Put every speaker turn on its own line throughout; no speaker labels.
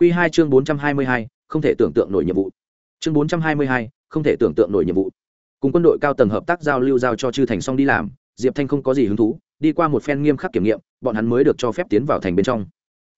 Quy 2 chương 422, không thể tưởng tượng nổi nhiệm vụ. Chương 422, không thể tưởng tượng nổi nhiệm vụ. Cùng quân đội cao tầng hợp tác giao lưu giao cho Trư Thành xong đi làm, Diệp Thanh không có gì hứng thú, đi qua một phen nghiêm khắc kiểm nghiệm, bọn hắn mới được cho phép tiến vào thành bên trong.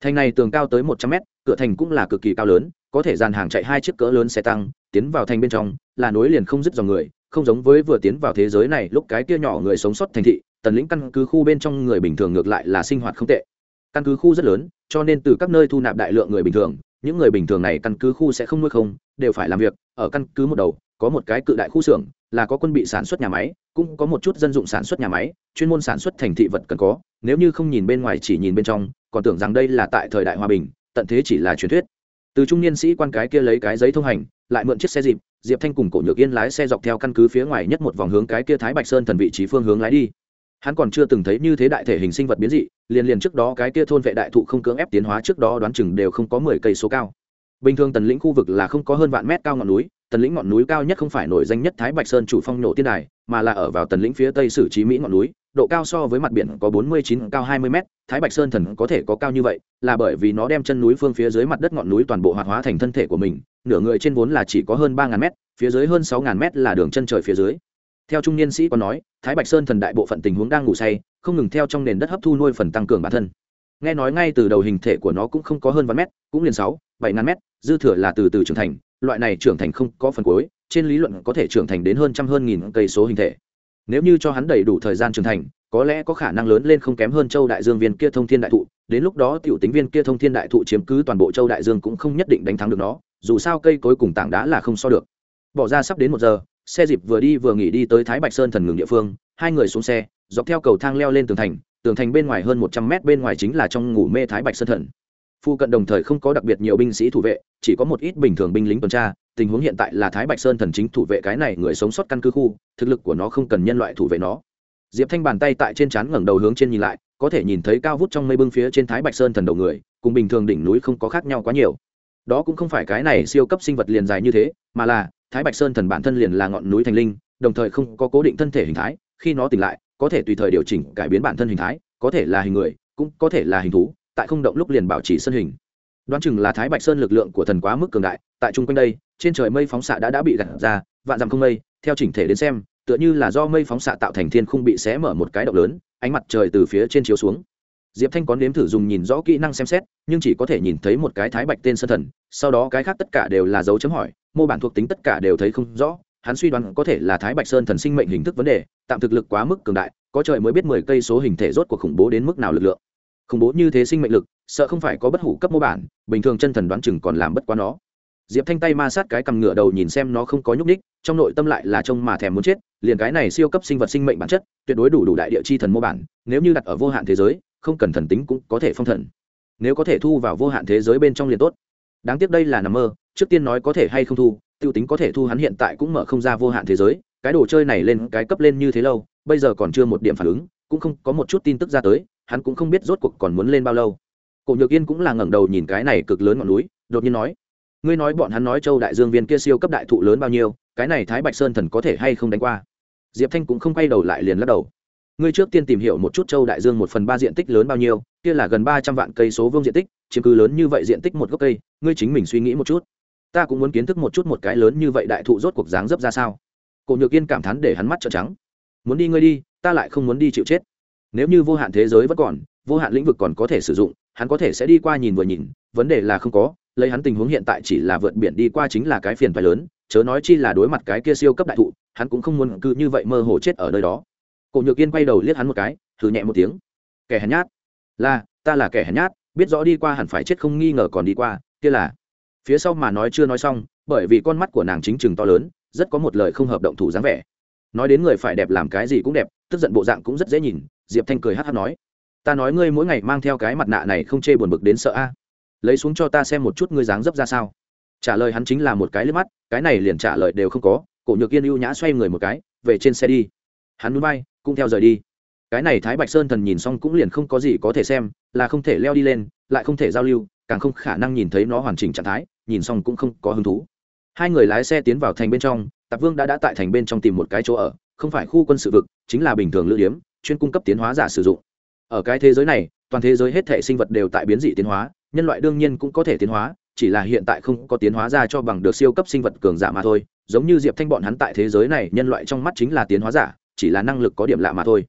Thành này tường cao tới 100m, cửa thành cũng là cực kỳ cao lớn, có thể dàn hàng chạy hai chiếc cỡ lớn xe tăng, tiến vào thành bên trong, là nối liền không dứt dòng người, không giống với vừa tiến vào thế giới này, lúc cái kia nhỏ người sống sót thành thị, tần lĩnh căn cứ khu bên trong người bình thường ngược lại là sinh hoạt không tệ. Căn cứ khu rất lớn, cho nên từ các nơi thu nạp đại lượng người bình thường, những người bình thường này căn cứ khu sẽ không nuôi không đều phải làm việc ở căn cứ một đầu có một cái cự đại khu xưởng là có quân bị sản xuất nhà máy cũng có một chút dân dụng sản xuất nhà máy chuyên môn sản xuất thành thị vật cần có nếu như không nhìn bên ngoài chỉ nhìn bên trong còn tưởng rằng đây là tại thời đại hòa bình tận thế chỉ là truyền thuyết. Từ trung niên sĩ quan cái kia lấy cái giấy thông hành lại mượn chiếc xe dịp diệp thanh cùng cổ nhược yên lái xe dọc theo căn cứ phía ngoài nhất một vòng hướng cái kia thái bạch sơn thần vị trí phương hướng lái đi hắn còn chưa từng thấy như thế đại thể hình sinh vật biến dị, liền liền trước đó cái kia thôn vệ đại thụ không cưỡng ép tiến hóa trước đó đoán chừng đều không có mười cây số cao. Bình thường tần lĩnh khu vực là không có hơn vạn mét cao ngọn núi, tần lĩnh ngọn núi cao nhất không phải nổi danh nhất thái bạch sơn chủ phong nổ tiên đài, mà là ở vào tần lĩnh phía tây sử trí mỹ ngọn núi, độ cao so với mặt biển có bốn mươi chín, cao hai mươi mét, thái bạch sơn thần có thể có cao như vậy, là bởi vì nó đem chân núi phương phía dưới mặt đất ngọn núi toàn bộ hoạt hóa thành thân thể của mình, nửa người trên vốn là chỉ có hơn ba ngàn mét, phía dưới hơn sáu ngàn mét là đường chân trời phía dưới theo trung niên sĩ có nói, thái bạch sơn thần đại bộ phận tình huống đang ngủ say, không ngừng theo trong nền đất hấp thu nuôi phần tăng cường bản thân. Nghe nói ngay từ đầu hình thể của nó cũng không có hơn vạn mét, cũng liền sáu, bảy ngàn mét, dư thừa là từ từ trưởng thành, loại này trưởng thành không có phần cuối, trên lý luận có thể trưởng thành đến hơn trăm hơn nghìn cây số hình thể. Nếu như cho hắn đầy đủ thời gian trưởng thành, có lẽ có khả năng lớn lên không kém hơn châu đại dương viên kia thông thiên đại thụ, đến lúc đó tiểu tính viên kia thông thiên đại thụ chiếm cứ toàn bộ châu đại dương cũng không nhất định đánh thắng được nó, dù sao cây cối cùng tảng đá là không so được. Bỏ ra sắp đến một giờ xe dịp vừa đi vừa nghỉ đi tới thái bạch sơn thần ngừng địa phương, hai người xuống xe, dọc theo cầu thang leo lên tường thành tường thành bên ngoài hơn một trăm mét bên ngoài chính là trong ngủ mê thái bạch sơn thần. Phu cận đồng thời không có đặc biệt nhiều binh sĩ thủ vệ, chỉ có một ít bình thường binh lính tuần tra, tình huống hiện tại là thái bạch sơn thần chính thủ vệ cái này người sống sót căn cứ khu, thực lực của nó không cần nhân loại thủ vệ nó. Diệp thanh bàn tay tại trên trán ngẩng đầu hướng trên nhìn lại, có thể nhìn thấy cao vút trong mây bưng phía trên thái bạch sơn thần đầu người, cùng bình thường đỉnh núi không có khác nhau quá nhiều. Đó cũng không phải cái này siêu cấp sinh vật liền dài như thế, mà là thái bạch sơn thần bản thân liền là ngọn núi thành linh, đồng thời không có cố định thân thể hình thái, khi nó tỉnh lại, có thể tùy thời điều chỉnh cải biến bản thân hình thái, có thể là hình người, cũng có thể là hình thú, tại không động lúc liền bảo trì sân hình. Đoán chừng là thái bạch sơn lực lượng của thần quá mức cường đại, tại chung quanh đây, trên trời mây phóng xạ đã đã bị gặt ra, vạn dặm không mây, theo chỉnh thể đến xem, tựa như là do mây phóng xạ tạo thành thiên không bị xé mở một cái động lớn, ánh mặt trời từ phía trên chiếu xuống diệp thanh có nếm thử dùng nhìn rõ kỹ năng xem xét, nhưng chỉ có thể nhìn thấy một cái thái bạch tên sơn thần, sau đó cái khác tất cả đều là dấu chấm hỏi, mô bản thuộc tính tất cả đều thấy không rõ, hắn suy đoán có thể là thái bạch sơn thần sinh mệnh hình thức vấn đề, tạm thực lực quá mức cường đại, có trời mới biết mười cây số hình thể rốt cuộc khủng bố đến mức nào lực lượng. Khủng bố như thế sinh mệnh lực, sợ không phải có bất hủ cấp mô bản, bình thường chân thần đoán chừng còn làm bất quá nó. Diệp thanh tay ma sát cái cầm ngựa đầu nhìn xem nó không có nhúc ních trong nội tâm lại là trông mà thèm muốn chết, liền cái này siêu cấp sinh vật sinh mệnh bản chất, tuyệt đối đủ đủ đại địa chi thần mô bản, nếu như đặt ở vô hạn thế giới không cần thần tính cũng có thể phong thần. Nếu có thể thu vào vô hạn thế giới bên trong liền tốt. Đáng tiếc đây là nằm mơ, trước tiên nói có thể hay không thu t i ê u tính có thể thu hắn hiện tại cũng mở không ra vô hạn thế giới, cái đồ chơi này lên, cái cấp lên như thế lâu, bây giờ còn chưa một điểm phản ứng, cũng không có một chút tin tức ra tới, hắn cũng không biết rốt cuộc còn muốn lên bao lâu. Cổ nhược yên cũng là ngẩng đầu nhìn cái này cực lớn ngọn núi, đột nhiên nói, ngươi nói bọn hắn nói châu đại dương viên kia siêu cấp đại thụ lớn bao nhiêu, cái này thái bạch sơn thần có thể hay không đánh qua? Diệp thanh cũng không quay đầu lại liền lắc đầu ngươi trước tiên tìm hiểu một chút châu đại dương một phần ba diện tích lớn bao nhiêu, kia là gần ba trăm vạn cây số vương diện tích, chiếm cứ lớn như vậy diện tích một gốc cây, ngươi chính mình suy nghĩ một chút. Ta cũng muốn kiến thức một chút một cái lớn như vậy đại thụ rốt cuộc dáng dấp ra sao. Cổ nhược yên cảm thán để hắn mắt trợn trắng. Muốn đi ngươi đi, ta lại không muốn đi chịu chết. Nếu như vô hạn thế giới vẫn còn, vô hạn lĩnh vực còn có thể sử dụng, hắn có thể sẽ đi qua nhìn vừa nhìn, vấn đề là không có, lấy hắn tình huống hiện tại chỉ là vượt biển đi qua chính là cái phiền phái lớn, chớ nói chi là đối mặt cái kia siêu cấp đại thụ, hắn cũng không muốn cứ như vậy mơ hồ chết ở nơi đó cổ nhược yên quay đầu liếc hắn một cái thử nhẹ một tiếng. Kẻ hèn nhát. Là, ta là kẻ hèn nhát, biết rõ đi qua hẳn phải chết không nghi ngờ còn đi qua, kia là. Phía sau mà nói chưa nói xong, bởi vì con mắt của nàng chính chừng to lớn, rất có một lời không hợp động thủ dáng vẻ. Nói đến người phải đẹp làm cái gì cũng đẹp, tức giận bộ dạng cũng rất dễ nhìn, diệp thanh cười hát hát nói. Ta nói ngươi mỗi ngày mang theo cái mặt nạ này không chê buồn bực đến sợ a. Lấy xuống cho ta xem một chút ngươi dáng dấp ra sao. Trả lời hắn chính là một cái liếc mắt, cái này liền trả lời đều không có, cổ nhược yên ưu nhã xoay người một cái, về trên xe đi. Hắn núi bay cũng theo rời đi. Cái này thái bạch sơn thần nhìn xong cũng liền không có gì có thể xem, là không thể leo đi lên, lại không thể giao lưu, càng không khả năng nhìn thấy nó hoàn chỉnh trạng thái, nhìn xong cũng không có hứng thú. Hai người lái xe tiến vào thành bên trong, tạp vương đã đã tại thành bên trong tìm một cái chỗ ở, không phải khu quân sự vực, chính là bình thường lữ điếm, chuyên cung cấp tiến hóa giả sử dụng. Ở cái thế giới này, toàn thế giới hết thể sinh vật đều tại biến dị tiến hóa, nhân loại đương nhiên cũng có thể tiến hóa, chỉ là hiện tại không có tiến hóa ra cho bằng được siêu cấp sinh vật cường giả mà thôi. Giống như diệp thanh bọn hắn tại thế giới này, nhân loại trong mắt chính là tiến hóa giả chỉ là năng lực có điểm lạ mà thôi.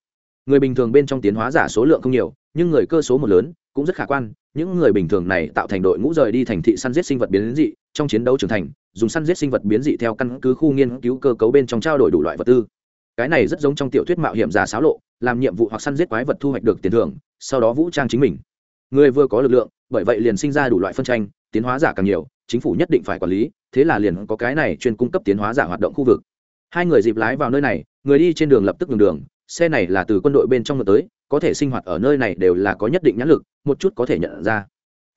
Người bình thường bên trong tiến hóa giả số lượng không nhiều, nhưng người cơ số một lớn cũng rất khả quan. Những người bình thường này tạo thành đội ngũ rời đi thành thị săn giết sinh vật biến dị, trong chiến đấu trưởng thành, dùng săn giết sinh vật biến dị theo căn cứ khu nghiên cứu cơ cấu bên trong trao đổi đủ loại vật tư. Cái này rất giống trong tiểu thuyết mạo hiểm giả xáo lộ, làm nhiệm vụ hoặc săn giết quái vật thu hoạch được tiền thưởng, sau đó vũ trang chính mình. Người vừa có lực lượng, bởi vậy liền sinh ra đủ loại phân tranh, tiến hóa giả càng nhiều, chính phủ nhất định phải quản lý, thế là liền có cái này chuyên cung cấp tiến hóa giả hoạt động khu vực. Hai người dịp lái vào nơi này người đi trên đường lập tức ngừng đường, xe này là từ quân đội bên trong ngược tới, có thể sinh hoạt ở nơi này đều là có nhất định nhãn lực, một chút có thể nhận ra.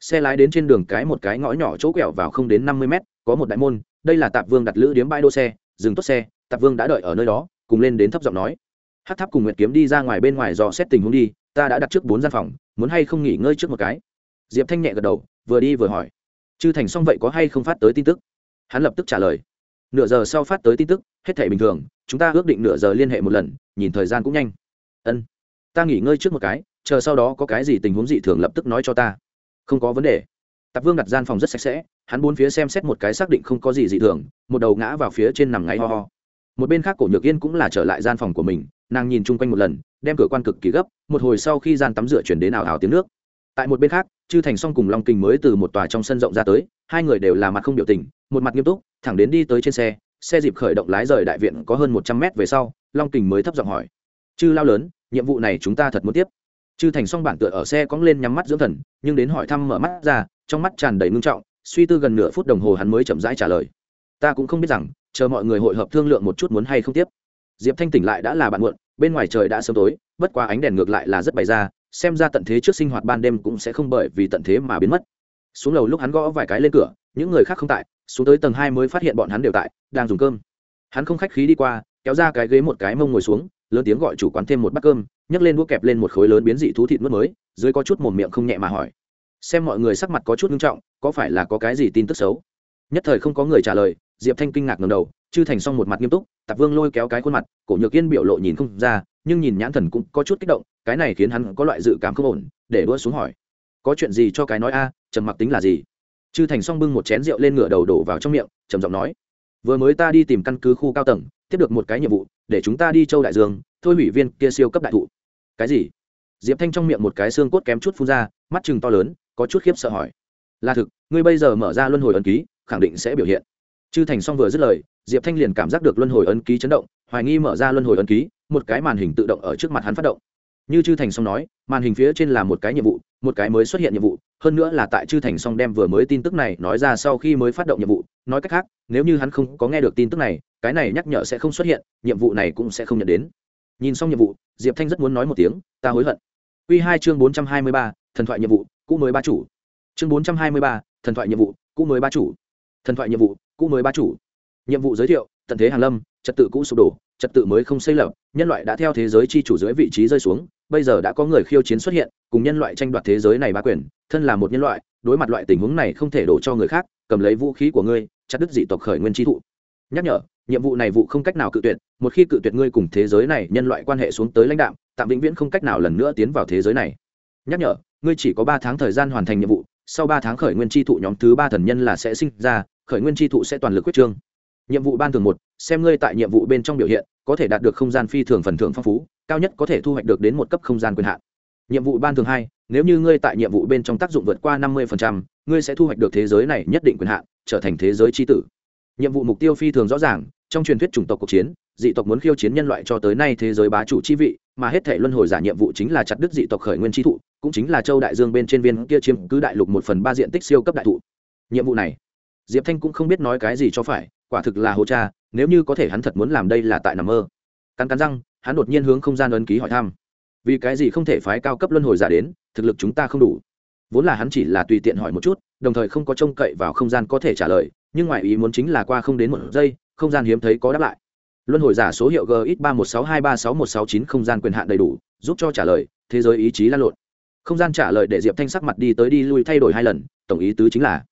Xe lái đến trên đường cái một cái ngõ nhỏ chỗ quẹo vào không đến năm mươi mét, có một đại môn, đây là tạp vương đặt lữ điếm bãi đỗ xe, dừng tốt xe, tạp vương đã đợi ở nơi đó, cùng lên đến thấp giọng nói. Hát tháp cùng nguyệt kiếm đi ra ngoài bên ngoài dò xét tình huống đi, ta đã đặt trước bốn gian phòng, muốn hay không nghỉ ngơi trước một cái? Diệp thanh nhẹ gật đầu, vừa đi vừa hỏi. Chư thành xong vậy có hay không phát tới tin tức? Hắn lập tức trả lời nửa giờ sau phát tới tin tức, hết thể bình thường, chúng ta ước định nửa giờ liên hệ một lần, nhìn thời gian cũng nhanh. Ân, ta nghỉ ngơi trước một cái, chờ sau đó có cái gì tình huống dị thường lập tức nói cho ta. Không có vấn đề. Tạp vương đặt gian phòng rất sạch sẽ, hắn bốn phía xem xét một cái xác định không có gì dị thường, một đầu ngã vào phía trên nằm ngáy ho ho. Một bên khác cổ nhược yên cũng là trở lại gian phòng của mình, nàng nhìn chung quanh một lần, đem cửa quan cực kỳ gấp, một hồi sau khi gian tắm rửa chuyển đến ảo ảo tiếng nước. Tại một bên khác, chư thành s cùng long kình mới từ một tòa trong sân rộng ra tới, hai người đều là mặt không biểu tình một mặt nghiêm túc, thẳng đến đi tới trên xe xe dịp khởi động lái rời đại viện có hơn một trăm mét về sau, long kình mới thấp giọng hỏi, chư lao lớn, nhiệm vụ này chúng ta thật muốn tiếp. Chư thành s bản tựa ở xe cóng lên nhắm mắt dưỡng thần, nhưng đến hỏi thăm mở mắt ra, trong mắt tràn đầy ngưng trọng, suy tư gần nửa phút đồng hồ hắn mới chậm rãi trả lời, ta cũng không biết rằng, chờ mọi người hội hợp thương lượng một chút muốn hay không tiếp. Diệp thanh tỉnh lại đã là bạn muộn, bên ngoài trời đã sớm tối, bất quá ánh đèn ngược lại là rất bày ra, xem ra tận thế trước sinh hoạt ban đêm cũng sẽ không bởi vì tận thế mà biến mất. Xuống lầu lúc hắn gõ vài cái lên cửa, những người khác không tại xuống tới tầng hai mới phát hiện bọn hắn đều tại, đang dùng cơm. Hắn không khách khí đi qua, kéo ra cái ghế một cái mông ngồi xuống, lớn tiếng gọi chủ quán thêm một bát cơm, nhấc lên đũa kẹp lên một khối lớn biến dị thú thịt mất mới, dưới có chút mồm miệng không nhẹ mà hỏi. Xem mọi người sắc mặt có chút nghiêm trọng, có phải là có cái gì tin tức xấu? Nhất thời không có người trả lời, diệp thanh kinh ngạc ngầm đầu, chư thành xong một mặt nghiêm túc, tạp vương lôi kéo cái khuôn mặt, cổ nhược yên biểu lộ nhìn không ra, nhưng nhìn nhãn thần cũng có chút kích động, cái này khiến hắn có loại dự cảm không ổn, để đua xuống hỏi. Có chuyện gì cho cái nói a, trầm mặc tính là gì? Chư thành xong bưng một chén rượu lên ngửa đầu đổ vào trong miệng, trầm giọng nói, vừa mới ta đi tìm căn cứ khu cao tầng, tiếp được một cái nhiệm vụ, để chúng ta đi châu đại dương, thôi hủy viên kia siêu cấp đại thụ. Cái gì? Diệp thanh trong miệng một cái xương cốt kém chút phun ra, mắt chừng to lớn, có chút khiếp sợ hỏi, là thực, ngươi bây giờ mở ra luân hồi ấn ký, khẳng định sẽ biểu hiện. Chư thành xong vừa dứt lời, diệp thanh liền cảm giác được luân hồi ấn ký chấn động, hoài nghi mở ra luân hồi ấn ký, một cái màn hình tự động ở trước mặt hắn phát động như chư thành Song nói, màn hình phía trên là một cái nhiệm vụ, một cái mới xuất hiện nhiệm vụ, hơn nữa là tại chư thành Song đem vừa mới tin tức này nói ra sau khi mới phát động nhiệm vụ. Nói cách khác, nếu như hắn không có nghe được tin tức này, cái này nhắc nhở sẽ không xuất hiện, nhiệm vụ này cũng sẽ không nhận đến. Nhìn xong nhiệm vụ, diệp thanh rất muốn nói một tiếng, ta hối hận. Q hai chương bốn trăm hai mươi ba, thần thoại nhiệm vụ, cũ mới ba chủ. Chương bốn trăm hai mươi ba, thần thoại nhiệm vụ, cũ mới ba chủ. Thần thoại nhiệm vụ, cũ mới ba chủ. Nhiệm vụ giới thiệu, tận thế hàn lâm, trật tự cũ sụp đổ, trật tự mới không xây lập, nhân loại đã theo thế giới chi chủ dưới vị trí rơi xuống bây giờ đã có người khiêu chiến xuất hiện, cùng nhân loại tranh đoạt thế giới này ba quyền, thân là một nhân loại, đối mặt loại tình huống này không thể đổ cho người khác, cầm lấy vũ khí của ngươi, chặt đứt dị tộc khởi nguyên trí thụ. Nhắc nhở, nhiệm vụ này vụ không cách nào cự tuyệt, một khi cự tuyệt ngươi cùng thế giới này, nhân loại quan hệ xuống tới lãnh đạo tạm vĩnh viễn không cách nào lần nữa tiến vào thế giới này. Nhắc nhở, ngươi chỉ có ba tháng thời gian hoàn thành nhiệm vụ, sau ba tháng khởi nguyên tri thụ nhóm thứ ba thần nhân là sẽ sinh ra, khởi nguyên tri thụ sẽ toàn lực quyết trương. Nhiệm vụ ban thường một, xem ngươi tại nhiệm vụ bên trong biểu hiện, có thể đạt được không gian phi thường phần thưởng phong phú cao nhất có thể thu hoạch được đến một cấp không gian quyền hạn. Nhiệm vụ ban thường hai, nếu như ngươi tại nhiệm vụ bên trong tác dụng vượt qua năm mươi ngươi sẽ thu hoạch được thế giới này nhất định quyền hạn, trở thành thế giới tri tử. Nhiệm vụ mục tiêu phi thường rõ ràng, trong truyền thuyết chủng tộc cuộc chiến, dị tộc muốn khiêu chiến nhân loại cho tới nay thế giới bá chủ chi vị, mà hết thể luân hồi giả nhiệm vụ chính là chặt đứt dị tộc khởi nguyên tri thụ, cũng chính là châu đại dương bên trên viên kia chiếm cứ đại lục một phần ba diện tích siêu cấp đại thụ. Nhiệm vụ này, diệp thanh cũng không biết nói cái gì cho phải, quả thực là hô cha, nếu như có thể hắn thật muốn làm đây là tại nằm mơ cắn cắn răng, hắn đột nhiên hướng không gian ấn ký hỏi thăm. Vì cái gì không thể phái cao cấp luân hồi giả đến, thực lực chúng ta không đủ. Vốn là hắn chỉ là tùy tiện hỏi một chút, đồng thời không có trông cậy vào không gian có thể trả lời, nhưng ngoại ý muốn chính là qua không đến một giây, không gian hiếm thấy có đáp lại. Luân hồi giả số hiệu gx ba một sáu hai ba sáu một sáu chín không gian quyền hạn đầy đủ, giúp cho trả lời, thế giới ý chí lan lộn. Không gian trả lời để diệp thanh sắc mặt đi tới đi lui thay đổi hai lần, tổng ý tứ chính là,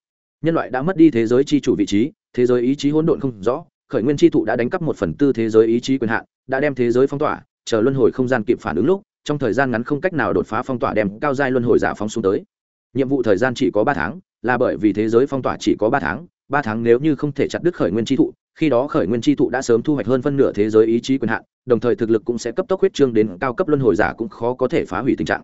nhân loại đã mất đi thế giới c h i chủ vị trí, thế giới ý chí hỗn độn không rõ, khởi nguyên tri thụ đã đánh cắp một phần tư thế giới ý chí quyền hạn đã đem thế giới phong tỏa, chờ luân hồi không gian kịp phản ứng lúc, trong thời gian ngắn không cách nào đột phá phong tỏa đem cao giai luân hồi giả phóng xuống tới. Nhiệm vụ thời gian chỉ có ba tháng, là bởi vì thế giới phong tỏa chỉ có ba tháng ba tháng nếu như không thể chặt đứt khởi nguyên tri thụ, khi đó khởi nguyên tri thụ đã sớm thu hoạch hơn phân nửa thế giới ý chí quyền hạn, đồng thời thực lực cũng sẽ cấp tốc huyết trương đến cao cấp luân hồi giả cũng khó có thể phá hủy tình trạng.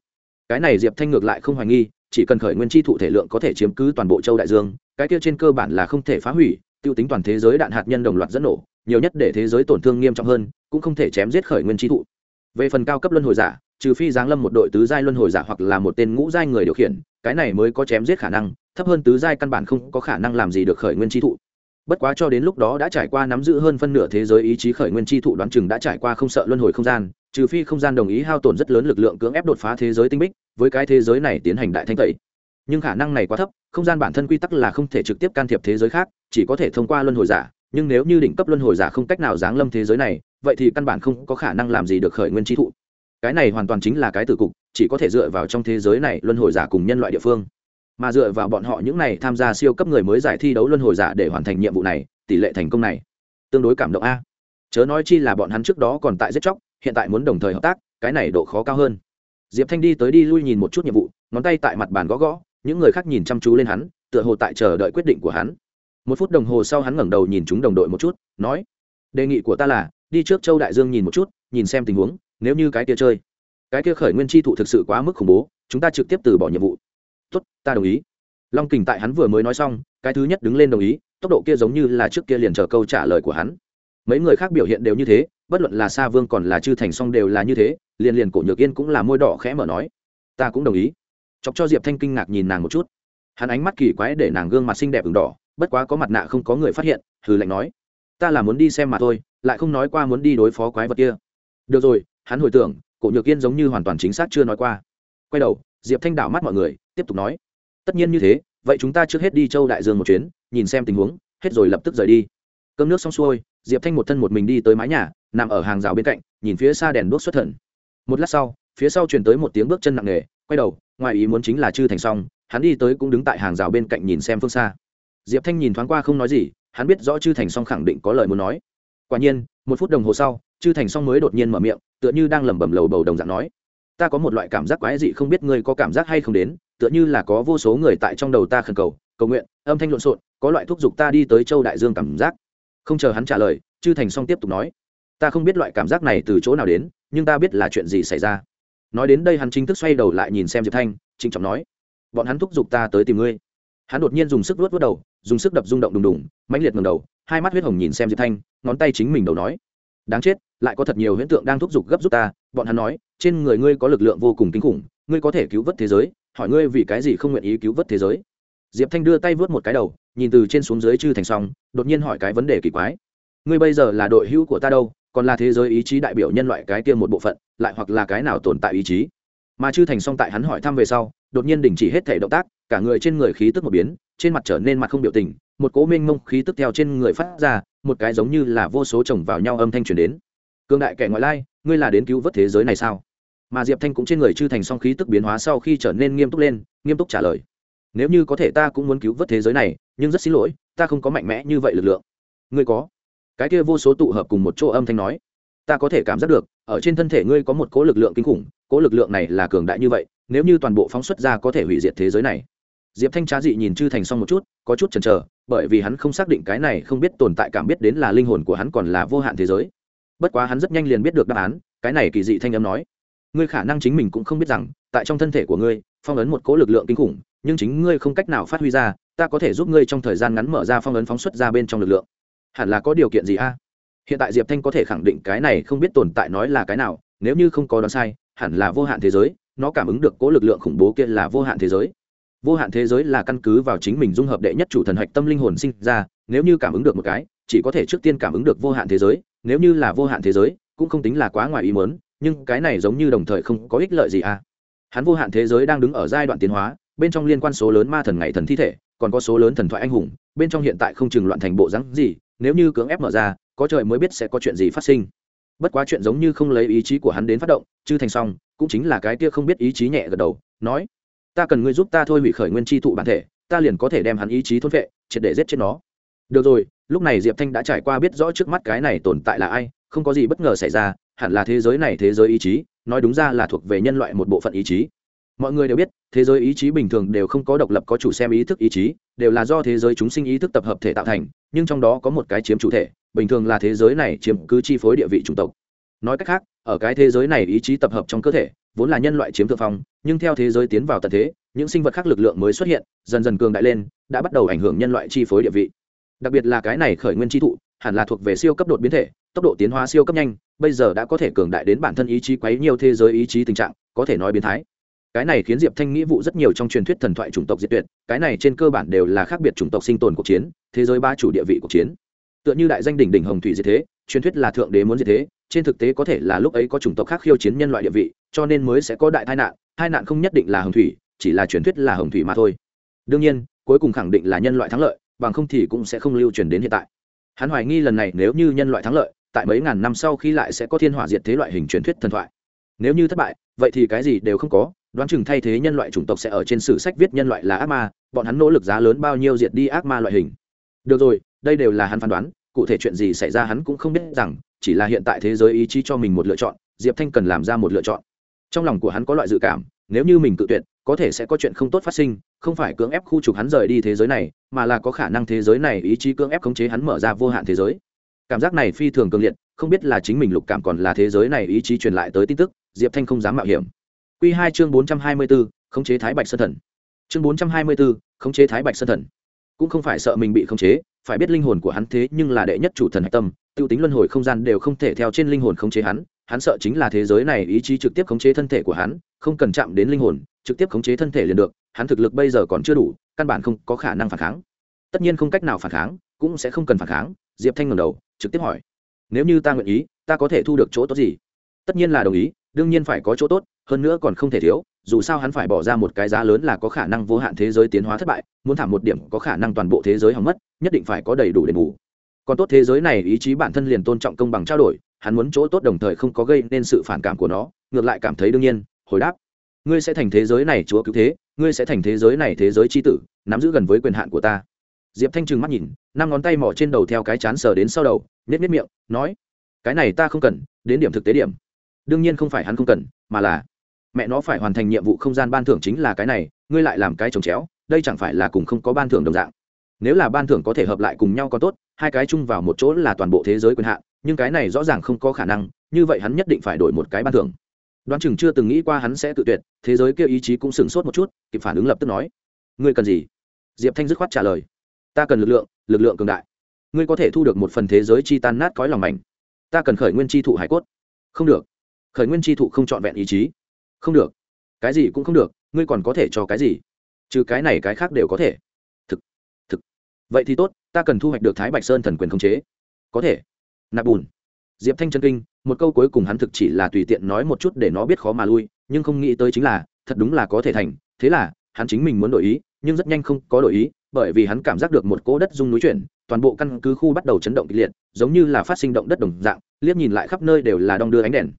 Cái này diệp thanh ngược lại không hoài nghi, chỉ cần khởi nguyên tri thụ thể lượng có thể chiếm cứ toàn bộ châu đại dương, cái kia trên cơ bản là không thể phá hủy, tiêu tính toàn thế giới đạn hạt nhân đồng loạt dẫn nổ nhiều nhất để thế giới tổn thương nghiêm trọng hơn, cũng không thể chém giết khởi nguyên trí thụ. Về phần cao cấp luân hồi giả, trừ phi giáng lâm một đội tứ giai luân hồi giả hoặc là một tên ngũ giai người điều khiển, cái này mới có chém giết khả năng, thấp hơn tứ giai căn bản không có khả năng làm gì được khởi nguyên trí thụ. Bất quá cho đến lúc đó đã trải qua nắm giữ hơn phân nửa thế giới ý chí khởi nguyên chi thụ đoán chừng đã trải qua không sợ luân hồi không gian, trừ phi không gian đồng ý hao tổn rất lớn lực lượng cưỡng ép đột phá thế giới tinh bích, với cái thế giới này tiến hành đại thanh tẩy. Nhưng khả năng này quá thấp, không gian bản thân quy tắc là không thể trực tiếp can thiệp thế giới khác, chỉ có thể thông qua luân hồi giả nhưng nếu như đỉnh cấp luân hồi giả không cách nào giáng lâm thế giới này, vậy thì căn bản không có khả năng làm gì được khởi nguyên chi thụ. Cái này hoàn toàn chính là cái tử cục, chỉ có thể dựa vào trong thế giới này luân hồi giả cùng nhân loại địa phương. Mà dựa vào bọn họ những này tham gia siêu cấp người mới giải thi đấu luân hồi giả để hoàn thành nhiệm vụ này, tỷ lệ thành công này tương đối cảm động a. Chớ nói chi là bọn hắn trước đó còn tại giết chóc, hiện tại muốn đồng thời hợp tác, cái này độ khó cao hơn. Diệp thanh đi tới đi lui nhìn một chút nhiệm vụ, ngón tay tại mặt bàn gõ gõ, những người khác nhìn chăm chú lên hắn, tựa hồ tại chờ đợi quyết định của hắn một phút đồng hồ sau hắn ngẩng đầu nhìn chúng đồng đội một chút, nói, đề nghị của ta là, đi trước châu đại dương nhìn một chút, nhìn xem tình huống, nếu như cái kia chơi. Cái kia khởi nguyên chi thụ thực sự quá mức khủng bố, chúng ta trực tiếp từ bỏ nhiệm vụ. Tốt, ta đồng ý. Long kình tại hắn vừa mới nói xong, cái thứ nhất đứng lên đồng ý, tốc độ kia giống như là trước kia liền chờ câu trả lời của hắn. Mấy người khác biểu hiện đều như thế, bất luận là sa vương còn là chư thành song đều là như thế, liền liền cổ nhược yên cũng là môi đỏ khẽ mở nói, ta cũng đồng ý. Chọc cho diệp thanh kinh ngạc nhìn nàng một chút. Hắn ánh mắt kỳ quái để nàng gương mặt xinh đẹp ửng đỏ bất quá có mặt nạ không có người phát hiện, hừ lạnh nói. Ta là muốn đi xem mà thôi, lại không nói qua muốn đi đối phó quái vật kia. Được rồi, hắn hồi tưởng, cổ nhược yên giống như hoàn toàn chính xác chưa nói qua. Quay đầu, diệp thanh đảo mắt mọi người, tiếp tục nói. Tất nhiên như thế, vậy chúng ta trước hết đi châu đại dương một chuyến, nhìn xem tình huống, hết rồi lập tức rời đi. Cơm nước xong xuôi, diệp thanh một thân một mình đi tới mái nhà, nằm ở hàng rào bên cạnh, nhìn phía xa đèn đuốc xuất thần. Một lát sau, phía sau truyền tới một tiếng bước chân nặng nề, quay đầu, ngoài ý muốn chính là chư thành xong, hắn đi tới cũng đứng tại hàng rào bên cạnh nhìn xem phương xa diệp thanh nhìn thoáng qua không nói gì, hắn biết rõ chư thành Song khẳng định có lời muốn nói. Quả nhiên, một phút đồng hồ sau, chư thành Song mới đột nhiên mở miệng, tựa như đang lẩm bẩm lầu bầu đồng dạng nói, ta có một loại cảm giác quái dị không biết ngươi có cảm giác hay không đến, tựa như là có vô số người tại trong đầu ta khẩn cầu cầu nguyện, âm thanh lộn xộn, có loại thúc giục ta đi tới châu đại dương cảm giác. Không chờ hắn trả lời, chư thành Song tiếp tục nói, ta không biết loại cảm giác này từ chỗ nào đến, nhưng ta biết là chuyện gì xảy ra. Nói đến đây hắn chính thức xoay đầu lại nhìn xem diệp thanh, trịnh trọng nói, bọn hắn thúc giục ta tới tìm ngươi hắn đột nhiên dùng sức vuốt vuốt đầu, dùng sức đập rung động đùng đùng, mãnh liệt ngầm đầu, hai mắt huyết hồng nhìn xem diệp thanh, ngón tay chính mình đầu nói. Đáng chết, lại có thật nhiều huyễn tượng đang thúc giục gấp giúp ta, bọn hắn nói, trên người ngươi có lực lượng vô cùng kinh khủng, ngươi có thể cứu vớt thế giới, hỏi ngươi vì cái gì không nguyện ý cứu vớt thế giới. Diệp thanh đưa tay vớt một cái đầu, nhìn từ trên xuống dưới chư thành xong đột nhiên hỏi cái vấn đề kỳ quái. Ngươi bây giờ là đội hữu của ta đâu, còn là thế giới ý chí đại biểu nhân loại cái tiên một bộ phận, lại hoặc là cái nào tồn tại ý chí? Mà chư thành xong tại hắn hỏi thăm về sau đột nhiên đình chỉ hết thể động tác, cả người trên người khí tức một biến, trên mặt trở nên mặt không biểu tình, một cố mênh mông khí tức theo trên người phát ra, một cái giống như là vô số chồng vào nhau âm thanh truyền đến. Cương đại kẻ ngoại lai, ngươi là đến cứu vớt thế giới này sao? Mà diệp thanh cũng trên người chư thành song khí tức biến hóa sau khi trở nên nghiêm túc lên, nghiêm túc trả lời. Nếu như có thể ta cũng muốn cứu vớt thế giới này, nhưng rất xin lỗi, ta không có mạnh mẽ như vậy lực lượng. Ngươi có? Cái kia vô số tụ hợp cùng một chỗ âm thanh nói. Ta có thể cảm giác được, ở trên thân thể ngươi có một cố lực lượng kinh khủng cố lực lượng này là cường đại như vậy nếu như toàn bộ phóng xuất ra có thể hủy diệt thế giới này. Diệp thanh trá dị nhìn chư thành xong một chút, có chút chần chờ, bởi vì hắn không xác định cái này không biết tồn tại cảm biết đến là linh hồn của hắn còn là vô hạn thế giới. Bất quá hắn rất nhanh liền biết được đáp án, cái này kỳ dị thanh âm nói. Ngươi khả năng chính mình cũng không biết rằng, tại trong thân thể của ngươi, phong ấn một cỗ lực lượng kinh khủng, nhưng chính ngươi không cách nào phát huy ra, ta có thể giúp ngươi trong thời gian ngắn mở ra phong ấn phóng xuất ra bên trong lực lượng. Hẳn là có điều kiện gì a? Hiện tại diệp thanh có thể khẳng định cái này không biết tồn tại nói là cái nào, nếu như không có đoán sai, hẳn là vô hạn thế giới nó cảm ứng được cố lực lượng khủng bố kia là vô hạn thế giới. Vô hạn thế giới là căn cứ vào chính mình dung hợp đệ nhất chủ thần hạch tâm linh hồn sinh ra, nếu như cảm ứng được một cái, chỉ có thể trước tiên cảm ứng được vô hạn thế giới, nếu như là vô hạn thế giới, cũng không tính là quá ngoài ý mớn nhưng cái này giống như đồng thời không có ích lợi gì à. Hắn vô hạn thế giới đang đứng ở giai đoạn tiến hóa, bên trong liên quan số lớn ma thần ngày thần thi thể, còn có số lớn thần thoại anh hùng, bên trong hiện tại không chừng loạn thành bộ rắn gì, nếu như cưỡng ép mở ra, có trời mới biết sẽ có chuyện gì phát sinh. Bất quá chuyện giống như không lấy ý chí của hắn đến phát động chứ thành xong cũng chính là cái kia không biết ý chí nhẹ gật đầu, nói, ta cần ngươi giúp ta thôi hủy khởi nguyên chi thụ bản thể, ta liền có thể đem hắn ý chí thôn vệ triệt để giết chết nó. Được rồi, lúc này diệp thanh đã trải qua biết rõ trước mắt cái này tồn tại là ai, không có gì bất ngờ xảy ra, hẳn là thế giới này thế giới ý chí, nói đúng ra là thuộc về nhân loại một bộ phận ý chí. Mọi người đều biết, thế giới ý chí bình thường đều không có độc lập, có chủ xem ý thức ý chí, đều là do thế giới chúng sinh ý thức tập hợp thể tạo thành, nhưng trong đó có một cái chiếm chủ thể, bình thường là thế giới này chiếm cứ chi phối địa vị chủng tộc. Nói cách khác ở cái thế giới này ý chí tập hợp trong cơ thể, vốn là nhân loại chiếm thượng phong, nhưng theo thế giới tiến vào tận thế, những sinh vật khác lực lượng mới xuất hiện, dần dần cường đại lên, đã bắt đầu ảnh hưởng nhân loại chi phối địa vị. Đặc biệt là cái này khởi nguyên chi thụ, hẳn là thuộc về siêu cấp đột biến thể, tốc độ tiến hóa siêu cấp nhanh, bây giờ đã có thể cường đại đến bản thân ý chí quấy nhiều thế giới ý chí tình trạng, có thể nói biến thái. Cái này khiến diệp thanh nghĩ vụ rất nhiều trong truyền thuyết thần thoại chủng tộc diệt tuyệt, cái này trên cơ bản đều là khác biệt chủng tộc sinh tồn cuộc chiến, thế giới ba chủ địa vị cuộc chiến. Tựa như đại danh đỉnh đỉnh hồng thủy diệt thế, truyền thuyết là thượng đế muốn diệt thế trên thực tế có thể là lúc ấy có chủng tộc khác khiêu chiến nhân loại địa vị, cho nên mới sẽ có đại tai nạn. Tai nạn không nhất định là hồng thủy, chỉ là truyền thuyết là hồng thủy mà thôi. Đương nhiên, cuối cùng khẳng định là nhân loại thắng lợi, bằng không thì cũng sẽ không lưu truyền đến hiện tại. Hắn hoài nghi lần này nếu như nhân loại thắng lợi, tại mấy ngàn năm sau khi lại sẽ có thiên hỏa diệt thế loại hình truyền thuyết thần thoại. Nếu như thất bại, vậy thì cái gì đều không có, đoán chừng thay thế nhân loại chủng tộc sẽ ở trên sử sách viết nhân loại là ác ma, bọn hắn nỗ lực giá lớn bao nhiêu diệt đi ác ma loại hình. Được rồi, đây đều là hắn phán đoán cụ thể chuyện gì xảy ra hắn cũng không biết rằng, chỉ là hiện tại thế giới ý chí cho mình một lựa chọn, diệp thanh cần làm ra một lựa chọn. Trong lòng của hắn có loại dự cảm, nếu như mình cự tuyệt, có thể sẽ có chuyện không tốt phát sinh, không phải cưỡng ép khu trục hắn rời đi thế giới này, mà là có khả năng thế giới này ý chí cưỡng ép khống chế hắn mở ra vô hạn thế giới. Cảm giác này phi thường cường liệt, không biết là chính mình lục cảm còn là thế giới này ý chí truyền lại tới tin tức, diệp thanh không dám mạo hiểm. Q hai chương bốn trăm hai mươi b ố khống chế thái bạch sơn thần. Chương bốn trăm hai mươi b ố khống chế thái bạch sơn thần cũng không phải sợ mình bị khống chế, phải biết linh hồn của hắn thế nhưng là đệ nhất chủ thần hạch tâm t i ê u tính luân hồi không gian đều không thể theo trên linh hồn khống chế hắn hắn sợ chính là thế giới này ý chí trực tiếp khống chế thân thể của hắn, không cần chạm đến linh hồn, trực tiếp khống chế thân thể liền được, hắn thực lực bây giờ còn chưa đủ, căn bản không có khả năng phản kháng. Tất nhiên không cách nào phản kháng, cũng sẽ không cần phản kháng, diệp thanh ngầm đầu, trực tiếp hỏi, nếu như ta nguyện ý, ta có thể thu được chỗ tốt gì? Tất nhiên là đồng ý, đương nhiên phải có chỗ tốt, hơn nữa còn không thể thiếu dù sao hắn phải bỏ ra một cái giá lớn là có khả năng vô hạn thế giới tiến hóa thất bại, muốn thảm một điểm có khả năng toàn bộ thế giới hỏng mất, nhất định phải có đầy đủ đền bù. Còn tốt thế giới này ý chí bản thân liền tôn trọng công bằng trao đổi, hắn muốn chỗ tốt đồng thời không có gây nên sự phản cảm của nó, ngược lại cảm thấy đương nhiên, hồi đáp. Ngươi sẽ thành thế giới này, chúa cứu thế, ngươi sẽ thành thế giới này, thế giới tri tử, nắm giữ gần với quyền hạn của ta. Diệp thanh trừng mắt nhìn, năm ngón tay mỏ trên đầu theo cái chán sờ đến sau đầu, nhếch nếp miệng, nói, cái này ta không cần, đến điểm thực tế điểm. Đương nhiên không phải hắn không cần, mà là mẹ nó phải hoàn thành nhiệm vụ không gian ban thưởng chính là cái này, ngươi lại làm cái trồng chéo, đây chẳng phải là cùng không có ban thưởng đồng dạng. Nếu là ban thưởng có thể hợp lại cùng nhau có tốt, hai cái chung vào một chỗ là toàn bộ thế giới quyền hạn, nhưng cái này rõ ràng không có khả năng, như vậy hắn nhất định phải đổi một cái ban thưởng. Đoán chừng chưa từng nghĩ qua hắn sẽ tự tuyệt, thế giới kia ý chí cũng sửng sốt một chút, kịp phản ứng lập tức nói. Ngươi cần gì? Diệp thanh dứt khoát trả lời. Ta cần lực lượng lực lượng cường đại. Ngươi có thể thu được một phần thế giới chi tan nát cõi lòng mảnh. Ta cần khởi nguyên chi thụ hải cốt. Không được. Khởi nguyên chi thụ không trọn vẹn ý chí không được. Cái gì cũng không được, ngươi còn có thể cho cái gì? Trừ cái này cái khác đều có thể. Thực thực. Vậy thì tốt, ta cần thu hoạch được thái bạch sơn thần quyền khống chế. Có thể. Nạp bùn. Diệp thanh chân kinh, một câu cuối cùng hắn thực chỉ là tùy tiện nói một chút để nó biết khó mà lui, nhưng không nghĩ tới chính là, thật đúng là có thể thành. Thế là, hắn chính mình muốn đổi ý, nhưng rất nhanh không có đổi ý, bởi vì hắn cảm giác được một cỗ đất rung núi chuyển, toàn bộ căn cứ khu bắt đầu chấn động kịch liệt, giống như là phát sinh động đất đồng dạng, liếc nhìn lại khắp nơi đều là đong đưa ánh đèn.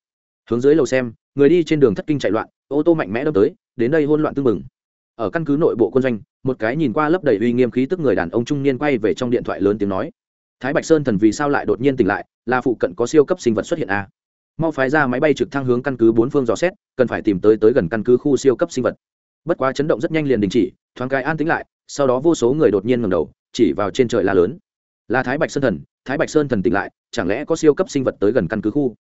Hướng dưới lầu xem người đi trên đường thất kinh chạy loạn, ô tô mạnh mẽ đâm tới, đến đây hôn loạn tưng bừng. Ở căn cứ nội bộ quân doanh, một cái nhìn qua lấp đầy uy nghiêm khí tức người đàn ông trung niên quay về trong điện thoại lớn tiếng nói, thái bạch sơn thần vì sao lại đột nhiên tỉnh lại, là phụ cận có siêu cấp sinh vật xuất hiện a. À? mau phái ra máy bay trực thăng hướng căn cứ bốn phương dò xét, cần phải tìm tới tới gần căn cứ khu siêu cấp sinh vật. Bất quá chấn động rất nhanh liền đình chỉ, thoáng cái an tính lại, sau đó vô số người đột nhiên ngầm đầu, chỉ vào trên trời la lớn. Là thái bạch sơn thần, thái bạch sơn thần tỉnh lại, chẳng lẽ có siêu cấp sinh vật tới gần căn cứ khu?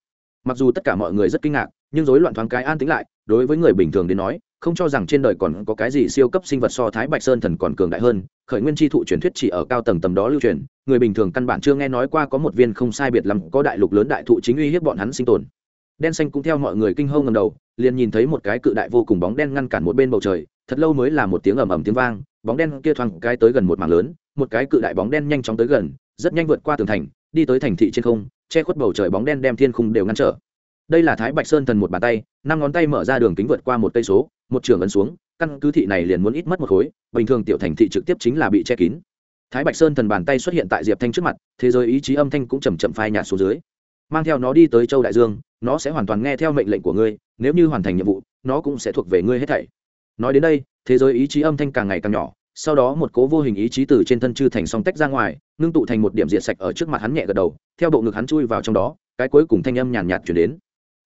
Mặc dù tất cả mọi người rất kinh ngạc, nhưng rối loạn thoáng cái an tính lại, đối với người bình thường đến nói, không cho rằng trên đời còn có cái gì siêu cấp sinh vật so thái bạch sơn thần còn cường đại hơn, khởi nguyên tri thụ truyền thuyết chỉ ở cao tầng tầm đó lưu truyền, người bình thường căn bản chưa nghe nói qua có một viên không sai biệt lắm, có đại lục lớn đại thụ chính uy hiếp bọn hắn sinh tồn. Đen xanh cũng theo mọi người kinh hâu ngầm đầu, liền nhìn thấy một cái cự đại vô cùng bóng đen ngăn cản một bên bầu trời, thật lâu mới là một tiếng ầm ầm tiếng vang, bóng đen kia thoáng cái tới gần một mảng lớn, một cái cự đại bóng đen nhanh chóng tới gần, rất nhanh vượt qua tường thành đi tới thành thị trên không, che khuất bầu trời bóng đen đem thiên khung đều ngăn trở. Đây là thái bạch sơn thần một bàn tay, năm ngón tay mở ra đường kính vượt qua một cây số, một trường ấn xuống, căn cứ thị này liền muốn ít mất một khối, bình thường tiểu thành thị trực tiếp chính là bị che kín. Thái bạch sơn thần bàn tay xuất hiện tại diệp thanh trước mặt, thế giới ý chí âm thanh cũng chầm chậm phai nhạt xuống dưới. Mang theo nó đi tới châu đại dương, nó sẽ hoàn toàn nghe theo mệnh lệnh của ngươi, nếu như hoàn thành nhiệm vụ, nó cũng sẽ thuộc về ngươi hết thảy. Nói đến đây, thế giới ý chí âm thanh càng ngày càng nhỏ sau đó một cố vô hình ý chí từ trên thân chư thành song tách ra ngoài, ngưng tụ thành một điểm diện sạch ở trước mặt hắn nhẹ gật đầu, theo bộ ngực hắn chui vào trong đó, cái cuối cùng thanh âm nhàn nhạt chuyển đến.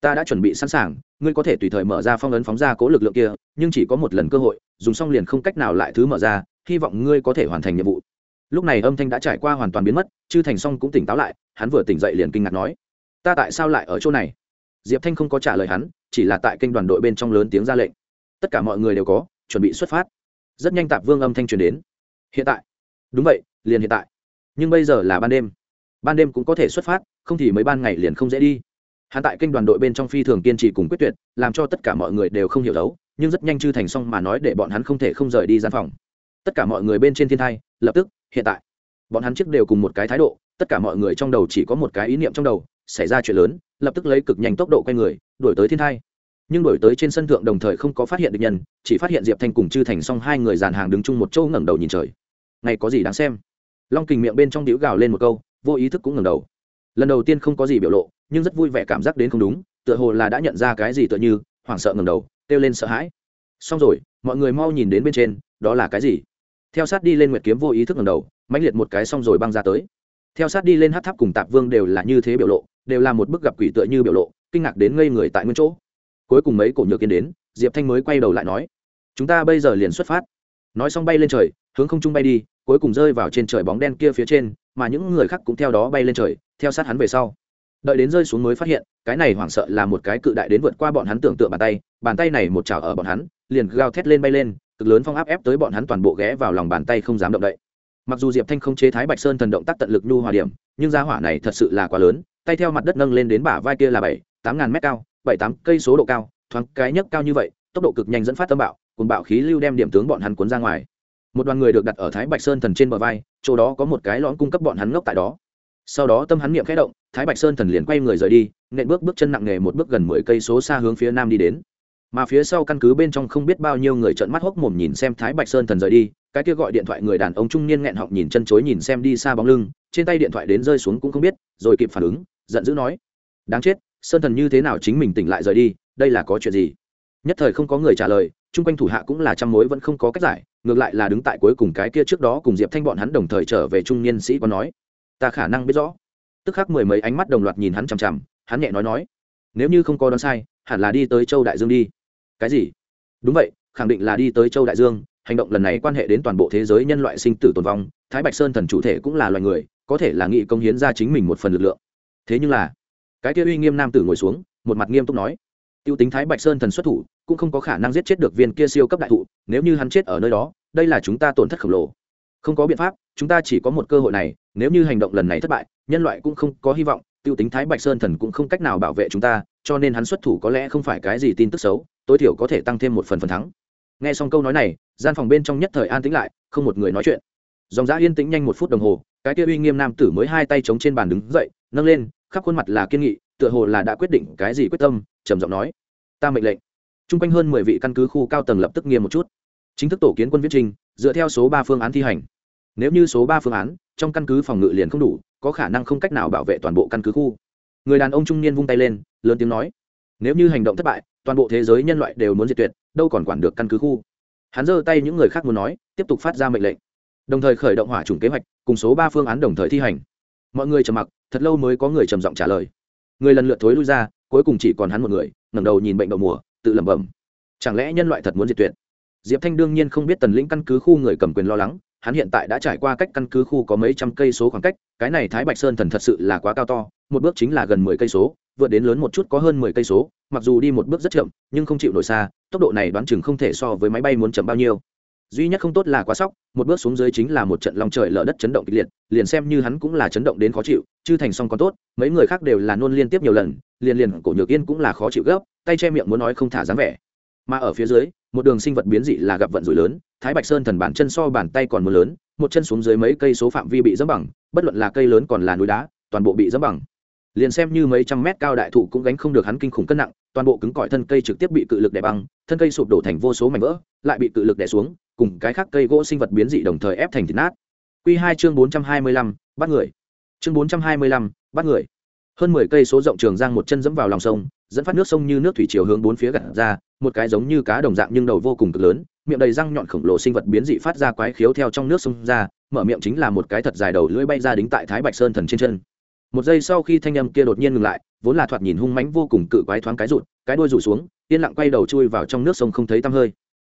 Ta đã chuẩn bị sẵn sàng, ngươi có thể tùy thời mở ra phong ấn phóng ra cố lực lượng kia, nhưng chỉ có một lần cơ hội, dùng xong liền không cách nào lại thứ mở ra, hy vọng ngươi có thể hoàn thành nhiệm vụ. Lúc này âm thanh đã trải qua hoàn toàn biến mất, chư thành song cũng tỉnh táo lại, hắn vừa tỉnh dậy liền kinh ngạc nói, ta tại sao lại ở chỗ này? Diệp thanh không có trả lời hắn, chỉ là tại kênh đoàn đội bên trong lớn tiếng ra lệnh. Tất cả mọi người đều có, chuẩn bị xuất phát rất nhanh tạp vương âm thanh truyền đến. Hiện tại. Đúng vậy, liền hiện tại. Nhưng bây giờ là ban đêm. Ban đêm cũng có thể xuất phát, không thì mấy ban ngày liền không dễ đi. Hắn tại kênh đoàn đội bên trong phi thường kiên trì cùng quyết tuyệt, làm cho tất cả mọi người đều không hiểu đấu nhưng rất nhanh chư thành xong mà nói để bọn hắn không thể không rời đi gian phòng. Tất cả mọi người bên trên thiên thai, lập tức, hiện tại. Bọn hắn trước đều cùng một cái thái độ, tất cả mọi người trong đầu chỉ có một cái ý niệm trong đầu, xảy ra chuyện lớn, lập tức lấy cực nhanh tốc độ quay người, đuổi tới thiên thai nhưng đổi tới trên sân thượng đồng thời không có phát hiện được nhân, chỉ phát hiện diệp thanh cùng chư thành xong hai người dàn hàng đứng chung một chỗ ngẩng đầu nhìn trời. Ngày có gì đáng xem? Long kình miệng bên trong đĩu gào lên một câu, vô ý thức cũng ngẩng đầu. Lần đầu tiên không có gì biểu lộ, nhưng rất vui vẻ cảm giác đến không đúng, tựa hồ là đã nhận ra cái gì tựa như, hoảng sợ ngẩng đầu, kêu lên sợ hãi. Xong rồi, mọi người mau nhìn đến bên trên, đó là cái gì? Theo sát đi lên nguyệt kiếm vô ý thức ngẩng đầu, mãnh liệt một cái xong rồi băng ra tới. Theo sát đi lên hát tháp cùng tạp vương đều là như thế biểu lộ, đều là một bức gặp quỷ tựa như biểu lộ, kinh ngạc đến ngây người tại nguyên chỗ cuối cùng mấy cổ nhược kiến đến, diệp thanh mới quay đầu lại nói, chúng ta bây giờ liền xuất phát. Nói xong bay lên trời, hướng không trung bay đi, cuối cùng rơi vào trên trời bóng đen kia phía trên, mà những người khác cũng theo đó bay lên trời, theo sát hắn về sau. Đợi đến rơi xuống mới phát hiện, cái này hoảng sợ là một cái cự đại đến vượt qua bọn hắn tưởng tượng bàn tay bàn tay này một chảo ở bọn hắn, liền gào thét lên bay lên, cực lớn phong áp ép tới bọn hắn toàn bộ ghé vào lòng bàn tay không dám động đậy. Mặc dù diệp thanh không chế thái bạch sơn thần động tác tận lực nhu hòa điểm, nhưng giá hỏa này thật sự là quá lớn, tay theo mặt đất nâng lên đến bả vai kia là bảy, tám ngàn mét cao bảy tám cây số độ cao, thoáng cái nhấc cao như vậy, tốc độ cực nhanh dẫn phát tâm bạo, cùng bạo khí lưu đem điểm tướng bọn hắn cuốn ra ngoài. Một đoàn người được đặt ở thái bạch sơn thần trên bờ vai, chỗ đó có một cái lõm cung cấp bọn hắn ngốc tại đó. Sau đó tâm hắn niệm khẽ động, thái bạch sơn thần liền quay người rời đi, nện bước bước chân nặng nề một bước gần mười cây số xa hướng phía nam đi đến. Mà phía sau căn cứ bên trong không biết bao nhiêu người trợn mắt hốc mồm nhìn xem thái bạch sơn thần rời đi, cái kia gọi điện thoại người đàn ông trung niên nghẹn họng nhìn chân chối nhìn xem đi xa bóng lưng, trên tay điện thoại đến rơi xuống cũng không biết, rồi kịp phản ứng, giận dữ nói, đáng chết sơn thần như thế nào chính mình tỉnh lại rời đi, đây là có chuyện gì? Nhất thời không có người trả lời, chung quanh thủ hạ cũng là trăm mối vẫn không có cách giải, ngược lại là đứng tại cuối cùng cái kia trước đó cùng diệp thanh bọn hắn đồng thời trở về trung niên sĩ có nói. Ta khả năng biết rõ. Tức khắc mười mấy ánh mắt đồng loạt nhìn hắn chằm chằm, hắn nhẹ nói nói. Nếu như không có đoán sai, hẳn là đi tới châu đại dương đi. Cái gì? Đúng vậy, khẳng định là đi tới châu đại dương, hành động lần này quan hệ đến toàn bộ thế giới nhân loại sinh tử tồn vong, thái bạch sơn thần chủ thể cũng là loài người, có thể là nghị công hiến ra chính mình một phần lực lượng. Thế nhưng là cái kia uy nghiêm nam tử ngồi xuống, một mặt nghiêm túc nói t i ê u tính thái bạch sơn thần xuất thủ, cũng không có khả năng giết chết được viên kia siêu cấp đại thụ, nếu như hắn chết ở nơi đó, đây là chúng ta tổn thất khổng lồ. Không có biện pháp, chúng ta chỉ có một cơ hội này, nếu như hành động lần này thất bại, nhân loại cũng không có hy vọng t i ê u tính thái bạch sơn thần cũng không cách nào bảo vệ chúng ta, cho nên hắn xuất thủ có lẽ không phải cái gì tin tức xấu, tối thiểu có thể tăng thêm một phần phần thắng. Nghe xong câu nói này, gian phòng bên trong nhất thời an tĩnh lại, không một người nói chuyện. Dòng giã yên tĩnh nhanh một phút đồng hồ, cái kia uy nghiêm nam tử mới hai tay chống trên bàn đứng dậy, nâng lên khắp khuôn mặt là kiên nghị, tựa hồ là đã quyết định cái gì quyết tâm, trầm giọng nói, ta mệnh lệnh. Trung quanh hơn mười vị căn cứ khu cao tầng lập tức nghiêm một chút. Chính thức tổ kiến quân viết trình, dựa theo số ba phương án thi hành. Nếu như số ba phương án trong căn cứ phòng ngự liền không đủ, có khả năng không cách nào bảo vệ toàn bộ căn cứ khu. Người đàn ông trung niên vung tay lên, lớn tiếng nói, nếu như hành động thất bại, toàn bộ thế giới nhân loại đều muốn diệt tuyệt, đâu còn quản được căn cứ khu. Hắn giơ tay những người khác muốn nói, tiếp tục phát ra mệnh lệnh. Đồng thời khởi động hỏa chủng kế hoạch, cùng số ba phương án đồng thời thi hành. Mọi người trầm mặc thật lâu mới có người trầm giọng trả lời. Người lần lượt thối lui ra, cuối cùng chỉ còn hắn một người, ngẩng đầu nhìn bệnh đậu mùa, tự lẩm bẩm. Chẳng lẽ nhân loại thật muốn diệt tuyệt? Diệp thanh đương nhiên không biết tần lĩnh căn cứ khu người cầm quyền lo lắng, hắn hiện tại đã trải qua cách căn cứ khu có mấy trăm cây số khoảng cách, cái này thái bạch sơn thần thật sự là quá cao to, một bước chính là gần mười cây số, vượt đến lớn một chút có hơn mười cây số, mặc dù đi một bước rất chậm, nhưng không chịu nổi xa, tốc độ này đoán chừng không thể so với máy bay muốn chậm bao nhiêu duy nhất không tốt là quá sóc, một bước xuống dưới chính là một trận lòng trời lở đất chấn động kịch liệt, liền xem như hắn cũng là chấn động đến khó chịu chưa thành xong còn tốt, mấy người khác đều là nôn liên tiếp nhiều lần, liền liền cổ nhược yên cũng là khó chịu gấp, tay che miệng muốn nói không thả dáng vẻ. Mà ở phía dưới, một đường sinh vật biến dị là gặp vận rủi lớn, thái bạch sơn thần bản chân so bàn tay còn mưa lớn, một chân xuống dưới mấy cây số phạm vi bị dẫm bằng, bất luận là cây lớn còn là núi đá, toàn bộ bị dẫm bằng. Liền xem như mấy trăm mét cao đại thụ cũng gánh không được hắn kinh khủng cân nặng, toàn bộ cứng cỏi thân cây trực tiếp bị cự lực đè băng, thân cây sụp đổ thành vô số mảnh vỡ, lại bị cự lực đè xuống cùng cái khác cây gỗ sinh vật biến dị đồng thời ép thành thịt nát. Q hai chương bốn trăm hai mươi lăm, bắt người. Chương bốn trăm hai mươi lăm, bắt người. Hơn mười cây số rộng trường giang một chân dẫm vào lòng sông, dẫn phát nước sông như nước thủy chiều hướng bốn phía gặt ra, một cái giống như cá đồng dạng nhưng đầu vô cùng cực lớn, miệng đầy răng nhọn khổng lồ sinh vật biến dị phát ra quái khiếu theo trong nước sông ra, mở miệng chính là một cái thật dài đầu lưỡi bay ra đính tại thái bạch sơn thần trên chân. Một giây sau khi thanh âm kia đột nhiên ngừng lại, vốn là thoạt nhìn hung mãnh vô cùng cự quái thoáng cái rụt, cái đuôi rủ xuống, yên lặng quay đầu chui vào trong nước sông không thấy tăm hơi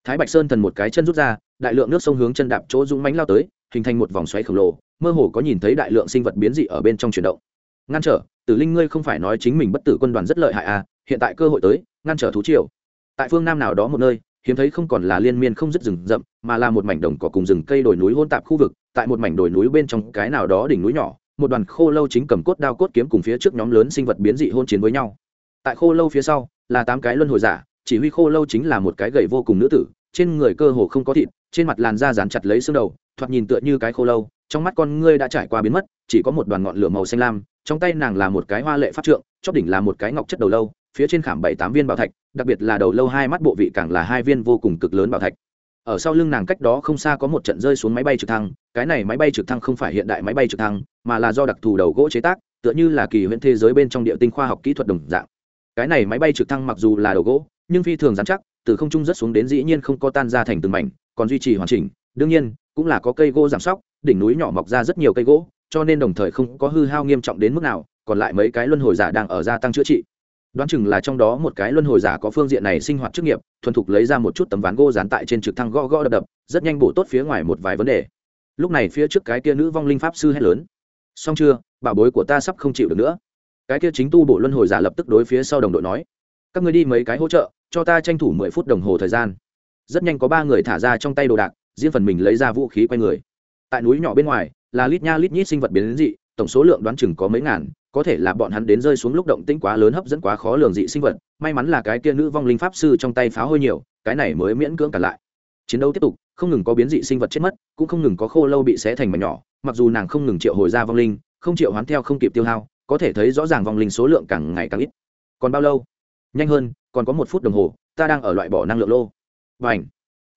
thái bạch sơn thần một cái chân rút ra, đại lượng nước sông hướng chân đạp chỗ dũng mánh lao tới, hình thành một vòng xoáy khổng lồ, mơ hồ có nhìn thấy đại lượng sinh vật biến dị ở bên trong chuyển động. Ngăn trở, tử linh ngươi không phải nói chính mình bất tử quân đoàn rất lợi hại à hiện tại cơ hội tới, ngăn trở thú triều. Tại phương nam nào đó một nơi, hiếm thấy không còn là liên miên không dứt rừng rậm, mà là một mảnh đồng cỏ cùng rừng cây đồi núi hôn tạp khu vực, tại một mảnh đồi núi bên trong cái nào đó đỉnh núi nhỏ, một đoàn khô lâu chính cầm cốt đao cốt kiếm cùng phía trước nhóm lớn sinh vật biến dị hôn chiến với nhau. Tại khô lâu phía sau, là tám cái luân hồi giả chỉ huy khô lâu chính là một cái gậy vô cùng nữ tử, trên người cơ hồ không có thịt, trên mặt làn da dán chặt lấy xương đầu, thoạt nhìn tựa như cái khô lâu, trong mắt con ngươi đã trải qua biến mất, chỉ có một đoàn ngọn lửa màu xanh lam, trong tay nàng là một cái hoa lệ pháp trượng, chóp đỉnh là một cái ngọc chất đầu lâu, phía trên khảm bảy tám viên bảo thạch, đặc biệt là đầu lâu hai mắt bộ vị càng là hai viên vô cùng cực lớn bảo thạch. Ở sau lưng nàng cách đó không xa có một trận rơi xuống máy bay trực thăng, cái này máy bay trực thăng không phải hiện đại máy bay trực thăng, mà là do đặc thù đầu gỗ chế tác, tựa như là kỳ huyễn thế giới bên trong địa tinh khoa học kỹ thuật đồng dạng. Cái này máy bay trực thăng mặc dù là đầu gỗ nhưng phi thường dán chắc, từ không trung rất xuống đến dĩ nhiên không có tan ra thành từng mảnh, còn duy trì hoàn chỉnh. Đương nhiên, cũng là có cây gỗ giảm sóc, đỉnh núi nhỏ mọc ra rất nhiều cây gỗ, cho nên đồng thời không có hư hao nghiêm trọng đến mức nào, còn lại mấy cái luân hồi giả đang ở gia tăng chữa trị. Đoán chừng là trong đó một cái luân hồi giả có phương diện này sinh hoạt chức nghiệp, thuần thục lấy ra một chút tấm ván gỗ dán tại trên trực thăng gõ gõ đập đập, rất nhanh bổ tốt phía ngoài một vài vấn đề. Lúc này phía trước cái kia nữ vong linh pháp sư hét lớn. Xong chưa? Bảo bối của ta sắp không chịu được nữa. Cái kia chính tu bộ luân hồi giả lập tức đối phía sau đồng đội nói các người đi mấy cái hỗ trợ, cho ta tranh thủ mười phút đồng hồ thời gian. Rất nhanh có ba người thả ra trong tay đồ đạc, riêng phần mình lấy ra vũ khí quay người. Tại núi nhỏ bên ngoài, là lít nha lít nhít sinh vật biến đến dị, tổng số lượng đoán chừng có mấy ngàn, có thể là bọn hắn đến rơi xuống lúc động tĩnh quá lớn hấp dẫn quá khó lường dị sinh vật, may mắn là cái kia nữ vong linh pháp sư trong tay pháo hơi nhiều, cái này mới miễn cưỡng cả lại. Chiến đấu tiếp tục, không ngừng có biến dị sinh vật chết mất, cũng không ngừng có khô lâu bị xé thành mảnh nhỏ, mặc dù nàng không ngừng triệu hồi ra vong linh, không triệu hoán theo không kịp tiêu hao, có thể thấy rõ ràng vong linh số lượng càng ngày càng ít. Còn bao lâu? Nhanh hơn, còn có một phút đồng hồ, ta đang ở loại bỏ năng lượng lô. Và ảnh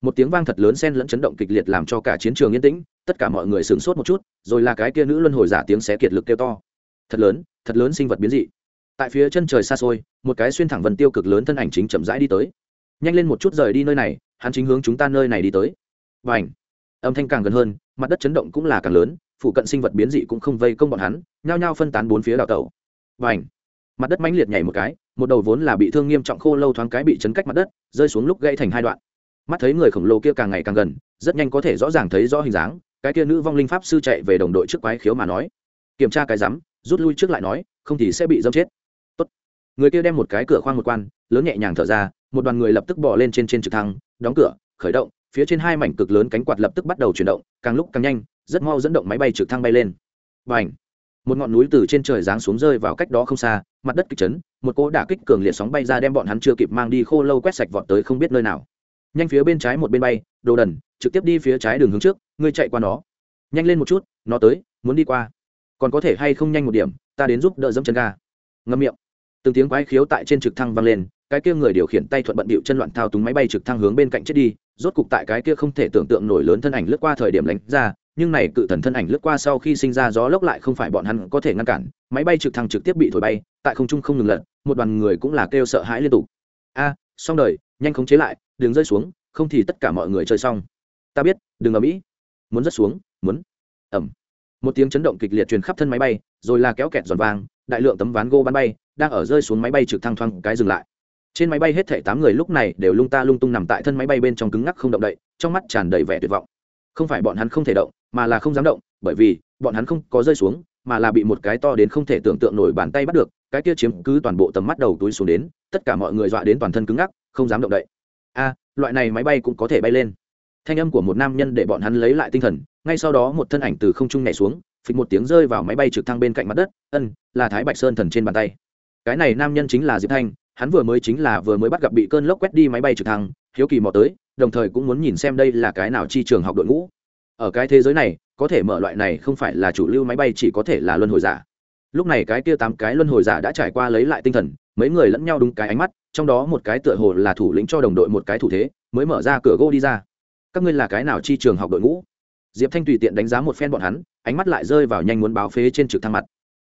một tiếng vang thật lớn xen lẫn chấn động kịch liệt làm cho cả chiến trường yên tĩnh, tất cả mọi người sửng sốt một chút, rồi là cái kia nữ luân hồi giả tiếng xé kiệt lực kêu to. Thật lớn thật lớn sinh vật biến dị. Tại phía chân trời xa xôi, một cái xuyên thẳng vần tiêu cực lớn thân ảnh chính chậm rãi đi tới. Nhanh lên một chút rời đi nơi này, hắn chính hướng chúng ta nơi này đi tới. Và ảnh âm thanh càng gần hơn, mặt đất chấn động cũng là càng lớn, phụ cận sinh vật biến dị cũng không vây công bọn hắn, nhao nhao phân tán bốn phía đào tẩu. Và ảnh mặt đất mãnh liệt nhảy một cái một đầu vốn là bị thương nghiêm trọng khô lâu thoáng cái bị chấn cách mặt đất, rơi xuống lúc gãy thành hai đoạn. Mắt thấy người khổng lồ kia càng ngày càng gần, rất nhanh có thể rõ ràng thấy rõ hình dáng, cái kia nữ vong linh pháp sư chạy về đồng đội trước quái khiếu mà nói. Kiểm tra cái rắm, rút lui trước lại nói, không thì sẽ bị dâm chết. Tốt. người kia đem một cái cửa khoang một quan, lớn nhẹ nhàng thở ra, một đoàn người lập tức bỏ lên trên trên trực thăng, đóng cửa, khởi động, phía trên hai mảnh cực lớn cánh quạt lập tức bắt đầu chuyển động, càng lúc càng nhanh, rất mau dẫn động máy bay trực thăng bay lên. Và ảnh một ngọn núi từ trên trời giáng xuống rơi vào cách đó không xa, mặt đất kịch chấn một cỗ đả kích cường liệt sóng bay ra đem bọn hắn chưa kịp mang đi khô lâu quét sạch vọt tới không biết nơi nào. Nhanh phía bên trái một bên bay, đồ đần, trực tiếp đi phía trái đường hướng trước, ngươi chạy qua nó. Nhanh lên một chút, nó tới, muốn đi qua. Còn có thể hay không nhanh một điểm, ta đến giúp đỡ dẫm chân ga. Ngâm miệng. Từng tiếng quái khiếu tại trên trực thăng vang lên, cái kia người điều khiển tay thuận bận bịu chân loạn thao túng máy bay trực thăng hướng bên cạnh chết đi, rốt cục tại cái kia không thể tưởng tượng nổi lớn thân ảnh lướt qua thời điểm lánh ra, nhưng này cự thần thân ảnh lướt qua sau khi sinh ra gió lốc lại không phải bọn hắn có thể ngăn cản máy bay trực thăng trực tiếp bị thổi bay, tại không trung không ngừng lật, một đoàn người cũng là kêu sợ hãi liên tục. A, xong đời, nhanh khống chế lại đừng rơi xuống, không thì tất cả mọi người chơi xong. Ta biết, đừng ở mỹ muốn rớt xuống, muốn. Ẩm một tiếng chấn động kịch liệt truyền khắp thân máy bay, rồi là kéo kẹt giòn vàng đại lượng tấm ván gỗ bắn bay, đang ở rơi xuống máy bay trực thăng thoang cái dừng lại. Trên máy bay hết thảy tám người lúc này đều lung ta lung tung nằm tại thân máy bay bên trong cứng ngắc không động đậy, trong mắt tràn đầy vẻ tuyệt vọng. Không phải bọn hắn không thể động, mà là không dám động, bởi vì bọn hắn không có rơi xuống mà là bị một cái to đến không thể tưởng tượng nổi bàn tay bắt được, cái kia chiếm cứ toàn bộ tầm mắt đầu túi xuống đến, tất cả mọi người dọa đến toàn thân cứng ngắc, không dám động đậy. A, loại này máy bay cũng có thể bay lên. Thanh âm của một nam nhân để bọn hắn lấy lại tinh thần, ngay sau đó một thân ảnh từ không trung nhảy xuống, phịch một tiếng rơi vào máy bay trực thăng bên cạnh mặt đất, ân, là thái bạch sơn thần trên bàn tay. Cái này nam nhân chính là diệp thanh, hắn vừa mới chính là vừa mới bắt gặp bị cơn lốc quét đi máy bay trực thăng, hiếu kỳ mò tới, đồng thời cũng muốn nhìn xem đây là cái nào chi trường học đội ngũ. Ở cái thế giới này có thể mở loại này không phải là chủ lưu máy bay chỉ có thể là luân hồi giả. Lúc này cái kia tám cái luân hồi giả đã trải qua lấy lại tinh thần, mấy người lẫn nhau đúng cái ánh mắt, trong đó một cái tựa hồ là thủ lĩnh cho đồng đội một cái thủ thế, mới mở ra cửa gỗ đi ra. Các ngươi là cái nào chi trường học đội ngũ? Diệp thanh tùy tiện đánh giá một phen bọn hắn, ánh mắt lại rơi vào nhanh muốn báo phế trên trực thăng mặt.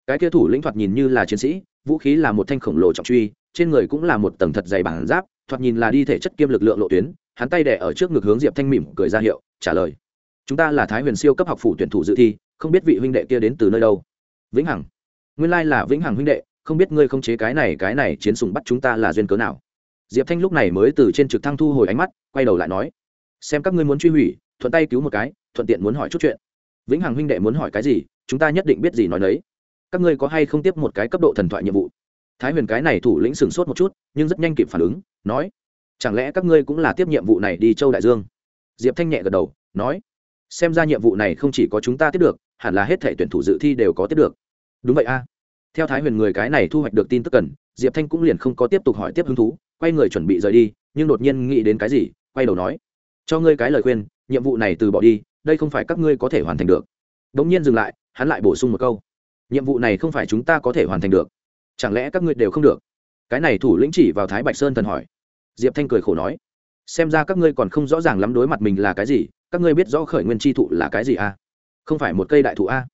Cái kia thủ lĩnh thoạt nhìn như là chiến sĩ, vũ khí là một thanh khổng lồ trọng truy, trên người cũng là một tầng thật dày bản giáp, thoạt nhìn là đi thể chất kiêm lực lượng lộ tuyến, hắn tay đẻ ở trước ngực hướng diệp thanh mỉm cười ra hiệu, trả lời chúng ta là thái huyền siêu cấp học phủ tuyển thủ dự thi, không biết vị huynh đệ kia đến từ nơi đâu. Vĩnh hằng. Nguyên lai là vĩnh hằng huynh đệ, không biết ngươi không chế cái này cái này chiến sùng bắt chúng ta là duyên cớ nào. Diệp thanh lúc này mới từ trên trực thăng thu hồi ánh mắt, quay đầu lại nói, xem các ngươi muốn truy hủy, thuận tay cứu một cái, thuận tiện muốn hỏi chút chuyện. Vĩnh hằng huynh đệ muốn hỏi cái gì, chúng ta nhất định biết gì nói đấy các ngươi có hay không tiếp một cái cấp độ thần thoại nhiệm vụ? Thái huyền cái này thủ lĩnh sửng sốt một chút, nhưng rất nhanh kịp phản ứng, nói, chẳng lẽ các ngươi cũng là tiếp nhiệm vụ này đi châu đại dương? Diệp thanh nhẹ gật đầu, nói xem ra nhiệm vụ này không chỉ có chúng ta tiếp được, hẳn là hết thể tuyển thủ dự thi đều có tiếp được. Đúng vậy a. Theo thái huyền người cái này thu hoạch được tin tức cần, diệp thanh cũng liền không có tiếp tục hỏi tiếp hứng thú, quay người chuẩn bị rời đi, nhưng đột nhiên nghĩ đến cái gì, quay đầu nói. Cho ngươi cái lời khuyên, nhiệm vụ này từ bỏ đi, đây không phải các ngươi có thể hoàn thành được. Đ ỗ n g nhiên dừng lại, hắn lại bổ sung một câu. Nhiệm vụ này không phải chúng ta có thể hoàn thành được. Chẳng lẽ các ngươi đều không được? Cái này thủ lĩnh chỉ vào thái bạch sơn thần hỏi. Diệp thanh cười khổ nói xem ra các ngươi còn không rõ ràng lắm đối mặt mình là cái gì, các ngươi biết rõ khởi nguyên tri thụ là cái gì à? không phải một cây đại thụ a à?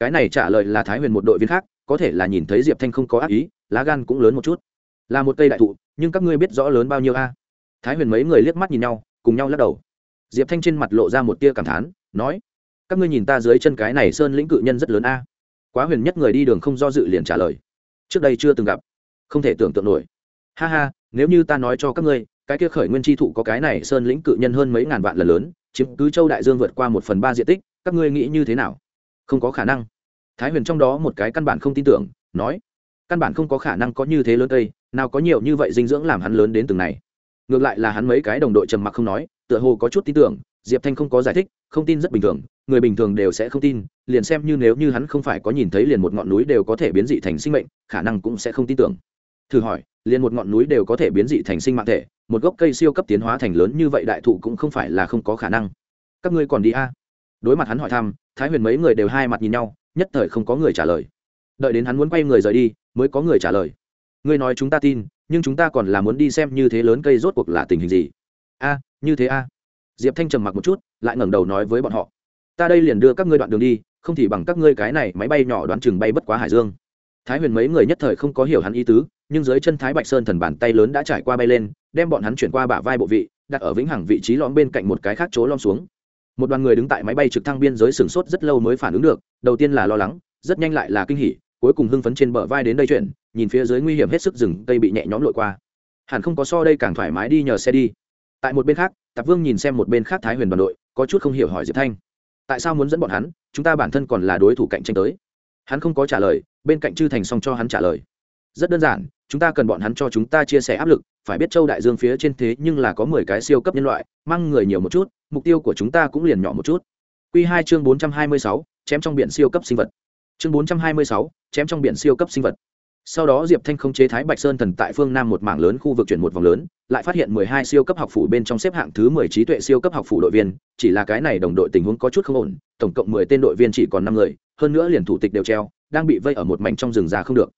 cái này trả lời là thái huyền một đội viên khác, có thể là nhìn thấy diệp thanh không có ác ý, lá gan cũng lớn một chút là một cây đại thụ, nhưng các ngươi biết rõ lớn bao nhiêu a à? thái huyền mấy người liếc mắt nhìn nhau, cùng nhau lắc đầu diệp thanh trên mặt lộ ra một tia cảm thán, nói, các ngươi nhìn ta dưới chân cái này sơn lĩnh cự nhân rất lớn a quá huyền nhất người đi đường không do dự liền trả lời, trước đây chưa từng gặp, không thể tưởng tượng nổi ha ha, nếu như ta nói cho các ngươi cái kia khởi nguyên chi thụ có cái này sơn lĩnh cự nhân hơn mấy ngàn vạn lần lớn chiếm cứ châu đại dương vượt qua một phần ba diện tích các ngươi nghĩ như thế nào? Không có khả năng. Thái huyền trong đó một cái căn bản không tin tưởng nói căn bản không có khả năng có như thế lớn tây, nào có nhiều như vậy dinh dưỡng làm hắn lớn đến từng này. Ngược lại là hắn mấy cái đồng đội trầm mặc không nói tựa hồ có chút tin tưởng diệp thanh không có giải thích không tin rất bình thường người bình thường đều sẽ không tin liền xem như nếu như hắn không phải có nhìn thấy liền một ngọn núi đều có thể biến dị thành sinh mệnh khả năng cũng sẽ không tin tưởng. Thử hỏi liền một ngọn núi đều có thể biến dị thành sinh mạng thể một gốc cây siêu cấp tiến hóa thành lớn như vậy đại thụ cũng không phải là không có khả năng. Các ngươi còn đi a? À? đối mặt hắn hỏi thăm, thái huyền mấy người đều hai mặt nhìn nhau, nhất thời không có người trả lời. Đợi đến hắn muốn quay người rời đi, mới có người trả lời. Ngươi nói chúng ta tin, nhưng chúng ta còn là muốn đi xem như thế lớn cây rốt cuộc là tình hình gì. A, như thế a. Diệp thanh trầm mặc một chút, lại ngẩng đầu nói với bọn họ. Ta đây liền đưa các ngươi đoạn đường đi, không thì bằng các ngươi cái này máy bay nhỏ đoán chừng bay bất quá hải dương. Thái huyền mấy người nhất thời không có hiểu hắn ý tứ nhưng dưới chân thái bạch sơn thần bàn tay lớn đã trải qua bay lên đem bọn hắn chuyển qua bả vai bộ vị đặt ở vĩnh hằng vị trí lõm bên cạnh một cái khác chỗ lom xuống. Một đoàn người đứng tại máy bay trực thăng biên giới sửng sốt rất lâu mới phản ứng được đầu tiên là lo lắng rất nhanh lại là kinh hỉ cuối cùng hưng phấn trên bờ vai đến đây chuyển, nhìn phía dưới nguy hiểm hết sức rừng cây bị nhẹ nhõm lội qua. Hẳn không có so đây càng thoải mái đi nhờ xe đi. Tại một bên khác tạp vương nhìn xem một bên khác thái huyền đoàn đội có chút không hiểu hỏi diệp thanh. Tại sao muốn dẫn bọn hắn? Chúng ta bản thân còn là đối thủ cạnh tranh tới. Hắn không có trả lời bên cạnh chư thành xong cho hắn trả lời rất đơn giản, chúng ta cần bọn hắn cho chúng ta chia sẻ áp lực, phải biết châu đại dương phía trên thế nhưng là có mười cái siêu cấp nhân loại, mang người nhiều một chút, mục tiêu của chúng ta cũng liền nhỏ một chút. Q hai chương bốn trăm hai mươi sáu, chém trong biển siêu cấp sinh vật. Chương bốn trăm hai mươi sáu, chém trong biển siêu cấp sinh vật. Sau đó diệp thanh không chế thái bạch sơn thần tại phương nam một mảng lớn khu vực chuyển một vòng lớn, lại phát hiện mười hai siêu cấp học phủ bên trong xếp hạng thứ mười trí tuệ siêu cấp học phủ đội viên, chỉ là cái này đồng đội tình huống có chút không ổn, tổng cộng mười tên đội viên chỉ còn năm người, hơn nữa liền thủ tịch đều treo, đang bị vây ở một mảnh trong rừng già không được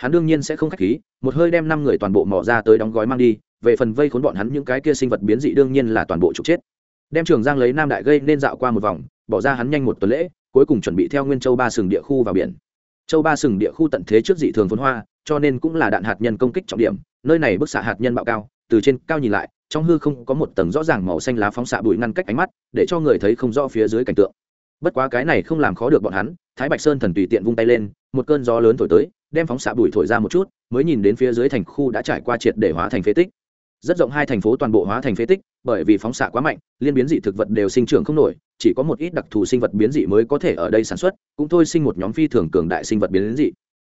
hắn đương nhiên sẽ không k h á c h khí, một hơi đem năm người toàn bộ mỏ ra tới đóng gói mang đi, về phần vây khốn bọn hắn những cái kia sinh vật biến dị đương nhiên là toàn bộ trục chết. Đem trường giang lấy nam đại gây nên dạo qua một vòng, bỏ ra hắn nhanh một tuần lễ, cuối cùng chuẩn bị theo nguyên châu ba sừng địa khu vào biển. Châu ba sừng địa khu tận thế trước dị thường phốn hoa, cho nên cũng là đạn hạt nhân công kích trọng điểm, nơi này bức xạ hạt nhân bạo cao, từ trên cao nhìn lại, trong hư không có một tầng rõ ràng màu xanh lá phóng xạ bụi ngăn cách ánh mắt, để cho người thấy không rõ phía dưới cảnh tượng. Bất quá cái này không làm khó được bọn hắn, thái bạch sơn thần tùy tiện vung tay lên, một cơn gió lớn thổi tới đem phóng xạ bụi thổi ra một chút, mới nhìn đến phía dưới thành khu đã trải qua triệt để hóa thành phế tích. Rất rộng hai thành phố toàn bộ hóa thành phế tích, bởi vì phóng xạ quá mạnh, liên biến dị thực vật đều sinh trưởng không nổi, chỉ có một ít đặc thù sinh vật biến dị mới có thể ở đây sản xuất, cũng thôi sinh một nhóm phi thường cường đại sinh vật biến dị.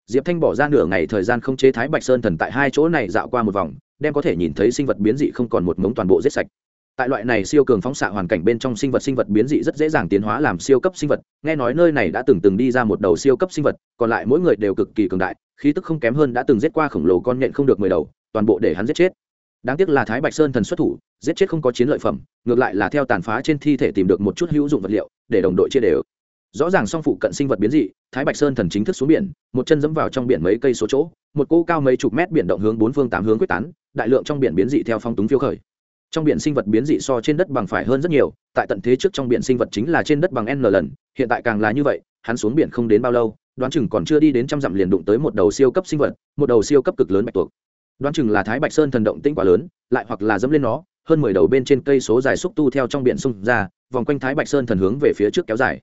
Diệp thanh bỏ ra nửa ngày thời gian không chế thái bạch sơn thần tại hai chỗ này dạo qua một vòng, đem có thể nhìn thấy sinh vật biến dị không còn một mống toàn bộ giết sạch tại loại này siêu cường phóng xạ hoàn cảnh bên trong sinh vật sinh vật biến dị rất dễ dàng tiến hóa làm siêu cấp sinh vật. Nghe nói nơi này đã từng từng đi ra một đầu siêu cấp sinh vật, còn lại mỗi người đều cực kỳ cường đại, khí tức không kém hơn đã từng giết qua khổng lồ con nhện không được mười đầu, toàn bộ để hắn giết chết. Đáng tiếc là thái bạch sơn thần xuất thủ, giết chết không có chiến lợi phẩm, ngược lại là theo tàn phá trên thi thể tìm được một chút hữu dụng vật liệu, để đồng đội chia đều. Rõ ràng song phụ cận sinh vật biến dị, thái bạch sơn thần chính thức xuống biển, một chân dẫm vào trong biển mấy cây số chỗ, một cô cao mấy chục mét biển động hướng bốn phương tám hướng quyết tán, đại lượng trong biển biến dị theo phong túng phiêu khởi trong biển sinh vật biến dị so trên đất bằng phải hơn rất nhiều, tại tận thế trước trong biển sinh vật chính là trên đất bằng n lần, hiện tại càng là như vậy, hắn xuống biển không đến bao lâu, đoán chừng còn chưa đi đến trăm dặm liền đụng tới một đầu siêu cấp sinh vật, một đầu siêu cấp cực lớn bạch tuộc. Đoán chừng là thái bạch sơn thần động tĩnh quá lớn, lại hoặc là dẫm lên nó, hơn mười đầu bên trên cây số dài xúc tu theo trong biển sông ra, vòng quanh thái bạch sơn thần hướng về phía trước kéo dài.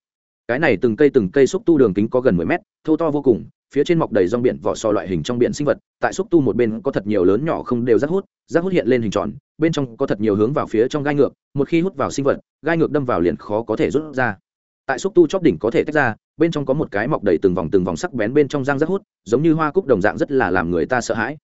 Cái này từng cây từng cây xúc tu đường kính có gần mười mét, thô to vô cùng phía trên mọc đầy rong biển vỏ sò loại hình trong biển sinh vật, tại xúc tu một bên có thật nhiều lớn nhỏ không đều rác hút rác hút hiện lên hình tròn, bên trong có thật nhiều hướng vào phía trong gai ngược, một khi hút vào sinh vật, gai ngược đâm vào liền khó có thể rút ra. Tại xúc tu chóp đỉnh có thể tách ra, bên trong có một cái mọc đầy từng vòng từng vòng sắc bén bên trong răng rác hút, giống như hoa cúc đồng dạng rất là làm người ta sợ hãi.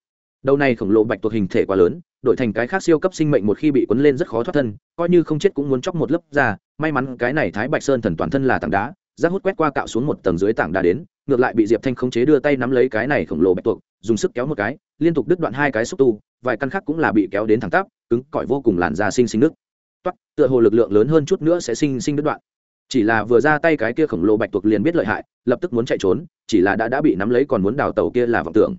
Đầu này khổng lồ bạch tuộc hình thể quá lớn, đổi thành cái khác siêu cấp sinh mệnh một khi bị quấn lên rất khó thoát thân, coi như không chết cũng muốn chóc một lớp ra, may mắn cái này thái bạch sơn thần toàn thân là tảng đá, rác hút quét qua cạo xuống một tầng dưới tảng đá đến ngược lại bị diệp thanh khống chế đưa tay nắm lấy cái này khổng lồ bạch tuộc, dùng sức kéo một cái, liên tục đứt đoạn hai cái xúc tu, vài căn khác cũng là bị kéo đến thẳng tắp, cứng cỏi vô cùng làn da sinh sinh nước. Toát tựa hồ lực lượng lớn hơn chút nữa sẽ sinh sinh đứt đoạn. Chỉ là vừa ra tay cái kia khổng lồ bạch tuộc liền biết lợi hại, lập tức muốn chạy trốn, chỉ là đã đã bị nắm lấy còn muốn đào tàu kia là vọng tưởng.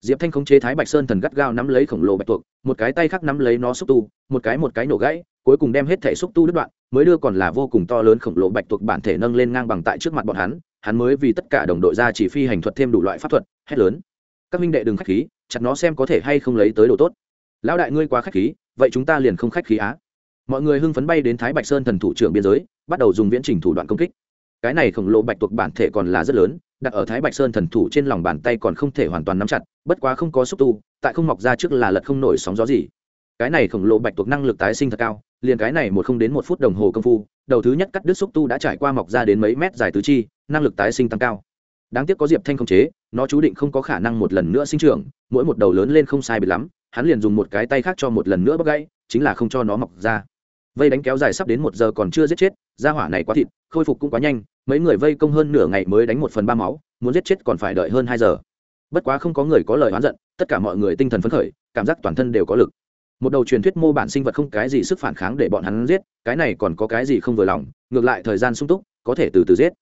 Diệp thanh khống chế thái bạch sơn thần gắt gao nắm lấy khổng lồ bạch tuộc, một cái tay khác nắm lấy nó xúc tu, một cái một cái nổ gãy, cuối cùng đem hết thể xúc tu đứt đoạn, mới đưa còn là vô cùng to lớn khổng lồ bạch tuộc bản thể nâng lên ngang bằng tại trước mặt bọn hắn hắn mới vì tất cả đồng đội ra chỉ phi hành thuật thêm đủ loại pháp thuật, hét lớn. Các minh đệ đừng khách khí, chặt nó xem có thể hay không lấy tới đồ tốt. Lão đại ngươi quá khách khí, vậy chúng ta liền không khách khí á. Mọi người hưng phấn bay đến thái bạch sơn thần thủ trưởng biên giới, bắt đầu dùng viễn trình thủ đoạn công kích. Cái này khổng lồ bạch tuộc bản thể còn là rất lớn, đặt ở thái bạch sơn thần thủ trên lòng bàn tay còn không thể hoàn toàn nắm chặt, bất quá không có xúc tu, tại không mọc ra trước là lật không nổi sóng gió gì. Cái này khổng lồ bạch tuộc năng lực tái sinh thật cao liền cái này một không đến một phút đồng hồ công phu, đầu thứ nhất cắt đứt xúc tu đã trải qua mọc ra đến mấy mét dài tứ chi, năng lực tái sinh tăng cao. Đáng tiếc có diệp thanh không chế, nó chú định không có khả năng một lần nữa sinh trưởng, mỗi một đầu lớn lên không sai biệt lắm, hắn liền dùng một cái tay khác cho một lần nữa bóc gãy, chính là không cho nó mọc ra. Vây đánh kéo dài sắp đến một giờ còn chưa giết chết, ra hỏa này quá thịt, khôi phục cũng quá nhanh, mấy người vây công hơn nửa ngày mới đánh một phần ba máu, muốn giết chết còn phải đợi hơn hai giờ. Bất quá không có người có lời oán giận, tất cả mọi người tinh thần phấn khởi, cảm giác toàn thân đều có lực một đầu truyền thuyết mô bản sinh vật không cái gì sức phản kháng để bọn hắn giết, cái này còn có cái gì không vừa lòng, ngược lại thời gian sung túc, có thể từ từ giết.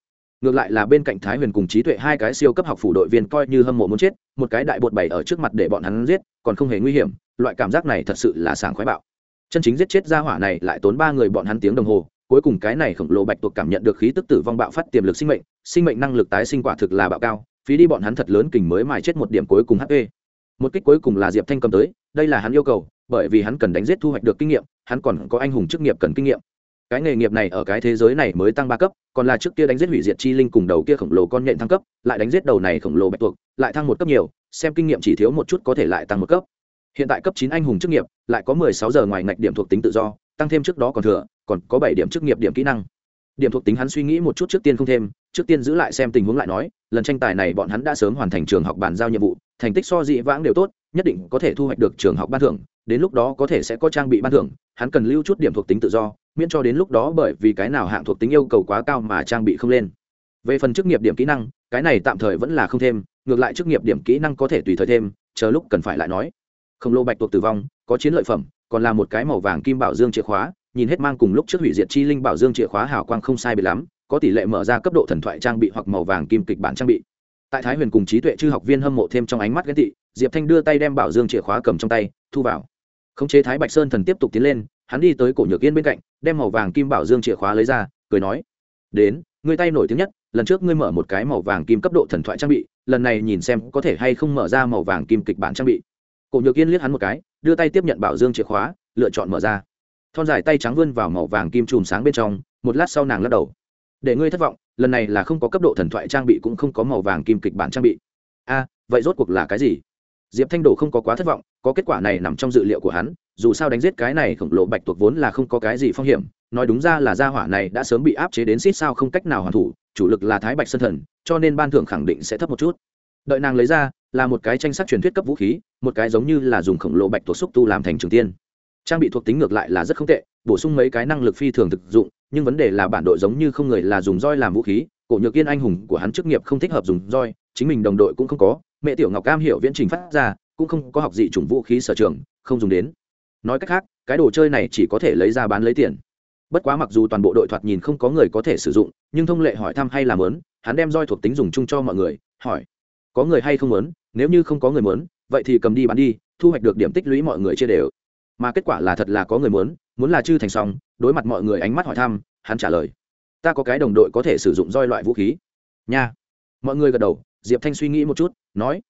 Ngược lại là bên cạnh thái huyền cùng trí tuệ hai cái siêu cấp học phủ đội viên coi như hâm mộ muốn chết, một cái đại bột bày ở trước mặt để bọn hắn giết, còn không hề nguy hiểm, loại cảm giác này thật sự là sảng khoái bạo. Chân chính giết chết ra hỏa này lại tốn ba người bọn hắn tiếng đồng hồ, cuối cùng cái này khổng lồ bạch tuộc cảm nhận được khí tức tử vong bạo phát tiềm lực sinh mệnh sinh mệnh năng lực tái sinh quả thực là bạo cao, phí đi bọn hắn thật lớn kình mới mài chết một điểm cuối cùng hp một kích cuối cùng là diệp thanh cầm tới, đây là hắn yêu cầu bởi vì hắn cần đánh giết thu hoạch được kinh nghiệm, hắn còn có anh hùng chức nghiệp cần kinh nghiệm. Cái nghề nghiệp này ở cái thế giới này mới tăng ba cấp, còn là trước kia đánh giết hủy diệt chi linh cùng đầu kia khổng lồ con nhện thăng cấp, lại đánh giết đầu này khổng lồ bạch tuộc, lại thăng một cấp nhiều, xem kinh nghiệm chỉ thiếu một chút có thể lại tăng một cấp. Hiện tại cấp chín anh hùng chức nghiệp, lại có mười sáu giờ ngoài ngạch điểm thuộc tính tự do, tăng thêm trước đó còn thừa, còn có bảy điểm chức nghiệp điểm kỹ năng. Điểm thuộc tính hắn suy nghĩ một chút trước tiên không thêm, trước tiên giữ lại xem tình huống lại nói, lần tranh tài này bọn hắn đã sớm hoàn thành trường học bàn giao nhiệm vụ, thành tích so dị vãng đều tốt nhất định có thể thu hoạch được trường học ban thưởng, đến lúc đó có thể sẽ có trang bị ban thưởng, hắn cần lưu chút điểm thuộc tính tự do, miễn cho đến lúc đó bởi vì cái nào hạng thuộc tính yêu cầu quá cao mà trang bị không lên. Về phần chức nghiệp điểm kỹ năng, cái này tạm thời vẫn là không thêm, ngược lại chức nghiệp điểm kỹ năng có thể tùy thời thêm, chờ lúc cần phải lại nói. Khổng lồ bạch tuộc tử vong, có chiến lợi phẩm, còn là một cái màu vàng kim bảo dương chìa khóa, nhìn hết mang cùng lúc trước hủy diệt chi linh bảo dương chìa khóa hào quang không sai biệt lắm, có tỷ lệ mở ra cấp độ thần thoại trang bị hoặc màu vàng kim kịch bản trang bị tại thái huyền cùng trí tuệ chư học viên hâm mộ thêm trong ánh mắt ghét tị, diệp thanh đưa tay đem bảo dương chìa khóa cầm trong tay, thu vào. Khống chế thái bạch sơn thần tiếp tục tiến lên, hắn đi tới cổ nhược yên bên cạnh, đem màu vàng kim bảo dương chìa khóa lấy ra, cười nói, đến, ngươi tay nổi tiếng nhất, lần trước ngươi mở một cái màu vàng kim cấp độ thần thoại trang bị, lần này nhìn xem có thể hay không mở ra màu vàng kim kịch bản trang bị. Cổ nhược yên liếc hắn một cái, đưa tay tiếp nhận bảo dương chìa khóa, lựa chọn mở ra. Thon dài tay trắng vươn vào màu vàng kim chùm sáng bên trong, một lát sau nàng lắc đầu để ngươi thất vọng, lần này là không có cấp độ thần thoại trang bị cũng không có màu vàng kim kịch bản trang bị. A, vậy rốt cuộc là cái gì? Diệp thanh đồ không có quá thất vọng, có kết quả này nằm trong dự liệu của hắn, dù sao đánh giết cái này khổng lồ bạch tuộc vốn là không có cái gì phong hiểm, nói đúng ra là gia hỏa này đã sớm bị áp chế đến xít sao không cách nào hoàn thủ, chủ lực là thái bạch sơn thần, cho nên ban thưởng khẳng định sẽ thấp một chút. Đợi nàng lấy ra, là một cái tranh sắc truyền thuyết cấp vũ khí, một cái giống như là dùng khổng lồ bạch tuộc xúc tu làm thành trường tiên. Trang bị thuộc tính ngược lại là rất không tệ, bổ sung mấy cái năng lực phi thường thực dụng nhưng vấn đề là bản đội giống như không người là dùng roi làm vũ khí, cổ nhược yên anh hùng của hắn chức nghiệp không thích hợp dùng roi, chính mình đồng đội cũng không có, mẹ tiểu ngọc cam hiểu viễn trình phát ra, cũng không có học gì chủng vũ khí sở trường, không dùng đến. Nói cách khác, cái đồ chơi này chỉ có thể lấy ra bán lấy tiền. Bất quá mặc dù toàn bộ đội thoạt nhìn không có người có thể sử dụng, nhưng thông lệ hỏi thăm hay làm lớn hắn đem roi thuộc tính dùng chung cho mọi người, hỏi, có người hay không muốn nếu như không có người muốn, vậy thì cầm đi bán đi, thu hoạch được điểm tích lũy mọi người chia đều mà kết quả là thật là có người muốn muốn là chư thành xong, đối mặt mọi người ánh mắt hỏi thăm, hắn trả lời, ta có cái đồng đội có thể sử dụng roi loại vũ khí. Nha. Mọi người gật đầu, diệp thanh suy nghĩ một chút, nói,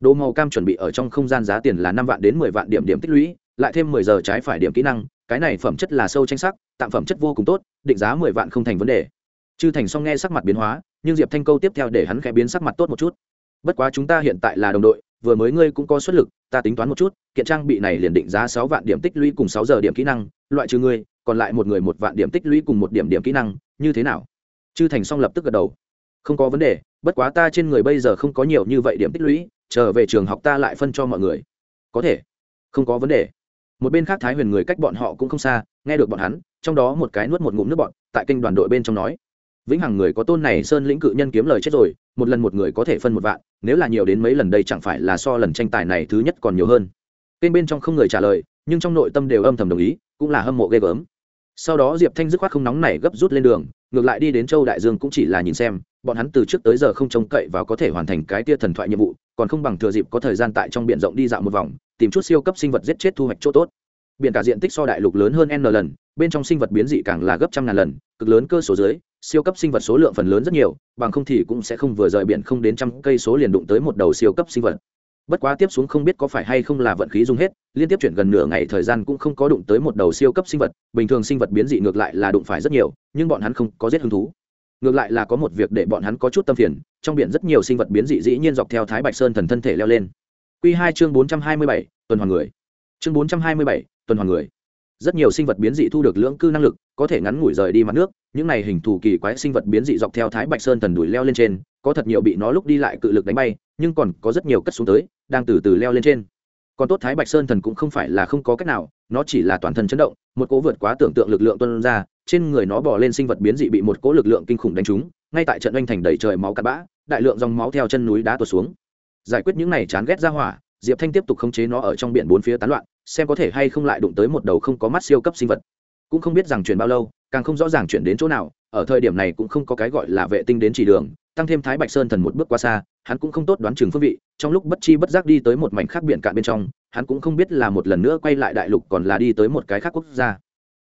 đồ màu cam chuẩn bị ở trong không gian giá tiền là năm vạn đến mười vạn điểm điểm tích lũy, lại thêm mười giờ trái phải điểm kỹ năng, cái này phẩm chất là sâu tranh sắc tạm phẩm chất vô cùng tốt, định giá mười vạn không thành vấn đề. Chư thành xong nghe sắc mặt biến hóa, nhưng diệp thanh câu tiếp theo để hắn khẽ biến sắc mặt tốt một chút. Bất quá chúng ta hiện tại là đồng đội, vừa mới ngươi cũng có xuất lực ta tính toán một chút, kiện trang bị này liền định giá sáu vạn điểm tích lũy cùng sáu giờ điểm kỹ năng, loại trừ ngươi, còn lại một người một vạn điểm tích lũy cùng một điểm điểm kỹ năng, như thế nào? Chư thành xong lập tức gật đầu. Không có vấn đề, bất quá ta trên người bây giờ không có nhiều như vậy điểm tích lũy, trở về trường học ta lại phân cho mọi người. Có thể. Không có vấn đề. Một bên khác thái huyền người cách bọn họ cũng không xa, nghe được bọn hắn, trong đó một cái nuốt một ngụm nước bọn tại kênh đoàn đội bên trong nói. Vĩnh hằng người có tôn này sơn lĩnh cự nhân kiếm lời chết rồi, một lần một người có thể phân một vạn nếu là nhiều đến mấy lần đây chẳng phải là so lần tranh tài này thứ nhất còn nhiều hơn. Kênh bên trong không người trả lời, nhưng trong nội tâm đều âm thầm đồng ý, cũng là hâm mộ ghê gớm. Sau đó diệp thanh dứt khoát không nóng này gấp rút lên đường, ngược lại đi đến châu đại dương cũng chỉ là nhìn xem, bọn hắn từ trước tới giờ không trông cậy và có thể hoàn thành cái tia thần thoại nhiệm vụ, còn không bằng thừa dịp có thời gian tại trong b i ể n rộng đi dạo một vòng, tìm chút siêu cấp sinh vật giết chết thu hoạch chỗ tốt. Biển cả diện tích so đại lục lớn hơn n lần, bên trong sinh vật biến dị càng là gấp trăm ngàn lần, cực lớn cơ số dưới siêu cấp sinh vật số lượng phần lớn rất nhiều, bằng không thì cũng sẽ không vừa rời biển không đến trăm cây số liền đụng tới một đầu siêu cấp sinh vật. Bất quá tiếp xuống không biết có phải hay không là vận khí dùng hết, liên tiếp chuyển gần nửa ngày thời gian cũng không có đụng tới một đầu siêu cấp sinh vật, bình thường sinh vật biến dị ngược lại là đụng phải rất nhiều, nhưng bọn hắn không có giết hứng thú. Ngược lại là có một việc để bọn hắn có chút tâm phiền, trong biển rất nhiều sinh vật biến dị dĩ nhiên dọc theo thái bạch sơn thần thân thể leo lên. Q hai chương bốn trăm hai mươi bảy, tuần hoàng người. Chương bốn trăm hai mươi bảy, tuần hoàng người rất nhiều sinh vật biến dị thu được lưỡng cư năng lực, có thể ngắn ngủi rời đi mặt nước. Những này hình thù kỳ quái sinh vật biến dị dọc theo thái bạch sơn thần đùi leo lên trên, có thật nhiều bị nó lúc đi lại cự lực đánh bay, nhưng còn có rất nhiều cất xuống tới, đang từ từ leo lên trên. Còn tốt thái bạch sơn thần cũng không phải là không có cách nào, nó chỉ là toàn thân chấn động, một cố vượt quá tưởng tượng lực lượng tuân ra, trên người nó bỏ lên sinh vật biến dị bị một cố lực lượng kinh khủng đánh trúng, ngay tại trận oanh thành đầy trời máu cắt bã, đại lượng dòng máu theo chân núi đá tuột xuống. Giải quyết những này chán ghét ra hỏa diệp thanh tiếp tục khống chế nó ở trong biển bốn phía tán loạn, xem có thể hay không lại đụng tới một đầu không có mắt siêu cấp sinh vật. Cũng không biết rằng chuyển bao lâu, càng không rõ ràng chuyển đến chỗ nào, ở thời điểm này cũng không có cái gọi là vệ tinh đến chỉ đường, tăng thêm thái bạch sơn thần một bước qua xa, hắn cũng không tốt đoán chừng phương vị, trong lúc bất chi bất giác đi tới một mảnh khác biển cạn bên trong, hắn cũng không biết là một lần nữa quay lại đại lục còn là đi tới một cái khác quốc gia.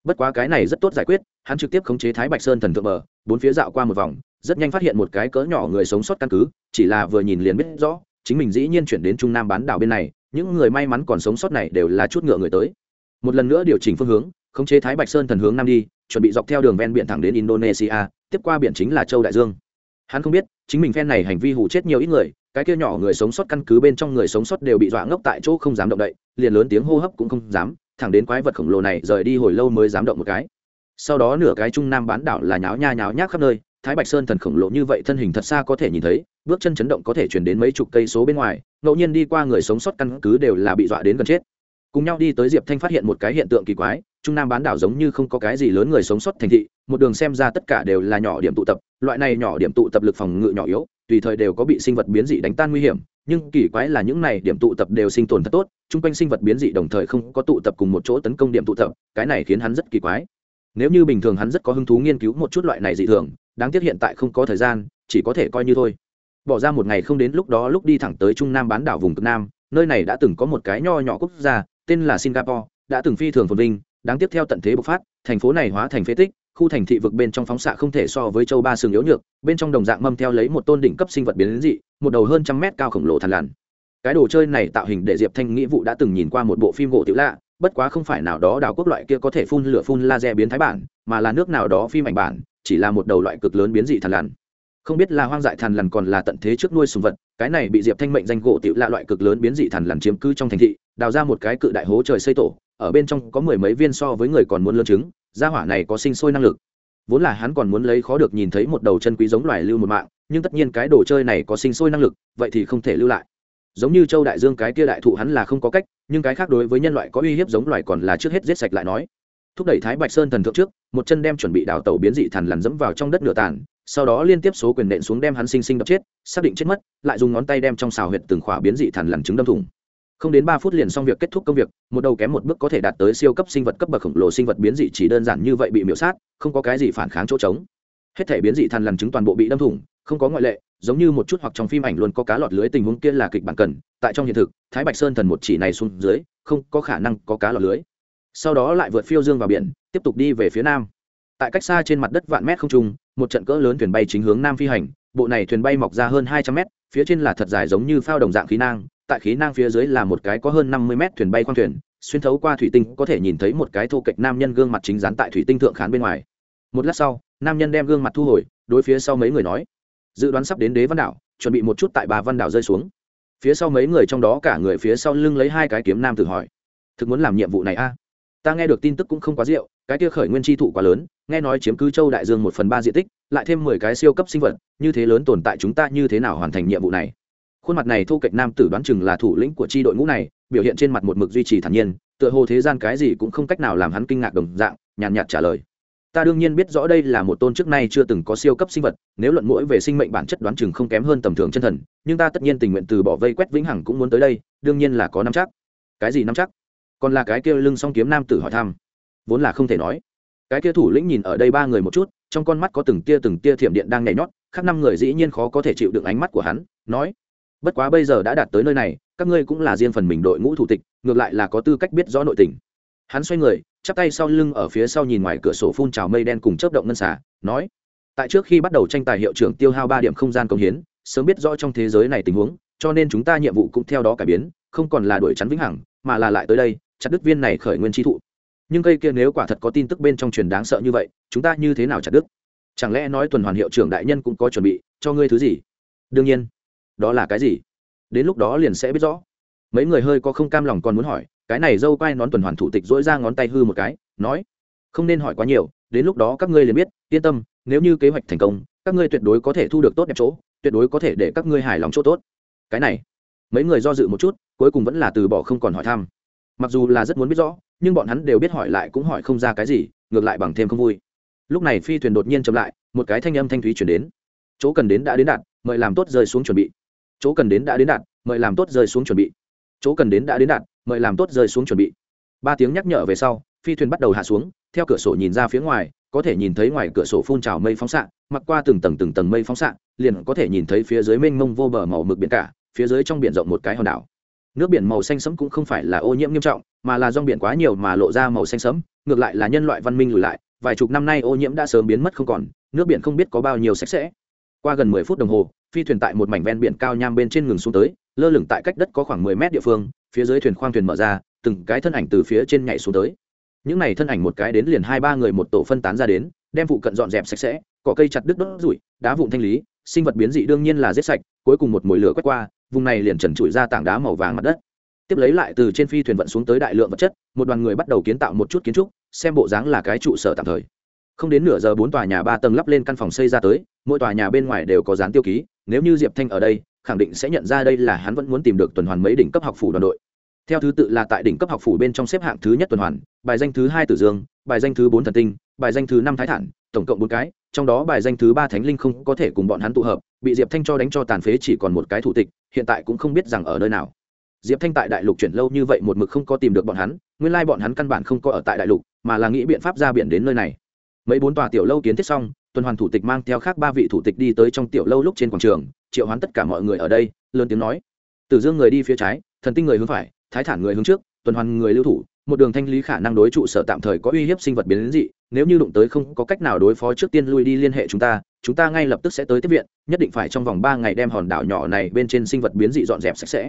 Bất quá cái này rất tốt giải quyết, hắn trực tiếp khống chế thái bạch sơn thần thượng bờ, bốn phía dạo qua một vòng, rất nhanh phát hiện một cái cỡ nhỏ người sống sót căn cứ, chỉ là vừa nhìn liền biết rõ chính mình dĩ nhiên chuyển đến trung nam bán đảo bên này, những người may mắn còn sống sót này đều là chút ngựa người tới. Một lần nữa điều chỉnh phương hướng, khống chế thái bạch sơn thần hướng nam đi, chuẩn bị dọc theo đường ven biển thẳng đến indonesia, tiếp qua biển chính là châu đại dương. Hắn không biết, chính mình phen này hành vi hủ chết nhiều ít người, cái kia nhỏ người sống sót căn cứ bên trong người sống sót đều bị dọa ngốc tại chỗ không dám động đậy, liền lớn tiếng hô hấp cũng không dám, thẳng đến quái vật khổng lồ này rời đi hồi lâu mới dám động một cái. Sau đó nửa cái trung nam bán đảo là nháo nha nháo nhác khắp nơi thái bạch sơn thần khổng lồ như vậy thân hình thật xa có thể nhìn thấy, bước chân chấn động có thể chuyển đến mấy chục cây số bên ngoài, ngẫu nhiên đi qua người sống sót căn cứ đều là bị dọa đến gần chết. Cùng nhau đi tới diệp thanh phát hiện một cái hiện tượng kỳ quái, trung nam bán đảo giống như không có cái gì lớn người sống sót thành thị, một đường xem ra tất cả đều là nhỏ điểm tụ tập, loại này nhỏ điểm tụ tập lực phòng ngự nhỏ yếu, tùy thời đều có bị sinh vật biến dị đánh tan nguy hiểm, nhưng kỳ quái là những này điểm tụ tập đều sinh tồn thật tốt, chung quanh sinh vật biến dị đồng thời không có tụ tập cùng một chỗ tấn công điểm tụ tập, cái này khiến hắn rất kỳ quái. Nếu như bình thường hắn rất có hứng thú nghiên cứu một chút loại này dị thường đáng tiếc hiện tại không có thời gian, chỉ có thể coi như thôi. Bỏ ra một ngày không đến lúc đó lúc đi thẳng tới trung nam bán đảo vùng cực nam, nơi này đã từng có một cái nho nhỏ quốc gia, tên là singapore, đã từng phi thường phồn vinh, đáng tiếp theo tận thế bộc phát, thành phố này hóa thành phế tích, khu thành thị vực bên trong phóng xạ không thể so với châu ba sừng yếu nhược, bên trong đồng dạng mâm theo lấy một tôn đỉnh cấp sinh vật biến đến dị, một đầu hơn trăm mét cao khổng lồ thằn lằn. Cái đồ chơi này tạo hình để diệp thanh nghĩa vụ đã từng nhìn qua một bộ phim gỗ tiểu lạ, bất quá không phải nào đó đào quốc loại kia có thể phun lửa phun laser biến thái bản, mà là nước nào đó phim ảnh bản chỉ là một đầu loại cực lớn biến dị thằn lằn. Không biết là hoang dại thằn lằn còn là tận thế trước nuôi sùng vật, cái này bị diệp thanh mệnh danh gỗ tiểu lạ loại cực lớn biến dị thằn lằn chiếm cứ trong thành thị, đào ra một cái cự đại hố trời xây tổ, ở bên trong có mười mấy viên so với người còn muốn lươn trứng, gia hỏa này có sinh sôi năng lực. Vốn là hắn còn muốn lấy khó được nhìn thấy một đầu chân quý giống loài lưu một mạng, nhưng tất nhiên cái đồ chơi này có sinh sôi năng lực, vậy thì không thể lưu lại. Giống như châu đại dương cái kia đại thụ hắn là không có cách, nhưng cái khác đối với nhân loại có uy hiếp giống loài còn là trước hết giết sạch lại nói thúc đẩy thái bạch sơn thần thượng trước, một chân đem chuẩn bị đào tàu biến dị thần lằn dẫm vào trong đất nửa tàn, sau đó liên tiếp số quyền nện xuống đem hắn sinh sinh đập chết, xác định chết mất, lại dùng ngón tay đem trong xào huyệt từng khỏa biến dị thần lằn trứng đâm thủng. Không đến ba phút liền xong việc kết thúc công việc, một đầu kém một bước có thể đạt tới siêu cấp sinh vật cấp bậc khổng lồ sinh vật biến dị chỉ đơn giản như vậy bị miễu sát, không có cái gì phản kháng chỗ trống. Hết thể biến dị thần lằn trứng toàn bộ bị đâm thủng, không có ngoại lệ, giống như một chút hoặc trong phim ảnh luôn có cá lọt lưới tình huống kia là kịch bản cần, tại trong hiện thực, thái bạch sơn thần một chỉ này xuống dưới, không có khả năng có cá lọt lưới sau đó lại vượt phiêu dương vào biển, tiếp tục đi về phía nam. Tại cách xa trên mặt đất vạn mét không trung, một trận cỡ lớn thuyền bay chính hướng nam phi hành. Bộ này thuyền bay mọc ra hơn hai trăm mét, phía trên là thật dài giống như phao đồng dạng khí nang, tại khí nang phía dưới là một cái có hơn năm mươi mét thuyền bay khoang thuyền, xuyên thấu qua thủy tinh có thể nhìn thấy một cái thô kệch nam nhân gương mặt chính dán tại thủy tinh thượng khán bên ngoài. Một lát sau, nam nhân đem gương mặt thu hồi, đối phía sau mấy người nói, dự đoán sắp đến đế văn đảo, chuẩn bị một chút tại bà văn đảo rơi xuống. Phía sau mấy người trong đó cả người phía sau lưng lấy hai cái kiếm nam tự hỏi, thực muốn làm nhiệm vụ này a? Ta nghe được tin tức cũng không quá rượu, cái kia khởi nguyên tri thụ quá lớn, nghe nói chiếm cứ châu đại dương một phần ba diện tích, lại thêm mười cái siêu cấp sinh vật, như thế lớn tồn tại chúng ta như thế nào hoàn thành nhiệm vụ này? Khuôn mặt này thu cạnh nam tử đoán chừng là thủ lĩnh của tri đội ngũ này, biểu hiện trên mặt một mực duy trì thản nhiên, tựa hồ thế gian cái gì cũng không cách nào làm hắn kinh ngạc đồng dạng, nhàn nhạt trả lời. Ta đương nhiên biết rõ đây là một tôn trước nay chưa từng có siêu cấp sinh vật, nếu luận mũi về sinh mệnh bản chất đoán chừng không kém hơn tầm thường chân thần, nhưng ta tất nhiên tình nguyện từ bỏ vây quét vĩnh hằng cũng muốn tới đây, đương nhiên là có năm chắc. Cái gì năm chắc? Còn là cái kia lưng song kiếm nam tử hỏi thăm. Vốn là không thể nói. Cái kia thủ lĩnh nhìn ở đây ba người một chút, trong con mắt có từng tia từng tia thiểm điện đang nhảy nhót, khác năm người dĩ nhiên khó có thể chịu được ánh mắt của hắn, nói, bất quá bây giờ đã đạt tới nơi này, các ngươi cũng là riêng phần mình đội ngũ thủ tịch, ngược lại là có tư cách biết rõ nội tình. Hắn xoay người, chắp tay sau lưng ở phía sau nhìn ngoài cửa sổ phun trào mây đen cùng chớp động ngân xả nói, tại trước khi bắt đầu tranh tài hiệu trưởng tiêu hao ba điểm không gian công hiến, sớm biết rõ trong thế giới này tình huống, cho nên chúng ta nhiệm vụ cũng theo đó cải biến, không còn là đuổi chắn vĩnh hằng, mà là lại tới đây chặt đứt viên này khởi nguyên chi thụ. Nhưng cây kia nếu quả thật có tin tức bên trong truyền đáng sợ như vậy, chúng ta như thế nào chặt đứt? Chẳng lẽ nói tuần hoàn hiệu trưởng đại nhân cũng có chuẩn bị cho ngươi thứ gì? Đương nhiên, đó là cái gì? Đến lúc đó liền sẽ biết rõ. Mấy người hơi có không cam lòng còn muốn hỏi, cái này dâu quai nón tuần hoàn thủ tịch dỗi ra ngón tay hư một cái, nói, không nên hỏi quá nhiều, đến lúc đó các ngươi liền biết, yên tâm, nếu như kế hoạch thành công, các ngươi tuyệt đối có thể thu được tốt đẹp chỗ, tuyệt đối có thể để các ngươi hài lòng chỗ tốt. Cái này, mấy người do dự một chút, cuối cùng vẫn là từ bỏ không còn hỏi thăm mặc dù là rất muốn biết rõ, nhưng bọn hắn đều biết hỏi lại cũng hỏi không ra cái gì, ngược lại bằng thêm không vui. Lúc này phi thuyền đột nhiên chậm lại, một cái thanh âm thanh thúy chuyển đến. Chỗ cần đến đã đến đạt mời làm tốt rơi xuống chuẩn bị. Chỗ cần đến đã đến đạt mời làm tốt rơi xuống chuẩn bị. Chỗ cần đến đã đến đạt mời làm tốt rơi xuống chuẩn bị. Ba tiếng nhắc nhở về sau, phi thuyền bắt đầu hạ xuống, theo cửa sổ nhìn ra phía ngoài, có thể nhìn thấy ngoài cửa sổ phun trào mây phóng xạ, mặc qua từng tầng từng tầng mây phóng xạ, liền có thể nhìn thấy phía dưới mênh mông vô bờ màu mực biển cả, phía dưới trong biển rộng một cái hòn đảo nước biển màu xanh sẫm cũng không phải là ô nhiễm nghiêm trọng, mà là do biển quá nhiều mà lộ ra màu xanh sẫm, ngược lại là nhân loại văn minh lùi lại, vài chục năm nay ô nhiễm đã sớm biến mất không còn, nước biển không biết có bao nhiêu sạch sẽ. Qua gần mười phút đồng hồ, phi thuyền tại một mảnh ven biển cao nham bên trên ngừng xuống tới, lơ lửng tại cách đất có khoảng mười mét địa phương, phía dưới thuyền khoang thuyền mở ra, từng cái thân ảnh từ phía trên nhảy xuống tới. Những này thân ảnh một cái đến liền hai ba người một tổ phân tán ra đến, đem phụ cận dọn dẹp sạch sẽ, cỏ cây chặt đứt đốt rủi, đá vụn thanh lý, sinh vật biến dị đương nhiên là giết sạch, cuối cùng một mồi lửa quét qua vùng này liền trần trụi ra tảng đá màu vàng mặt đất. Tiếp lấy lại từ trên phi thuyền vận xuống tới đại lượng vật chất, một đoàn người bắt đầu kiến tạo một chút kiến trúc, xem bộ dáng là cái trụ sở tạm thời. Không đến nửa giờ bốn tòa nhà ba tầng lắp lên căn phòng xây ra tới, mỗi tòa nhà bên ngoài đều có dán tiêu ký, nếu như diệp thanh ở đây, khẳng định sẽ nhận ra đây là hắn vẫn muốn tìm được tuần hoàn mấy đỉnh cấp học phủ đoàn đội. Theo thứ tự là tại đỉnh cấp học phủ bên trong xếp hạng thứ nhất tuần hoàn, bài danh thứ hai tử dương, bài danh thứ bốn thần tinh, bài danh thứ năm thái thản tổng cộng bốn cái, trong đó bài danh thứ ba thánh linh không có thể cùng bọn hắn tụ hợp, bị diệp thanh cho đánh cho tàn phế chỉ còn một cái thủ tịch, hiện tại cũng không biết rằng ở nơi nào. Diệp thanh tại đại lục chuyển lâu như vậy một mực không có tìm được bọn hắn, nguyên lai bọn hắn căn bản không có ở tại đại lục, mà là nghĩ biện pháp ra biển đến nơi này. Mấy bốn tòa tiểu lâu kiến thiết xong, tuần hoàn thủ tịch mang theo khác ba vị thủ tịch đi tới trong tiểu lâu lúc trên quảng trường, triệu hoán tất cả mọi người ở đây, lớn tiếng nói. Tử dương người đi phía trái, thần tinh người hướng phải, thái thản người hướng trước, tuần hoàn người lưu thủ một đường thanh lý khả năng đối trụ sở tạm thời có uy hiếp sinh vật biến đến dị, nếu như đụng tới không có cách nào đối phó trước tiên lui đi liên hệ chúng ta chúng ta ngay lập tức sẽ tới tiếp viện, nhất định phải trong vòng ba ngày đem hòn đảo nhỏ này bên trên sinh vật biến dị dọn dẹp sạch sẽ.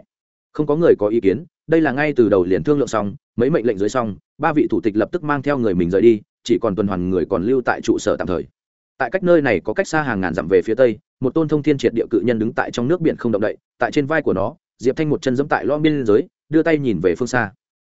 Không có người có ý kiến, đây là ngay từ đầu liền thương lượng xong, mấy mệnh lệnh dưới xong, ba vị thủ tịch lập tức mang theo người mình rời đi, chỉ còn tuần hoàn người còn lưu tại trụ sở tạm thời. Tại cách nơi này có cách xa hàng ngàn dặm về phía tây, một tôn thông thiên triệt địa cự nhân đứng tại trong nước biển không động đậy, tại trên vai của nó, diệp thanh một chân dẫm tại lo biên giới, đưa tay nhìn về phương xa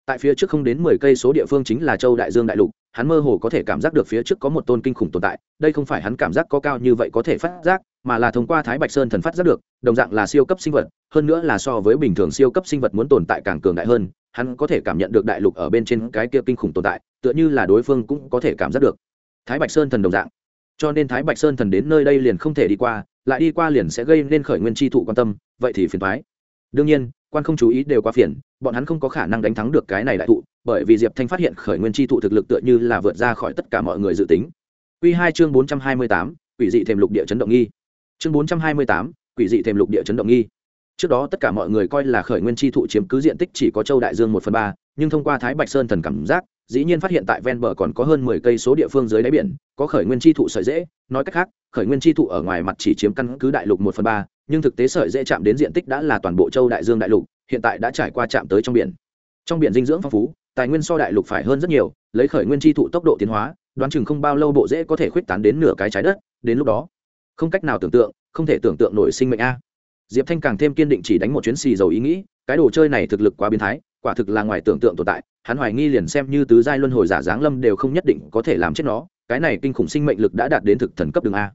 tại phía trước không đến mười cây số địa phương chính là châu đại dương đại lục, hắn mơ hồ có thể cảm giác được phía trước có một tôn kinh khủng tồn tại, đây không phải hắn cảm giác có cao như vậy có thể phát giác, mà là thông qua thái bạch sơn thần phát giác được, đồng dạng là siêu cấp sinh vật, hơn nữa là so với bình thường siêu cấp sinh vật muốn tồn tại càng cường đại hơn, hắn có thể cảm nhận được đại lục ở bên trên cái kia kinh khủng tồn tại, tựa như là đối phương cũng có thể cảm giác được. Thái bạch sơn thần đồng dạng. Cho nên thái bạch sơn thần đến nơi đây liền không thể đi qua, lại đi qua liền sẽ gây nên khởi nguyên tri thụ quan tâm, vậy thì phiền thoái đương nhiên quan không chú ý đều quá phiền, bọn hắn không có khả năng đánh thắng được cái này đại thụ, bởi vì diệp thanh phát hiện khởi nguyên tri thụ thực lực tựa như là vượt ra khỏi tất cả mọi người dự tính. Quy hai chương bốn trăm hai mươi tám, quỷ dị thềm lục địa chấn động nghi. Chương bốn trăm hai mươi tám, quỷ dị thềm lục địa chấn động nghi. Trước đó tất cả mọi người coi là khởi nguyên chi thụ chiếm cứ diện tích chỉ có châu đại dương một phần ba, nhưng thông qua thái bạch sơn thần cảm giác dĩ nhiên phát hiện tại ven bờ còn có hơn mười cây số địa phương dưới đáy biển, có khởi nguyên chi thụ sợi dễ, nói cách khác, khởi nguyên chi thụ ở ngoài mặt chỉ chiếm căn cứ đại lục một phần ba, nhưng thực tế sợi dễ chạm đến diện tích đã là toàn bộ châu đại dương đại lục, hiện tại đã trải qua chạm tới trong biển. Trong biển dinh dưỡng phong phú, tài nguyên so đại lục phải hơn rất nhiều, lấy khởi nguyên chi thụ tốc độ tiến hóa, đoán chừng không bao lâu bộ dễ có thể khuyết tán đến nửa cái trái đất, đến lúc đó, không cách nào tưởng tượng, không thể tưởng tượng nổi sinh mệnh a. Diệp thanh càng thêm kiên định chỉ đánh một chuyến xì dầu ý nghĩ, cái đồ chơi này thực lực quá biến thái quả thực là ngoài tưởng tượng tồn tại, hắn hoài nghi liền xem như tứ giai luân hồi giả giáng lâm đều không nhất định có thể làm chết nó, cái này kinh khủng sinh mệnh lực đã đạt đến thực thần cấp đường a.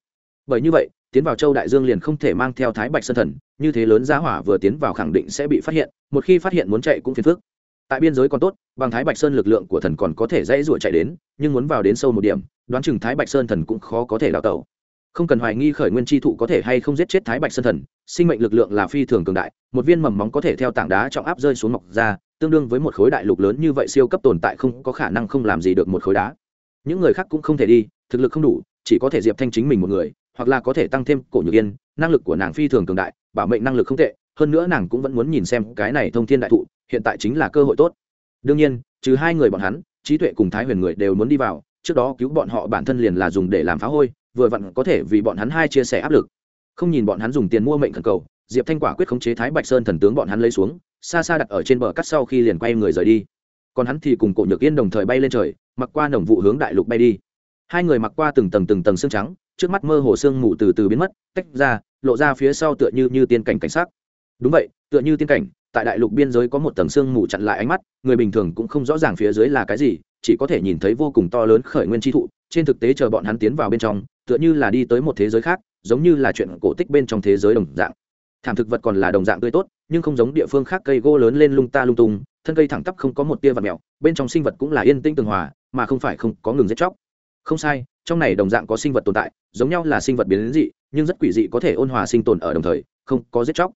Bởi như vậy, tiến vào châu đại dương liền không thể mang theo thái bạch sơn thần, như thế lớn giá hỏa vừa tiến vào khẳng định sẽ bị phát hiện, một khi phát hiện muốn chạy cũng phiền phức. Tại biên giới còn tốt, bằng thái bạch sơn lực lượng của thần còn có thể dãy ruổi chạy đến, nhưng muốn vào đến sâu một điểm, đoán chừng thái bạch sơn thần cũng khó có thể đào tẩu không cần hoài nghi khởi nguyên chi thụ có thể hay không giết chết thái bạch sơn thần, sinh mệnh lực lượng là phi thường cường đại, một viên mầm móng có thể theo tảng đá trọng áp rơi xuống mọc ra, tương đương với một khối đại lục lớn như vậy siêu cấp tồn tại không có khả năng không làm gì được một khối đá. Những người khác cũng không thể đi, thực lực không đủ, chỉ có thể diệp thanh chính mình một người, hoặc là có thể tăng thêm cổ nhược yên, năng lực của nàng phi thường cường đại, bảo mệnh năng lực không tệ, hơn nữa nàng cũng vẫn muốn nhìn xem cái này thông thiên đại thụ, hiện tại chính là cơ hội tốt. Đương nhiên, trừ hai người bọn hắn trí tuệ cùng thái huyền người đều muốn đi vào, trước đó cứu bọn họ bản thân liền là dùng để làm phá hôi vừa vặn có thể vì bọn hắn hai chia sẻ áp lực. Không nhìn bọn hắn dùng tiền mua mệnh khẩn cầu, diệp thanh quả quyết khống chế thái bạch sơn thần tướng bọn hắn lấy xuống, xa xa đặt ở trên bờ cắt sau khi liền quay người rời đi. Còn hắn thì cùng cổ nhược yên đồng thời bay lên trời, mặc qua nồng vụ hướng đại lục bay đi. Hai người mặc qua từng tầng từng tầng xương trắng, trước mắt mơ hồ sương mù từ từ biến mất, tách ra, lộ ra phía sau tựa như như tiên cảnh cảnh sắc. Đúng vậy, tựa như tiên cảnh, tại đại lục biên giới có một tầng sương mù chặn lại ánh mắt, người bình thường cũng không rõ ràng phía dưới là cái gì chỉ có thể nhìn thấy vô cùng to lớn khởi nguyên tri thụ, trên thực tế chờ bọn hắn tiến vào bên trong, tựa như là đi tới một thế giới khác, giống như là chuyện cổ tích bên trong thế giới đồng dạng. Thảm thực vật còn là đồng dạng tươi tốt, nhưng không giống địa phương khác cây gỗ lớn lên lung ta lung tung, thân cây thẳng tắp không có một tia vật mèo, bên trong sinh vật cũng là yên tĩnh tường hòa, mà không phải không có ngừng giết chóc. Không sai, trong này đồng dạng có sinh vật tồn tại, giống nhau là sinh vật biến dị, nhưng rất quỷ dị có thể ôn hòa sinh tồn ở đồng thời, không có giết chóc.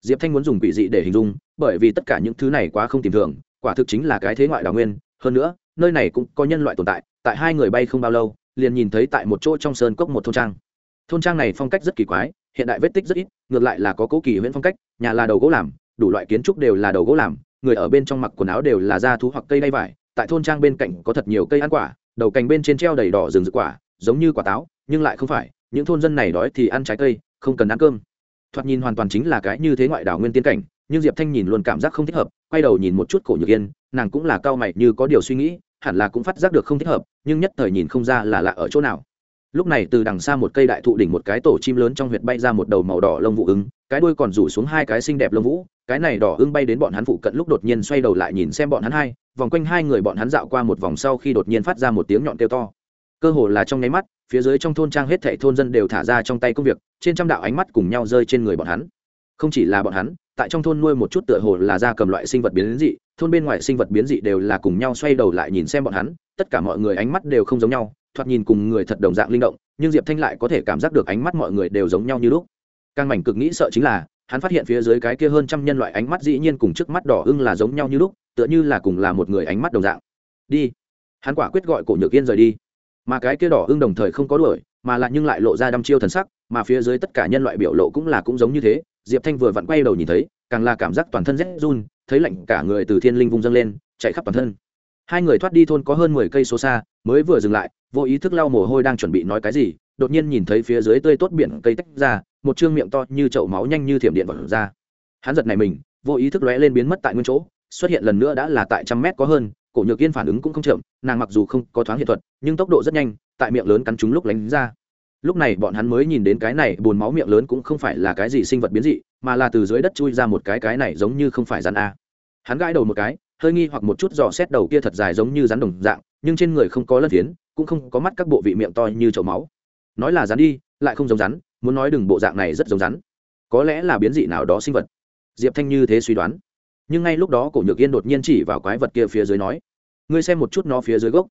Diệp thanh muốn dùng quỷ dị để hình dung, bởi vì tất cả những thứ này quá không tìm thường, quả thực chính là cái thế ngoại đào nguyên. Hơn nữa nơi này cũng có nhân loại tồn tại tại hai người bay không bao lâu, liền nhìn thấy tại một chỗ trong sơn cốc một thôn trang. Thôn trang này phong cách rất kỳ quái, hiện đại vết tích rất ít, ngược lại là có cố kỳ huyễn phong cách, nhà là đầu gỗ làm, đủ loại kiến trúc đều là đầu gỗ làm, người ở bên trong mặc quần áo đều là da thú hoặc cây đay vải, tại thôn trang bên cạnh có thật nhiều cây ăn quả, đầu cành bên trên treo đầy đỏ rừng rực quả, giống như quả táo, nhưng lại không phải, những thôn dân này đói thì ăn trái cây, không cần ăn cơm. Thoạt nhìn hoàn toàn chính là cái như thế ngoại đảo nguyên tiên cảnh, nhưng diệp thanh nhìn luôn cảm giác không thích hợp, quay đầu nhìn một chút cổ nhược yên, nàng cũng là cao mày như có điều suy nghĩ hẳn là cũng phát giác được không thích hợp, nhưng nhất thời nhìn không ra là lạ ở chỗ nào. Lúc này từ đằng xa một cây đại thụ đỉnh một cái tổ chim lớn trong huyệt bay ra một đầu màu đỏ lông vũ ứng, cái đuôi còn rủ xuống hai cái xinh đẹp lông vũ, cái này đỏ ưng bay đến bọn hắn phụ cận lúc đột nhiên xoay đầu lại nhìn xem bọn hắn hai, vòng quanh hai người bọn hắn dạo qua một vòng sau khi đột nhiên phát ra một tiếng nhọn kêu to. Cơ hồ là trong nháy mắt, phía dưới trong thôn trang hết thảy thôn dân đều thả ra trong tay công việc, trên trăm đạo ánh mắt cùng nhau rơi trên người bọn hắn. Không chỉ là bọn hắn, tại trong thôn nuôi một chút tựa hồ là da cầm loại sinh vật biến dị thôn bên ngoài sinh vật biến dị đều là cùng nhau xoay đầu lại nhìn xem bọn hắn, tất cả mọi người ánh mắt đều không giống nhau, thoạt nhìn cùng người thật đồng dạng linh động, nhưng diệp thanh lại có thể cảm giác được ánh mắt mọi người đều giống nhau như lúc. Càng mảnh cực nghĩ sợ chính là, hắn phát hiện phía dưới cái kia hơn trăm nhân loại ánh mắt dĩ nhiên cùng trước mắt đỏ ưng là giống nhau như lúc, tựa như là cùng là một người ánh mắt đồng dạng. Đi. Hắn quả quyết gọi cổ nhược yên rời đi. Mà cái kia đỏ ưng đồng thời không có đuổi, mà lại nhưng lại lộ ra đăm chiêu thần sắc, mà phía dưới tất cả nhân loại biểu lộ cũng là cũng giống như thế, diệp thanh vừa vặn quay đầu nhìn thấy, càng là cảm giác toàn thân rét run thấy lạnh cả người từ thiên linh vung dâng lên, chạy khắp toàn thân. Hai người thoát đi thôn có hơn mười cây số xa, mới vừa dừng lại, vô ý thức lau mồ hôi đang chuẩn bị nói cái gì, đột nhiên nhìn thấy phía dưới tươi tốt biển cây tách ra, một chương miệng to như chậu máu nhanh như thiểm điện vật ra. Hắn giật này mình, vô ý thức lóe lên biến mất tại nguyên chỗ, xuất hiện lần nữa đã là tại trăm mét có hơn, cổ nhược yên phản ứng cũng không chậm, nàng mặc dù không có thoáng hiện thuật, nhưng tốc độ rất nhanh, tại miệng lớn cắn chúng lúc lánh ra. Lúc này bọn hắn mới nhìn đến cái này bồn máu miệng lớn cũng không phải là cái gì sinh vật biến dị, mà là từ dưới đất chui ra một cái cái này giống như không phải rắn a hắn gãi đầu một cái, hơi nghi hoặc một chút dò xét đầu kia thật dài giống như rắn đồng dạng, nhưng trên người không có lân phiến, cũng không có mắt các bộ vị miệng to như chậu máu. Nói là rắn đi, lại không giống rắn, muốn nói đừng bộ dạng này rất giống rắn. Có lẽ là biến dị nào đó sinh vật. Diệp thanh như thế suy đoán. Nhưng ngay lúc đó cổ nhược yên đột nhiên chỉ vào quái vật kia phía dưới nói, ngươi xem một chút nó phía dưới gốc.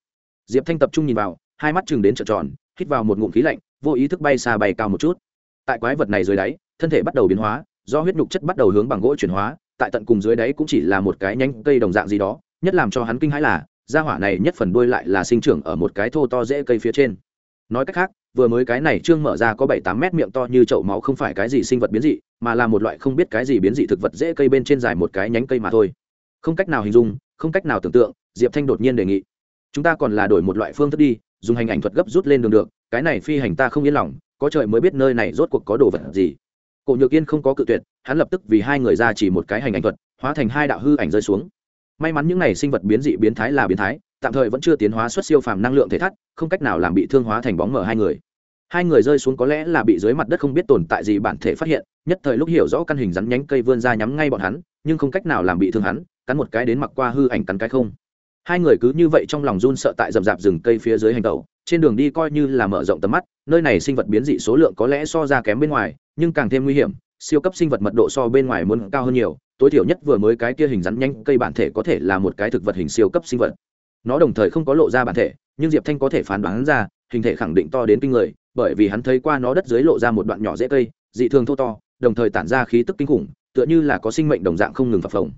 Diệp thanh tập trung nhìn vào, hai mắt chừng đến trợn tròn, hít vào một ngụm khí lạnh, vô ý thức bay xa bay cao một chút. Tại quái vật này dưới đáy, thân thể bắt đầu biến hóa, do huyết nhục chất bắt đầu hướng bằng gỗ chuyển hóa tại tận cùng dưới đáy cũng chỉ là một cái nhánh cây đồng dạng gì đó, nhất làm cho hắn kinh hãi là, gia hỏa này nhất phần đuôi lại là sinh trưởng ở một cái thô to dễ cây phía trên. Nói cách khác, vừa mới cái này trương mở ra có bảy tám mét miệng to như chậu máu không phải cái gì sinh vật biến dị, mà là một loại không biết cái gì biến dị thực vật dễ cây bên trên dài một cái nhánh cây mà thôi. Không cách nào hình dung, không cách nào tưởng tượng, diệp thanh đột nhiên đề nghị. Chúng ta còn là đổi một loại phương thức đi, dùng hành ảnh thuật gấp rút lên đường được, cái này phi hành ta không yên lòng, có trời mới biết nơi này rốt cuộc có đồ vật gì cổ nhược yên không có cự tuyệt, hắn lập tức vì hai người ra chỉ một cái hành ảnh thuật, hóa thành hai đạo hư ảnh rơi xuống. May mắn những n à y sinh vật biến dị biến thái là biến thái, tạm thời vẫn chưa tiến hóa xuất siêu phàm năng lượng thể thắt, không cách nào làm bị thương hóa thành bóng mở hai người. Hai người rơi xuống có lẽ là bị dưới mặt đất không biết tồn tại gì bản thể phát hiện, nhất thời lúc hiểu rõ căn hình rắn nhánh cây vươn ra nhắm ngay bọn hắn, nhưng không cách nào làm bị thương hắn, cắn một cái đến mặc qua hư ảnh cắn cái không hai người cứ như vậy trong lòng run sợ tại rậm rạp rừng cây phía dưới hành tẩu, trên đường đi coi như là mở rộng tầm mắt, nơi này sinh vật biến dị số lượng có lẽ so ra kém bên ngoài, nhưng càng thêm nguy hiểm, siêu cấp sinh vật mật độ so bên ngoài muốn cao hơn nhiều, tối thiểu nhất vừa mới cái kia hình rắn nhanh cây bản thể có thể là một cái thực vật hình siêu cấp sinh vật. Nó đồng thời không có lộ ra bản thể, nhưng diệp thanh có thể phán đoán ra, hình thể khẳng định to đến kinh người, bởi vì hắn thấy qua nó đất dưới lộ ra một đoạn nhỏ dễ cây, dị thường thô to, đồng thời tản ra khí tức kinh khủng, tựa như là có sinh mệnh đồng dạng không ngừng phập phồng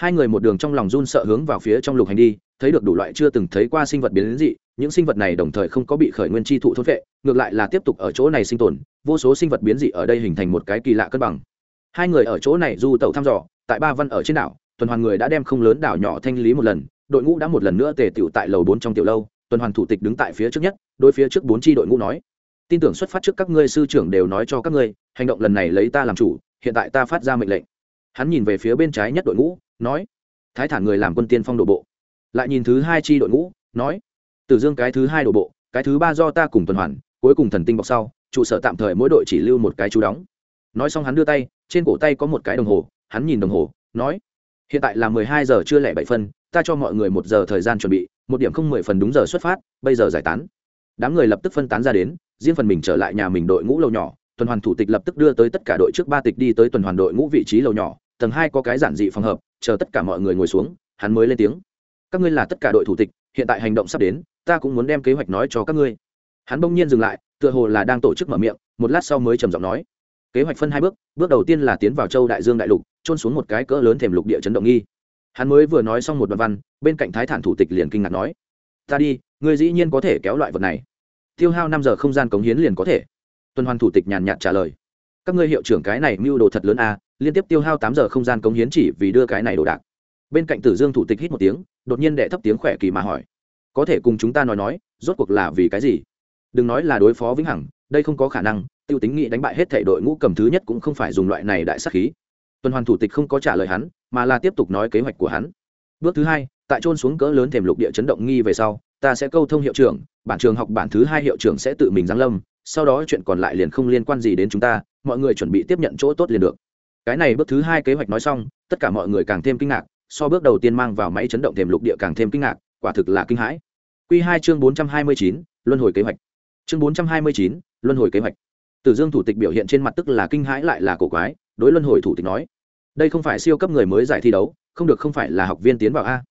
hai người một đường trong lòng run sợ hướng vào phía trong lục hành đi, thấy được đủ loại chưa từng thấy qua sinh vật biến dị, những sinh vật này đồng thời không có bị khởi nguyên chi thụ thốt vệ ngược lại là tiếp tục ở chỗ này sinh tồn, vô số sinh vật biến dị ở đây hình thành một cái kỳ lạ cân bằng. Hai người ở chỗ này du tàu thăm dò, tại ba văn ở trên đảo, tuần hoàn người đã đem không lớn đảo nhỏ thanh lý một lần, đội ngũ đã một lần nữa tề tựu tại lầu bốn trong tiểu lâu, tuần hoàn thủ tịch đứng tại phía trước nhất đôi phía trước bốn tri đội ngũ nói, tin tưởng xuất phát trước các ngươi sư trưởng đều nói cho các ngươi, hành động lần này lấy ta làm chủ, hiện tại ta phát ra mệnh lệnh. Hắn nhìn về phía bên trái nhất đội ngũ nói, thái thản người làm quân tiên phong đổ bộ. Lại nhìn thứ hai chi đội ngũ, nói, tử dương cái thứ hai đổ bộ, cái thứ ba do ta cùng tuần hoàn, cuối cùng thần tinh bọc sau, trụ sở tạm thời mỗi đội chỉ lưu một cái chú đóng. Nói xong hắn đưa tay, trên cổ tay có một cái đồng hồ, hắn nhìn đồng hồ, nói, hiện tại là mười hai giờ chưa lẻ bảy phân, ta cho mọi người một giờ thời gian chuẩn bị, một điểm không mười phần đúng giờ xuất phát, bây giờ giải tán. Đám người lập tức phân tán ra đến, riêng phần mình trở lại nhà mình đội ngũ lầu nhỏ, tuần hoàn thủ tịch lập tức đưa tới tất cả đội trước ba tịch đi tới tuần hoàn đội ngũ vị trí lầu nhỏ tầng hai có cái giản dị phòng hợp, chờ tất cả mọi người ngồi xuống, hắn mới lên tiếng. Các ngươi là tất cả đội thủ tịch, hiện tại hành động sắp đến, ta cũng muốn đem kế hoạch nói cho các ngươi. Hắn bỗng nhiên dừng lại, tựa hồ là đang tổ chức mở miệng, một lát sau mới trầm giọng nói. Kế hoạch phân hai bước bước đầu tiên là tiến vào châu đại dương đại lục trôn xuống một cái cỡ lớn thềm lục địa chấn động nghi. Hắn mới vừa nói xong một đoạn văn, bên cạnh thái thản thủ tịch liền kinh ngạc nói. Ta đi, ngươi dĩ nhiên có thể kéo loại vật này. Tiêu hao năm giờ không gian cống hiến liền có thể. Tuần hoàn thủ tịch nhàn nhạt trả lời. Các ngươi hiệu trưởng cái này mưu đồ thật lớn a liên tiếp tiêu hao tám giờ không gian cống hiến chỉ vì đưa cái này đồ đạc. Bên cạnh tử dương thủ tịch hít một tiếng, đột nhiên đệ thấp tiếng khỏe kỳ mà hỏi, có thể cùng chúng ta nói nói, rốt cuộc là vì cái gì? Đừng nói là đối phó vĩnh hằng, đây không có khả năng, tiêu tính nghị đánh bại hết thể đội ngũ cầm thứ nhất cũng không phải dùng loại này đại sắc khí. Tuần hoàn thủ tịch không có trả lời hắn, mà là tiếp tục nói kế hoạch của hắn. Bước thứ hai, tại trôn xuống cỡ lớn thềm lục địa chấn động nghi về sau, ta sẽ câu thông hiệu trưởng, bản trường học bản thứ hai hiệu trưởng sẽ tự mình giáng lâm, sau đó chuyện còn lại liền không liên quan gì đến chúng ta, mọi người chuẩn bị tiếp nhận chỗ tốt liền được cái này bước thứ hai kế hoạch nói xong, tất cả mọi người càng thêm kinh ngạc, so bước đầu tiên mang vào máy chấn động thềm lục địa càng thêm kinh ngạc, quả thực là kinh hãi. Q hai chương bốn trăm hai mươi chín, luân hồi kế hoạch. Chương bốn trăm hai mươi chín, luân hồi kế hoạch. Tử dương thủ tịch biểu hiện trên mặt tức là kinh hãi lại là cổ quái, đối luân hồi thủ tịch nói, đây không phải siêu cấp người mới giải thi đấu, không được không phải là học viên tiến vào a.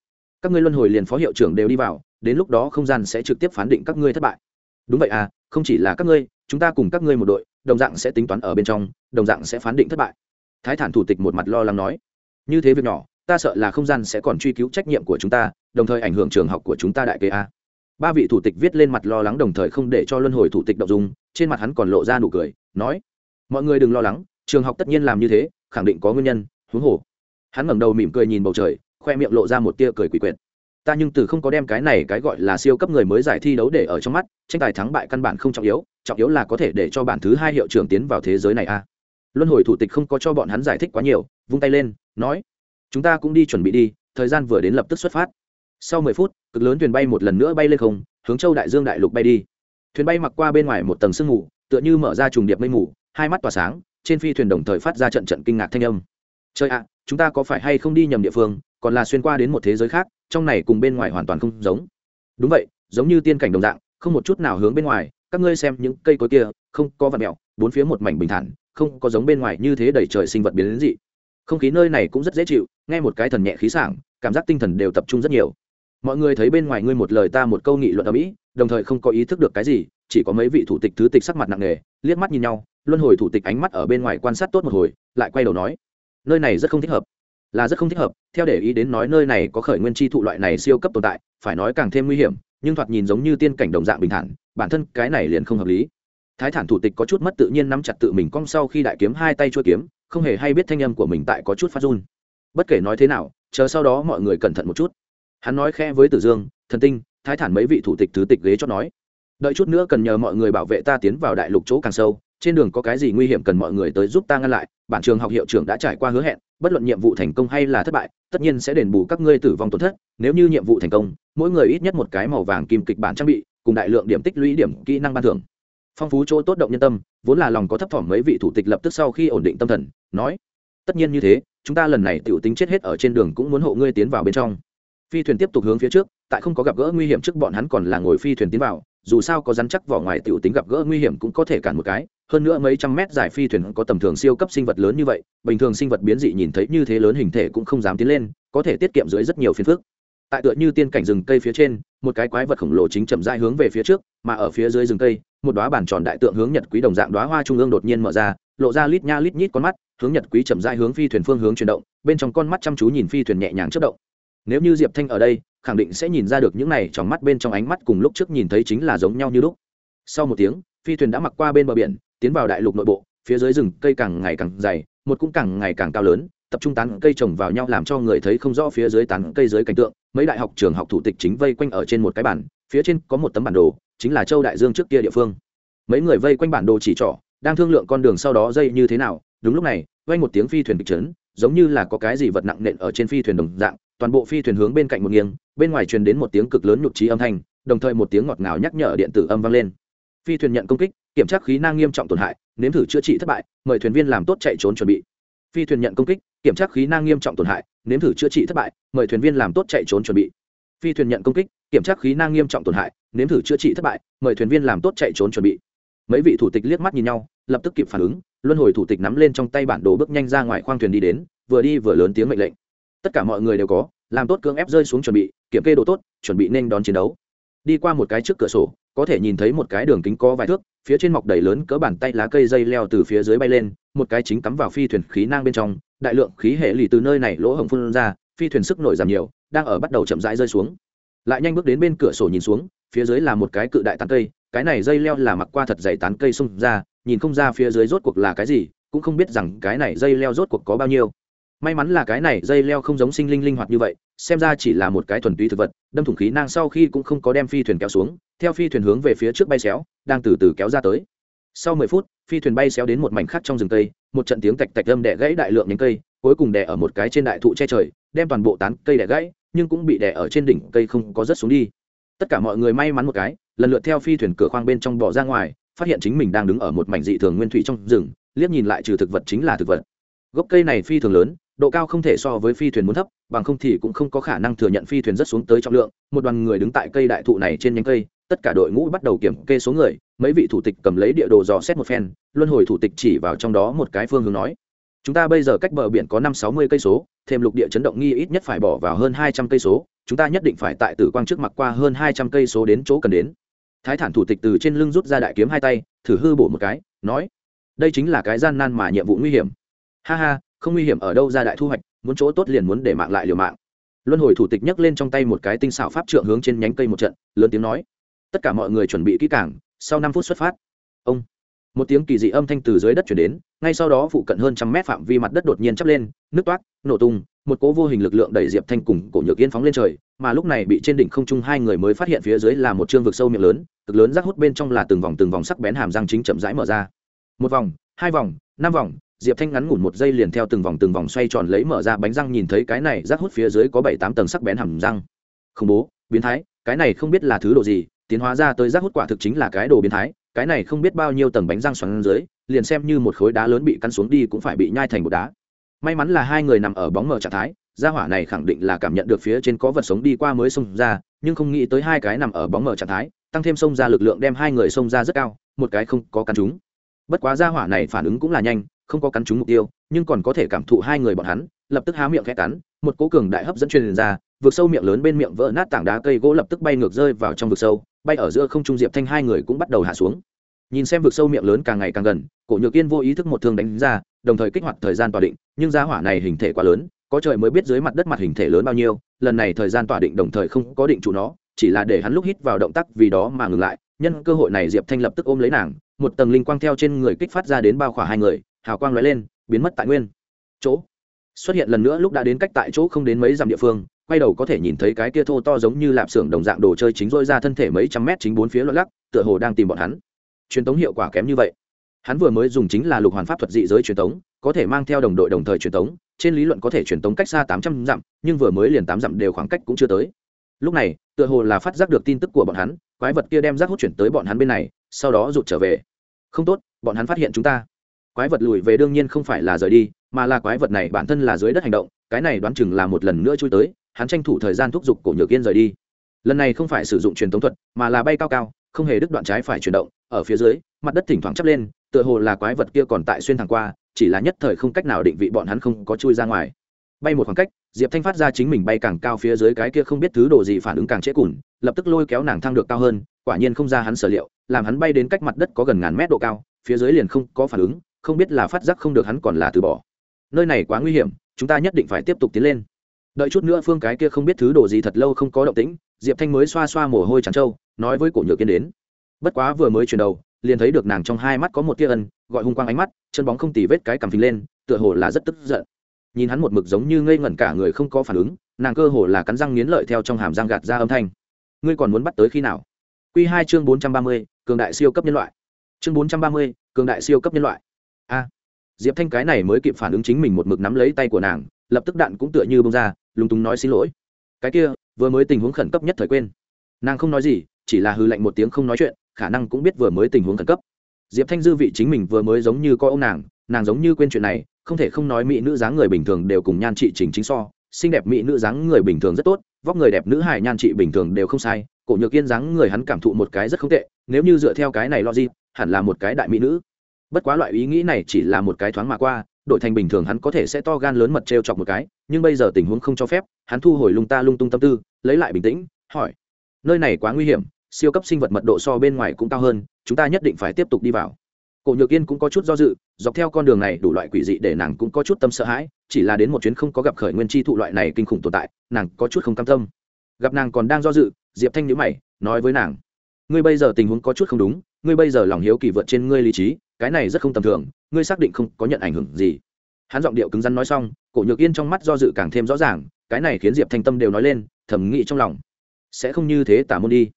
Các ngươi luân hồi liền phó hiệu trưởng đều đi vào, đến lúc đó không gian sẽ trực tiếp phán định các ngươi thất bại. Đúng vậy à không chỉ là các ngươi, chúng ta cùng các ngươi một đội, đồng dạng sẽ tính toán ở bên trong, đồng dạng sẽ phán định thất bại thái thản thủ tịch một mặt lo lắng nói, như thế việc nhỏ, ta sợ là không gian sẽ còn truy cứu trách nhiệm của chúng ta, đồng thời ảnh hưởng trường học của chúng ta đại kế a. Ba vị thủ tịch viết lên mặt lo lắng đồng thời không để cho luân hồi thủ tịch động dung, trên mặt hắn còn lộ ra nụ cười, nói, mọi người đừng lo lắng, trường học tất nhiên làm như thế, khẳng định có nguyên nhân, huống hồ. Hắn ngẩng đầu mỉm cười nhìn bầu trời, khoe miệng lộ ra một tia cười quỷ quyệt. Ta nhưng từ không có đem cái này cái gọi là siêu cấp người mới giải thi đấu để ở trong mắt, tranh tài thắng bại căn bản không trọng yếu trọng yếu là có thể để cho bản thứ hai hiệu trưởng tiến vào thế giới này a luân hồi thủ tịch không có cho bọn hắn giải thích quá nhiều, vung tay lên, nói, chúng ta cũng đi chuẩn bị đi, thời gian vừa đến lập tức xuất phát. Sau mười phút, cực lớn thuyền bay một lần nữa bay lên không, hướng châu đại dương đại lục bay đi. Thuyền bay mặc qua bên ngoài một tầng sương mù, tựa như mở ra trùng điệp mây mù, hai mắt tỏa sáng, trên phi thuyền đồng thời phát ra trận trận kinh ngạc thanh âm. Trời ạ, chúng ta có phải hay không đi nhầm địa phương, còn là xuyên qua đến một thế giới khác, trong này cùng bên ngoài hoàn toàn không giống. Đúng vậy, giống như tiên cảnh đồng dạng, không một chút nào hướng bên ngoài, các ngươi xem những cây cối kia, không có vật mẹo, bốn phía một mảnh bình thản không có giống bên ngoài như thế đầy trời sinh vật biến đến dị. Không khí nơi này cũng rất dễ chịu, nghe một cái thần nhẹ khí sảng, cảm giác tinh thần đều tập trung rất nhiều. Mọi người thấy bên ngoài ngươi một lời ta một câu nghị luận ở mỹ, đồng thời không có ý thức được cái gì, chỉ có mấy vị thủ tịch thứ tịch sắc mặt nặng nề, liếc mắt nhìn nhau, luân hồi thủ tịch ánh mắt ở bên ngoài quan sát tốt một hồi, lại quay đầu nói, nơi này rất không thích hợp. Là rất không thích hợp, theo để ý đến nói nơi này có khởi nguyên chi thụ loại này siêu cấp tồn tại, phải nói càng thêm nguy hiểm, nhưng thoạt nhìn giống như tiên cảnh đồng dạng bình thản, bản thân cái này liền không hợp lý thái thản thủ tịch có chút mất tự nhiên nắm chặt tự mình cong sau khi đại kiếm hai tay chua kiếm, không hề hay biết thanh âm của mình tại có chút phát run. Bất kể nói thế nào, chờ sau đó mọi người cẩn thận một chút. Hắn nói khe với tử dương, thần tinh, thái thản mấy vị thủ tịch thứ tịch ghế cho nói. Đợi chút nữa cần nhờ mọi người bảo vệ ta tiến vào đại lục chỗ càng sâu, trên đường có cái gì nguy hiểm cần mọi người tới giúp ta ngăn lại, bản trường học hiệu trưởng đã trải qua hứa hẹn, bất luận nhiệm vụ thành công hay là thất bại, tất nhiên sẽ đền bù các ngươi tử vong tổn thất, nếu như nhiệm vụ thành công, mỗi người ít nhất một cái màu vàng kim kịch bản trang bị, cùng đại lượng điểm tích lũy điểm kỹ năng ban thưởng phong phú chỗ tốt động nhân tâm, vốn là lòng có thấp thỏm mấy vị thủ tịch lập tức sau khi ổn định tâm thần, nói, tất nhiên như thế, chúng ta lần này t i ể u tính chết hết ở trên đường cũng muốn hộ ngươi tiến vào bên trong. Phi thuyền tiếp tục hướng phía trước, tại không có gặp gỡ nguy hiểm trước bọn hắn còn là ngồi phi thuyền tiến vào, dù sao có rắn chắc vỏ ngoài t i ể u tính gặp gỡ nguy hiểm cũng có thể cản một cái, hơn nữa mấy trăm mét dài phi thuyền có tầm thường siêu cấp sinh vật lớn như vậy, bình thường sinh vật biến dị nhìn thấy như thế lớn hình thể cũng không dám tiến lên, có thể tiết kiệm dưới rất nhiều phiền phức tại tựa như tiên cảnh rừng cây phía trên, một cái quái vật khổng lồ chính chậm rãi hướng về phía trước, mà ở phía dưới rừng cây, một đoá bản tròn đại tượng hướng nhật quý đồng dạng đoá hoa trung ương đột nhiên mở ra, lộ ra lít nha lít nhít con mắt, hướng nhật quý chậm rãi hướng phi thuyền phương hướng chuyển động, bên trong con mắt chăm chú nhìn phi thuyền nhẹ nhàng chất động. Nếu như diệp thanh ở đây, khẳng định sẽ nhìn ra được những này trong mắt bên trong ánh mắt cùng lúc trước nhìn thấy chính là giống nhau như lúc. Sau một tiếng, phi thuyền đã mặc qua bên bờ biển, tiến vào đại lục nội bộ, phía dưới rừng cây càng ngày càng dày, một cũng càng ngày càng cao lớn tập trung tán cây trồng vào nhau làm cho người thấy không rõ phía dưới tán cây dưới cảnh tượng. Mấy đại học trường học thủ tịch chính vây quanh ở trên một cái bản phía trên có một tấm bản đồ, chính là châu đại dương trước kia địa phương. Mấy người vây quanh bản đồ chỉ trỏ, đang thương lượng con đường sau đó dây như thế nào. Đúng lúc này, vang một tiếng phi thuyền kịch trấn giống như là có cái gì vật nặng nện ở trên phi thuyền đồng dạng, toàn bộ phi thuyền hướng bên cạnh một nghiêng, bên ngoài truyền đến một tiếng cực lớn nhục trí âm thanh, đồng thời một tiếng ngọt ngào nhắc nhở điện tử âm vang lên. Phi thuyền nhận công kích, kiểm tra khí năng nghiêm trọng tổn hại, nếm thử chữa trị thất bại, mời thuyền viên làm tốt chạy trốn chuẩn bị phi thuyền nhận công kích, kiểm tra khí năng nghiêm trọng tổn hại, nếm thử chữa trị thất bại, mời thuyền viên làm tốt chạy trốn chuẩn bị. Phi thuyền nhận công kích, kiểm tra khí năng nghiêm trọng tổn hại, nếm thử chữa trị thất bại, mời thuyền viên làm tốt chạy trốn chuẩn bị. Mấy vị thủ tịch liếc mắt nhìn nhau, lập tức kịp phản ứng, luân hồi thủ tịch nắm lên trong tay bản đồ bước nhanh ra ngoài khoang thuyền đi đến, vừa đi vừa lớn tiếng mệnh lệnh. Tất cả mọi người đều có, làm tốt cưỡng ép rơi xuống chuẩn bị, kiểm kê đồ tốt, chuẩn bị nên đón chiến đấu. Đi qua một cái trước cửa sổ có thể nhìn thấy một cái đường kính có vài thước, phía trên mọc đầy lớn cỡ bàn tay lá cây dây leo từ phía dưới bay lên, một cái chính cắm vào phi thuyền khí nang bên trong, đại lượng khí hệ lì từ nơi này lỗ hổng phun ra, phi thuyền sức nổi giảm nhiều, đang ở bắt đầu chậm rãi rơi xuống. Lại nhanh bước đến bên cửa sổ nhìn xuống, phía dưới là một cái cự đại tán cây, cái này dây leo là mặc qua thật dày tán cây xông ra, nhìn không ra phía dưới rốt cuộc là cái gì, cũng không biết rằng cái này dây leo rốt cuộc có bao nhiêu may mắn là cái này dây leo không giống sinh linh linh hoạt như vậy, xem ra chỉ là một cái thuần túy thực vật, đâm thủng khí nang sau khi cũng không có đem phi thuyền kéo xuống, theo phi thuyền hướng về phía trước bay xéo, đang từ từ kéo ra tới. Sau mười phút, phi thuyền bay xéo đến một mảnh khác trong rừng cây, một trận tiếng tạch tạch âm đẻ gãy đại lượng nhánh cây, cuối cùng đẻ ở một cái trên đại thụ che trời, đem toàn bộ tán cây đẻ gãy, nhưng cũng bị đẻ ở trên đỉnh cây không có rớt xuống đi. Tất cả mọi người may mắn một cái, lần lượt theo phi thuyền cửa khoang bên trong bỏ ra ngoài, phát hiện chính mình đang đứng ở một mảnh dị thường nguyên thủy trong rừng, liếc nhìn lại trừ thực vật chính là thực vật. Gốc cây này phi thường lớn độ cao không thể so với phi thuyền muốn thấp, bằng không thì cũng không có khả năng thừa nhận phi thuyền rất xuống tới trọng lượng. Một đoàn người đứng tại cây đại thụ này trên nhánh cây, tất cả đội ngũ bắt đầu kiểm kê số người, mấy vị thủ tịch cầm lấy địa đồ dò xét một phen, luân hồi thủ tịch chỉ vào trong đó một cái phương hướng nói, chúng ta bây giờ cách bờ biển có năm sáu mươi cây số, thêm lục địa chấn động nghi ít nhất phải bỏ vào hơn hai trăm cây số, chúng ta nhất định phải tại tử quang trước mặt qua hơn hai trăm cây số đến chỗ cần đến. Thái thản thủ tịch từ trên lưng rút ra đại kiếm hai tay, thử hư bổ một cái, nói, đây chính là cái gian nan mà nhiệm vụ nguy hiểm. Ha ha không nguy hiểm ở đâu ra đại thu hoạch muốn chỗ tốt liền muốn để mạng lại liều mạng. Luân hồi thủ tịch nhấc lên trong tay một cái tinh xảo pháp trượng hướng trên nhánh cây một trận lớn tiếng nói. Tất cả mọi người chuẩn bị kỹ càng, sau năm phút xuất phát. Ông. Một tiếng kỳ dị âm thanh từ dưới đất chuyển đến ngay sau đó phụ cận hơn trăm mét phạm vi mặt đất đột nhiên chắp lên nước toát nổ tung một cố vô hình lực lượng đẩy diệp thanh cùng cổ nhược yên phóng lên trời mà lúc này bị trên đỉnh không trung hai người mới phát hiện phía dưới là một chương vực sâu miệng lớn cực lớn rác hút bên trong là từng vòng từng vòng sắc bén hàm răng chính chậm rãi mở ra. Một vòng hai vòng năm vòng diệp thanh ngắn ngủn một giây liền theo từng vòng từng vòng xoay tròn lấy mở ra bánh răng nhìn thấy cái này rác hút phía dưới có bảy tám tầng sắc bén hầm răng. Khủng bố, biến thái, cái này không biết là thứ đồ gì, tiến hóa ra tới rác hút quả thực chính là cái đồ biến thái, cái này không biết bao nhiêu tầng bánh răng xoắn dưới, liền xem như một khối đá lớn bị cắn xuống đi cũng phải bị nhai thành một đá. May mắn là hai người nằm ở bóng mờ trạng thái, gia hỏa này khẳng định là cảm nhận được phía trên có vật sống đi qua mới xông ra, nhưng không nghĩ tới hai cái nằm ở bóng mờ trạng thái, tăng thêm xông ra lực lượng đem hai người xông ra rất cao, một cái không có cắn chúng. Bất quá gia hỏa này phản ứng cũng là nhanh không có cắn trúng mục tiêu, nhưng còn có thể cảm thụ hai người bọn hắn, lập tức há miệng khẽ cắn, một cố cường đại hấp dẫn truyền ra vượt sâu miệng lớn bên miệng vỡ nát tảng đá cây gỗ lập tức bay ngược rơi vào trong vực sâu, bay ở giữa không trung diệp thanh hai người cũng bắt đầu hạ xuống. Nhìn xem vực sâu miệng lớn càng ngày càng gần, cổ nhược yên vô ý thức một thương đánh ra, đồng thời kích hoạt thời gian tỏa định, nhưng giá hỏa này hình thể quá lớn, có trời mới biết dưới mặt đất mặt hình thể lớn bao nhiêu, lần này thời gian tỏa định đồng thời không có định chủ nó, chỉ là để hắn lúc hít vào động tác vì đó mà ngừng lại. Nhân cơ hội này diệp thanh lập tức ôm lấy nàng, một tầng linh quang theo trên người kích phát ra đến bao khỏa hai người hào quang lóe lên, biến mất tại nguyên chỗ. Xuất hiện lần nữa lúc đã đến cách tại chỗ không đến mấy dặm địa phương, quay đầu có thể nhìn thấy cái kia thô to giống như lạp xưởng đồng dạng đồ chơi chính rôi ra thân thể mấy trăm mét chính bốn phía loạn lắc, tựa hồ đang tìm bọn hắn. Truyền tống hiệu quả kém như vậy. Hắn vừa mới dùng chính là lục hoàn pháp thuật dị giới truyền tống, có thể mang theo đồng đội đồng thời truyền tống, trên lý luận có thể truyền tống cách xa tám trăm dặm, nhưng vừa mới liền tám dặm đều khoảng cách cũng chưa tới. Lúc này, tựa hồ là phát giác được tin tức của bọn hắn, quái vật kia đem rác hút chuyển tới bọn hắn bên này, sau đó rụt trở về. Không tốt, bọn hắn phát hiện chúng ta quái vật lùi về đương nhiên không phải là rời đi, mà là quái vật này bản thân là dưới đất hành động, cái này đoán chừng là một lần nữa chui tới, hắn tranh thủ thời gian thúc giục cổ nhược yên rời đi. Lần này không phải sử dụng truyền thống thuật, mà là bay cao cao, không hề đứt đoạn trái phải chuyển động, ở phía dưới, mặt đất thỉnh thoảng chắp lên, tựa hồ là quái vật kia còn tại xuyên thẳng qua, chỉ là nhất thời không cách nào định vị bọn hắn không có chui ra ngoài. Bay một khoảng cách, diệp thanh phát ra chính mình bay càng cao phía dưới cái kia không biết thứ đồ gì phản ứng càng trễ cùn, lập tức lôi kéo nàng thăng được cao hơn, quả nhiên không ra hắn sở liệu, làm hắn bay đến cách mặt đất có gần ngàn mét độ cao, phía dưới liền không có phản ứng không biết là phát giác không được hắn còn là từ bỏ. Nơi này quá nguy hiểm, chúng ta nhất định phải tiếp tục tiến lên. Đợi chút nữa phương cái kia không biết thứ đồ gì thật lâu không có động tĩnh, diệp thanh mới xoa xoa mồ hôi trắng trâu, nói với cổ nhược kiên đến. Bất quá vừa mới chuyển đầu, liền thấy được nàng trong hai mắt có một tia ân, gọi hung quang ánh mắt, chân bóng không tì vết cái cằm phình lên, tựa hồ là rất tức giận. Nhìn hắn một mực giống như ngây ngẩn cả người không có phản ứng, nàng cơ hồ là cắn răng nghiến lợi theo trong hàm răng gạt ra âm thanh. Ngươi còn muốn bắt tới khi nào? Q hai chương bốn trăm ba mươi, cường đại siêu cấp nhân loại. Chương bốn trăm ba mươi, cường đại siêu cấp nhân loại a. Diệp thanh cái này mới kịp phản ứng chính mình một mực nắm lấy tay của nàng, lập tức đạn cũng tựa như bông ra, lúng túng nói xin lỗi. Cái kia, vừa mới tình huống khẩn cấp nhất thời quên. Nàng không nói gì, chỉ là hư lạnh một tiếng không nói chuyện, khả năng cũng biết vừa mới tình huống khẩn cấp. Diệp thanh dư vị chính mình vừa mới giống như coi ông nàng nàng giống như quên chuyện này, không thể không nói mỹ nữ dáng người bình thường đều cùng nhan trị trình chính so, xinh đẹp mỹ nữ dáng người bình thường rất tốt, vóc người đẹp nữ hài nhan trị bình thường đều không sai, cổ nhược yên dáng người hắn cảm thụ một cái rất không tệ, nếu như dựa theo cái này lo gì hẳn là một cái đại mỹ nữ bất quá loại ý nghĩ này chỉ là một cái thoáng mà qua, đổi thành bình thường hắn có thể sẽ to gan lớn mật t r e o chọc một cái, nhưng bây giờ tình huống không cho phép, hắn thu hồi lung ta lung tung tâm tư, lấy lại bình tĩnh, hỏi, nơi này quá nguy hiểm, siêu cấp sinh vật mật độ so bên ngoài cũng cao hơn, chúng ta nhất định phải tiếp tục đi vào. Cổ nhược yên cũng có chút do dự, dọc theo con đường này đủ loại quỷ dị để nàng cũng có chút tâm sợ hãi, chỉ là đến một chuyến không có gặp khởi nguyên chi thụ loại này kinh khủng tồn tại, nàng có chút không cam tâm. Gặp nàng còn đang do dự, diệp thanh nhữ mày, nói với nàng, ngươi bây giờ tình huống có chút không đúng ngươi bây giờ lòng hiếu kỳ vượt trên ngươi lý trí, cái này rất không tầm thường, ngươi xác định không có nhận ảnh hưởng gì. Hắn giọng điệu cứng rắn nói xong, cổ nhược yên trong mắt do dự càng thêm rõ ràng, cái này khiến diệp thanh tâm đều nói lên, thầm nghĩ trong lòng. Sẽ không như thế tả môn đi.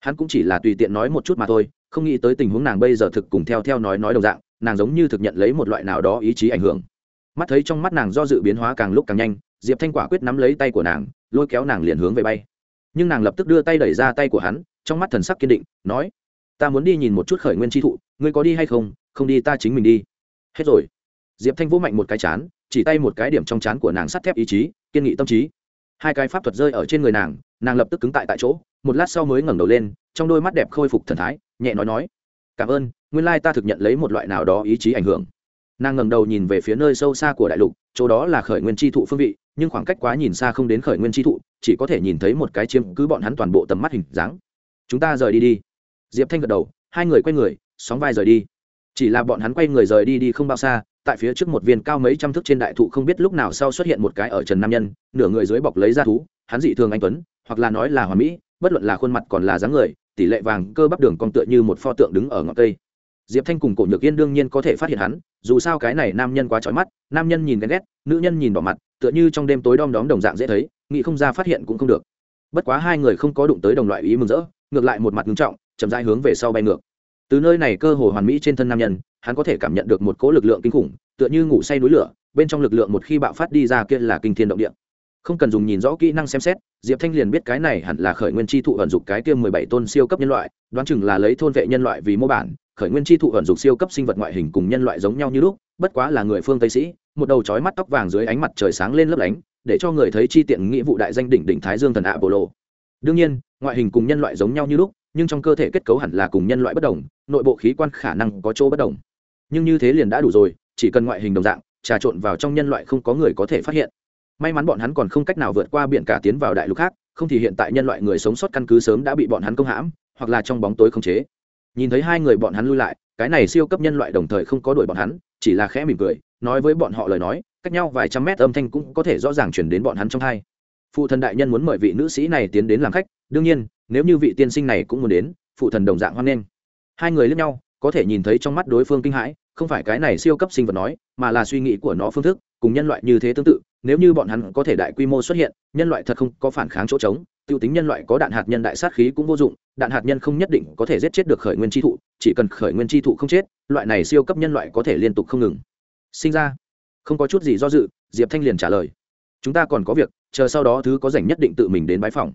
Hắn cũng chỉ là tùy tiện nói một chút mà thôi, không nghĩ tới tình huống nàng bây giờ thực cùng theo theo nói nói đồng dạng, nàng giống như thực nhận lấy một loại nào đó ý chí ảnh hưởng. Mắt thấy trong mắt nàng do dự biến hóa càng lúc càng nhanh, diệp thanh quả quyết nắm lấy tay của nàng, lôi kéo nàng liền hướng về bay. Nhưng nàng lập tức đưa tay đẩy ra tay của hắn, trong mắt thần sắc kiên định, nói ta muốn đi nhìn một chút khởi nguyên tri thụ, ngươi có đi hay không? Không đi ta chính mình đi. Hết rồi. Diệp thanh vỗ mạnh một cái chán, chỉ tay một cái điểm trong chán của nàng sắt thép ý chí, kiên nghị tâm trí. Hai cái pháp thuật rơi ở trên người nàng nàng lập tức cứng tại tại chỗ, một lát sau mới ngẩng đầu lên, trong đôi mắt đẹp khôi phục thần thái, nhẹ nói nói, cảm ơn, nguyên lai ta thực nhận lấy một loại nào đó ý chí ảnh hưởng. Nàng ngẩng đầu nhìn về phía nơi sâu xa của đại lục, chỗ đó là khởi nguyên tri thụ phương vị, nhưng khoảng cách quá nhìn xa không đến khởi nguyên tri thụ, chỉ có thể nhìn thấy một cái chiếm cứ bọn hắn toàn bộ tầm mắt hình dáng. Chúng ta rời đi đi diệp thanh gật đầu, hai người quay người, sóng vai rời đi. Chỉ là bọn hắn quay người rời đi đi không bao xa, tại phía trước một viên cao mấy trăm thước trên đại thụ không biết lúc nào sau xuất hiện một cái ở trần nam nhân, nửa người dưới bọc lấy ra thú, hắn dị thường anh tuấn, hoặc là nói là hòa mỹ, bất luận là khuôn mặt còn là dáng người, tỷ lệ vàng cơ bắp đường cong tựa như một pho tượng đứng ở ngọn cây. Diệp thanh cùng cổ nhược yên đương nhiên có thể phát hiện hắn, dù sao cái này nam nhân quá trói mắt, nam nhân nhìn ghen ghét, nữ nhân nhìn đỏ mặt, tựa như trong đêm tối đom đóm đồng dạng dễ thấy, nghĩ không ra phát hiện cũng không được. Bất quá hai người không có đụng tới đồng loại ý mừng rỡ, ngược lại một mặt nghiêm trọng chậm rãi hướng về sau bay ngược. Từ nơi này cơ hồ hoàn mỹ trên thân nam nhân, hắn có thể cảm nhận được một cỗ lực lượng kinh khủng, tựa như ngủ say núi lửa, bên trong lực lượng một khi bạo phát đi ra kia là kinh thiên động địa. Không cần dùng nhìn rõ kỹ năng xem xét, diệp thanh liền biết cái này hẳn là khởi nguyên chi thụ ẩn dục cái kia mười bảy tôn siêu cấp nhân loại, đoán chừng là lấy thôn vệ nhân loại vì mô bản, khởi nguyên chi thụ ẩn dục siêu cấp sinh vật ngoại hình cùng nhân loại giống nhau như lúc, bất quá là người phương tây sĩ, một đầu trói mắt tóc vàng dưới ánh mặt trời sáng lên lấp lánh, để cho người thấy chi tiện nghĩa vụ đại danh đỉnh đỉnh thái dương thần ạ bộ lộ đương nhiên, ngoại hình cùng nhân loại giống nhau như lúc nhưng trong cơ thể kết cấu hẳn là cùng nhân loại bất đồng, nội bộ khí quan khả năng có chỗ bất đồng. Nhưng như thế liền đã đủ rồi, chỉ cần ngoại hình đồng dạng, trà trộn vào trong nhân loại không có người có thể phát hiện. May mắn bọn hắn còn không cách nào vượt qua biển cả tiến vào đại lục khác, không thì hiện tại nhân loại người sống sót căn cứ sớm đã bị bọn hắn công hãm, hoặc là trong bóng tối không chế. Nhìn thấy hai người bọn hắn lui lại, cái này siêu cấp nhân loại đồng thời không có đuổi bọn hắn, chỉ là khẽ mỉm cười, nói với bọn họ lời nói, cách nhau vài trăm mét âm thanh cũng có thể rõ ràng chuyển đến bọn hắn trong hai phụ thần đại nhân muốn mời vị nữ sĩ này tiến đến làm khách, đương nhiên nếu như vị tiên sinh này cũng muốn đến, phụ thần đồng dạng hoan nghênh. Hai người lướt nhau, có thể nhìn thấy trong mắt đối phương kinh hãi, không phải cái này siêu cấp sinh vật nói, mà là suy nghĩ của nó phương thức, cùng nhân loại như thế tương tự, nếu như bọn hắn có thể đại quy mô xuất hiện, nhân loại thật không có phản kháng chỗ trống, tiêu tính nhân loại có đạn hạt nhân đại sát khí cũng vô dụng, đạn hạt nhân không nhất định có thể giết chết được khởi nguyên tri thụ, chỉ cần khởi nguyên tri thụ không chết, loại này siêu cấp nhân loại có thể liên tục không ngừng. Sinh ra. Không có chút gì do dự, diệp thanh liền trả lời. Chúng ta còn có việc, chờ sau đó thứ có rảnh nhất định tự mình đến bãi phòng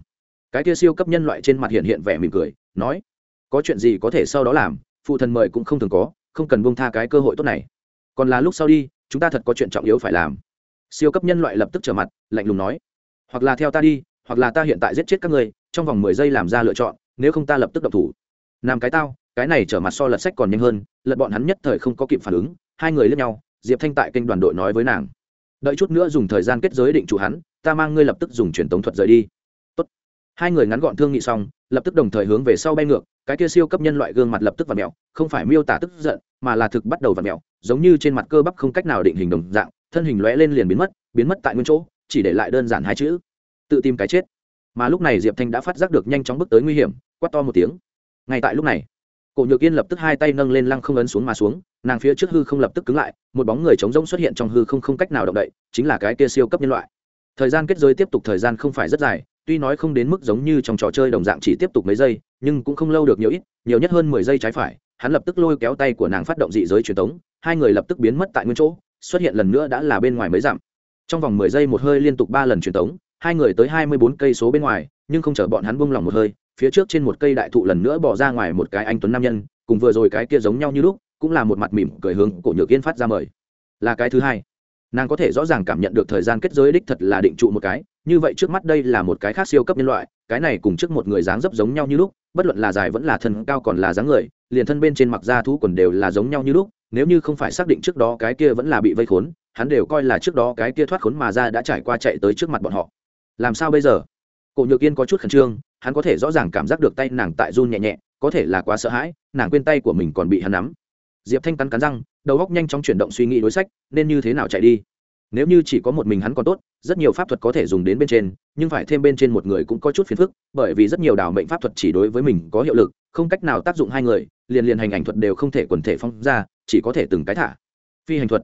cái kia siêu cấp nhân loại trên mặt hiện hiện vẻ mỉm cười, nói, có chuyện gì có thể sau đó làm, phụ thần mời cũng không thường có, không cần bông tha cái cơ hội tốt này. Còn là lúc sau đi, chúng ta thật có chuyện trọng yếu phải làm. Siêu cấp nhân loại lập tức trở mặt, lạnh lùng nói, hoặc là theo ta đi, hoặc là ta hiện tại giết chết các ngươi, trong vòng mười giây làm ra lựa chọn, nếu không ta lập tức động thủ. Làm cái tao, cái này trở mặt so lật sách còn nhanh hơn, lật bọn hắn nhất thời không có kịp phản ứng, hai người lướt nhau, diệp thanh tại kênh đoàn đội nói với nàng, đợi chút nữa dùng thời gian kết giới định chủ hắn, ta mang ngươi lập tức dùng truyền tống thuật rời đi hai người ngắn gọn thương nghị xong, lập tức đồng thời hướng về sau bay ngược, cái kia siêu cấp nhân loại gương mặt lập tức và mẹo không phải miêu tả tức giận, mà là thực bắt đầu và mẹo giống như trên mặt cơ bắp không cách nào định hình đồng dạng, thân hình lóe lên liền biến mất biến mất tại nguyên chỗ, chỉ để lại đơn giản hai chữ, tự tìm cái chết. Mà lúc này diệp thanh đã phát giác được nhanh chóng bước tới nguy hiểm, quát to một tiếng. Ngay tại lúc này, cổ nhược yên lập tức hai tay nâng lên lăng không ấn xuống mà xuống, nàng phía trước hư không lập tức cứng lại, một bóng người trống rỗng xuất hiện trong hư không không cách nào động đậy, chính là cái kia siêu cấp nhân loại. Thời gian kết giới tiếp tục thời gian không phải rất dài tuy nói không đến mức giống như trong trò chơi đồng dạng chỉ tiếp tục mấy giây, nhưng cũng không lâu được nhiều ít, nhiều nhất hơn mười giây trái phải, hắn lập tức lôi kéo tay của nàng phát động dị giới truyền tống, hai người lập tức biến mất tại nguyên chỗ, xuất hiện lần nữa đã là bên ngoài mấy dặm. Trong vòng mười giây một hơi liên tục ba lần truyền tống, hai người tới hai mươi bốn cây số bên ngoài, nhưng không chờ bọn hắn buông lỏng một hơi, phía trước trên một cây đại thụ lần nữa bỏ ra ngoài một cái anh tuấn nam nhân, cùng vừa rồi cái kia giống nhau như lúc, cũng là một mặt mỉm cười hướng cổ nhược yên phát ra mời. Là cái thứ hai nàng có thể rõ ràng cảm nhận được thời gian kết giới đích thật là định trụ một cái, như vậy trước mắt đây là một cái khác siêu cấp nhân loại, cái này cùng trước một người dáng dấp giống nhau như lúc, bất luận là dài vẫn là thân cao còn là dáng người, liền thân bên trên mặc da thú quần đều là giống nhau như lúc, nếu như không phải xác định trước đó cái kia vẫn là bị vây khốn, hắn đều coi là trước đó cái kia thoát khốn mà ra đã trải qua chạy tới trước mặt bọn họ. Làm sao bây giờ? Cổ nhược yên có chút khẩn trương, hắn có thể rõ ràng cảm giác được tay nàng tại run nhẹ nhẹ, có thể là quá sợ hãi, nàng quên tay của mình còn bị hắn nắm. Diệp thanh cắn cắn răng đầu góc nhanh chóng chuyển động suy nghĩ đối sách, nên như thế nào chạy đi? Nếu như chỉ có một mình hắn còn tốt, rất nhiều pháp thuật có thể dùng đến bên trên, nhưng phải thêm bên trên một người cũng có chút phiền phức, bởi vì rất nhiều đảo mệnh pháp thuật chỉ đối với mình có hiệu lực, không cách nào tác dụng hai người, liền liền hành ảnh thuật đều không thể quần thể phong ra, chỉ có thể từng cái thả. Phi hành thuật.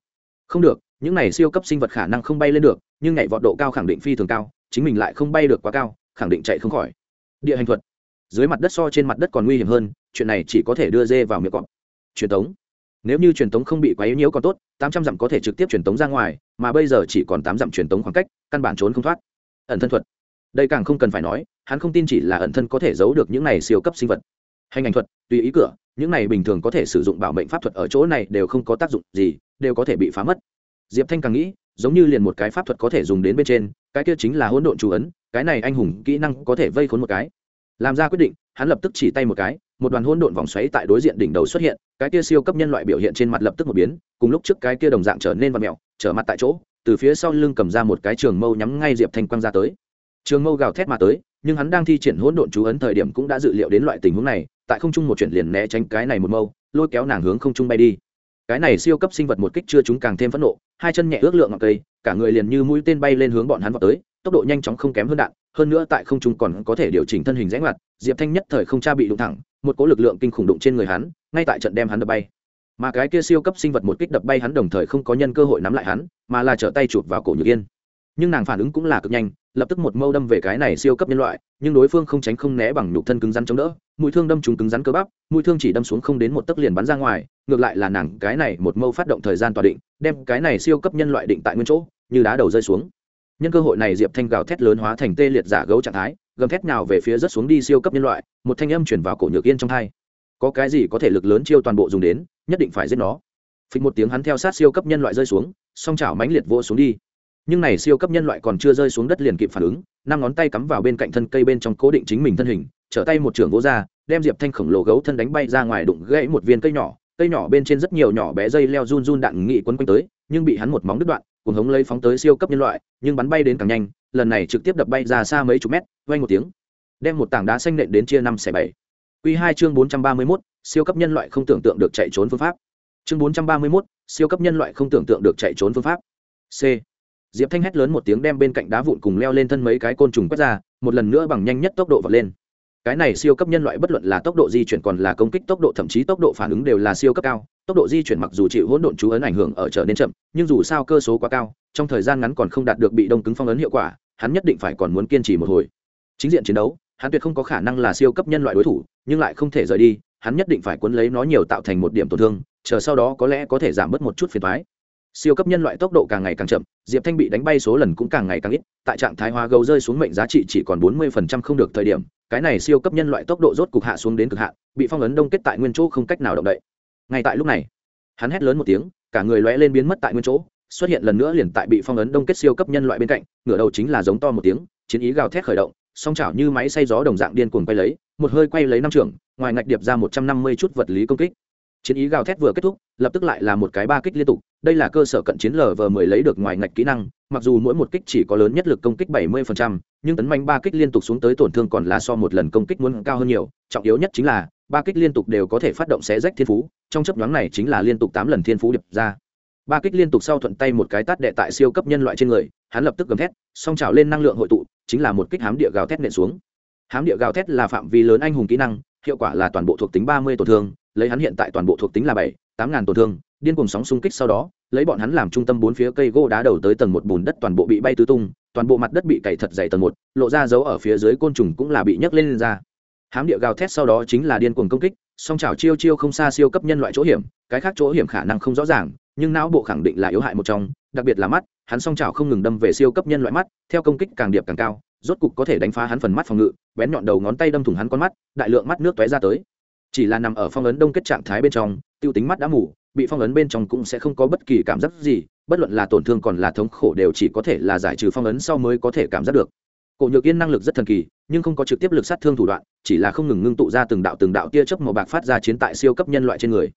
Không được, những này siêu cấp sinh vật khả năng không bay lên được, nhưng nhảy vọt độ cao khẳng định phi thường cao, chính mình lại không bay được quá cao, khẳng định chạy không khỏi. Địa hành thuật. Dưới mặt đất so trên mặt đất còn nguy hiểm hơn, chuyện này chỉ có thể đưa dê vào miệng cọp. Truyền tống nếu như truyền tống không bị quá yếu nhiễu còn tốt, tám trăm dặm có thể trực tiếp truyền tống ra ngoài, mà bây giờ chỉ còn tám dặm truyền tống khoảng cách, căn bản trốn không thoát. Ẩn thân thuật. Đây càng không cần phải nói, hắn không tin chỉ là ẩn thân có thể giấu được những này siêu cấp sinh vật. Hành ảnh thuật, tùy ý cửa, những này bình thường có thể sử dụng bảo mệnh pháp thuật ở chỗ này đều không có tác dụng gì, đều có thể bị phá mất. Diệp thanh càng nghĩ, giống như liền một cái pháp thuật có thể dùng đến bên trên, cái kia chính là hỗn độn chú ấn, cái này anh hùng kỹ năng có thể vây khốn một cái. Làm ra quyết định, hắn lập tức chỉ tay một cái một đoàn hỗn độn vòng xoáy tại đối diện đỉnh đầu xuất hiện cái kia siêu cấp nhân loại biểu hiện trên mặt lập tức một biến cùng lúc trước cái kia đồng dạng trở nên vặn mèo, trở mặt tại chỗ từ phía sau lưng cầm ra một cái trường mâu nhắm ngay diệp thanh quang ra tới. Trường mâu gào thét mà tới nhưng hắn đang thi triển hỗn độn chú ấn thời điểm cũng đã dự liệu đến loại tình huống này tại không trung một chuyển liền né tránh cái này một mâu lôi kéo nàng hướng không trung bay đi. Cái này siêu cấp sinh vật một kích chưa chúng càng thêm phẫn nộ hai chân nhẹ ước lượng ngọn cây cả người liền như mũi tên bay lên hướng bọn hắn vọt tới tốc độ nhanh chóng không kém hơn đạn hơn nữa tại không trung còn có thể điều chỉnh thân hình rẽ ngoặt diệp thanh nhất thời không tra bị đụng thẳng một cỗ lực lượng kinh khủng đụng trên người hắn, ngay tại trận đem hắn đập bay. Mà cái kia siêu cấp sinh vật một kích đập bay hắn đồng thời không có nhân cơ hội nắm lại hắn, mà là trở tay chụp vào cổ nhược yên. Nhưng nàng phản ứng cũng là cực nhanh, lập tức một mâu đâm về cái này siêu cấp nhân loại, nhưng đối phương không tránh không né bằng nhục thân cứng rắn chống đỡ, mũi thương đâm trúng cứng rắn cơ bắp, mũi thương chỉ đâm xuống không đến một tấc liền bắn ra ngoài, ngược lại là nàng cái này một mâu phát động thời gian tỏa định, đem cái này siêu cấp nhân loại định tại nguyên chỗ, như đá đầu rơi xuống. Nhân cơ hội này diệp thanh gào thét lớn hóa thành tê liệt giả gấu trạng thái gầm thét nào về phía rất xuống đi siêu cấp nhân loại, một thanh âm chuyển vào cổ nhược yên trong thai. Có cái gì có thể lực lớn chiêu toàn bộ dùng đến, nhất định phải giết nó. Phịch một tiếng hắn theo sát siêu cấp nhân loại rơi xuống, song chảo mãnh liệt vỗ xuống đi. Nhưng này siêu cấp nhân loại còn chưa rơi xuống đất liền kịp phản ứng, năm ngón tay cắm vào bên cạnh thân cây bên trong cố định chính mình thân hình, trở tay một trường vỗ ra, đem diệp thanh khổng lồ gấu thân đánh bay ra ngoài đụng gãy một viên cây nhỏ cây nhỏ bên trên rất nhiều nhỏ bé dây leo run run đạn nghị quấn quanh tới nhưng bị hắn một móng đứt đoạn cùng hống lấy phóng tới siêu cấp nhân loại nhưng bắn bay đến càng nhanh lần này trực tiếp đập bay ra xa mấy chục mét vang một tiếng đem một tảng đá xanh nện đến chia năm xẻ bảy Quy hai chương bốn trăm ba mươi 431, siêu cấp nhân loại không tưởng tượng được chạy trốn phương pháp. Chương bốn trăm ba mươi 431, siêu cấp nhân loại không tưởng tượng được chạy trốn phương pháp. C. Diệp Thanh hét lớn một tiếng đem bên cạnh đá vụn cùng leo lên thân mấy cái côn trùng quét ra, một lần nữa bằng nhanh nhất tốc độ vọt lên. Cái này siêu cấp nhân loại bất luận là tốc độ di chuyển còn là công kích tốc độ thậm chí tốc độ phản ứng đều là siêu cấp cao, tốc độ di chuyển mặc dù chịu hỗn độn chú ấn ảnh hưởng ở trở nên chậm, nhưng dù sao cơ số quá cao, trong thời gian ngắn còn không đạt được bị đông cứng phong ấn hiệu quả, hắn nhất định phải còn muốn kiên trì một hồi. Chính diện chiến đấu, hắn tuyệt không có khả năng là siêu cấp nhân loại đối thủ nhưng lại không thể rời đi hắn nhất định phải cuốn lấy nó nhiều tạo thành một điểm tổn thương chờ sau đó có lẽ có thể giảm bớt một chút phiền thoái siêu cấp nhân loại tốc độ càng ngày càng chậm diệp thanh bị đánh bay số lần cũng càng ngày càng ít tại trạng thái hóa gấu rơi xuống mệnh giá trị chỉ còn bốn mươi phần trăm không được thời điểm cái này siêu cấp nhân loại tốc độ rốt cục hạ xuống đến cực hạ, bị phong ấn đông kết tại nguyên chỗ không cách nào động đậy ngay tại lúc này hắn hét lớn một tiếng cả người lóe lên biến mất tại nguyên chỗ xuất hiện lần nữa liền tại bị phong ấn đông kết siêu cấp nhân loại bên cạnh ngửa đầu chính là giống to một tiếng chiến ý gào thét khởi động song chảo như máy xay gió đồng dạng điên cuồng quay lấy một hơi quay lấy năm trưởng ngoài ngạch điệp ra một trăm năm mươi chút vật lý công kích. Chiến ý gào thét vừa kết thúc lập tức lại là một cái ba kích liên tục đây là cơ sở cận chiến lờ vờ mười lấy được ngoài ngạch kỹ năng mặc dù mỗi một kích chỉ có lớn nhất lực công kích bảy mươi phần trăm, nhưng tấn manh ba kích liên tục xuống tới tổn thương còn là so một lần công kích muốn cao hơn nhiều trọng yếu nhất chính là ba kích liên tục đều có thể phát động xé rách thiên phú trong chấp nhoáng này chính là liên tục tám lần thiên phú điệp ra. Ba kích liên tục sau thuận tay một cái tát đệ tại siêu cấp nhân loại trên người hắn lập tức gầm thét song trào lên năng lượng hội tụ chính là một kích hám địa gào thét nện xuống. Hám địa gào thét là phạm vi lớn anh hùng kỹ năng hiệu quả là toàn bộ thuộc tính ba mươi tổn thương lấy hắn hiện tại toàn bộ thuộc tính là bảy tám ngàn tổn thương điên cùng sóng xung kích sau đó lấy bọn hắn làm trung tâm bốn phía cây gỗ đá đầu tới tầng một bùn đất toàn bộ bị bay tứ tung toàn bộ mặt đất bị cày thật dày tầng một lộ ra dấu ở phía dưới côn trùng cũng là bị nhấc lên, lên ra hám địa gào thét sau đó chính là điên cuồng công kích, song trào chiêu chiêu không xa siêu cấp nhân loại chỗ hiểm, cái khác chỗ hiểm khả năng không rõ ràng, nhưng não bộ khẳng định là yếu hại một trong, đặc biệt là mắt, hắn song trào không ngừng đâm về siêu cấp nhân loại mắt, theo công kích càng điệp càng cao, rốt cục có thể đánh phá hắn phần mắt phòng ngự, bén nhọn đầu ngón tay đâm thủng hắn con mắt, đại lượng mắt nước tóe ra tới. Chỉ là nằm ở phong ấn đông kết trạng thái bên trong, tiêu tính mắt đã mù, bị phong ấn bên trong cũng sẽ không có bất kỳ cảm giác gì, bất luận là tổn thương còn là thống khổ đều chỉ có thể là giải trừ phong ấn sau mới có thể cảm giác được cổ nhược yên năng lực rất thần kỳ, nhưng không có trực tiếp lực sát thương thủ đoạn, chỉ là không ngừng ngưng tụ ra từng đạo từng đạo tia chớp màu bạc phát ra chiến tại siêu cấp nhân loại trên người.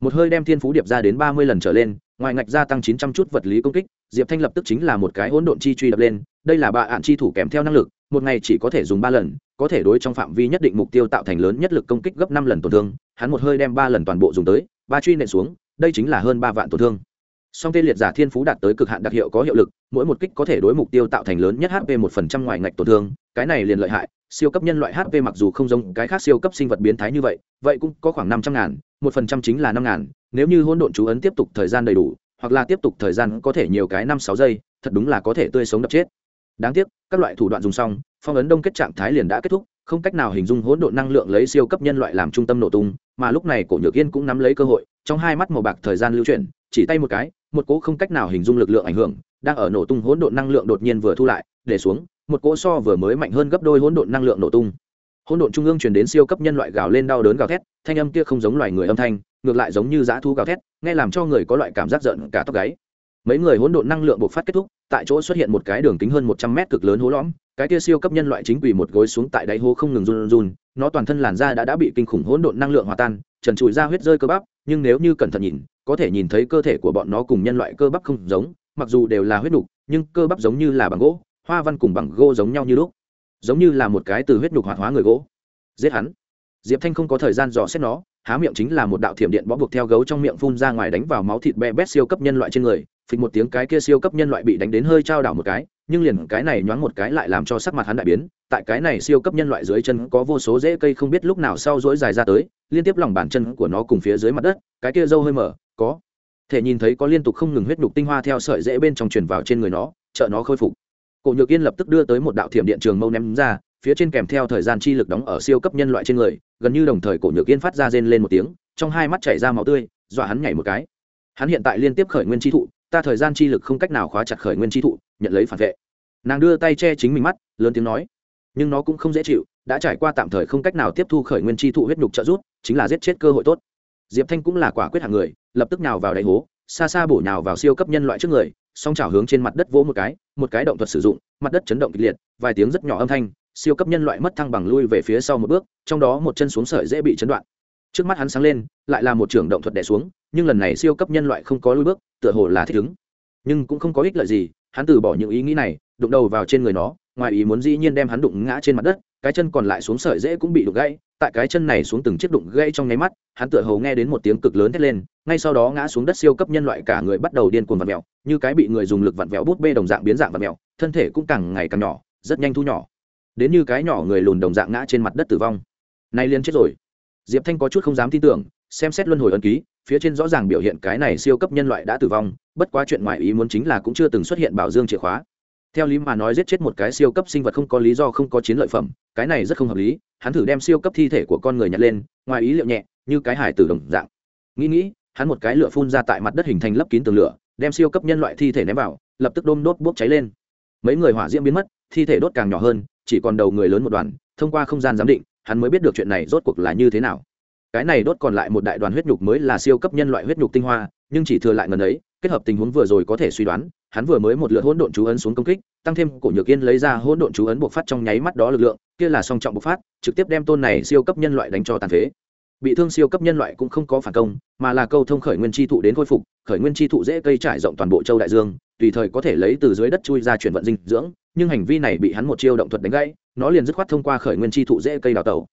Một hơi đem thiên phú điệp ra đến ba mươi lần trở lên, ngoài ngạch gia tăng chín trăm chút vật lý công kích, diệp thanh lập tức chính là một cái hỗn độn chi truy đập lên, đây là bà ạn chi thủ kèm theo năng lực, một ngày chỉ có thể dùng ba lần, có thể đối trong phạm vi nhất định mục tiêu tạo thành lớn nhất lực công kích gấp năm lần tổn thương, hắn một hơi đem ba lần toàn bộ dùng tới, ba truy nện xuống, đây chính là hơn ba vạn tổn thương song tên liệt giả thiên phú đạt tới cực hạn đặc hiệu có hiệu lực, mỗi một kích có thể đối mục tiêu tạo thành lớn nhất hp một phần trăm ngoài ngạch tổn thương, cái này liền lợi hại, siêu cấp nhân loại hp mặc dù không giống cái khác siêu cấp sinh vật biến thái như vậy vậy cũng có khoảng năm trăm ngàn, một phần trăm chính là năm ngàn, nếu như hỗn độn chú ấn tiếp tục thời gian đầy đủ, hoặc là tiếp tục thời gian có thể nhiều cái năm sáu giây, thật đúng là có thể tươi sống đập chết. Đáng tiếc, các loại thủ đoạn dùng xong, phong ấn đông kết trạng thái liền đã kết thúc, không cách nào hình dung hỗn độn năng lượng lấy siêu cấp nhân loại làm trung tâm nổ tung, mà lúc này cổ nhược yên cũng nắm lấy cơ hội, trong hai mắt màu bạc thời gian lưu chuyển, chỉ tay một cái một cỗ không cách nào hình dung lực lượng ảnh hưởng, đang ở nổ tung hỗn độn năng lượng đột nhiên vừa thu lại, để xuống, một cỗ so vừa mới mạnh hơn gấp đôi hỗn độn năng lượng nổ tung. Hỗn độn trung ương truyền đến siêu cấp nhân loại gào lên đau đớn gào thét, thanh âm kia không giống loài người âm thanh, ngược lại giống như dã thú gào thét, nghe làm cho người có loại cảm giác giận cả tóc gáy. Mấy người hỗn độn năng lượng bộc phát kết thúc, tại chỗ xuất hiện một cái đường kính hơn một trăm mét cực lớn hố lõm, cái kia siêu cấp nhân loại chính quỳ một gối xuống tại đáy hố không ngừng run run, nó toàn thân làn da đã đã bị kinh khủng hỗn độn năng lượng hòa tan, trần trụi ra huyết rơi cơ bắp, nhưng nếu như cẩn thận nhìn có thể nhìn thấy cơ thể của bọn nó cùng nhân loại cơ bắp không giống, mặc dù đều là huyết nhục nhưng cơ bắp giống như là bằng gỗ, hoa văn cùng bằng gỗ giống nhau như lúc. Giống như là một cái từ huyết nhục hoạt hóa người gỗ. Giết hắn. Diệp thanh không có thời gian dò xét nó, há miệng chính là một đạo thiểm điện bó buộc theo gấu trong miệng phun ra ngoài đánh vào máu thịt be bét siêu cấp nhân loại trên người. Phịch một tiếng cái kia siêu cấp nhân loại bị đánh đến hơi trao đảo một cái, nhưng liền cái này nhoáng một cái lại làm cho sắc mặt hắn đại biến. Tại cái này siêu cấp nhân loại dưới chân có vô số rễ cây không biết lúc nào sau rỗi dài ra tới, liên tiếp lòng bàn chân của nó cùng phía dưới mặt đất, cái kia dâu hơi mở có. Thể nhìn thấy có liên tục không ngừng huyết nhục tinh hoa theo sợi rễ bên trong truyền vào trên người nó, trợ nó khôi phục. Cổ nhược yên lập tức đưa tới một đạo thiểm điện trường mâu ném ra, phía trên kèm theo thời gian chi lực đóng ở siêu cấp nhân loại trên người, gần như đồng thời cổ nhược yên phát ra rên lên một tiếng, trong hai mắt chảy ra máu tươi, dọa hắn nhảy một cái. Hắn hiện tại liên tiếp khởi nguyên chi thụ, ta thời gian chi lực không cách nào khóa chặt khởi nguyên chi thụ, nhận lấy phản vệ. Nàng đưa tay che chính mình mắt, lớn tiếng nói, nhưng nó cũng không dễ chịu, đã trải qua tạm thời không cách nào tiếp thu khởi nguyên chi thụ huyết nhục trợ rút chính là giết chết cơ hội tốt diệp thanh cũng là quả quyết hạng người, lập tức nào vào đáy hố, xa xa bổ nhào vào siêu cấp nhân loại trước người, song chảo hướng trên mặt đất vỗ một cái một cái động thuật sử dụng, mặt đất chấn động kịch liệt, vài tiếng rất nhỏ âm thanh, siêu cấp nhân loại mất thăng bằng lui về phía sau một bước, trong đó một chân xuống sợi dễ bị chấn đoạn. Trước mắt hắn sáng lên, lại là một trưởng động thuật đẻ xuống, nhưng lần này siêu cấp nhân loại không có lui bước, tựa hồ là thích ứng. Nhưng cũng không có ích lợi gì, hắn từ bỏ những ý nghĩ này, đụng đầu vào trên người nó, ngoài ý muốn dĩ nhiên đem hắn đụng ngã trên mặt đất, cái chân còn lại xuống sợi dễ cũng bị đụng gãy tại cái chân này xuống từng chiếc đụng gãy trong nháy mắt, hắn tựa hồ nghe đến một tiếng cực lớn thét lên, ngay sau đó ngã xuống đất siêu cấp nhân loại cả người bắt đầu điên cuồng vặn vẹo như cái bị người dùng lực vặn vẹo bút bê đồng dạng biến dạng vặn vẹo thân thể cũng càng ngày càng nhỏ, rất nhanh thu nhỏ. Đến như cái nhỏ người lùn đồng dạng ngã trên mặt đất tử vong. Nay liên chết rồi. Diệp thanh có chút không dám tin tưởng, xem xét luân hồi ân ký, phía trên rõ ràng biểu hiện cái này siêu cấp nhân loại đã tử vong, bất quá chuyện ngoài ý muốn chính là cũng chưa từng xuất hiện bảo dương chìa khóa theo lý mà nói giết chết một cái siêu cấp sinh vật không có lý do, không có chiến lợi phẩm, cái này rất không hợp lý. Hắn thử đem siêu cấp thi thể của con người nhặt lên, ngoài ý liệu nhẹ, như cái hải tử đồng dạng. Nghĩ nghĩ, hắn một cái lửa phun ra tại mặt đất hình thành lấp kín tường lửa, đem siêu cấp nhân loại thi thể ném vào, lập tức đôm đốt bốc cháy lên. Mấy người hỏa diễm biến mất, thi thể đốt càng nhỏ hơn, chỉ còn đầu người lớn một đoàn, thông qua không gian giám định, hắn mới biết được chuyện này rốt cuộc là như thế nào. Cái này đốt còn lại một đại đoàn huyết nhục mới là siêu cấp nhân loại huyết nhục tinh hoa, nhưng chỉ thừa lại ngần ấy kết hợp tình huống vừa rồi có thể suy đoán, hắn vừa mới một lượt hỗn độn chú ấn xuống công kích, tăng thêm cổ nhược yên lấy ra hỗn độn chú ấn buộc phát trong nháy mắt đó lực lượng, kia là song trọng bộc phát, trực tiếp đem tôn này siêu cấp nhân loại đánh cho tàn phế. Bị thương siêu cấp nhân loại cũng không có phản công, mà là câu thông khởi nguyên chi thụ đến khôi phục, khởi nguyên chi thụ dễ cây trải rộng toàn bộ châu đại dương, tùy thời có thể lấy từ dưới đất chui ra chuyển vận dinh dưỡng, nhưng hành vi này bị hắn một chiêu động thuật đánh gãy, nó liền dứt khoát thông qua khởi nguyên chi thụ dễ cây đào tẩu.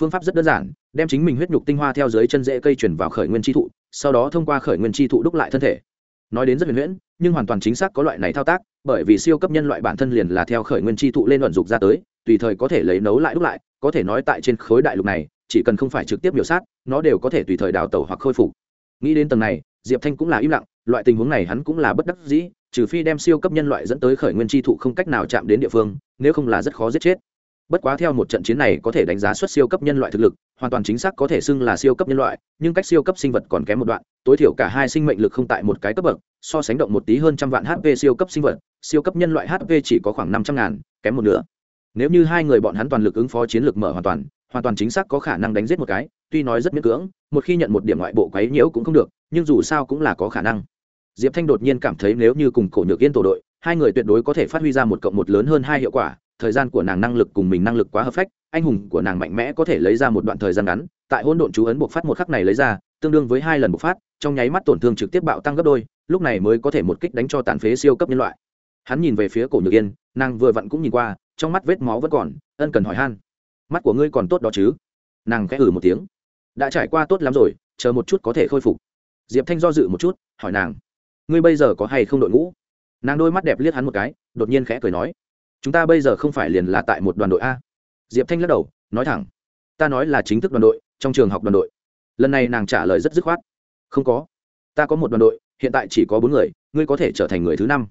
Phương pháp rất đơn giản, đem chính mình huyết nhục tinh hoa theo dưới chân dễ cây chuyển vào khởi nguyên chi thụ, sau đó thông qua khởi nguyên chi thụ đúc lại thân thể nói đến rất huyền huyễn, nhưng hoàn toàn chính xác có loại này thao tác, bởi vì siêu cấp nhân loại bản thân liền là theo khởi nguyên chi thụ lên luận dục ra tới, tùy thời có thể lấy nấu lại đúc lại, có thể nói tại trên khối đại lục này, chỉ cần không phải trực tiếp biểu sát, nó đều có thể tùy thời đào tẩu hoặc khôi phục. Nghĩ đến tầng này, diệp thanh cũng là im lặng, loại tình huống này hắn cũng là bất đắc dĩ, trừ phi đem siêu cấp nhân loại dẫn tới khởi nguyên chi thụ không cách nào chạm đến địa phương, nếu không là rất khó giết chết bất quá theo một trận chiến này có thể đánh giá xuất siêu cấp nhân loại thực lực, hoàn toàn chính xác có thể xưng là siêu cấp nhân loại, nhưng cách siêu cấp sinh vật còn kém một đoạn, tối thiểu cả hai sinh mệnh lực không tại một cái cấp bậc, so sánh động một tí hơn trăm vạn hp siêu cấp sinh vật, siêu cấp nhân loại hp chỉ có khoảng năm trăm ngàn, kém một nửa. Nếu như hai người bọn hắn toàn lực ứng phó chiến lược mở hoàn toàn hoàn toàn chính xác có khả năng đánh giết một cái, tuy nói rất miễn cưỡng, một khi nhận một điểm ngoại bộ quấy nhiễu cũng không được, nhưng dù sao cũng là có khả năng. Diệp thanh đột nhiên cảm thấy nếu như cùng cổ nhược yên tổ đội, hai người tuyệt đối có thể phát huy ra một cộng một lớn hơn hai hiệu quả thời gian của nàng năng lực cùng mình năng lực quá hợp phách, anh hùng của nàng mạnh mẽ có thể lấy ra một đoạn thời gian ngắn, tại hôn độn chú ấn buộc phát một khắc này lấy ra, tương đương với hai lần bộc phát, trong nháy mắt tổn thương trực tiếp bạo tăng gấp đôi, lúc này mới có thể một kích đánh cho tàn phế siêu cấp nhân loại. Hắn nhìn về phía cổ nhược yên, nàng vừa vặn cũng nhìn qua, trong mắt vết máu vẫn còn, ân cần hỏi han. Mắt của ngươi còn tốt đó chứ? Nàng khẽ ử một tiếng. Đã trải qua tốt lắm rồi, chờ một chút có thể khôi phục. Diệp thanh do dự một chút, hỏi nàng. Ngươi bây giờ có hay không đội ngũ? Nàng đôi mắt đẹp liếc hắn một cái, đột nhiên khẽ cười nói chúng ta bây giờ không phải liền là tại một đoàn đội a. Diệp thanh lắc đầu, nói thẳng. Ta nói là chính thức đoàn đội, trong trường học đoàn đội. Lần này nàng trả lời rất dứt khoát. Không có. Ta có một đoàn đội, hiện tại chỉ có bốn người, ngươi có thể trở thành người thứ năm.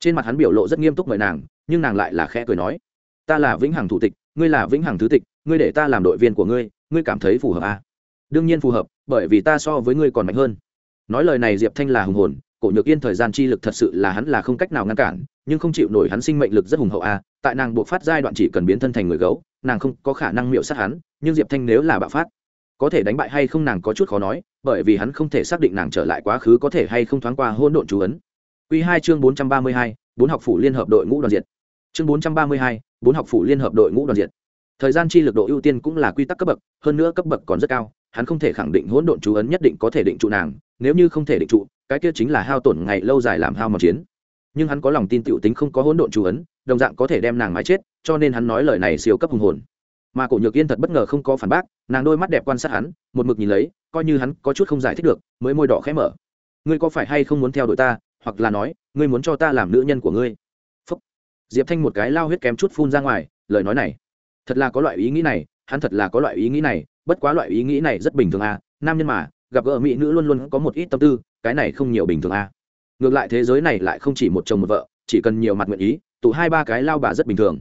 Trên mặt hắn biểu lộ rất nghiêm túc mời nàng, nhưng nàng lại là khẽ cười nói. Ta là vĩnh hằng thủ tịch, ngươi là vĩnh hằng thứ tịch, ngươi để ta làm đội viên của ngươi ngươi cảm thấy phù hợp à? đương nhiên phù hợp, bởi vì ta so với ngươi còn mạnh hơn. Nói lời này diệp thanh là hùng hồn, cổ nhược yên thời gian chi lực thật sự là hắn là không cách nào ngăn cản nhưng không chịu nổi hắn sinh mệnh lực rất hùng hậu à tại nàng buộc phát giai đoạn chỉ cần biến thân thành người gấu, nàng không có khả năng miệu sát hắn, nhưng diệp thanh nếu là bạo phát, có thể đánh bại hay không nàng có chút khó nói, bởi vì hắn không thể xác định nàng trở lại quá khứ có thể hay không thoáng qua hôn độn chú ấn. Q hai chương bốn trăm ba mươi hai, bốn học phủ liên hợp đội ngũ đoàn diệt. Chương bốn trăm ba mươi hai, bốn học phủ liên hợp đội ngũ đoàn diệt. Thời gian chi lực độ ưu tiên cũng là quy tắc cấp bậc, hơn nữa cấp bậc còn rất cao, hắn không thể khẳng định hỗn độn chú ấn nhất định có thể định trụ nàng, nếu như không thể định trụ, cái kia chính là hao tổn ngày lâu dài làm hao mòn chiến nhưng hắn có lòng tin tựu tính không có hỗn độn chủ ấn, đồng dạng có thể đem nàng mái chết, cho nên hắn nói lời này siêu cấp hùng hồn. Mà cổ nhược yên thật bất ngờ không có phản bác, nàng đôi mắt đẹp quan sát hắn, một mực nhìn lấy, coi như hắn có chút không giải thích được, mới môi đỏ khẽ mở. Ngươi có phải hay không muốn theo đuổi ta, hoặc là nói, ngươi muốn cho ta làm nữ nhân của ngươi? Phúc. diệp thanh một cái lao huyết kém chút phun ra ngoài, lời nói này. Thật là có loại ý nghĩ này, hắn thật là có loại ý nghĩ này, bất quá loại ý nghĩ này rất bình thường à nam nhân mà, gặp gỡ mỹ nữ luôn luôn có một ít tâm tư, cái này không nhiều bình thường à ngược lại thế giới này lại không chỉ một chồng một vợ, chỉ cần nhiều mặt nguyện ý, tụ hai ba cái lao bà rất bình thường.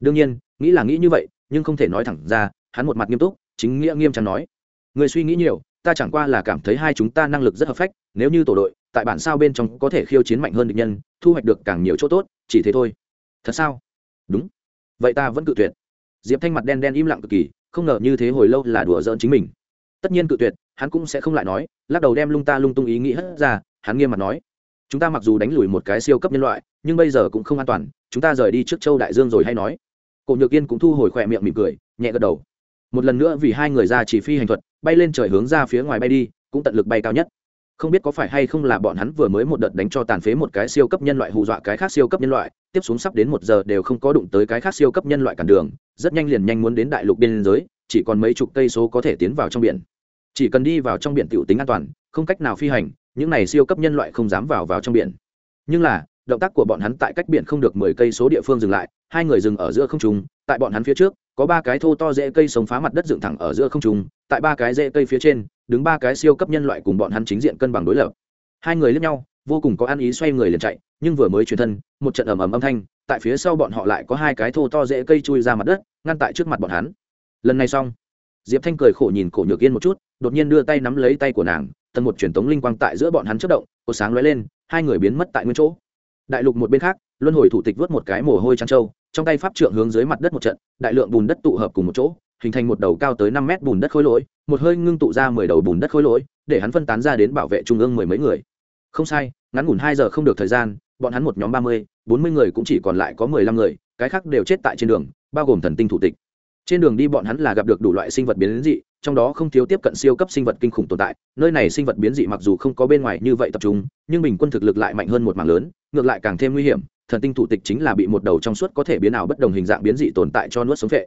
Đương nhiên, nghĩ là nghĩ như vậy, nhưng không thể nói thẳng ra, hắn một mặt nghiêm túc, chính nghĩa nghiêm trọng nói. Người suy nghĩ nhiều, ta chẳng qua là cảm thấy hai chúng ta năng lực rất hợp phách, nếu như tổ đội, tại bản sao bên trong có thể khiêu chiến mạnh hơn địch nhân, thu hoạch được càng nhiều chỗ tốt, chỉ thế thôi. Thật sao? Đúng. Vậy ta vẫn cự tuyệt. Diệp thanh mặt đen đen im lặng cực kỳ, không ngờ như thế hồi lâu là đùa giỡn chính mình. Tất nhiên cự tuyệt, hắn cũng sẽ không lại nói, lắc đầu đem lung ta lung tung ý nghĩ hất ra, hắn nghiêm mặt nói chúng ta mặc dù đánh lùi một cái siêu cấp nhân loại, nhưng bây giờ cũng không an toàn, chúng ta rời đi trước châu đại dương rồi hay nói. Cổ nhược yên cũng thu hồi khỏe miệng mỉm cười, nhẹ gật đầu. Một lần nữa vì hai người ra chỉ phi hành thuật, bay lên trời hướng ra phía ngoài bay đi, cũng tận lực bay cao nhất. Không biết có phải hay không là bọn hắn vừa mới một đợt đánh cho tàn phế một cái siêu cấp nhân loại hù dọa cái khác siêu cấp nhân loại, tiếp xuống sắp đến một giờ đều không có đụng tới cái khác siêu cấp nhân loại cản đường, rất nhanh liền nhanh muốn đến đại lục biên giới, chỉ còn mấy chục cây số có thể tiến vào trong biển. Chỉ cần đi vào trong biển tiểu tính an toàn, không cách nào phi hành những này siêu cấp nhân loại không dám vào vào trong biển. Nhưng là, động tác của bọn hắn tại cách biển không được mười cây số địa phương dừng lại, hai người dừng ở giữa không trung, tại bọn hắn phía trước, có ba cái thô to rễ cây sống phá mặt đất dựng thẳng ở giữa không trung, tại ba cái rễ cây phía trên, đứng ba cái siêu cấp nhân loại cùng bọn hắn chính diện cân bằng đối lập. Hai người lướt nhau, vô cùng có ăn ý xoay người liền chạy, nhưng vừa mới chuyển thân, một trận ầm ầm âm thanh, tại phía sau bọn họ lại có hai cái thô to rễ cây chui ra mặt đất, ngăn tại trước mặt bọn hắn. Lần này xong, diệp thanh cười khổ nhìn cổ nhược yên một chút, đột nhiên đưa tay nắm lấy tay của nàng tần một truyền tống linh quang tại giữa bọn hắn chất động cột sáng lóe lên, hai người biến mất tại nguyên chỗ. Đại lục một bên khác, luân hồi thủ tịch vớt một cái mồ hôi trắng trâu, trong tay pháp trượng hướng dưới mặt đất một trận, đại lượng bùn đất tụ hợp cùng một chỗ, hình thành một đầu cao tới năm mét bùn đất khối lỗi, một hơi ngưng tụ ra mười đầu bùn đất khối lỗi, để hắn phân tán ra đến bảo vệ trung ương mười mấy người. Không sai, ngắn ngủn hai giờ không được thời gian, bọn hắn một nhóm ba mươi, bốn mươi người cũng chỉ còn lại có mười lăm người, cái khác đều chết tại trên đường, bao gồm thần tinh thủ tịch trên đường đi bọn hắn là gặp được đủ loại sinh vật biến dị, trong đó không thiếu tiếp cận siêu cấp sinh vật kinh khủng tồn tại. Nơi này sinh vật biến dị mặc dù không có bên ngoài như vậy tập trung, nhưng bình quân thực lực lại mạnh hơn một mảng lớn, ngược lại càng thêm nguy hiểm. Thần tinh thủ tịch chính là bị một đầu trong suốt có thể biến ảo bất đồng hình dạng biến dị tồn tại cho nuốt sống phệ.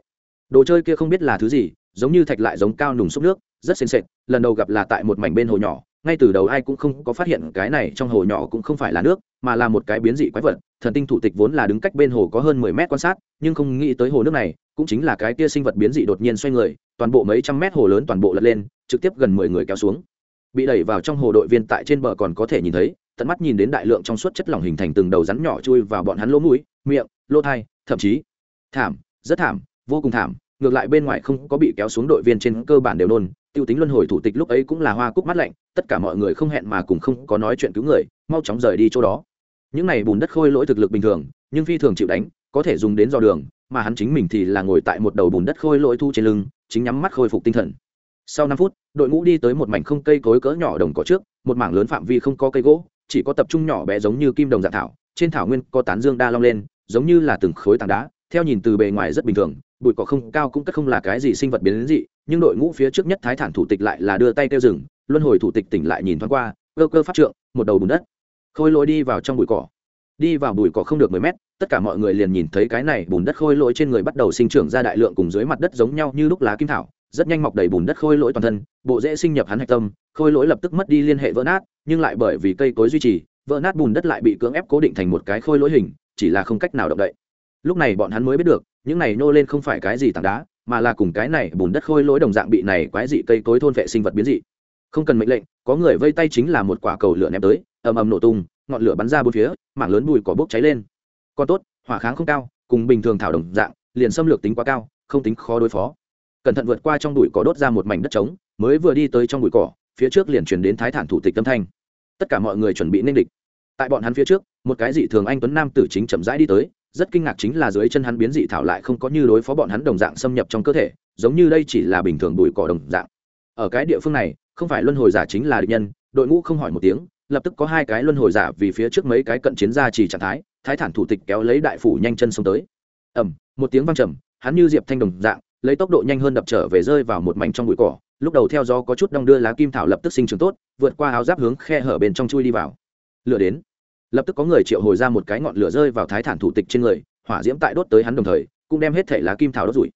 Đồ chơi kia không biết là thứ gì, giống như thạch lại giống cao nùng xúc nước, rất xinh xệch lần đầu gặp là tại một mảnh bên hồ nhỏ, ngay từ đầu ai cũng không có phát hiện cái này trong hồ nhỏ cũng không phải là nước, mà là một cái biến dị quái vật. Thần tinh thủ tịch vốn là đứng cách bên hồ có hơn mười mét quan sát, nhưng không nghĩ tới hồ nước này cũng chính là cái kia sinh vật biến dị đột nhiên xoay người, toàn bộ mấy trăm mét hồ lớn toàn bộ lật lên, trực tiếp gần mười người kéo xuống. Bị đẩy vào trong hồ đội viên tại trên bờ còn có thể nhìn thấy, tận mắt nhìn đến đại lượng trong suốt chất lỏng hình thành từng đầu rắn nhỏ chui vào bọn hắn lỗ mũi, miệng, lỗ thai, thậm chí thảm, rất thảm, vô cùng thảm, ngược lại bên ngoài không có bị kéo xuống đội viên trên cơ bản đều nôn. Tiêu tính luân hồi thủ tịch lúc ấy cũng là hoa cúc mắt lạnh, tất cả mọi người không hẹn mà cùng không có nói chuyện cứu người, mau chóng rời đi chỗ đó. Những này bùn đất khôi lỗi thực lực bình thường, nhưng phi thường chịu đánh, có thể dùng đến dò đường mà hắn chính mình thì là ngồi tại một đầu bùn đất khôi lỗi thu trên lưng, chính nhắm mắt khôi phục tinh thần. Sau năm phút, đội ngũ đi tới một mảnh không cây cối cỡ nhỏ đồng cỏ trước, một mảng lớn phạm vi không có cây gỗ, chỉ có tập trung nhỏ bé giống như kim đồng dạng thảo, trên thảo nguyên có tán dương đa long lên, giống như là từng khối tảng đá, theo nhìn từ bề ngoài rất bình thường, bụi cỏ không cao cũng cất không là cái gì sinh vật biến đến dị, nhưng đội ngũ phía trước nhất thái thản thủ tịch lại là đưa tay kêu rừng luân hồi thủ tịch tỉnh lại nhìn thoáng qua, cơ cơ phát trượng, một đầu bùn đất. Khôi lỗi đi vào trong bụi cỏ. Đi vào bụi cỏ không được mười mét tất cả mọi người liền nhìn thấy cái này bùn đất khôi lỗi trên người bắt đầu sinh trưởng ra đại lượng cùng dưới mặt đất giống nhau như lúc lá kim thảo, rất nhanh mọc đầy bùn đất khôi lỗi toàn thân, bộ dễ sinh nhập hắn hạch tâm, khôi lỗi lập tức mất đi liên hệ vỡ nát, nhưng lại bởi vì cây cối duy trì, vỡ nát bùn đất lại bị cưỡng ép cố định thành một cái khôi lỗi hình, chỉ là không cách nào động đậy. Lúc này bọn hắn mới biết được, những này nô lên không phải cái gì tảng đá, mà là cùng cái này bùn đất khôi lỗi đồng dạng bị này quái dị cây cối thôn vệ sinh vật biến dị. Không cần mệnh lệnh, có người vây tay chính là một quả cầu lửa ném tới, ầm ầm nổ tung, ngọn lửa bắn ra bốn phía, mảng lớn bùi cỏ bốc cháy lên còn tốt, hỏa kháng không cao, cùng bình thường thảo đồng dạng, liền xâm lược tính quá cao, không tính khó đối phó. Cẩn thận vượt qua trong bụi cỏ đốt ra một mảnh đất trống, mới vừa đi tới trong bụi cỏ, phía trước liền chuyển đến thái thản thủ tịch tâm thanh. Tất cả mọi người chuẩn bị nên địch. Tại bọn hắn phía trước, một cái dị thường anh tuấn nam tử chính chậm rãi đi tới, rất kinh ngạc chính là dưới chân hắn biến dị thảo lại không có như đối phó bọn hắn đồng dạng xâm nhập trong cơ thể, giống như đây chỉ là bình thường bụi cỏ đồng dạng. Ở cái địa phương này, không phải luân hồi giả chính là địch nhân, đội ngũ không hỏi một tiếng, lập tức có hai cái luân hồi giả vì phía trước mấy cái cận chiến ra chỉ trạng thái thái thản thủ tịch kéo lấy đại phủ nhanh chân xông tới. Ẩm một tiếng vang trầm, hắn như diệp thanh đồng dạng, lấy tốc độ nhanh hơn đập trở về rơi vào một mảnh trong bụi cỏ, lúc đầu theo gió có chút đong đưa lá kim thảo lập tức sinh trưởng tốt, vượt qua áo giáp hướng khe hở bên trong chui đi vào. Lửa đến, lập tức có người triệu hồi ra một cái ngọn lửa rơi vào thái thản thủ tịch trên người, hỏa diễm tại đốt tới hắn đồng thời, cũng đem hết thể lá kim thảo đốt rủi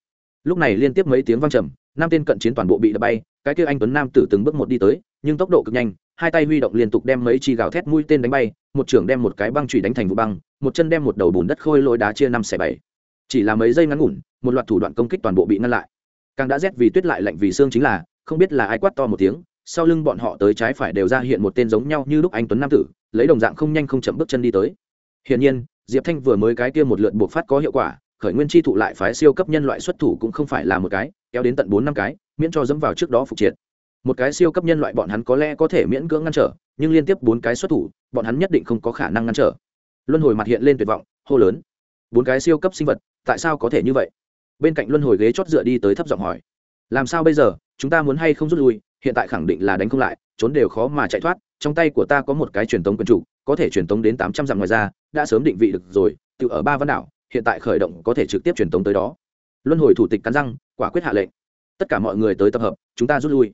lúc này liên tiếp mấy tiếng vang trầm, năm tên cận chiến toàn bộ bị đập bay, cái kia anh tuấn nam tử từng bước một đi tới, nhưng tốc độ cực nhanh hai tay huy động liên tục đem mấy chi gào thét mũi tên đánh bay, một trưởng đem một cái băng chùy đánh thành vụ băng, một chân đem một đầu bùn đất khôi lôi đá chia năm xẻ bảy. Chỉ là mấy giây ngắn ngủn, một loạt thủ đoạn công kích toàn bộ bị ngăn lại. Càng đã rét vì tuyết lại lạnh vì xương chính là, không biết là ai quát to một tiếng, sau lưng bọn họ tới trái phải đều ra hiện một tên giống nhau như lúc anh tuấn nam tử, lấy đồng dạng không nhanh không chậm bước chân đi tới. Hiển nhiên, diệp thanh vừa mới cái kia một lượt buộc phát có hiệu quả, khởi nguyên chi thụ lại phái siêu cấp nhân loại xuất thủ cũng không phải là một cái, kéo đến tận bốn năm cái, miễn cho dẫm vào trước đó phục triệt một cái siêu cấp nhân loại bọn hắn có lẽ có thể miễn cưỡng ngăn trở, nhưng liên tiếp bốn cái xuất thủ, bọn hắn nhất định không có khả năng ngăn trở. Luân hồi mặt hiện lên tuyệt vọng, hô lớn. Bốn cái siêu cấp sinh vật, tại sao có thể như vậy? Bên cạnh luân hồi ghế chót dựa đi tới thấp giọng hỏi. Làm sao bây giờ, chúng ta muốn hay không rút lui, hiện tại khẳng định là đánh không lại, trốn đều khó mà chạy thoát, trong tay của ta có một cái truyền tống quân chủ, có thể truyền tống đến tám trăm dặm ngoài ra, đã sớm định vị được rồi, tự ở ba văn đảo, hiện tại khởi động có thể trực tiếp truyền tống tới đó. Luân hồi thủ tịch cắn răng, quả quyết hạ lệnh. Tất cả mọi người tới tập hợp, chúng ta rút lui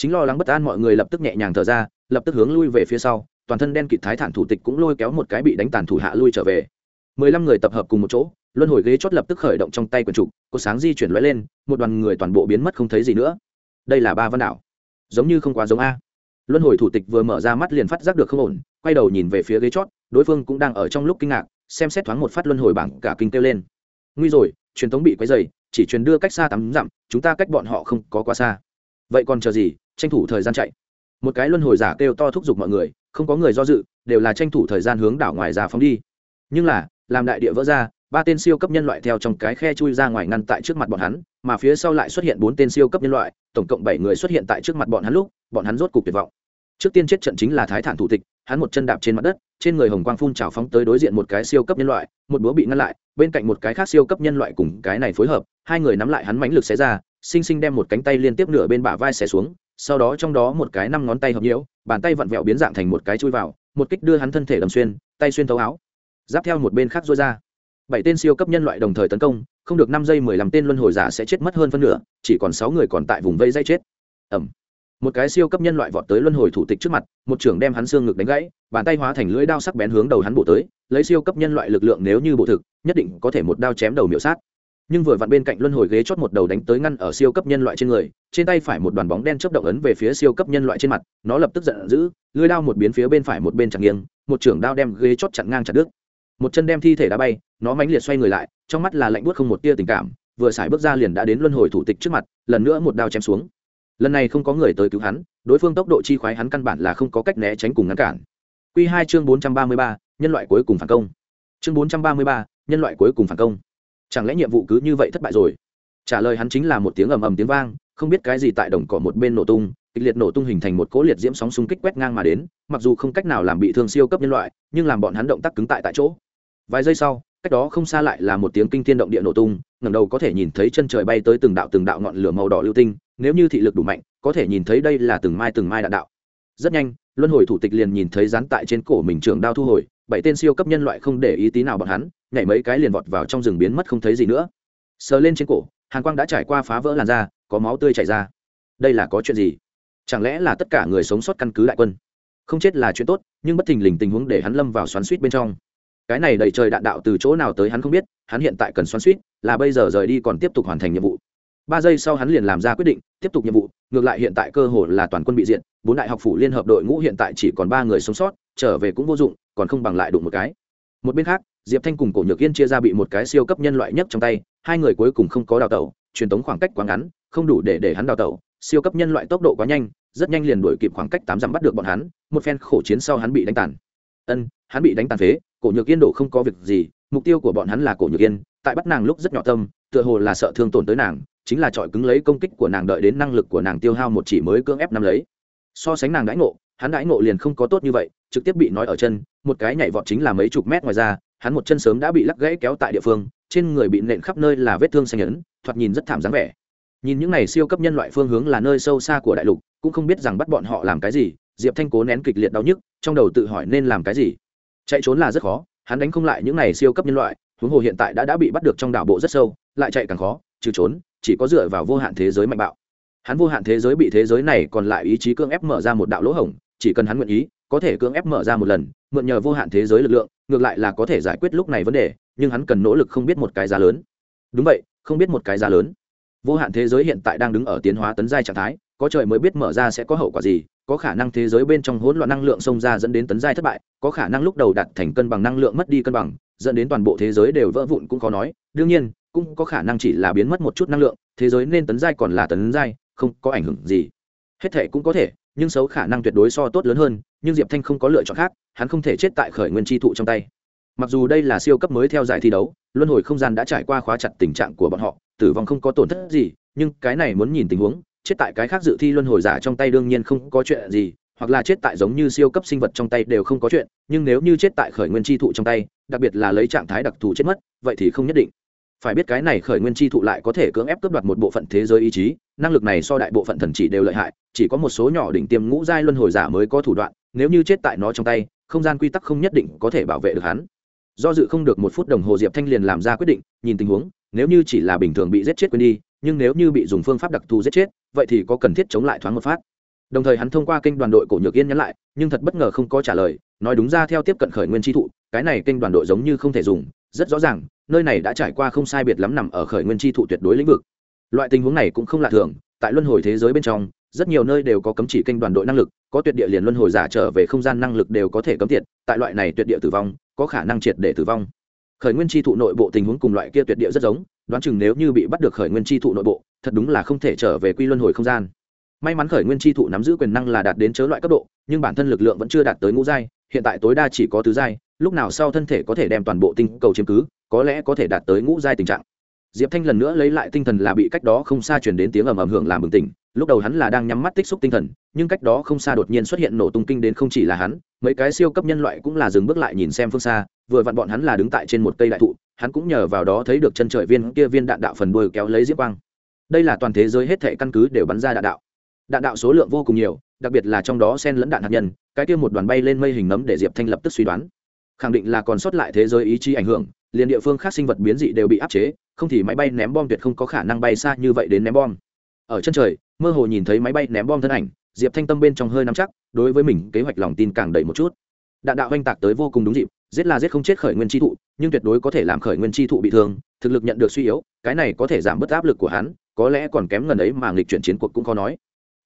chính lo lắng bất an mọi người lập tức nhẹ nhàng thở ra, lập tức hướng lui về phía sau, toàn thân đen kịt thái thản thủ tịch cũng lôi kéo một cái bị đánh tàn thủ hạ lui trở về. Mười lăm người tập hợp cùng một chỗ, luân hồi ghế chót lập tức khởi động trong tay quần trục, có sáng di chuyển lóe lên, một đoàn người toàn bộ biến mất không thấy gì nữa. Đây là ba văn đảo. Giống như không quá giống a. Luân hồi thủ tịch vừa mở ra mắt liền phát giác được không ổn, quay đầu nhìn về phía ghế chót, đối phương cũng đang ở trong lúc kinh ngạc, xem xét thoáng một phát luân hồi bảng cả kinh kêu lên. Nguy rồi, truyền thống bị quấy dày chỉ truyền đưa cách xa tắm dặm, chúng ta cách bọn họ không có quá xa. Vậy còn chờ gì? Tranh thủ thời gian chạy. Một cái luân hồi giả kêu to thúc giục mọi người, không có người do dự, đều là tranh thủ thời gian hướng đảo ngoài ra phóng đi. Nhưng là, làm đại địa vỡ ra, ba tên siêu cấp nhân loại theo trong cái khe chui ra ngoài ngăn tại trước mặt bọn hắn, mà phía sau lại xuất hiện bốn tên siêu cấp nhân loại, tổng cộng bảy người xuất hiện tại trước mặt bọn hắn lúc, bọn hắn rốt cục tuyệt vọng. Trước tiên chết trận chính là thái thản thủ tịch, hắn một chân đạp trên mặt đất, trên người hồng quang phun trào phóng tới đối diện một cái siêu cấp nhân loại, một búa bị ngăn lại, bên cạnh một cái khác siêu cấp nhân loại cùng cái này phối hợp, hai người nắm lại hắn mãnh lực xé ra xinh xinh đem một cánh tay liên tiếp nửa bên bả vai xé xuống sau đó trong đó một cái năm ngón tay hợp nhiễu, bàn tay vặn vẹo biến dạng thành một cái chui vào, một kích đưa hắn thân thể đầm xuyên, tay xuyên thấu áo, giáp theo một bên khác rối ra. Bảy tên siêu cấp nhân loại đồng thời tấn công, không được năm giây mười lăm tên luân hồi giả sẽ chết mất hơn phân nửa, chỉ còn sáu người còn tại vùng vây dây chết. Ẩm một cái siêu cấp nhân loại vọt tới luân hồi thủ tịch trước mặt, một trưởng đem hắn xương ngực đánh gãy, bàn tay hóa thành lưỡi đao sắc bén hướng đầu hắn bổ tới, lấy siêu cấp nhân loại lực lượng nếu như bộ thực, nhất định có thể một đao chém đầu miểu sát nhưng vừa vặn bên cạnh luân hồi ghế chót một đầu đánh tới ngăn ở siêu cấp nhân loại trên người, trên tay phải một đoàn bóng đen chấp động ấn về phía siêu cấp nhân loại trên mặt, nó lập tức giận dữ lưới đao một biến phía bên phải một bên chặt nghiêng, một trưởng đao đem ghế chót chặn ngang chặt đứt. Một chân đem thi thể đá bay, nó mãnh liệt xoay người lại, trong mắt là lạnh buốt không một tia tình cảm, vừa xài bước ra liền đã đến luân hồi thủ tịch trước mặt, lần nữa một đao chém xuống. Lần này không có người tới cứu hắn, đối phương tốc độ chi khoái hắn căn bản là không có cách né tránh cùng ngăn cản. Q hai chương bốn trăm ba mươi ba, nhân loại cuối cùng phản công. Chương bốn trăm ba mươi ba, nhân loại cuối cùng phản công chẳng lẽ nhiệm vụ cứ như vậy thất bại rồi? Trả lời hắn chính là một tiếng ầm ầm tiếng vang, không biết cái gì tại đồng cỏ một bên nổ tung, kịch liệt nổ tung hình thành một cỗ liệt diễm sóng xung kích quét ngang mà đến, mặc dù không cách nào làm bị thương siêu cấp nhân loại, nhưng làm bọn hắn động tác cứng tại tại chỗ. Vài giây sau, cách đó không xa lại là một tiếng kinh thiên động địa nổ tung, ngẩng đầu có thể nhìn thấy chân trời bay tới từng đạo từng đạo ngọn lửa màu đỏ lưu tinh, nếu như thị lực đủ mạnh, có thể nhìn thấy đây là từng mai từng mai đạn đạo rất nhanh, luân hồi thủ tịch liền nhìn thấy dán tại trên cổ mình trường đao thu hồi, bảy tên siêu cấp nhân loại không để ý tí nào bọn hắn, nhảy mấy cái liền vọt vào trong rừng biến mất không thấy gì nữa. Sờ lên trên cổ, hàn quang đã trải qua phá vỡ làn da, có máu tươi chảy ra. Đây là có chuyện gì? Chẳng lẽ là tất cả người sống sót căn cứ đại quân? Không chết là chuyện tốt, nhưng bất thình lình tình huống để hắn lâm vào xoắn suýt bên trong. Cái này đầy trời đạn đạo từ chỗ nào tới hắn không biết, hắn hiện tại cần xoắn suýt, là bây giờ rời đi còn tiếp tục hoàn thành nhiệm vụ ba giây sau hắn liền làm ra quyết định, tiếp tục nhiệm vụ, ngược lại hiện tại cơ hội là toàn quân bị diện, bốn đại học phủ liên hợp đội ngũ hiện tại chỉ còn ba người sống sót, trở về cũng vô dụng, còn không bằng lại đụng một cái. Một bên khác, diệp thanh cùng cổ nhược yên chia ra bị một cái siêu cấp nhân loại nhất trong tay, hai người cuối cùng không có đào tẩu, truyền tống khoảng cách quá ngắn, không đủ để để hắn đào tẩu. Siêu cấp nhân loại tốc độ quá nhanh, rất nhanh liền đuổi kịp khoảng cách tám dặm bắt được bọn hắn, một phen khổ chiến sau hắn bị đánh tàn. Ân, hắn bị đánh tàn phế, cổ nhược yên đổ không có việc gì, mục tiêu của bọn hắn là cổ nhược yên, tại bắt nàng lúc rất nhỏ tâm, tựa hồ là sợ thương tổn tới nàng chính là trọi cứng lấy công kích của nàng đợi đến năng lực của nàng tiêu hao một chỉ mới cưỡng ép năm lấy. So sánh nàng đãi ngộ, hắn đãi ngộ liền không có tốt như vậy, trực tiếp bị nói ở chân, một cái nhảy vọt chính là mấy chục mét ngoài ra, hắn một chân sớm đã bị lắc gãy kéo tại địa phương, trên người bị nện khắp nơi là vết thương xanh nhẫn thoạt nhìn rất thảm dáng vẻ. Nhìn những này siêu cấp nhân loại phương hướng là nơi sâu xa của đại lục, cũng không biết rằng bắt bọn họ làm cái gì, diệp thanh cố nén kịch liệt đau nhức, trong đầu tự hỏi nên làm cái gì. Chạy trốn là rất khó, hắn đánh không lại những này siêu cấp nhân loại, huống hồ hiện tại đã đã bị bắt được trong đảo bộ rất sâu, lại chạy càng khó, trừ trốn chỉ có dựa vào vô hạn thế giới mạnh bạo. Hắn vô hạn thế giới bị thế giới này còn lại ý chí cưỡng ép mở ra một đạo lỗ hổng, chỉ cần hắn nguyện ý, có thể cưỡng ép mở ra một lần, mượn nhờ vô hạn thế giới lực lượng, ngược lại là có thể giải quyết lúc này vấn đề, nhưng hắn cần nỗ lực không biết một cái giá lớn. Đúng vậy, không biết một cái giá lớn. Vô hạn thế giới hiện tại đang đứng ở tiến hóa tấn giai trạng thái, có trời mới biết mở ra sẽ có hậu quả gì, có khả năng thế giới bên trong hỗn loạn năng lượng xông ra dẫn đến tấn giai thất bại, có khả năng lúc đầu đạt thành cân bằng năng lượng mất đi cân bằng, dẫn đến toàn bộ thế giới đều vỡ vụn cũng có nói. Đương nhiên cũng có khả năng chỉ là biến mất một chút năng lượng, thế giới nên tấn giai còn là tấn giai, không có ảnh hưởng gì. Hết thể cũng có thể, nhưng xấu khả năng tuyệt đối so tốt lớn hơn, nhưng diệp thanh không có lựa chọn khác, hắn không thể chết tại khởi nguyên tri thụ trong tay. Mặc dù đây là siêu cấp mới theo giải thi đấu, luân hồi không gian đã trải qua khóa chặt tình trạng của bọn họ, tử vong không có tổn thất gì, nhưng cái này muốn nhìn tình huống, chết tại cái khác dự thi luân hồi giả trong tay đương nhiên không có chuyện gì, hoặc là chết tại giống như siêu cấp sinh vật trong tay đều không có chuyện, nhưng nếu như chết tại khởi nguyên tri thụ trong tay, đặc biệt là lấy trạng thái đặc thù chết mất, vậy thì không nhất định phải biết cái này khởi nguyên chi thụ lại có thể cưỡng ép cướp đoạt một bộ phận thế giới ý chí, năng lực này so đại bộ phận thần chỉ đều lợi hại, chỉ có một số nhỏ đỉnh tiêm ngũ giai luân hồi giả mới có thủ đoạn, nếu như chết tại nó trong tay, không gian quy tắc không nhất định có thể bảo vệ được hắn. Do dự không được một phút đồng hồ, diệp thanh liền làm ra quyết định, nhìn tình huống, nếu như chỉ là bình thường bị giết chết quên đi, nhưng nếu như bị dùng phương pháp đặc thù giết chết, vậy thì có cần thiết chống lại thoáng một phát. Đồng thời hắn thông qua kênh đoàn đội cổ nhược yên nhắn lại, nhưng thật bất ngờ không có trả lời, nói đúng ra theo tiếp cận khởi nguyên tri thụ, cái này kênh đoàn đội giống như không thể dùng rất rõ ràng, nơi này đã trải qua không sai biệt lắm nằm ở khởi nguyên tri thụ tuyệt đối lĩnh vực. Loại tình huống này cũng không lạ thường, tại luân hồi thế giới bên trong, rất nhiều nơi đều có cấm chỉ kênh đoàn đội năng lực, có tuyệt địa liền luân hồi giả trở về không gian năng lực đều có thể cấm tiệt, tại loại này tuyệt địa tử vong, có khả năng triệt để tử vong. Khởi nguyên tri thụ nội bộ tình huống cùng loại kia tuyệt địa rất giống, đoán chừng nếu như bị bắt được khởi nguyên tri thụ nội bộ, thật đúng là không thể trở về quy luân hồi không gian. May mắn khởi nguyên tri thụ nắm giữ quyền năng là đạt đến chớ loại cấp độ, nhưng bản thân lực lượng vẫn chưa đạt tới ngũ giai hiện tại tối đa chỉ có tứ giai, lúc nào sau thân thể có thể đem toàn bộ tinh cầu chiếm cứ, có lẽ có thể đạt tới ngũ giai tình trạng. Diệp thanh lần nữa lấy lại tinh thần là bị cách đó không xa chuyển đến tiếng ầm ầm hưởng làm bừng tỉnh, lúc đầu hắn là đang nhắm mắt tích xúc tinh thần, nhưng cách đó không xa đột nhiên xuất hiện nổ tung kinh đến không chỉ là hắn, mấy cái siêu cấp nhân loại cũng là dừng bước lại nhìn xem phương xa, vừa vặn bọn hắn là đứng tại trên một cây đại thụ, hắn cũng nhờ vào đó thấy được chân trời viên kia viên đạn đạo phần đuôi kéo lấy diệp quang. Đây là toàn thế giới hết thể căn cứ đều bắn ra đạn đạo đạn đạo số lượng vô cùng nhiều, đặc biệt là trong đó sen lẫn đạn hạt nhân, cái kia một đoàn bay lên mây hình nấm để diệp thanh lập tức suy đoán. Khẳng định là còn sót lại thế giới ý chí ảnh hưởng, liền địa phương khác sinh vật biến dị đều bị áp chế, không thì máy bay ném bom tuyệt không có khả năng bay xa như vậy đến ném bom. Ở chân trời, mơ hồ nhìn thấy máy bay ném bom thân ảnh, diệp thanh tâm bên trong hơi nắm chắc, đối với mình kế hoạch lòng tin càng đầy một chút. Đạn đạo oanh tạc tới vô cùng đúng dịp, giết là giết không chết khởi nguyên tri thụ, nhưng tuyệt đối có thể làm khởi nguyên tri thụ bị thương, thực lực nhận được suy yếu, cái này có thể giảm bớt áp lực của hắn, có lẽ còn kém gần ấy mà nghịch chuyển chiến cuộc cũng khó nói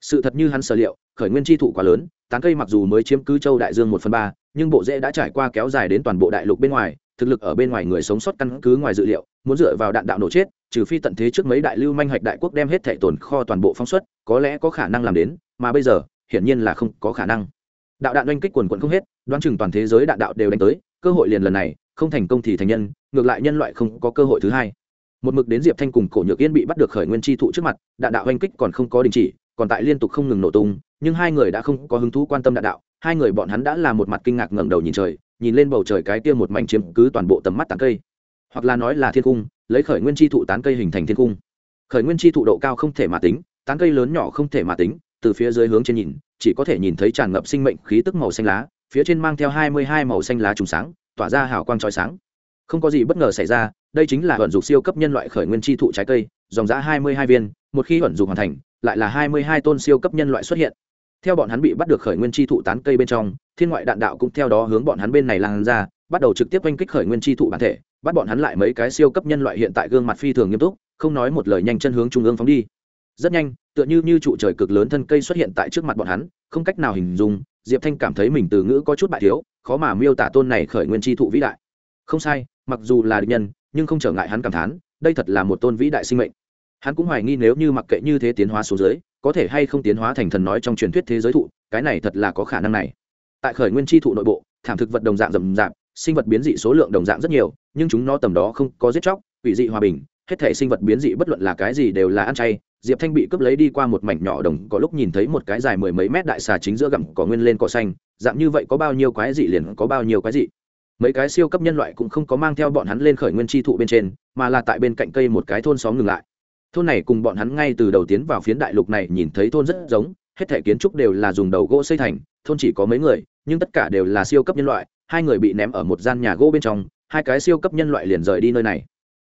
sự thật như hắn sở liệu, khởi nguyên tri thụ quá lớn, tán cây mặc dù mới chiếm cứ châu đại dương một phần ba, nhưng bộ rễ đã trải qua kéo dài đến toàn bộ đại lục bên ngoài, thực lực ở bên ngoài người sống sót căn cứ ngoài dự liệu, muốn dựa vào đạn đạo nổ chết, trừ phi tận thế trước mấy đại lưu manh hạch đại quốc đem hết thệ tồn kho toàn bộ phóng xuất, có lẽ có khả năng làm đến, mà bây giờ, hiển nhiên là không có khả năng. Đạo đạn oanh kích quần quận không hết, đoán chừng toàn thế giới đạn đạo đều đánh tới, cơ hội liền lần này, không thành công thì thành nhân, ngược lại nhân loại không có cơ hội thứ hai. Một mực đến diệp thanh cùng cổ nhược yên bị bắt được khởi nguyên tri thụ trước mặt, đạn đạo oanh kích còn không có đình chỉ còn tại liên tục không ngừng nổ tung, nhưng hai người đã không có hứng thú quan tâm đạn đạo, hai người bọn hắn đã là một mặt kinh ngạc ngẩng đầu nhìn trời, nhìn lên bầu trời cái kia một mảnh chiếm cứ toàn bộ tầm mắt tán cây. Hoặc là nói là thiên cung, lấy khởi nguyên chi thụ tán cây hình thành thiên cung. Khởi nguyên chi thụ độ cao không thể mà tính, tán cây lớn nhỏ không thể mà tính, từ phía dưới hướng trên nhìn, chỉ có thể nhìn thấy tràn ngập sinh mệnh khí tức màu xanh lá, phía trên mang theo hai mươi hai màu xanh lá trùng sáng, tỏa ra hào quang trói sáng. Không có gì bất ngờ xảy ra, đây chính là vận dụng siêu cấp nhân loại khởi nguyên chi thụ trái cây, dòng giã hai mươi hai viên, một khi vận dụng hoàn thành lại là hai mươi hai tôn siêu cấp nhân loại xuất hiện. Theo bọn hắn bị bắt được khởi nguyên chi thụ tán cây bên trong, thiên ngoại đạn đạo cũng theo đó hướng bọn hắn bên này lan ra, bắt đầu trực tiếp oanh kích khởi nguyên chi thụ bản thể, bắt bọn hắn lại mấy cái siêu cấp nhân loại hiện tại gương mặt phi thường nghiêm túc, không nói một lời nhanh chân hướng trung ương phóng đi. Rất nhanh, tựa như như trụ trời cực lớn thân cây xuất hiện tại trước mặt bọn hắn, không cách nào hình dung, diệp thanh cảm thấy mình từ ngữ có chút bại thiếu, khó mà miêu tả tôn này khởi nguyên chi thụ vĩ đại. Không sai, mặc dù là địch nhân, nhưng không trở ngại hắn cảm thán, đây thật là một tôn vĩ đại sinh mệnh hắn cũng hoài nghi nếu như mặc kệ như thế tiến hóa số dưới, có thể hay không tiến hóa thành thần nói trong truyền thuyết thế giới thụ, cái này thật là có khả năng này. Tại khởi nguyên tri thụ nội bộ, thảm thực vật đồng dạng rầm rạp, sinh vật biến dị số lượng đồng dạng rất nhiều, nhưng chúng nó tầm đó không có giết chóc ủy dị hòa bình, hết thể sinh vật biến dị bất luận là cái gì đều là ăn chay. Diệp thanh bị cướp lấy đi qua một mảnh nhỏ đồng, có lúc nhìn thấy một cái dài mười mấy mét đại xà chính giữa gặm cỏ nguyên lên cỏ xanh, dạng như vậy có bao nhiêu quái dị liền có bao nhiêu quái dị. Mấy cái siêu cấp nhân loại cũng không có mang theo bọn hắn lên khởi nguyên tri thụ bên trên, mà là tại bên cạnh cây một cái thôn xóm ngừng lại thôn này cùng bọn hắn ngay từ đầu tiến vào phiến đại lục này nhìn thấy thôn rất giống, hết thể kiến trúc đều là dùng đầu gỗ xây thành, thôn chỉ có mấy người, nhưng tất cả đều là siêu cấp nhân loại, hai người bị ném ở một gian nhà gỗ bên trong, hai cái siêu cấp nhân loại liền rời đi nơi này.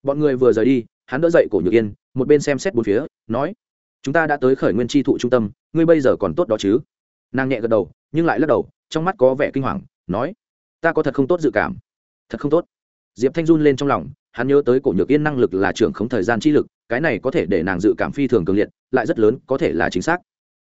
Bọn người vừa rời đi, hắn đỡ dậy cổ nhược yên, một bên xem xét bốn phía, nói, chúng ta đã tới khởi nguyên tri thụ trung tâm, ngươi bây giờ còn tốt đó chứ? Nàng nhẹ gật đầu, nhưng lại lắc đầu, trong mắt có vẻ kinh hoàng, nói, ta có thật không tốt dự cảm. Thật không tốt. Diệp thanh run lên trong lòng, hắn nhớ tới cổ nhược yên năng lực là trưởng không thời gian chi lực cái này có thể để nàng dự cảm phi thường cường liệt, lại rất lớn, có thể là chính xác.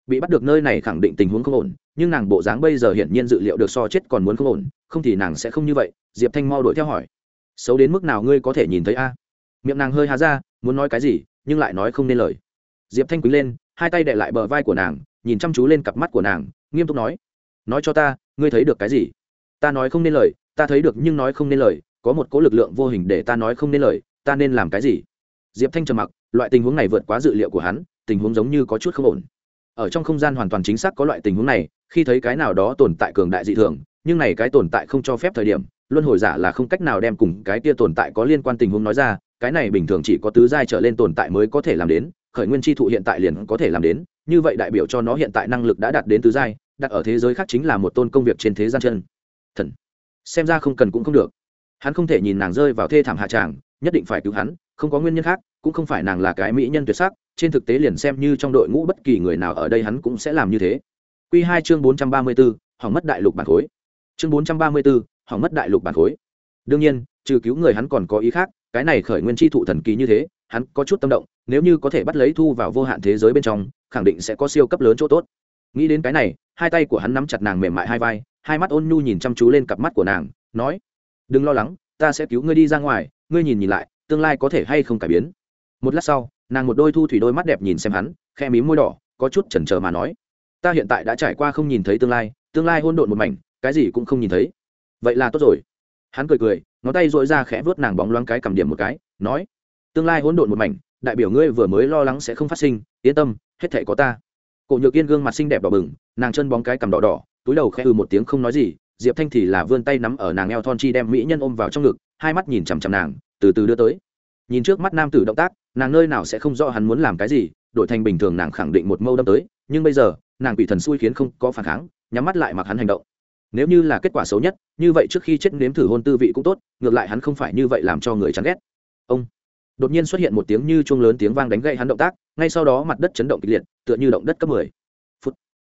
Bị bắt được nơi này khẳng định tình huống không ổn, nhưng nàng bộ dáng bây giờ hiển nhiên dự liệu được so chết còn muốn không ổn, không thì nàng sẽ không như vậy, diệp thanh mau đuổi theo hỏi. Xấu đến mức nào ngươi có thể nhìn thấy a? Miệng nàng hơi há ra, muốn nói cái gì, nhưng lại nói không nên lời. Diệp thanh quý lên, hai tay đệ lại bờ vai của nàng, nhìn chăm chú lên cặp mắt của nàng, nghiêm túc nói. Nói cho ta, ngươi thấy được cái gì? Ta nói không nên lời, ta thấy được nhưng nói không nên lời, có một cỗ lực lượng vô hình để ta nói không nên lời, ta nên làm cái gì? Diệp thanh trầm mặc, loại tình huống này vượt quá dự liệu của hắn, tình huống giống như có chút không ổn. Ở trong không gian hoàn toàn chính xác có loại tình huống này, khi thấy cái nào đó tồn tại cường đại dị thường, nhưng này cái tồn tại không cho phép thời điểm, luân hồi giả là không cách nào đem cùng cái kia tồn tại có liên quan tình huống nói ra, cái này bình thường chỉ có tứ giai trở lên tồn tại mới có thể làm đến, khởi nguyên tri thụ hiện tại liền có thể làm đến, như vậy đại biểu cho nó hiện tại năng lực đã đạt đến tứ giai, đặt ở thế giới khác chính là một tôn công việc trên thế gian chân. Thần. Xem ra không cần cũng không được. Hắn không thể nhìn nàng rơi vào thê thảm hạ tràng, nhất định phải cứu hắn không có nguyên nhân khác, cũng không phải nàng là cái mỹ nhân tuyệt sắc, trên thực tế liền xem như trong đội ngũ bất kỳ người nào ở đây hắn cũng sẽ làm như thế. Q hai chương bốn trăm ba mươi b ố hỏng mất đại lục bản khối. Chương bốn trăm ba mươi b ố hỏng mất đại lục bản khối. Đương nhiên, trừ cứu người hắn còn có ý khác, cái này khởi nguyên chi thụ thần kỳ như thế, hắn có chút tâm động, nếu như có thể bắt lấy thu vào vô hạn thế giới bên trong, khẳng định sẽ có siêu cấp lớn chỗ tốt. Nghĩ đến cái này, hai tay của hắn nắm chặt nàng mềm mại hai vai, hai mắt ôn nhu nhìn chăm chú lên cặp mắt của nàng, nói, đừng lo lắng, ta sẽ cứu ngươi đi ra ngoài, ngươi nhìn nhìn lại tương lai có thể hay không cải biến. Một lát sau, nàng một đôi thu thủy đôi mắt đẹp nhìn xem hắn khe mím môi đỏ, có chút chần chờ mà nói, ta hiện tại đã trải qua không nhìn thấy tương lai tương lai hôn độn một mảnh, cái gì cũng không nhìn thấy. Vậy là tốt rồi. Hắn cười cười, ngón tay dội ra khẽ vớt nàng bóng loáng cái cầm điểm một cái, nói, tương lai hỗn độn một mảnh, đại biểu ngươi vừa mới lo lắng sẽ không phát sinh, yên tâm, hết thể có ta. Cổ nhược yên gương mặt xinh đẹp đỏ bừng, nàng chân bóng cái cầm đỏ đỏ, túi đầu khẽ ừ một tiếng không nói gì, diệp thanh thì là vươn tay nắm ở nàng eo thon chi đem mỹ nhân ôm vào trong ngực, hai mắt nhìn chằm chằm nàng từ từ đưa tới. Nhìn trước mắt nam tử động tác, nàng nơi nào sẽ không rõ hắn muốn làm cái gì, đổi thành bình thường nàng khẳng định một mâu đâm tới, nhưng bây giờ, nàng bị thần xui khiến không có phản kháng, nhắm mắt lại mặc hắn hành động. Nếu như là kết quả xấu nhất, như vậy trước khi chết nếm thử hôn tư vị cũng tốt, ngược lại hắn không phải như vậy làm cho người chán ghét. Ông. Đột nhiên xuất hiện một tiếng như chuông lớn tiếng vang đánh gậy hắn động tác, ngay sau đó mặt đất chấn động kịch liệt, tựa như động đất cấp mười. Phút.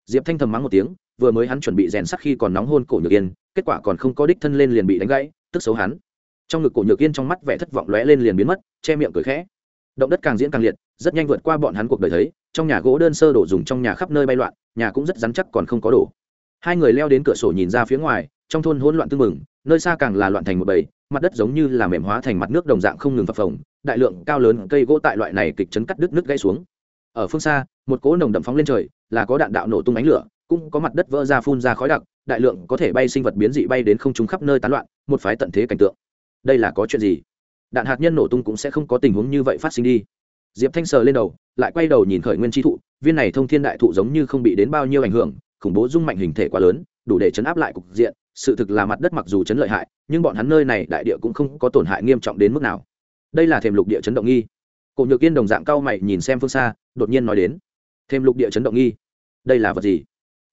Diệp thanh thầm mắng một tiếng, vừa mới hắn chuẩn bị rèn sắc khi còn nóng hôn cổ nhược yên, kết quả còn không có đích thân lên liền bị đánh gãy, tức xấu hắn trong ngực cổ nhược yên trong mắt vẻ thất vọng lóe lên liền biến mất, che miệng cười khẽ. Động đất càng diễn càng liệt, rất nhanh vượt qua bọn hắn cuộc đời thấy, trong nhà gỗ đơn sơ đổ dùng trong nhà khắp nơi bay loạn, nhà cũng rất rắn chắc còn không có đổ. Hai người leo đến cửa sổ nhìn ra phía ngoài, trong thôn hỗn loạn tưng mừng nơi xa càng là loạn thành một bầy, mặt đất giống như là mềm hóa thành mặt nước đồng dạng không ngừng phập phồng, đại lượng cao lớn cây gỗ tại loại này kịch chấn cắt đứt nước gãy xuống. Ở phương xa, một cỗ nồng đậm phóng lên trời, là có đạn đạo nổ tung ánh lửa, cũng có mặt đất vỡ ra phun ra khói đặc, đại lượng có thể bay sinh vật biến dị bay đến không trung khắp nơi tán loạn, một phái tận thế cảnh tượng đây là có chuyện gì? Đạn hạt nhân nổ tung cũng sẽ không có tình huống như vậy phát sinh đi. Diệp thanh sờ lên đầu, lại quay đầu nhìn khởi nguyên tri thụ, viên này thông thiên đại thụ giống như không bị đến bao nhiêu ảnh hưởng, khủng bố dung mạnh hình thể quá lớn, đủ để chấn áp lại cục diện, sự thực là mặt đất mặc dù chấn lợi hại, nhưng bọn hắn nơi này đại địa cũng không có tổn hại nghiêm trọng đến mức nào. Đây là thềm lục địa chấn động nghi. Cổ nhược yên đồng dạng cao mày nhìn xem phương xa, đột nhiên nói đến thêm lục địa chấn động nghi? Đây là vật gì?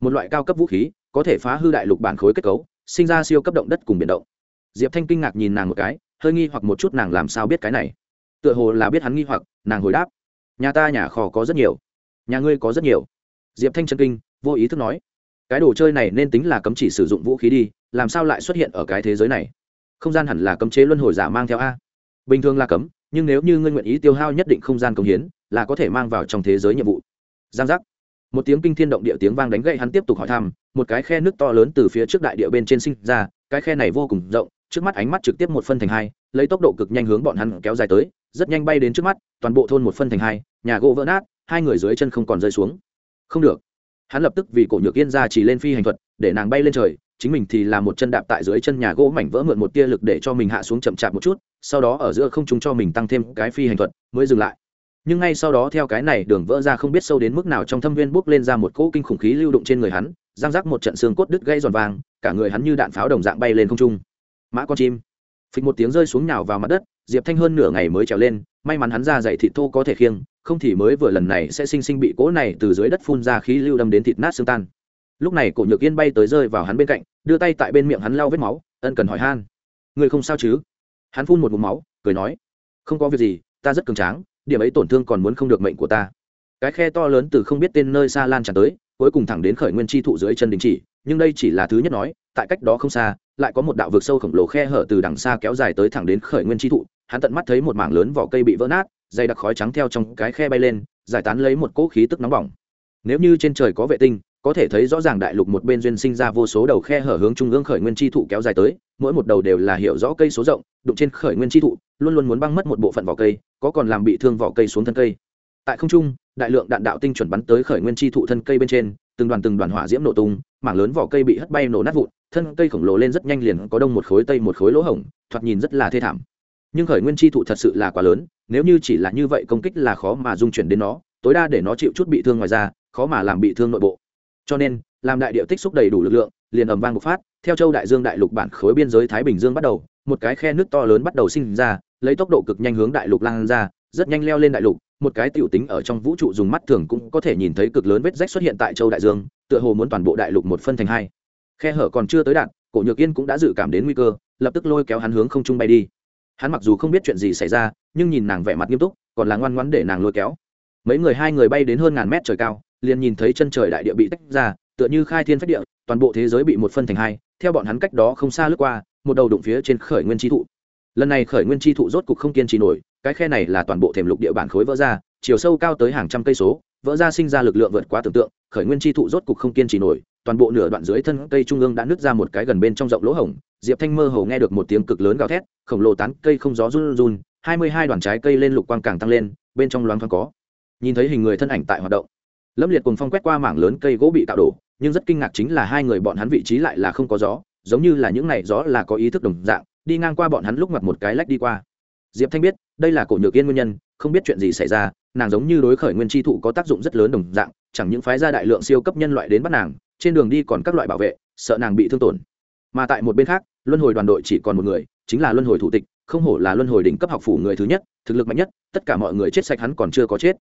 Một loại cao cấp vũ khí, có thể phá hư đại lục bản khối kết cấu, sinh ra siêu cấp động đất cùng biển động diệp thanh kinh ngạc nhìn nàng một cái, hơi nghi hoặc một chút nàng làm sao biết cái này. Tựa hồ là biết hắn nghi hoặc, nàng hồi đáp. Nhà ta nhà kho có rất nhiều. Nhà ngươi có rất nhiều. Diệp thanh chân kinh, vô ý thức nói. Cái đồ chơi này nên tính là cấm chỉ sử dụng vũ khí đi, làm sao lại xuất hiện ở cái thế giới này? Không gian hẳn là cấm chế luân hồi giả mang theo a. Bình thường là cấm, nhưng nếu như ngươi nguyện ý tiêu hao nhất định không gian công hiến, là có thể mang vào trong thế giới nhiệm vụ. Giang giác. Một tiếng kinh thiên động địa tiếng vang đánh gậy hắn tiếp tục hỏi thăm, một cái khe nước to lớn từ phía trước đại địa bên trên sinh ra, cái khe này vô cùng rộng trước mắt ánh mắt trực tiếp một phân thành hai, lấy tốc độ cực nhanh hướng bọn hắn kéo dài tới, rất nhanh bay đến trước mắt, toàn bộ thôn một phân thành hai, nhà gỗ vỡ nát, hai người dưới chân không còn rơi xuống. Không được. Hắn lập tức vì cổ nhược yên ra chỉ lên phi hành thuật, để nàng bay lên trời, chính mình thì làm một chân đạp tại dưới chân nhà gỗ mảnh vỡ mượn một tia lực để cho mình hạ xuống chậm chạp một chút, sau đó ở giữa không chúng cho mình tăng thêm cái phi hành thuật, mới dừng lại. Nhưng ngay sau đó theo cái này đường vỡ ra không biết sâu đến mức nào trong thâm viên bốc lên ra một cỗ kinh khủng khí lưu động trên người hắn giang rắc một trận xương cốt đứt gây giòn vàng, cả người hắn như đạn pháo đồng dạng bay lên không trung mã con chim. Phịch một tiếng rơi xuống nhào vào mặt đất, diệp thanh hơn nửa ngày mới trèo lên, may mắn hắn ra dậy thịt thô có thể khiêng, không thì mới vừa lần này sẽ sinh sinh bị cỗ này từ dưới đất phun ra khí lưu đâm đến thịt nát xương tan. Lúc này cổ nhược yên bay tới rơi vào hắn bên cạnh, đưa tay tại bên miệng hắn lau vết máu, ân cần hỏi han. Người không sao chứ? Hắn phun một mụm máu, cười nói, không có việc gì, ta rất cường tráng, điểm ấy tổn thương còn muốn không được mệnh của ta. Cái khe to lớn từ không biết tên nơi xa lan tràn tới, cuối cùng thẳng đến khởi nguyên chi thụ dưới chân đình chỉ, nhưng đây chỉ là thứ nhất nói, tại cách đó không xa lại có một đạo vực sâu khổng lồ khe hở từ đằng xa kéo dài tới thẳng đến khởi nguyên chi thụ, hắn tận mắt thấy một mảng lớn vỏ cây bị vỡ nát dày đặc khói trắng theo trong cái khe bay lên, giải tán lấy một cỗ khí tức nóng bỏng. Nếu như trên trời có vệ tinh, có thể thấy rõ ràng đại lục một bên duyên sinh ra vô số đầu khe hở hướng trung ương khởi nguyên chi thụ kéo dài tới, mỗi một đầu đều là hiểu rõ cây số rộng, đụng trên khởi nguyên chi thụ, luôn luôn muốn băng mất một bộ phận vỏ cây, có còn làm bị thương vỏ cây xuống thân cây. Tại không trung, đại lượng đạn đạo tinh chuẩn bắn tới khởi nguyên chi thụ thân cây bên trên, từng đoàn từng đoàn hỏa diễm nổ tung, mảng lớn vỏ cây bị hất bay nổ nát vụn thân cây khổng lồ lên rất nhanh liền có đông một khối, tây một khối lỗ hổng, thoạt nhìn rất là thê thảm. Nhưng khởi nguyên chi thụ thật sự là quá lớn, nếu như chỉ là như vậy công kích là khó mà dung chuyển đến nó, tối đa để nó chịu chút bị thương ngoài ra khó mà làm bị thương nội bộ. Cho nên, làm đại địa tích xúc đầy đủ lực lượng, liền ầm vang bộc phát, theo châu đại dương đại lục bản khối biên giới thái bình dương bắt đầu, một cái khe nước to lớn bắt đầu sinh ra, lấy tốc độ cực nhanh hướng đại lục lan ra, rất nhanh leo lên đại lục, một cái tiểu tính ở trong vũ trụ dùng mắt thường cũng có thể nhìn thấy cực lớn vết rách xuất hiện tại châu đại dương, tựa hồ muốn toàn bộ đại lục một phân thành hai khe hở còn chưa tới đạn, cổ nhược yên cũng đã dự cảm đến nguy cơ, lập tức lôi kéo hắn hướng không trung bay đi. Hắn mặc dù không biết chuyện gì xảy ra, nhưng nhìn nàng vẻ mặt nghiêm túc, còn là ngoan ngoãn để nàng lôi kéo. Mấy người hai người bay đến hơn ngàn mét trời cao, liền nhìn thấy chân trời đại địa bị tách ra, tựa như khai thiên phách địa, toàn bộ thế giới bị một phân thành hai, theo bọn hắn cách đó không xa lướt qua, một đầu đụng phía trên khởi nguyên tri thụ. Lần này khởi nguyên tri thụ rốt cục không kiên trì nổi, cái khe này là toàn bộ thềm lục địa bản khối vỡ ra, chiều sâu cao tới hàng trăm cây số vỡ ra sinh ra lực lượng vượt quá tưởng tượng, khởi nguyên chi thụ rốt cục không kiên trì nổi, toàn bộ nửa đoạn dưới thân cây trung ương đã nứt ra một cái gần bên trong rộng lỗ hổng, diệp thanh mơ hồ nghe được một tiếng cực lớn gào thét, khổng lồ tán cây không gió run run, hai mươi hai đoàn trái cây lên lục quang càng tăng lên, bên trong loáng thoáng có. Nhìn thấy hình người thân ảnh tại hoạt động, lâm liệt cùng phong quét qua mảng lớn cây gỗ bị tạo đổ, nhưng rất kinh ngạc chính là hai người bọn hắn vị trí lại là không có gió, giống như là những này gió là có ý thức đồng dạng, đi ngang qua bọn hắn lúc mặt một cái lách đi qua. Diệp thanh biết đây là cổ nhược yên nguyên nhân, không biết chuyện gì xảy ra, nàng giống như đối khởi nguyên tri thụ có tác dụng rất lớn đồng dạng, chẳng những phái ra đại lượng siêu cấp nhân loại đến bắt nàng, trên đường đi còn các loại bảo vệ, sợ nàng bị thương tổn. Mà tại một bên khác, luân hồi đoàn đội chỉ còn một người, chính là luân hồi thủ tịch, không hổ là luân hồi đỉnh cấp học phủ người thứ nhất, thực lực mạnh nhất, tất cả mọi người chết sạch hắn còn chưa có chết.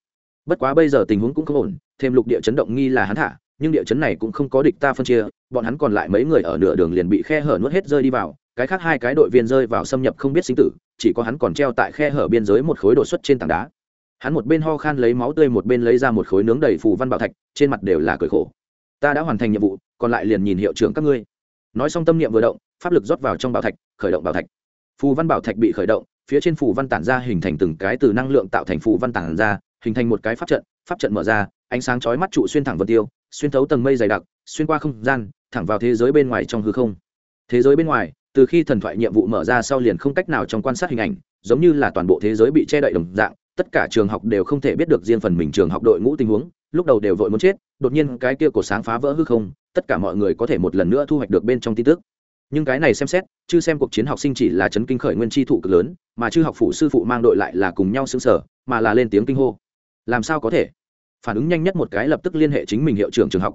Bất quá bây giờ tình huống cũng không ổn, thêm lục địa chấn động nghi là hắn thả, nhưng địa chấn này cũng không có địch ta phân chia, bọn hắn còn lại mấy người ở nửa đường liền bị khe hở nuốt hết rơi đi vào, cái khác hai cái đội viên rơi vào xâm nhập không biết sinh tử chỉ có hắn còn treo tại khe hở biên giới một khối đột xuất trên tảng đá. Hắn một bên ho khan lấy máu tươi, một bên lấy ra một khối nướng đầy phù văn bảo thạch, trên mặt đều là cười khổ. Ta đã hoàn thành nhiệm vụ, còn lại liền nhìn hiệu trưởng các ngươi. Nói xong tâm niệm vừa động, pháp lực rót vào trong bảo thạch, khởi động bảo thạch. Phù văn bảo thạch bị khởi động, phía trên phù văn tản ra hình thành từng cái từ năng lượng tạo thành phù văn tản ra, hình thành một cái pháp trận pháp trận mở ra, ánh sáng chói mắt trụ xuyên thẳng vật tiêu, xuyên thấu tầng mây dày đặc, xuyên qua không gian, thẳng vào thế giới bên ngoài trong hư không. Thế giới bên ngoài từ khi thần thoại nhiệm vụ mở ra sau liền không cách nào trong quan sát hình ảnh, giống như là toàn bộ thế giới bị che đậy đồng dạng, tất cả trường học đều không thể biết được riêng phần mình trường học đội ngũ tình huống, lúc đầu đều vội muốn chết, đột nhiên cái kia cổ sáng phá vỡ hư không, tất cả mọi người có thể một lần nữa thu hoạch được bên trong tin tức. Nhưng cái này xem xét chứ xem cuộc chiến học sinh chỉ là chấn kinh khởi nguyên tri thụ cực lớn, mà chư học phụ sư phụ mang đội lại là cùng nhau xứng sở mà là lên tiếng kinh hô. Làm sao có thể? Phản ứng nhanh nhất một cái lập tức liên hệ chính mình hiệu trưởng trường học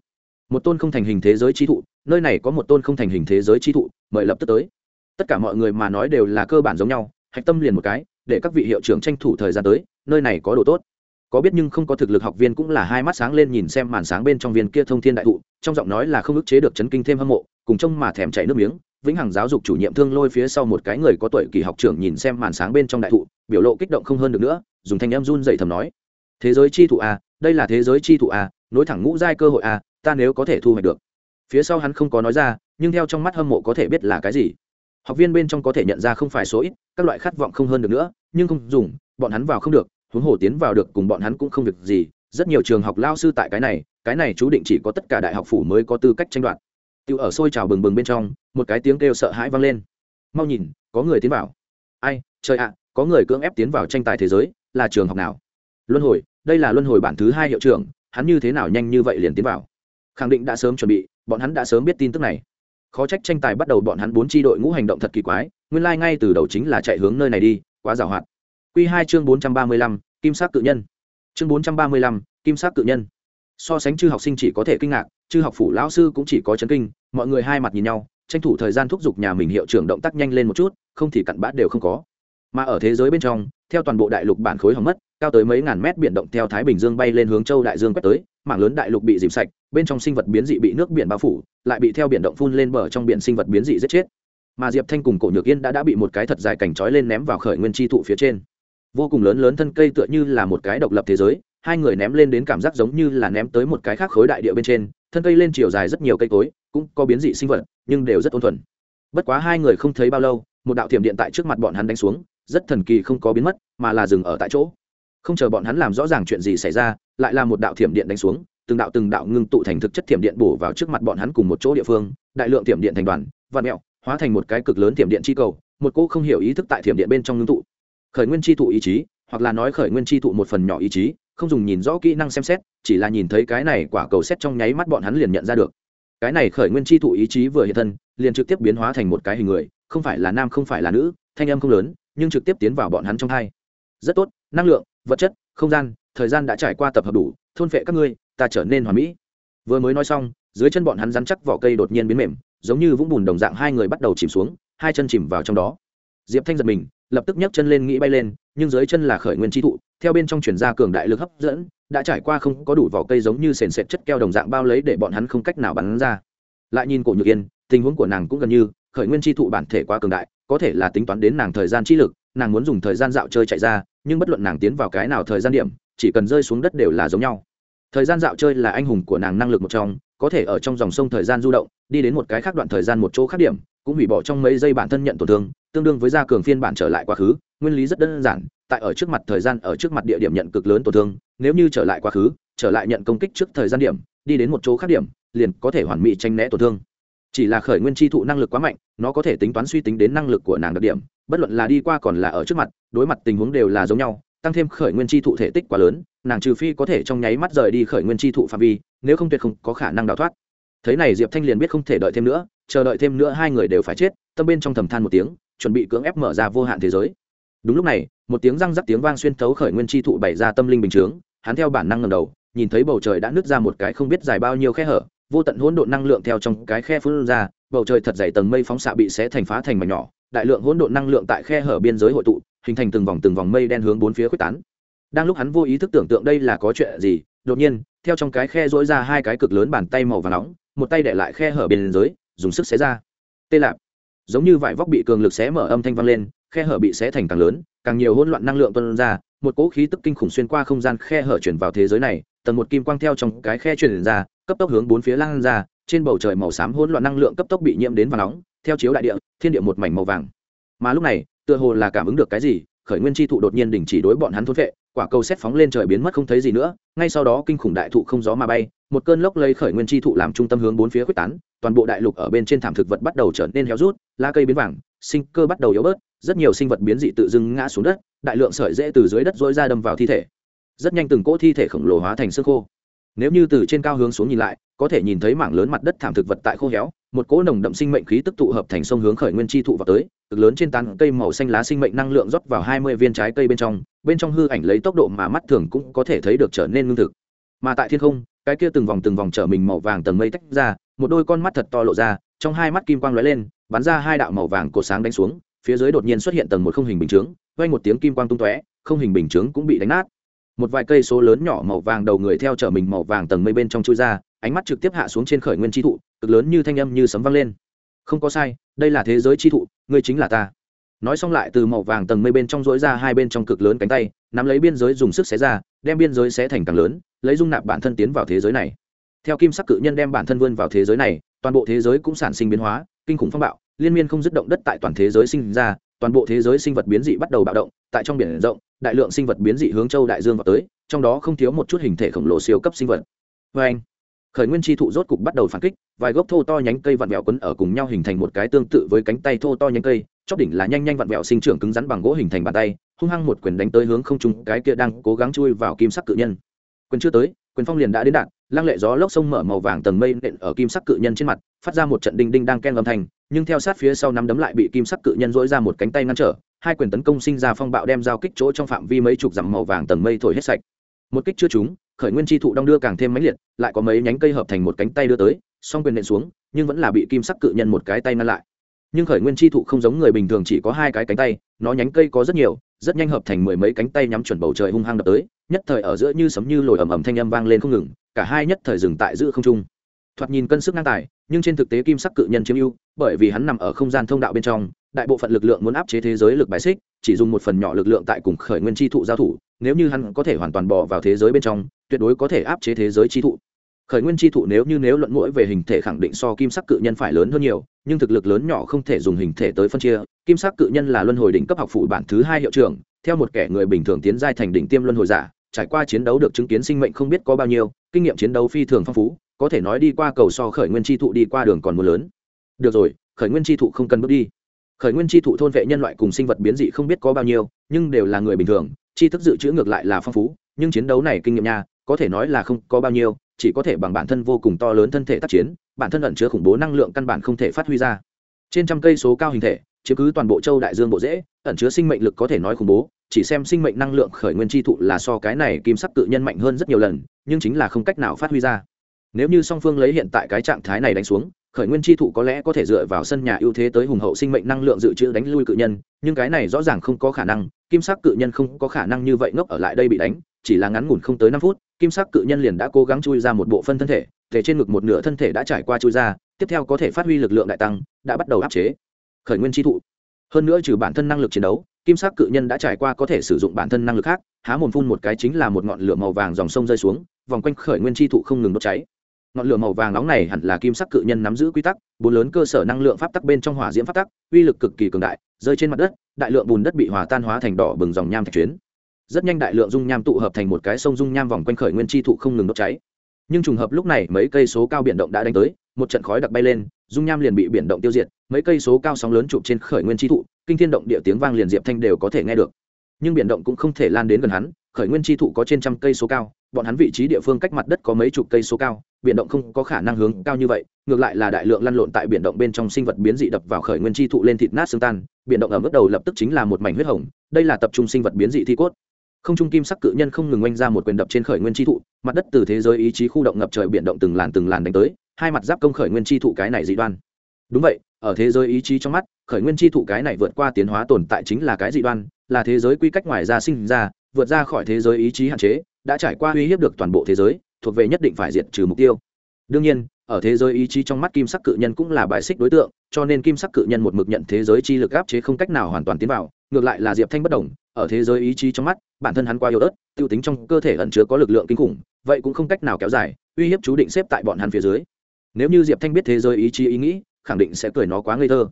một tôn không thành hình thế giới chi thụ, nơi này có một tôn không thành hình thế giới chi thụ, mời lập tức tới. Tất cả mọi người mà nói đều là cơ bản giống nhau, hạch tâm liền một cái, để các vị hiệu trưởng tranh thủ thời gian tới, nơi này có đồ tốt. Có biết nhưng không có thực lực học viên cũng là hai mắt sáng lên nhìn xem màn sáng bên trong viên kia thông thiên đại thụ, trong giọng nói là không ức chế được chấn kinh thêm hâm mộ, cùng trông mà thèm chảy nước miếng, vĩnh hằng giáo dục chủ nhiệm thương lôi phía sau một cái người có tuổi kỳ học trưởng nhìn xem màn sáng bên trong đại thụ, biểu lộ kích động không hơn được nữa, dùng thanh em run dậy thầm nói. Thế giới chi thụ a đây là thế giới chi thụ a nối thẳng ngũ giai cơ hội a ta nếu có thể thu hoạch được. Phía sau hắn không có nói ra, nhưng theo trong mắt hâm mộ có thể biết là cái gì. Học viên bên trong có thể nhận ra không phải số ít, các loại khát vọng không hơn được nữa, nhưng không dùng, bọn hắn vào không được, huống hồ tiến vào được cùng bọn hắn cũng không việc gì. Rất nhiều trường học lao sư tại cái này cái này chú định chỉ có tất cả đại học phủ mới có tư cách tranh đoạt. Tiêu ở sôi trào bừng bừng bên trong, một cái tiếng kêu sợ hãi vang lên. Mau nhìn, có người tiến vào. Ai, trời ạ, có người cưỡng ép tiến vào tranh tài thế giới, là trường học nào? Luân hồi, đây là luân hồi bản thứ hai hiệu trưởng, hắn như thế nào nhanh như vậy liền tiến vào? Khẳng định đã sớm chuẩn bị, bọn hắn đã sớm biết tin tức này. Khó trách tranh tài bắt đầu bọn hắn bốn tri đội ngũ hành động thật kỳ quái, nguyên lai、like、ngay từ đầu chính là chạy hướng nơi này đi, quá giàu hoạt. Q hai chương bốn trăm ba mươi lăm, kim sắc cự nhân. Chương bốn trăm ba mươi lăm, kim sắc cự nhân. So sánh chư học sinh chỉ có thể kinh ngạc, chư học phủ lão sư cũng chỉ có chấn kinh, mọi người hai mặt nhìn nhau, tranh thủ thời gian thúc giục nhà mình hiệu trưởng động tác nhanh lên một chút, không thì cặn bã đều không có. Mà ở thế giới bên trong, theo toàn bộ đại lục bản khối hỏng mất cao tới mấy ngàn mét biển động theo thái bình dương bay lên hướng châu đại dương quét tới, mảng lớn đại lục bị dìm sạch, bên trong sinh vật biến dị bị nước biển bao phủ, lại bị theo biển động phun lên bờ trong biển sinh vật biến dị giết chết. Mà diệp thanh cùng cổ nhược yên đã đã bị một cái thật dài cảnh trói lên ném vào khởi nguyên chi thụ phía trên. Vô cùng lớn lớn thân cây tựa như là một cái độc lập thế giới, hai người ném lên đến cảm giác giống như là ném tới một cái khác khối đại địa bên trên, thân cây lên chiều dài rất nhiều cây cối, cũng có biến dị sinh vật, nhưng đều rất ôn thuần. Bất quá hai người không thấy bao lâu, một đạo thiểm điện tại trước mặt bọn hắn đánh xuống, rất thần kỳ không có biến mất, mà là dừng ở tại chỗ không chờ bọn hắn làm rõ ràng chuyện gì xảy ra, lại là một đạo thiểm điện đánh xuống, từng đạo từng đạo ngưng tụ thành thực chất thiểm điện bổ vào trước mặt bọn hắn cùng một chỗ địa phương, đại lượng thiểm điện thành đoàn, vạn mẹo, hóa thành một cái cực lớn thiểm điện chi cầu, một cô không hiểu ý thức tại thiểm điện bên trong ngưng tụ. Khởi nguyên chi thụ ý chí, hoặc là nói khởi nguyên chi thụ một phần nhỏ ý chí, không dùng nhìn rõ kỹ năng xem xét, chỉ là nhìn thấy cái này quả cầu xét trong nháy mắt bọn hắn liền nhận ra được. Cái này khởi nguyên chi thụ ý chí vừa hiện thân, liền trực tiếp biến hóa thành một cái hình người, không phải là nam không phải là nữ, thanh âm không lớn, nhưng trực tiếp tiến vào bọn hắn trong hai. Rất tốt, năng lượng vật chất, không gian, thời gian đã trải qua tập hợp đủ, thôn phệ các ngươi, ta trở nên hoàn mỹ. Vừa mới nói xong, dưới chân bọn hắn rắn chắc vỏ cây đột nhiên biến mềm, giống như vũng bùn đồng dạng hai người bắt đầu chìm xuống, hai chân chìm vào trong đó. Diệp thanh giật mình, lập tức nhấc chân lên nghĩ bay lên, nhưng dưới chân là khởi nguyên tri thụ, theo bên trong chuyển ra cường đại lực hấp dẫn, đã trải qua không có đủ vỏ cây giống như sền sệt chất keo đồng dạng bao lấy để bọn hắn không cách nào bắn ra. Lại nhìn cổ nhược yên, tình huống của nàng cũng gần như, khởi nguyên tri thụ bản thể quá cường đại, có thể là tính toán đến nàng thời gian chi lực nàng muốn dùng thời gian dạo chơi chạy ra, nhưng bất luận nàng tiến vào cái nào thời gian điểm, chỉ cần rơi xuống đất đều là giống nhau. Thời gian dạo chơi là anh hùng của nàng năng lực một trong, có thể ở trong dòng sông thời gian du động, đi đến một cái khác đoạn thời gian một chỗ khác điểm, cũng hủy bỏ trong mấy giây bản thân nhận tổn thương, tương đương với gia cường phiên bản trở lại quá khứ, nguyên lý rất đơn giản, tại ở trước mặt thời gian, ở trước mặt địa điểm nhận cực lớn tổn thương, nếu như trở lại quá khứ, trở lại nhận công kích trước thời gian điểm, đi đến một chỗ khác điểm, liền có thể hoàn mỹ tranh né tổn thương chỉ là khởi nguyên chi thụ năng lực quá mạnh, nó có thể tính toán suy tính đến năng lực của nàng đặc điểm, bất luận là đi qua còn là ở trước mặt, đối mặt tình huống đều là giống nhau, tăng thêm khởi nguyên chi thụ thể tích quá lớn, nàng trừ phi có thể trong nháy mắt rời đi khởi nguyên chi thụ phạm vi, nếu không tuyệt không có khả năng đào thoát. Thế này diệp thanh liền biết không thể đợi thêm nữa, chờ đợi thêm nữa hai người đều phải chết, tâm bên trong thầm than một tiếng, chuẩn bị cưỡng ép mở ra vô hạn thế giới. Đúng lúc này, một tiếng răng rắc tiếng vang xuyên thấu khởi nguyên chi thụ bày ra tâm linh bình chướng, hắn theo bản năng ngầm đầu, nhìn thấy bầu trời đã nứt ra một cái không biết dài bao nhiêu khe hở vô tận hỗn độn năng lượng theo trong cái khe phun ra, bầu trời thật dày tầng mây phóng xạ bị xé thành phá thành mảnh nhỏ, đại lượng hỗn độn năng lượng tại khe hở biên giới hội tụ, hình thành từng vòng từng vòng mây đen hướng bốn phía quyết tán. Đang lúc hắn vô ý thức tưởng tượng đây là có chuyện gì, đột nhiên, theo trong cái khe dỗi ra hai cái cực lớn bàn tay màu và nóng, một tay để lại khe hở biên giới, dùng sức xé ra. Tê lạp. Giống như vải vóc bị cường lực xé mở âm thanh vang lên, khe hở bị xé thành càng lớn, càng nhiều hỗn loạn năng lượng tuôn ra, một cỗ khí tức kinh khủng xuyên qua không gian khe hở chuyển vào thế giới này, tầng một kim quang theo trong cái khe truyền ra cấp tốc hướng bốn phía lan ra, trên bầu trời màu xám hỗn loạn năng lượng cấp tốc bị nhiễm đến và nóng, theo chiếu đại địa, thiên địa một mảnh màu vàng. Mà lúc này, tựa hồ là cảm ứng được cái gì, khởi nguyên chi thụ đột nhiên đình chỉ đối bọn hắn thôn vệ, quả cầu xét phóng lên trời biến mất không thấy gì nữa, ngay sau đó kinh khủng đại thụ không gió mà bay, một cơn lốc lấy khởi nguyên chi thụ làm trung tâm hướng bốn phía quyết tán, toàn bộ đại lục ở bên trên thảm thực vật bắt đầu trở nên héo rút, lá cây biến vàng, sinh cơ bắt đầu yếu bớt, rất nhiều sinh vật biến dị tự dưng ngã xuống đất, đại lượng sợi dễ từ dưới đất dối ra đâm vào thi thể. Rất nhanh từng cỗ thi thể khổng lồ hóa thành xương khô nếu như từ trên cao hướng xuống nhìn lại, có thể nhìn thấy mảng lớn mặt đất thảm thực vật tại khô héo, một cỗ nồng đậm sinh mệnh khí tức tụ hợp thành sông hướng khởi nguyên chi thụ vào tới, cực lớn trên tán cây màu xanh lá sinh mệnh năng lượng rót vào hai mươi viên trái cây bên trong bên trong hư ảnh lấy tốc độ mà mắt thường cũng có thể thấy được trở nên ngưng thực. Mà tại thiên không, cái kia từng vòng từng vòng trở mình màu vàng tầng mây tách ra, một đôi con mắt thật to lộ ra, trong hai mắt kim quang lóe lên, bắn ra hai đạo màu vàng cột sáng đánh xuống, phía dưới đột nhiên xuất hiện tầng một không hình bình chướng, vang một tiếng kim quang tung tóe, không hình bình chướng cũng bị đánh nát một vài cây số lớn nhỏ màu vàng đầu người theo chở mình màu vàng tầng mây bên trong chui ra, ánh mắt trực tiếp hạ xuống trên khởi nguyên tri thụ, cực lớn như thanh âm như sấm vang lên. Không có sai, đây là thế giới tri thụ, ngươi chính là ta. Nói xong lại từ màu vàng tầng mây bên trong dối ra hai bên trong cực lớn cánh tay, nắm lấy biên giới dùng sức xé ra, đem biên giới xé thành càng lớn, lấy dung nạp bản thân tiến vào thế giới này. Theo kim sắc cự nhân đem bản thân vươn vào thế giới này, toàn bộ thế giới cũng sản sinh biến hóa, kinh khủng phong bạo, liên miên không dứt động đất tại toàn thế giới sinh ra, toàn bộ thế giới sinh vật biến dị bắt đầu bạo động, tại trong biển rộng đại lượng sinh vật biến dị hướng châu đại dương vào tới, trong đó không thiếu một chút hình thể khổng lồ siêu cấp sinh vật. Vê anh, khởi nguyên tri thụ rốt cục bắt đầu phản kích, vài gốc thô to nhánh cây vặn vẹo quấn ở cùng nhau hình thành một cái tương tự với cánh tay thô to nhánh cây, chóp đỉnh là nhanh nhanh vặn vẹo sinh trưởng cứng rắn bằng gỗ hình thành bàn tay, hung hăng một quyền đánh tới hướng không trung, cái kia đang cố gắng chui vào kim sắc cự nhân. Quyền chưa tới, quyền phong liền đã đến đạn lăng lệ gió lốc sông mở màu vàng tầng mây nện ở kim sắc cự nhân trên mặt, phát ra một trận đinh đinh đang ken âm thanh, nhưng theo sát phía sau nắm đấm lại bị kim sắc cự nhân dỗi ra một cánh tay ngăn trở, hai quyền tấn công sinh ra phong bạo đem giao kích chỗ trong phạm vi mấy chục dặm màu vàng tầng mây thổi hết sạch. Một kích chưa trúng, khởi nguyên chi thụ đong đưa càng thêm mãnh liệt, lại có mấy nhánh cây hợp thành một cánh tay đưa tới, song quyền nện xuống, nhưng vẫn là bị kim sắc cự nhân một cái tay ngăn lại. Nhưng khởi nguyên chi thụ không giống người bình thường chỉ có hai cái cánh tay, nó nhánh cây có rất nhiều, rất nhanh hợp thành mười mấy cánh tay nhắm chuẩn bầu trời hung hăng đập tới, nhất thời ở giữa như sấm như lồi ầm ầm thanh âm vang lên không ngừng cả hai nhất thời dừng tại giữa không trung. Thoạt nhìn cân sức ngang tài, nhưng trên thực tế kim sắc cự nhân chiếm ưu, bởi vì hắn nằm ở không gian thông đạo bên trong, đại bộ phận lực lượng muốn áp chế thế giới lực bài xích, chỉ dùng một phần nhỏ lực lượng tại cùng khởi nguyên chi thụ giao thủ, nếu như hắn có thể hoàn toàn bỏ vào thế giới bên trong, tuyệt đối có thể áp chế thế giới chi thụ. Khởi nguyên chi thụ nếu như nếu luận mũi về hình thể khẳng định so kim sắc cự nhân phải lớn hơn nhiều, nhưng thực lực lớn nhỏ không thể dùng hình thể tới phân chia, kim sắc cự nhân là luân hồi đỉnh cấp học phụ bản thứ hai hiệu trưởng, theo một kẻ người bình thường tiến giai thành đỉnh tiêm luân hồi giả, trải qua chiến đấu được chứng kiến sinh mệnh không biết có bao nhiêu kinh nghiệm chiến đấu phi thường phong phú, có thể nói đi qua cầu so khởi nguyên chi thụ đi qua đường còn mưa lớn. Được rồi, khởi nguyên chi thụ không cần bước đi. Khởi nguyên chi thụ thôn vệ nhân loại cùng sinh vật biến dị không biết có bao nhiêu, nhưng đều là người bình thường chi thức dự trữ ngược lại là phong phú, nhưng chiến đấu này kinh nghiệm nha, có thể nói là không có bao nhiêu, chỉ có thể bằng bản thân vô cùng to lớn thân thể tác chiến, bản thân ẩn chứa khủng bố năng lượng căn bản không thể phát huy ra trên trăm cây số cao hình thể, chiếm cứ toàn bộ châu đại dương bộ dễ ẩn chứa sinh mệnh lực có thể nói khủng bố, chỉ xem sinh mệnh năng lượng khởi nguyên chi thụ là so cái này kim sắc tự nhân mạnh hơn rất nhiều lần, nhưng chính là không cách nào phát huy ra. Nếu như song phương lấy hiện tại cái trạng thái này đánh xuống, khởi nguyên chi thụ có lẽ có thể dựa vào sân nhà ưu thế tới hùng hậu sinh mệnh năng lượng dự trữ đánh lui cự nhân, nhưng cái này rõ ràng không có khả năng, kim sắc cự nhân không có khả năng như vậy ngốc ở lại đây bị đánh, chỉ là ngắn ngủn không tới năm phút, kim sắc cự nhân liền đã cố gắng chui ra một bộ phân thân thể thể trên ngực một nửa thân thể đã trải qua chui ra tiếp theo có thể phát huy lực lượng đại tăng, đã bắt đầu áp chế. Khởi nguyên chi thụ. Hơn nữa trừ bản thân năng lực chiến đấu, kim sắc cự nhân đã trải qua có thể sử dụng bản thân năng lực khác, há mồm phun một cái chính là một ngọn lửa màu vàng dòng sông rơi xuống, vòng quanh khởi nguyên chi thụ không ngừng đốt cháy. Ngọn lửa màu vàng nóng này hẳn là kim sắc cự nhân nắm giữ quy tắc, bốn lớn cơ sở năng lượng pháp tắc bên trong hỏa diễm pháp tắc, uy lực cực kỳ cường đại, rơi trên mặt đất, đại lượng bùn đất bị hòa tan hóa thành đỏ bừng dòng nham thạch chuyến. Rất nhanh đại lượng dung nham tụ hợp thành một cái sông dung nham vòng quanh khởi nguyên chi thụ không ngừng đốt cháy. Nhưng trùng hợp lúc này mấy cây số cao biển động đã đánh tới một trận khói đặc bay lên, dung nham liền bị biển động tiêu diệt, mấy cây số cao sóng lớn chụp trên khởi nguyên chi thụ, kinh thiên động địa tiếng vang liền diệp thanh đều có thể nghe được. Nhưng biển động cũng không thể lan đến gần hắn, khởi nguyên chi thụ có trên trăm cây số cao, bọn hắn vị trí địa phương cách mặt đất có mấy chục cây số cao, biển động không có khả năng hướng cao như vậy, ngược lại là đại lượng lăn lộn tại biển động bên trong sinh vật biến dị đập vào khởi nguyên chi thụ lên thịt nát xương tan, biển động ở mức đầu lập tức chính là một mảnh huyết hồng, đây là tập trung sinh vật biến dị thi cốt. Không trung kim sắc cự nhân không ngừng oanh ra một quyền đập trên khởi nguyên chi thụ, mặt đất từ thế giới ý chí khu động ngập trời biển động từng làn từng làn đánh tới hai mặt giáp công khởi nguyên chi thụ cái này dị đoan. Đúng vậy, ở thế giới ý chí trong mắt, khởi nguyên chi thụ cái này vượt qua tiến hóa tồn tại chính là cái dị đoan, là thế giới quy cách ngoài ra sinh ra, vượt ra khỏi thế giới ý chí hạn chế, đã trải qua uy hiếp được toàn bộ thế giới, thuộc về nhất định phải diệt trừ mục tiêu. Đương nhiên, ở thế giới ý chí trong mắt kim sắc cự nhân cũng là bài xích đối tượng, cho nên kim sắc cự nhân một mực nhận thế giới chi lực áp chế không cách nào hoàn toàn tiến vào, ngược lại là diệp thanh bất đồng, ở thế giới ý chí trong mắt, bản thân hắn qua yếu ớt t i ê u tính trong cơ thể ẩn chứa có lực lượng kinh khủng, vậy cũng không cách nào kéo dài, uy hiếp chú định xếp tại bọn hắn phía dưới nếu như diệp thanh biết thế giới ý chí ý nghĩ, khẳng định sẽ cười nó quá ngây thơ.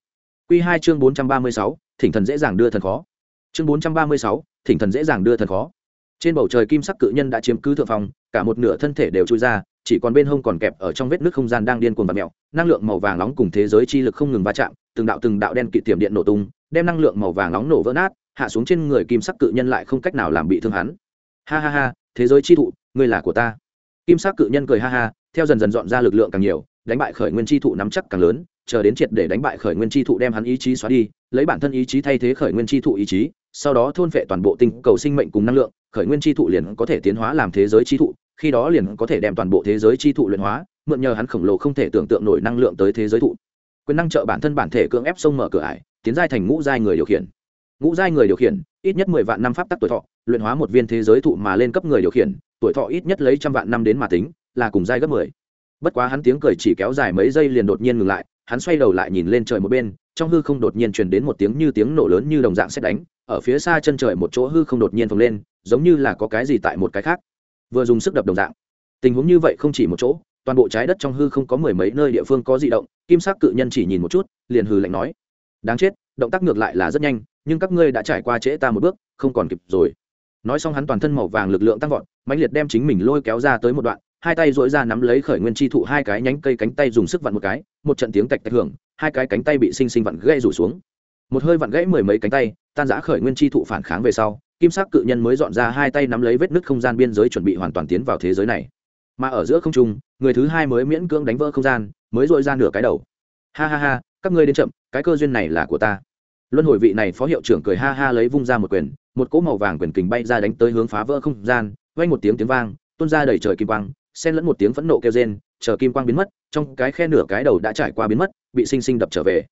Q hai chương bốn trăm ba mươi sáu, thỉnh thần dễ dàng đưa thần khó. Chương bốn trăm ba mươi sáu, thỉnh thần dễ dàng đưa thần khó. Trên bầu trời kim sắc cự nhân đã chiếm cứ thượng phòng cả một nửa thân thể đều trôi ra, chỉ còn bên hông còn kẹp ở trong vết nước không gian đang điên cuồng và mẹo năng lượng màu vàng nóng cùng thế giới chi lực không ngừng va chạm, từng đạo từng đạo đen kịt tiềm điện nổ tung, đem năng lượng màu vàng nóng nổ vỡ nát, hạ xuống trên người kim sắc cự nhân lại không cách nào làm bị thương hắn. Ha ha ha, thế giới chi thụ, ngươi là của ta. Kim sắc cự nhân cười ha ha, theo dần dần dọn ra lực lượng càng nhiều đánh bại khởi nguyên chi thụ nắm chắc càng lớn, chờ đến triệt để đánh bại khởi nguyên chi thụ đem hắn ý chí xóa đi, lấy bản thân ý chí thay thế khởi nguyên chi thụ ý chí, sau đó thôn phệ toàn bộ tinh cầu sinh mệnh cùng năng lượng, khởi nguyên chi thụ liền có thể tiến hóa làm thế giới chi thụ, khi đó liền có thể đem toàn bộ thế giới chi thụ luyện hóa, mượn nhờ hắn khổng lồ không thể tưởng tượng nổi năng lượng tới thế giới thụ. Quyền năng trợ bản thân bản thể cưỡng ép sông mở cửa ải, tiến giai thành ngũ giai người điều khiển. Ngũ giai người điều khiển, ít nhất mười vạn năm pháp tắc tuổi thọ, luyện hóa một viên thế giới thụ mà lên cấp người điều khiển, tuổi thọ ít nhất lấy trăm vạn năm đến mà tính, là cùng giai gấp mười bất quá hắn tiếng cười chỉ kéo dài mấy giây liền đột nhiên ngừng lại, hắn xoay đầu lại nhìn lên trời một bên, trong hư không đột nhiên truyền đến một tiếng như tiếng nổ lớn như đồng dạng xét đánh, ở phía xa chân trời một chỗ hư không đột nhiên phồng lên, giống như là có cái gì tại một cái khác. Vừa dùng sức đập đồng dạng. Tình huống như vậy không chỉ một chỗ, toàn bộ trái đất trong hư không có mười mấy nơi địa phương có di động, kim sắc cự nhân chỉ nhìn một chút, liền hừ lạnh nói. Đáng chết, động tác ngược lại là rất nhanh, nhưng các ngươi đã trải qua trễ ta một bước, không còn kịp rồi. Nói xong hắn toàn thân màu vàng lực lượng tăng vọt, mãnh liệt đem chính mình lôi kéo ra tới một đoạn hai tay dỗi ra nắm lấy khởi nguyên chi thụ, hai cái nhánh cây cánh tay dùng sức vặn một cái, một trận tiếng tạch tạch hưởng, hai cái cánh tay bị sinh sinh vặn gãy rủ xuống. Một hơi vặn gãy mười mấy cánh tay, tan giã khởi nguyên chi thụ phản kháng về sau, kim sắc cự nhân mới dọn ra hai tay nắm lấy vết nứt không gian biên giới chuẩn bị hoàn toàn tiến vào thế giới này. Mà ở giữa không trung, người thứ hai mới miễn cưỡng đánh vỡ không gian, mới dội ra nửa cái đầu. Ha ha ha, các ngươi đến chậm, cái cơ duyên này là của ta. Luân hồi vị này phó hiệu trưởng cười ha ha lấy vung ra một quyền, một cỗ màu vàng quyền kình bay ra đánh tới hướng phá vỡ không gian, vang một tiếng tiếng vang, tuôn ra đầy trời kim quang xen lẫn một tiếng phẫn nộ kêu rên, chờ kim quang biến mất, trong cái khe nửa cái đầu đã trải qua biến mất, bị sinh sinh đập trở về.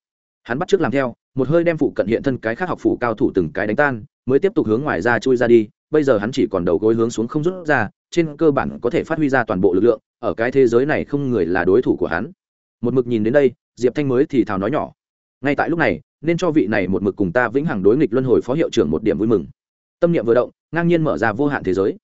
Hắn bắt trước làm theo, một hơi đem phụ cận hiện thân cái khác học phủ cao thủ từng cái đánh tan, mới tiếp tục hướng ngoài ra chui ra đi, bây giờ hắn chỉ còn đầu gối hướng xuống không rút ra, trên cơ bản có thể phát huy ra toàn bộ lực lượng, ở cái thế giới này không người là đối thủ của hắn. Một mực nhìn đến đây, diệp thanh mới thì thào nói nhỏ. Ngay tại lúc này, nên cho vị này một mực cùng ta vĩnh hằng đối nghịch luân hồi phó hiệu trưởng một điểm vui mừng. Tâm niệm vừa động, ngang nhiên mở ra vô hạn thế giới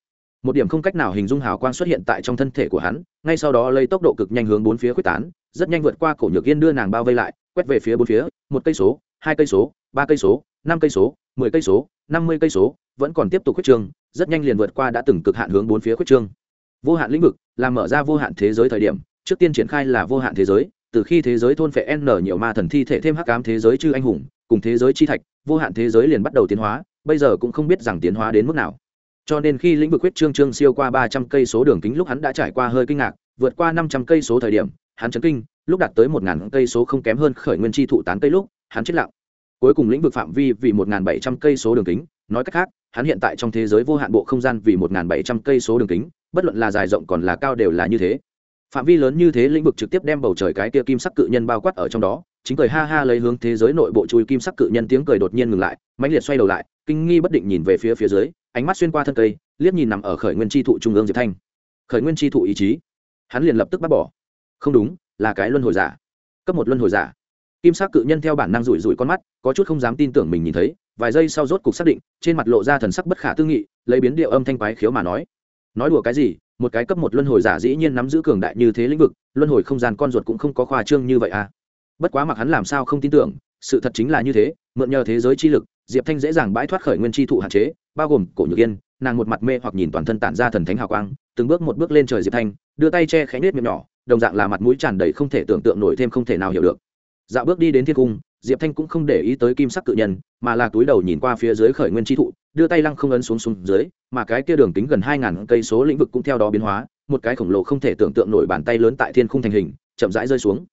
một điểm không cách nào hình dung hào quang xuất hiện tại trong thân thể của hắn, ngay sau đó lấy tốc độ cực nhanh hướng bốn phía quyết tán, rất nhanh vượt qua cổ nhược yên đưa nàng bao vây lại, quét về phía bốn phía, một cây số, hai cây số, ba cây số, năm cây số, mười cây số, năm mươi cây số, vẫn còn tiếp tục khuyết trương, rất nhanh liền vượt qua đã từng cực hạn hướng bốn phía khuyết trương. Vô hạn lĩnh vực là mở ra vô hạn thế giới thời điểm, trước tiên triển khai là vô hạn thế giới, từ khi thế giới thôn phệ n nhiều ma thần thi thể thêm hắc ám thế giới chư anh hùng, cùng thế giới chi thạch, vô hạn thế giới liền bắt đầu tiến hóa, bây giờ cũng không biết rằng tiến hóa đến mức nào cho nên khi lĩnh vực huyết trương trương siêu qua ba trăm cây số đường kính lúc hắn đã trải qua hơi kinh ngạc, vượt qua năm trăm cây số thời điểm, hắn chấn kinh, lúc đạt tới một ngàn cây số không kém hơn khởi nguyên chi thụ tán cây lúc, hắn chết lặng. Cuối cùng lĩnh vực phạm vi vì một ngàn bảy trăm cây số đường kính, nói cách khác, hắn hiện tại trong thế giới vô hạn bộ không gian vì một ngàn bảy trăm cây số đường kính, bất luận là dài rộng còn là cao đều là như thế. Phạm vi lớn như thế lĩnh vực trực tiếp đem bầu trời cái tia kim sắc cự nhân bao quát ở trong đó chính cười ha ha lấy hướng thế giới nội bộ chui kim sắc cự nhân, tiếng cười đột nhiên ngừng lại, mãnh liệt xoay đầu lại, kinh nghi bất định nhìn về phía phía dưới, ánh mắt xuyên qua thân cây, liếc nhìn nằm ở khởi nguyên tri thụ trung ương diệp thanh. Khởi nguyên tri thụ ý chí. Hắn liền lập tức bác bỏ. Không đúng, là cái luân hồi giả. Cấp một luân hồi giả. Kim sắc cự nhân theo bản năng rủi rủi con mắt, có chút không dám tin tưởng mình nhìn thấy, vài giây sau rốt cục xác định, trên mặt lộ ra thần sắc bất khả tư nghị, lấy biến điệu âm thanh quái khiếu mà nói. Nói đùa cái gì, một cái cấp một luân hồi giả dĩ nhiên nắm giữ cường đại như thế lĩnh vực, luân hồi không gian con ruột cũng không có khoa trương như vậy à bất quá mặc hắn làm sao không tin tưởng, sự thật chính là như thế, mượn nhờ thế giới chi lực, diệp thanh dễ dàng bãi thoát khởi nguyên chi thụ hạn chế, bao gồm cổ nhược yên, nàng một mặt mê hoặc nhìn toàn thân tản ra thần thánh hào quang, từng bước một bước lên trời diệp thanh, đưa tay che khẽ nết miệng nhỏ, đồng dạng là mặt mũi tràn đầy không thể tưởng tượng nổi thêm không thể nào hiểu được. Dạo bước đi đến thiên cung, diệp thanh cũng không để ý tới kim sắc cự nhân, mà là túi đầu nhìn qua phía dưới khởi nguyên chi thụ, đưa tay lăng không ấn xuống xuống dưới, mà cái kia đường kính gần hai ngàn cây số lĩnh vực cũng theo đó biến hóa, một cái khổng lồ không thể tưởng tượng nổi bàn tay lớn tại thiên khung thành hình, chậm rãi rơi xuống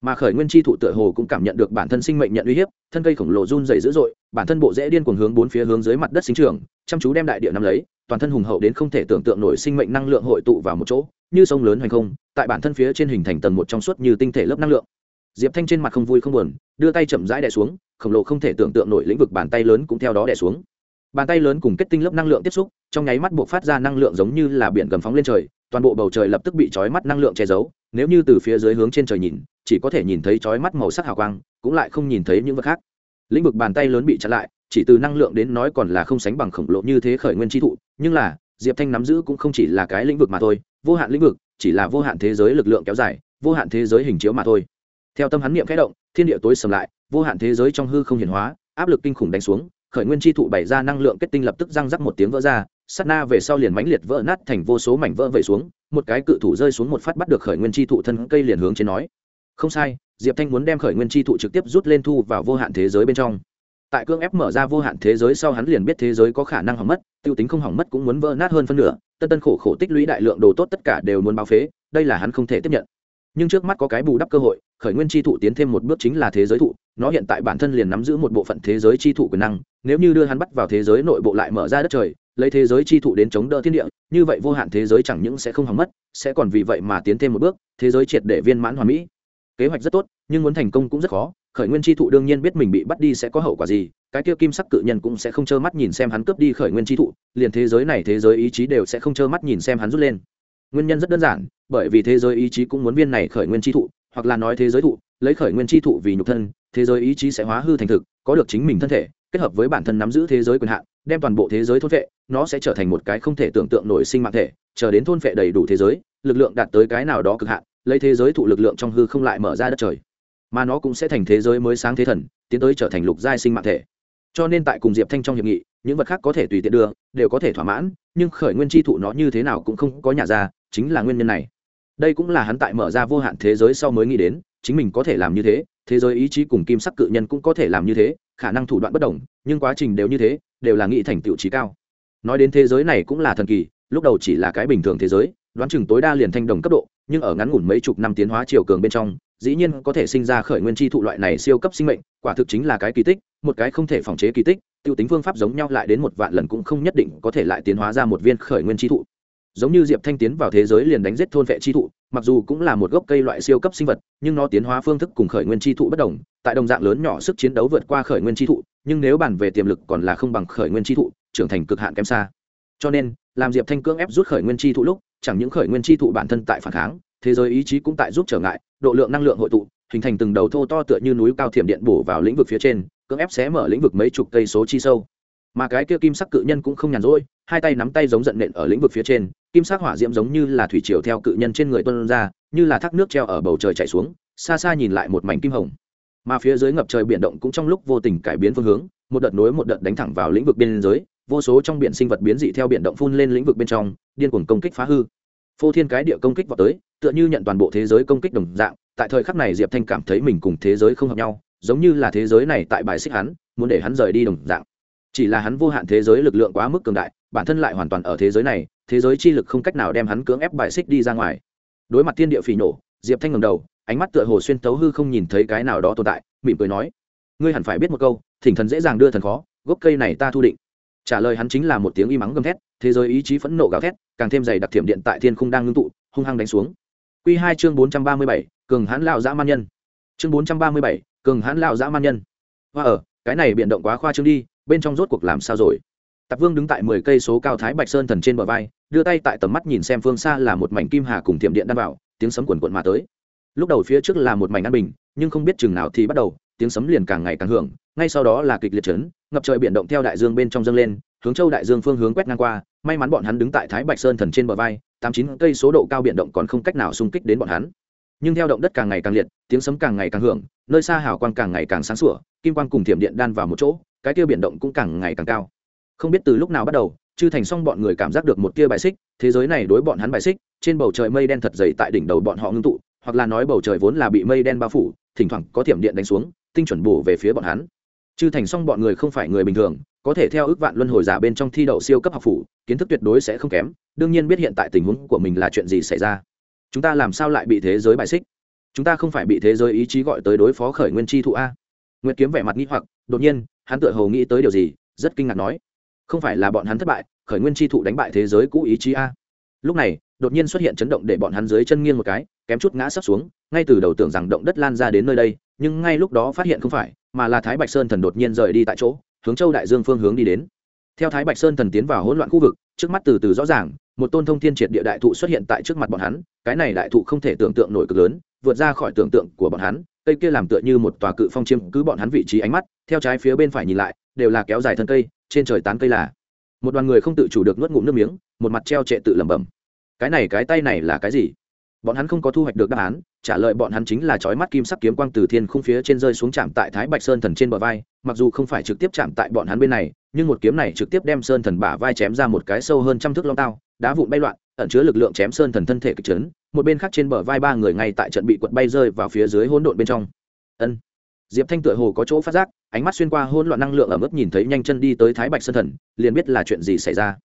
mà khởi nguyên chi thụ tựa hồ cũng cảm nhận được bản thân sinh mệnh nhận uy hiếp, thân cây khổng lồ run dày dữ dội, bản thân bộ rễ điên cuồng hướng bốn phía hướng dưới mặt đất sinh trường chăm chú đem đại địa nắm lấy, toàn thân hùng hậu đến không thể tưởng tượng nổi sinh mệnh năng lượng hội tụ vào một chỗ, như sông lớn hoành không, tại bản thân phía trên hình thành tầng một trong suốt như tinh thể lớp năng lượng. Diệp thanh trên mặt không vui không buồn, đưa tay chậm rãi đè xuống, khổng lồ không thể tưởng tượng nổi lĩnh vực bàn tay lớn cũng theo đó đè xuống. Bàn tay lớn cùng kết tinh lớp năng lượng tiếp xúc, trong nháy mắt buộc phát ra năng lượng giống như là biển gầm phóng lên trời, toàn bộ bầu trời lập tức bị trói mắt năng lượng che giấu nếu như từ phía dưới hướng trên trời nhìn, chỉ có thể nhìn thấy chói mắt màu sắc hào quang, cũng lại không nhìn thấy những vật khác. Lĩnh vực bàn tay lớn bị chặn lại, chỉ từ năng lượng đến nói còn là không sánh bằng khổng lồ như thế khởi nguyên tri thụ, nhưng là, diệp thanh nắm giữ cũng không chỉ là cái lĩnh vực mà thôi, vô hạn lĩnh vực, chỉ là vô hạn thế giới lực lượng kéo dài, vô hạn thế giới hình chiếu mà thôi. Theo tâm hắn niệm khẽ động, thiên địa tối sầm lại, vô hạn thế giới trong hư không hiển hóa, áp lực kinh khủng đánh xuống, khởi nguyên chi thụ bày ra năng lượng kết tinh lập tức răng rắc một tiếng vỡ ra sát na về sau liền mãnh liệt vỡ nát thành vô số mảnh vỡ vẩy xuống, một cái cự thủ rơi xuống một phát bắt được khởi nguyên chi thụ thân cây liền hướng trên nói. Không sai, diệp thanh muốn đem khởi nguyên chi thụ trực tiếp rút lên thu vào vô hạn thế giới bên trong. Tại cương ép mở ra vô hạn thế giới sau hắn liền biết thế giới có khả năng hỏng mất, tiêu tính không hỏng mất cũng muốn vỡ nát hơn phân nửa, tân tân khổ khổ tích lũy đại lượng đồ tốt tất cả đều muốn báo phế, đây là hắn không thể tiếp nhận. Nhưng trước mắt có cái bù đắp cơ hội, khởi nguyên chi thụ tiến thêm một bước chính là thế giới thụ, nó hiện tại bản thân liền nắm giữ một bộ phận thế giới chi thụ quyền năng, nếu như đưa hắn bắt vào thế giới nội bộ lại mở ra đất trời lấy thế giới chi thụ đến chống đỡ thiên địa, như vậy vô hạn thế giới chẳng những sẽ không hỏng mất, sẽ còn vì vậy mà tiến thêm một bước, thế giới triệt để viên mãn hoàn mỹ. Kế hoạch rất tốt, nhưng muốn thành công cũng rất khó, khởi nguyên chi thụ đương nhiên biết mình bị bắt đi sẽ có hậu quả gì, cái kia kim sắc cự nhân cũng sẽ không trơ mắt nhìn xem hắn cướp đi khởi nguyên chi thụ, liền thế giới này thế giới ý chí đều sẽ không trơ mắt nhìn xem hắn rút lên. Nguyên nhân rất đơn giản, bởi vì thế giới ý chí cũng muốn viên này khởi nguyên chi thụ, hoặc là nói thế giới thụ, lấy khởi nguyên chi thụ vì nhục thân, thế giới ý chí sẽ hóa hư thành thực, có được chính mình thân thể kết hợp với bản thân nắm giữ thế giới quyền hạn, đem toàn bộ thế giới thôn vệ nó sẽ trở thành một cái không thể tưởng tượng nổi sinh mạng thể, chờ đến thôn vệ đầy đủ thế giới, lực lượng đạt tới cái nào đó cực hạn, lấy thế giới thụ lực lượng trong hư không lại mở ra đất trời. Mà nó cũng sẽ thành thế giới mới sáng thế thần, tiến tới trở thành lục giai sinh mạng thể. Cho nên tại cùng diệp thanh trong hiệp nghị, những vật khác có thể tùy tiện đưa, đều có thể thỏa mãn, nhưng khởi nguyên chi thụ nó như thế nào cũng không có nhà ra, chính là nguyên nhân này. Đây cũng là hắn tại mở ra vô hạn thế giới sau mới nghĩ đến, chính mình có thể làm như thế thế giới ý chí cùng kim sắc cự nhân cũng có thể làm như thế, khả năng thủ đoạn bất đồng, nhưng quá trình đều như thế, đều là nghị thành tựu trí cao. Nói đến thế giới này cũng là thần kỳ, lúc đầu chỉ là cái bình thường thế giới, đoán chừng tối đa liền thanh đồng cấp độ, nhưng ở ngắn ngủn mấy chục năm tiến hóa chiều cường bên trong, dĩ nhiên có thể sinh ra khởi nguyên chi thụ loại này siêu cấp sinh mệnh, quả thực chính là cái kỳ tích, một cái không thể phòng chế kỳ tích, tiêu tính phương pháp giống nhau lại đến một vạn lần cũng không nhất định có thể lại tiến hóa ra một viên khởi nguyên chi thụ giống như diệp thanh tiến vào thế giới liền đánh giết thôn vệ chi thụ, mặc dù cũng là một gốc cây loại siêu cấp sinh vật, nhưng nó tiến hóa phương thức cùng khởi nguyên chi thụ bất đồng, tại đồng dạng lớn nhỏ sức chiến đấu vượt qua khởi nguyên chi thụ, nhưng nếu bàn về tiềm lực còn là không bằng khởi nguyên chi thụ, trưởng thành cực hạn kém xa. Cho nên, làm diệp thanh cưỡng ép rút khởi nguyên chi thụ lúc, chẳng những khởi nguyên chi thụ bản thân tại phản kháng, thế giới ý chí cũng tại giúp trở ngại, độ lượng năng lượng hội tụ, hình thành từng đầu thô to tựa như núi cao thiểm điện bổ vào lĩnh vực phía trên, cưỡng ép xé mở lĩnh vực mấy chục cây số chi sâu. Mà cái kia kim sắc cự nhân cũng không nhàn rỗi, hai tay nắm tay giống giận nện ở lĩnh vực phía trên kim sắc hỏa diễm giống như là thủy triều theo cự nhân trên người tuân ra, như là thác nước treo ở bầu trời chảy xuống, xa xa nhìn lại một mảnh kim hồng. Mà phía dưới ngập trời biển động cũng trong lúc vô tình cải biến phương hướng, một đợt nối một đợt đánh thẳng vào lĩnh vực biên giới, vô số trong biển sinh vật biến dị theo biển động phun lên lĩnh vực bên trong, điên cuồng công kích phá hư. Phô thiên cái địa công kích vào tới, tựa như nhận toàn bộ thế giới công kích đồng dạng, tại thời khắc này diệp thanh cảm thấy mình cùng thế giới không hợp nhau, giống như là thế giới này tại bài xích hắn, muốn để hắn rời đi đồng dạng. Chỉ là hắn vô hạn thế giới lực lượng quá mức cường đại, bản thân lại hoàn toàn ở thế giới này thế giới chi lực không cách nào đem hắn cưỡng ép bài xích đi ra ngoài. Đối mặt thiên địa phỉ nổ, diệp thanh ngầm đầu, ánh mắt tựa hồ xuyên tấu hư không nhìn thấy cái nào đó tồn tại, mỉm cười nói, ngươi hẳn phải biết một câu, thỉnh thần dễ dàng đưa thần khó, gốc cây này ta thu định. Trả lời hắn chính là một tiếng y mắng gầm thét, thế giới ý chí phẫn nộ gào thét, càng thêm dày đặc thiểm điện tại thiên không đang ngưng tụ, hung hăng đánh xuống. Q hai chương bốn trăm ba mươi bảy, cường hãn lao dã man nhân. Chương bốn trăm ba mươi bảy, cường hãn lao dã man nhân. Và ở, cái này biện động quá khoa trương đi, bên trong rốt cuộc làm sao rồi? Tạp vương đứng tại mười cây số cao thái bạch sơn thần trên bờ vai, đưa tay tại tầm mắt nhìn xem phương xa là một mảnh kim hà cùng thiểm điện đan vào, tiếng sấm quần quận mà tới. Lúc đầu phía trước là một mảnh an bình, nhưng không biết chừng nào thì bắt đầu, tiếng sấm liền càng ngày càng hưởng, ngay sau đó là kịch liệt chấn, ngập trời biển động theo đại dương bên trong dâng lên, hướng châu đại dương phương hướng quét ngang qua, may mắn bọn hắn đứng tại thái bạch sơn thần trên bờ vai, tám chín cây số độ cao biển động còn không cách nào xung kích đến bọn hắn. Nhưng theo động đất càng ngày càng liệt, tiếng sấm càng ngày càng hưởng, nơi xa hào quang càng ngày càng sáng sủa, kim quang cùng thiểm điện đan vào một chỗ, cái kia biển động cũng càng ngày càng cao không biết từ lúc nào bắt đầu, chư thành xong bọn người cảm giác được một tia bài xích, thế giới này đối bọn hắn bài xích, trên bầu trời mây đen thật dày tại đỉnh đầu bọn họ ngưng tụ, hoặc là nói bầu trời vốn là bị mây đen bao phủ, thỉnh thoảng có thiểm điện đánh xuống, tinh chuẩn bổ về phía bọn hắn. Chư thành xong bọn người không phải người bình thường, có thể theo ước vạn luân hồi giả bên trong thi đậu siêu cấp học phủ, kiến thức tuyệt đối sẽ không kém, đương nhiên biết hiện tại tình huống của mình là chuyện gì xảy ra. Chúng ta làm sao lại bị thế giới bài xích? Chúng ta không phải bị thế giới ý chí gọi tới đối phó khởi nguyên chi thụ a. Nguyệt kiếm vẻ mặt nghĩ hoặc, đột nhiên, hắn tựa hồ nghĩ tới điều gì, rất kinh ngạc nói không phải là bọn hắn thất bại, khởi nguyên chi thụ đánh bại thế giới cũ ý chí a. Lúc này, đột nhiên xuất hiện chấn động để bọn hắn dưới chân nghiêng một cái, kém chút ngã sấp xuống, ngay từ đầu tưởng rằng động đất lan ra đến nơi đây, nhưng ngay lúc đó phát hiện không phải, mà là thái bạch sơn thần đột nhiên rời đi tại chỗ, hướng châu đại dương phương hướng đi đến. Theo thái bạch sơn thần tiến vào hỗn loạn khu vực, trước mắt từ từ rõ ràng, một tôn thông thiên triệt địa đại thụ xuất hiện tại trước mặt bọn hắn, cái này đại thụ không thể tưởng tượng nổi cực lớn, vượt ra khỏi tưởng tượng của bọn hắn, cây kia làm tựa như một tòa cự phong chiêm cứ bọn hắn vị trí ánh mắt, theo trái phía bên phải nhìn lại, đều là kéo dài thân cây trên trời tán cây là. Một đoàn người không tự chủ được nuốt ngụm nước miếng, một mặt treo trệ tự lẩm bẩm. Cái này, cái tay này là cái gì? Bọn hắn không có thu hoạch được đáp án, trả lời bọn hắn chính là chói mắt kim sắc kiếm quang từ thiên khung phía trên rơi xuống chạm tại thái bạch sơn thần trên bờ vai, mặc dù không phải trực tiếp chạm tại bọn hắn bên này, nhưng một kiếm này trực tiếp đem sơn thần bả vai chém ra một cái sâu hơn trăm thước long tao, đá vụn bay loạn, ẩn chứa lực lượng chém sơn thần thân thể kịch trấn một bên khác trên bờ vai ba người ngay tại trận bị quật bay rơi vào phía dưới hỗn độn bên trong. Ân diệp thanh tựa hồ có chỗ phát giác, ánh mắt xuyên qua hỗn loạn năng lượng ở mức nhìn thấy nhanh chân đi tới thái bạch sơn thần, liền biết là chuyện gì xảy ra.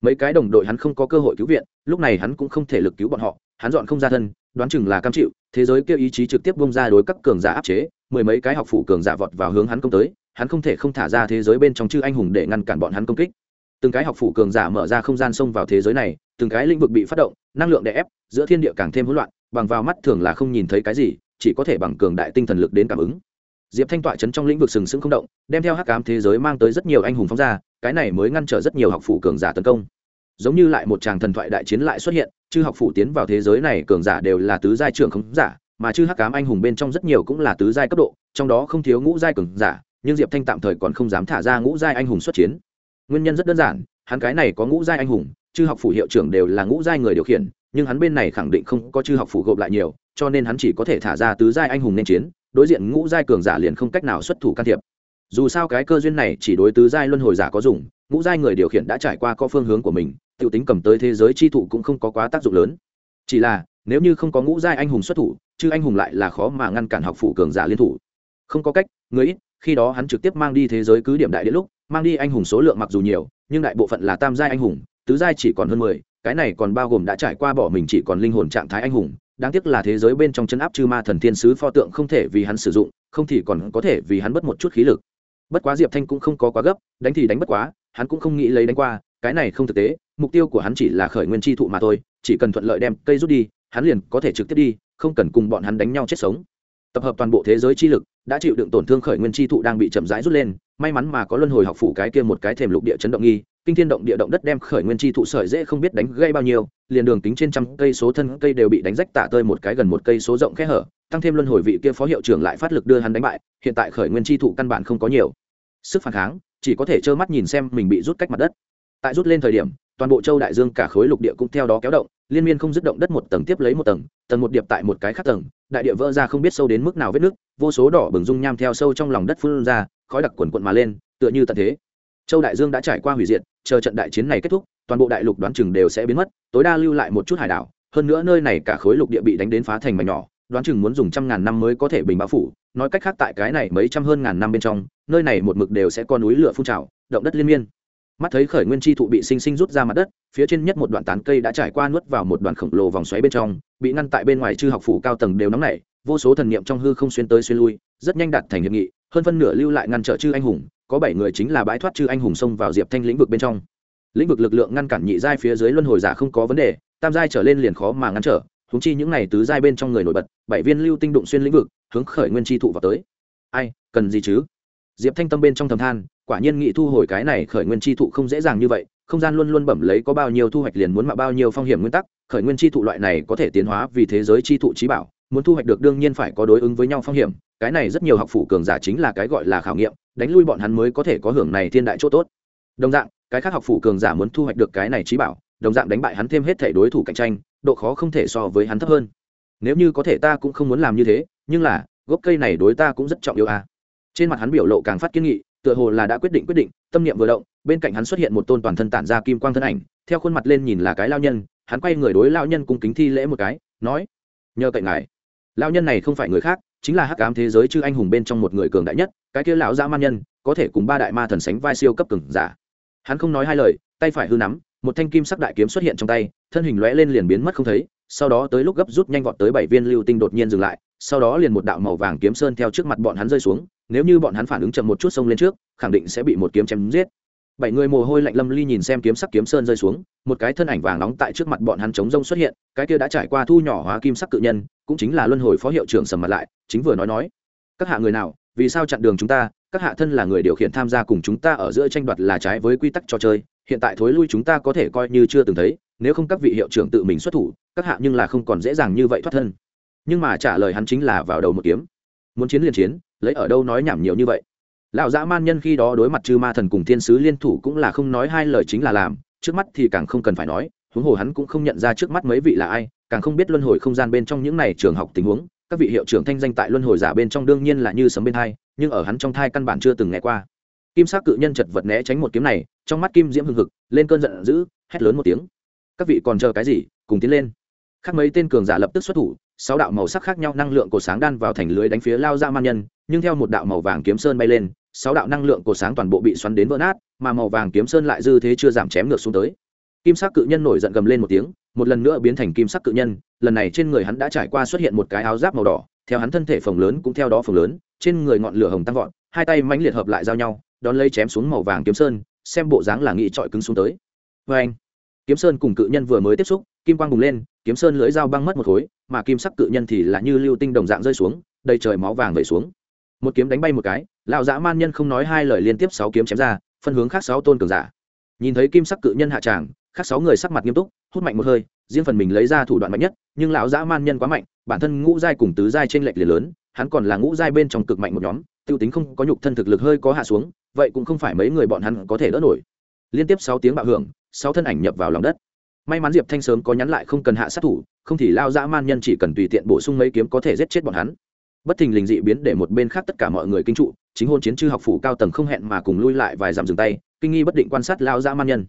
Mấy cái đồng đội hắn không có cơ hội cứu viện, lúc này hắn cũng không thể lực cứu bọn họ, hắn dọn không ra thân, đoán chừng là cam chịu, thế giới kêu ý chí trực tiếp bông ra đối các cường giả áp chế, mười mấy cái học phủ cường giả vọt vào hướng hắn công tới, hắn không thể không thả ra thế giới bên trong chư anh hùng để ngăn cản bọn hắn công kích. Từng cái học phủ cường giả mở ra không gian xông vào thế giới này, từng cái lĩnh vực bị phát động, năng lượng đè ép, giữa thiên địa càng thêm hỗn loạn, bằng vào mắt thường là không nhìn thấy cái gì, chỉ có thể bằng cường đại tinh thần lực đến cảm ứng diệp thanh tọa chấn trong lĩnh vực sừng sững không động, đem theo hắc cám thế giới mang tới rất nhiều anh hùng phóng ra, cái này mới ngăn trở rất nhiều học phủ cường giả tấn công. Giống như lại một tràng thần thoại đại chiến lại xuất hiện, chư học phủ tiến vào thế giới này cường giả đều là tứ giai trưởng không giả, mà chư hắc cám anh hùng bên trong rất nhiều cũng là tứ giai cấp độ, trong đó không thiếu ngũ giai cường giả, nhưng diệp thanh tạm thời còn không dám thả ra ngũ giai anh hùng xuất chiến. Nguyên nhân rất đơn giản, hắn cái này có ngũ giai anh hùng, chư học phủ hiệu trưởng đều là ngũ giai người điều khiển, nhưng hắn bên này khẳng định không có chư học phủ gộp lại nhiều, cho nên hắn chỉ có thể thả ra tứ giai anh hùng nên chiến đối diện ngũ giai cường giả liền không cách nào xuất thủ can thiệp. Dù sao cái cơ duyên này chỉ đối tứ giai luân hồi giả có dùng, ngũ giai người điều khiển đã trải qua có phương hướng của mình t i u tính cầm tới thế giới chi thụ cũng không có quá tác dụng lớn. Chỉ là, nếu như không có ngũ giai anh hùng xuất thủ, chứ anh hùng lại là khó mà ngăn cản học phủ cường giả liên thủ. Không có cách, người ít, khi đó hắn trực tiếp mang đi thế giới cứ điểm đại địa lúc, mang đi anh hùng số lượng mặc dù nhiều, nhưng đại bộ phận là tam giai anh hùng, tứ giai chỉ còn hơn mười, cái này còn bao gồm đã trải qua bỏ mình chỉ còn linh hồn trạng thái anh hùng đáng tiếc là thế giới bên trong chân áp chư ma thần thiên sứ pho tượng không thể vì hắn sử dụng, không thì còn có thể vì hắn mất một chút khí lực. Bất quá diệp thanh cũng không có quá gấp, đánh thì đánh bất quá, hắn cũng không nghĩ lấy đánh qua, cái này không thực tế, mục tiêu của hắn chỉ là khởi nguyên chi thụ mà thôi, chỉ cần thuận lợi đem cây rút đi, hắn liền có thể trực tiếp đi, không cần cùng bọn hắn đánh nhau chết sống tập hợp toàn bộ thế giới chi lực, đã chịu đựng tổn thương khởi nguyên chi thụ đang bị chậm rãi rút lên, may mắn mà có luân hồi học phủ cái kia một cái thềm lục địa chấn động nghi, kinh thiên động địa động đất đem khởi nguyên chi thụ sợi dễ không biết đánh gây bao nhiêu, liền đường tính trên trăm cây số thân cây đều bị đánh rách tả tơi một cái gần một cây số rộng khe hở, tăng thêm luân hồi vị kia phó hiệu trưởng lại phát lực đưa hắn đánh bại, hiện tại khởi nguyên chi thụ căn bản không có nhiều. Sức phản kháng, chỉ có thể trơ mắt nhìn xem mình bị rút cách mặt đất. Tại rút lên thời điểm toàn bộ châu đại dương cả khối lục địa cũng theo đó kéo động, liên miên không dứt động đất một tầng tiếp lấy một tầng tầng một điệp tại một cái khác tầng, đại địa vỡ ra không biết sâu đến mức nào vết nước, vô số đỏ bừng dung nham theo sâu trong lòng đất phun ra, khói đặc quần quận mà lên, tựa như tận thế. Châu đại dương đã trải qua hủy diệt, chờ trận đại chiến này kết thúc, toàn bộ đại lục đoán chừng đều sẽ biến mất, tối đa lưu lại một chút hải đảo, hơn nữa nơi này cả khối lục địa bị đánh đến phá thành mảnh nhỏ, đoán chừng muốn dùng trăm ngàn năm mới có thể bình bao phủ, nói cách khác tại cái này mấy trăm hơn ngàn năm bên trong, nơi này một mực đều sẽ có núi lửa phun trào, động đất liên miên mắt thấy khởi nguyên chi thụ bị sinh sinh rút ra mặt đất, phía trên nhất một đoạn tán cây đã trải qua nuốt vào một đoạn khổng lồ vòng xoáy bên trong, bị ngăn tại bên ngoài chư học phủ cao tầng đều nóng nảy, vô số thần niệm trong hư không xuyên tới xuyên lui, rất nhanh đạt thành hiệp nghị, hơn phân nửa lưu lại ngăn trở chư anh hùng, có bảy người chính là bãi thoát chư anh hùng xông vào diệp thanh lĩnh vực bên trong. Lĩnh vực lực lượng ngăn cản nhị giai phía dưới luân hồi giả không có vấn đề, tam giai trở lên liền khó mà ngăn trở húng chi những này tứ giai bên trong người nổi bật, bảy viên lưu tinh đụng xuyên lĩnh vực, hướng khởi nguyên chi thụ vào tới. Ai, cần gì chứ? Diệp thanh tâm bên trong thầm than quả nhiên nghị thu hồi cái này khởi nguyên chi thụ không dễ dàng như vậy, không gian luôn luôn bẩm lấy có bao nhiêu thu hoạch liền muốn mạo bao nhiêu phong hiểm nguyên tắc, khởi nguyên chi thụ loại này có thể tiến hóa vì thế giới chi thụ trí bảo, muốn thu hoạch được đương nhiên phải có đối ứng với nhau phong hiểm, cái này rất nhiều học phủ cường giả chính là cái gọi là khảo nghiệm, đánh lui bọn hắn mới có thể có hưởng này thiên đại chỗ tốt đồng dạng, cái khác học phủ cường giả muốn thu hoạch được cái này trí bảo, đồng dạng đánh bại hắn thêm hết thể đối thủ cạnh tranh, độ khó không thể so với hắn thấp hơn nếu như có thể ta cũng không muốn làm như thế, nhưng là, gốc cây này đối ta cũng rất trọng yêu à. trên mặt hắn biểu lộ càng phát kiên nghị tựa hồ là đã quyết định quyết định, tâm niệm vừa động, bên cạnh hắn xuất hiện một tôn toàn thân tản ra kim quang thân ảnh, theo khuôn mặt lên nhìn là cái lao nhân, hắn quay người đối lao nhân cung kính thi lễ một cái, nói, nhờ cậy ngài. Lao nhân này không phải người khác, chính là hắc ám thế giới chư anh hùng bên trong một người cường đại nhất, cái kia lão dã man nhân, có thể cùng ba đại ma thần sánh vai siêu cấp cường giả. Hắn không nói hai lời, tay phải hư nắm, một thanh kim sắc đại kiếm xuất hiện trong tay, thân hình lóe lên liền biến mất không thấy sau đó tới lúc gấp rút nhanh vọt tới bảy viên lưu tinh đột nhiên dừng lại, sau đó liền một đạo màu vàng kiếm sơn theo trước mặt bọn hắn rơi xuống, nếu như bọn hắn phản ứng chậm một chút xông lên trước, khẳng định sẽ bị một kiếm chém giết. Bảy người mồ hôi lạnh lâm ly nhìn xem kiếm sắc kiếm sơn rơi xuống, một cái thân ảnh vàng nóng tại trước mặt bọn hắn chống rông xuất hiện, cái kia đã trải qua thu nhỏ hóa kim sắc cự nhân, cũng chính là luân hồi phó hiệu trưởng sầm mặt lại, chính vừa nói nói, các hạ người nào, vì sao chặn đường chúng ta, các hạ thân là người điều khiển tham gia cùng chúng ta ở giữa tranh đoạt là trái với quy tắc trò chơi, hiện tại thối lui chúng ta có thể coi như chưa từng thấy nếu không các vị hiệu trưởng tự mình xuất thủ, các hạ nhưng là không còn dễ dàng như vậy thoát thân. Nhưng mà trả lời hắn chính là vào đầu một kiếm. Muốn chiến liền chiến, lấy ở đâu nói nhảm nhiều như vậy. Lão dã man nhân khi đó đối mặt chư ma thần cùng thiên sứ liên thủ cũng là không nói hai lời chính là làm, trước mắt thì càng không cần phải nói, huống hồ hắn cũng không nhận ra trước mắt mấy vị là ai, càng không biết luân hồi không gian bên trong những này trường học tình huống, các vị hiệu trưởng thanh danh tại luân hồi giả bên trong đương nhiên là như sấm bên thai nhưng ở hắn trong thai căn bản chưa từng nghe qua. Kim sắc cự nhân chật vật né tránh một kiếm này, trong mắt kim diễm hưng hực, lên cơn giận dữ, hét lớn một tiếng các vị còn chờ cái gì, cùng tiến lên. Khác mấy tên cường giả lập tức xuất thủ, sáu đạo màu sắc khác nhau năng lượng cổ sáng đan vào thành lưới đánh phía lao ra man nhân, nhưng theo một đạo màu vàng kiếm sơn bay lên, sáu đạo năng lượng cổ sáng toàn bộ bị xoắn đến vỡ nát, mà màu vàng kiếm sơn lại dư thế chưa giảm chém ngược xuống tới. Kim sắc cự nhân nổi giận gầm lên một tiếng, một lần nữa biến thành kim sắc cự nhân, lần này trên người hắn đã trải qua xuất hiện một cái áo giáp màu đỏ, theo hắn thân thể phồng lớn cũng theo đó phồng lớn, trên người ngọn lửa hồng tăng vọt, hai tay mãnh liệt hợp lại giao nhau, đón lấy chém xuống màu vàng kiếm sơn, xem bộ dáng là nghị trọi cứng xuống tới. Vê anh kiếm sơn cùng cự nhân vừa mới tiếp xúc, kim quang bùng lên, kiếm sơn lưỡi dao băng mất một khối, mà kim sắc cự nhân thì là như lưu tinh đồng dạng rơi xuống, đầy trời máu vàng vẩy xuống. Một kiếm đánh bay một cái, lão dã man nhân không nói hai lời liên tiếp sáu kiếm chém ra, phân hướng khác sáu tôn cường giả. Nhìn thấy kim sắc cự nhân hạ tràng, khác sáu người sắc mặt nghiêm túc, hút mạnh một hơi, riêng phần mình lấy ra thủ đoạn mạnh nhất, nhưng lão dã man nhân quá mạnh, bản thân ngũ giai cùng tứ giai trên lệch liền lớn, hắn còn là ngũ giai bên trong cực mạnh một nhóm, tiêu tính không có nhục thân thực lực hơi có hạ xuống, vậy cũng không phải mấy người bọn hắn có thể đỡ nổi. Liên tiếp sáu tiếng bạo hưởng sáu thân ảnh nhập vào lòng đất. May mắn diệp thanh sớm có nhắn lại không cần hạ sát thủ, không thì lao dã man nhân chỉ cần tùy tiện bổ sung mấy kiếm có thể giết chết bọn hắn. Bất thình lình dị biến để một bên khác tất cả mọi người kinh trụ, chính hôn chiến chư học phủ cao tầng không hẹn mà cùng lui lại vài dặm dừng tay, kinh nghi bất định quan sát lao dã man nhân.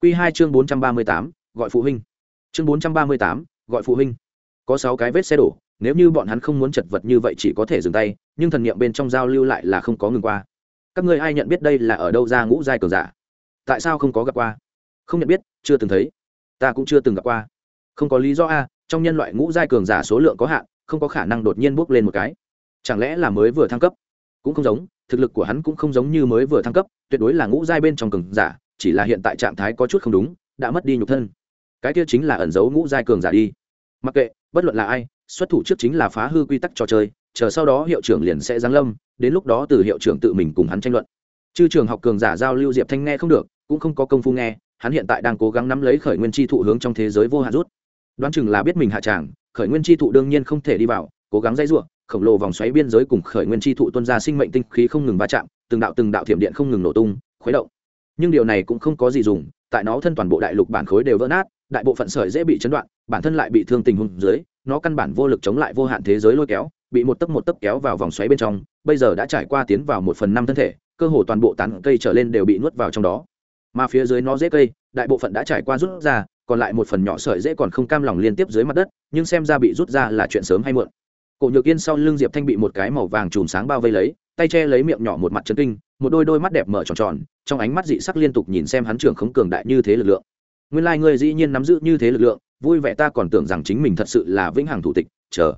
Q hai chương bốn trăm ba mươi tám, gọi phụ huynh. Chương bốn trăm ba mươi tám, gọi phụ huynh. Có sáu cái vết xe đổ, nếu như bọn hắn không muốn chật vật như vậy chỉ có thể dừng tay, nhưng thần niệm bên trong giao lưu lại là không có ngừng qua. Các ngươi ai nhận biết đây là ở đâu ra ngũ giai cường giả? Tại sao không có gặp qua? Không nhận biết, chưa từng thấy. Ta cũng chưa từng gặp qua. Không có lý do a, trong nhân loại ngũ giai cường giả số lượng có hạn, không có khả năng đột nhiên bước lên một cái. Chẳng lẽ là mới vừa thăng cấp? Cũng không giống, thực lực của hắn cũng không giống như mới vừa thăng cấp, tuyệt đối là ngũ giai bên trong cường giả, chỉ là hiện tại trạng thái có chút không đúng, đã mất đi nhục thân. Cái kia chính là ẩn giấu ngũ giai cường giả đi. Mặc kệ, bất luận là ai, xuất thủ trước chính là phá hư quy tắc trò chơi, chờ sau đó hiệu trưởng liền sẽ giáng lâm, đến lúc đó từ hiệu trưởng tự mình cùng hắn tranh luận. Chư trường học cường giả giao lưu diệp thanh nghe không được, cũng không có công phu nghe hắn hiện tại đang cố gắng nắm lấy khởi nguyên chi thụ hướng trong thế giới vô hạn rút. Đoán chừng là biết mình hạ tràng, khởi nguyên chi thụ đương nhiên không thể đi vào, cố gắng dây r khổng lồ vòng xoáy biên giới cùng khởi nguyên chi thụ tuân ra sinh mệnh tinh khí không ngừng va chạm, từng đạo từng đạo thiểm điện không ngừng nổ tung, khuấy động. Nhưng điều này cũng không có gì dùng, tại nó thân toàn bộ đại lục bản khối đều vỡ nát, đại bộ phận sợi dễ bị chấn đoạn, bản thân lại bị thương tình hôn dưới, nó căn bản vô lực chống lại vô hạn thế giới lôi kéo, bị một tấc một tấc kéo vào vòng xoáy bên trong, bây giờ đã trải qua tiến vào một phần năm thân thể, cơ hồ toàn bộ tán cây trở lên đều bị nuốt vào trong đó mà phía dưới nó dễ cây, đại bộ phận đã trải qua rút ra, còn lại một phần nhỏ sợi dễ còn không cam lòng liên tiếp dưới mặt đất, nhưng xem ra bị rút ra là chuyện sớm hay muộn. Cổ nhược yên sau lưng diệp thanh bị một cái màu vàng chùm sáng bao vây lấy, tay che lấy miệng nhỏ một mặt chân kinh, một đôi đôi mắt đẹp mở tròn tròn, trong ánh mắt dị sắc liên tục nhìn xem hắn trưởng khống cường đại như thế lực lượng. Nguyên lai、like、ngươi dĩ nhiên nắm giữ như thế lực lượng, vui vẻ ta còn tưởng rằng chính mình thật sự là vĩnh hằng thủ tịch, chờ.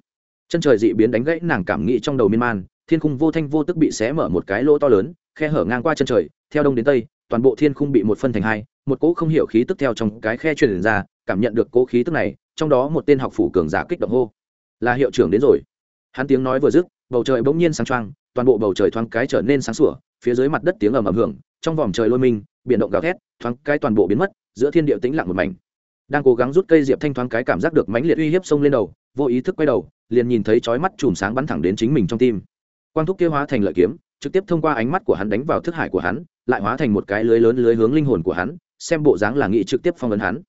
Chân trời dị biến đánh gãy nàng cảm nghĩ trong đầu miên man, thiên khung vô thanh vô tức bị xé mở một cái lỗ to lớn, khe hở ngang qua chân trời, theo đông đến tây toàn bộ thiên khung bị một phân thành hai, một cỗ không hiểu khí tức theo trong cái khe truyền ra, cảm nhận được cỗ khí tức này, trong đó một tên học phủ cường giả kích động hô. Là hiệu trưởng đến rồi. Hắn tiếng nói vừa dứt, bầu trời bỗng nhiên sáng trăng toàn bộ bầu trời thoáng cái trở nên sáng sủa, phía dưới mặt đất tiếng ầm ầm hưởng, trong vòng trời lôi minh, biển động gào thét, thoáng cái toàn bộ biến mất, giữa thiên địa tĩnh lặng một mảnh. Đang cố gắng rút cây diệp thanh thoáng cái cảm giác được mãnh liệt uy hiếp xông lên đầu, vô ý thức quay đầu, liền nhìn thấy chói mắt chùm sáng bắn thẳng đến chính mình trong tim. Quang thúc kia hóa thành lợi kiếm trực tiếp thông qua ánh mắt của hắn đánh vào thức hải của hắn, lại hóa thành một cái lưới lớn lưới hướng linh hồn của hắn, xem bộ dáng là nghĩ trực tiếp phong ấn hắn.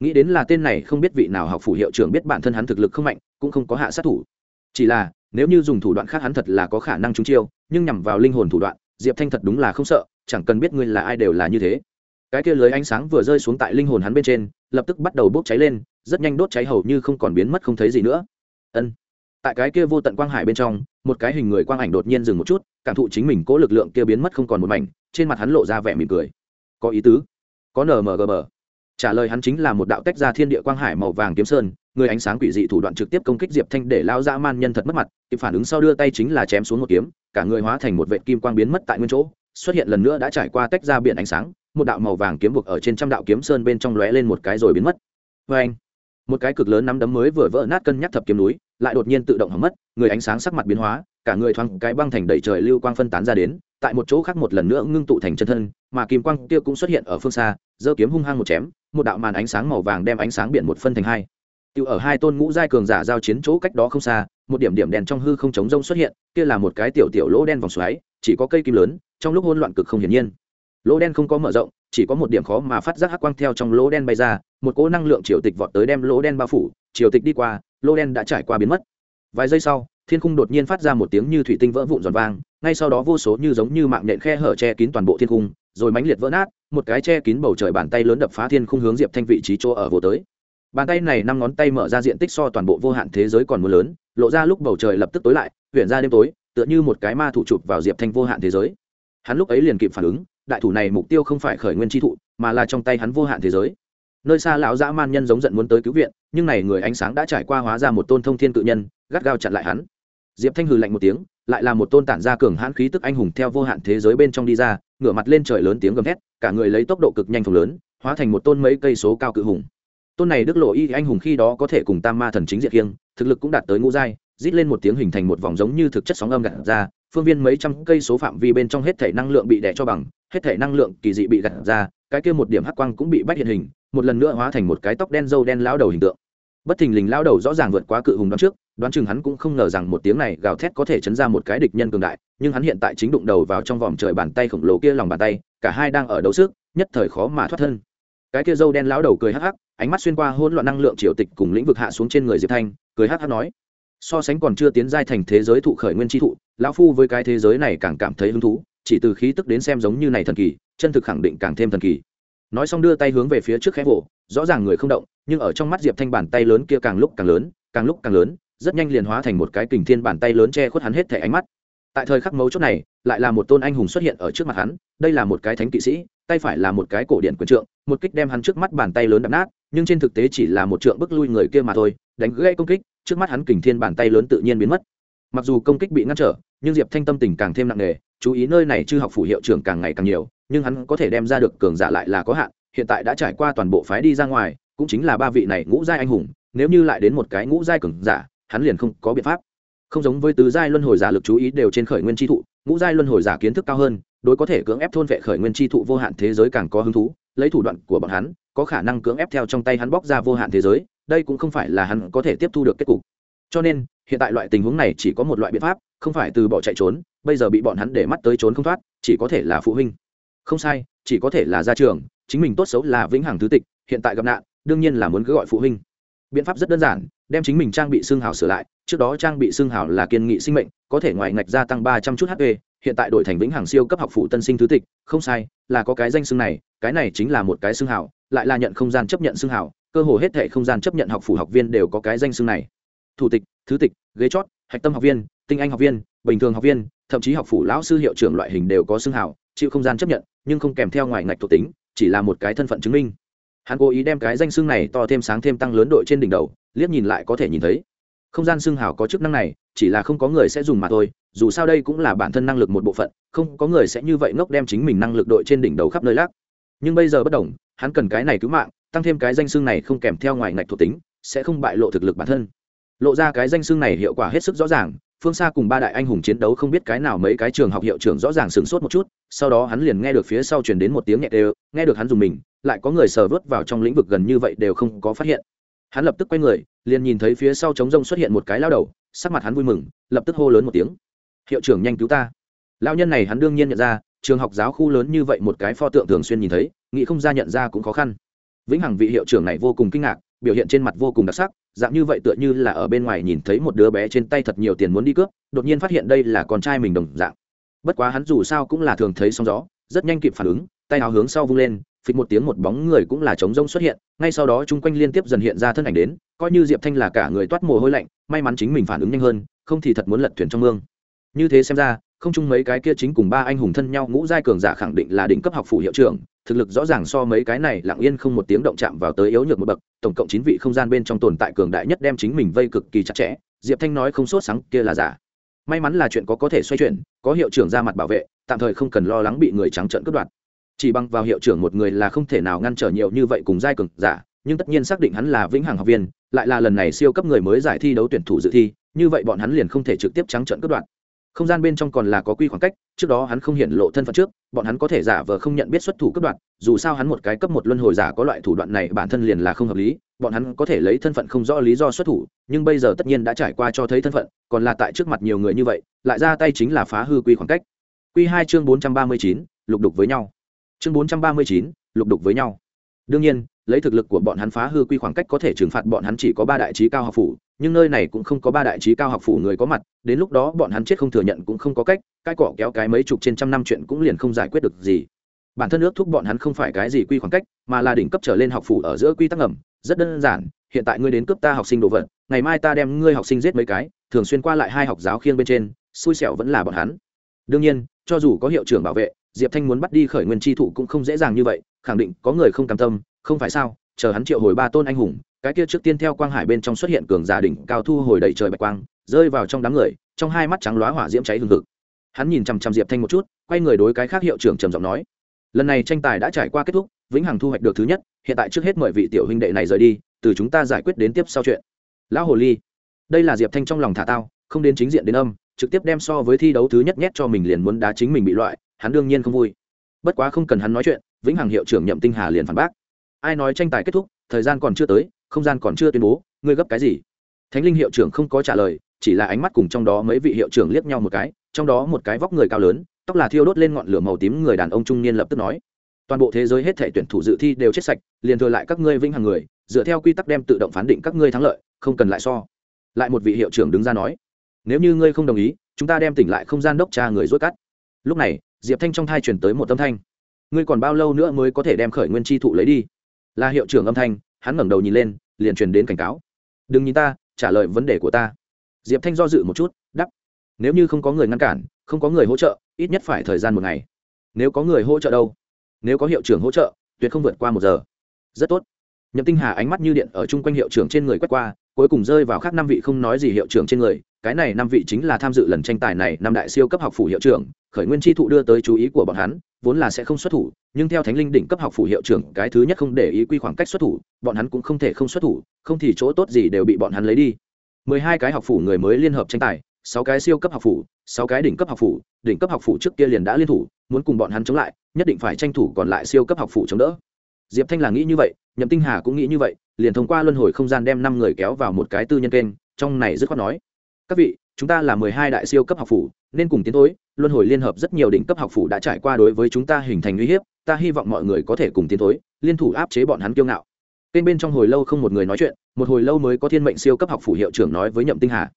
Nghĩ đến là tên này không biết vị nào học phủ hiệu trưởng biết bản thân hắn thực lực không mạnh, cũng không có hạ sát thủ. Chỉ là, nếu như dùng thủ đoạn khác hắn thật là có khả năng trúng chiêu, nhưng nhằm vào linh hồn thủ đoạn, diệp thanh thật đúng là không sợ, chẳng cần biết ngươi là ai đều là như thế. Cái kia lưới ánh sáng vừa rơi xuống tại linh hồn hắn bên trên, lập tức bắt đầu bốc cháy lên, rất nhanh đốt cháy hầu như không còn biến mất không thấy gì nữa. Ân tại cái kia vô tận quang hải bên trong, một cái hình người quang ảnh đột nhiên dừng một chút, cảm thụ chính mình cố lực lượng kia biến mất không còn một mảnh, trên mặt hắn lộ ra vẻ mỉm cười. Có ý tứ. Có nmgb trả lời hắn chính là một đạo tách ra thiên địa quang hải màu vàng kiếm sơn, người ánh sáng quỷ dị thủ đoạn trực tiếp công kích diệp thanh để lao dã man nhân thật mất mặt, kịp phản ứng sau đưa tay chính là chém xuống một kiếm, cả người hóa thành một vệ kim quang biến mất tại nguyên chỗ, xuất hiện lần nữa đã trải qua tách ra biển ánh sáng, một đạo màu vàng kiếm buộc ở trên trăm đạo kiếm sơn bên trong lóe lên một cái rồi biến mất. Vê anh một cái cực lớn nắm đấm mới vừa vỡ nát cân nhắc thập kiếm núi lại đột nhiên tự động hỏng mất người ánh sáng sắc mặt biến hóa cả người thoáng cái băng thành đầy trời lưu quang phân tán ra đến tại một chỗ khác một lần nữa ngưng tụ thành chân thân mà kim quang kia cũng xuất hiện ở phương xa giơ kiếm hung hăng một chém một đạo màn ánh sáng màu vàng đem ánh sáng biển một phân thành hai Tiêu ở hai tôn ngũ giai cường giả giao chiến chỗ cách đó không xa, một điểm điểm đèn trong hư không chống rông xuất hiện, kia là một cái tiểu tiểu lỗ đen vòng xoáy, chỉ có cây kim lớn, trong lúc hỗn loạn cực không hiển nhiên. Lỗ đen không có mở rộng, chỉ có một điểm khó mà phát giác hắc quang theo trong lỗ đen bay ra, một cỗ năng lượng triều tịch vọt tới đem lỗ đen bao phủ, triều tịch đi qua, lô đen đã trải qua biến mất. Vài giây sau, thiên khung đột nhiên phát ra một tiếng như thủy tinh vỡ vụn giòn vang, ngay sau đó vô số như giống như mạng nhện khe hở che kín toàn bộ thiên khung, rồi mánh liệt vỡ nát, một cái che kín bầu trời bàn tay lớn đập phá thiên khung hướng Diệp Thanh vị trí chỗ ở vô tới. Bàn tay này năm ngón tay mở ra diện tích so toàn bộ vô hạn thế giới còn mưa lớn lộ ra lúc bầu trời lập tức tối lại huyện ra đêm tối tựa như một cái ma thủ chụp vào diệp thanh vô hạn thế giới. Hắn lúc ấy liền kịp phản ứng đại thủ này mục tiêu không phải khởi nguyên tri thụ mà là trong tay hắn vô hạn thế giới nơi xa lão dã man nhân giống giận muốn tới cứu viện, nhưng này người ánh sáng đã trải qua hóa ra một tôn thông thiên cự nhân, gắt gao chặn lại hắn. Diệp thanh hừ lạnh một tiếng, lại là một tôn tản ra cường hãn khí tức anh hùng theo vô hạn thế giới bên trong đi ra, ngửa mặt lên trời lớn tiếng gầm thét, cả người lấy tốc độ cực nhanh phồng lớn, hóa thành một tôn mấy cây số cao cự hùng. Tôn này đức lộ y anh hùng khi đó có thể cùng tam ma thần chính diện kiêng, thực lực cũng đạt tới ngũ giai, rít lên một tiếng hình thành một vòng giống như thực chất sóng âm gặt ra, phương viên mấy trăm cây số phạm vi bên trong hết thể năng lượng bị đẻ cho bằng, hết thể năng lượng kỳ dị bị gặt ra cái kia một điểm hắc quang cũng bị bách hiện hình, một lần nữa hóa thành một cái tóc đen dâu đen lao đầu hình tượng. Bất thình lình lao đầu rõ ràng vượt quá cự hùng đoán trước, đoán chừng hắn cũng không ngờ rằng một tiếng này gào thét có thể chấn ra một cái địch nhân cường đại, nhưng hắn hiện tại chính đụng đầu vào trong vòng trời bàn tay khổng lồ kia lòng bàn tay, cả hai đang ở đấu sức, nhất thời khó mà thoát thân. Cái kia dâu đen lão đầu cười hắc hắc, ánh mắt xuyên qua hỗn loạn năng lượng triều tịch cùng lĩnh vực hạ xuống trên người diệp thanh, cười hắc hắc nói, so sánh còn chưa tiến giai thành thế giới thụ khởi nguyên tri thụ, lão phu với cái thế giới này càng cảm thấy hứng thú, chỉ từ khí tức đến xem giống như này thần kỳ chân thực khẳng định càng thêm thần kỳ. Nói xong đưa tay hướng về phía trước khẽ vỗ, rõ ràng người không động, nhưng ở trong mắt diệp thanh bàn tay lớn kia càng lúc càng lớn, càng lúc càng lớn, rất nhanh liền hóa thành một cái kình thiên bàn tay lớn che khuất hắn hết thẻ ánh mắt. Tại thời khắc mấu chốt này, lại là một tôn anh hùng xuất hiện ở trước mặt hắn, đây là một cái thánh kỵ sĩ, tay phải là một cái cổ điện quyền trượng, một kích đem hắn trước mắt bàn tay lớn đập nát, nhưng trên thực tế chỉ là một trượng bức lui người kia mà thôi, đánh gãy công kích, trước mắt hắn kình thiên bàn tay lớn tự nhiên biến mất. Mặc dù công kích bị ngăn trở nhưng diệp thanh tâm tình càng thêm nặng nề, chú ý nơi này chư học phủ hiệu trưởng càng ngày càng nhiều, nhưng hắn có thể đem ra được cường giả lại là có hạn, hiện tại đã trải qua toàn bộ phái đi ra ngoài, cũng chính là ba vị này ngũ giai anh hùng, nếu như lại đến một cái ngũ giai cường giả, hắn liền không có biện pháp. Không giống với tứ giai luân hồi giả lực chú ý đều trên khởi nguyên tri thụ, ngũ giai luân hồi giả kiến thức cao hơn, đối có thể cưỡng ép thôn vệ khởi nguyên tri thụ vô hạn thế giới càng có hứng thú, lấy thủ đoạn của bọn hắn, có khả năng cưỡng ép theo trong tay hắn bóc ra vô hạn thế giới, đây cũng không phải là hắn có thể tiếp thu được kết cục. Cho nên, hiện tại loại tình huống này chỉ có một loại biện pháp không phải từ bỏ chạy trốn, bây giờ bị bọn hắn để mắt tới trốn không thoát, chỉ có thể là phụ huynh. Không sai, chỉ có thể là ra trường chính mình tốt xấu là vĩnh hằng thứ tịch, hiện tại gặp nạn, đương nhiên là muốn cứ gọi phụ huynh. Biện pháp rất đơn giản, đem chính mình trang bị xương hào sửa lại, trước đó trang bị xương hào là kiên nghị sinh mệnh, có thể ngoài ngạch gia tăng ba trăm chút hp hiện tại đổi thành vĩnh hằng siêu cấp học phụ tân sinh thứ tịch, không sai, là có cái danh xương này, cái này chính là một cái xương hào, lại là nhận không gian chấp nhận xương hào, cơ hồ hết thể không gian chấp nhận học phủ học viên đều có cái danh xương này. Thủ tịch, thứ tịch, ghế chót, hạch tâm học viên tinh anh học viên, bình thường học viên, thậm chí học phủ lão sư hiệu trưởng loại hình đều có xưng hào, chịu không gian chấp nhận, nhưng không kèm theo ngoài ngạch thuộc tính, chỉ là một cái thân phận chứng minh. Hắn cố ý đem cái danh xưng này to thêm sáng thêm tăng lớn đội trên đỉnh đầu, liếc nhìn lại có thể nhìn thấy. Không gian xưng hào có chức năng này, chỉ là không có người sẽ dùng mà thôi, dù sao đây cũng là bản thân năng lực một bộ phận, không có người sẽ như vậy ngốc đem chính mình năng lực đội trên đỉnh đầu khắp nơi lác. Nhưng bây giờ bất đồng, hắn cần cái này cứu mạng, tăng thêm cái danh xưng này không kèm theo ngoài ngạch thuộc tính, sẽ không bại lộ thực lực bản thân. Lộ ra cái danh xưng này hiệu quả hết sức rõ ràng phương xa cùng ba đại anh hùng chiến đấu không biết cái nào mấy cái trường học hiệu trưởng rõ ràng sửng sốt một chút, sau đó hắn liền nghe được phía sau truyền đến một tiếng nhẹ đều, nghe được hắn dùng mình, lại có người sờ vớt vào trong lĩnh vực gần như vậy đều không có phát hiện. Hắn lập tức quay người, liền nhìn thấy phía sau trống rông xuất hiện một cái lao đầu, sắc mặt hắn vui mừng, lập tức hô lớn một tiếng. Hiệu trưởng nhanh cứu ta. Lao nhân này hắn đương nhiên nhận ra, trường học giáo khu lớn như vậy một cái pho tượng thường xuyên nhìn thấy, nghĩ không ra nhận ra cũng khó khăn. Vĩnh hằng vị hiệu trưởng này vô cùng kinh ngạc biểu hiện trên mặt vô cùng đặc sắc, dạng như vậy tựa như là ở bên ngoài nhìn thấy một đứa bé trên tay thật nhiều tiền muốn đi cướp, đột nhiên phát hiện đây là con trai mình đồng dạng. Bất quá hắn dù sao cũng là thường thấy sóng gió, rất nhanh kịp phản ứng, tay áo hướng sau vung lên, phịch một tiếng một bóng người cũng là trống rông xuất hiện, ngay sau đó chung quanh liên tiếp dần hiện ra thân ảnh đến, coi như diệp thanh là cả người toát mồ hôi lạnh, may mắn chính mình phản ứng nhanh hơn, không thì thật muốn lật thuyền trong mương như thế xem ra, không chung mấy cái kia chính cùng ba anh hùng thân nhau ngũ giai cường giả khẳng định là đỉnh cấp học phủ hiệu trưởng, thực lực rõ ràng so mấy cái này lặng yên không một tiếng động chạm vào tới yếu nhược một bậc, tổng cộng chín vị không gian bên trong tồn tại cường đại nhất đem chính mình vây cực kỳ chặt chẽ, diệp thanh nói không sốt sáng, kia là giả may mắn là chuyện có có thể xoay chuyển, có hiệu trưởng ra mặt bảo vệ, tạm thời không cần lo lắng bị người trắng trợn cướp đoạt chỉ bằng vào hiệu trưởng một người là không thể nào ngăn trở nhiều như vậy cùng giai cường giả, nhưng tất nhiên xác định hắn là vĩnh hằng học viên, lại là lần này siêu cấp người mới giải thi đấu tuyển thủ dự thi, như vậy bọn hắn liền không thể trực tiếp trắng trợn cướp đoạt không gian bên trong còn là có quy khoảng cách, trước đó hắn không hiện lộ thân phận trước, bọn hắn có thể giả vờ không nhận biết xuất thủ cấp đoạn, dù sao hắn một cái cấp một luân hồi giả có loại thủ đoạn này bản thân liền là không hợp lý, bọn hắn có thể lấy thân phận không rõ lý do xuất thủ, nhưng bây giờ tất nhiên đã trải qua cho thấy thân phận, còn là tại trước mặt nhiều người như vậy, lại ra tay chính là phá hư quy khoảng cách. Quy hai chương bốn trăm ba mươi chín, lục đục với nhau. Chương bốn trăm ba mươi chín, lục đục với nhau. Đương nhiên lấy thực lực của bọn hắn phá hư quy khoảng cách có thể trừng phạt bọn hắn chỉ có ba đại trí cao học phủ, nhưng nơi này cũng không có ba đại trí cao học phủ người có mặt, đến lúc đó bọn hắn chết không thừa nhận cũng không có cách, cái cỏ kéo cái mấy chục trên trăm năm chuyện cũng liền không giải quyết được gì. Bản thân ước thúc bọn hắn không phải cái gì quy khoảng cách, mà là đỉnh cấp trở lên học phủ ở giữa quy tắc ngầm, rất đơn giản, hiện tại ngươi đến cướp ta học sinh đồ vật, ngày mai ta đem ngươi học sinh giết mấy cái, thường xuyên qua lại hai học giáo khiêng bên trên, xui xẻo vẫn là bọn hắn. Đương nhiên, cho dù có hiệu trưởng bảo vệ, diệp thanh muốn bắt đi khởi nguyên tri thụ cũng không dễ dàng như vậy, khẳng định có người không cam tâm không phải sao, chờ hắn triệu hồi ba tôn anh hùng, cái kia trước tiên theo quang hải bên trong xuất hiện cường giả đỉnh cao thu hồi đầy trời bạch quang, rơi vào trong đám người, trong hai mắt trắng lóa hỏa diễm cháy hừng hực. Hắn nhìn chằm chằm diệp thanh một chút, quay người đối cái khác hiệu trưởng trầm giọng nói, lần này tranh tài đã trải qua kết thúc, vĩnh hằng thu hoạch được thứ nhất, hiện tại trước hết mời vị tiểu huynh đệ này rời đi, từ chúng ta giải quyết đến tiếp sau chuyện. Lão hồ ly, đây là diệp thanh trong lòng thả tao, không đến chính diện đến âm, trực tiếp đem so với thi đấu thứ nhất nhét cho mình liền muốn đá chính mình bị loại, hắn đương nhiên không vui. Bất quá không cần hắn nói chuyện, vĩnh hằng hiệu trưởng nhậm tinh hà liền phản bác ai nói tranh tài kết thúc, thời gian còn chưa tới, không gian còn chưa tuyên bố, ngươi gấp cái gì? Thánh linh hiệu trưởng không có trả lời, chỉ là ánh mắt cùng trong đó mấy vị hiệu trưởng liếc nhau một cái, trong đó một cái vóc người cao lớn, tóc là thiêu đốt lên ngọn lửa màu tím người đàn ông trung niên lập tức nói. Toàn bộ thế giới hết thể tuyển thủ dự thi đều chết sạch, liền thừa lại các ngươi vĩnh hằng người, dựa theo quy tắc đem tự động phán định các ngươi thắng lợi, không cần lại so. Lại một vị hiệu trưởng đứng ra nói, nếu như ngươi không đồng ý, chúng ta đem tỉnh lại không gian đốc tra người rốt cắt. Lúc này, diệp thanh trong thai chuyển tới một âm thanh, ngươi còn bao lâu nữa mới có thể đem khởi nguyên chi thụ lấy đi? Là hiệu trưởng âm thanh, hắn ngẩng đầu nhìn lên, liền truyền đến cảnh cáo. Đừng nhìn ta, trả lời vấn đề của ta. Diệp thanh do dự một chút đắp nếu như không có người ngăn cản, không có người hỗ trợ, ít nhất phải thời gian một ngày. Nếu có người hỗ trợ đâu? Nếu có hiệu trưởng hỗ trợ, tuyệt không vượt qua một giờ. Rất tốt. Nhậm tinh hà ánh mắt như điện ở chung quanh hiệu trưởng trên người quét qua, cuối cùng rơi vào khác năm vị không nói gì hiệu trưởng trên người cái này năm vị chính là tham dự lần tranh tài này năm đại siêu cấp học phủ hiệu trưởng, khởi nguyên chi thụ đưa tới chú ý của bọn hắn, vốn là sẽ không xuất thủ, nhưng theo thánh linh đỉnh cấp học phủ hiệu trưởng, cái thứ nhất không để ý quy khoảng cách xuất thủ, bọn hắn cũng không thể không xuất thủ, không thì chỗ tốt gì đều bị bọn hắn lấy đi. Mười hai cái học phủ người mới liên hợp tranh tài, sáu cái siêu cấp học phủ, sáu cái đỉnh cấp học phủ, đỉnh cấp học phủ trước kia liền đã liên thủ, muốn cùng bọn hắn chống lại, nhất định phải tranh thủ còn lại siêu cấp học phủ chống đỡ. Diệp thanh là nghĩ như vậy, nhậm tinh hà cũng nghĩ như vậy, liền thông qua luân hồi không gian đem năm người kéo vào một cái tư nhân kênh, trong này dứt khoát nói các vị, chúng ta là mười hai đại siêu cấp học phủ, nên cùng tiến thối, luân hồi liên hợp rất nhiều đỉnh cấp học phủ đã trải qua đối với chúng ta hình thành uy hiếp, ta hy vọng mọi người có thể cùng tiến thối, liên thủ áp chế bọn hắn kiêu ngạo. Kênh bên trong hồi lâu không một người nói chuyện, một hồi lâu mới có thiên mệnh siêu cấp học phủ hiệu trưởng nói với nhậm tinh hà.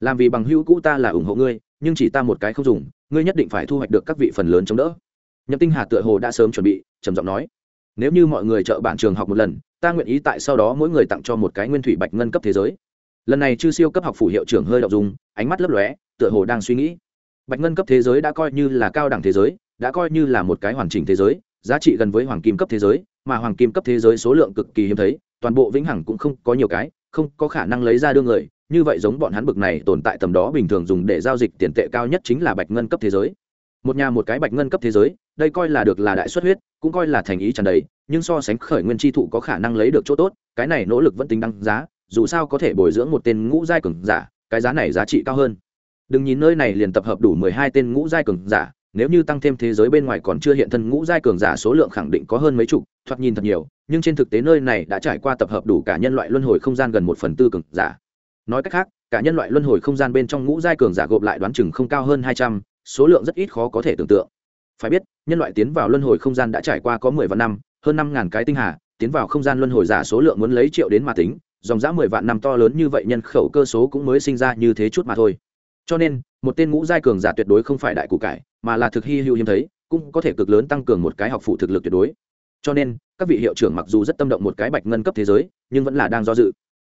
Làm vì bằng hữu cũ ta là ủng hộ ngươi, nhưng chỉ ta một cái không dùng, ngươi nhất định phải thu hoạch được các vị phần lớn chống đỡ. Nhậm tinh hà tựa hồ đã sớm chuẩn bị, trầm giọng nói. Nếu như mọi người trợ bản trường học một lần, ta nguyện ý tại sau đó mỗi người tặng cho một cái nguyên thủy bạch ngân cấp thế giới lần này chư siêu cấp học phủ hiệu trưởng hơi đọc dùng ánh mắt lấp lóe, tựa hồ đang suy nghĩ. Bạch ngân cấp thế giới đã coi như là cao đẳng thế giới, đã coi như là một cái hoàn chỉnh thế giới, giá trị gần với hoàng kim cấp thế giới, mà hoàng kim cấp thế giới số lượng cực kỳ hiếm thấy, toàn bộ vĩnh hằng cũng không có nhiều cái, không có khả năng lấy ra đưa người, như vậy giống bọn hắn bực này tồn tại tầm đó bình thường dùng để giao dịch tiền tệ cao nhất chính là bạch ngân cấp thế giới. Một nhà một cái bạch ngân cấp thế giới, đây coi là được là đại xuất huyết, cũng coi là thành ý tràn đầy, nhưng so sánh khởi nguyên tri thụ có khả năng lấy được chỗ tốt, cái này nỗ lực vẫn tính đăng giá dù sao có thể bồi dưỡng một tên ngũ giai cường giả, cái giá này giá trị cao hơn. Đừng nhìn nơi này liền tập hợp đủ mười hai tên ngũ giai cường giả, nếu như tăng thêm thế giới bên ngoài còn chưa hiện thân ngũ giai cường giả số lượng khẳng định có hơn mấy chục, thoạt nhìn thật nhiều, nhưng trên thực tế nơi này đã trải qua tập hợp đủ cả nhân loại luân hồi không gian gần một phần tư cường giả. Nói cách khác, cả nhân loại luân hồi không gian bên trong ngũ giai cường giả gộp lại đoán chừng không cao hơn hai trăm, số lượng rất ít khó có thể tưởng tượng. Phải biết, nhân loại tiến vào luân hồi không gian đã trải qua có mười vạn năm, hơn năm ngàn cái tinh hà, tiến vào không gian luân hồi giả số lượng muốn lấy triệu đến mà tính dòng dã mười vạn năm to lớn như vậy nhân khẩu cơ số cũng mới sinh ra như thế chút mà thôi. Cho nên, một tên ngũ giai cường giả tuyệt đối không phải đại cụ cải, mà là thực hy hữu hiếm thấy, cũng có thể cực lớn tăng cường một cái học phụ thực lực tuyệt đối. Cho nên, các vị hiệu trưởng mặc dù rất tâm động một cái bạch ngân cấp thế giới, nhưng vẫn là đang do dự.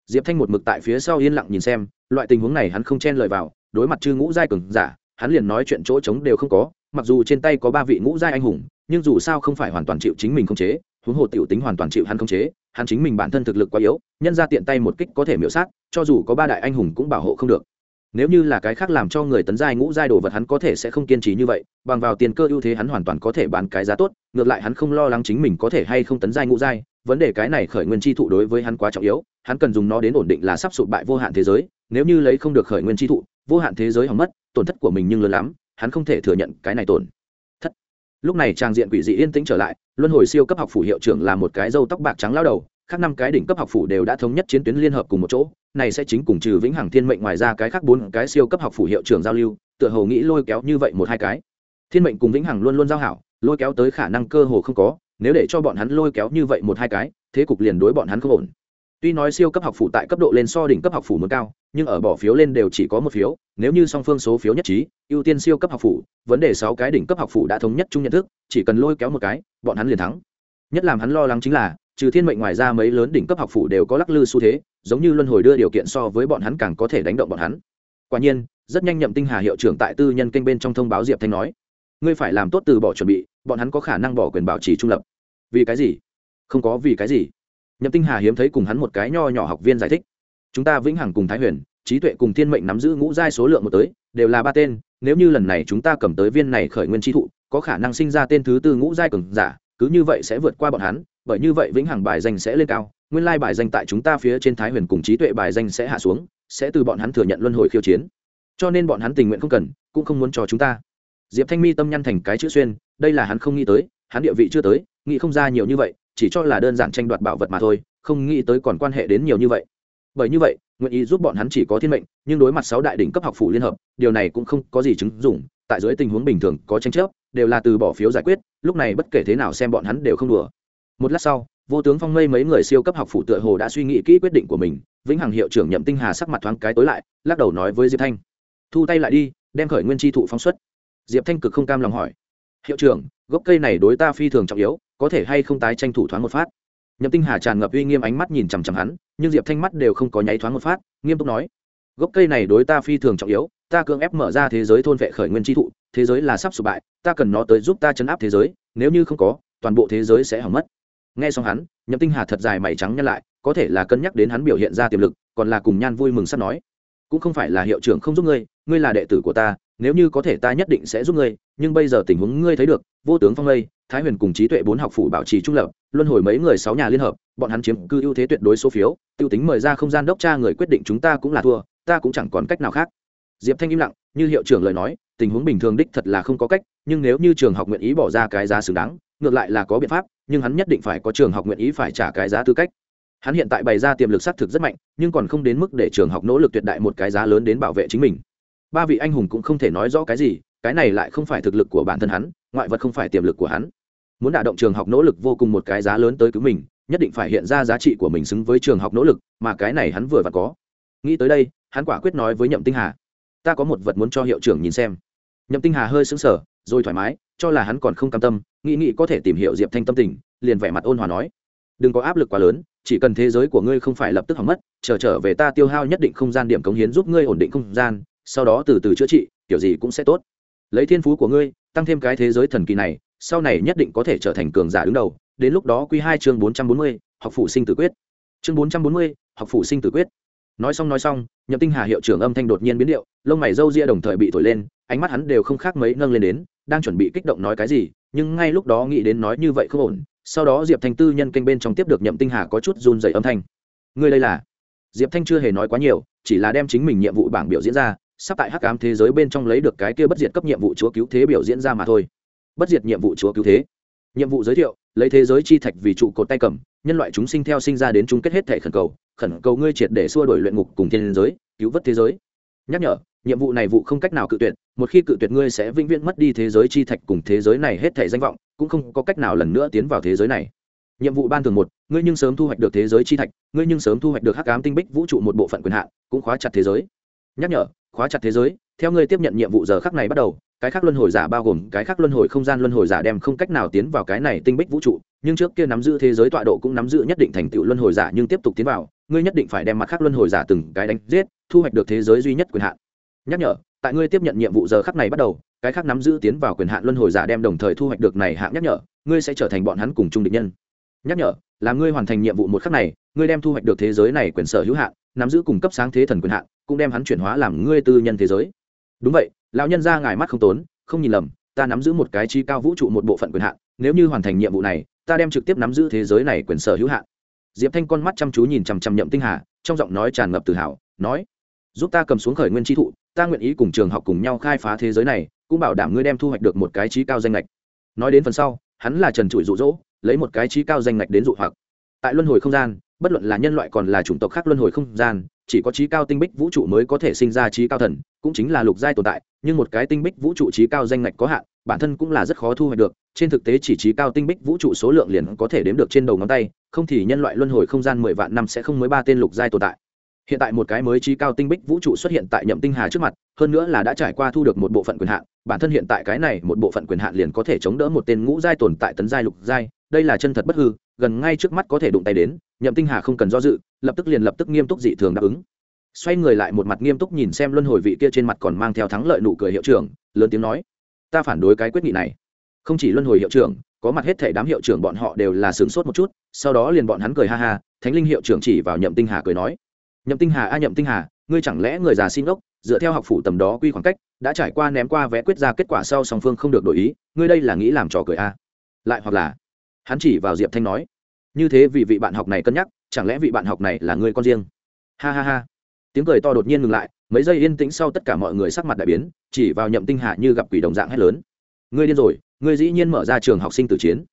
Diệp thanh một mực tại phía sau yên lặng nhìn xem, loại tình huống này hắn không chen lời vào, đối mặt chư ngũ giai cường giả, hắn liền nói chuyện chỗ trống đều không có, mặc dù trên tay có ba vị ngũ giai anh hùng, nhưng dù sao không phải hoàn toàn chịu chính mình không chế huống hồ tiểu tính hoàn toàn chịu hắn không chế, hắn chính mình bản thân thực lực quá yếu, nhân ra tiện tay một kích có thể miễu sát, cho dù có ba đại anh hùng cũng bảo hộ không được. Nếu như là cái khác làm cho người tấn giai ngũ giai đồ vật hắn có thể sẽ không kiên trì như vậy, bằng vào tiền cơ ưu thế hắn hoàn toàn có thể bán cái giá tốt, ngược lại hắn không lo lắng chính mình có thể hay không tấn giai ngũ giai, vấn đề cái này khởi nguyên chi thụ đối với hắn quá trọng yếu, hắn cần dùng nó đến ổn định là sắp sụp bại vô hạn thế giới, nếu như lấy không được khởi nguyên chi thụ, vô hạn thế giới hỏng mất, tổn thất của mình nhưng lớn lắm, hắn không thể thừa nhận cái này tổn lúc này trang diện quỷ dị yên tĩnh trở lại, luân hồi siêu cấp học phủ hiệu trưởng là một cái râu tóc bạc trắng lao đầu, khác năm cái đỉnh cấp học phủ đều đã thống nhất chiến tuyến liên hợp cùng một chỗ, này sẽ chính cùng trừ vĩnh hằng thiên mệnh ngoài ra cái khác bốn cái siêu cấp học phủ hiệu trưởng giao lưu, tựa hồ nghĩ lôi kéo như vậy một hai cái. Thiên mệnh cùng vĩnh hằng luôn luôn giao hảo, lôi kéo tới khả năng cơ hồ không có, nếu để cho bọn hắn lôi kéo như vậy một hai cái, thế cục liền đối bọn hắn không ổn tuy nói siêu cấp học phủ tại cấp độ lên so đỉnh cấp học phủ muốn cao, nhưng ở bỏ phiếu lên đều chỉ có một phiếu, nếu như song phương số phiếu nhất trí, ưu tiên siêu cấp học phủ, vấn đề sáu cái đỉnh cấp học phủ đã thống nhất chung nhận thức, chỉ cần lôi kéo một cái, bọn hắn liền thắng. Nhất làm hắn lo lắng chính là, trừ thiên mệnh ngoài ra mấy lớn đỉnh cấp học phủ đều có lắc lư xu thế, giống như luân hồi đưa điều kiện so với bọn hắn càng có thể đánh động bọn hắn. Quả nhiên, rất nhanh nhậm tinh hà hiệu trưởng tại tư nhân kênh bên trong thông báo diệp thanh nói, ngươi phải làm tốt từ bỏ chuẩn bị, bọn hắn có khả năng bỏ quyền bảo trì trung lập. Vì cái gì? Không có vì cái gì nhậm tinh hà hiếm thấy cùng hắn một cái nho nhỏ học viên giải thích. Chúng ta vĩnh hằng cùng thái huyền, trí tuệ cùng thiên mệnh nắm giữ ngũ giai số lượng một tới, đều là ba tên, nếu như lần này chúng ta cầm tới viên này khởi nguyên tri thụ, có khả năng sinh ra tên thứ tư ngũ giai cường giả, cứ như vậy sẽ vượt qua bọn hắn, bởi như vậy vĩnh hằng bài danh sẽ lên cao, nguyên lai bài danh tại chúng ta phía trên thái huyền cùng trí tuệ bài danh sẽ hạ xuống, sẽ từ bọn hắn thừa nhận luân hồi khiêu chiến. Cho nên bọn hắn tình nguyện không cần, cũng không muốn cho chúng ta. Diệp thanh mi tâm nhăn thành cái chữ xuyên, đây là hắn không nghĩ tới, hắn địa vị chưa tới, nghĩ không ra nhiều như vậy chỉ cho là đơn giản tranh đoạt bảo vật mà thôi, không nghĩ tới còn quan hệ đến nhiều như vậy. Bởi như vậy, nguyện ý giúp bọn hắn chỉ có thiên mệnh, nhưng đối mặt sáu đại đỉnh cấp học phủ liên hợp, điều này cũng không có gì chứng dụng, tại dưới tình huống bình thường có tranh chấp, đều là từ bỏ phiếu giải quyết, lúc này bất kể thế nào xem bọn hắn đều không đùa. Một lát sau, vô tướng phong mây mấy người siêu cấp học phủ tựa hồ đã suy nghĩ kỹ quyết định của mình, vĩnh hằng hiệu trưởng nhậm tinh hà sắc mặt thoáng cái tối lại, lắc đầu nói với diệp thanh. Thu tay lại đi, đem khởi nguyên chi thụ phóng xuất. Diệp thanh cực không cam lòng hỏi. Hiệu trưởng, gốc cây này đối ta phi thường trọng yếu có thể hay không tái tranh thủ thoáng một phát. Nhậm tinh hà tràn ngập uy nghiêm ánh mắt nhìn chằm chằm hắn, nhưng diệp thanh mắt đều không có nháy thoáng một phát, nghiêm túc nói, gốc cây này đối ta phi thường trọng yếu, ta cưỡng ép mở ra thế giới thôn vệ khởi nguyên chi thụ, thế giới là sắp sụp bại, ta cần nó tới giúp ta chấn áp thế giới, nếu như không có, toàn bộ thế giới sẽ hỏng mất. Nghe xong hắn, nhậm tinh hà thật dài mày trắng nhăn lại, có thể là cân nhắc đến hắn biểu hiện ra tiềm lực, còn là cùng nhan vui mừng sắp nói, cũng không phải là hiệu trưởng không giúp ngươi ngươi là đệ tử của ta nếu như có thể ta nhất định sẽ giúp ngươi, nhưng bây giờ tình huống ngươi thấy được, vô tướng phong lây, thái huyền cùng trí tuệ bốn học phủ bảo trì trung lập, luân hồi mấy người sáu nhà liên hợp, bọn hắn chiếm cư ưu thế tuyệt đối số phiếu, tiêu tính mời ra không gian đốc tra người quyết định chúng ta cũng là thua, ta cũng chẳng còn cách nào khác. Diệp thanh im lặng, như hiệu trưởng lời nói, tình huống bình thường đích thật là không có cách, nhưng nếu như trường học nguyện ý bỏ ra cái giá xứng đáng, ngược lại là có biện pháp, nhưng hắn nhất định phải có trường học nguyện ý phải trả cái giá tư cách. Hắn hiện tại bày ra tiềm lực xác thực rất mạnh, nhưng còn không đến mức để trường học nỗ lực tuyệt đại một cái giá lớn đến bảo vệ chính mình ba vị anh hùng cũng không thể nói rõ cái gì, cái này lại không phải thực lực của bản thân hắn, ngoại vật không phải tiềm lực của hắn. Muốn đả động trường học nỗ lực vô cùng một cái giá lớn tới cứu mình, nhất định phải hiện ra giá trị của mình xứng với trường học nỗ lực, mà cái này hắn vừa và có. Nghĩ tới đây, hắn quả quyết nói với nhậm tinh hà, ta có một vật muốn cho hiệu trưởng nhìn xem. Nhậm tinh hà hơi sững sờ, rồi thoải mái, cho là hắn còn không cam tâm, nghĩ nghĩ có thể tìm hiểu diệp thanh tâm tình, liền vẻ mặt ôn hòa nói, đừng có áp lực quá lớn, chỉ cần thế giới của ngươi không phải lập tức hỏng mất, chờ trở về ta tiêu hao nhất định không gian điểm cống hiến giúp ngươi ổn định không gian sau đó từ từ chữa trị, kiểu gì cũng sẽ tốt. Lấy thiên phú của ngươi, tăng thêm cái thế giới thần kỳ này, sau này nhất định có thể trở thành cường giả đứng đầu. Đến lúc đó q hai chương bốn trăm bốn mươi, học phụ sinh tử quyết. Chương bốn trăm bốn mươi, học phụ sinh tử quyết. Nói xong nói xong, nhậm tinh hà hiệu trưởng âm thanh đột nhiên biến điệu, lông mày râu ria đồng thời bị thổi lên, ánh mắt hắn đều không khác mấy nâng lên đến, đang chuẩn bị kích động nói cái gì, nhưng ngay lúc đó nghĩ đến nói như vậy không ổn. Sau đó diệp thanh tư nhân kênh bên trong tiếp được nhậm tinh hà có chút run dày âm thanh. Ngươi đây là? Diệp thanh chưa hề nói quá nhiều, chỉ là đem chính mình nhiệm vụ bảng biểu diễn ra sắp tại hắc ám thế giới bên trong lấy được cái kia bất diệt cấp nhiệm vụ chúa cứu thế biểu diễn ra mà thôi. Bất diệt nhiệm vụ chúa cứu thế. Nhiệm vụ giới thiệu, lấy thế giới chi thạch vì trụ cột tay cầm, nhân loại chúng sinh theo sinh ra đến chung kết hết thể khẩn cầu khẩn cầu ngươi triệt để xua đổi luyện ngục cùng thiên giới, cứu vớt thế giới. Nhắc nhở, nhiệm vụ này vụ không cách nào cự tuyệt, một khi cự tuyệt ngươi sẽ vĩnh viễn mất đi thế giới chi thạch cùng thế giới này hết thể danh vọng, cũng không có cách nào lần nữa tiến vào thế giới này. Nhiệm vụ ban thường một, ngươi nhưng sớm thu hoạch được thế giới chi thạch, ngươi nhưng sớm thu hoạch được hắc ám tinh bích vũ trụ một bộ phận quyền hạn, cũng khóa chặt thế giới. Nhắc nhở khóa chặt thế giới, theo ngươi tiếp nhận nhiệm vụ giờ khắc này bắt đầu, cái khác luân hồi giả bao gồm cái khác luân hồi không gian luân hồi giả đem không cách nào tiến vào cái này tinh bích vũ trụ, nhưng trước kia nắm giữ thế giới tọa độ cũng nắm giữ nhất định thành tựu luân hồi giả nhưng tiếp tục tiến vào, ngươi nhất định phải đem mặt khác luân hồi giả từng cái đánh giết, thu hoạch được thế giới duy nhất quyền hạn. Nhắc nhở, tại ngươi tiếp nhận nhiệm vụ giờ khắc này bắt đầu, cái khác nắm giữ tiến vào quyền hạn luân hồi giả đem đồng thời thu hoạch được này hạng nhắc nhở, ngươi sẽ trở thành bọn hắn cùng chung địch nhân. Nhắc nhở, là ngươi hoàn thành nhiệm vụ một khắc này, ngươi đem thu hoạch được thế giới này quyền sở hữu hạn nắm giữ cung cấp sáng thế thần quyền hạn, cũng đem hắn chuyển hóa làm ngươi tư nhân thế giới. Đúng vậy, lão nhân ra ngài mắt không tốn, không nhìn lầm, ta nắm giữ một cái chi cao vũ trụ một bộ phận quyền hạn, nếu như hoàn thành nhiệm vụ này, ta đem trực tiếp nắm giữ thế giới này quyền sở hữu hạn. Diệp thanh con mắt chăm chú nhìn chằm chằm nhậm tinh hà, trong giọng nói tràn ngập tự hào, nói, giúp ta cầm xuống khởi nguyên tri thụ, ta nguyện ý cùng trường học cùng nhau khai phá thế giới này, cũng bảo đảm ngươi đem thu hoạch được một cái trí cao danh lệch nói đến phần sau, hắn là trần trụi rụ rỗ lấy một cái trí cao danh lệch đến dụ hoặc. Tại luân hồi không gian bất luận là nhân loại còn là chủng tộc khác luân hồi không gian, chỉ có trí cao tinh bích vũ trụ mới có thể sinh ra trí cao thần, cũng chính là lục giai tồn tại, nhưng một cái tinh bích vũ trụ trí cao danh ngạch có hạn, bản thân cũng là rất khó thu hoạch được, trên thực tế chỉ trí cao tinh bích vũ trụ số lượng liền có thể đếm được trên đầu ngón tay, không thì nhân loại luân hồi không gian mười vạn năm sẽ không mới ba tên lục giai tồn tại. Hiện tại một cái mới trí cao tinh bích vũ trụ xuất hiện tại nhậm tinh hà trước mặt, hơn nữa là đã trải qua thu được một bộ phận quyền hạn, bản thân hiện tại cái này một bộ phận quyền hạn liền có thể chống đỡ một tên ngũ giai tồn tại tấn giai lục giai, đây là chân thật bất hư, gần ngay trước mắt có thể đụng tay đến nhậm tinh hà không cần do dự, lập tức liền lập tức nghiêm túc dị thường đáp ứng. Xoay người lại một mặt nghiêm túc nhìn xem luân hồi vị kia trên mặt còn mang theo thắng lợi nụ cười hiệu trưởng, lớn tiếng nói, ta phản đối cái quyết nghị này. Không chỉ luân hồi hiệu trưởng, có mặt hết thể đám hiệu trưởng bọn họ đều là sướng sốt một chút, sau đó liền bọn hắn cười ha ha, thánh linh hiệu trưởng chỉ vào nhậm tinh hà cười nói, nhậm tinh hà a, nhậm tinh hà, ngươi chẳng lẽ người già xin ốc dựa theo học phủ tầm đó quy khoảng cách, đã trải qua ném qua vẽ quyết ra kết quả sau song phương không được đổi ý, ngươi đây là nghĩ làm trò cười a? Lại hoặc là, hắn chỉ vào diệp thanh nói như thế vì vị bạn học này cân nhắc, chẳng lẽ vị bạn học này là người con riêng? Ha ha ha. Tiếng cười to đột nhiên ngừng lại, mấy giây yên tĩnh sau tất cả mọi người sắc mặt đại biến, chỉ vào nhậm tinh hạ như gặp quỷ đồng dạng hét lớn. Ngươi điên rồi, ngươi dĩ nhiên mở ra trường học sinh tử chiến.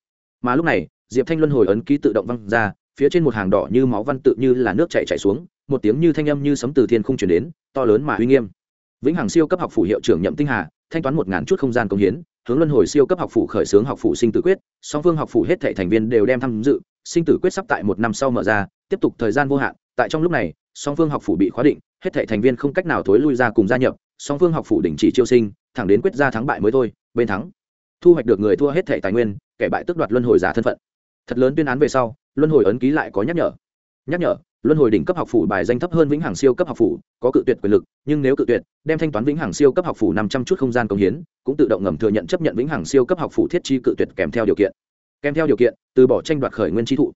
Mà lúc này, diệp thanh luân hồi ấn ký tự động văng ra, phía trên một hàng đỏ như máu văn tự như là nước chạy chạy xuống, một tiếng như thanh âm như sấm từ thiên không chuyển đến, to lớn mà uy nghiêm. Vĩnh hằng siêu cấp học phủ hiệu trưởng nhậm tinh hà, thanh toán một ngàn chút không gian công hiến, hướng luân hồi siêu cấp học phủ khởi xướng học phủ sinh tử quyết, song phương học phủ hết thệ thành viên đều đem tham dự sinh tử quyết sắp tại một năm sau mở ra, tiếp tục thời gian vô hạn, tại trong lúc này, song phương học phủ bị khóa định, hết thảy thành viên không cách nào thối lui ra cùng gia nhập, song phương học phủ đình chỉ chiêu sinh, thẳng đến quyết ra thắng bại mới thôi, bên thắng. Thu hoạch được người thua hết thảy tài nguyên, kẻ bại tước đoạt luân hồi giả thân phận. Thật lớn tuyên án về sau, luân hồi ấn ký lại có nhắc nhở. Nhắc nhở, luân hồi đỉnh cấp học phủ bài danh thấp hơn vĩnh hằng siêu cấp học phủ, có cự tuyệt quyền lực, nhưng nếu cự tuyệt, đem thanh toán vĩnh hằng siêu cấp học phủ năm trăm chút không gian công hiến, cũng tự động ngầm thừa nhận chấp nhận vĩnh hằng siêu cấp học phủ thiết chi cự tuyệt kèm theo điều kiện. Kèm theo điều kiện từ bỏ tranh đoạt khởi nguyên trí thụ.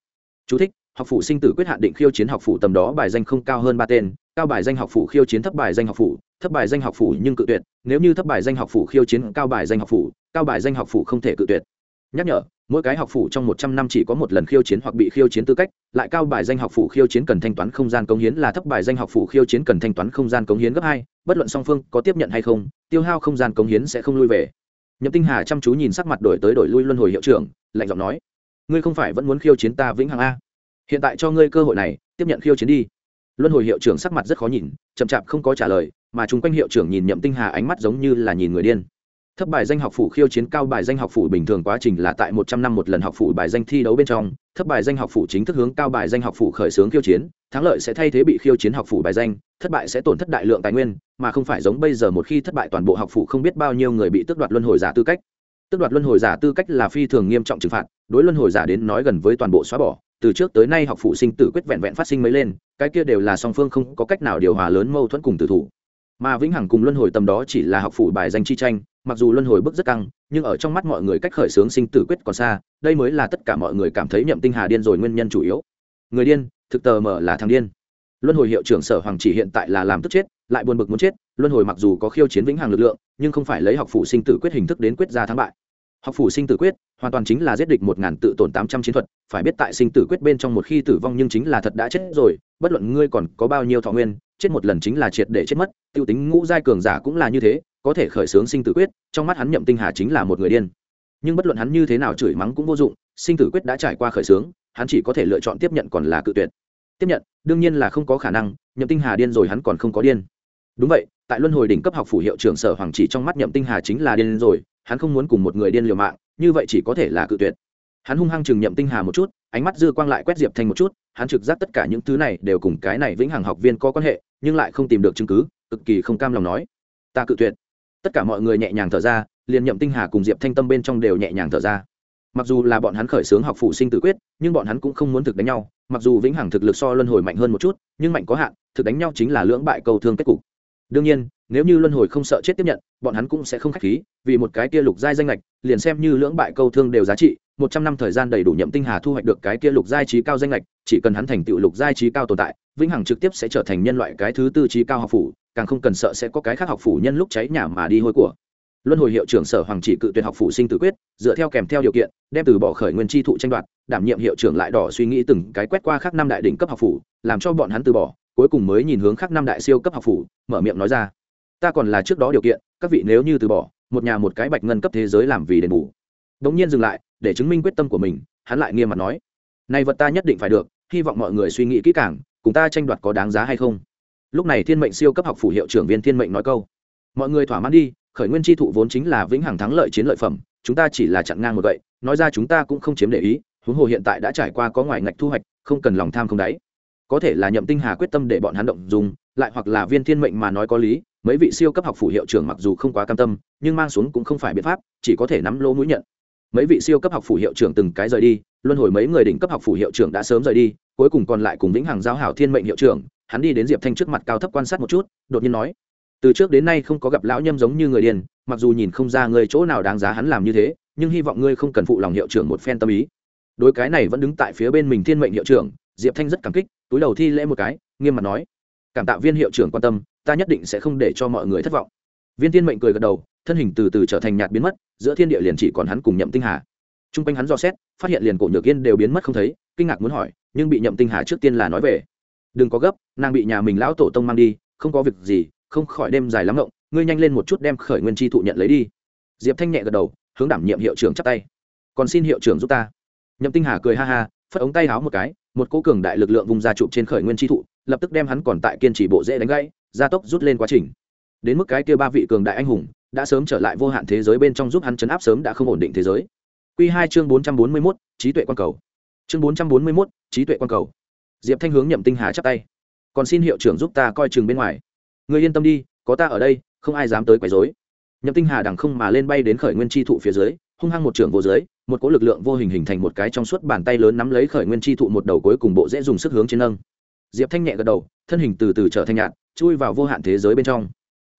Chú thích, học phủ sinh tử quyết hạn định khiêu chiến học phủ tầm đó bài danh không cao hơn ba tên cao bài danh học phủ khiêu chiến thấp bài danh học phủ thấp bài danh học phủ nhưng cự tuyệt nếu như thấp bài danh học phủ khiêu chiến cao bài danh học phủ cao bài danh học phủ không thể cự tuyệt. Nhắc nhở mỗi cái học phủ trong một trăm năm chỉ có một lần khiêu chiến hoặc bị khiêu chiến tư cách lại cao bài danh học phủ khiêu chiến cần thanh toán không gian cống hiến là thấp bài danh học phủ khiêu chiến cần thanh toán không gian cống hiến gấp hai bất luận song phương có tiếp nhận hay không tiêu hao không gian cống hiến sẽ không lui về. Nhậm tinh hà chăm chú nhìn sắc mặt đổi tới đổi lui luân hồi hiệu trưởng lạnh giọng nói ngươi không phải vẫn muốn khiêu chiến ta vĩnh hằng a? Hiện tại cho ngươi cơ hội này, tiếp nhận khiêu chiến đi. Luân hồi hiệu trưởng sắc mặt rất khó nhìn, chậm chạp không có trả lời, mà chung quanh hiệu trưởng nhìn nhậm tinh hà ánh mắt giống như là nhìn người điên. Thấp bài danh học phủ khiêu chiến cao bài danh học phủ bình thường quá trình là tại một trăm năm một lần học phủ bài danh thi đấu bên trong, thấp bài danh học phủ chính thức hướng cao bài danh học phủ khởi xướng khiêu chiến, thắng lợi sẽ thay thế bị khiêu chiến học phủ bài danh, thất bại sẽ tổn thất đại lượng tài nguyên, mà không phải giống bây giờ một khi thất bại toàn bộ học phủ không biết bao nhiêu người bị tước đoạt luân hồi giả tư cách tước đoạt luân hồi giả tư cách là phi thường nghiêm trọng trừng phạt, đối luân hồi giả đến nói gần với toàn bộ xóa bỏ. Từ trước tới nay học phụ sinh tử quyết vẹn vẹn phát sinh mới lên, cái kia đều là song phương không có cách nào điều hòa lớn mâu thuẫn cùng tử thủ. Mà vĩnh hằng cùng luân hồi tầm đó chỉ là học phụ bài danh chi tranh, mặc dù luân hồi bức rất căng, nhưng ở trong mắt mọi người cách khởi xướng sinh tử quyết còn xa, đây mới là tất cả mọi người cảm thấy nhậm tinh hà điên rồi nguyên nhân chủ yếu. Người điên, thực tờ mở là thằng điên. Luân hồi hiệu trưởng sở hoàng chỉ hiện tại là làm tức chết, lại buồn bực muốn chết, luân hồi mặc dù có khiêu chiến vĩnh hằng lực lượng, nhưng không phải lấy học phụ sinh tử quyết hình thức đến quyết ra thắng bại học phủ sinh tử quyết, hoàn toàn chính là giết địch một ngàn tự tổn tám trăm chiến thuật, phải biết tại sinh tử quyết bên trong một khi tử vong nhưng chính là thật đã chết rồi, bất luận ngươi còn có bao nhiêu thọ nguyên, chết một lần chính là triệt để chết mất t i ê u tính ngũ giai cường giả cũng là như thế, có thể khởi xướng sinh tử quyết, trong mắt hắn nhậm tinh hà chính là một người điên. Nhưng bất luận hắn như thế nào chửi mắng cũng vô dụng, sinh tử quyết đã trải qua khởi xướng, hắn chỉ có thể lựa chọn tiếp nhận còn là cự tuyệt. Tiếp nhận, đương nhiên là không có khả năng, nhậm tinh hà điên rồi hắn còn không có điên. Đúng vậy, tại luân hồi đỉnh cấp học phủ hiệu trưởng sở hoàng chỉ trong mắt nhậm tinh hà chính là điên rồi hắn không muốn cùng một người điên liều mạng, như vậy chỉ có thể là cự tuyệt. Hắn hung hăng chừng nhậm tinh hà một chút, ánh mắt dư quang lại quét diệp thanh một chút, hắn trực giác tất cả những thứ này đều cùng cái này vĩnh hằng học viên có quan hệ, nhưng lại không tìm được chứng cứ, cực kỳ không cam lòng nói, ta cự tuyệt. Tất cả mọi người nhẹ nhàng thở ra, liền nhậm tinh hà cùng diệp thanh tâm bên trong đều nhẹ nhàng thở ra. Mặc dù là bọn hắn khởi xướng học phụ sinh tự quyết, nhưng bọn hắn cũng không muốn thực đánh nhau, mặc dù vĩnh hằng thực lực so luân hồi mạnh hơn một chút, nhưng mạnh có hạn, thực đánh nhau chính là lưỡng bại cầu thương kết cục. Đương nhiên nếu như luân hồi không sợ chết tiếp nhận, bọn hắn cũng sẽ không k h á c h khí, vì một cái kia lục giai danh lệch liền xem như lưỡng bại câu thương đều giá trị, một trăm năm thời gian đầy đủ nhậm tinh hà thu hoạch được cái kia lục giai trí cao danh lệch chỉ cần hắn thành tựu lục giai trí cao tồn tại, vĩnh hằng trực tiếp sẽ trở thành nhân loại cái thứ tư trí cao học phủ, càng không cần sợ sẽ có cái khác học phủ nhân lúc cháy nhà mà đi hôi của. Luân hồi hiệu trưởng sở hoàng chỉ cự tuyệt học phủ sinh tử quyết, dựa theo kèm theo điều kiện, đem từ bỏ khởi nguyên tri thụ tranh đoạt, đảm nhiệm hiệu trưởng lại đỏ suy nghĩ từng cái quét qua khác năm đại đỉnh cấp học phủ, làm cho bọn hắn từ bỏ, cuối cùng mới nhìn hướng khác năm đại siêu cấp học phủ, mở miệng nói ra ta còn là trước đó điều kiện, các vị nếu như từ bỏ, một nhà một cái bạch ngân cấp thế giới làm vì đền bù. Đống nhiên dừng lại, để chứng minh quyết tâm của mình, hắn lại nghiêm mặt nói nay vật ta nhất định phải được, hy vọng mọi người suy nghĩ kỹ càng, cùng ta tranh đoạt có đáng giá hay không? Lúc này thiên mệnh siêu cấp học phủ hiệu trưởng viên thiên mệnh nói câu, mọi người thỏa mãn đi, khởi nguyên tri thụ vốn chính là vĩnh hằng thắng lợi chiến lợi phẩm, chúng ta chỉ là chặn ngang một vậy nói ra chúng ta cũng không chiếm để ý, huống hồ hiện tại đã trải qua có ngoài ngạch thu hoạch, không cần lòng tham không đáy. Có thể là nhậm tinh hà quyết tâm để bọn hắn động dùng, lại hoặc là viên thiên mệnh mà nói có lý mấy vị siêu cấp học phủ hiệu trưởng mặc dù không quá cam tâm nhưng mang xuống cũng không phải biện pháp chỉ có thể nắm lỗ mũi nhận. Mấy vị siêu cấp học phủ hiệu trưởng từng cái rời đi luân hồi mấy người đỉnh cấp học phủ hiệu trưởng đã sớm rời đi cuối cùng còn lại cùng vĩnh hằng giao hảo thiên mệnh hiệu trưởng hắn đi đến diệp thanh trước mặt cao thấp quan sát một chút đột nhiên nói từ trước đến nay không có gặp lão nhâm giống như người điền, mặc dù nhìn không ra người chỗ nào đáng giá hắn làm như thế nhưng hy vọng ngươi không cần phụ lòng hiệu trưởng một phen tâm ý. Đối cái này vẫn đứng tại phía bên mình thiên mệnh hiệu trưởng diệp thanh rất cảm kích túi đầu thi lễ một cái nghiêm mặt nói cảm tạ viên hiệu trưởng quan tâm ta nhất định sẽ không để cho mọi người thất vọng. Viên Tiên mệnh cười gật đầu, thân hình từ từ trở thành nhạt biến mất, giữa thiên địa liền chỉ còn hắn cùng nhậm tinh hà. T r u n g quanh hắn do xét, phát hiện liền cổ nhược yên đều biến mất không thấy, kinh ngạc muốn hỏi, nhưng bị nhậm tinh hà trước tiên là nói về. Đừng có gấp, nàng bị nhà mình lão tổ tông mang đi, không có việc gì, không khỏi đêm dài lắm ngộng, ngươi nhanh lên một chút đem khởi nguyên chi thụ nhận lấy đi. Diệp thanh nhẹ gật đầu, hướng đảm nhiệm hiệu trưởng chắp tay. Còn xin hiệu trưởng giúp ta. Nhậm tinh hà cười ha ha, phất ống tay háo một cái, một cố cường đại lực lượng vùng ra chụp trên khởi nguyên chi thụ, lập tức đem hắn còn tại kiên trì bộ dễ đánh gãy gia tốc rút lên quá trình đến mức cái kia ba vị cường đại anh hùng đã sớm trở lại vô hạn thế giới bên trong giúp hắn chấn áp sớm đã không ổn định thế giới Quy hai chương bốn trăm bốn mươi mốt trí tuệ quan cầu. Chương bốn trăm bốn mươi mốt trí tuệ quan cầu. Diệp Thanh hướng Nhậm Tinh Hà chắp tay. Còn xin hiệu trưởng giúp ta coi chừng bên ngoài. người yên tâm đi, có ta ở đây, không ai dám tới quấy rối. Nhậm Tinh Hà đằng không mà lên bay đến khởi nguyên chi thụ phía dưới, hung hăng một trưởng vô dưới, một cỗ lực lượng vô hình hình thành một cái trong suốt bàn tay lớn nắm lấy khởi nguyên chi thụ một đầu cuối cùng bộ dễ dùng sức hướng trên nâng. Diệp Thanh nhẹ gật đầu, thân hình từ từ trở thành nhạt, chui vào vô hạn thế giới bên trong.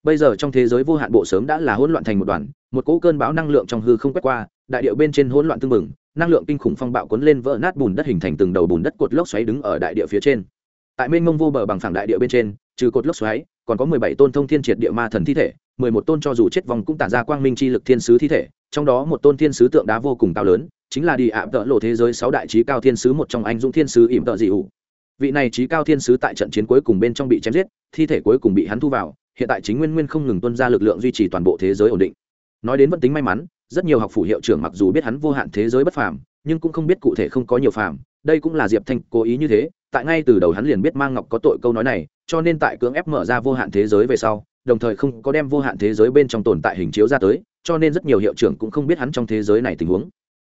Bây giờ trong thế giới vô hạn bộ sớm đã là hỗn loạn thành một đoàn một cỗ cơn bão năng lượng trong hư không quét qua đại điệu bên trên hỗn loạn tương mừng năng lượng kinh khủng phong bạo cuốn lên vỡ nát bùn đất hình thành từng đầu bùn đất cột lốc xoáy đứng ở đại địa phía trên. Tại mênh mông vô bờ bằng phẳng đại địa bên trên trừ cột lốc xoáy còn có mười bảy tôn thông thiên triệt địa ma thần thi thể mười một tôn cho dù chết vong cũng tản ra quang minh chi lực thiên sứ thi thể trong đó một tôn thiên sứ tượng đá vô cùng cao lớn chính là đi ạ tợ lộ thế giới sáu đại trí cao thiên sứ một trong anh dũng thiên sứ ỉm tợ dị ủ vị này trí cao thiên sứ tại trận chiến cuối cùng bên trong bị chém giết, thi thể cuối cùng bị hắn thu vào, hiện tại chính nguyên nguyên không ngừng tuân ra lực lượng duy trì toàn bộ thế giới ổn định. Nói đến vẫn tính may mắn, rất nhiều học phủ hiệu trưởng mặc dù biết hắn vô hạn thế giới bất phàm, nhưng cũng không biết cụ thể không có nhiều phàm, đây cũng là diệp thanh cố ý như thế, tại ngay từ đầu hắn liền biết mang ngọc có tội câu nói này, cho nên tại cưỡng ép mở ra vô hạn thế giới về sau, đồng thời không có đem vô hạn thế giới bên trong tồn tại hình chiếu ra tới, cho nên rất nhiều hiệu trưởng cũng không biết hắn trong thế giới này tình huống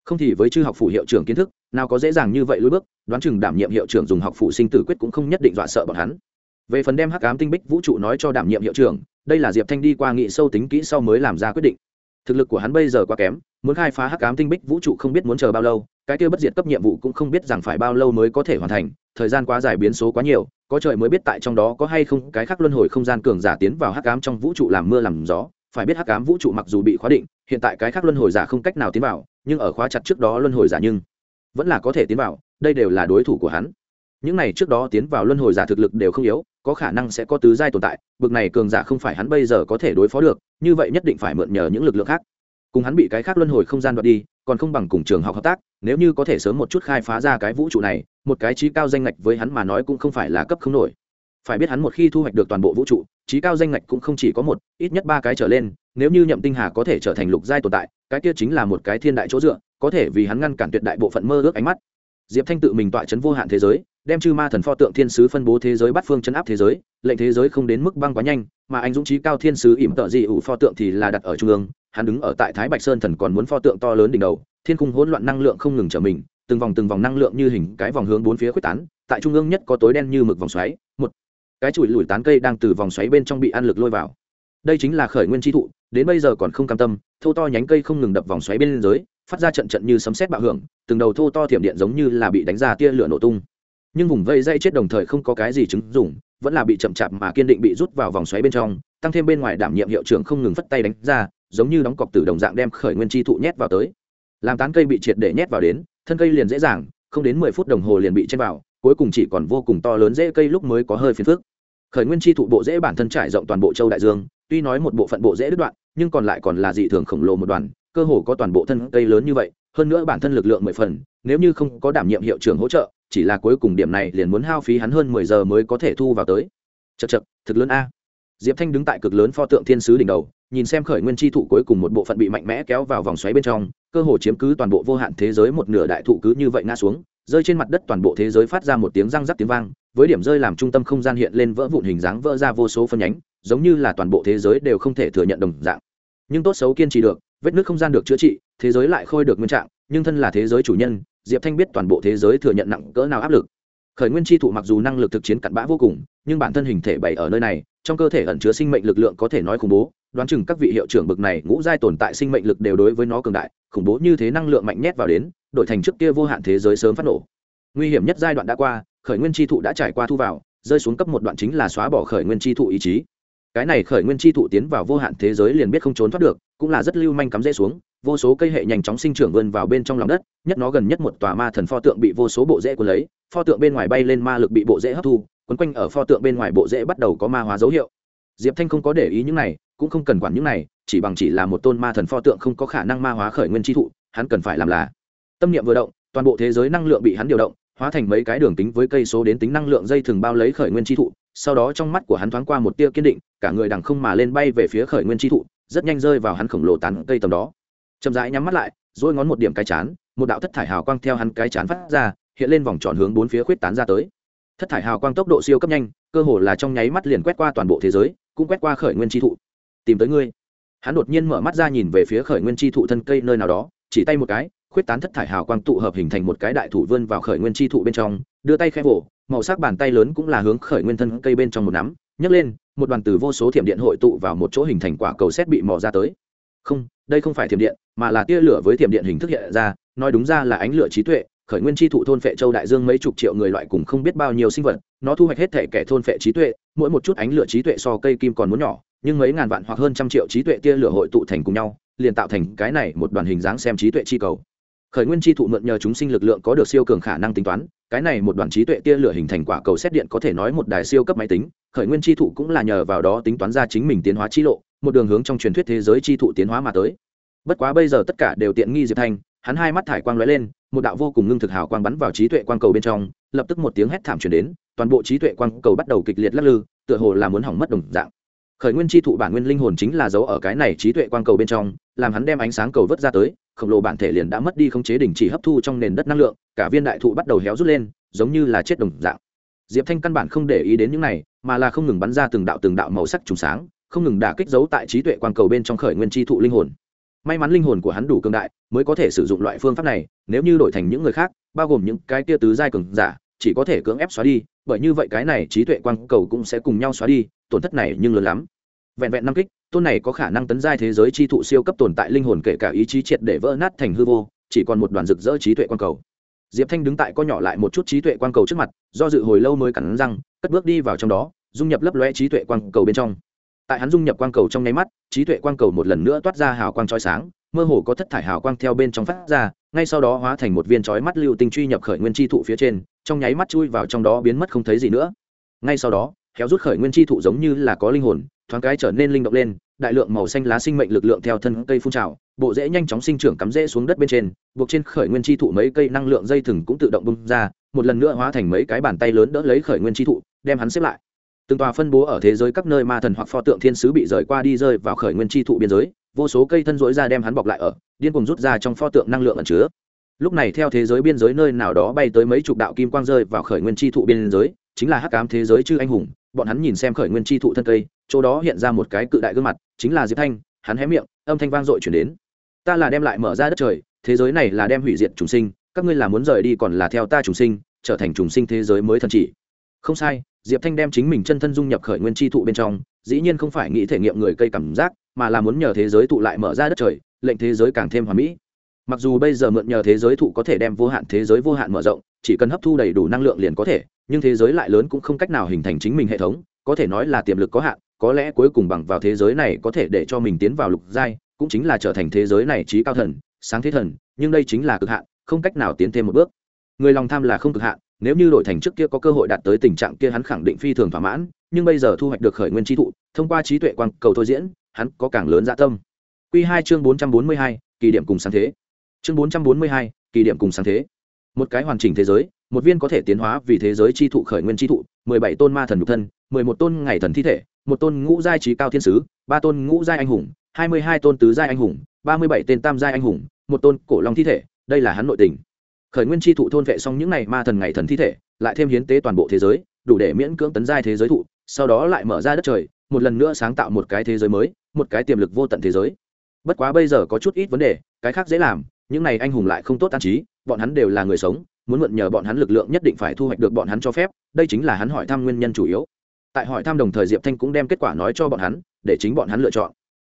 không thì với chư học phủ hiệu trưởng kiến thức, nào có dễ dàng như vậy lối bước, đoán chừng đảm nhiệm hiệu trưởng dùng học phụ sinh tử quyết cũng không nhất định dọa sợ bọn hắn. Về phần đem hắc ám tinh bích vũ trụ nói cho đảm nhiệm hiệu trưởng, đây là diệp thanh đi qua nghị sâu tính kỹ sau mới làm ra quyết định. Thực lực của hắn bây giờ quá kém, muốn khai phá hắc ám tinh bích vũ trụ không biết muốn chờ bao lâu, cái kia bất diệt cấp nhiệm vụ cũng không biết rằng phải bao lâu mới có thể hoàn thành, thời gian quá dài biến số quá nhiều, có trời mới biết tại trong đó có hay không cái khác luân hồi không gian cường giả tiến vào hắc ám trong vũ trụ làm mưa làm gió. Phải biết hắc ám vũ trụ mặc dù bị khóa định, hiện tại cái khác luân hồi giả không cách nào tiến vào nhưng ở khóa chặt trước đó luân hồi giả nhưng vẫn là có thể tiến vào, đây đều là đối thủ của hắn. Những này trước đó tiến vào luân hồi giả thực lực đều không yếu, có khả năng sẽ có tứ giai tồn tại, bực này cường giả không phải hắn bây giờ có thể đối phó được, như vậy nhất định phải mượn nhờ những lực lượng khác. Cùng hắn bị cái khác luân hồi không gian đoạt đi, còn không bằng cùng trường học hợp tác, nếu như có thể sớm một chút khai phá ra cái vũ trụ này, một cái trí cao danh ngạch với hắn mà nói cũng không phải là cấp không nổi phải biết hắn một khi thu hoạch được toàn bộ vũ trụ, trí cao danh ngạch cũng không chỉ có một, ít nhất ba cái trở lên, nếu như nhậm tinh hà có thể trở thành lục giai tồn tại, cái kia chính là một cái thiên đại chỗ dựa, có thể vì hắn ngăn cản tuyệt đại bộ phận mơ ước ánh mắt. Diệp thanh tự mình tọa chấn vô hạn thế giới, đem chư ma thần pho tượng thiên sứ phân bố thế giới bắt phương chấn áp thế giới, lệnh thế giới không đến mức băng quá nhanh, mà anh dũng trí cao thiên sứ ỉm tợ dị ủ pho tượng thì là đặt ở trung ương, hắn đứng ở tại thái bạch sơn thần còn muốn pho tượng to lớn đỉnh đầu, thiên cung hỗn loạn năng lượng không ngừng trở mình, từng vòng từng vòng năng lượng như hình cái vòng hướng bốn phía quyết tán, tại trung ương nhất có tối đen như mực vòng xoáy, một cái chùi lùi tán cây đang từ vòng xoáy bên trong bị ăn lực lôi vào. Đây chính là khởi nguyên tri thụ, đến bây giờ còn không cam tâm, thô to nhánh cây không ngừng đập vòng xoáy bên dưới, phát ra trận trận như sấm sét bạo hưởng, từng đầu thô to thiểm điện giống như là bị đánh ra tia lửa nổ tung. Nhưng vùng vây dây chết đồng thời không có cái gì chứng dùng vẫn là bị chậm chạp mà kiên định bị rút vào vòng xoáy bên trong, tăng thêm bên ngoài đảm nhiệm hiệu trưởng không ngừng phất tay đánh ra, giống như đóng cọc từ đồng dạng đem khởi nguyên chi thụ nhét vào tới. Làm tán cây bị triệt để nhét vào đến, thân cây liền dễ dàng, không đến mười phút đồng hồ liền bị chen vào, cuối cùng chỉ còn vô cùng to lớn dễ cây lúc mới có hơi phiền phức khởi nguyên chi thụ bộ dễ bản thân trải rộng toàn bộ châu đại dương, tuy nói một bộ phận bộ dễ đứt đoạn, nhưng còn lại còn là dị thường khổng lồ một đoàn, cơ hồ có toàn bộ thân cây lớn như vậy, hơn nữa bản thân lực lượng mười phần, nếu như không có đảm nhiệm hiệu trưởng hỗ trợ, chỉ là cuối cùng điểm này liền muốn hao phí hắn hơn mười giờ mới có thể thu vào tới. Chật chật thực lớn a. Diệp thanh đứng tại cực lớn pho tượng thiên sứ đỉnh đầu, nhìn xem khởi nguyên chi thụ cuối cùng một bộ phận bị mạnh mẽ kéo vào vòng xoáy bên trong, cơ hồ chiếm cứ toàn bộ vô hạn thế giới một nửa đại thụ cứ như vậy ngã xuống, rơi trên mặt đất toàn bộ thế giới phát ra một tiếng răng rắc tiếng vang với điểm rơi làm trung tâm không gian hiện lên vỡ vụn hình dáng vỡ ra vô số phân nhánh, giống như là toàn bộ thế giới đều không thể thừa nhận đồng dạng. Nhưng tốt xấu kiên trì được, vết nước không gian được chữa trị, thế giới lại khôi được nguyên trạng, nhưng thân là thế giới chủ nhân, diệp thanh biết toàn bộ thế giới thừa nhận nặng cỡ nào áp lực. Khởi nguyên chi thụ mặc dù năng lực thực chiến cặn bã vô cùng, nhưng bản thân hình thể bày ở nơi này, trong cơ thể ẩn chứa sinh mệnh lực lượng có thể nói khủng bố, đoán chừng các vị hiệu trưởng bực này ngũ giai tồn tại sinh mệnh lực đều đối với nó cường đại, khủng bố như thế năng lượng mạnh nhét vào đến, đổi thành trước kia vô hạn thế giới sớm phát nổ. Nguy hiểm nhất giai đoạn đã qua khởi nguyên chi thụ đã trải qua thu vào, rơi xuống cấp một đoạn chính là xóa bỏ khởi nguyên chi thụ ý chí. Cái này khởi nguyên chi thụ tiến vào vô hạn thế giới liền biết không trốn thoát được, cũng là rất lưu manh cắm rễ xuống, vô số cây hệ nhanh chóng sinh trưởng vươn vào bên trong lòng đất, nhất nó gần nhất một tòa ma thần pho tượng bị vô số bộ rễ cuốn lấy, pho tượng bên ngoài bay lên ma lực bị bộ rễ hấp thu, quấn quanh ở pho tượng bên ngoài bộ rễ bắt đầu có ma hóa dấu hiệu. Diệp thanh không có để ý những này, cũng không cần quản những này, chỉ bằng chỉ là một tôn ma thần pho tượng không có khả năng ma hóa khởi nguyên chi thụ, hắn cần phải làm là tâm niệm vừa động, toàn bộ thế giới năng lượng bị hắn điều động hóa thành mấy cái đường tính với cây số đến tính năng lượng dây thường bao lấy khởi nguyên chi thụ, sau đó trong mắt của hắn thoáng qua một tia kiên định, cả người đằng không mà lên bay về phía khởi nguyên chi thụ, rất nhanh rơi vào hắn khổng lồ tán cây tầm đó. Chậm rãi nhắm mắt lại rồi ngón một điểm cái chán, một đạo thất thải hào quang theo hắn cái chán phát ra, hiện lên vòng tròn hướng bốn phía khuyết tán ra tới. Thất thải hào quang tốc độ siêu cấp nhanh, cơ hồ là trong nháy mắt liền quét qua toàn bộ thế giới, cũng quét qua khởi nguyên chi thụ. Tìm tới ngươi. Hắn đột nhiên mở mắt ra nhìn về phía khởi nguyên chi thụ thân cây nơi nào đó, chỉ tay một cái khuyết tán thất thải hào quang tụ hợp hình thành một cái đại thủ vươn vào khởi nguyên chi thụ bên trong, đưa tay khẽ vỗ, màu sắc bàn tay lớn cũng là hướng khởi nguyên thân cây bên trong một nắm, nhấc lên, một đoàn từ vô số thiểm điện hội tụ vào một chỗ hình thành quả cầu xét bị mò ra tới. Không, đây không phải thiểm điện, mà là tia lửa với thiểm điện hình thức hiện ra, nói đúng ra là ánh lửa trí tuệ, khởi nguyên chi thụ thôn phệ châu đại dương mấy chục triệu người loại cùng không biết bao nhiêu sinh vật, nó thu hoạch hết thể kẻ thôn phệ trí tuệ, mỗi một chút ánh lửa trí tuệ so cây kim còn muốn nhỏ, nhưng mấy ngàn vạn hoặc hơn trăm triệu trí tuệ tia lửa hội tụ thành cùng nhau, liền tạo thành cái này một đoàn hình dáng xem trí tuệ chi cầu khởi nguyên chi thụ mượn nhờ chúng sinh lực lượng có được siêu cường khả năng tính toán, cái này một đoàn trí tuệ tia lửa hình thành quả cầu xét điện có thể nói một đài siêu cấp máy tính, khởi nguyên chi thụ cũng là nhờ vào đó tính toán ra chính mình tiến hóa chi lộ, một đường hướng trong truyền thuyết thế giới chi thụ tiến hóa mà tới. Bất quá bây giờ tất cả đều tiện nghi diệp thanh, hắn hai mắt thải quang lóe lên, một đạo vô cùng ngưng thực hào quang bắn vào trí tuệ quang cầu bên trong, lập tức một tiếng hét thảm truyền đến, toàn bộ trí tuệ quang cầu bắt đầu kịch liệt lắc lư, tựa hồ là muốn hỏng mất đồng dạng khởi nguyên chi thụ bản nguyên linh hồn chính là dấu ở cái này trí tuệ quang cầu bên trong, làm hắn đem ánh sáng cầu vớt ra tới, khổng lồ bản thể liền đã mất đi khống chế đình chỉ hấp thu trong nền đất năng lượng, cả viên đại thụ bắt đầu héo rút lên, giống như là chết đồng dạng. Diệp thanh căn bản không để ý đến những này, mà là không ngừng bắn ra từng đạo từng đạo màu sắc trùng sáng, không ngừng đả kích dấu tại trí tuệ quang cầu bên trong khởi nguyên chi thụ linh hồn. May mắn linh hồn của hắn đủ cường đại, mới có thể sử dụng loại phương pháp này, nếu như đổi thành những người khác, bao gồm những cái tia tứ giai cường giả, chỉ có thể cưỡng ép xóa đi, bởi như vậy cái này trí tuệ quang cầu cũng sẽ cùng nhau xóa đi tổn thất này nhưng lớn lắm. Vẹn vẹn năm kích, tôn này có khả năng tấn giai thế giới chi thụ siêu cấp tồn tại linh hồn kể cả ý chí triệt để vỡ nát thành hư vô, chỉ còn một đoàn rực rỡ trí tuệ quang cầu. Diệp thanh đứng tại co nhỏ lại một chút trí tuệ quang cầu trước mặt, do dự hồi lâu mới cắn răng, cất bước đi vào trong đó, dung nhập lấp lóe trí tuệ quang cầu bên trong. Tại hắn dung nhập quang cầu trong nháy mắt, trí tuệ quang cầu một lần nữa toát ra hào quang trói sáng, mơ hồ có thất thải hào quang theo bên trong phát ra, ngay sau đó hóa thành một viên trói mắt lưu tinh truy nhập khởi nguyên chi thụ phía trên, trong nháy mắt chui vào trong đó biến mất không thấy gì nữa. Ngay sau đó kéo rút khởi nguyên chi thụ giống như là có linh hồn, thoáng cái trở nên linh động lên, đại lượng màu xanh lá sinh mệnh lực lượng theo thân cây phun trào, bộ rễ nhanh chóng sinh trưởng cắm rễ xuống đất bên trên, buộc trên khởi nguyên chi thụ mấy cây năng lượng dây thừng cũng tự động bung ra, một lần nữa hóa thành mấy cái bàn tay lớn đỡ lấy khởi nguyên chi thụ, đem hắn xếp lại. Từng tòa phân bố ở thế giới các nơi ma thần hoặc pho tượng thiên sứ bị rời qua đi rơi vào khởi nguyên chi thụ biên giới, vô số cây thân rỗi ra đem hắn bọc lại ở, điên cùng rút ra trong pho tượng năng lượng ẩn chứa. Lúc này theo thế giới biên giới nơi nào đó bay tới mấy chục đạo kim quang rơi vào khởi nguyên chi thụ biên giới, chính là hắc cám thế giới chư anh hùng bọn hắn nhìn xem khởi nguyên chi thụ thân cây, chỗ đó hiện ra một cái cự đại gương mặt, chính là diệp thanh, hắn hé miệng, âm thanh vang dội chuyển đến. Ta là đem lại mở ra đất trời, thế giới này là đem hủy diệt trùng sinh, các ngươi là muốn rời đi còn là theo ta trùng sinh, trở thành trùng sinh thế giới mới thần chỉ. Không sai, diệp thanh đem chính mình chân thân dung nhập khởi nguyên chi thụ bên trong, dĩ nhiên không phải nghĩ thể nghiệm người cây cảm giác, mà là muốn nhờ thế giới thụ lại mở ra đất trời, lệnh thế giới càng thêm hòa mỹ. Mặc dù bây giờ mượn nhờ thế giới thụ có thể đem vô hạn thế giới vô hạn mở rộng chỉ cần hấp thu đầy đủ năng lượng liền có thể, nhưng thế giới lại lớn cũng không cách nào hình thành chính mình hệ thống, có thể nói là tiềm lực có hạn, có lẽ cuối cùng bằng vào thế giới này có thể để cho mình tiến vào lục giai, cũng chính là trở thành thế giới này trí cao thần, sáng thế thần, nhưng đây chính là cực hạn, không cách nào tiến thêm một bước. Người lòng tham là không cực hạn, nếu như đổi thành trước kia có cơ hội đạt tới tình trạng kia hắn khẳng định phi thường thỏa mãn, nhưng bây giờ thu hoạch được khởi nguyên trí thụ, thông qua trí tuệ quang cầu thôi diễn, hắn có càng lớn dạ tâm. Q hai chương bốn trăm bốn mươi hai, kỳ điểm cùng sáng thế. Chương bốn trăm bốn mươi hai, kỳ điểm cùng sáng thế một cái hoàn chỉnh thế giới, một viên có thể tiến hóa vì thế giới chi thụ khởi nguyên chi thụ, mười bảy tôn ma thần nhục thân, mười một tôn ngày thần thi thể, một tôn ngũ giai trí cao thiên sứ, ba tôn ngũ giai anh hùng, hai mươi hai tôn tứ giai anh hùng, ba mươi bảy tên tam giai anh hùng, một tôn cổ long thi thể, đây là hắn nội tình. Khởi nguyên chi thụ thôn vệ xong những n à y ma thần ngày thần thi thể, lại thêm hiến tế toàn bộ thế giới, đủ để miễn cưỡng tấn giai thế giới thụ, sau đó lại mở ra đất trời, một lần nữa sáng tạo một cái thế giới mới, một cái tiềm lực vô tận thế giới. Bất quá bây giờ có chút ít vấn đề, cái khác dễ làm, những này anh hùng lại không tốt an trí bọn hắn đều là người sống, muốn mượn nhờ bọn hắn lực lượng nhất định phải thu hoạch được bọn hắn cho phép, đây chính là hắn hỏi thăm nguyên nhân chủ yếu. Tại hỏi thăm đồng thời diệp thanh cũng đem kết quả nói cho bọn hắn, để chính bọn hắn lựa chọn.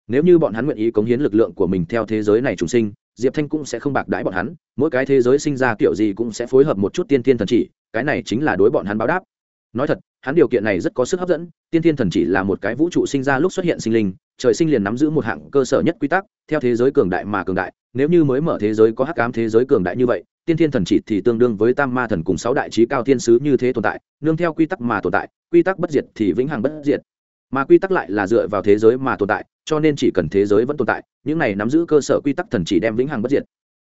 Nếu như bọn hắn nguyện ý cống hiến lực lượng của mình theo thế giới này trùng sinh, diệp thanh cũng sẽ không bạc đãi bọn hắn, mỗi cái thế giới sinh ra kiểu gì cũng sẽ phối hợp một chút tiên tiên thần chỉ, cái này chính là đối bọn hắn báo đáp nói thật, hắn điều kiện này rất có sức hấp dẫn, tiên thiên thần chỉ là một cái vũ trụ sinh ra lúc xuất hiện sinh linh, trời sinh liền nắm giữ một hạng cơ sở nhất quy tắc, theo thế giới cường đại mà cường đại, nếu như mới mở thế giới có hắc ám thế giới cường đại như vậy, tiên thiên thần chỉ thì tương đương với tam ma thần cùng sáu đại trí cao thiên sứ như thế tồn tại, nương theo quy tắc mà tồn tại, quy tắc bất diệt thì vĩnh hằng bất diệt. Mà quy tắc lại là dựa vào thế giới mà tồn tại, cho nên chỉ cần thế giới vẫn tồn tại, những này nắm giữ cơ sở quy tắc thần chỉ đem vĩnh hằng bất diệt.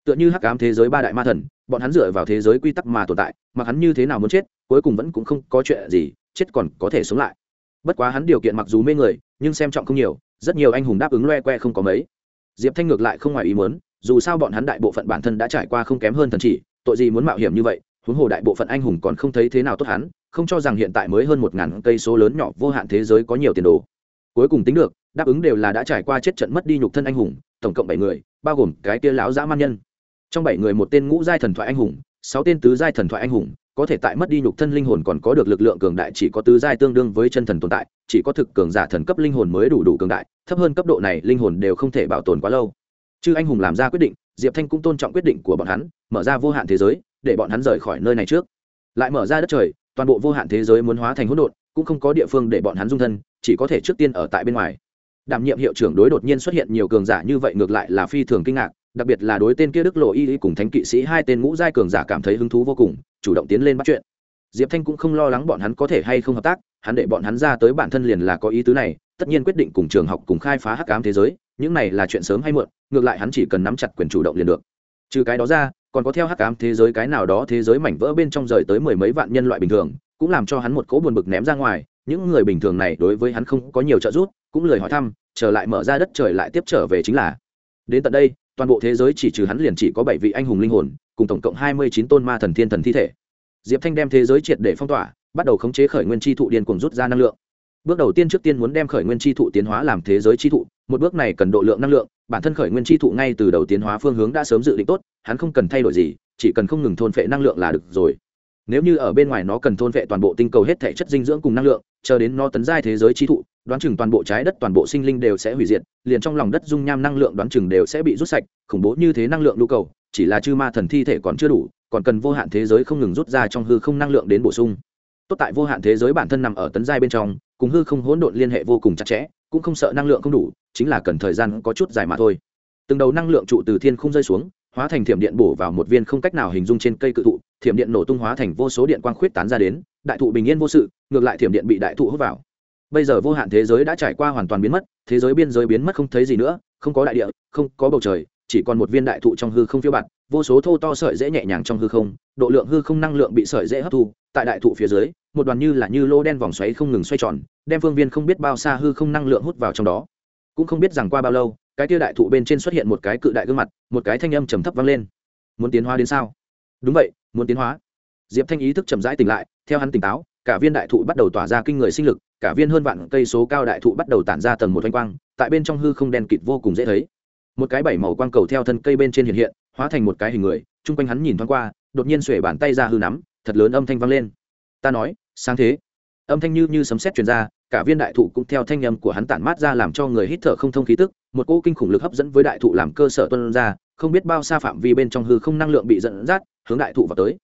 Tựa như hắc ám thế giới ba đại ma thần, bọn hắn dựa vào thế giới quy tắc mà tồn tại mà hắn như thế nào muốn chết cuối cùng vẫn cũng không có chuyện gì, chết còn có thể sống lại. Bất quá hắn điều kiện mặc dù mê người, nhưng xem trọng không nhiều, rất nhiều anh hùng đáp ứng loe que không có mấy. Diệp thanh ngược lại không ngoài ý muốn, dù sao bọn hắn đại bộ phận bản thân đã trải qua không kém hơn thần chỉ, tội gì muốn mạo hiểm như vậy, huống hồ đại bộ phận anh hùng còn không thấy thế nào tốt hắn, không cho rằng hiện tại mới hơn một ngàn cây số lớn nhỏ vô hạn thế giới có nhiều tiền đồ. Cuối cùng tính được, đáp ứng đều là đã trải qua chết trận mất đi nhục thân anh hùng, tổng cộng bảy người, bao gồm cái tia lão dã man nhân. Trong bảy người một tên ngũ giai thần thoại anh hùng, sáu tên tứ giai thần thoại anh hùng có thể tại mất đi nhục thân linh hồn còn có được lực lượng cường đại, chỉ có tứ giai tương đương với chân thần tồn tại, chỉ có thực cường giả thần cấp linh hồn mới đủ đủ cường đại, thấp hơn cấp độ này linh hồn đều không thể bảo tồn quá lâu. Chứ anh hùng làm ra quyết định, diệp thanh cũng tôn trọng quyết định của bọn hắn, mở ra vô hạn thế giới, để bọn hắn rời khỏi nơi này trước. Lại mở ra đất trời, toàn bộ vô hạn thế giới muốn hóa thành hỗn độn, cũng không có địa phương để bọn hắn dung thân, chỉ có thể trước tiên ở tại bên ngoài. Đảm nhiệm hiệu trưởng đối đột nhiên xuất hiện nhiều cường giả như vậy ngược lại là phi thường kinh ngạc đặc biệt là đối tên kia đức lộ y cùng thánh kỵ sĩ hai tên ngũ giai cường giả cảm thấy hứng thú vô cùng, chủ động tiến lên bắt chuyện. Diệp thanh cũng không lo lắng bọn hắn có thể hay không hợp tác, hắn để bọn hắn ra tới bản thân liền là có ý tứ này, tất nhiên quyết định cùng trường học cùng khai phá hắc ám thế giới, những này là chuyện sớm hay muộn, ngược lại hắn chỉ cần nắm chặt quyền chủ động liền được. Trừ cái đó ra, còn có theo hắc ám thế giới cái nào đó thế giới mảnh vỡ bên trong rời tới mười mấy vạn nhân loại bình thường, cũng làm cho hắn một cỗ buồn bực ném ra ngoài, những người bình thường này đối với hắn không có nhiều trợ giúp, cũng lời hỏi thăm, trở lại mở ra đất trời lại tiếp trở về chính là. Đến tận đây toàn bộ thế giới chỉ trừ hắn liền chỉ có bảy vị anh hùng linh hồn, cùng tổng cộng hai mươi chín tôn ma thần thiên thần thi thể. Diệp thanh đem thế giới triệt để phong tỏa, bắt đầu khống chế khởi nguyên chi thụ điên cùng rút ra năng lượng. Bước đầu tiên trước tiên muốn đem khởi nguyên chi thụ tiến hóa làm thế giới chi thụ, một bước này cần độ lượng năng lượng, bản thân khởi nguyên chi thụ ngay từ đầu tiến hóa phương hướng đã sớm dự định tốt, hắn không cần thay đổi gì, chỉ cần không ngừng thôn phệ năng lượng là được rồi nếu như ở bên ngoài nó cần thôn vệ toàn bộ tinh cầu hết thể chất dinh dưỡng cùng năng lượng, chờ đến nó tấn giai thế giới chi thụ, đoán chừng toàn bộ trái đất, toàn bộ sinh linh đều sẽ hủy diệt, liền trong lòng đất dung nham năng lượng đoán chừng đều sẽ bị rút sạch, khủng bố như thế năng lượng nhu cầu, chỉ là chư ma thần thi thể còn chưa đủ, còn cần vô hạn thế giới không ngừng rút ra trong hư không năng lượng đến bổ sung. Tốt tại vô hạn thế giới bản thân nằm ở tấn giai bên trong, cùng hư không hỗn độn liên hệ vô cùng chặt chẽ, cũng không sợ năng lượng không đủ, chính là cần thời gian có chút dài mà thôi từng đầu năng lượng trụ từ thiên không rơi xuống, hóa thành thiểm điện bổ vào một viên không cách nào hình dung trên cây cự thụ, thiểm điện nổ tung hóa thành vô số điện quang khuyết tán ra đến, đại thụ bình yên vô sự, ngược lại thiểm điện bị đại thụ hút vào. Bây giờ vô hạn thế giới đã trải qua hoàn toàn biến mất, thế giới biên giới biến mất không thấy gì nữa, không có đại địa, không có bầu trời, chỉ còn một viên đại thụ trong hư không phiêu bạt, vô số thô to sợi dễ nhẹ nhàng trong hư không, độ lượng hư không năng lượng bị sợi dễ hấp thu, tại đại thụ phía dưới, một đoàn như là như lô đen vòng xoáy không ngừng xoay tròn, đem phương viên không biết bao xa hư không năng lượng hút vào trong đó. Cũng không biết rằng qua bao lâu cái tia đại thụ bên trên xuất hiện một cái cự đại gương mặt, một cái thanh âm trầm thấp vang lên. Muốn tiến hóa đến sao? Đúng vậy, muốn tiến hóa. Diệp thanh ý thức chậm rãi tỉnh lại, theo hắn tỉnh táo, cả viên đại thụ bắt đầu tỏa ra kinh người sinh lực, cả viên hơn vạn cây số cao đại thụ bắt đầu tản ra tầng một thanh quang, tại bên trong hư không đen kịt vô cùng dễ thấy. Một cái bảy màu quang cầu theo thân cây bên trên hiện hiện, hóa thành một cái hình người, chung quanh hắn nhìn thoáng qua, đột nhiên xuể bàn tay ra hư nắm, thật lớn âm thanh vang lên. Ta nói, sáng thế âm thanh như như sấm sét truyền ra, cả viên đại thụ cũng theo thanh âm của hắn tản mát ra làm cho người hít thở không thông khí tức, một cỗ kinh khủng lực hấp dẫn với đại thụ làm cơ sở tuôn ra, không biết bao xa phạm vi bên trong hư không năng lượng bị dẫn dắt, hướng đại thụ vào tới.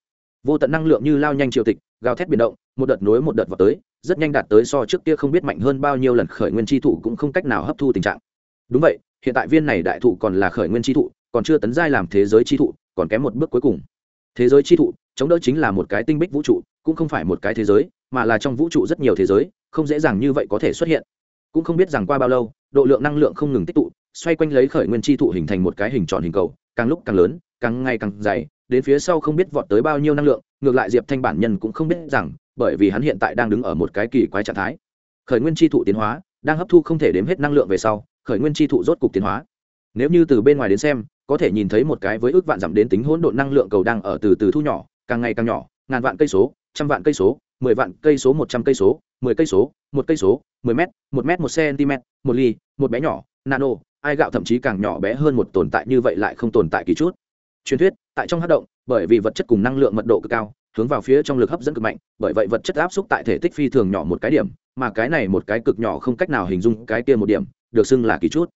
Vô tận năng lượng như lao nhanh triều tịch, gào thét biến động, một đợt nối một đợt vào tới, rất nhanh đạt tới so trước kia không biết mạnh hơn bao nhiêu lần khởi nguyên chi thụ cũng không cách nào hấp thu tình trạng. Đúng vậy, hiện tại viên này đại thụ còn là khởi nguyên chi thụ, còn chưa tấn giai làm thế giới chi thụ, còn kém một bước cuối cùng thế giới chi thụ, chống đỡ chính là một cái tinh bích vũ trụ, cũng không phải một cái thế giới, mà là trong vũ trụ rất nhiều thế giới, không dễ dàng như vậy có thể xuất hiện. Cũng không biết rằng qua bao lâu, độ lượng năng lượng không ngừng tích tụ, xoay quanh lấy khởi nguyên chi thụ hình thành một cái hình tròn hình cầu, càng lúc càng lớn, càng ngày càng dày, đến phía sau không biết vọt tới bao nhiêu năng lượng, ngược lại diệp thanh bản nhân cũng không biết rằng, bởi vì hắn hiện tại đang đứng ở một cái kỳ quái trạng thái. Khởi nguyên chi thụ tiến hóa, đang hấp thu không thể đếm hết năng lượng về sau, khởi nguyên chi thụ rốt cục tiến hóa. Nếu như từ bên ngoài đến xem có thể nhìn thấy một cái với ước vạn giảm đến tính hỗn độn năng lượng cầu đang ở từ từ thu nhỏ, càng ngày càng nhỏ, ngàn vạn cây số, trăm vạn cây số, mười vạn cây số, một trăm cây số, mười cây số, một cây số, mười m một m một cm một ly, một bé nhỏ, nano, ai gạo thậm chí càng nhỏ bé hơn một tồn tại như vậy lại không tồn tại kỳ chút. Truyền thuyết, tại trong hát động, bởi vì vật chất cùng năng lượng mật độ cực cao, hướng vào phía trong lực hấp dẫn cực mạnh, bởi vậy vật chất áp xúc tại thể tích phi thường nhỏ một cái điểm, mà cái này một cái cực nhỏ không cách nào hình dung cái kia một điểm, được xưng là kỳ chút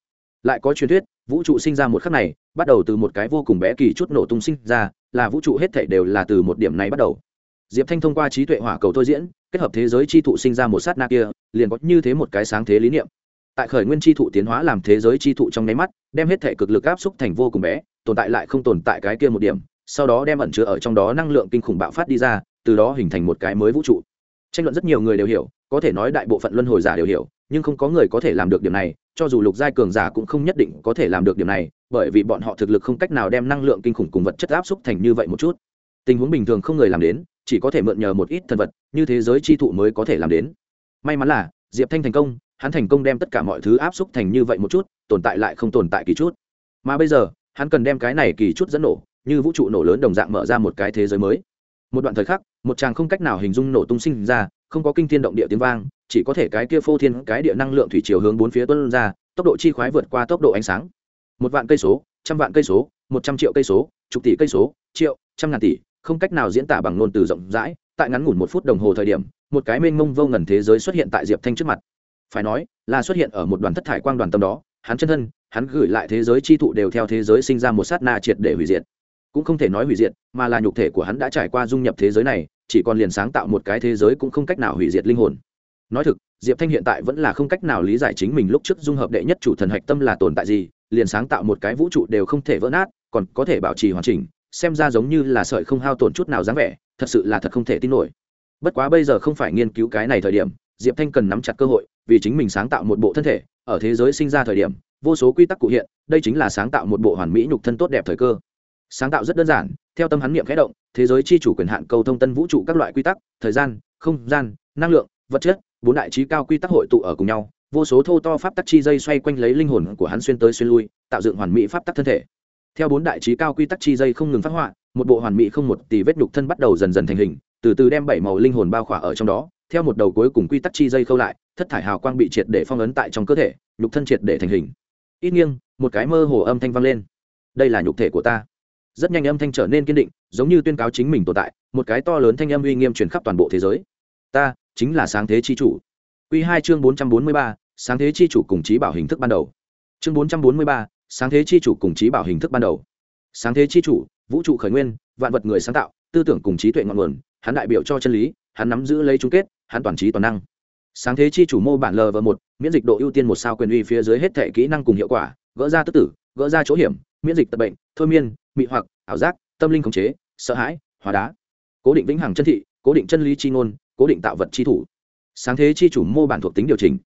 lại có truyền thuyết, vũ trụ sinh ra một khắc này, bắt đầu từ một cái vô cùng bé kỳ chút nổ tung sinh ra, là vũ trụ hết thể đều là từ một điểm này bắt đầu. Diệp thanh thông qua trí tuệ hỏa cầu thôi diễn, kết hợp thế giới chi thụ sinh ra một sát na kia, liền có như thế một cái sáng thế lý niệm. Tại khởi nguyên chi thụ tiến hóa làm thế giới chi thụ trong nháy mắt, đem hết thể cực lực áp xúc thành vô cùng bé, tồn tại lại không tồn tại cái kia một điểm, sau đó đem ẩn chứa ở trong đó năng lượng kinh khủng bạo phát đi ra, từ đó hình thành một cái mới vũ trụ tranh luận rất nhiều người đều hiểu, có thể nói đại bộ phận luân hồi giả đều hiểu, nhưng không có người có thể làm được điểm này, cho dù lục giai cường giả cũng không nhất định có thể làm được điểm này, bởi vì bọn họ thực lực không cách nào đem năng lượng kinh khủng cùng vật chất áp xúc thành như vậy một chút. Tình huống bình thường không người làm đến, chỉ có thể mượn nhờ một ít thần vật, như thế giới chi thụ mới có thể làm đến. May mắn là, diệp thanh thành công, hắn thành công đem tất cả mọi thứ áp xúc thành như vậy một chút, tồn tại lại không tồn tại kỳ chút. Mà bây giờ, hắn cần đem cái này kỳ chút dẫn nổ, như vũ trụ nổ lớn đồng dạng mở ra một cái thế giới mới. Một đoạn thời khắc một chàng không cách nào hình dung nổ tung sinh ra, không có kinh thiên động địa tiếng vang, chỉ có thể cái kia phô thiên cái địa năng lượng thủy chiều hướng bốn phía tuân ra, tốc độ chi khoái vượt qua tốc độ ánh sáng. Một vạn cây số, trăm vạn cây số, một trăm triệu cây số, chục tỷ cây số, triệu, trăm ngàn tỷ, không cách nào diễn tả bằng ngôn từ rộng rãi. Tại ngắn ngủn một phút đồng hồ thời điểm, một cái mênh mông vô ngần thế giới xuất hiện tại diệp thanh trước mặt. Phải nói, là xuất hiện ở một đoàn thất thải quang đoàn tâm đó, hắn chân thân, hắn gửi lại thế giới chi thụ đều theo thế giới sinh ra một sát na triệt để hủy diệt cũng không thể nói hủy diệt, mà là nhục thể của hắn đã trải qua dung nhập thế giới này, chỉ còn liền sáng tạo một cái thế giới cũng không cách nào hủy diệt linh hồn. Nói thực, diệp thanh hiện tại vẫn là không cách nào lý giải chính mình lúc trước dung hợp đệ nhất chủ thần hạch tâm là tồn tại gì, liền sáng tạo một cái vũ trụ đều không thể vỡ nát, còn có thể bảo trì hoàn chỉnh, xem ra giống như là sợi không hao tổn chút nào dáng vẻ, thật sự là thật không thể tin nổi. Bất quá bây giờ không phải nghiên cứu cái này thời điểm, diệp thanh cần nắm chặt cơ hội, vì chính mình sáng tạo một bộ thân thể, ở thế giới sinh ra thời điểm, vô số quy tắc cụ hiện, đây chính là sáng tạo một bộ hoàn mỹ nhục thân tốt đẹp thời cơ sáng tạo rất đơn giản, theo tâm hắn niệm khẽ động, thế giới chi chủ quyền hạn cầu thông tân vũ trụ các loại quy tắc, thời gian, không gian, năng lượng, vật chất, bốn đại trí cao quy tắc hội tụ ở cùng nhau, vô số thô to pháp tắc chi dây xoay quanh lấy linh hồn của hắn xuyên tới xuyên lui, tạo dựng hoàn mỹ pháp tắc thân thể. Theo bốn đại trí cao quy tắc chi dây không ngừng phát họa, một bộ hoàn mỹ không một tỷ vết nhục thân bắt đầu dần dần thành hình, từ từ đem bảy màu linh hồn bao khỏa ở trong đó, theo một đầu cuối cùng quy tắc chi dây khâu lại, thất thải hào quang bị triệt để phong ấn tại trong cơ thể, nhục thân triệt để thành hình. Ít nghiêng, một cái mơ hồ âm thanh vang lên. Đây là nhục thể của ta rất nhanh âm thanh trở nên kiên định, giống như tuyên cáo chính mình tồn tại, một cái to lớn thanh âm uy nghiêm truyền khắp toàn bộ thế giới. Ta, chính là sáng thế chi chủ. Q hai chương bốn trăm bốn mươi ba, sáng thế chi chủ cùng trí bảo hình thức ban đầu. Chương bốn trăm bốn mươi ba, sáng thế chi chủ cùng trí bảo hình thức ban đầu. Sáng thế chi chủ, vũ trụ khởi nguyên, vạn vật người sáng tạo, tư tưởng cùng trí tuệ ngọn nguồn, hắn đại biểu cho chân lý, hắn nắm giữ lấy chung kết, hắn toàn trí toàn năng. Sáng thế chi chủ mô bản l và một, miễn dịch độ ưu tiên một sao quyền uy phía dưới hết thệ kỹ năng cùng hiệu quả, gỡ ra tức tử, gỡ ra chỗ hiểm miễn dịch tật bệnh, thôi miên, mị hoặc, ảo giác, tâm linh khống chế, sợ hãi, hóa đá. Cố định vĩnh hằng chân thị, cố định chân lý chi ngôn, cố định tạo vật chi thủ. Sáng thế chi chủ mô bản thuộc tính điều chỉnh.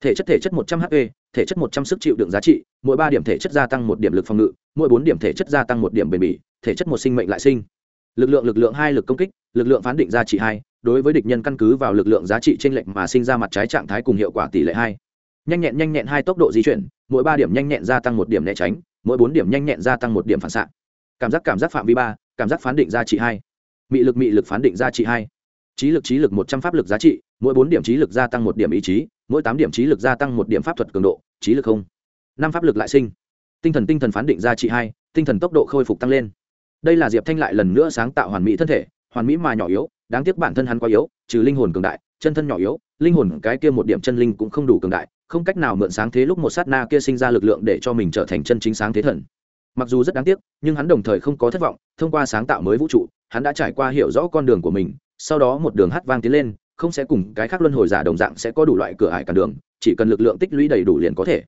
Thể chất thể chất một trăm h thể chất một trăm sức chịu đựng giá trị, mỗi ba điểm thể chất gia tăng một điểm lực phòng ngự, mỗi bốn điểm thể chất gia tăng một điểm bền bỉ, thể chất một sinh mệnh lại sinh. Lực lượng lực lượng hai, lực công kích, lực lượng phán định giá trị hai, đối với địch nhân căn cứ vào lực lượng giá trị trên lệnh mà sinh ra mặt trái trạng thái cùng hiệu quả tỷ lệ hai. Nhanh nhẹn nhanh nhẹn hai tốc độ di chuyển, mỗi ba điểm nhanh nhẹn gia tăng một điểm né tránh mỗi bốn điểm nhanh nhẹn gia tăng một điểm phản xạ. Cảm giác cảm giác phạm vi ba, cảm giác phán định giá trị hai. Mị lực mị lực phán định giá trị hai. Trí lực trí lực một trăm pháp lực giá trị, mỗi bốn điểm trí lực gia tăng một điểm ý chí, mỗi tám điểm trí lực gia tăng một điểm pháp thuật cường độ, trí lực không. Năm pháp lực lại sinh. Tinh thần tinh thần phán định giá trị hai, tinh thần tốc độ khôi phục tăng lên. Đây là diệp thanh lại lần nữa sáng tạo hoàn mỹ thân thể, hoàn mỹ mà nhỏ yếu, đáng tiếc bản thân hắn quá yếu, trừ linh hồn cường đại, chân thân nhỏ yếu, linh hồn cái kia một điểm chân linh cũng không đủ cường đại không cách nào mượn sáng thế lúc một sát na kia sinh ra lực lượng để cho mình trở thành chân chính sáng thế thần. Mặc dù rất đáng tiếc, nhưng hắn đồng thời không có thất vọng, thông qua sáng tạo mới vũ trụ, hắn đã trải qua hiểu rõ con đường của mình, sau đó một đường hát vang tiến lên, không sẽ cùng cái khác luân hồi giả đồng dạng sẽ có đủ loại cửa ải cản đường, chỉ cần lực lượng tích lũy đầy đủ liền có thể.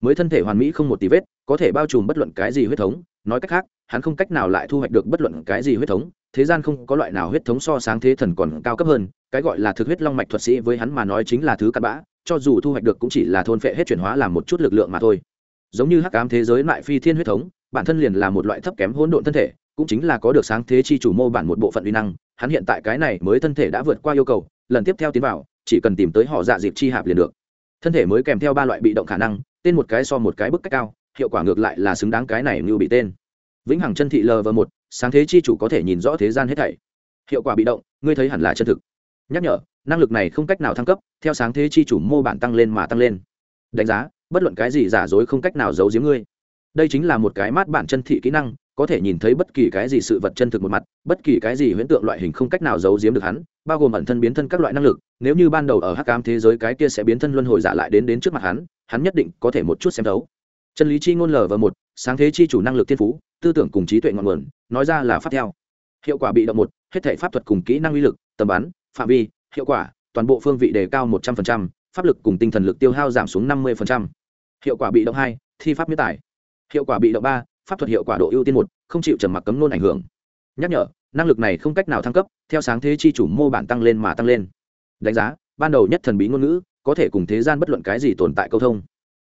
Mới thân thể hoàn mỹ không một tí vết, có thể bao trùm bất luận cái gì huyết thống, nói cách khác, hắn không cách nào lại thu hoạch được bất luận cái gì huyết thống, thế gian không có loại nào huyết thống so sáng thế thần còn cao cấp hơn, cái gọi là thực huyết long mạch thuật sĩ với hắn mà nói chính là thứ cặn bã cho dù thu hoạch được cũng chỉ là thôn phệ hết chuyển hóa làm một chút lực lượng mà thôi. Giống như hắc ám thế giới lại phi thiên huyết thống, bản thân liền là một loại thấp kém hỗn độn thân thể, cũng chính là có được sáng thế chi chủ mô bản một bộ phận uy năng, hắn hiện tại cái này mới thân thể đã vượt qua yêu cầu, lần tiếp theo tiến vào, chỉ cần tìm tới họ dạ dịp chi hạp liền được. Thân thể mới kèm theo ba loại bị động khả năng, tên một cái so một cái bức cách cao, hiệu quả ngược lại là xứng đáng cái này như bị tên. Vĩnh hằng chân thị lv một, sáng thế chi chủ có thể nhìn rõ thế gian hết thảy. Hiệu quả bị động, ngươi thấy hẳn là chân thực. Nhắc nhở năng lực này không cách nào thăng cấp, theo sáng thế chi chủ mô bản tăng lên mà tăng lên. Đánh giá, bất luận cái gì giả dối không cách nào giấu giếm ngươi. Đây chính là một cái mát bản chân thị kỹ năng, có thể nhìn thấy bất kỳ cái gì sự vật chân thực một mặt, bất kỳ cái gì huyễn tượng loại hình không cách nào giấu giếm được hắn, bao gồm ẩn thân biến thân các loại năng lực. Nếu như ban đầu ở hắc cám thế giới cái kia sẽ biến thân luân hồi giả lại đến đến trước mặt hắn hắn nhất định có thể một chút xem thấu. Chân lý chi ngôn lờ và một, sáng thế chi chủ năng lực thiên phú, tư tưởng cùng trí tuệ ngọn nguồn, nói ra là phát theo. Hiệu quả bị động một, hết thể pháp thuật cùng kỹ năng uy lực, tầm bắn, phạm vi hiệu quả, toàn bộ phương vị đề cao một trăm linh pháp lực cùng tinh thần lực tiêu hao giảm xuống năm mươi hiệu quả bị động hai, thi pháp miễn tải. Hiệu quả bị động ba, pháp thuật hiệu quả độ ưu tiên một, không chịu trầm mặc cấm nôn ảnh hưởng. Nhắc nhở, năng lực này không cách nào thăng cấp, theo sáng thế chi chủ mô bản tăng lên mà tăng lên. Đánh giá, ban đầu nhất thần bí ngôn ngữ, có thể cùng thế gian bất luận cái gì tồn tại câu thông.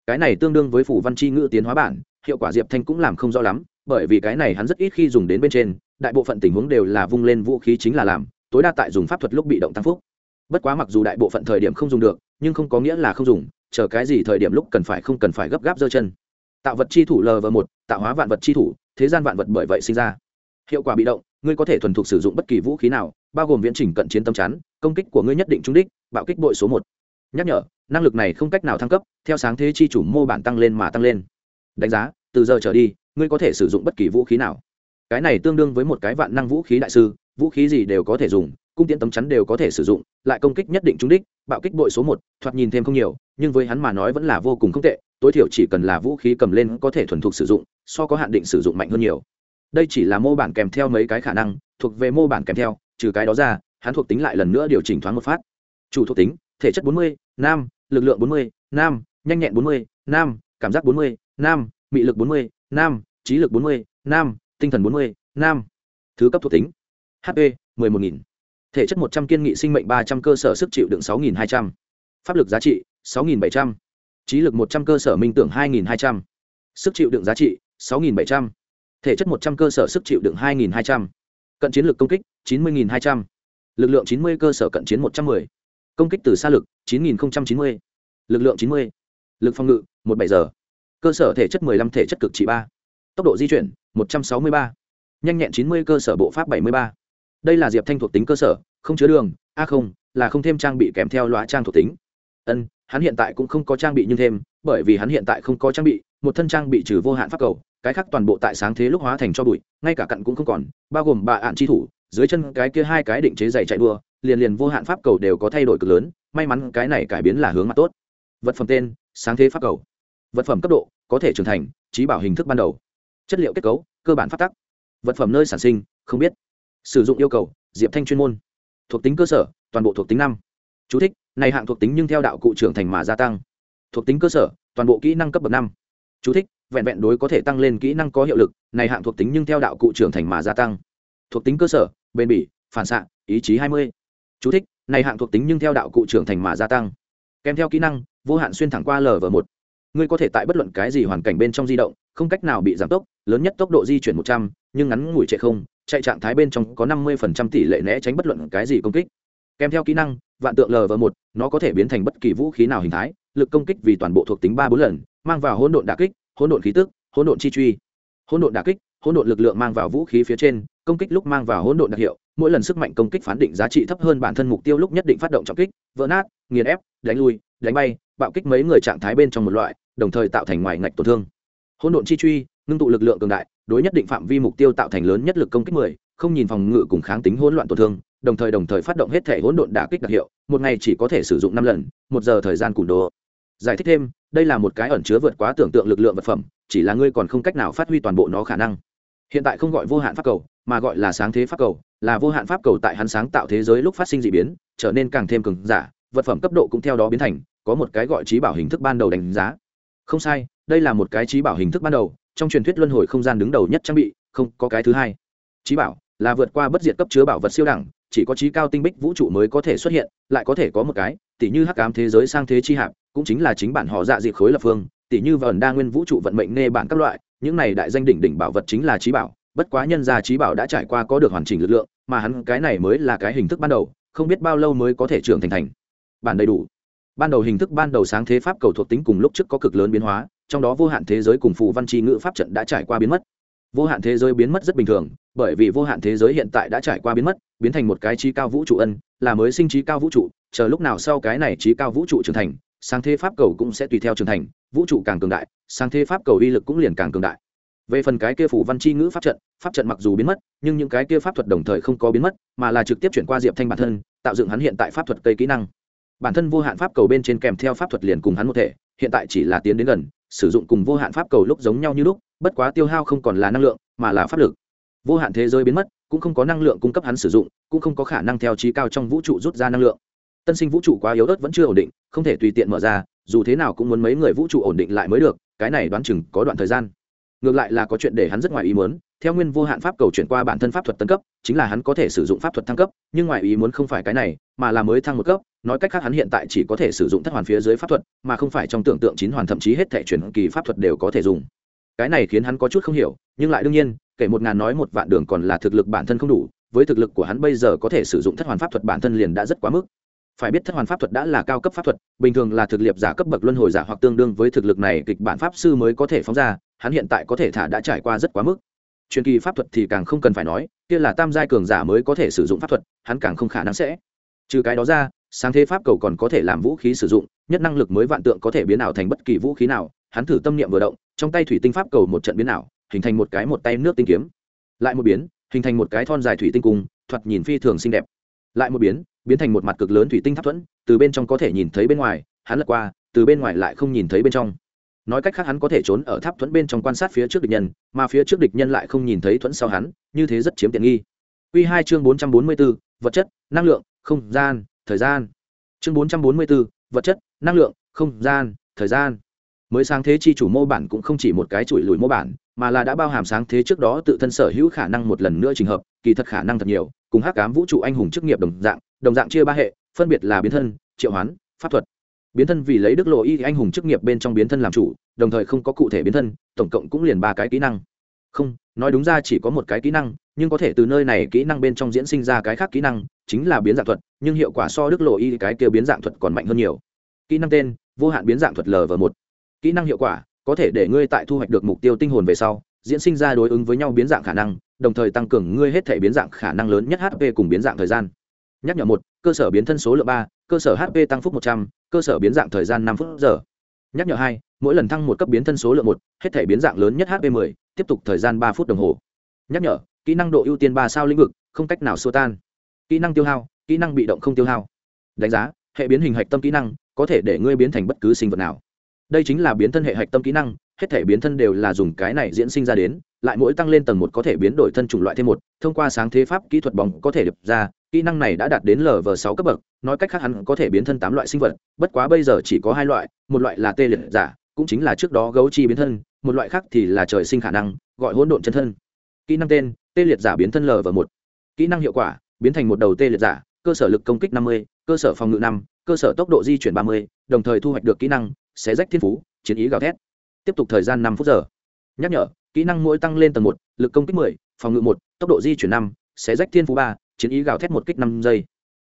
Cái này tương đương với phủ văn chi ngữ tiến hóa bản, hiệu quả diệp thanh cũng làm không rõ lắm, bởi vì cái này hắn rất ít khi dùng đến bên trên, đại bộ phận tình huống đều là vung lên vũ khí chính là làm, tối đa tại dùng pháp thuật lúc bị động tăng phúc bất quá mặc dù đại bộ phận thời điểm không dùng được, nhưng không có nghĩa là không dùng, chờ cái gì thời điểm lúc cần phải không cần phải gấp gáp giơ chân. Tạo vật chi thủ lv một, tạo hóa vạn vật chi thủ, thế gian vạn vật bởi vậy sinh ra. Hiệu quả bị động, ngươi có thể thuần thục sử dụng bất kỳ vũ khí nào, bao gồm viễn trình cận chiến tâm chắn, công kích của ngươi nhất định trúng đích, bạo kích bội số một. Nhắc nhở, năng lực này không cách nào thăng cấp, theo sáng thế chi chủ mô bản tăng lên mà tăng lên. Đánh giá, từ giờ trở đi, ngươi có thể sử dụng bất kỳ vũ khí nào. Cái này tương đương với một cái vạn năng vũ khí đại sư, vũ khí gì đều có thể dùng cung tiễn tấm chắn đều có thể sử dụng lại công kích nhất định trúng đích bạo kích bội số một thoạt nhìn thêm không nhiều nhưng với hắn mà nói vẫn là vô cùng không tệ tối thiểu chỉ cần là vũ khí cầm lên có thể thuần thục sử dụng so có hạn định sử dụng mạnh hơn nhiều. Đây chỉ là mô bản kèm theo mấy cái khả năng thuộc về mô bản kèm theo trừ cái đó ra hắn thuộc tính lại lần nữa điều chỉnh thoáng một phát. Chủ thuộc tính thể chất 40, nam lực lượng 40, nam nhanh nhẹn 40, nam cảm giác 40, nam mị lực 40, nam trí lực 40, nam tinh thần 40, nam. Thứ cấp thuộc tính hp 11.000 thể chất 100 kiên nghị sinh mệnh 300 cơ sở sức chịu đựng 6.200. pháp lực giá trị 6.700. trí lực 100 cơ sở minh tưởng 2.200. sức chịu đựng giá trị 6.700. thể chất 100 cơ sở sức chịu đựng 2.200. cận chiến lực công kích 90.200. lực lượng 90 cơ sở cận chiến 110. công kích từ xa lực 9.090. lực lượng 90. lực phòng ngự 17 giờ cơ sở thể chất 15 thể chất cực trị 3. tốc độ di chuyển 163. nhanh nhẹn 90 cơ sở bộ pháp 73 đây là diệp thanh thuộc tính cơ sở, không chứa đường, a không, là không thêm trang bị kèm theo loại trang thuộc tính. Ân, hắn hiện tại cũng không có trang bị nhưng thêm, bởi vì hắn hiện tại không có trang bị, một thân trang bị trừ vô hạn pháp cầu, cái khác toàn bộ tại sáng thế lúc hóa thành cho bụi, ngay cả cặn cũng không còn, bao gồm bà ạn chi thủ, dưới chân cái kia hai cái định chế dày chạy đua, liền liền vô hạn pháp cầu đều có thay đổi cực lớn, may mắn cái này cải biến là hướng mặt tốt. Vật phẩm tên, sáng thế pháp cầu. Vật phẩm cấp độ, có thể trưởng thành, trí bảo hình thức ban đầu. Chất liệu kết cấu, cơ bản phát tắc. Vật phẩm nơi sản sinh, không biết sử dụng yêu cầu diệp thanh chuyên môn. Thuộc tính cơ sở toàn bộ thuộc tính năm. Chú thích, này hạng thuộc tính nhưng theo đạo cụ trưởng thành mà gia tăng. Thuộc tính cơ sở toàn bộ kỹ năng cấp bậc năm. Chú thích, vẹn vẹn đối có thể tăng lên kỹ năng có hiệu lực này hạng thuộc tính nhưng theo đạo cụ trưởng thành mà gia tăng. Thuộc tính cơ sở bền bỉ phản xạ ý chí hai mươi. Chú thích, này hạng thuộc tính nhưng theo đạo cụ trưởng thành mà gia tăng. Kèm theo kỹ năng vô hạn xuyên thẳng qua l và một. Ngươi có thể tại bất luận cái gì hoàn cảnh bên trong di động không cách nào bị giảm tốc lớn nhất tốc độ di chuyển một trăm nhưng ngắn ngủi chạy không chạy trạng thái bên trong có năm mươi phần trăm tỷ lệ né tránh bất luận cái gì công kích. Kèm theo kỹ năng, vạn tượng l và một, nó có thể biến thành bất kỳ vũ khí nào hình thái, lực công kích vì toàn bộ thuộc tính ba bốn lần, mang vào hỗn độn đà kích, hỗn độn khí tức, hỗn độn chi truy. Hỗn độn đà kích, hỗn độn lực lượng mang vào vũ khí phía trên, công kích lúc mang vào hỗn độn đặc hiệu, mỗi lần sức mạnh công kích phán định giá trị thấp hơn bản thân mục tiêu lúc nhất định phát động trọng kích, vỡ nát, nghiền ép, đánh lui, đánh bay, bạo kích mấy người trạng thái bên trong một loại, đồng thời tạo thành ngoài ngạch tổn thương. Hỗn độn chi truy, ngưng tụ lực lượng cường đại đối nhất định phạm vi mục tiêu tạo thành lớn nhất lực công kích mười, không nhìn phòng ngự cùng kháng tính hỗn loạn tổn thương, đồng thời đồng thời phát động hết thể hỗn độn đả kích đặc hiệu, một ngày chỉ có thể sử dụng năm lần, một giờ thời gian củng đồ. Giải thích thêm, đây là một cái ẩn chứa vượt quá tưởng tượng lực lượng vật phẩm, chỉ là ngươi còn không cách nào phát huy toàn bộ nó khả năng. Hiện tại không gọi vô hạn pháp cầu, mà gọi là sáng thế pháp cầu, là vô hạn pháp cầu tại hắn sáng tạo thế giới lúc phát sinh d ị biến, trở nên càng thêm cường giả, vật phẩm cấp độ cũng theo đó biến thành, có một cái gọi trí bảo hình thức ban đầu đánh giá. Không sai đây là một cái trí bảo hình thức ban đầu, trong truyền thuyết luân hồi không gian đứng đầu nhất trang bị, không có cái thứ hai. Trí bảo là vượt qua bất diệt cấp chứa bảo vật siêu đẳng, chỉ có trí cao tinh bích vũ trụ mới có thể xuất hiện, lại có thể có một cái tỷ như hắc ám thế giới sang thế chi hạp, cũng chính là chính bản họ dạ dịp khối lập phương tỷ như vẩn đa nguyên vũ trụ vận mệnh nê bản các loại, những này đại danh đỉnh đỉnh bảo vật chính là trí bảo, bất quá nhân gia trí bảo đã trải qua có được hoàn chỉnh lực lượng, mà hắn cái này mới là cái hình thức ban đầu, không biết bao lâu mới có thể trưởng thành thành bản đầy đủ. Ban đầu hình thức ban đầu sáng thế pháp cầu thuộc tính cùng lúc trước có cực lớn biến hóa trong đó vô hạn thế giới cùng phù văn tri ngữ pháp trận đã trải qua biến mất. Vô hạn thế giới biến mất rất bình thường, bởi vì vô hạn thế giới hiện tại đã trải qua biến mất, biến thành một cái trí cao vũ trụ ân, là mới sinh trí cao vũ trụ, chờ lúc nào sau cái này trí cao vũ trụ trưởng thành, sáng thế pháp cầu cũng sẽ tùy theo trưởng thành, vũ trụ càng cường đại, sáng thế pháp cầu uy lực cũng liền càng cường đại. Về phần cái kia phủ văn chi ngữ pháp trận pháp trận mặc dù biến mất, nhưng những cái kia pháp thuật đồng thời không có biến mất, mà là trực tiếp chuyển qua diệp thanh bản thân, tạo dựng hắn hiện tại pháp thuật cây kỹ năng. Bản thân vô hạn pháp cầu bên trên kèm theo pháp thuật liền cùng hắn một thể, hiện tại chỉ là tiến đến gần sử dụng cùng vô hạn pháp cầu lúc giống nhau như lúc, bất quá tiêu hao không còn là năng lượng, mà là pháp lực. Vô hạn thế giới biến mất, cũng không có năng lượng cung cấp hắn sử dụng, cũng không có khả năng theo trí cao trong vũ trụ rút ra năng lượng. Tân sinh vũ trụ quá yếu ớt vẫn chưa ổn định, không thể tùy tiện mở ra, dù thế nào cũng muốn mấy người vũ trụ ổn định lại mới được, cái này đoán chừng có đoạn thời gian. Ngược lại là có chuyện để hắn rất ngoài ý muốn, theo nguyên vô hạn pháp cầu chuyển qua bản thân pháp thuật tân cấp, chính là hắn có thể sử dụng pháp thuật thăng cấp, nhưng ngoài ý muốn không phải cái này, mà là mới thăng một cấp nói cách khác hắn hiện tại chỉ có thể sử dụng thất hoàn phía dưới pháp thuật, mà không phải trong tưởng tượng chín hoàn thậm chí hết thể chuyển kỳ pháp thuật đều có thể dùng. Cái này khiến hắn có chút không hiểu, nhưng lại đương nhiên, kể một ngàn nói một vạn đường còn là thực lực bản thân không đủ, với thực lực của hắn bây giờ có thể sử dụng thất hoàn pháp thuật bản thân liền đã rất quá mức. Phải biết thất hoàn pháp thuật đã là cao cấp pháp thuật, bình thường là thực liệp giả cấp bậc luân hồi giả hoặc tương đương với thực lực này, kịch bản pháp sư mới có thể phóng ra, hắn hiện tại có thể thả đã trải qua rất quá mức. Truyền kỳ pháp thuật thì càng không cần phải nói, kia là tam giai cường giả mới có thể sử dụng pháp thuật, hắn càng không khả năng sẽ. Trừ cái đó ra sáng thế pháp cầu còn có thể làm vũ khí sử dụng nhất năng lực mới vạn tượng có thể biến ảo thành bất kỳ vũ khí nào. Hắn thử tâm niệm vừa động trong tay thủy tinh pháp cầu một trận biến ảo hình thành một cái một tay nước tinh kiếm. Lại một biến hình thành một cái thon dài thủy tinh cung thoạt nhìn phi thường xinh đẹp. Lại một biến biến thành một mặt cực lớn thủy tinh tháp thuẫn từ bên trong có thể nhìn thấy bên ngoài hắn lật qua từ bên ngoài lại không nhìn thấy bên trong. Nói cách khác hắn có thể trốn ở tháp thuẫn bên trong quan sát phía trước địch nhân mà phía trước địch nhân lại không nhìn thấy thuẫn sau hắn như thế rất chiếm tiện nghi. Quy 2 chương 444, vật chất, năng lượng, không gian, thời gian. Chương 444, vật chất, năng lượng, không gian, thời gian. Mới sáng thế chi chủ mô bản cũng không chỉ một cái chuỗi lùi mô bản, mà là đã bao hàm sáng thế trước đó tự thân sở hữu khả năng một lần nữa trình hợp, kỳ thật khả năng thật nhiều, cùng hắc ám vũ trụ anh hùng chức nghiệp đồng dạng, đồng dạng chia ba hệ, phân biệt là biến thân, triệu hoán, pháp thuật biến thân vì lấy đức lộ y anh hùng chức nghiệp bên trong biến thân làm chủ đồng thời không có cụ thể biến thân tổng cộng cũng liền ba cái kỹ năng không nói đúng ra chỉ có một cái kỹ năng nhưng có thể từ nơi này kỹ năng bên trong diễn sinh ra cái khác kỹ năng chính là biến dạng thuật nhưng hiệu quả so đức lộ y cái kia biến dạng thuật còn mạnh hơn nhiều. Kỹ năng tên vô hạn biến dạng thuật lv một. Kỹ năng hiệu quả có thể để ngươi tại thu hoạch được mục tiêu tinh hồn về sau diễn sinh ra đối ứng với nhau biến dạng khả năng đồng thời tăng cường ngươi hết thể biến dạng khả năng lớn nhất hp cùng biến dạng thời gian. Nhắc nhở một cơ sở biến thân số lượng ba cơ sở hp tăng phúc một trăm cơ sở biến dạng thời gian năm phút giờ. Nhắc nhở hai mỗi lần thăng một cấp biến thân số lượng một hết thể biến dạng lớn nhất hp 10, tiếp tục thời gian ba phút đồng hồ. Nhắc nhở kỹ năng độ ưu tiên ba sao lĩnh vực không cách nào xua tan kỹ năng tiêu hao, kỹ năng bị động không tiêu hao. Đánh giá, hệ biến hình hạch tâm kỹ năng có thể để ngươi biến thành bất cứ sinh vật nào. Đây chính là biến thân hệ hạch tâm kỹ năng, hết thể biến thân đều là dùng cái này diễn sinh ra đến, lại mỗi tăng lên tầng một có thể biến đổi thân chủng loại thêm một, thông qua sáng thế pháp kỹ thuật bóng có thể được ra, kỹ năng này đã đạt đến lv sáu cấp bậc, nói cách khác hắn có thể biến thân tám loại sinh vật, bất quá bây giờ chỉ có hai loại, một loại là tê liệt giả, cũng chính là trước đó gấu chi biến thân, một loại khác thì là trời sinh khả năng, gọi hỗn độn chân thân. Kỹ năng tên, tê liệt giả biến thân lv một. Kỹ năng hiệu quả biến thành một đầu tê liệt giả, cơ sở lực công kích năm mươi, cơ sở phòng ngự năm, cơ sở tốc độ di chuyển ba mươi, đồng thời thu hoạch được kỹ năng, xé rách thiên phú, chiến ý gào thét. Tiếp tục thời gian năm phút giờ. Nhắc nhở, kỹ năng mỗi tăng lên tầng một, lực công kích mười, phòng ngự một, tốc độ di chuyển năm, xé rách thiên phú ba, chiến ý gào thét một kích năm giây.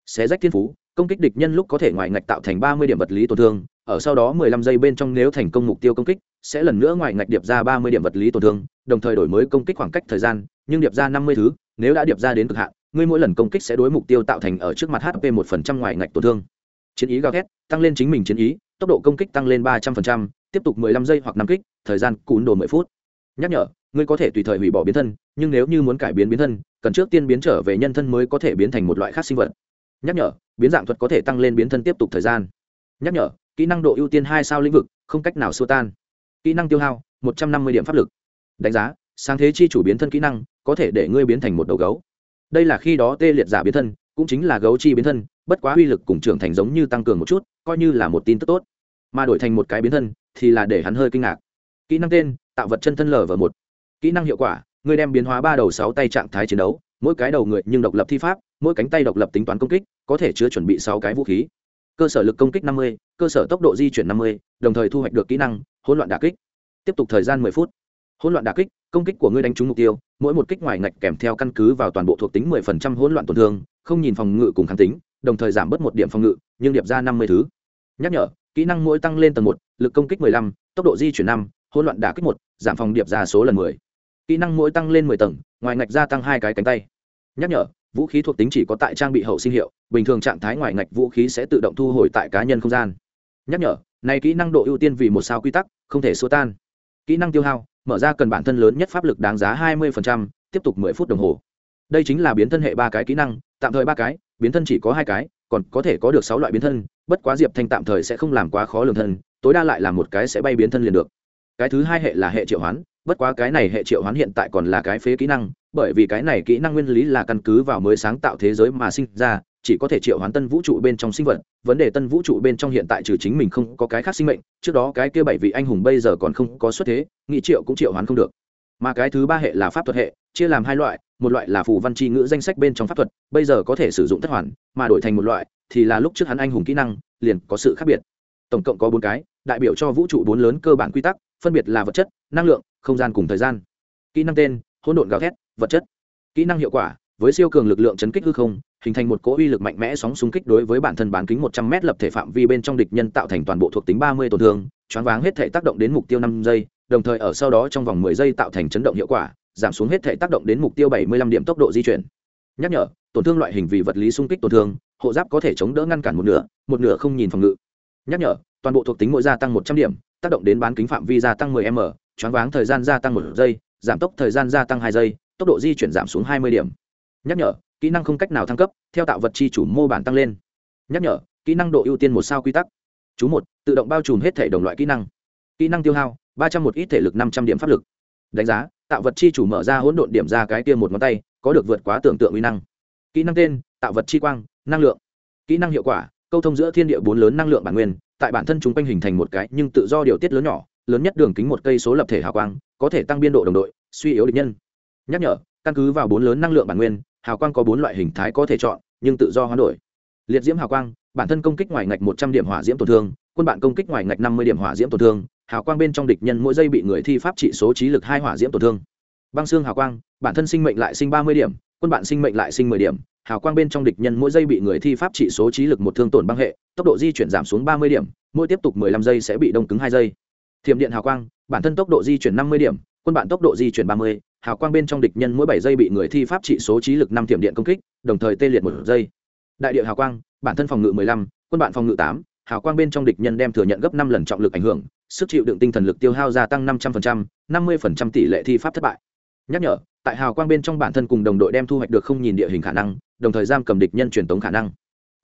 Xé rách thiên phú, công kích địch nhân lúc có thể ngoài ngạch tạo thành ba mươi điểm vật lý tổn thương, ở sau đó mười lăm giây bên trong nếu thành công mục tiêu công kích, sẽ lần nữa ngoài ngạch điệp ra ba mươi điểm vật lý tổn thương, đồng thời đổi mới công kích khoảng cách thời gian, nhưng điệp ra năm mươi thứ, nếu đã điệp ra đến cực hạn ngươi mỗi lần công kích sẽ đối mục tiêu tạo thành ở trước mặt hp một phần trăm ngoài ngạch tổn thương. Chiến ý gào thét, tăng lên chính mình chiến ý, tốc độ công kích tăng lên ba trăm phần trăm, tiếp tục mười lăm giây hoặc năm kích, thời gian cún đồ mười phút. Nhắc nhở, ngươi có thể tùy thời hủy bỏ biến thân, nhưng nếu như muốn cải biến biến thân, cần trước tiên biến trở về nhân thân mới có thể biến thành một loại khác sinh vật. Nhắc nhở, biến dạng thuật có thể tăng lên biến thân tiếp tục thời gian. Nhắc nhở, kỹ năng độ ưu tiên hai sao lĩnh vực, không cách nào xua tan. Kỹ năng tiêu hao, một trăm năm mươi điểm pháp lực. Đánh giá, sáng thế chi chủ biến thân kỹ năng, có thể để ngươi biến thành một đầu gấu đây là khi đó tê liệt giả biến thân, cũng chính là gấu chi biến thân, bất quá uy lực cùng trưởng thành giống như tăng cường một chút, coi như là một tin tức tốt. Mà đổi thành một cái biến thân, thì là để hắn hơi kinh ngạc. Kỹ năng tên, tạo vật chân thân lở và một. Kỹ năng hiệu quả, người đem biến hóa ba đầu sáu tay trạng thái chiến đấu, mỗi cái đầu người nhưng độc lập thi pháp, mỗi cánh tay độc lập tính toán công kích, có thể chứa chuẩn bị sáu cái vũ khí. Cơ sở lực công kích năm mươi, cơ sở tốc độ di chuyển năm mươi, đồng thời thu hoạch được kỹ năng, hỗn loạn đà kích. Tiếp tục thời gian mười phút hỗn loạn đà kích, công kích của ngươi đánh trúng mục tiêu, mỗi một kích ngoài ngạch kèm theo căn cứ vào toàn bộ thuộc tính mười phần trăm hỗn loạn tổn thương, không nhìn phòng ngự cùng kháng tính, đồng thời giảm bớt một điểm phòng ngự, nhưng điệp ra năm mươi thứ. Nhắc nhở, kỹ năng mỗi tăng lên tầng một, lực công kích mười lăm, tốc độ di chuyển năm, hỗn loạn đà kích một, giảm phòng điệp ra số lần mười. Kỹ năng mỗi tăng lên mười tầng, ngoài ngạch gia tăng hai cái cánh tay. Nhắc nhở, vũ khí thuộc tính chỉ có tại trang bị hậu sinh hiệu, bình thường trạng thái ngoài ngạch vũ khí sẽ tự động thu hồi tại cá nhân không gian. Nhắc nhở, này kỹ năng độ ưu tiên vì một sao quy tắc, không thể xua tan kỹ năng tiêu hao, mở ra cần bản thân lớn nhất pháp lực đáng giá hai mươi tiếp tục mười phút đồng hồ. Đây chính là biến thân hệ ba cái kỹ năng, tạm thời ba cái, biến thân chỉ có hai cái, còn có thể có được sáu loại biến thân, bất quá diệp thanh tạm thời sẽ không làm quá khó lường thân, tối đa lại là một cái sẽ bay biến thân liền được. Cái thứ hai hệ là hệ triệu hoán, bất quá cái này hệ triệu hoán hiện tại còn là cái phế kỹ năng, bởi vì cái này kỹ năng nguyên lý là căn cứ vào mới sáng tạo thế giới mà sinh ra chỉ có thể triệu hoán tân vũ trụ bên trong sinh vật, vấn đề tân vũ trụ bên trong hiện tại trừ chính mình không có cái khác sinh mệnh, trước đó cái kia bảy vị anh hùng bây giờ còn không có xuất thế, nghị triệu cũng triệu hoán không được. Mà cái thứ ba hệ là pháp thuật hệ, chia làm hai loại, một loại là phù văn c h i ngữ danh sách bên trong pháp thuật, bây giờ có thể sử dụng thất hoàn, mà đổi thành một loại thì là lúc trước hắn anh hùng kỹ năng, liền có sự khác biệt. Tổng cộng có bốn cái, đại biểu cho vũ trụ bốn lớn cơ bản quy tắc, phân biệt là vật chất, năng lượng, không gian cùng thời gian. Kỹ năng tên, hỗn độn gào thét, vật chất. Kỹ năng hiệu quả với siêu cường lực lượng chấn kích hư không, hình thành một cỗ uy lực mạnh mẽ sóng xung kích đối với bản thân bán kính một trăm m lập thể phạm vi bên trong địch nhân tạo thành toàn bộ thuộc tính ba mươi tổn thương, choáng váng hết thể tác động đến mục tiêu năm giây, đồng thời ở sau đó trong vòng mười giây tạo thành chấn động hiệu quả, giảm xuống hết thể tác động đến mục tiêu bảy mươi lăm điểm tốc độ di chuyển. Nhắc nhở, tổn thương loại hình vì vật lý xung kích tổn thương, hộ giáp có thể chống đỡ ngăn cản một nửa một nửa không nhìn phòng ngự. Nhắc nhở, toàn bộ thuộc tính mỗi gia tăng một trăm điểm, tác động đến bán kính phạm vi gia tăng 10 m, choáng váng thời gian gia tăng một giây, giảm tốc thời gian gia tăng hai giây, tốc độ di chuyển giảm xuống 20 điểm nhắc nhở, kỹ năng không cách nào thăng cấp, theo tạo vật chi chủ mô bản tăng lên. Nhắc nhở, kỹ năng độ ưu tiên một sao quy tắc. Chú một, tự động bao trùm hết thể đồng loại kỹ năng. Kỹ năng tiêu hao, ba trăm một ít thể lực năm trăm điểm pháp lực. Đánh giá, tạo vật chi chủ mở ra hỗn độn điểm ra cái kia một ngón tay, có được vượt quá tưởng tượng uy năng. Kỹ năng tên, tạo vật chi quang, năng lượng. Kỹ năng hiệu quả, câu thông giữa thiên địa bốn lớn năng lượng bản nguyên, tại bản thân chúng quanh hình thành một cái, nhưng tự do điều tiết lớn nhỏ, lớn nhất đường kính một cây số lập thể hào quang, có thể tăng biên độ đồng đội, suy yếu địch nhân. Nhắc nhở, căn cứ vào bốn lớn năng lượng bản nguyên hào quang có bốn loại hình thái có thể chọn, nhưng tự do hoán đổi. Liệt diễm hào quang, bản thân công kích ngoài ngạch một trăm điểm hỏa diễm tổn thương, quân bạn công kích ngoài ngạch năm mươi điểm hỏa diễm tổn thương, hào quang bên trong địch nhân mỗi giây bị người thi pháp trị số trí lực hai hỏa diễm tổn thương. Băng xương hào quang, bản thân sinh mệnh lại sinh ba mươi điểm, quân bạn sinh mệnh lại sinh mười điểm, hào quang bên trong địch nhân mỗi giây bị người thi pháp trị số trí lực một thương tổn băng hệ, tốc độ di chuyển giảm xuống ba mươi điểm, mỗi tiếp tục 15 giây sẽ bị đông cứng hai giây. Thiểm điện hào quang, bản thân tốc độ di chuyển 50 điểm quân bạn tốc độ di chuyển 30, hào quang bên trong địch nhân mỗi bảy giây bị người thi pháp trị số trí lực năm tiềm điện công kích đồng thời tê liệt một giây. Đại địa hào quang bản thân phòng ngự 15, quân bạn phòng ngự 8, hào quang bên trong địch nhân đem thừa nhận gấp năm lần trọng lực ảnh hưởng sức chịu đựng tinh thần lực tiêu hao gia tăng 500%, 50% tỷ lệ thi pháp thất bại. Nhắc nhở tại hào quang bên trong bản thân cùng đồng đội đem thu hoạch được không nhìn địa hình khả năng đồng thời giam cầm địch nhân truyền tống khả năng.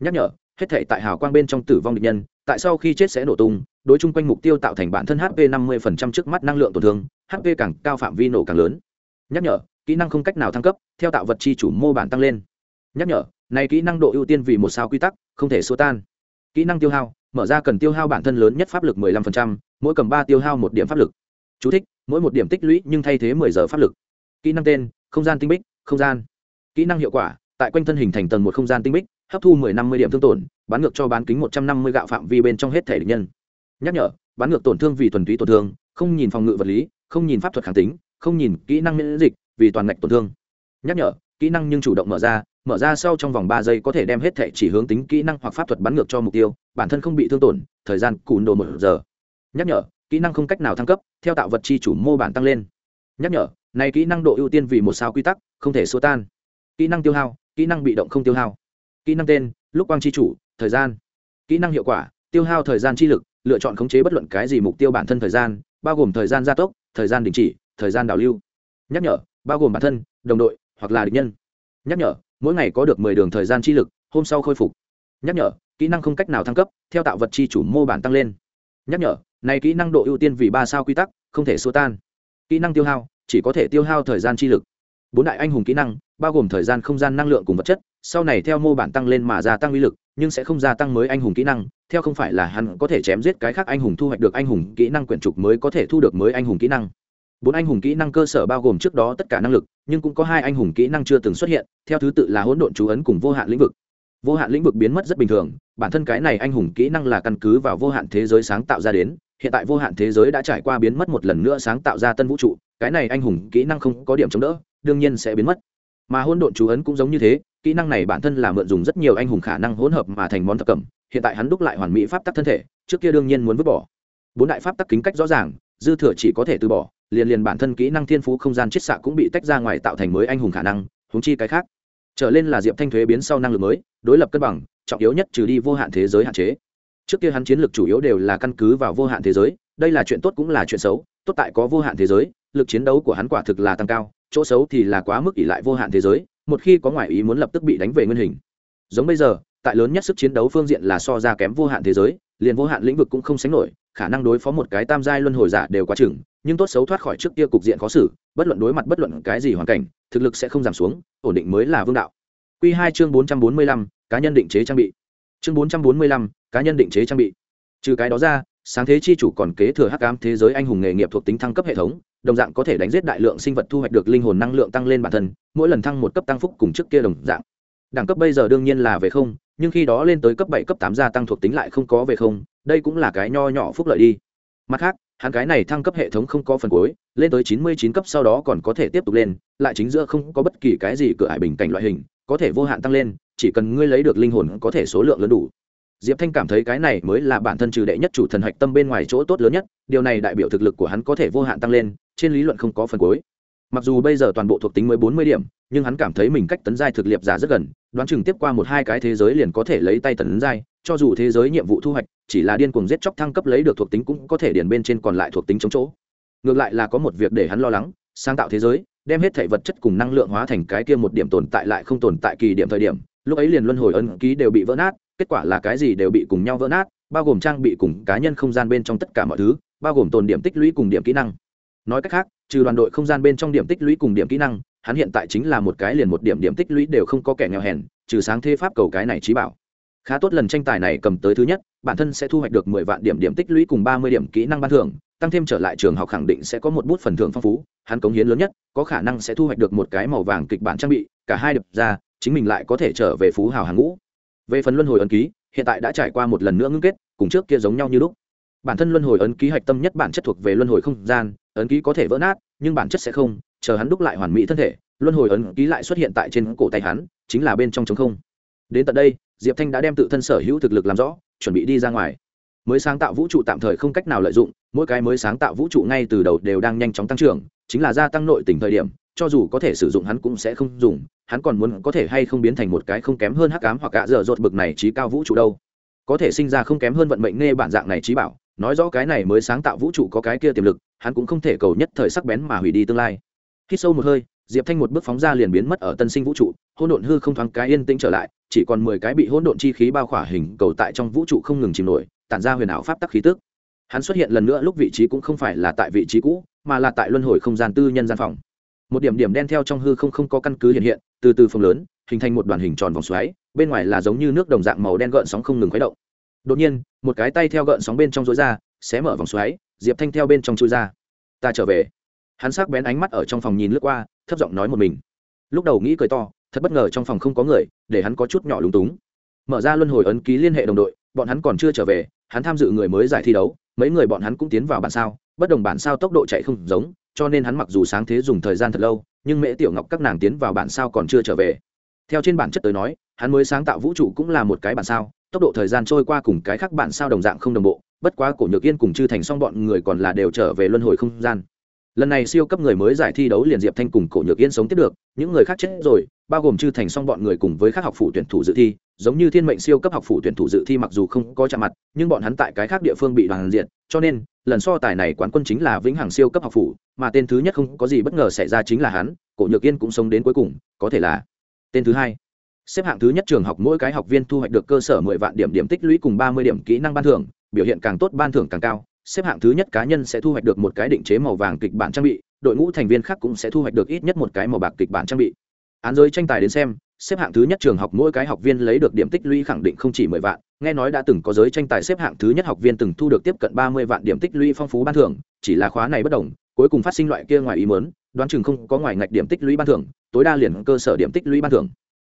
Nhắc nhở hết thể tại hào quang bên trong tử vong địch nhân tại sau khi chết sẽ nổ tung đối chung quanh mục tiêu tạo thành bản thân hp năm mươi trước mắt năng lượng tổn thương hp càng cao phạm vi nổ càng lớn. Nhắc nhở kỹ năng không cách nào thăng cấp theo tạo vật chi chủ mô bản tăng lên. Nhắc nhở này kỹ năng độ ưu tiên vì một sao quy tắc không thể xua tan. Kỹ năng tiêu hao mở ra cần tiêu hao bản thân lớn nhất pháp lực 15%, mỗi cầm ba tiêu hao một điểm pháp lực. Chú thích, mỗi một điểm tích lũy nhưng thay thế 10 giờ pháp lực. Kỹ năng tên không gian tinh bích không gian. Kỹ năng hiệu quả tại quanh thân hình thành tầng một không gian tinh bích hấp thu 10 50 điểm thương tổn, bán ngược cho bán kính 150 gạo phạm vi bên trong hết thể địch nhân. Nhắc nhở, bán ngược tổn thương vì thuần túy tổn thương, không nhìn phòng ngự vật lý, không nhìn pháp thuật kháng tính, không nhìn kỹ năng miễn dịch, vì toàn ngạch tổn thương. Nhắc nhở, kỹ năng nhưng chủ động mở ra mở ra sau trong vòng ba giây có thể đem hết thể chỉ hướng tính kỹ năng hoặc pháp thuật bắn ngược cho mục tiêu, bản thân không bị thương tổn, thời gian cùn đồ một giờ. Nhắc nhở, kỹ năng không cách nào thăng cấp, theo tạo vật chi chủ mô bản tăng lên. Nhắc nhở, này kỹ năng độ ưu tiên vì một sao quy tắc, không thể xua tan. Kỹ năng tiêu hao, kỹ năng bị động không tiêu hao kỹ năng tên, lúc quang chi chủ, thời gian. Kỹ năng hiệu quả, tiêu hao thời gian chi lực, lựa chọn khống chế bất luận cái gì mục tiêu bản thân thời gian, bao gồm thời gian gia tốc, thời gian đình chỉ, thời gian đảo lưu. Nhắc nhở, bao gồm bản thân, đồng đội, hoặc là địch nhân. Nhắc nhở, mỗi ngày có được mười đường thời gian chi lực, hôm sau khôi phục. Nhắc nhở, kỹ năng không cách nào thăng cấp, theo tạo vật chi chủ mô bản tăng lên. Nhắc nhở, này kỹ năng độ ưu tiên vì ba sao quy tắc, không thể xua tan. Kỹ năng tiêu hao, chỉ có thể tiêu hao thời gian chi lực bốn đại anh hùng kỹ năng, bao gồm thời gian không gian năng lượng cùng vật chất, sau này theo mô bản tăng lên mà gia tăng uy lực, nhưng sẽ không gia tăng mới anh hùng kỹ năng, theo không phải là hắn có thể chém giết cái khác anh hùng thu hoạch được anh hùng kỹ năng quyển trục mới có thể thu được mới anh hùng kỹ năng. Bốn anh hùng kỹ năng cơ sở bao gồm trước đó tất cả năng lực, nhưng cũng có hai anh hùng kỹ năng chưa từng xuất hiện, theo thứ tự là hỗn độn chú ấn cùng vô hạn lĩnh vực. Vô hạn lĩnh vực biến mất rất bình thường, bản thân cái này anh hùng kỹ năng là căn cứ vào vô hạn thế giới sáng tạo ra đến, hiện tại vô hạn thế giới đã trải qua biến mất một lần nữa sáng tạo ra tân vũ trụ, cái này anh hùng kỹ năng không có điểm chống đỡ đương nhiên sẽ biến mất. Mà hỗn độn chú ấn cũng giống như thế, kỹ năng này bản thân là mượn dùng rất nhiều anh hùng khả năng hỗn hợp mà thành món thập cẩm, hiện tại hắn đúc lại hoàn mỹ pháp tắc thân thể, trước kia đương nhiên muốn vứt bỏ. Bốn đại pháp tắc kính cách rõ ràng, dư thừa chỉ có thể từ bỏ, liền liền bản thân kỹ năng thiên phú không gian chiết xạ cũng bị tách ra ngoài tạo thành mới anh hùng khả năng húng chi cái khác. Trở lên là diệp thanh thuế biến sau năng lực mới, đối lập cân bằng, trọng yếu nhất trừ đi vô hạn thế giới hạn chế. Trước kia hắn chiến lược chủ yếu đều là căn cứ vào vô hạn thế giới, đây là chuyện tốt cũng là chuyện xấu, tốt tại có vô hạn thế giới lực chiến đấu của hắn quả thực là tăng cao, chỗ xấu thì là quá mức ỷ lại vô hạn thế giới, một khi có ngoại ý muốn lập tức bị đánh về nguyên hình. Giống bây giờ, tại lớn nhất sức chiến đấu phương diện là so ra kém vô hạn thế giới, liền vô hạn lĩnh vực cũng không sánh nổi, khả năng đối phó một cái tam giai luân hồi giả đều quá chừng, nhưng tốt xấu thoát khỏi trước kia cục diện khó xử, bất luận đối mặt bất luận cái gì hoàn cảnh, thực lực sẽ không giảm xuống, ổn định mới là vương đạo. Q hai chương bốn trăm bốn mươi lăm, cá nhân định chế trang bị. Chương bốn trăm bốn mươi lăm, cá nhân định chế trang bị. Trừ cái đó ra, sáng thế chi chủ còn kế thừa hắc ám thế giới anh hùng nghề nghiệp thuộc tính thăng cấp hệ thống đồng dạng có thể đánh giết đại lượng sinh vật thu hoạch được linh hồn năng lượng tăng lên bản thân, mỗi lần thăng một cấp tăng phúc cùng trước kia đồng dạng. Đẳng cấp bây giờ đương nhiên là về không, nhưng khi đó lên tới cấp bảy, cấp tám gia tăng thuộc tính lại không có về không, đây cũng là cái nho nhỏ phúc lợi đi. Mặt khác, hắn cái này thăng cấp hệ thống không có phần cuối, lên tới chín mươi chín cấp sau đó còn có thể tiếp tục lên, lại chính giữa không có bất kỳ cái gì cửa hải bình cảnh loại hình, có thể vô hạn tăng lên, chỉ cần ngươi lấy được linh hồn có thể số lượng lớn đủ. Diệp thanh cảm thấy cái này mới là bản thân trừ đệ nhất chủ thần hạch tâm bên ngoài chỗ tốt lớn nhất, điều này đại biểu thực lực của hắn có thể vô hạn tăng lên trên lý luận không có phần cuối. Mặc dù bây giờ toàn bộ thuộc tính mới bốn mươi điểm, nhưng hắn cảm thấy mình cách tấn giai thực liệp giả rất gần, đoán chừng tiếp qua một hai cái thế giới liền có thể lấy tay tấn giai, cho dù thế giới nhiệm vụ thu hoạch, chỉ là điên cuồng giết chóc thăng cấp lấy được thuộc tính cũng có thể điền bên trên còn lại thuộc tính chống chỗ. Ngược lại là có một việc để hắn lo lắng, sáng tạo thế giới, đem hết thể vật chất cùng năng lượng hóa thành cái kia một điểm tồn tại lại không tồn tại kỳ điểm thời điểm, lúc ấy liền luân hồi ân ký đều bị vỡ nát, kết quả là cái gì đều bị cùng nhau vỡ nát, bao gồm trang bị cùng cá nhân không gian bên trong tất cả mọi thứ, bao gồm tồn điểm tích lũy cùng điểm kỹ năng nói cách khác, trừ đoàn đội không gian bên trong điểm tích lũy cùng điểm kỹ năng, hắn hiện tại chính là một cái liền một điểm điểm tích lũy đều không có kẻ nghèo hèn, trừ sáng thế pháp cầu cái này trí bảo. Khá tốt lần tranh tài này cầm tới thứ nhất, bản thân sẽ thu hoạch được mười vạn điểm điểm tích lũy cùng ba mươi điểm kỹ năng ban thưởng, tăng thêm trở lại trường học khẳng định sẽ có một bút phần thưởng phong phú, hắn cống hiến lớn nhất, có khả năng sẽ thu hoạch được một cái màu vàng kịch bản trang bị, cả hai đập ra, chính mình lại có thể trở về phú hào hàng ngũ. Về phần luân hồi ấn ký, hiện tại đã trải qua một lần nữa ngưng kết, cùng trước kia giống nhau như lúc bản thân luân hồi ấn ký hạch tâm nhất bản chất thuộc về luân hồi không gian, ấn ký có thể vỡ nát, nhưng bản chất sẽ không, chờ hắn đúc lại hoàn mỹ thân thể, luân hồi ấn ký lại xuất hiện tại trên cổ tay hắn, chính là bên trong trống không. Đến tận đây, diệp thanh đã đem tự thân sở hữu thực lực làm rõ, chuẩn bị đi ra ngoài. Mới sáng tạo vũ trụ tạm thời không cách nào lợi dụng, mỗi cái mới sáng tạo vũ trụ ngay từ đầu đều đang nhanh chóng tăng trưởng, chính là gia tăng nội tình thời điểm, cho dù có thể sử dụng hắn cũng sẽ không dùng, hắn còn muốn có thể hay không biến thành một cái không kém hơn hắc cám hoặc cả dở dột bực này trí cao vũ trụ đâu. Có thể sinh ra không kém hơn vận mệnh nghe bản dạng này trí bảo nói rõ cái này mới sáng tạo vũ trụ có cái kia tiềm lực, hắn cũng không thể cầu nhất thời sắc bén mà hủy đi tương lai. Khi sâu một hơi, diệp thanh một bước phóng ra liền biến mất ở tân sinh vũ trụ, hỗn độn hư không thoáng cái yên tĩnh trở lại, chỉ còn mười cái bị hỗn độn chi khí bao khỏa hình cầu tại trong vũ trụ không ngừng chìm nổi, tản ra huyền ảo pháp tắc khí tức. Hắn xuất hiện lần nữa lúc vị trí cũng không phải là tại vị trí cũ, mà là tại luân hồi không gian tư nhân gian phòng. Một điểm điểm đen theo trong hư không không có căn cứ hiện hiện, từ từ phồng lớn, hình thành một đoàn hình tròn vòng xoáy, bên ngoài là giống như nước đồng dạng màu đen gợn sóng không ngừng khuấy động đột nhiên, một cái tay theo gợn sóng bên trong rối ra, xé mở vòng xoáy, diệp thanh theo bên trong chui ra. Ta trở về. Hắn sắc bén ánh mắt ở trong phòng nhìn lướt qua, thấp giọng nói một mình. Lúc đầu nghĩ cười to, thật bất ngờ trong phòng không có người, để hắn có chút nhỏ lúng túng. Mở ra luân hồi ấn ký liên hệ đồng đội, bọn hắn còn chưa trở về, hắn tham dự người mới giải thi đấu, mấy người bọn hắn cũng tiến vào bản sao, bất đồng bản sao tốc độ chạy không giống, cho nên hắn mặc dù sáng thế dùng thời gian thật lâu, nhưng mễ tiểu ngọc các nàng tiến vào bản sao còn chưa trở về. Theo trên bản chất tới nói, hắn mới sáng tạo vũ trụ cũng là một cái bản sao tốc độ thời gian trôi qua cùng cái khác bản sao đồng dạng không đồng bộ, bất quá cổ nhược yên cùng chư thành xong bọn người còn là đều trở về luân hồi không gian. Lần này siêu cấp người mới giải thi đấu liền diệp thanh cùng cổ nhược yên sống tiếp được, những người khác chết rồi, bao gồm chư thành xong bọn người cùng với các học phủ tuyển thủ dự thi, giống như thiên mệnh siêu cấp học phủ tuyển thủ dự thi mặc dù không có chạm mặt, nhưng bọn hắn tại cái khác địa phương bị đoàn diện cho nên, lần so tài này quán quân chính là vĩnh hằng siêu cấp học phủ, mà tên thứ nhất không có gì bất ngờ xảy ra chính là hắn, cổ nhược yên cũng sống đến cuối cùng, có thể là tên thứ hai xếp hạng thứ nhất trường học mỗi cái học viên thu hoạch được cơ sở mười vạn điểm điểm tích lũy cùng ba mươi điểm kỹ năng ban thưởng, biểu hiện càng tốt ban thưởng càng cao, xếp hạng thứ nhất cá nhân sẽ thu hoạch được một cái định chế màu vàng kịch bản trang bị, đội ngũ thành viên khác cũng sẽ thu hoạch được ít nhất một cái màu bạc kịch bản trang bị. Án giới tranh tài đến xem, xếp hạng thứ nhất trường học mỗi cái học viên lấy được điểm tích lũy khẳng định không chỉ mười vạn, nghe nói đã từng có giới tranh tài xếp hạng thứ nhất học viên từng thu được tiếp cận ba mươi vạn điểm tích lũy phong phú ban thưởng, chỉ là khóa này bất đồng, cuối cùng phát sinh loại kia ngoài ý mớn đoán chừng không có ngoài ngạch điểm tích lũy ban thưởng, tối đa liền cơ sở điểm tích lũy ban thưởng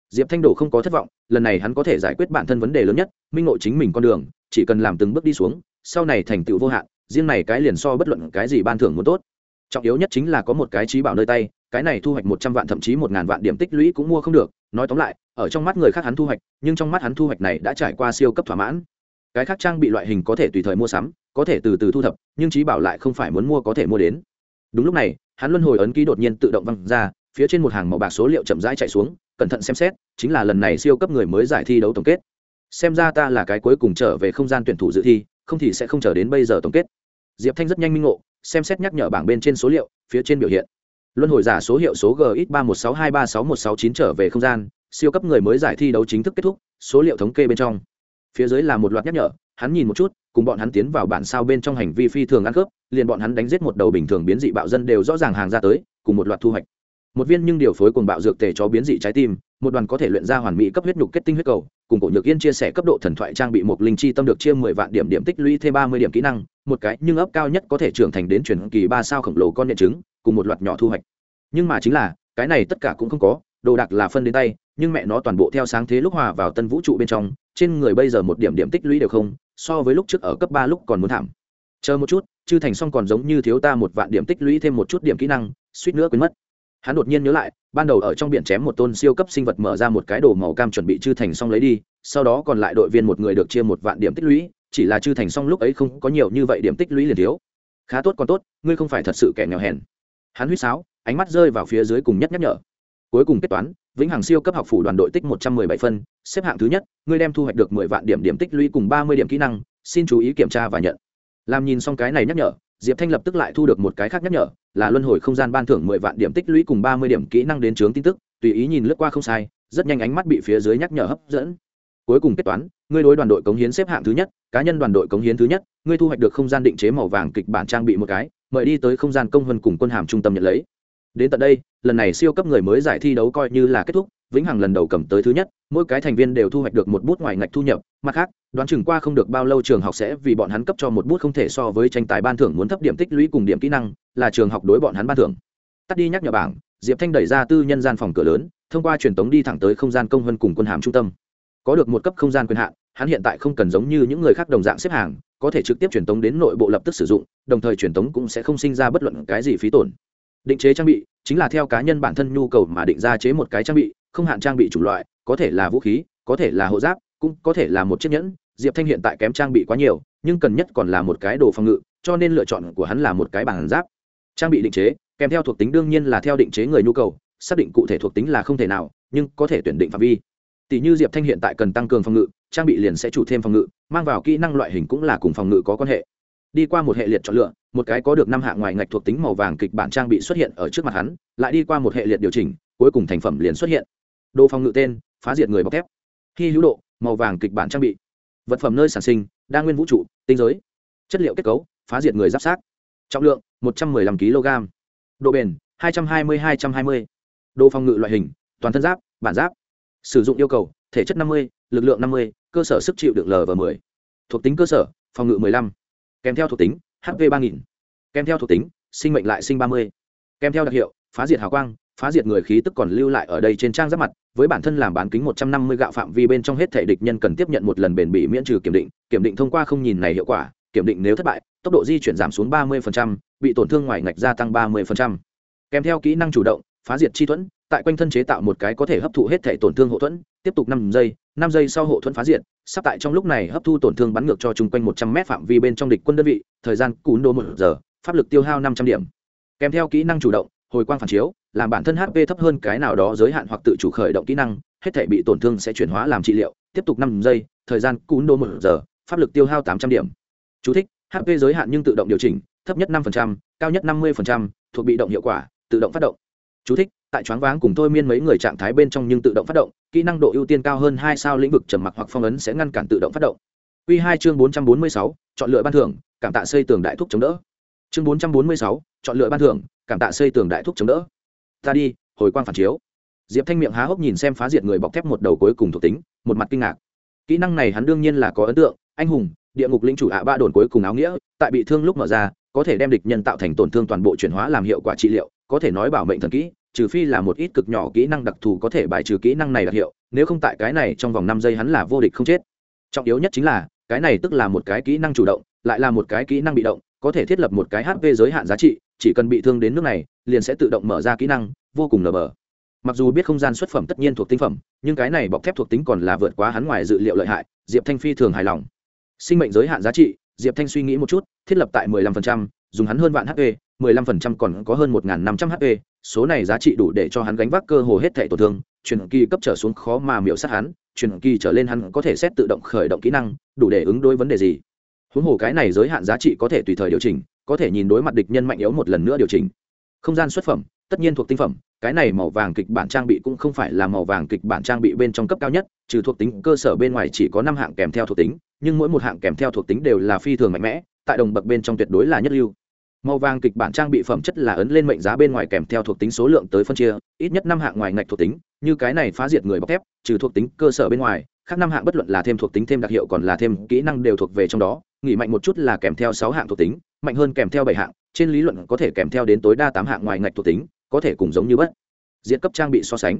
diệp thanh đồ không có thất vọng, lần này hắn có thể giải quyết bản thân vấn đề lớn nhất, minh ngộ chính mình con đường, chỉ cần làm từng bước đi xuống, sau này thành tựu vô hạn, riêng này cái liền so bất luận cái gì ban thưởng muốn tốt. Trọng yếu nhất chính là có một cái trí bảo nơi tay, cái này thu hoạch một trăm vạn thậm chí một ngàn vạn điểm tích lũy cũng mua không được, nói tóm lại, ở trong mắt người khác hắn thu hoạch, nhưng trong mắt hắn thu hoạch này đã trải qua siêu cấp thỏa mãn. Cái khác trang bị loại hình có thể tùy thời mua sắm, có thể từ từ thu thập, nhưng trí bảo lại không phải muốn mua có thể mua đến. Đúng lúc này, hắn luân hồi ấn ký đột nhiên tự động văng ra, phía trên một hàng màu bạc số liệu chậm rãi chạy xuống cẩn thận xem xét, chính là lần này siêu cấp người mới giải thi đấu tổng kết. Xem ra ta là cái cuối cùng trở về không gian tuyển thủ dự thi, không thì sẽ không chờ đến bây giờ tổng kết. Diệp thanh rất nhanh minh ngộ, xem xét nhắc nhở bảng bên trên số liệu, phía trên biểu hiện. Luân hồi giả số hiệu số gx ba một sáu hai ba sáu một sáu chín trở về không gian, siêu cấp người mới giải thi đấu chính thức kết thúc, số liệu thống kê bên trong. Phía dưới là một loạt nhắc nhở, hắn nhìn một chút, cùng bọn hắn tiến vào bản sao bên trong hành vi phi thường ăn cướp liền bọn hắn đánh giết một đầu bình thường biến dị bạo dân đều rõ ràng hàng ra tới, cùng một loạt thu hoạch một viên nhưng điều phối cùng bạo dược tề cho biến dị trái tim, một đoàn có thể luyện ra hoàn mỹ cấp huyết nhục kết tinh huyết cầu, cùng cổ nhược yên chia sẻ cấp độ thần thoại trang bị một linh chi tâm được chia mười vạn điểm điểm tích lũy thêm ba mươi điểm kỹ năng, một cái nhưng ấp cao nhất có thể trưởng thành đến truyền kỳ ba sao khổng lồ con nhận chứng cùng một loạt nhỏ thu hoạch. Nhưng mà chính là, cái này tất cả cũng không có, đồ đạc là phân đến tay, nhưng mẹ nó toàn bộ theo sáng thế lúc hòa vào tân vũ trụ bên trong, trên người bây giờ một điểm điểm tích lũy đều không, so với lúc trước ở cấp ba lúc còn muốn thảm. Chờ một chút, chư thành xong còn giống như thiếu ta một vạn điểm tích lũy thêm một chút điểm kỹ năng, suýt nữa quên mất hắn đột nhiên nhớ lại, ban đầu ở trong biển chém một tôn siêu cấp sinh vật mở ra một cái đồ màu cam chuẩn bị chư thành xong lấy đi, sau đó còn lại đội viên một người được chia một vạn điểm tích lũy, chỉ là chư thành xong lúc ấy không có nhiều như vậy điểm tích lũy liền thiếu. Khá tốt còn tốt, ngươi không phải thật sự kẻ nghèo hèn. Hắn huýt sáo, ánh mắt rơi vào phía dưới cùng nhất nhắc nhở. Cuối cùng kết toán, vĩnh hằng siêu cấp học phủ đoàn đội tích một trăm mười bảy phân, xếp hạng thứ nhất, ngươi đem thu hoạch được mười vạn điểm điểm tích lũy cùng ba mươi điểm kỹ năng, xin chú ý kiểm tra và nhận. Làm nhìn xong cái này nhắc nhở diệp thanh lập tức lại thu được một cái khác nhắc nhở, là luân hồi không gian ban thưởng mười vạn điểm tích lũy cùng ba mươi điểm kỹ năng đến chướng tin tức, tùy ý nhìn lướt qua không sai, rất nhanh ánh mắt bị phía dưới nhắc nhở hấp dẫn. Cuối cùng kết toán, ngươi đối đoàn đội cống hiến xếp hạng thứ nhất, cá nhân đoàn đội cống hiến thứ nhất, ngươi thu hoạch được không gian định chế màu vàng kịch bản trang bị một cái, mời đi tới không gian công vân cùng quân hàm trung tâm nhận lấy. Đến tận đây, lần này siêu cấp người mới giải thi đấu coi như là kết thúc vĩnh hằng lần đầu cầm tới thứ nhất, mỗi cái thành viên đều thu hoạch được một bút ngoài ngạch thu nhập. Mặt khác, đoán chừng qua không được bao lâu trường học sẽ vì bọn hắn cấp cho một bút không thể so với tranh tài ban thưởng muốn thấp điểm tích lũy cùng điểm kỹ năng, là trường học đối bọn hắn ban thưởng. Tắt đi nhắc nhở bảng, diệp thanh đẩy ra tư nhân gian phòng cửa lớn, thông qua truyền tống đi thẳng tới không gian công vân cùng quân hàm trung tâm. Có được một cấp không gian quyền hạn, hắn hiện tại không cần giống như những người khác đồng dạng xếp hàng, có thể trực tiếp truyền tống đến nội bộ lập tức sử dụng, đồng thời truyền tống cũng sẽ không sinh ra bất luận cái gì phí tổn. Định chế trang bị, chính là theo cá nhân bản thân nhu cầu mà định ra chế một cái trang bị không hạn trang bị chủng loại, có thể là vũ khí, có thể là hộ giáp, cũng có thể là một chiếc nhẫn. Diệp thanh hiện tại kém trang bị quá nhiều, nhưng cần nhất còn là một cái đồ phòng ngự, cho nên lựa chọn của hắn là một cái bảng giáp. Trang bị định chế, kèm theo thuộc tính đương nhiên là theo định chế người nhu cầu, xác định cụ thể thuộc tính là không thể nào, nhưng có thể tuyển định phạm vi. Tỷ như diệp thanh hiện tại cần tăng cường phòng ngự, trang bị liền sẽ chủ thêm phòng ngự, mang vào kỹ năng loại hình cũng là cùng phòng ngự có quan hệ. Đi qua một hệ liệt chọn lựa, một cái có được năm hạng ngoài ngạch thuộc tính màu vàng kịch bản trang bị xuất hiện ở trước mặt hắn, lại đi qua một hệ liệt điều chỉnh, cuối cùng thành phẩm liền xuất hiện đồ phòng ngự tên, phá diệt người bọc thép khi hữu độ, màu vàng kịch bản trang bị vật phẩm nơi sản sinh, đa nguyên vũ trụ, tinh giới chất liệu kết cấu, phá diệt người giáp sát trọng lượng, một trăm m ư ơ i năm kg độ bền, hai trăm hai mươi hai trăm hai mươi đồ phòng ngự loại hình, toàn thân giáp, bản giáp sử dụng yêu cầu, thể chất năm mươi, lực lượng năm mươi, cơ sở sức chịu đựng l và 10. thuộc tính cơ sở, phòng ngự 15. kèm theo thuộc tính hv 3000. kèm theo thuộc tính, sinh mệnh lại sinh 30. kèm theo đặc hiệu, phá diệt hào quang phá diệt người khí tức còn lưu lại ở đây trên trang giáp mặt với bản thân làm bán kính 150 gạo phạm vi bên trong hết thể địch nhân cần tiếp nhận một lần bền bỉ miễn trừ kiểm định kiểm định thông qua không nhìn này hiệu quả kiểm định nếu thất bại tốc độ di chuyển giảm xuống 30%, bị tổn thương ngoài ngạch gia tăng 30%. kèm theo kỹ năng chủ động phá diệt chi thuẫn tại quanh thân chế tạo một cái có thể hấp thụ hết thể tổn thương hộ thuẫn tiếp tục năm giây năm giây sau hộ thuẫn phá diệt sắp tại trong lúc này hấp thu tổn thương bắn ngược cho chung quanh một trăm mét phạm vi bên trong địch quân đơn vị thời gian cún đô một giờ pháp lực tiêu hao năm trăm điểm kèm theo kỹ năng chủ động hồi quang phản chiếu làm bản thân hp thấp hơn cái nào đó giới hạn hoặc tự chủ khởi động kỹ năng hết thể bị tổn thương sẽ chuyển hóa làm trị liệu tiếp tục năm giây thời gian cún đô một giờ pháp lực tiêu hao tám trăm điểm. Chú thích, hp giới hạn nhưng tự động điều chỉnh thấp nhất năm cao nhất năm mươi thuộc bị động hiệu quả tự động phát động. Chú thích, tại choáng váng cùng thôi miên mấy người trạng thái bên trong nhưng tự động phát động kỹ năng độ ưu tiên cao hơn hai sao lĩnh vực trầm mặc hoặc phong ấn sẽ ngăn cản tự động phát động. Quy hai chương bốn trăm bốn mươi sáu chọn lựa ban thưởng cảm tạ xây tường đại thúc chống đỡ. Chương bốn trăm bốn mươi sáu chọn lựa ban thưởng cảm tạ xây tường đại thúc chống đỡ ta đi, hồi quang phản chiếu. Diệp thanh miệng há hốc nhìn xem phá diệt người bọc thép một đầu cuối cùng thuộc tính, một mặt kinh ngạc. Kỹ năng này hắn đương nhiên là có ấn tượng, anh hùng, địa ngục linh chủ ạ ba đồn cuối cùng áo nghĩa, tại bị thương lúc mở ra, có thể đem địch nhân tạo thành tổn thương toàn bộ chuyển hóa làm hiệu quả trị liệu, có thể nói bảo mệnh thần kỹ, trừ phi là một ít cực nhỏ kỹ năng đặc thù có thể bài trừ kỹ năng này đặc hiệu, nếu không tại cái này trong vòng năm giây hắn là vô địch không chết. Trọng yếu nhất chính là, cái này tức là một cái kỹ năng chủ động, lại là một cái kỹ năng bị động có thể thiết lập một cái hp giới hạn giá trị chỉ cần bị thương đến nước này liền sẽ tự động mở ra kỹ năng vô cùng nở bờ. Mặc dù biết không gian xuất phẩm tất nhiên thuộc tinh phẩm nhưng cái này bọc thép thuộc tính còn là vượt quá hắn ngoài dự liệu lợi hại diệp thanh phi thường hài lòng. Sinh mệnh giới hạn giá trị diệp thanh suy nghĩ một chút thiết lập tại 15%, dùng hắn hơn vạn hp 15% còn có hơn 1.500 hp số này giá trị đủ để cho hắn gánh vác cơ hồ hết thẻ tổn thương truyền kỳ cấp trở xuống khó mà miểu sát hắn truyền kỳ trở lên hắn có thể xét tự động khởi động kỹ năng đủ để ứng đối vấn đề gì huống hồ cái này giới hạn giá trị có thể tùy thời điều chỉnh, có thể nhìn đối mặt địch nhân mạnh yếu một lần nữa điều chỉnh. Không gian xuất phẩm, tất nhiên thuộc tinh phẩm, cái này màu vàng kịch bản trang bị cũng không phải là màu vàng kịch bản trang bị bên trong cấp cao nhất, trừ thuộc tính cơ sở bên ngoài chỉ có năm hạng kèm theo thuộc tính, nhưng mỗi một hạng kèm theo thuộc tính đều là phi thường mạnh mẽ, tại đồng bậc bên trong tuyệt đối là nhất lưu. Màu vàng kịch bản trang bị phẩm chất là ấn lên mệnh giá bên ngoài kèm theo thuộc tính số lượng tới phân chia, ít nhất năm hạng ngoài ngạch thuộc tính, như cái này phá diệt người bọc thép, trừ thuộc tính cơ sở bên ngoài khác năm hạng bất luận là thêm thuộc tính thêm đặc hiệu còn là thêm kỹ năng đều thuộc về trong đó, nghỉ mạnh một chút là kèm theo sáu hạng thuộc tính, mạnh hơn kèm theo bảy hạng, trên lý luận có thể kèm theo đến tối đa tám hạng ngoài ngạch thuộc tính, có thể cùng giống như bất. Diện cấp trang bị so sánh.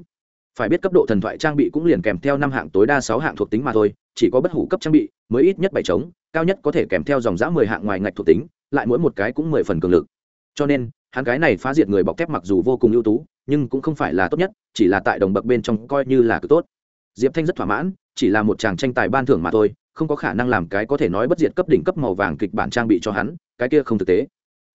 Phải biết cấp độ thần thoại trang bị cũng liền kèm theo năm hạng tối đa sáu hạng thuộc tính mà thôi, chỉ có bất hủ cấp trang bị, mới ít nhất bảy trống, cao nhất có thể kèm theo dòng giã mười hạng ngoài ngạch thuộc tính, lại mỗi một cái cũng mười phần cường lực. Cho nên, hắn cái này phá diệt người bọc thép mặc dù vô cùng ưu tú, nhưng cũng không phải là tốt nhất, chỉ là tại đồng bậc bên trong coi như là cực tốt diệp thanh rất thỏa mãn, chỉ là một chàng tranh tài ban thưởng mà thôi, không có khả năng làm cái có thể nói bất diệt cấp đỉnh cấp màu vàng kịch bản trang bị cho hắn, cái kia không thực tế.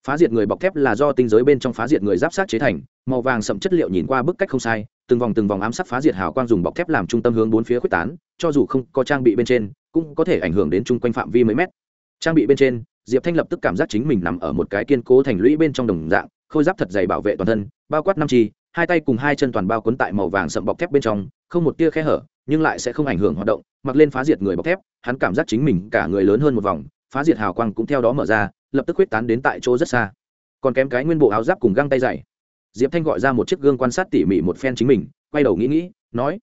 Phá diệt người bọc thép là do tinh giới bên trong phá diệt người giáp sát chế thành, màu vàng sậm chất liệu nhìn qua bức cách không sai, từng vòng từng vòng ám sát phá diệt hào quang dùng bọc thép làm trung tâm hướng bốn phía quyết tán, cho dù không có trang bị bên trên, cũng có thể ảnh hưởng đến chung quanh phạm vi mấy mét. Trang bị bên trên, diệp thanh lập tức cảm giác chính mình nằm ở một cái kiên cố thành lũy bên trong đồng dạng, khôi giáp thật dày bảo vệ toàn thân, bao quát năm chi hai tay cùng hai chân toàn bao cuốn tại màu vàng sậm bọc thép bên trong, không một tia khe hở, nhưng lại sẽ không ảnh hưởng hoạt động, mặc lên phá diệt người bọc thép, hắn cảm giác chính mình cả người lớn hơn một vòng, phá diệt hào quang cũng theo đó mở ra, lập tức quyết tán đến tại chỗ rất xa. Còn kém cái nguyên bộ áo giáp cùng găng tay dày. Diệp thanh gọi ra một chiếc gương quan sát tỉ mỉ một phen chính mình, quay đầu nghĩ nghĩ, nói,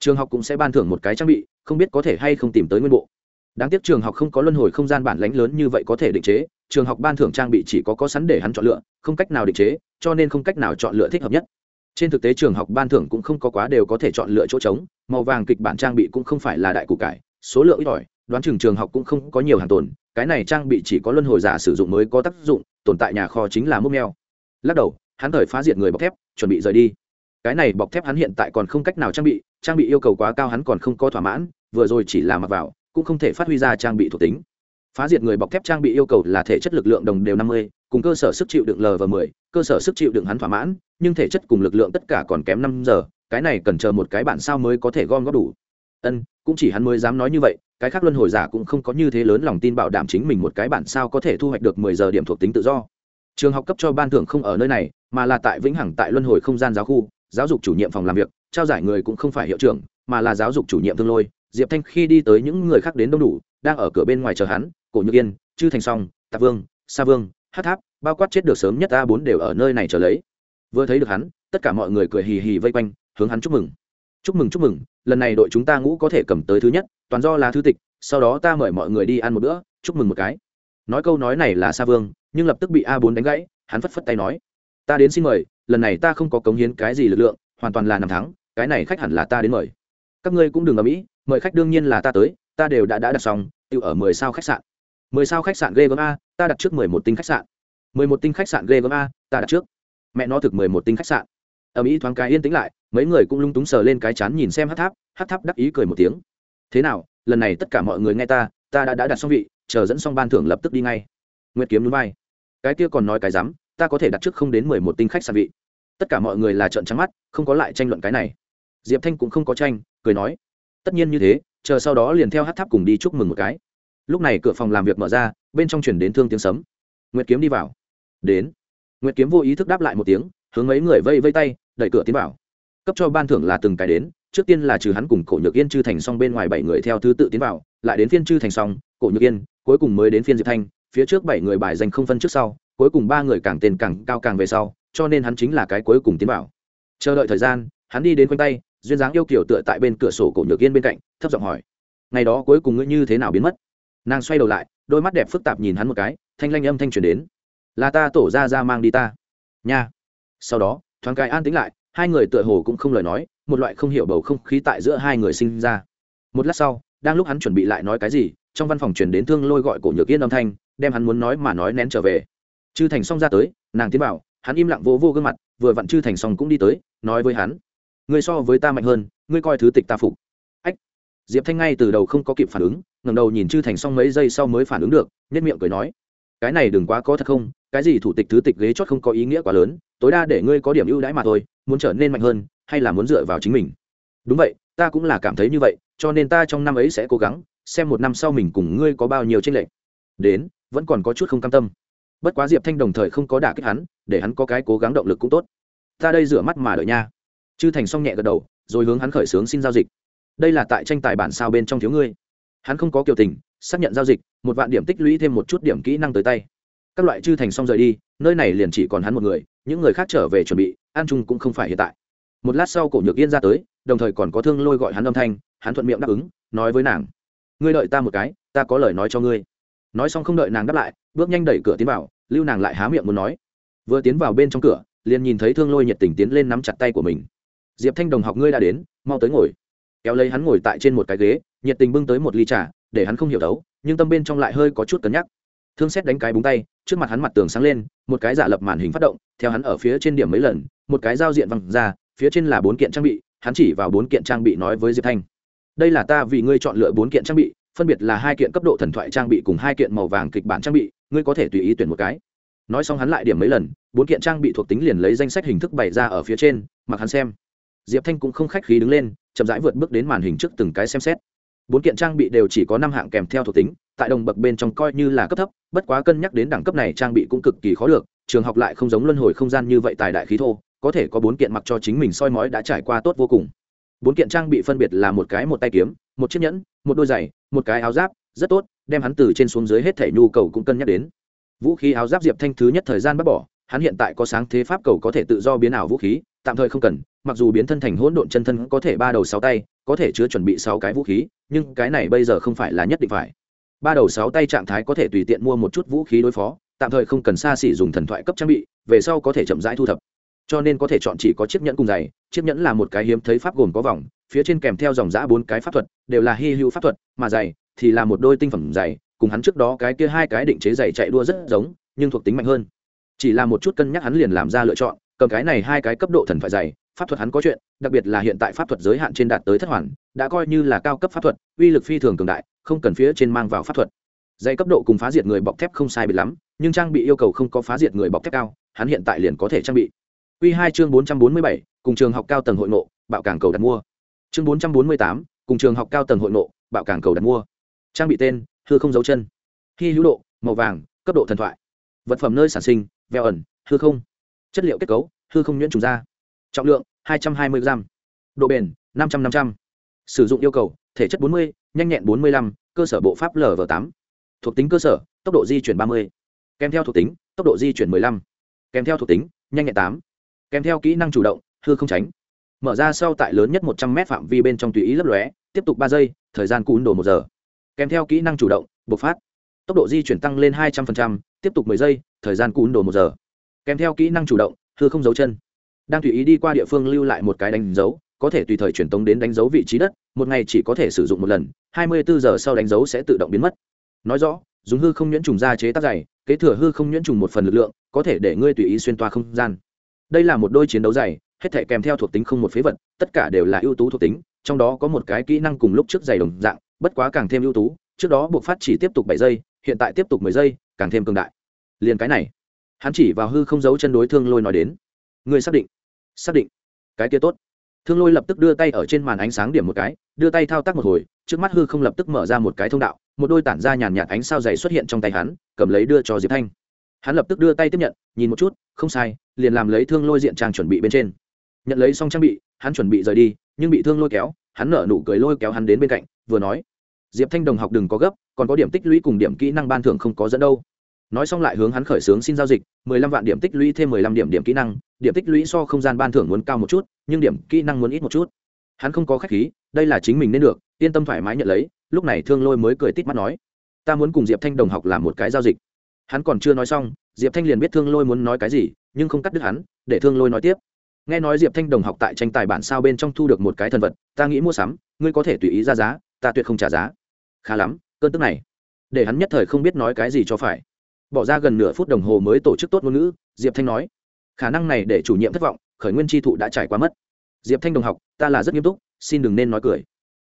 trường học cũng sẽ ban thưởng một cái trang bị, không biết có thể hay không tìm tới nguyên bộ. Đáng tiếc trường học không có luân hồi không gian bản lãnh lớn như vậy có thể định chế, trường học ban thưởng trang bị chỉ có có sẵn để hắn chọn lựa, không cách nào định chế, cho nên không cách nào chọn lựa thích hợp nhất trên thực tế trường học ban thưởng cũng không có quá đều có thể chọn lựa chỗ trống, màu vàng kịch bản trang bị cũng không phải là đại cụ cải, số lượng ít ỏi, đoán chừng trường học cũng không có nhiều hàng tồn, cái này trang bị chỉ có luân hồi giả sử dụng mới có tác dụng, tồn tại nhà kho chính là mốc neo lắc đầu, hắn thời phá diệt người bọc thép, chuẩn bị rời đi. Cái này bọc thép hắn hiện tại còn không cách nào trang bị trang bị yêu cầu quá cao hắn còn không có thỏa mãn, vừa rồi chỉ là mặc vào, cũng không thể phát huy ra trang bị thuộc tính phá diệt người bọc thép trang bị yêu cầu là thể chất lực lượng đồng đều năm mươi, cùng cơ sở sức chịu đựng l và mười, cơ sở sức chịu đựng hắn thỏa mãn, nhưng thể chất cùng lực lượng tất cả còn kém năm giờ, cái này cần chờ một cái bản sao mới có thể gom góp đủ. Ân, cũng chỉ hắn mới dám nói như vậy, cái khác luân hồi giả cũng không có như thế lớn lòng tin bảo đảm chính mình một cái bản sao có thể thu hoạch được mười giờ điểm thuộc tính tự do. Trường học cấp cho ban thưởng không ở nơi này, mà là tại vĩnh hằng tại luân hồi không gian giáo khu, giáo dục chủ nhiệm phòng làm việc, trao giải người cũng không phải hiệu trưởng, mà là giáo dục chủ nhiệm thương lôi. Diệp thanh khi đi tới những người khác đến đông đủ, đang ở cửa bên ngoài chờ hắn cổ như yên, chư thành song tạ vương, sa vương, hát tháp, bao quát chết được sớm nhất a bốn đều ở nơi này trở lấy. Vừa thấy được hắn, tất cả mọi người cười hì hì vây quanh, hướng hắn chúc mừng. Chúc mừng chúc mừng, lần này đội chúng ta ngũ có thể cầm tới thứ nhất, toàn do là thư tịch, sau đó ta mời mọi người đi ăn một bữa, chúc mừng một cái. Nói câu nói này là sa vương, nhưng lập tức bị a bốn đánh gãy, hắn phất phất tay nói, ta đến xin mời, lần này ta không có cống hiến cái gì lực lượng, hoàn toàn là nằm thắng, cái này khách hẳn là ta đến mời. Các ngươi cũng đừng ở mỹ mời khách đương nhiên là ta tới, ta đều đã đã đặt xong tự ở mười sao khách sạn mười sao khách sạn ghê gớm a ta đặt trước mười một tinh khách sạn. Mười một tinh khách sạn ghê gớm a ta đặt trước. Mẹ nó thực mười một tinh khách sạn. Ầm mỹ thoáng cái yên tĩnh lại mấy người cũng lung túng sờ lên cái chán nhìn xem hát tháp hát tháp đắc ý cười một tiếng. Thế nào lần này tất cả mọi người nghe ta ta đã đã đặt xong vị chờ dẫn xong ban thưởng lập tức đi ngay. Nguyệt kiếm núi bay, cái kia còn nói cái dám ta có thể đặt trước không đến mười một tinh khách sạn vị. Tất cả mọi người là trợn trắng mắt không có lại tranh luận cái này. Diệp thanh cũng không có tranh cười nói. Tất nhiên như thế chờ sau đó liền theo hát tháp cùng đi chúc mừng một cái lúc này cửa phòng làm việc mở ra, bên trong chuyển đến thương tiếng sấm. Nguyệt kiếm đi vào. Đến. Nguyệt kiếm vô ý thức đáp lại một tiếng, hướng mấy người vây vây tay, đẩy cửa tiến vào. Cấp cho ban thưởng là từng cái đến, trước tiên là trừ hắn cùng cổ nhược yên, chư thành xong bên ngoài bảy người theo thứ tự tiến vào, lại đến phiên chư thành xong cổ nhược yên, cuối cùng mới đến phiên diệp thanh, phía trước bảy người bài danh không phân trước sau, cuối cùng ba người càng tên càng cao càng về sau, cho nên hắn chính là cái cuối cùng tiến vào. Chờ đợi thời gian, hắn đi đến quanh tay, duyên dáng yêu kiểu tựa tại bên cửa sổ cổ nhược yên bên cạnh, thấp giọng hỏi, ngày đó cuối cùng ngươi như thế nào biến mất? Nàng xoay đầu lại, đôi mắt đẹp phức tạp nhìn hắn một cái, thanh lanh âm thanh truyền đến. Là ta tổ ra ra mang đi ta. Nha. Sau đó, thoáng cái an tính lại, hai người tựa hồ cũng không lời nói, một loại không hiểu bầu không khí tại giữa hai người sinh ra. Một lát sau, đang lúc hắn chuẩn bị lại nói cái gì, trong văn phòng truyền đến thương lôi gọi cổ nhược yên âm thanh, đem hắn muốn nói mà nói nén trở về. Chư thành xong ra tới, nàng tiến bảo hắn im lặng vô vô gương mặt, vừa vặn chư thành xong cũng đi tới, nói với hắn. Ngươi so với ta mạnh hơn, ngươi coi thứ tịch ta phục. Ách. Diệp thanh ngay từ đầu không có kịp phản ứng ngẩng đầu nhìn chư thành xong mấy giây sau mới phản ứng được nhất miệng cười nói, cái này đừng quá có thật không, cái gì thủ tịch thứ tịch ghế chót không có ý nghĩa quá lớn, tối đa để ngươi có điểm ưu đãi mà thôi, muốn trở nên mạnh hơn, hay là muốn dựa vào chính mình? Đúng vậy, ta cũng là cảm thấy như vậy, cho nên ta trong năm ấy sẽ cố gắng, xem một năm sau mình cùng ngươi có bao nhiêu tranh lệch. Đến, vẫn còn có chút không cam tâm. Bất quá diệp thanh đồng thời không có đả kích hắn, để hắn có cái cố gắng động lực cũng tốt. Ta đây rửa mắt mà đợi nha. Chư thành xong nhẹ gật đầu, rồi hướng hắn khởi xướng xin giao dịch. Đây là tại tranh tài bản sao bên trong thiếu ngươi hắn không có kiểu tình, xác nhận giao dịch, một vạn điểm tích lũy thêm một chút điểm kỹ năng tới tay. Các loại chư thành xong rời đi, nơi này liền chỉ còn hắn một người, những người khác trở về chuẩn bị, an trung cũng không phải hiện tại. Một lát sau cổ nhược yên ra tới, đồng thời còn có thương lôi gọi hắn âm thanh, hắn thuận miệng đáp ứng, nói với nàng, ngươi đợi ta một cái, ta có lời nói cho ngươi. Nói xong không đợi nàng đáp lại, bước nhanh đẩy cửa tiến vào, lưu nàng lại há miệng muốn nói. Vừa tiến vào bên trong cửa, liền nhìn thấy thương lôi nhiệt tình tiến lên nắm chặt tay của mình. Diệp thanh đồng học ngươi đã đến, mau tới ngồi. Kéo lấy hắn ngồi tại trên một cái ghế nhiệt tình bưng tới một ly trà, để hắn không hiểu đấu, nhưng tâm bên trong lại hơi có chút cân nhắc. Thương xét đánh cái búng tay, trước mặt hắn mặt tường sáng lên, một cái giả lập màn hình phát động, theo hắn ở phía trên điểm mấy lần, một cái giao diện văng ra, phía trên là bốn kiện trang bị, hắn chỉ vào bốn kiện trang bị nói với diệp thanh. Đây là ta vì ngươi chọn lựa bốn kiện trang bị, phân biệt là hai kiện cấp độ thần thoại trang bị cùng hai kiện màu vàng kịch bản trang bị, ngươi có thể tùy ý tuyển một cái. Nói xong hắn lại điểm mấy lần, bốn kiện trang bị thuộc tính liền lấy danh sách hình thức bày ra ở phía trên, mặc hắn xem. Diệp thanh cũng không khách khí đứng lên, chậm rãi vượt bước đến màn hình trước từng cái xem xét bốn kiện trang bị đều chỉ có năm hạng kèm theo thuộc tính, tại đồng bậc bên trong coi như là cấp thấp, bất quá cân nhắc đến đẳng cấp này trang bị cũng cực kỳ khó được, trường học lại không giống luân hồi không gian như vậy tài đại khí thô, có thể có bốn kiện mặc cho chính mình soi mói đã trải qua tốt vô cùng. Bốn kiện trang bị phân biệt là một cái một tay kiếm, một chiếc nhẫn, một đôi giày, một cái áo giáp, rất tốt, đem hắn từ trên xuống dưới hết thể nhu cầu cũng cân nhắc đến. Vũ khí áo giáp diệp thanh thứ nhất thời gian bắt bỏ, hắn hiện tại có sáng thế pháp cầu có thể tự do biến ảo vũ khí, tạm thời không cần mặc dù biến thân thành hỗn độn chân thân có thể ba đầu sáu tay, có thể chứa chuẩn bị sáu cái vũ khí, nhưng cái này bây giờ không phải là nhất định phải. Ba đầu sáu tay trạng thái có thể tùy tiện mua một chút vũ khí đối phó, tạm thời không cần xa xỉ dùng thần thoại cấp trang bị, về sau có thể chậm rãi thu thập. Cho nên có thể chọn chỉ có chiếc nhẫn cùng giày, chiếc nhẫn là một cái hiếm thấy pháp gồm có vòng, phía trên kèm theo dòng giã bốn cái pháp thuật, đều là hy hữu pháp thuật, mà giày thì là một đôi tinh phẩm giày, cùng hắn trước đó cái kia hai cái định chế giày chạy đua rất giống, nhưng thuộc tính mạnh hơn. Chỉ là một chút cân nhắc hắn liền làm ra lựa chọn, cầm cái này hai cái cấp độ thần thoại giày pháp thuật hắn có chuyện, đặc biệt là hiện tại pháp thuật giới hạn trên đạt tới thất hoàn, đã coi như là cao cấp pháp thuật, uy lực phi thường cường đại, không cần phía trên mang vào pháp thuật. Dây cấp độ cùng phá diệt người bọc thép không sai biệt lắm, nhưng trang bị yêu cầu không có phá diệt người bọc thép cao, hắn hiện tại liền có thể trang bị. Q hai chương bốn trăm bốn mươi bảy, cùng trường học cao tầng hội ngộ, bạo cảng cầu đặt mua. Chương bốn trăm bốn mươi tám, cùng trường học cao tầng hội ngộ, bạo cảng cầu đặt mua. Trang bị tên, hư không dấu chân. Hy hữu độ, màu vàng, cấp độ thần thoại. Vật phẩm nơi sản sinh, veo ẩn, hư không. Chất liệu kết cấu, hư không nhuyễn trùng da trọng lượng 220g độ bền 500 500 sử dụng yêu cầu thể chất 40, nhanh nhẹn 45, cơ sở bộ pháp lv 8 thuộc tính cơ sở tốc độ di chuyển 30. kèm theo thuộc tính tốc độ di chuyển 15. kèm theo thuộc tính nhanh nhẹn 8. kèm theo kỹ năng chủ động hư không tránh mở ra sau tại lớn nhất 100 m phạm vi bên trong tùy ý lấp lóe tiếp tục 3 giây thời gian cún đồ một giờ kèm theo kỹ năng chủ động bộc phát tốc độ di chuyển tăng lên 200%, tiếp tục 10 giây thời gian cún đồ một giờ kèm theo kỹ năng chủ động hư không giấu chân đang tùy ý đi qua địa phương lưu lại một cái đánh dấu có thể tùy thời truyền tống đến đánh dấu vị trí đất một ngày chỉ có thể sử dụng một lần hai mươi bốn giờ sau đánh dấu sẽ tự động biến mất. Nói rõ dùng hư không nhuyễn trùng ra chế tác giày, kế thừa hư không nhuyễn trùng một phần lực lượng có thể để ngươi tùy ý xuyên toa không gian. Đây là một đôi chiến đấu giày, hết thể kèm theo thuộc tính không một phế vật tất cả đều là ưu tú thuộc tính trong đó có một cái kỹ năng cùng lúc trước giày đồng dạng bất quá càng thêm ưu tú trước đó buộc phát chỉ tiếp tục bảy giây hiện tại tiếp tục mười giây càng thêm cường đại. Liền cái này hắn chỉ vào hư không giấu chân đối thương lôi nói đến ngươi xác định. Xác định. Cái kia tốt. Thương lôi lập tức đưa tay ở trên màn ánh sáng điểm một cái, đưa tay thao tác một hồi, trước mắt hư không lập tức mở ra một cái thông đạo, một đôi tản ra nhàn nhạt ánh sao dày xuất hiện trong tay hắn, cầm lấy đưa cho diệp thanh. Hắn lập tức đưa tay tiếp nhận, nhìn một chút, không sai, liền làm lấy thương lôi diện trang chuẩn bị bên trên. Nhận lấy xong trang bị, hắn chuẩn bị rời đi, nhưng bị thương lôi kéo, hắn nở nụ cười lôi kéo hắn đến bên cạnh, vừa nói, diệp thanh đồng học đừng có gấp, còn có điểm tích lũy cùng điểm kỹ năng ban thưởng không có dẫn đâu nói xong lại hướng hắn khởi xướng xin giao dịch, mười lăm vạn điểm tích lũy thêm mười lăm điểm điểm kỹ năng, điểm tích lũy so không gian ban thưởng muốn cao một chút, nhưng điểm kỹ năng muốn ít một chút. Hắn không có khách khí, đây là chính mình nên được, yên tâm thoải mái nhận lấy, lúc này thương lôi mới cười tít mắt nói, ta muốn cùng diệp thanh đồng học làm một cái giao dịch. Hắn còn chưa nói xong, diệp thanh liền biết thương lôi muốn nói cái gì, nhưng không cắt đứt hắn, để thương lôi nói tiếp, nghe nói diệp thanh đồng học tại tranh tài bản sao bên trong thu được một cái thần vật, ta nghĩ mua sắm, ngươi có thể tùy ý ra giá, ta tuyệt không trả giá. Khá lắm, cơn tức này. Để hắn nhất thời không biết nói cái gì cho phải bỏ ra gần nửa phút đồng hồ mới tổ chức tốt ngôn ngữ, diệp thanh nói. Khả năng này để chủ nhiệm thất vọng, khởi nguyên tri thụ đã trải qua mất. Diệp thanh đồng học, ta là rất nghiêm túc, xin đừng nên nói cười.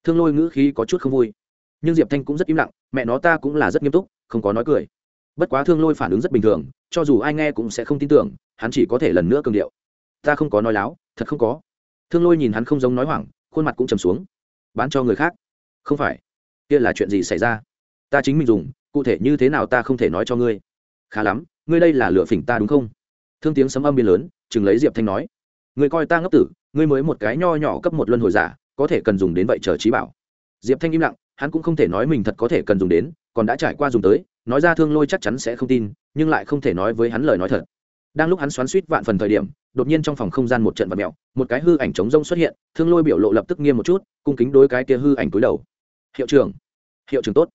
Thương lôi ngữ khí có chút không vui. Nhưng diệp thanh cũng rất im lặng, mẹ nó ta cũng là rất nghiêm túc, không có nói cười. Bất quá thương lôi phản ứng rất bình thường, cho dù ai nghe cũng sẽ không tin tưởng, hắn chỉ có thể lần nữa cường điệu. Ta không có nói láo, thật không có. Thương lôi nhìn hắn không giống nói hoảng, khuôn mặt cũng trầm xuống. Bán cho người khác. Không phải. Kia là chuyện gì xảy ra? Ta chính mình dùng, cụ thể như thế nào ta không thể nói cho ngươi khá lắm, ngươi đây là lựa phỉnh ta đúng không? Thương tiếng sấm âm biên lớn, chừng lấy diệp thanh nói. Ngươi coi ta ngốc tử, ngươi mới một cái nho nhỏ cấp một luân hồi giả, có thể cần dùng đến vậy chờ trí bảo. Diệp thanh im lặng, hắn cũng không thể nói mình thật có thể cần dùng đến, còn đã trải qua dùng tới, nói ra thương lôi chắc chắn sẽ không tin, nhưng lại không thể nói với hắn lời nói thật. Đang lúc hắn xoắn suýt vạn phần thời điểm, đột nhiên trong phòng không gian một trận vật mẹo một cái hư ảnh trống rông xuất hiện, thương lôi biểu lộ lập tức nghiêm một chút, cung kính đối cái kia hư ảnh cúi đầu. Hiệu trưởng hiệu trưởng tốt.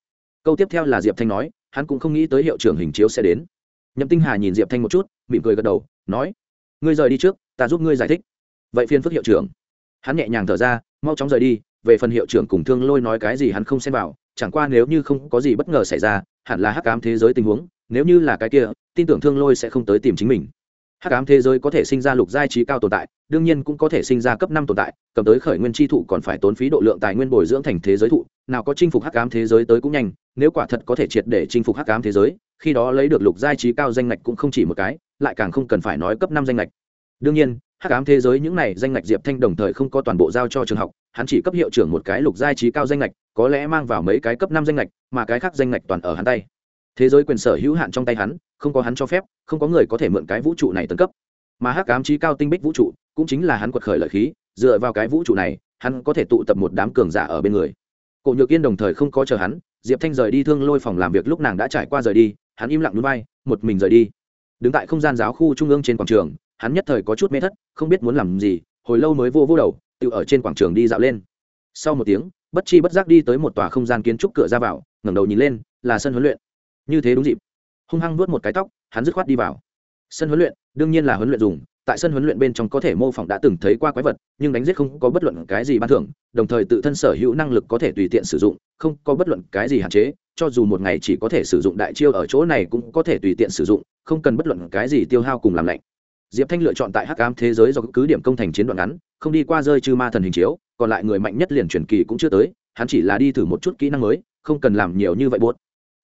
Câu tiếp theo là diệp thanh nói hắn cũng không nghĩ tới hiệu trưởng hình chiếu sẽ đến. Nhậm tinh hà nhìn diệp thanh một chút, mỉm cười gật đầu, nói, ngươi rời đi trước, ta giúp ngươi giải thích. Vậy phiên phức hiệu trưởng. Hắn nhẹ nhàng thở ra, mau chóng rời đi, về phần hiệu trưởng cùng thương lôi nói cái gì hắn không xem vào, chẳng qua nếu như không có gì bất ngờ xảy ra, hẳn là hắc ám thế giới tình huống, nếu như là cái kia, tin tưởng thương lôi sẽ không tới tìm chính mình. Hắc ám thế giới có thể sinh ra lục giai trí cao tồn tại, đương nhiên cũng có thể sinh ra cấp năm tồn tại, cầm tới khởi nguyên tri thụ còn phải tốn phí độ lượng tài nguyên bồi dưỡng thành thế giới thụ, nào có chinh phục hắc ám thế giới tới cũng nhanh nếu quả thật có thể triệt để chinh phục hắc ám thế giới, khi đó lấy được lục giai trí cao danh ngạch cũng không chỉ một cái, lại càng không cần phải nói cấp năm danh ngạch. Đương nhiên, hắc ám thế giới những này danh ngạch diệp thanh đồng thời không có toàn bộ giao cho trường học, hắn chỉ cấp hiệu trưởng một cái lục giai trí cao danh ngạch, có lẽ mang vào mấy cái cấp năm danh ngạch, mà cái khác danh ngạch toàn ở hắn tay. Thế giới quyền sở hữu hạn trong tay hắn, không có hắn cho phép, không có người có thể mượn cái vũ trụ này tấn cấp. Mà hắc ám trí cao tinh bích vũ trụ, cũng chính là hắn quật khởi lợi khí, dựa vào cái vũ trụ này, hắn có thể tụ tập một đám cường giả ở bên người. Cổ nhược yên đồng thời không có chờ hắn diệp thanh rời đi thương lôi phòng làm việc lúc nàng đã trải qua rời đi, hắn im lặng núi bay một mình rời đi. Đứng tại không gian giáo khu trung ương trên quảng trường, hắn nhất thời có chút mê thất, không biết muốn làm gì, hồi lâu mới vô vô đầu, tự ở trên quảng trường đi dạo lên. Sau một tiếng, bất chi bất giác đi tới một tòa không gian kiến trúc cửa ra vào, ngẩng đầu nhìn lên, là sân huấn luyện. Như thế đúng dịp. Hung hăng nuốt một cái tóc, hắn dứt khoát đi vào. Sân huấn luyện, đương nhiên là huấn luyện dùng tại sân huấn luyện bên trong có thể mô phỏng đã từng thấy qua quái vật, nhưng đánh giết không có bất luận cái gì ban thưởng, đồng thời tự thân sở hữu năng lực có thể tùy tiện sử dụng, không có bất luận cái gì hạn chế, cho dù một ngày chỉ có thể sử dụng đại chiêu ở chỗ này cũng có thể tùy tiện sử dụng, không cần bất luận cái gì tiêu hao cùng làm lạnh. Diệp thanh lựa chọn tại hắc ám thế giới do cứ điểm công thành chiến đoạn ngắn, không đi qua rơi trừ ma thần hình chiếu, còn lại người mạnh nhất liền truyền kỳ cũng chưa tới, hắn chỉ là đi thử một chút kỹ năng mới, không cần làm nhiều như vậy buốt.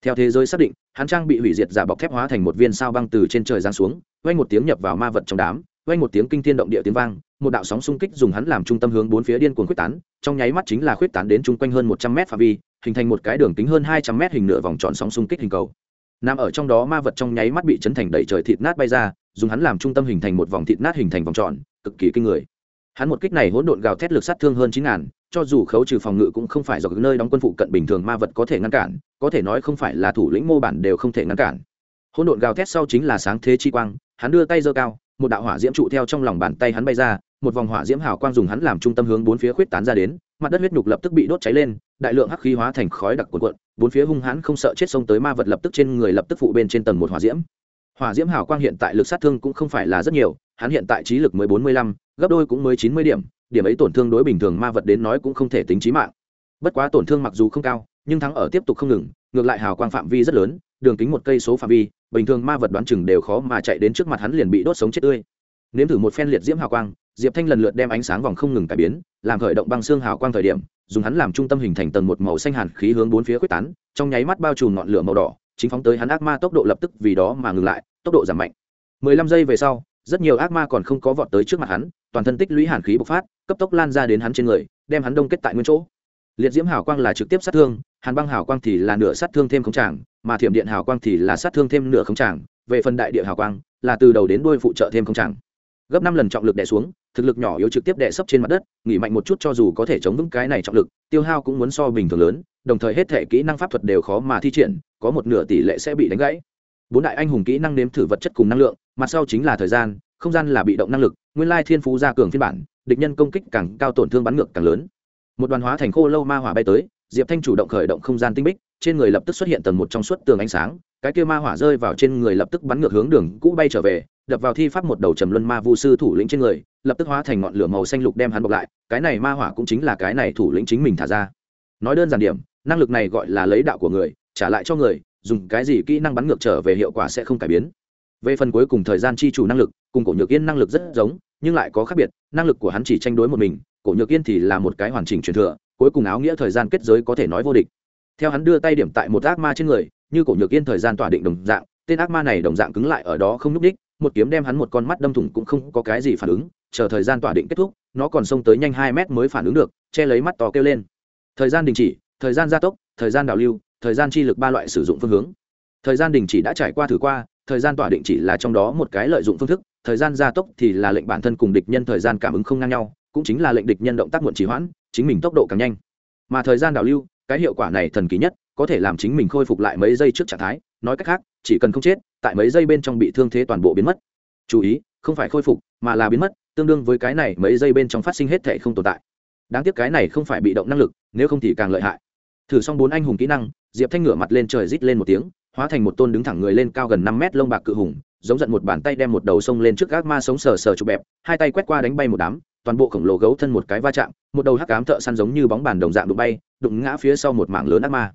Theo thế giới xác định, hắn trang bị hủy diệt giả bọc thép hóa thành một viên sao băng từ trên trời giáng xuống, vang một tiếng nhập vào ma vật trong đám vang một tiếng kinh thiên động địa tiếng vang, một đạo sóng xung kích dùng hắn làm trung tâm hướng bốn phía điên cuồng khuếch tán, trong nháy mắt chính là khuếch tán đến chung quanh hơn một trăm mét phạm vi, hình thành một cái đường kính hơn hai trăm mét hình nửa vòng tròn sóng xung kích hình cầu. Nằm ở trong đó ma vật trong nháy mắt bị chấn thành đầy trời thịt nát bay ra, dùng hắn làm trung tâm hình thành một vòng thịt nát hình thành vòng tròn, cực kỳ kinh người. Hắn một kích này hỗn độn gào thét lực sát thương hơn chín ngàn, cho dù khấu trừ phòng ngự cũng không phải do nơi đóng quân phụ cận bình thường ma vật có thể ngăn cản, có thể nói không phải là thủ lĩnh mô bản đều không thể ngăn cản. Hỗn độn gào thét sau chính là sáng thế chi quang, hắn đưa tay giơ cao một đạo hỏa diễm trụ theo trong lòng bàn tay hắn bay ra, một vòng hỏa diễm hào quang dùng hắn làm trung tâm hướng bốn phía khuyết tán ra đến, mặt đất huyết nhục lập tức bị đốt cháy lên, đại lượng hắc khí hóa thành khói đặc cuộn cuộn, bốn phía hung hãn không sợ chết xông tới ma vật lập tức trên người lập tức phụ bên trên tầng một hỏa diễm. Hỏa diễm hào quang hiện tại lực sát thương cũng không phải là rất nhiều, hắn hiện tại trí lực mới bốn mươi lăm, gấp đôi cũng mới chín mươi điểm điểm ấy tổn thương đối bình thường ma vật đến nói cũng không thể tính trí mạng. Bất quá tổn thương mặc dù không cao, nhưng thắng ở tiếp tục không ngừng, ngược lại hào quang phạm vi rất lớn, đường kính một cây số phạm vi bình thường ma vật đoán chừng đều khó mà chạy đến trước mặt hắn liền bị đốt sống chết tươi. Nếm thử một phen liệt diễm hào quang, diệp thanh lần lượt đem ánh sáng vòng không ngừng cải biến, làm khởi động băng xương hào quang thời điểm, dùng hắn làm trung tâm hình thành tầng một màu xanh hàn khí hướng bốn phía quyết tán, trong nháy mắt bao trùm ngọn lửa màu đỏ, chính phóng tới hắn ác ma tốc độ lập tức vì đó mà ngừng lại, tốc độ giảm mạnh. Mười lăm giây về sau, rất nhiều ác ma còn không có vọt tới trước mặt hắn, toàn thân tích lũy hàn khí bộc phát, cấp tốc lan ra đến hắn trên người, đem hắn đông kết tại nguyên chỗ. Liệt diễm hào quang là trực tiếp sát thương, hàn băng hào quang thì là nửa sát thương thêm không tràng mà thiểm điện hào quang thì là sát thương thêm nửa không tràng, về phần đại địa hào quang, là từ đầu đến đuôi phụ trợ thêm không tràng. Gấp năm lần trọng lực đè xuống, thực lực nhỏ yếu trực tiếp đè sấp trên mặt đất, nghỉ mạnh một chút cho dù có thể chống vững cái này trọng lực, tiêu hao cũng muốn so bình thường lớn, đồng thời hết thể kỹ năng pháp thuật đều khó mà thi triển, có một nửa tỷ lệ sẽ bị đánh gãy. Bốn đại anh hùng kỹ năng nếm thử vật chất cùng năng lượng, mặt sau chính là thời gian, không gian là bị động năng lực, nguyên lai thiên phú gia cường phiên bản, địch nhân công kích càng cao tổn thương bắn ngược càng lớn. Một đoàn hóa thành khô lâu ma hỏa bay tới diệp thanh chủ động khởi động không gian tinh bích, trên người lập tức xuất hiện tầng một trong suốt tường ánh sáng, cái kia ma hỏa rơi vào trên người lập tức bắn ngược hướng đường cũ bay trở về, đập vào thi pháp một đầu trầm luân ma vu sư thủ lĩnh trên người, lập tức hóa thành ngọn lửa màu xanh lục đem hắn bọc lại, cái này ma hỏa cũng chính là cái này thủ lĩnh chính mình thả ra. Nói đơn giản điểm, năng lực này gọi là lấy đạo của người, trả lại cho người, dùng cái gì kỹ năng bắn ngược trở về hiệu quả sẽ không cải biến. Về phần cuối cùng thời gian chi chủ năng lực, cùng cổ nhược yên năng lực rất giống, nhưng lại có khác biệt, năng lực của hắn chỉ tranh đối một mình, cổ nhược yên thì là một cái hoàn chỉnh truyền thừa cuối cùng áo nghĩa thời gian kết giới có thể nói vô địch. Theo hắn đưa tay điểm tại một ác ma trên người, như cổ nhược yên thời gian tỏa định đồng dạng, tên ác ma này đồng dạng cứng lại ở đó không n ú c đích một kiếm đem hắn một con mắt đâm thủng cũng không có cái gì phản ứng, chờ thời gian tỏa định kết thúc, nó còn xông tới nhanh hai mét mới phản ứng được, che lấy mắt to kêu lên. Thời gian đình chỉ, thời gian gia tốc, thời gian đào lưu, thời gian chi lực ba loại sử dụng phương hướng. Thời gian đình chỉ đã trải qua thử qua, thời gian tỏa định chỉ là trong đó một cái lợi dụng phương thức, thời gian gia tốc thì là lệnh bản thân cùng địch nhân thời gian cảm ứng không ngang nhau cũng chính là lệnh địch nhân động tác muộn trì hoãn, chính mình tốc độ càng nhanh. Mà thời gian đào lưu, cái hiệu quả này thần kỳ nhất, có thể làm chính mình khôi phục lại mấy giây trước trạng thái. Nói cách khác, chỉ cần không chết, tại mấy giây bên trong bị thương thế toàn bộ biến mất. Chú ý, không phải khôi phục, mà là biến mất, tương đương với cái này mấy giây bên trong phát sinh hết thể không tồn tại. Đáng tiếc cái này không phải bị động năng lực, nếu không thì càng lợi hại. Thử xong bốn anh hùng kỹ năng, diệp thanh ngửa mặt lên trời rít lên một tiếng, hóa thành một tôn đứng thẳng người lên cao gần năm mét lông bạc cự hùng, giống giận một bàn tay đem một đầu sông lên trước gác ma sống sờ sờ chụp bẹp, hai tay quét qua đánh bay một đám toàn bộ khổng lồ gấu thân một cái va chạm, một đầu hắc cám thợ săn giống như bóng bàn đồng dạng đụng bay, đụng ngã phía sau một mảng lớn ác ma.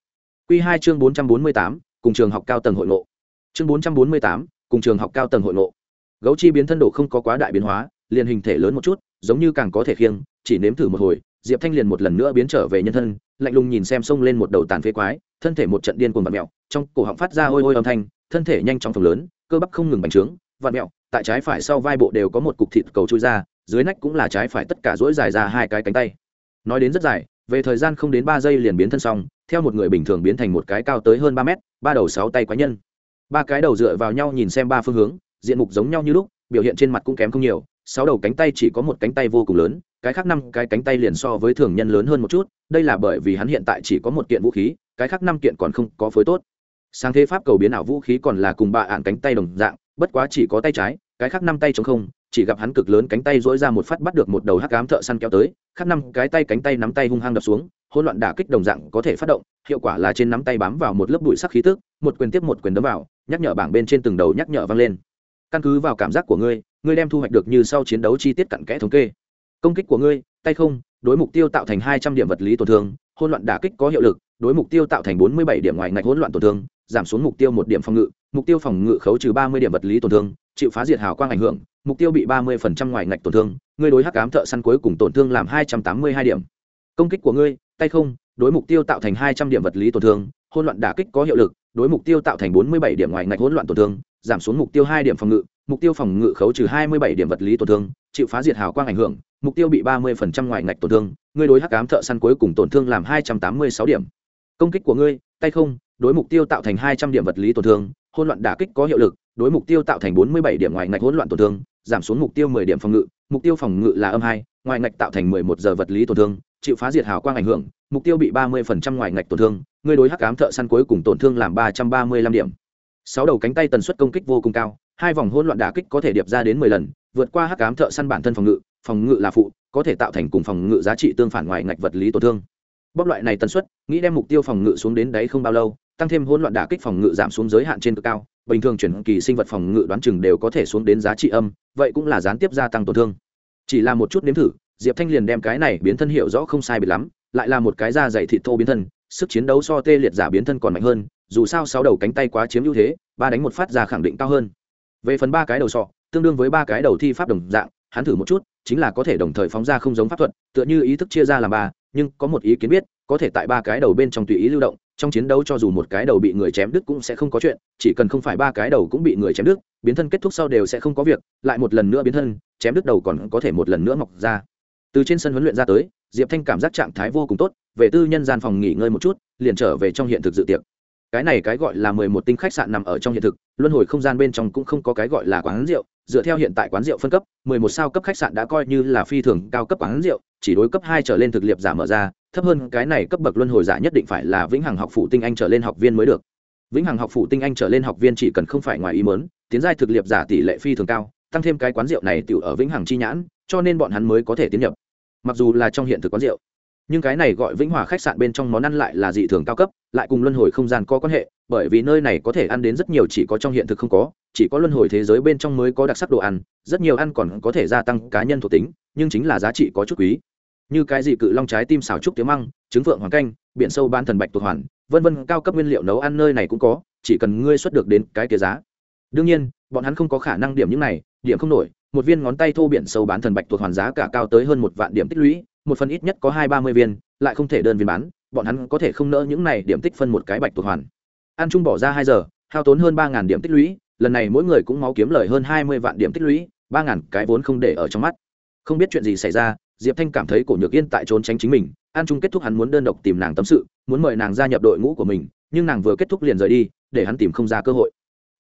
Q hai chương bốn trăm bốn mươi tám, cùng trường học cao tầng hội ngộ. Chương bốn trăm bốn mươi tám, cùng trường học cao tầng hội ngộ. Gấu chi biến thân độ không có quá đại biến hóa, liền hình thể lớn một chút, giống như càng có thể khiêng, chỉ nếm thử một hồi, diệp thanh liền một lần nữa biến trở về nhân thân, lạnh lùng nhìn xem xông lên một đầu tàn phế quái, thân thể một trận điên cuồng vặn mẹo trong cổ họng phát ra ôi ôi âm thanh, thân thể nhanh chóng phồng lớn, cơ bắp không ngừng bành trướng, vặn mẹo tại trái phải sau vai bộ đều có một cục thịt cầu chui ra dưới nách cũng là trái phải tất cả rỗi dài ra hai cái cánh tay. Nói đến rất dài, về thời gian không đến ba giây liền biến thân xong, theo một người bình thường biến thành một cái cao tới hơn ba mét, ba đầu sáu tay quái nhân. Ba cái đầu dựa vào nhau nhìn xem ba phương hướng, diện mục giống nhau như lúc, biểu hiện trên mặt cũng kém không nhiều, sáu đầu cánh tay chỉ có một cánh tay vô cùng lớn, cái khác năm cái cánh tay liền so với thường nhân lớn hơn một chút, đây là bởi vì hắn hiện tại chỉ có một kiện vũ khí, cái khác năm kiện còn không có phối tốt. Sáng thế pháp cầu biến ảo vũ khí còn là cùng ba ạn cánh tay đồng dạng, bất quá chỉ có tay trái, cái khác năm tay chống không chỉ gặp hắn cực lớn cánh tay dỗi ra một phát bắt được một đầu hắc ám thợ săn kéo tới khắc năm cái tay cánh tay nắm tay hung hăng đập xuống, hỗn loạn đả kích đồng dạng có thể phát động, hiệu quả là trên nắm tay bám vào một lớp bụi sắc khí tức, một quyền tiếp một quyền đấm vào, nhắc nhở bảng bên trên từng đầu nhắc nhở vang lên. Căn cứ vào cảm giác của ngươi ngươi đem thu hoạch được như sau chiến đấu chi tiết cặn kẽ thống kê. Công kích của ngươi, tay không, đối mục tiêu tạo thành hai trăm điểm vật lý tổn thương, hỗn loạn đả kích có hiệu lực, đối mục tiêu tạo thành bốn mươi bảy điểm ngoài ngạch hỗn loạn tổn thương, giảm xuống mục tiêu một điểm phòng ngự, mục tiêu phòng ngự khấu trừ ba mươi điểm vật lý tổn thương chịu phá diệt hào quang ảnh hưởng, mục tiêu bị ba mươi phần trăm ngoài ngạch tổn thương, ngươi đối hắc ám thợ săn cuối cùng tổn thương làm hai trăm tám mươi hai điểm. Công kích của ngươi, tay không, đối mục tiêu tạo thành hai trăm điểm vật lý tổn thương, hỗn loạn đả kích có hiệu lực, đối mục tiêu tạo thành bốn mươi bảy điểm ngoài ngạch hỗn loạn tổn thương, giảm xuống mục tiêu hai điểm phòng ngự, mục tiêu phòng ngự khấu trừ hai mươi bảy điểm vật lý tổn thương, chịu phá diệt hào quang ảnh hưởng, mục tiêu bị ba mươi phần trăm ngoài ngạch tổn thương, ngươi đối hắc ám thợ săn cuối cùng tổn thương làm hai trăm tám mươi sáu điểm. Công kích của ngươi, tay không, đối mục tiêu tạo thành hai trăm điểm vật lý tổn thương, hỗn loạn đả kích có hiệu lực đối mục tiêu tạo thành bốn mươi bảy điểm ngoài ngạch hỗn loạn tổn thương, giảm xuống mục tiêu mười điểm phòng ngự, mục tiêu phòng ngự là âm hai, ngoài ngạch tạo thành mười một giờ vật lý tổn thương, chịu phá diệt hào quang ảnh hưởng, mục tiêu bị ba mươi phần trăm ngoài ngạch tổn thương ngươi đối hắc ám thợ săn cuối cùng tổn thương làm ba trăm ba mươi lăm điểm. Sáu đầu cánh tay tần suất công kích vô cùng cao, hai vòng hỗn loạn đả kích có thể điệp ra đến mười lần, vượt qua hắc ám thợ săn bản thân phòng ngự phòng ngự là phụ, có thể tạo thành cùng phòng ngự giá trị tương phản ngoài ngạch vật lý tổn thương. Bóc loại này tần suất, nghĩ đem mục tiêu phòng ngự xuống đến đấy không bao lâu tăng thêm hỗn loạn đả kích phòng ngự giảm xuống giới hạn trên cực cao, bình thường chuyển kỳ sinh vật phòng ngự đoán chừng đều có thể xuống đến giá trị âm, vậy cũng là gián tiếp gia tăng tổn thương. Chỉ là một chút nếm thử, diệp thanh liền đem cái này biến thân hiệu rõ không sai bị lắm, lại là một cái da dày thịt thô biến thân, sức chiến đấu so tê liệt giả biến thân còn mạnh hơn, dù sao sáu đầu cánh tay quá chiếm ưu thế, ba đánh một phát ra khẳng định cao hơn. Về phần ba cái đầu sọ, tương đương với ba cái đầu thi pháp đồng dạng, hắn thử một chút, chính là có thể đồng thời phóng ra không giống pháp thuật, tựa như ý thức chia ra làm ba, nhưng có một ý kiến biết có thể tại ba cái đầu bên trong tùy ý lưu động, trong chiến đấu cho dù một cái đầu bị người chém đứt cũng sẽ không có chuyện, chỉ cần không phải ba cái đầu cũng bị người chém đứt, biến thân kết thúc sau đều sẽ không có việc, lại một lần nữa biến thân, chém đứt đầu còn có thể một lần nữa mọc ra. Từ trên sân huấn luyện ra tới, diệp thanh cảm giác trạng thái vô cùng tốt, về tư nhân gian phòng nghỉ ngơi một chút, liền trở về trong hiện thực dự tiệc. Cái này cái gọi là mười một tinh khách sạn nằm ở trong hiện thực, luân hồi không gian bên trong cũng không có cái gọi là quán rượu, dựa theo hiện tại quán rượu phân cấp, mười một sao cấp khách sạn đã coi như là phi thường cao cấp quán rượu, chỉ đối cấp hai trở lên thực liệp giả mở ra thấp hơn cái này cấp bậc luân hồi giả nhất định phải là vĩnh hằng học phụ tinh anh trở lên học viên mới được. Vĩnh hằng học phụ tinh anh trở lên học viên chỉ cần không phải ngoài ý mớn tiến giai thực liệp giả tỷ lệ phi thường cao, tăng thêm cái quán rượu này tiểu ở vĩnh hằng chi nhãn, cho nên bọn hắn mới có thể tiến nhập. Mặc dù là trong hiện thực quán rượu, nhưng cái này gọi vĩnh hòa khách sạn bên trong món ăn lại là dị thường cao cấp, lại cùng luân hồi không gian có quan hệ, bởi vì nơi này có thể ăn đến rất nhiều chỉ có trong hiện thực không có, chỉ có luân hồi thế giới bên trong mới có đặc sắc đồ ăn, rất nhiều ăn còn có thể gia tăng cá nhân thuộc tính, nhưng chính là giá trị có chút quý như cái gì cự long trái tim xào trúc tiếng măng, trứng phượng hoàng canh, biển sâu ban thần bạch tuộc hoàn, vân vân cao cấp nguyên liệu nấu ăn nơi này cũng có, chỉ cần ngươi xuất được đến cái kia giá. Đương nhiên, bọn hắn không có khả năng điểm những này, điểm không nổi, một viên ngón tay thô biển sâu bán thần bạch tuộc hoàn giá cả cao tới hơn một vạn điểm tích lũy, một phần ít nhất có hai ba mươi viên, lại không thể đơn viên bán, bọn hắn có thể không nỡ những này điểm tích phân một cái bạch tuộc hoàn. Ăn chung bỏ ra hai giờ, hao tốn hơn ba ngàn điểm tích lũy, lần này mỗi người cũng máu kiếm lời hơn hai mươi vạn điểm tích lũy, ba ngàn cái vốn không để ở trong mắt. Không biết chuyện gì xảy ra diệp thanh cảm thấy cổ nhược yên tại trốn tránh chính mình, an trung kết thúc hắn muốn đơn độc tìm nàng tâm sự, muốn mời nàng gia nhập đội ngũ của mình, nhưng nàng vừa kết thúc liền rời đi, để hắn tìm không ra cơ hội.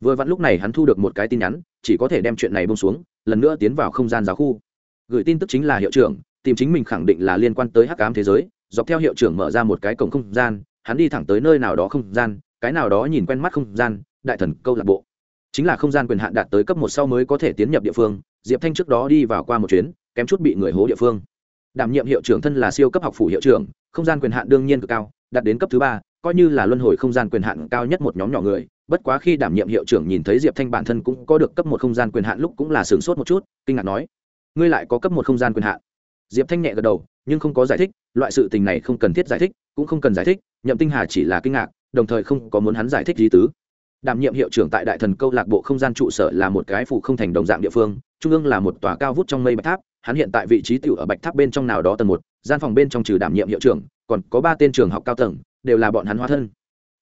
Vừa vặn lúc này hắn thu được một cái tin nhắn, chỉ có thể đem chuyện này bông xuống, lần nữa tiến vào không gian giáo khu. Gửi tin tức chính là hiệu trưởng, tìm chính mình khẳng định là liên quan tới hắc ám thế giới, dọc theo hiệu trưởng mở ra một cái cổng không gian, hắn đi thẳng tới nơi nào đó không gian, cái nào đó nhìn quen mắt không gian, đại thần câu lạc bộ. Chính là không gian quyền hạn đạt tới cấp một sau mới có thể tiến nhập địa phương, diệp thanh trước đó đi vào qua một chuyến, kém chút bị người hố địa phương đảm nhiệm hiệu trưởng thân là siêu cấp học phủ hiệu trưởng, không gian quyền hạn đương nhiên cực cao, đạt đến cấp thứ ba, coi như là luân hồi không gian quyền hạn cao nhất một nhóm nhỏ người, bất quá khi đảm nhiệm hiệu trưởng nhìn thấy diệp thanh bản thân cũng có được cấp một không gian quyền hạn lúc cũng là sửng sốt một chút, kinh ngạc nói, ngươi lại có cấp một không gian quyền hạn? Diệp thanh nhẹ gật đầu, nhưng không có giải thích, loại sự tình này không cần thiết giải thích, cũng không cần giải thích, nhậm tinh hà chỉ là kinh ngạc, đồng thời không có muốn hắn giải thích gì tứ. Đảm nhiệm hiệu trưởng tại đại thần câu lạc bộ không gian trụ sở là một cái phụ không thành đồng dạng địa phương, trung ương là một tòa cao vút trong mây bạch tháp hắn hiện tại vị trí tiểu ở bạch tháp bên trong nào đó tầng một, gian phòng bên trong trừ đảm nhiệm hiệu trưởng, còn có ba tên trường học cao tầng, đều là bọn hắn hóa thân.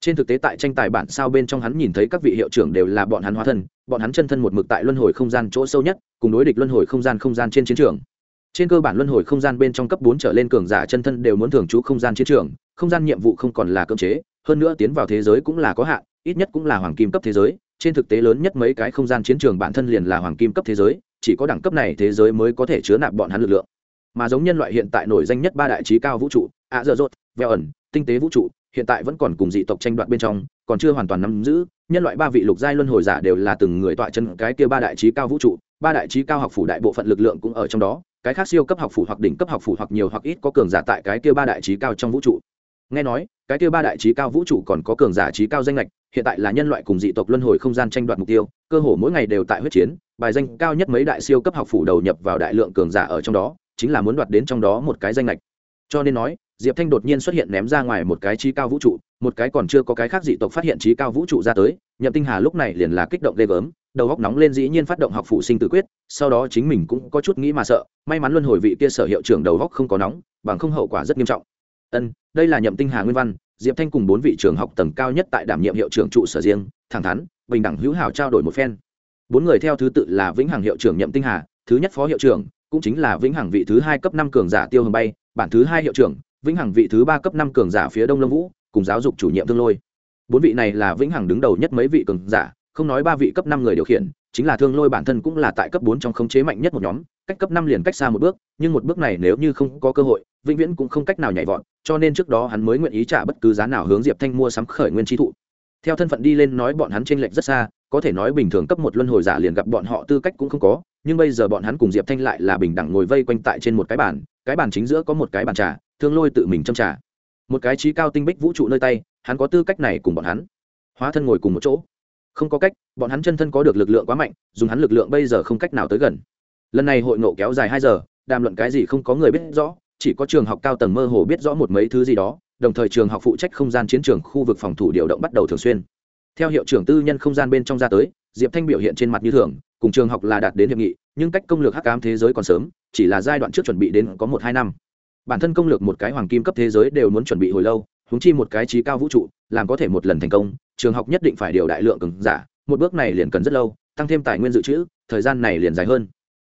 Trên thực tế tại tranh tài bản sao bên trong hắn nhìn thấy các vị hiệu trưởng đều là bọn hắn hóa thân, bọn hắn chân thân một mực tại luân hồi không gian chỗ sâu nhất, cùng đối địch luân hồi không gian không gian trên chiến trường. Trên cơ bản luân hồi không gian bên trong cấp bốn trở lên cường giả chân thân đều muốn thường trú không gian chiến trường, không gian nhiệm vụ không còn là cưỡng chế, hơn nữa tiến vào thế giới cũng là có hạn, ít nhất cũng là hoàng kim cấp thế giới, trên thực tế lớn nhất mấy cái không gian chiến trường bản thân liền là hoàng kim cấp thế giới chỉ có đẳng cấp này thế giới mới có thể chứa nạp bọn hắn lực lượng. Mà giống nhân loại hiện tại nổi danh nhất ba đại trí cao vũ trụ, ạ dở dốt veo ẩn, tinh tế vũ trụ, hiện tại vẫn còn cùng dị tộc tranh đoạt bên trong, còn chưa hoàn toàn nắm giữ, nhân loại ba vị lục giai luân hồi giả đều là từng người tọa chân cái kia ba đại trí cao vũ trụ, ba đại trí cao học phủ đại bộ phận lực lượng cũng ở trong đó, cái khác siêu cấp học phủ hoặc đỉnh cấp học phủ hoặc nhiều hoặc ít có cường giả tại cái kia ba đại trí cao trong vũ trụ. Nghe nói, cái kia ba đại trí cao vũ trụ còn có cường giả trí cao danh lệch hiện tại là nhân loại cùng dị tộc luân hồi không gian tranh đoạt mục tiêu, cơ hồ mỗi ngày đều tại huyết chiến, bài danh cao nhất mấy đại siêu cấp học phủ đầu nhập vào đại lượng cường giả ở trong đó, chính là muốn đoạt đến trong đó một cái danh lệch cho nên nói, diệp thanh đột nhiên xuất hiện ném ra ngoài một cái trí cao vũ trụ, một cái còn chưa có cái khác dị tộc phát hiện trí cao vũ trụ ra tới, nhậm tinh hà lúc này liền là kích động ghê gớm, đầu góc nóng lên dĩ nhiên phát động học phụ sinh tự quyết, sau đó chính mình cũng có chút nghĩ mà sợ, may mắn luân hồi vị kia sở hiệu trưởng đầu góc không có nóng, bằng không hậu quả rất nghiêm trọng. Ân, đây là nhậm tinh hà nguyên văn diệp thanh cùng bốn vị trường học tầng cao nhất tại đảm nhiệm hiệu trưởng trụ sở riêng, thẳng thắn, bình đẳng hữu hảo trao đổi một phen. Bốn người theo thứ tự là vĩnh hằng hiệu trưởng nhậm tinh hà, thứ nhất phó hiệu trưởng, cũng chính là vĩnh hằng vị thứ hai cấp năm cường giả tiêu hồng bay, bản thứ hai hiệu trưởng, vĩnh hằng vị thứ ba cấp năm cường giả phía đông lâm vũ, cùng giáo dục chủ nhiệm thương lôi. Bốn vị này là vĩnh hằng đứng đầu nhất mấy vị cường giả, không nói ba vị cấp năm người điều khiển, chính là thương lôi bản thân cũng là tại cấp bốn trong khống chế mạnh nhất một nhóm, cách cấp năm liền cách xa một bước, nhưng một bước này nếu như không có cơ hội vĩnh viễn cũng không cách nào nhảy vọt, cho nên trước đó hắn mới nguyện ý trả bất cứ giá nào hướng diệp thanh mua sắm khởi nguyên trí thụ. Theo thân phận đi lên nói bọn hắn trên lệnh rất xa, có thể nói bình thường cấp một luân hồi giả liền gặp bọn họ tư cách cũng không có, nhưng bây giờ bọn hắn cùng diệp thanh lại là bình đẳng ngồi vây quanh tại trên một cái bàn cái bàn chính giữa có một cái bàn trà, thương lôi tự mình châm trà. Một cái trí cao tinh bích vũ trụ nơi tay, hắn có tư cách này cùng bọn hắn. Hóa thân ngồi cùng một chỗ. Không có cách, bọn hắn chân thân có được lực lượng quá mạnh, dùng hắn lực lượng bây giờ không cách nào tới gần. Lần này hội ngộ kéo dài hai giờ, đàm luận cái gì không có người biết rõ chỉ có trường học cao tầng mơ hồ biết rõ một mấy thứ gì đó, đồng thời trường học phụ trách không gian chiến trường khu vực phòng thủ điều động bắt đầu thường xuyên. Theo hiệu trưởng tư nhân không gian bên trong ra tới, diệp thanh biểu hiện trên mặt như thường, cùng trường học là đạt đến hiệp nghị, nhưng cách công lược hắc ám thế giới còn sớm, chỉ là giai đoạn trước chuẩn bị đến có một hai năm. Bản thân công lược một cái hoàng kim cấp thế giới đều muốn chuẩn bị hồi lâu húng chi một cái trí cao vũ trụ, làm có thể một lần thành công, trường học nhất định phải điều đại lượng cường giả, một bước này liền cần rất lâu, tăng thêm tài nguyên dự trữ, thời gian này liền dài hơn.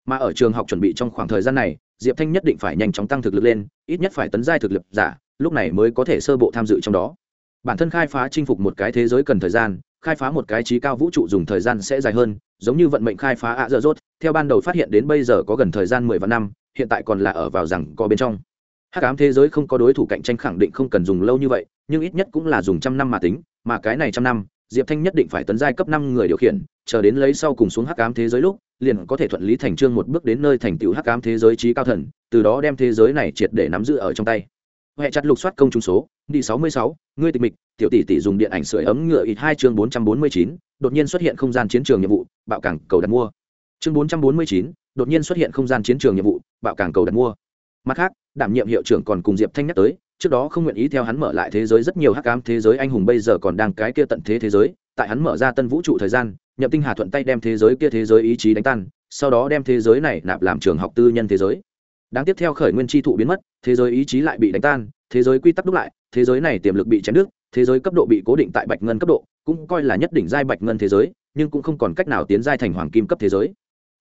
Mà ở trường học chuẩn bị trong khoảng thời gian này diệp thanh nhất định phải nhanh chóng tăng thực lực lên, ít nhất phải tấn giai thực lực giả, lúc này mới có thể sơ bộ tham dự trong đó. Bản thân khai phá chinh phục một cái thế giới cần thời gian, khai phá một cái trí cao vũ trụ dùng thời gian sẽ dài hơn, giống như vận mệnh khai phá ạ dở dốt theo ban đầu phát hiện đến bây giờ có gần thời gian mười vạn năm, hiện tại còn là ở vào rằng có bên trong. Hắc ám thế giới không có đối thủ cạnh tranh khẳng định không cần dùng lâu như vậy, nhưng ít nhất cũng là dùng trăm năm mà tính, mà cái này trăm năm, diệp thanh nhất định phải tấn giai cấp năm người điều khiển, chờ đến lấy sau cùng xuống hắc ám thế giới lúc liền có thể thuận lý thành trương một bước đến nơi thành tựu hắc ám thế giới trí cao thần, từ đó đem thế giới này triệt để nắm giữ ở trong tay. Huệ chặt lục soát công chúng số, đi sáu mươi sáu, ngươi tịch mịch, tiểu tỷ tỷ dùng điện ảnh sưởi ấm ngựa ít hai chương bốn trăm bốn mươi chín, đột nhiên xuất hiện không gian chiến trường nhiệm vụ, bạo cảng cầu đặt mua. Chương bốn trăm bốn mươi chín, đột nhiên xuất hiện không gian chiến trường nhiệm vụ, bạo cảng cầu đặt mua. Mặt khác, đảm nhiệm hiệu trưởng còn cùng diệp thanh nhắc tới, trước đó không nguyện ý theo hắn mở lại thế giới, rất nhiều hắc ám thế giới anh hùng bây giờ còn đang cái kia tận thế thế giới, tại hắn mở ra tân vũ trụ thời gian nhậm tinh hà thuận tay đem thế giới kia thế giới ý chí đánh tan, sau đó đem thế giới này nạp làm trường học tư nhân thế giới. Đáng tiếp theo khởi nguyên tri thụ biến mất, thế giới ý chí lại bị đánh tan, thế giới quy tắc đúc lại, thế giới này tiềm lực bị chém đứt, thế giới cấp độ bị cố định tại bạch ngân cấp độ, cũng coi là nhất đỉnh giai bạch ngân thế giới, nhưng cũng không còn cách nào tiến giai thành hoàng kim cấp thế giới.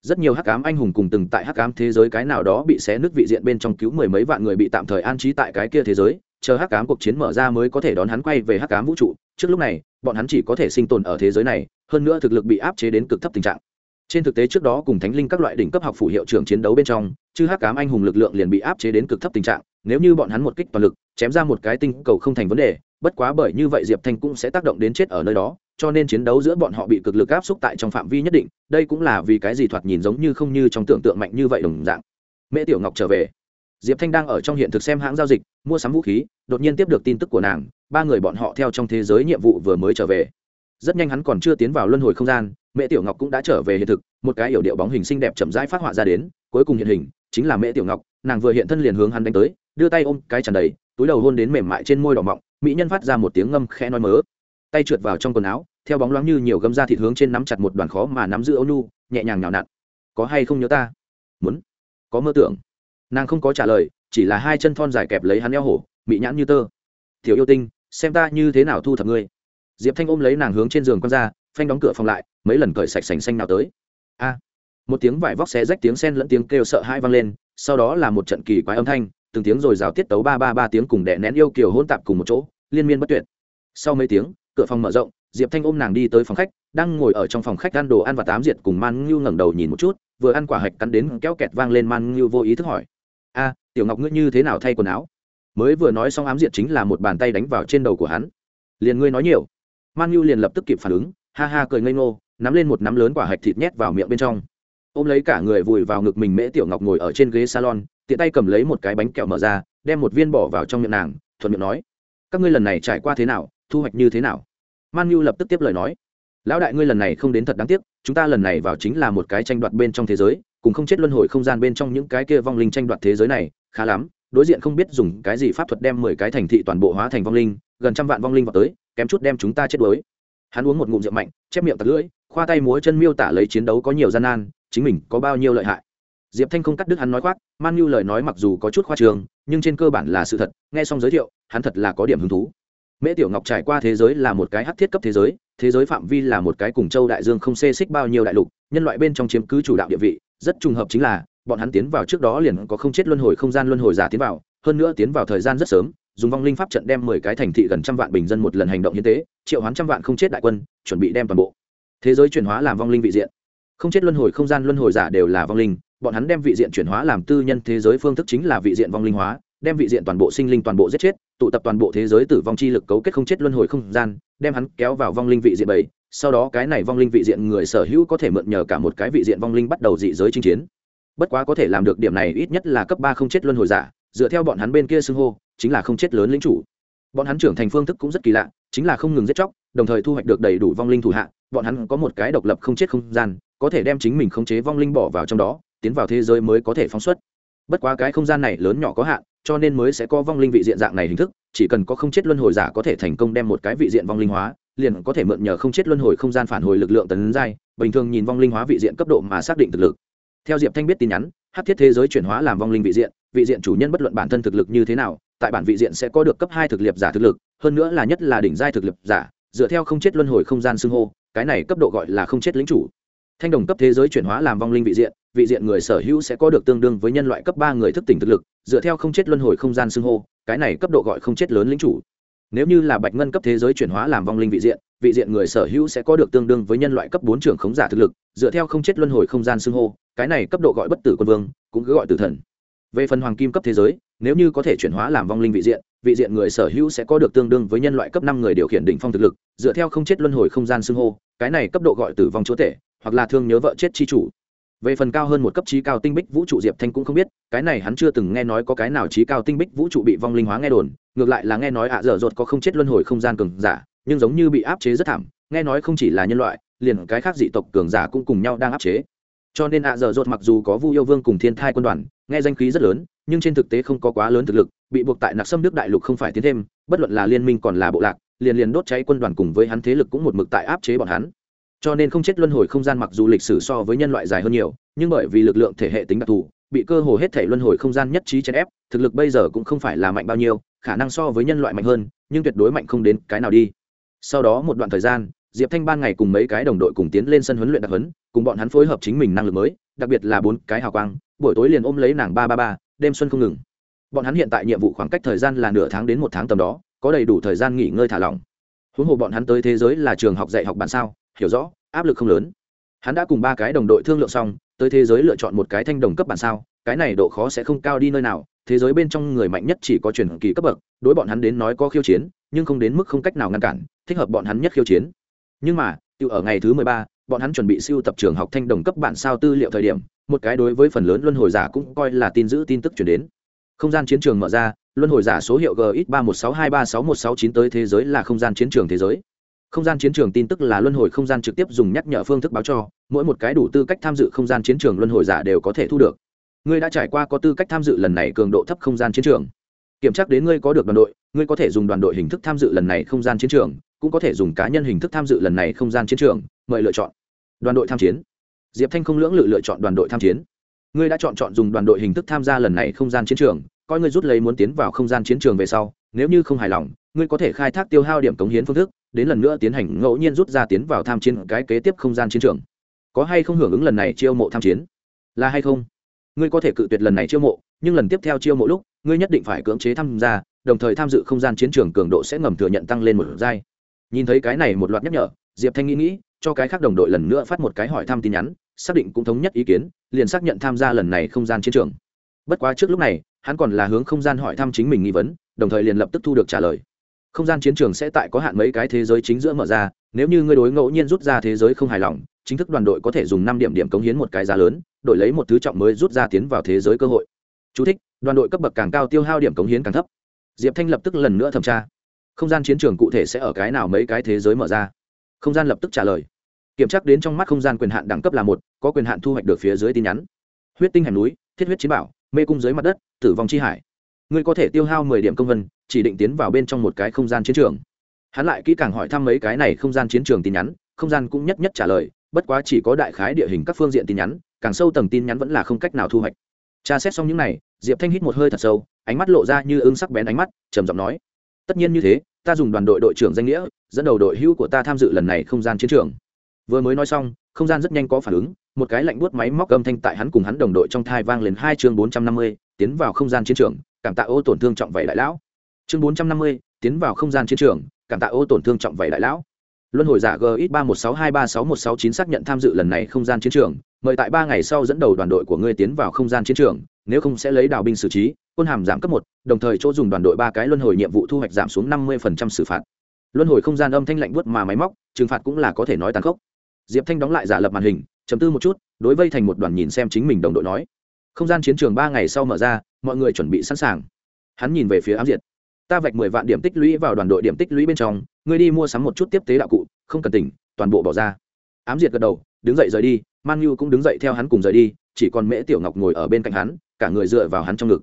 Rất nhiều hắc ám anh hùng cùng từng tại hắc ám thế giới cái nào đó bị xé nước vị diện bên trong cứu mười mấy vạn người bị tạm thời an trí tại cái kia thế giới chờ hắc ám cuộc chiến mở ra mới có thể đón hắn quay về hắc ám vũ trụ. Trước lúc này, bọn hắn chỉ có thể sinh tồn ở thế giới này, hơn nữa thực lực bị áp chế đến cực thấp tình trạng. Trên thực tế trước đó cùng thánh linh các loại đỉnh cấp học phủ hiệu trưởng chiến đấu bên trong, chứ hắc cám anh hùng lực lượng liền bị áp chế đến cực thấp tình trạng. Nếu như bọn hắn một kích toàn lực, chém ra một cái tinh cầu không thành vấn đề, bất quá bởi như vậy diệp thanh cũng sẽ tác động đến chết ở nơi đó, cho nên chiến đấu giữa bọn họ bị cực lực áp xúc tại trong phạm vi nhất định, đây cũng là vì cái gì thoạt nhìn giống như không như trong tưởng tượng mạnh như vậy đồng dạng. Mễ tiểu ngọc trở về diệp thanh đang ở trong hiện thực xem hãng giao dịch, mua sắm vũ khí, đột nhiên tiếp được tin tức của nàng, ba người bọn họ theo trong thế giới nhiệm vụ vừa mới trở về. Rất nhanh hắn còn chưa tiến vào luân hồi không gian mẹ tiểu ngọc cũng đã trở về hiện thực, một cái yểu điệu bóng hình xinh đẹp chậm rãi phát họa ra đến, cuối cùng hiện hình, chính là mẹ tiểu ngọc, nàng vừa hiện thân liền hướng hắn đánh tới, đưa tay ôm cái tràn đầy, túi đầu hôn đến mềm mại trên môi đỏ mọng, mỹ nhân phát ra một tiếng ngâm khẽ nói mớ. Tay trượt vào trong quần áo, theo bóng loáng như nhiều gấm da thịt hướng trên nắm chặt một đoàn khó mà nắm giữ âu nu nhẹ nhàng nhào nặn. Có hay không nhớ ta? Muốn. Có mơ tưởng nàng không có trả lời, chỉ là hai chân thon dài kẹp lấy hắn eo hổ bị nhãn như tơ. Thiếu yêu tinh, xem ta như thế nào thu thập ngươi. Diệp thanh ôm lấy nàng hướng trên giường con ra, phanh đóng cửa phòng lại, mấy lần cởi sạch sành xanh nào tới. A! Một tiếng vải vóc xé rách tiếng sen lẫn tiếng kêu sợ hai vang lên, sau đó là một trận kỳ quái âm thanh, từng tiếng rồi rào tiết tấu ba ba ba tiếng cùng đẻ nén yêu kiều hôn tạp cùng một chỗ, liên miên bất tuyệt. Sau mấy tiếng, cửa phòng mở rộng, diệp thanh ôm nàng đi tới phòng khách, đang ngồi ở trong phòng khách ăn đồ ăn và tám diệt cùng man ngưu ngẩng đầu nhìn một chút, vừa ăn quả hạch cắn đến kéo kẹt vang lên man ngưu vô ý thức hỏi a, tiểu ngọc ngươi như thế nào thay quần áo? Mới vừa nói xong ám diệt chính là một bàn tay đánh vào trên đầu của hắn. Liền ngươi nói nhiều. Man nhu liền lập tức kịp phản ứng, ha ha cười ngây ngô, nắm lên một nắm lớn quả hạch thịt nhét vào miệng bên trong. Ôm lấy cả người vùi vào ngực mình mễ tiểu ngọc ngồi ở trên ghế salon, tiện tay cầm lấy một cái bánh kẹo mở ra, đem một viên bỏ vào trong miệng nàng, thuận miệng nói, các ngươi lần này trải qua thế nào, thu hoạch như thế nào? Man nhu lập tức tiếp lời nói, lão đại ngươi lần này không đến thật đáng tiếc, chúng ta lần này vào chính là một cái tranh đoạt bên trong thế giới cùng không chết luân hồi không gian bên trong những cái kia vong linh tranh đoạt thế giới này, khá lắm, đối diện không biết dùng cái gì pháp thuật đem mười cái thành thị toàn bộ hóa thành vong linh, gần trăm vạn vong linh vào tới, kém chút đem chúng ta chết đuối. Hắn uống một ngụm rượu mạnh, chép miệng tặc lưỡi, khoa tay múa chân miêu tả lấy chiến đấu có nhiều gian nan, chính mình có bao nhiêu lợi hại. Diệp thanh không cắt đứt hắn nói khoác, man như lời nói mặc dù có chút khoa trường, nhưng trên cơ bản là sự thật, nghe xong giới thiệu, hắn thật là có điểm hứng thú. Mễ tiểu ngọc trải qua thế giới là một cái hắc thiết cấp thế giới thế giới phạm vi là một cái cùng châu đại dương không xê xích bao nhiêu đại lục, nhân loại bên trong chiếm cứ chủ đạo địa vị rất trùng hợp chính là, bọn hắn tiến vào trước đó liền có không chết luân hồi không gian luân hồi giả tiến vào, hơn nữa tiến vào thời gian rất sớm, dùng vong linh pháp trận đem mười cái thành thị gần trăm vạn bình dân một lần hành động như thế triệu hoán trăm vạn không chết đại quân, chuẩn bị đem toàn bộ thế giới chuyển hóa làm vong linh vị diện. Không chết luân hồi không gian luân hồi giả đều là vong linh, bọn hắn đem vị diện chuyển hóa làm tư nhân thế giới phương thức chính là vị diện vong linh hóa đem vị diện toàn bộ sinh linh toàn bộ giết chết, tụ tập toàn bộ thế giới tử vong chi lực cấu kết không chết luân hồi không gian, đem hắn kéo vào vong linh vị diện bảy. Sau đó cái này vong linh vị diện người sở hữu có thể mượn nhờ cả một cái vị diện vong linh bắt đầu dị giới chinh chiến. Bất quá có thể làm được điểm này ít nhất là cấp ba không chết luân hồi giả, dựa theo bọn hắn bên kia xưng hô, chính là không chết lớn lĩnh chủ. Bọn hắn trưởng thành phương thức cũng rất kỳ lạ, chính là không ngừng giết chóc, đồng thời thu hoạch được đầy đủ vong linh thủ hạ, bọn hắn có một cái độc lập không chết không gian, có thể đem chính mình khống chế vong linh bỏ vào trong đó, tiến vào thế giới mới có thể phóng xuất. Bất quá cái không gian này lớn nhỏ có hạn cho nên mới sẽ có vong linh vị diện dạng này hình thức, chỉ cần có không chết luân hồi giả có thể thành công đem một cái vị diện vong linh hóa, liền có thể mượn nhờ không chết luân hồi không gian phản hồi lực lượng tấn giai, bình thường nhìn vong linh hóa vị diện cấp độ mà xác định thực lực. Theo diệp thanh biết tin nhắn, hát thiết thế giới chuyển hóa làm vong linh vị diện vị diện chủ nhân bất luận bản thân thực lực như thế nào, tại bản vị diện sẽ có được cấp hai thực liệp giả thực lực, hơn nữa là nhất là đỉnh giai thực liệp giả, dựa theo không chết luân hồi không gian xưng hô, cái này cấp độ gọi là không chết lính chủ. Thanh đồng cấp thế giới chuyển hóa làm vong linh vị diện vị diện người sở hữu sẽ có được tương đương với nhân loại cấp ba người thức tỉnh thực lực, dựa theo không chết luân hồi không gian xưng hô, cái này cấp độ gọi không chết lớn lính chủ. Nếu như là bạch ngân cấp thế giới chuyển hóa làm vong linh vị diện vị diện người sở hữu sẽ có được tương đương với nhân loại cấp bốn trưởng khống giả thực lực, dựa theo không chết luân hồi không gian xưng hô, cái này cấp độ gọi bất tử quân vương, cũng cứ gọi tử thần. Về phần hoàng kim cấp thế giới, nếu như có thể chuyển hóa làm vong linh vị diện vị diện người sở hữu sẽ có được tương đương với nhân loại cấp năm người điều khiển đỉnh phong thực lực, dựa theo không chết luân hồi không gian xưng hô, cái này cấp độ gọi tử vong chúa tể, hoặc là thương nhớ vợ chết chi chủ về phần cao hơn một cấp trí cao tinh bích vũ trụ diệp thanh cũng không biết, cái này hắn chưa từng nghe nói có cái nào trí cao tinh bích vũ trụ bị vong linh hóa nghe đồn, ngược lại là nghe nói ạ dở dột có không chết luân hồi không gian cường giả, nhưng giống như bị áp chế rất thảm, nghe nói không chỉ là nhân loại, liền cái khác dị tộc cường giả cũng cùng nhau đang áp chế. Cho nên ạ dở dột mặc dù có vu yêu vương cùng thiên thai quân đoàn, nghe danh khí rất lớn, nhưng trên thực tế không có quá lớn thực lực, bị buộc tại nặc xâm nước đại lục không phải tiến thêm, bất luận là liên minh còn là bộ lạc, liền liền đốt cháy quân đoàn cùng với hắn thế lực cũng một mực tại áp chế bọn hắn cho nên không chết luân hồi không gian mặc dù lịch sử so với nhân loại dài hơn nhiều, nhưng bởi vì lực lượng thể hệ tính đặc thù, bị cơ hồ hết thể luân hồi không gian nhất trí chèn ép, thực lực bây giờ cũng không phải là mạnh bao nhiêu, khả năng so với nhân loại mạnh hơn, nhưng tuyệt đối mạnh không đến cái nào đi. Sau đó một đoạn thời gian, diệp thanh ban ngày cùng mấy cái đồng đội cùng tiến lên sân huấn luyện đặc huấn, cùng bọn hắn phối hợp chính mình năng lực mới, đặc biệt là bốn cái hào quang, buổi tối liền ôm lấy nàng ba ba ba, đêm xuân không ngừng. Bọn hắn hiện tại nhiệm vụ khoảng cách thời gian là nửa tháng đến một tháng tầm đó, có đầy đủ thời gian nghỉ ngơi thả lỏng. Huống hồ bọn hắn tới thế giới là trường học dạy học bản sao hiểu rõ, áp lực không lớn. Hắn đã cùng ba cái đồng đội thương lượng xong, tới thế giới lựa chọn một cái thanh đồng cấp bản sao, cái này độ khó sẽ không cao đi nơi nào, thế giới bên trong người mạnh nhất chỉ có truyền kỳ cấp bậc, đối bọn hắn đến nói có khiêu chiến, nhưng không đến mức không cách nào ngăn cản, thích hợp bọn hắn nhất khiêu chiến. Nhưng mà tự ở ngày thứ mười ba, bọn hắn chuẩn bị siêu tập trường học thanh đồng cấp bản sao tư liệu thời điểm, một cái đối với phần lớn luân hồi giả cũng coi là tin giữ tin tức chuyển đến. Không gian chiến trường mở ra, luân hồi giả số hiệu gx ba một sáu hai ba sáu một sáu chín tới thế giới là không gian chiến trường thế giới không gian chiến trường tin tức là luân hồi không gian trực tiếp dùng nhắc nhở phương thức báo cho, mỗi một cái đủ tư cách tham dự không gian chiến trường luân hồi giả đều có thể thu được. Ngươi đã trải qua có tư cách tham dự lần này cường độ thấp không gian chiến trường. Kiểm tra đến ngươi có được đoàn đội, ngươi có thể dùng đoàn đội hình thức tham dự lần này không gian chiến trường, cũng có thể dùng cá nhân hình thức tham dự lần này không gian chiến trường, mời lựa chọn. Đoàn đội tham chiến. Diệp thanh không lưỡng lự lựa chọn đoàn đội tham chiến. Ngươi đã chọn chọn dùng đoàn đội hình thức tham gia lần này không gian chiến trường, coi ngươi rút lấy muốn tiến vào không gian chiến trường về sau, nếu như không hài lòng, ngươi có thể khai thác tiêu hao điểm cống hiến phương thức đến lần nữa tiến hành ngẫu nhiên rút ra tiến vào tham chiến cái kế tiếp không gian chiến trường. Có hay không hưởng ứng lần này chiêu mộ tham chiến? Là hay không? Ngươi có thể cự tuyệt lần này chiêu mộ, nhưng lần tiếp theo chiêu mộ lúc, ngươi nhất định phải cưỡng chế tham gia, đồng thời tham dự không gian chiến trường cường độ sẽ ngầm thừa nhận tăng lên một giai. Nhìn thấy cái này một loạt nhắc nhở, diệp thanh nghĩ nghĩ, cho cái khác đồng đội lần nữa phát một cái hỏi thăm tin nhắn, xác định cũng thống nhất ý kiến, liền xác nhận tham gia lần này không gian chiến trường. Bất quá trước lúc này, hắn còn là hướng không gian hỏi thăm chính mình nghi vấn, đồng thời liền lập tức thu được trả lời không gian chiến trường sẽ tại có hạn mấy cái thế giới chính giữa mở ra nếu như ngươi đối ngẫu nhiên rút ra thế giới không hài lòng chính thức đoàn đội có thể dùng năm điểm điểm cống hiến một cái giá lớn đổi lấy một thứ trọng mới rút ra tiến vào thế giới cơ hội. Chú thích, đoàn đội cấp bậc càng cao tiêu hao điểm cống hiến càng thấp. Diệp thanh lập tức lần nữa thẩm tra. Không gian chiến trường cụ thể sẽ ở cái nào mấy cái thế giới mở ra? Không gian lập tức trả lời. Kiểm tra đến trong mắt không gian quyền hạn đẳng cấp là một có quyền hạn thu hoạch được phía dưới tin nhắn. Huyết tinh hẻm núi thiết huyết chiến bảo mê cung dưới mặt đất tử vong chi hải. Ngươi có thể tiêu hao mười điểm công vân chỉ định tiến vào bên trong một cái không gian chiến trường. Hắn lại kỹ càng hỏi thăm mấy cái này không gian chiến trường tin nhắn, không gian cũng nhất nhất trả lời, bất quá chỉ có đại khái địa hình các phương diện tin nhắn, càng sâu tầng tin nhắn vẫn là không cách nào thu hoạch. Tra xét xong những này, diệp thanh hít một hơi thật sâu, ánh mắt lộ ra như ưng sắc bén ánh mắt, trầm giọng nói, tất nhiên như thế, ta dùng đoàn đội đội trưởng danh nghĩa, dẫn đầu đội hữu của ta tham dự lần này không gian chiến trường. Vừa mới nói xong, không gian rất nhanh có phản ứng, một cái lạnh buốt máy móc âm thanh tại hắn cùng hắn đồng đội trong thai vang lên hai chương bốn trăm năm mươi, tiến vào không gian chiến trường, cảm tạ ô tổn thương trọng vậy đại lão chương bốn trăm năm mươi, tiến vào không gian chiến trường, cảm tạ ô tổn thương trọng vậy đại lão. Luân hồi giả gx ba một sáu hai ba sáu một sáu chín xác nhận tham dự lần này không gian chiến trường, mời tại ba ngày sau dẫn đầu đoàn đội của ngươi tiến vào không gian chiến trường, nếu không sẽ lấy đào binh xử trí, quân hàm giảm cấp một, đồng thời chỗ dùng đoàn đội ba cái luân hồi nhiệm vụ thu hoạch giảm xuống năm mươi xử phạt. Luân hồi không gian âm thanh lạnh buốt mà máy móc, trừng phạt cũng là có thể nói tàn khốc. Diệp thanh đóng lại giả lập màn hình, chấm tư một chút, đối vây thành một đoàn nhìn xem chính mình đồng đội nói. Không gian chiến trường ba ngày sau mở ra, mọi người chuẩn bị sẵn sàng. Hắn nhìn về phía ám diệt ta vạch mười vạn điểm tích lũy vào đoàn đội điểm tích lũy bên trong, ngươi đi mua sắm một chút tiếp tế đạo cụ, không cần tỉnh, toàn bộ bỏ ra. Ám diệt gật đầu, đứng dậy rời đi, man nhu cũng đứng dậy theo hắn cùng rời đi, chỉ còn mễ tiểu ngọc ngồi ở bên cạnh hắn, cả người dựa vào hắn trong ngực.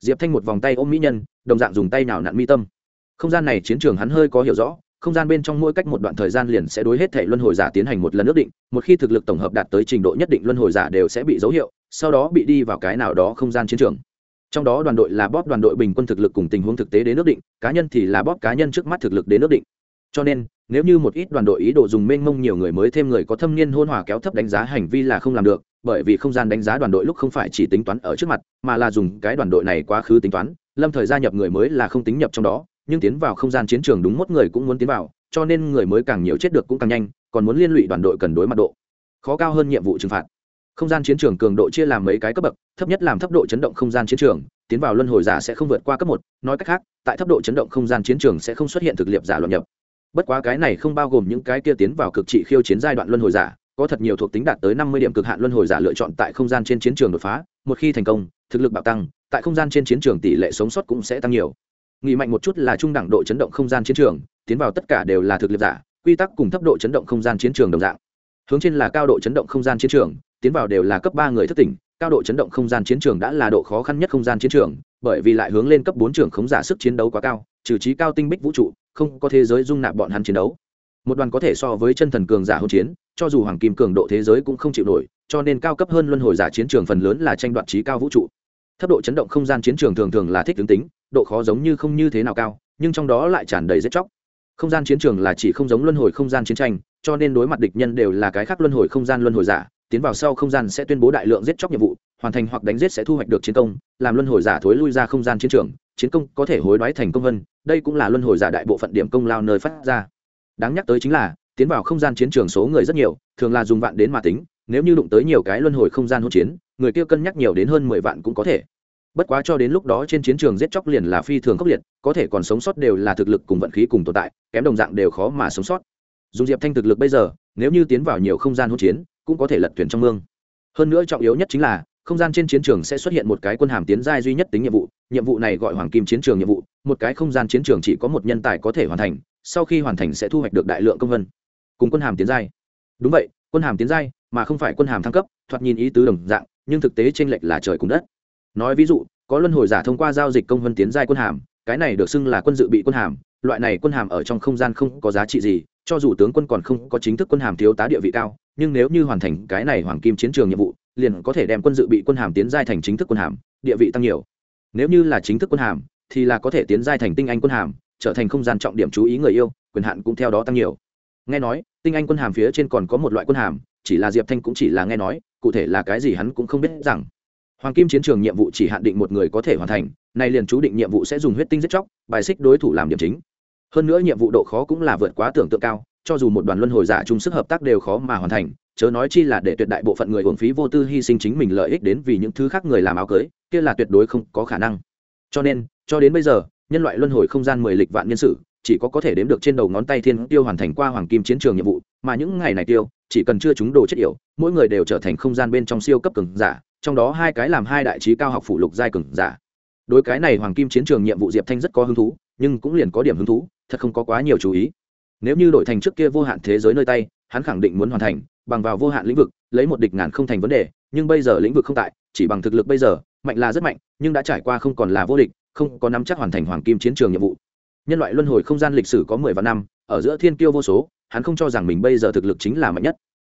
Diệp thanh một vòng tay ôm mỹ nhân, đồng dạng dùng tay nào nặn mi tâm. Không gian này chiến trường hắn hơi có hiểu rõ, không gian bên trong mỗi cách một đoạn thời gian liền sẽ đối hết thể luân hồi giả tiến hành một lần ước định, một khi thực lực tổng hợp đạt tới trình độ nhất định luân hồi giả đều sẽ bị dấu hiệu, sau đó bị đi vào cái nào đó không gian chiến trường trong đó đoàn đội là bóp đoàn đội bình quân thực lực cùng tình huống thực tế đến ước định, cá nhân thì là bóp cá nhân trước mắt thực lực đến ước định. Cho nên, nếu như một ít đoàn đội ý đồ dùng mênh mông nhiều người mới thêm người có thâm niên hôn hòa kéo thấp đánh giá hành vi là không làm được, bởi vì không gian đánh giá đoàn đội lúc không phải chỉ tính toán ở trước mặt, mà là dùng cái đoàn đội này quá khứ tính toán, lâm thời gia nhập người mới là không tính nhập trong đó, nhưng tiến vào không gian chiến trường đúng một người cũng muốn tiến vào, cho nên người mới càng nhiều chết được cũng càng nhanh, còn muốn liên lụy đoàn đội cần đối mặt độ khó cao hơn nhiệm vụ trừng phạt không gian chiến trường cường độ chia làm mấy cái cấp bậc, thấp nhất làm thấp độ chấn động không gian chiến trường, tiến vào luân hồi giả sẽ không vượt qua cấp một. Nói cách khác, tại thấp độ chấn động không gian chiến trường sẽ không xuất hiện thực liệp giả luận nhập. Bất quá cái này không bao gồm những cái kia tiến vào cực trị khiêu chiến giai đoạn luân hồi giả, có thật nhiều thuộc tính đạt tới năm mươi điểm cực hạn luân hồi giả lựa chọn tại không gian trên chiến trường đột phá, một khi thành công, thực lực bạo tăng, tại không gian trên chiến trường tỷ lệ sống sót cũng sẽ tăng nhiều. Nghĩ mạnh một chút là trung đẳng độ chấn động không gian chiến trường, tiến vào tất cả đều là thực liệp giả, quy tắc cùng thấp độ chấn động không gian chiến trường đồng dạng. Hướng trên là cao độ chấn động không gian chiến trường tiến vào đều là cấp ba người thất tỉnh, cao độ chấn động không gian chiến trường đã là độ khó khăn nhất không gian chiến trường, bởi vì lại hướng lên cấp bốn trường khống giả sức chiến đấu quá cao, trừ trí cao tinh bích vũ trụ, không có thế giới dung nạp bọn hắn chiến đấu. Một đoàn có thể so với chân thần cường giả hôn chiến, cho dù hoàng kim cường độ thế giới cũng không chịu nổi, cho nên cao cấp hơn luân hồi giả chiến trường phần lớn là tranh đoạt trí cao vũ trụ. Thấp độ chấn động không gian chiến trường thường thường là thích tướng tính, độ khó giống như không như thế nào cao, nhưng trong đó lại tràn đầy giết chóc. Không gian chiến trường là chỉ không giống luân hồi không gian chiến tranh, cho nên đối mặt địch nhân đều là cái khác luân hồi không gian luân hồi giả tiến vào sau không gian sẽ tuyên bố đại lượng giết chóc nhiệm vụ, hoàn thành hoặc đánh giết sẽ thu hoạch được chiến công, làm luân hồi giả thối lui ra không gian chiến trường, chiến công có thể hối đoái thành công vân đây cũng là luân hồi giả đại bộ phận điểm công lao nơi phát ra. Đáng nhắc tới chính là, tiến vào không gian chiến trường số người rất nhiều, thường là dùng vạn đến mà tính, nếu như đụng tới nhiều cái luân hồi không gian hỗn chiến, người kia cân nhắc nhiều đến hơn mười vạn cũng có thể. Bất quá cho đến lúc đó trên chiến trường giết chóc liền là phi thường khốc liệt, có thể còn sống sót đều là thực lực cùng vận khí cùng tồn tại, kém đồng dạng đều khó mà sống sót. Dùng diệp thanh thực lực bây giờ, nếu như tiến vào nhiều không gian hỗn chiến cũng có thể lật thuyền trong mương. Hơn nữa trọng yếu nhất chính là, không gian trên chiến trường sẽ xuất hiện một cái quân hàm tiến giai duy nhất tính nhiệm vụ. Nhiệm vụ này gọi hoàng kim chiến trường nhiệm vụ, một cái không gian chiến trường chỉ có một nhân tài có thể hoàn thành, sau khi hoàn thành sẽ thu hoạch được đại lượng công vân. Cùng quân hàm tiến giai. Đúng vậy, quân hàm tiến giai, mà không phải quân hàm thăng cấp, thoạt nhìn ý tứ đồng dạng, nhưng thực tế trên lệch là trời cùng đất. Nói ví dụ, có luân hồi giả thông qua giao dịch công vân tiến giai quân hàm, cái này được xưng là quân dự bị quân hàm, loại này quân hàm ở trong không gian không có giá trị gì, cho dù tướng quân còn không có chính thức quân hàm thiếu tá địa vị cao nhưng nếu như hoàn thành cái này hoàng kim chiến trường nhiệm vụ, liền có thể đem quân dự bị quân hàm tiến giai thành chính thức quân hàm, địa vị tăng nhiều. Nếu như là chính thức quân hàm, thì là có thể tiến giai thành tinh anh quân hàm, trở thành không gian trọng điểm chú ý người yêu, quyền hạn cũng theo đó tăng nhiều. Nghe nói, tinh anh quân hàm phía trên còn có một loại quân hàm, chỉ là diệp thanh cũng chỉ là nghe nói, cụ thể là cái gì hắn cũng không biết rằng. Hoàng kim chiến trường nhiệm vụ chỉ hạn định một người có thể hoàn thành, nay liền chú định nhiệm vụ sẽ dùng huyết tinh giết chóc, bài xích đối thủ làm điểm chính. Hơn nữa nhiệm vụ độ khó cũng là vượt quá tưởng tượng cao cho dù một đoàn luân hồi giả chung sức hợp tác đều khó mà hoàn thành, chớ nói chi là để tuyệt đại bộ phận người hưởng phí vô tư hy sinh chính mình lợi ích đến vì những thứ khác người làm áo cưới, kia là tuyệt đối không có khả năng. Cho nên, cho đến bây giờ, nhân loại luân hồi không gian mười lịch vạn nhân sự chỉ có có thể đếm được trên đầu ngón tay thiên tiêu hoàn thành qua hoàng kim chiến trường nhiệm vụ, mà những ngày này tiêu, chỉ cần chưa chúng đồ chết yểu, mỗi người đều trở thành không gian bên trong siêu cấp cường giả, trong đó hai cái làm hai đại trí cao học phụ lục giai cường giả. Đối cái này hoàng kim chiến trường nhiệm vụ diệp thanh rất có hứng thú, nhưng cũng liền có điểm hứng thú, thật không có quá nhiều chú ý nếu như đổi thành trước kia vô hạn thế giới nơi tay, hắn khẳng định muốn hoàn thành, bằng vào vô hạn lĩnh vực, lấy một địch ngàn không thành vấn đề, nhưng bây giờ lĩnh vực không tại, chỉ bằng thực lực bây giờ, mạnh là rất mạnh, nhưng đã trải qua không còn là vô địch, không có nắm chắc hoàn thành hoàng kim chiến trường nhiệm vụ. Nhân loại luân hồi không gian lịch sử có mười vạn năm, ở giữa thiên kiêu vô số, hắn không cho rằng mình bây giờ thực lực chính là mạnh nhất.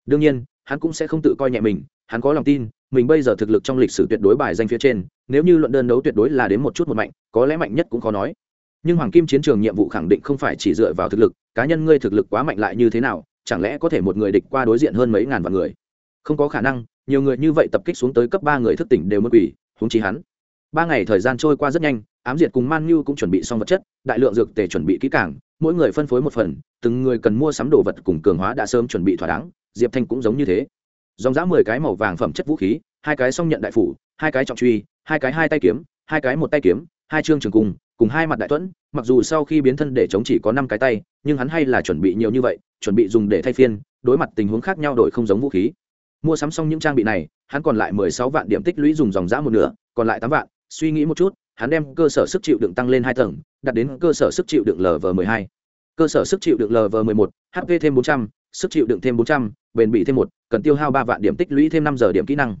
Đương nhiên, hắn cũng sẽ không tự coi nhẹ mình, hắn có lòng tin, mình bây giờ thực lực trong lịch sử tuyệt đối bài danh phía trên, nếu như luận đơn đấu tuyệt đối là đến một chút một mạnh, có lẽ mạnh nhất cũng khó nói nhưng hoàng kim chiến trường nhiệm vụ khẳng định không phải chỉ dựa vào thực lực, cá nhân ngươi thực lực quá mạnh lại như thế nào, chẳng lẽ có thể một người địch qua đối diện hơn mấy ngàn vạn người? Không có khả năng, nhiều người như vậy tập kích xuống tới cấp ba người thức tỉnh đều mất quỷ húng chi hắn. Ba ngày thời gian trôi qua rất nhanh, ám diệt cùng man như cũng chuẩn bị xong vật chất, đại lượng dược tề chuẩn bị kỹ càng, mỗi người phân phối một phần, từng người cần mua sắm đồ vật cùng cường hóa đã sớm chuẩn bị thỏa đáng, diệp thanh cũng giống như thế. Dòng dã mười cái màu vàng phẩm chất vũ khí, hai cái song nhận đại phủ, hai cái trọng truy, hai cái hai tay kiếm, hai cái một tay kiếm, hai chương trường cung cùng hai mặt đại thuẫn, mặc dù sau khi biến thân để chống chỉ có năm cái tay, nhưng hắn hay là chuẩn bị nhiều như vậy, chuẩn bị dùng để thay phiên, đối mặt tình huống khác nhau đổi không giống vũ khí. Mua sắm xong những trang bị này, hắn còn lại mười sáu vạn điểm tích lũy dùng dòng giã một nửa, còn lại tám vạn, suy nghĩ một chút, hắn đem cơ sở sức chịu đựng tăng lên hai tầng đặt đến cơ sở sức chịu đựng lv m ộ hai. Cơ sở sức chịu đựng lv m ộ một hp thêm bốn trăm, sức chịu đựng thêm bốn trăm, bền bị thêm một, cần tiêu hao ba vạn điểm tích lũy thêm năm giờ điểm kỹ năng.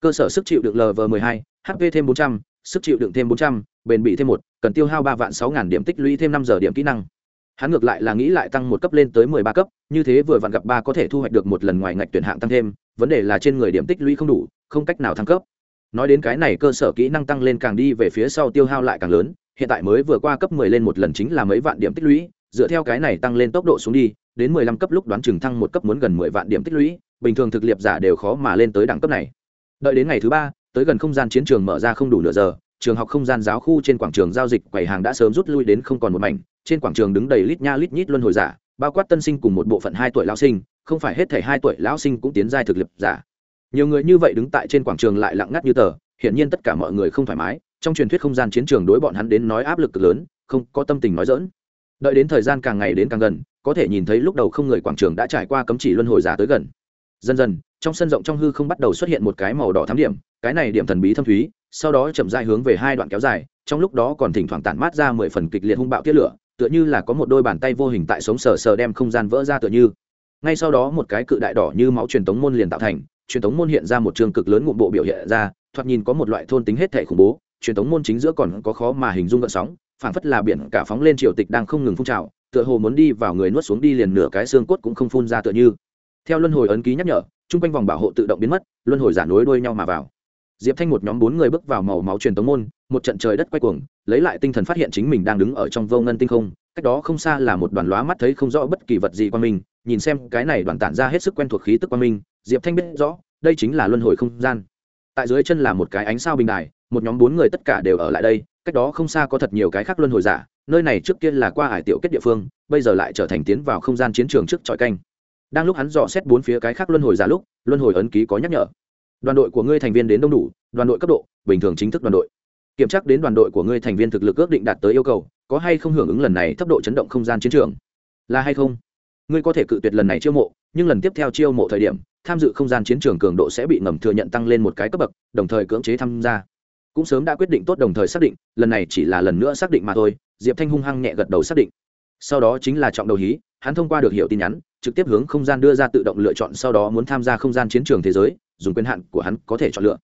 Cơ sở sức chịu đựng lv m ộ hai hp thêm bốn trăm, sức chịu đựng thêm bốn trăm bền bị thêm một, cần tiêu hao ba vạn sáu ngàn điểm tích lũy thêm năm giờ điểm kỹ năng. Hắn ngược lại là nghĩ lại tăng một cấp lên tới mười ba cấp, như thế vừa vặn gặp ba có thể thu hoạch được một lần ngoài ngạch tuyển hạng tăng thêm, vấn đề là trên người điểm tích lũy không đủ, không cách nào thăng cấp. Nói đến cái này cơ sở kỹ năng tăng lên càng đi về phía sau tiêu hao lại càng lớn, hiện tại mới vừa qua cấp mười lên một lần chính là mấy vạn điểm tích lũy, dựa theo cái này tăng lên tốc độ xuống đi, đến mười lăm cấp lúc đoán chừng thăng một cấp muốn gần mười vạn điểm tích lũy, bình thường thực liệp giả đều khó mà lên tới đẳng cấp này. Đợi đến ngày thứ ba, tới gần không gian chiến trường mở ra không đủ nửa giờ trường học không gian giáo khu trên quảng trường giao dịch quầy hàng đã sớm rút lui đến không còn một mảnh. Trên quảng trường đứng đầy lít nha lít nhít luân hồi giả, bao quát tân sinh cùng một bộ phận hai tuổi lão sinh, không phải hết thể hai tuổi lão sinh cũng tiến giai thực lực giả. Nhiều người như vậy đứng tại trên quảng trường lại lặng ngắt như tờ, hiển nhiên tất cả mọi người không thoải mái. Trong truyền thuyết không gian chiến trường đối bọn hắn đến nói áp lực cực lớn, không có tâm tình nói dỡn đợi đến thời gian càng ngày đến càng gần, có thể nhìn thấy lúc đầu không người quảng trường đã trải qua cấm chỉ luân hồi giả tới gần. Dần dần, trong sân rộng trong hư không bắt đầu xuất hiện một cái màu đỏ thám điểm cái này điểm thần bí thâm thúy, sau đó chậm dài hướng về hai đoạn kéo dài, trong lúc đó còn thỉnh thoảng tản mát ra mười phần kịch liệt hung bạo tiết lửa, tựa như là có một đôi bàn tay vô hình tại sống sờ sờ đem không gian vỡ ra tựa như. Ngay sau đó một cái cự đại đỏ như máu truyền tống môn liền tạo thành, truyền tống môn hiện ra một trường cực lớn ngụm bộ biểu hiện ra, thoạt nhìn có một loại thôn tính hết thể khủng bố, truyền tống môn chính giữa còn có khó mà hình dung gợn sóng, phảng phất là biển cả phóng lên triều tịch đang không ngừng phun trào, tựa hồ muốn đi vào người nuốt xuống đi liền nửa cái xương cốt cũng không phun ra tựa như. Theo luân hồi ấn ký nhắc nhở, chung quanh vòng bảo hộ tự động biến mất, luân hồi giả nối đuôi nhau mà vào diệp thanh một nhóm bốn người bước vào màu máu truyền tống môn, một trận trời đất quay cuồng, lấy lại tinh thần phát hiện chính mình đang đứng ở trong vô ngân tinh không, cách đó không xa là một đoàn lóa mắt thấy không rõ bất kỳ vật gì qua mình, nhìn xem cái này đoàn tản ra hết sức quen thuộc khí tức qua mình, diệp thanh biết rõ, đây chính là luân hồi không gian. Tại dưới chân là một cái ánh sao bình đài, một nhóm bốn người tất cả đều ở lại đây, cách đó không xa có thật nhiều cái khác luân hồi giả, nơi này trước kia là qua hải tiểu kết địa phương, bây giờ lại trở thành tiến vào không gian chiến trường trước trọi canh. Đang lúc hắn dò xét bốn phía cái khác luân hồi giả lúc, luân hồi ấn ký có nhắc nhở đoàn đội của ngươi thành viên đến đông đủ, đoàn đội cấp độ, bình thường chính thức đoàn đội. Kiểm tra đến đoàn đội của ngươi thành viên thực lực ước định đạt tới yêu cầu, có hay không hưởng ứng lần này tốc độ chấn động không gian chiến trường? Là hay không? Ngươi có thể cự tuyệt lần này chiêu mộ, nhưng lần tiếp theo chiêu mộ thời điểm, tham dự không gian chiến trường cường độ sẽ bị ngầm thừa nhận tăng lên một cái cấp bậc, đồng thời cưỡng chế tham gia. Cũng sớm đã quyết định tốt đồng thời xác định, lần này chỉ là lần nữa xác định mà thôi, diệp thanh hung hăng nhẹ gật đầu xác định. Sau đó chính là trọng đầu hí, hắn thông qua được hiểu tin nhắn, trực tiếp hướng không gian đưa ra tự động lựa chọn sau đó muốn tham gia không gian chiến trường thế giới dùng quyền hạn của hắn có thể chọn lựa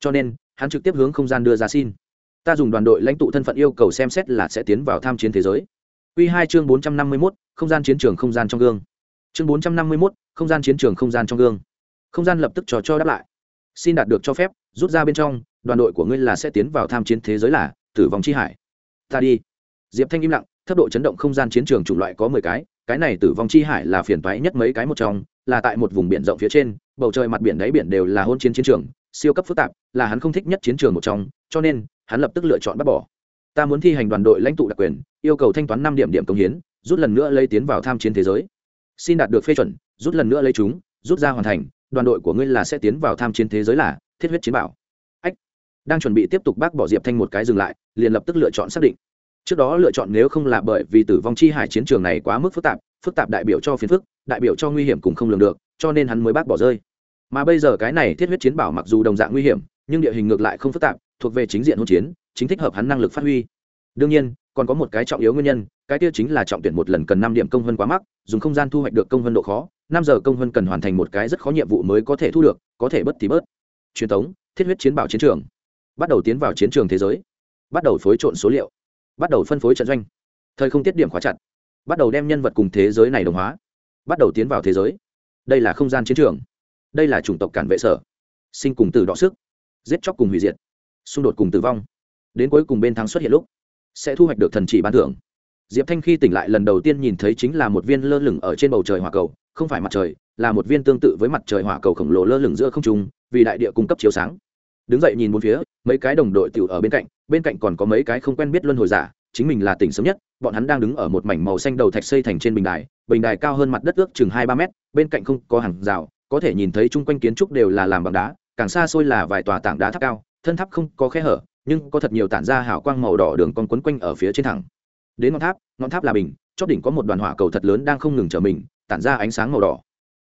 cho nên hắn trực tiếp hướng không gian đưa ra xin ta dùng đoàn đội lãnh tụ thân phận yêu cầu xem xét là sẽ tiến vào tham chiến thế giới Quy hai chương bốn trăm năm mươi 451, không gian chiến trường không gian trong gương. Chương bốn trăm năm mươi 451, không gian chiến trường không gian trong gương. Không gian lập tức cho cho đáp lại. Xin đạt được cho phép, rút ra bên trong, đoàn đội của ngươi là sẽ tiến vào tham chiến thế giới là tử vong chi hải. Ta đi. Diệp Thanh im lặng, thấp độ chấn động không gian chiến trường chủng loại có mười cái, cái này tử vong chi hải là phiền toái nhất mấy cái một trong, là tại một vùng biển rộng phía trên, bầu trời mặt biển đáy biển đều là hôn chiến chiến trường, siêu cấp phức tạp, là hắn không thích nhất chiến trường một trong, cho nên hắn lập tức lựa chọn bắt bỏ. Ta muốn thi hành đoàn đội lãnh tụ đặc quyền yêu cầu thanh toán năm điểm điểm công hiến rút lần nữa lấy tiến vào tham chiến thế giới. Xin đạt được phê chuẩn rút lần nữa lấy chúng rút ra hoàn thành đoàn đội của ngươi là sẽ tiến vào tham chiến thế giới là thiết huyết chiến bảo. Ách! Đang chuẩn bị tiếp tục bác bỏ diệp thanh một cái dừng lại liền lập tức lựa chọn xác định. Trước đó lựa chọn nếu không là bởi vì tử vong chi hải chiến trường này quá mức phức tạp phức tạp đại biểu cho phiền phức đại biểu cho nguy hiểm cùng không lường được cho nên hắn mới bác bỏ rơi mà bây giờ cái này thiết huyết chiến bảo mặc dù đồng dạng nguy hiểm, nhưng địa hình ngược lại không phức tạp, thuộc về chính diện hỗn chiến, chính thích hợp hắn năng lực phát huy. Đương nhiên, còn có một cái trọng yếu nguyên nhân, cái tiêu chính là trọng tuyển một lần cần năm điểm công hơn quá mắc, dùng không gian thu hoạch được công hơn độ khó, năm giờ công hơn cần hoàn thành một cái rất khó nhiệm vụ mới có thể thu được, có thể bớt thì bớt. Truyền thống, thiết huyết chiến bảo chiến trường. Bắt đầu tiến vào chiến trường thế giới. Bắt đầu phối trộn số liệu. Bắt đầu phân phối trận doanh. Thời không tiết điểm khóa chặt. Bắt đầu đem nhân vật cùng thế giới này đồng hóa. Bắt đầu tiến vào thế giới. Đây là không gian chiến trường đây là chủng tộc cản vệ sở. Sinh cùng từ đọ sức, giết chóc cùng hủy diệt, xung đột cùng tử vong. Đến cuối cùng bên thắng xuất hiện lúc, sẽ thu hoạch được thần chỉ ban thưởng. Diệp thanh khi tỉnh lại lần đầu tiên nhìn thấy chính là một viên lơ lửng ở trên bầu trời hỏa cầu, không phải mặt trời, là một viên tương tự với mặt trời hỏa cầu khổng lồ lơ lửng giữa không trung, vì đại địa cung cấp chiếu sáng. Đứng dậy nhìn bốn phía, mấy cái đồng đội tiểu ở bên cạnh bên cạnh còn có mấy cái không quen biết luân hồi giả, chính mình là tỉnh sớm nhất, bọn hắn đang đứng ở một mảnh màu xanh đầu thạch xây thành trên bình đài bình đài cao hơn mặt đất ước chừng hai ba mét, bên cạnh không có hàng rào có thể nhìn thấy chung quanh kiến trúc đều là làm bằng đá, càng xa xôi là vài tòa tảng đá tháp cao, thân tháp không có khe hở, nhưng có thật nhiều tản ra hào quang màu đỏ đường con quấn quanh ở phía trên thẳng. Đến ngọn tháp ngọn tháp là bình, chóp đỉnh có một đoàn hỏa cầu thật lớn đang không ngừng trở mình, tản ra ánh sáng màu đỏ.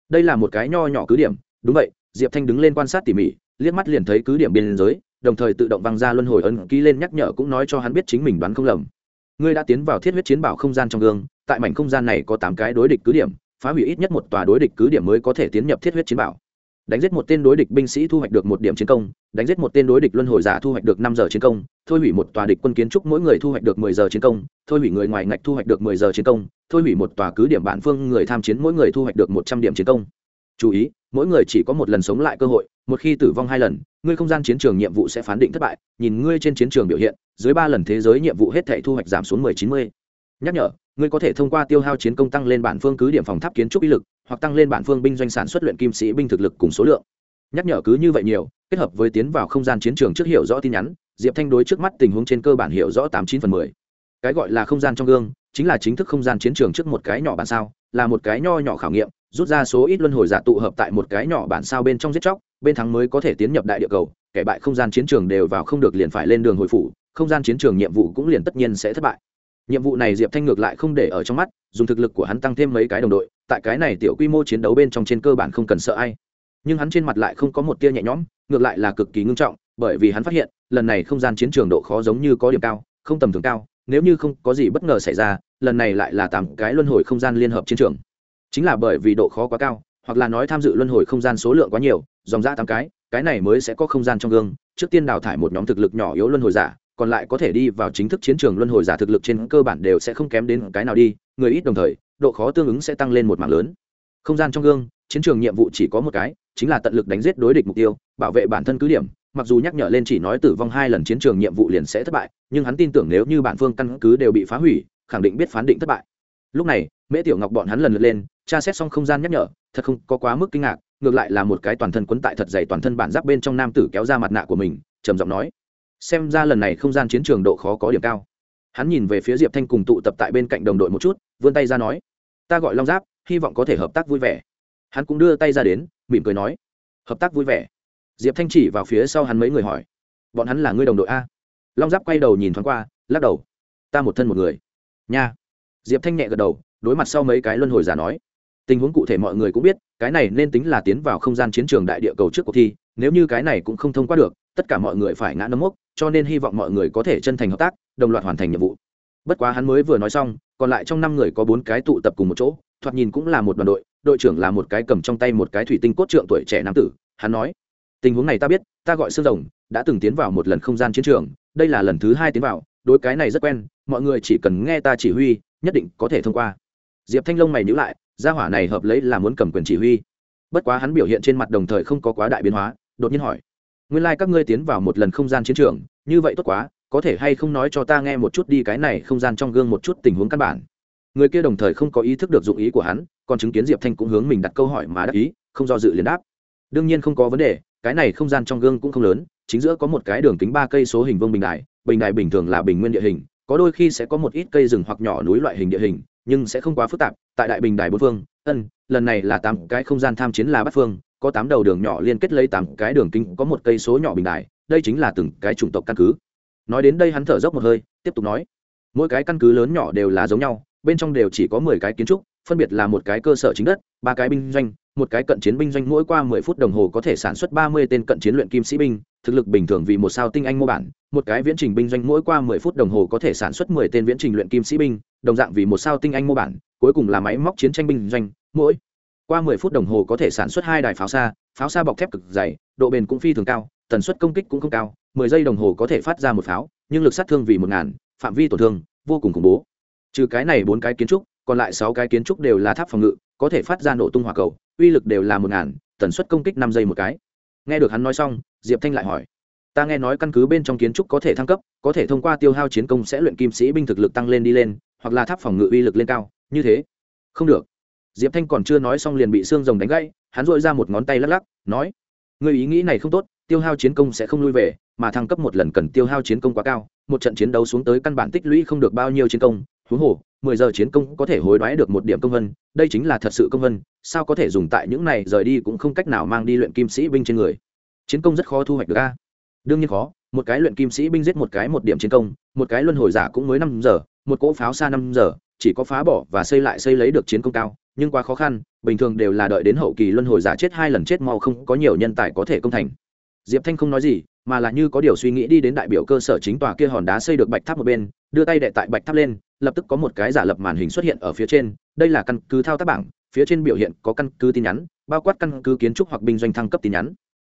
Đây là một cái nho nhỏ cứ điểm, đúng vậy, diệp thanh đứng lên quan sát tỉ mỉ, liếc mắt liền thấy cứ điểm biên giới, đồng thời tự động văng ra luân hồi ấn ký lên nhắc nhở cũng nói cho hắn biết chính mình đoán không lầm. Ngươi đã tiến vào thiết huyết chiến bảo không gian trong gương, tại mảnh không gian này có tám cái đối địch cứ điểm phá hủy ít nhất một tòa đối địch cứ điểm mới có thể tiến nhập thiết huyết chiến bảo. Đánh giết một tên đối địch binh sĩ thu hoạch được một điểm chiến công, đánh giết một tên đối địch luân hồi giả thu hoạch được năm giờ chiến công, thôi hủy một tòa địch quân kiến trúc mỗi người thu hoạch được mười giờ chiến công, thôi hủy người ngoài ngạch thu hoạch được mười giờ chiến công, thôi hủy một tòa cứ điểm bản phương người tham chiến mỗi người thu hoạch được một trăm điểm chiến công. Chú ý, mỗi người chỉ có một lần sống lại cơ hội, một khi tử vong hai lần, ngươi không gian chiến trường nhiệm vụ sẽ phán định thất bại, nhìn ngươi trên chiến trường biểu hiện, dưới ba lần thế giới nhiệm vụ hết thể thu hoạch giảm xuống mười chín mươi nhắc nhở, ngươi có thể thông qua tiêu hao chiến công tăng lên bản phương cứ điểm phòng tháp kiến trúc uy lực, hoặc tăng lên bản phương binh doanh sản xuất luyện kim sĩ binh thực lực cùng số lượng. Nhắc nhở cứ như vậy nhiều, kết hợp với tiến vào không gian chiến trường trước hiểu rõ tin nhắn, diệp thanh đối trước mắt tình huống trên cơ bản hiểu rõ tám chín phần mười. Cái gọi là không gian trong gương, chính là chính thức không gian chiến trường trước một cái nhỏ bản sao, là một cái nho nhỏ khảo nghiệm, rút ra số ít luân hồi giả tụ hợp tại một cái nhỏ bản sao bên trong giết chóc, bên thắng mới có thể tiến nhập đại địa cầu, kẻ bại không gian chiến trường đều vào không được liền phải lên đường hồi phủ, không gian chiến trường nhiệm vụ cũng liền tất nhiên sẽ thất bại nhiệm vụ này diệp thanh ngược lại không để ở trong mắt, dùng thực lực của hắn tăng thêm mấy cái đồng đội, tại cái này tiểu quy mô chiến đấu bên trong trên cơ bản không cần sợ ai. Nhưng hắn trên mặt lại không có một tia nhẹ nhõm, ngược lại là cực kỳ ngưng trọng, bởi vì hắn phát hiện, lần này không gian chiến trường độ khó giống như có điểm cao, không tầm thường cao, nếu như không có gì bất ngờ xảy ra, lần này lại là tám cái luân hồi không gian liên hợp chiến trường. Chính là bởi vì độ khó quá cao, hoặc là nói tham dự luân hồi không gian số lượng quá nhiều, dòng ra tám cái cái này mới sẽ có không gian trong gương, trước tiên đào thải một nhóm thực lực nhỏ yếu luân hồi giả còn lại có thể đi vào chính thức chiến trường luân hồi giả thực lực trên cơ bản đều sẽ không kém đến cái nào đi, người ít đồng thời, độ khó tương ứng sẽ tăng lên một mạng lớn. Không gian trong gương, chiến trường nhiệm vụ chỉ có một cái, chính là tận lực đánh giết đối địch mục tiêu, bảo vệ bản thân cứ điểm. Mặc dù nhắc nhở lên chỉ nói tử vong hai lần chiến trường nhiệm vụ liền sẽ thất bại, nhưng hắn tin tưởng nếu như bản phương căn cứ đều bị phá hủy, khẳng định biết phán định thất bại. Lúc này, mễ tiểu ngọc bọn hắn lần lượt lên, tra xét xong không gian nhắc nhở, thật không có quá mức kinh ngạc, ngược lại là một cái toàn thân quấn tại thật dày toàn thân bản giáp bên trong nam tử kéo ra mặt nạ của mình, trầm giọng nói xem ra lần này không gian chiến trường độ khó có điểm cao. Hắn nhìn về phía diệp thanh cùng tụ tập tại bên cạnh đồng đội một chút, vươn tay ra nói, ta gọi long giáp, hy vọng có thể hợp tác vui vẻ. Hắn cũng đưa tay ra đến, mỉm cười nói, hợp tác vui vẻ. Diệp thanh chỉ vào phía sau hắn mấy người hỏi, bọn hắn là ngươi đồng đội a? Long giáp quay đầu nhìn thoáng qua, lắc đầu, ta một thân một người. Nha. Diệp thanh nhẹ gật đầu, đối mặt sau mấy cái luân hồi giả nói, tình huống cụ thể mọi người cũng biết cái này nên tính là tiến vào không gian chiến trường đại địa cầu trước cuộc thi, nếu như cái này cũng không thông qua được, tất cả mọi người phải ngã nấm mốc, cho nên hy vọng mọi người có thể chân thành hợp tác, đồng loạt hoàn thành nhiệm vụ. Bất quá hắn mới vừa nói xong, còn lại trong năm người có bốn cái tụ tập cùng một chỗ, thoạt nhìn cũng là một đoàn đội đội trưởng là một cái cầm trong tay một cái thủy tinh cốt trượng tuổi trẻ nam tử, hắn nói, tình huống này ta biết, ta gọi sương rồng, đã từng tiến vào một lần không gian chiến trường, đây là lần thứ hai tiến vào, đối cái này rất quen, mọi người chỉ cần nghe ta chỉ huy, nhất định có thể thông qua. Diệp thanh long mày nhữ lại gia hỏa này hợp lấy là muốn cầm quyền chỉ huy. Bất quá hắn biểu hiện trên mặt đồng thời không có quá đại biến hóa, đột nhiên hỏi, nguyên lai、like、các ngươi tiến vào một lần không gian chiến trường, như vậy tốt quá, có thể hay không nói cho ta nghe một chút đi cái này không gian trong gương một chút tình huống căn bản? Người kia đồng thời không có ý thức được dụng ý của hắn, còn chứng kiến diệp thanh cũng hướng mình đặt câu hỏi mà đáp ý, không do dự liền đáp. Đương nhiên không có vấn đề, cái này không gian trong gương cũng không lớn, chính giữa có một cái đường kính ba cây số hình vương bình đài bình đài bình thường là bình nguyên địa hình, có đôi khi sẽ có một ít cây rừng hoặc nhỏ núi loại hình địa hình nhưng sẽ không quá phức tạp, tại đại bình đài bốn phương, ân, lần này là tám cái không gian tham chiến là bát phương, có tám đầu đường nhỏ liên kết lấy tám cái đường kính có một cây số nhỏ bình đài, đây chính là từng cái chủng tộc căn cứ. Nói đến đây hắn thở dốc một hơi, tiếp tục nói, mỗi cái căn cứ lớn nhỏ đều là giống nhau, bên trong đều chỉ có mười cái kiến trúc phân biệt là một cái cơ sở chính đất, ba cái binh doanh, một cái cận chiến binh doanh, mỗi qua mười phút đồng hồ có thể sản xuất ba mươi tên cận chiến luyện kim sĩ binh, thực lực bình thường vì một sao tinh anh mô bản, một cái viễn trình binh doanh mỗi qua mười phút đồng hồ có thể sản xuất mười tên viễn trình luyện kim sĩ binh, đồng dạng vì một sao tinh anh mô bản, cuối cùng là máy móc chiến tranh binh doanh, mỗi qua mười phút đồng hồ có thể sản xuất hai đài pháo xa pháo xa bọc thép cực dày, độ bền cũng phi thường cao, tần suất công kích cũng không cao, mười giây đồng hồ có thể phát ra một pháo, nhưng lực sát thương vì một ngàn, phạm vi tổn thương vô cùng khủng bố. Trừ cái này bốn cái kiến trúc còn lại sáu cái kiến trúc đều là tháp phòng ngự, có thể phát ra nổ tung hỏa cầu, uy lực đều là một ngàn, tần suất công kích năm giây một cái. Nghe được hắn nói xong, diệp thanh lại hỏi, ta nghe nói căn cứ bên trong kiến trúc có thể thăng cấp, có thể thông qua tiêu hao chiến công sẽ luyện kim sĩ binh thực lực tăng lên đi lên, hoặc là tháp phòng ngự uy lực lên cao, như thế. Không được. Diệp thanh còn chưa nói xong liền bị xương rồng đánh gãy, hắn dội ra một ngón tay lắc lắc, nói người ý nghĩ này không tốt, tiêu hao chiến công sẽ không lui về, mà thăng cấp một lần cần tiêu hao chiến công quá cao, một trận chiến đấu xuống tới căn bản tích lũy không được bao nhiêu chiến công huống hồ, mười giờ chiến công có thể hối đoái được một điểm công vân, đây chính là thật sự công vân, sao có thể dùng tại những này rời đi cũng không cách nào mang đi luyện kim sĩ binh trên người. Chiến công rất khó thu hoạch được a. Đương nhiên khó, một cái luyện kim sĩ binh giết một cái một điểm chiến công, một cái luân hồi giả cũng mới năm giờ, một cỗ pháo xa năm giờ, chỉ có phá bỏ và xây lại xây lấy được chiến công cao, nhưng quá khó khăn, bình thường đều là đợi đến hậu kỳ luân hồi giả chết hai lần chết mau không có nhiều nhân tài có thể công thành. Diệp thanh không nói gì mà là như có điều suy nghĩ đi đến đại biểu cơ sở chính tòa kia hòn đá xây được bạch tháp một bên, đưa tay đệ tại bạch tháp lên, lập tức có một cái giả lập màn hình xuất hiện ở phía trên, đây là căn cứ thao tác bảng, phía trên biểu hiện có căn cứ tin nhắn, bao quát căn cứ kiến trúc hoặc binh doanh thăng cấp tin nhắn.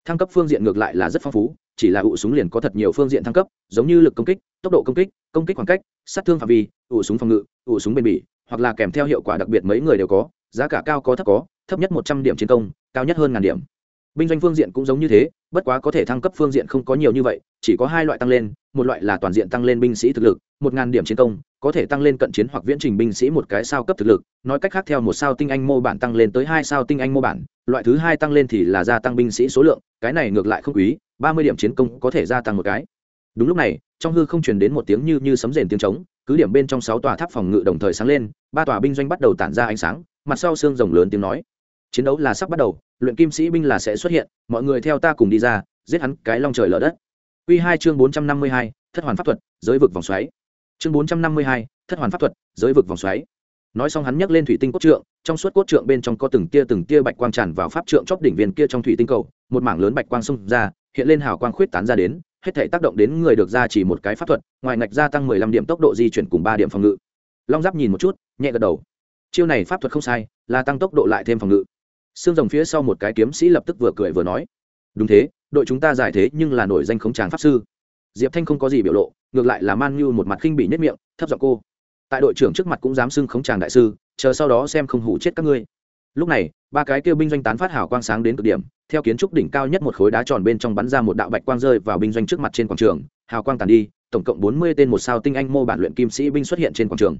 Thăng cấp phương diện ngược lại là rất phong phú, chỉ là ụ súng liền có thật nhiều phương diện thăng cấp, giống như lực công kích, tốc độ công kích công kích khoảng cách, sát thương phạm vi, ụ súng phòng ngự, ụ súng bền bỉ, hoặc là kèm theo hiệu quả đặc biệt mấy người đều có, giá cả cao có thấp có, thấp nhất một trăm điểm chiến công, cao nhất hơn ngàn điểm binh doanh phương diện cũng giống như thế, bất quá có thể thăng cấp phương diện không có nhiều như vậy, chỉ có hai loại tăng lên, một loại là toàn diện tăng lên binh sĩ thực lực, một ngàn điểm chiến công, có thể tăng lên cận chiến hoặc viễn trình binh sĩ một cái sao cấp thực lực. Nói cách khác theo một sao tinh anh mô bản tăng lên tới hai sao tinh anh mô bản, loại thứ hai tăng lên thì là gia tăng binh sĩ số lượng, cái này ngược lại không quý, ba mươi điểm chiến công có thể gia tăng một cái. Đúng lúc này, trong hư không truyền đến một tiếng như như sấm rền tiếng trống, cứ điểm bên trong sáu tòa tháp phòng ngự đồng thời sáng lên, ba tòa binh doanh bắt đầu tản ra ánh sáng, mặt sau xương rồng lớn tiếng nói. Chiến đấu là sắp bắt đầu luyện kim sĩ binh là sẽ xuất hiện, mọi người theo ta cùng đi ra, giết hắn cái long trời lở đất. Quy hai chương bốn trăm năm mươi hai, thất hoàn pháp thuật, giới vực vòng xoáy. Chương bốn trăm năm mươi hai, thất hoàn pháp thuật, giới vực vòng xoáy. Nói xong hắn nhấc lên thủy tinh cốt trượng, trong suốt cốt trượng bên trong có từng tia từng tia bạch quang tràn vào pháp trượng chóp đỉnh viên kia trong thủy tinh cầu, một mảng lớn bạch quang xông ra, hiện lên hào quang khuyết tán ra đến, hết thể tác động đến người được ra chỉ một cái pháp thuật, ngoài ngạch gia tăng mười lăm điểm tốc độ di chuyển cùng ba điểm phòng ngự. Long giáp nhìn một chút, nhẹ gật đầu. Chiêu này pháp thuật không sai, là tăng tốc độ lại thêm phòng ngự xương rồng phía sau một cái kiếm sĩ lập tức vừa cười vừa nói, đúng thế, đội chúng ta giải thế nhưng là nổi danh khống tràng pháp sư. Diệp thanh không có gì biểu lộ, ngược lại là man như một mặt khinh bị nhất miệng, thấp giọng cô, tại đội trưởng trước mặt cũng dám xưng khống tràng đại sư, chờ sau đó xem không hủ chết các ngươi. Lúc này, ba cái kêu binh doanh tán phát hảo quang sáng đến cực điểm, theo kiến trúc đỉnh cao nhất một khối đá tròn bên trong bắn ra một đạo bạch quang rơi vào binh doanh trước mặt trên quảng trường, hào quang tàn đi, tổng cộng bốn mươi tên một sao tinh anh mô bản luyện kim sĩ binh xuất hiện trên quảng trường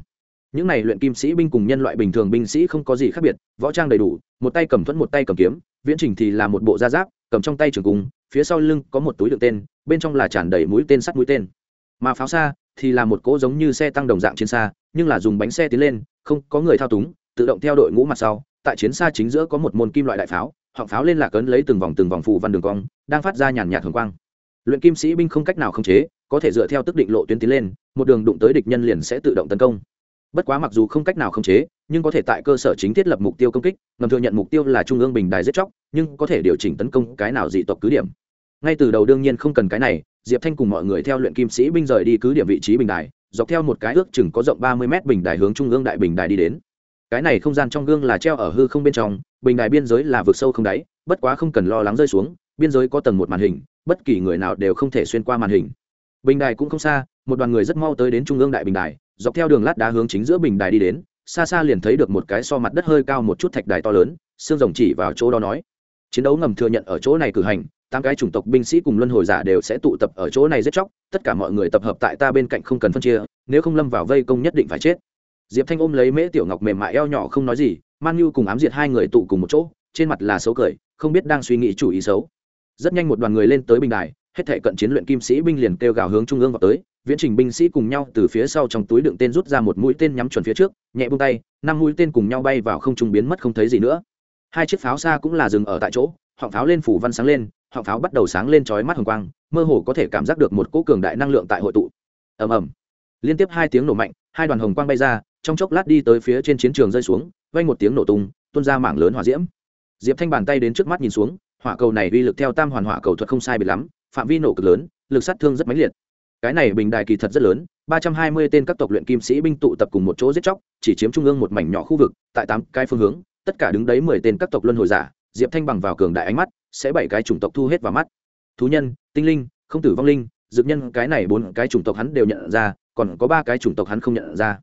những này luyện kim sĩ binh cùng nhân loại bình thường binh sĩ không có gì khác biệt, võ trang đầy đủ, một tay cầm thuẫn một tay cầm kiếm, viễn trình thì là một bộ da giáp, cầm trong tay trường cung, phía sau lưng có một túi đựng tên, bên trong là tràn đầy mũi tên sắt mũi tên. Mà pháo xa thì là một cỗ giống như xe tăng đồng dạng trên xa, nhưng là dùng bánh xe tiến lên, không có người thao túng, tự động theo đội ngũ mặt sau. Tại chiến xa chính giữa có một môn kim loại đại pháo họng pháo lên lạc ấn lấy từng vòng từng vòng phù văn đường cong, đang phát ra nhàn nhạt thường quang. Luyện kim sĩ binh không cách nào khống chế, có thể dựa theo tức định lộ tuyến tiến lên, một đường đụng tới địch nhân liền sẽ tự động tấn công bất quá mặc dù không cách nào khống chế, nhưng có thể tại cơ sở chính thiết lập mục tiêu công kích, ngầm thừa nhận mục tiêu là trung ương bình đài giết chóc, nhưng có thể điều chỉnh tấn công cái nào dị tộc cứ điểm. Ngay từ đầu đương nhiên không cần cái này, diệp thanh cùng mọi người theo luyện kim sĩ binh rời đi cứ điểm vị trí bình đài, dọc theo một cái ước chừng có rộng ba mươi mét bình đài hướng trung ương đại bình đài đi đến. Cái này không gian trong gương là treo ở hư không bên trong, bình đài biên giới là vực sâu không đáy, bất quá không cần lo lắng rơi xuống, biên giới có tầng một màn hình, bất kỳ người nào đều không thể xuyên qua màn hình. Bình đài cũng không xa, một đoàn người rất mau tới đến trung ương đại bình đài dọc theo đường lát đá hướng chính giữa bình đài đi đến, xa xa liền thấy được một cái so mặt đất hơi cao một chút thạch đài to lớn, xương rồng chỉ vào chỗ đó nói, chiến đấu ngầm thừa nhận ở chỗ này cử hành, tám cái chủng tộc binh sĩ cùng luân hồi giả đều sẽ tụ tập ở chỗ này giết chóc, tất cả mọi người tập hợp tại ta bên cạnh không cần phân chia, nếu không lâm vào vây công nhất định phải chết. Diệp thanh ôm lấy mễ tiểu ngọc mềm mại eo nhỏ không nói gì, man nhu cùng ám diệt hai người tụ cùng một chỗ, trên mặt là xấu cười, không biết đang suy nghĩ chủ ý xấu. Rất nhanh một đoàn người lên tới bình đài, hết thể cận chiến luyện kim sĩ binh liền kêu gào hướng trung ương vào tới viễn trình binh sĩ cùng nhau từ phía sau trong túi đựng tên rút ra một mũi tên nhắm chuẩn phía trước, nhẹ bung tay, năm mũi tên cùng nhau bay vào không trung biến mất không thấy gì nữa. Hai chiếc pháo xa cũng là dừng ở tại chỗ, họng pháo lên phủ văn sáng lên, họng pháo bắt đầu sáng lên chói mắt hồng quang, mơ hồ có thể cảm giác được một cỗ cường đại năng lượng tại hội tụ. Ầm ầm. Liên tiếp hai tiếng nổ mạnh, hai đoàn hồng quang bay ra, trong chốc lát đi tới phía trên chiến trường rơi xuống, vang một tiếng nổ tung, tuôn ra mảng lớn hỏa diễm. Diệp thanh bàn tay đến trước mắt nhìn xuống, hỏa cầu này uy lực theo tam hoàn hỏa cầu thuật không sai biệt lắm, phạm vi nổ cực lớn, lực sát thương rất mãnh liệt cái này bình đài kỳ thật rất lớn, ba trăm hai mươi tên các tộc luyện kim sĩ binh tụ tập cùng một chỗ giết chóc, chỉ chiếm trung ương một mảnh nhỏ khu vực, tại tám cái phương hướng, tất cả đứng đấy mười tên các tộc luân hồi giả, diệp thanh bằng vào cường đại ánh mắt, sẽ bảy cái chủng tộc thu hết vào mắt. Thú nhân, tinh linh, không tử vong linh, dược nhân, cái này bốn cái chủng tộc hắn đều nhận ra, còn có ba cái chủng tộc hắn không nhận ra.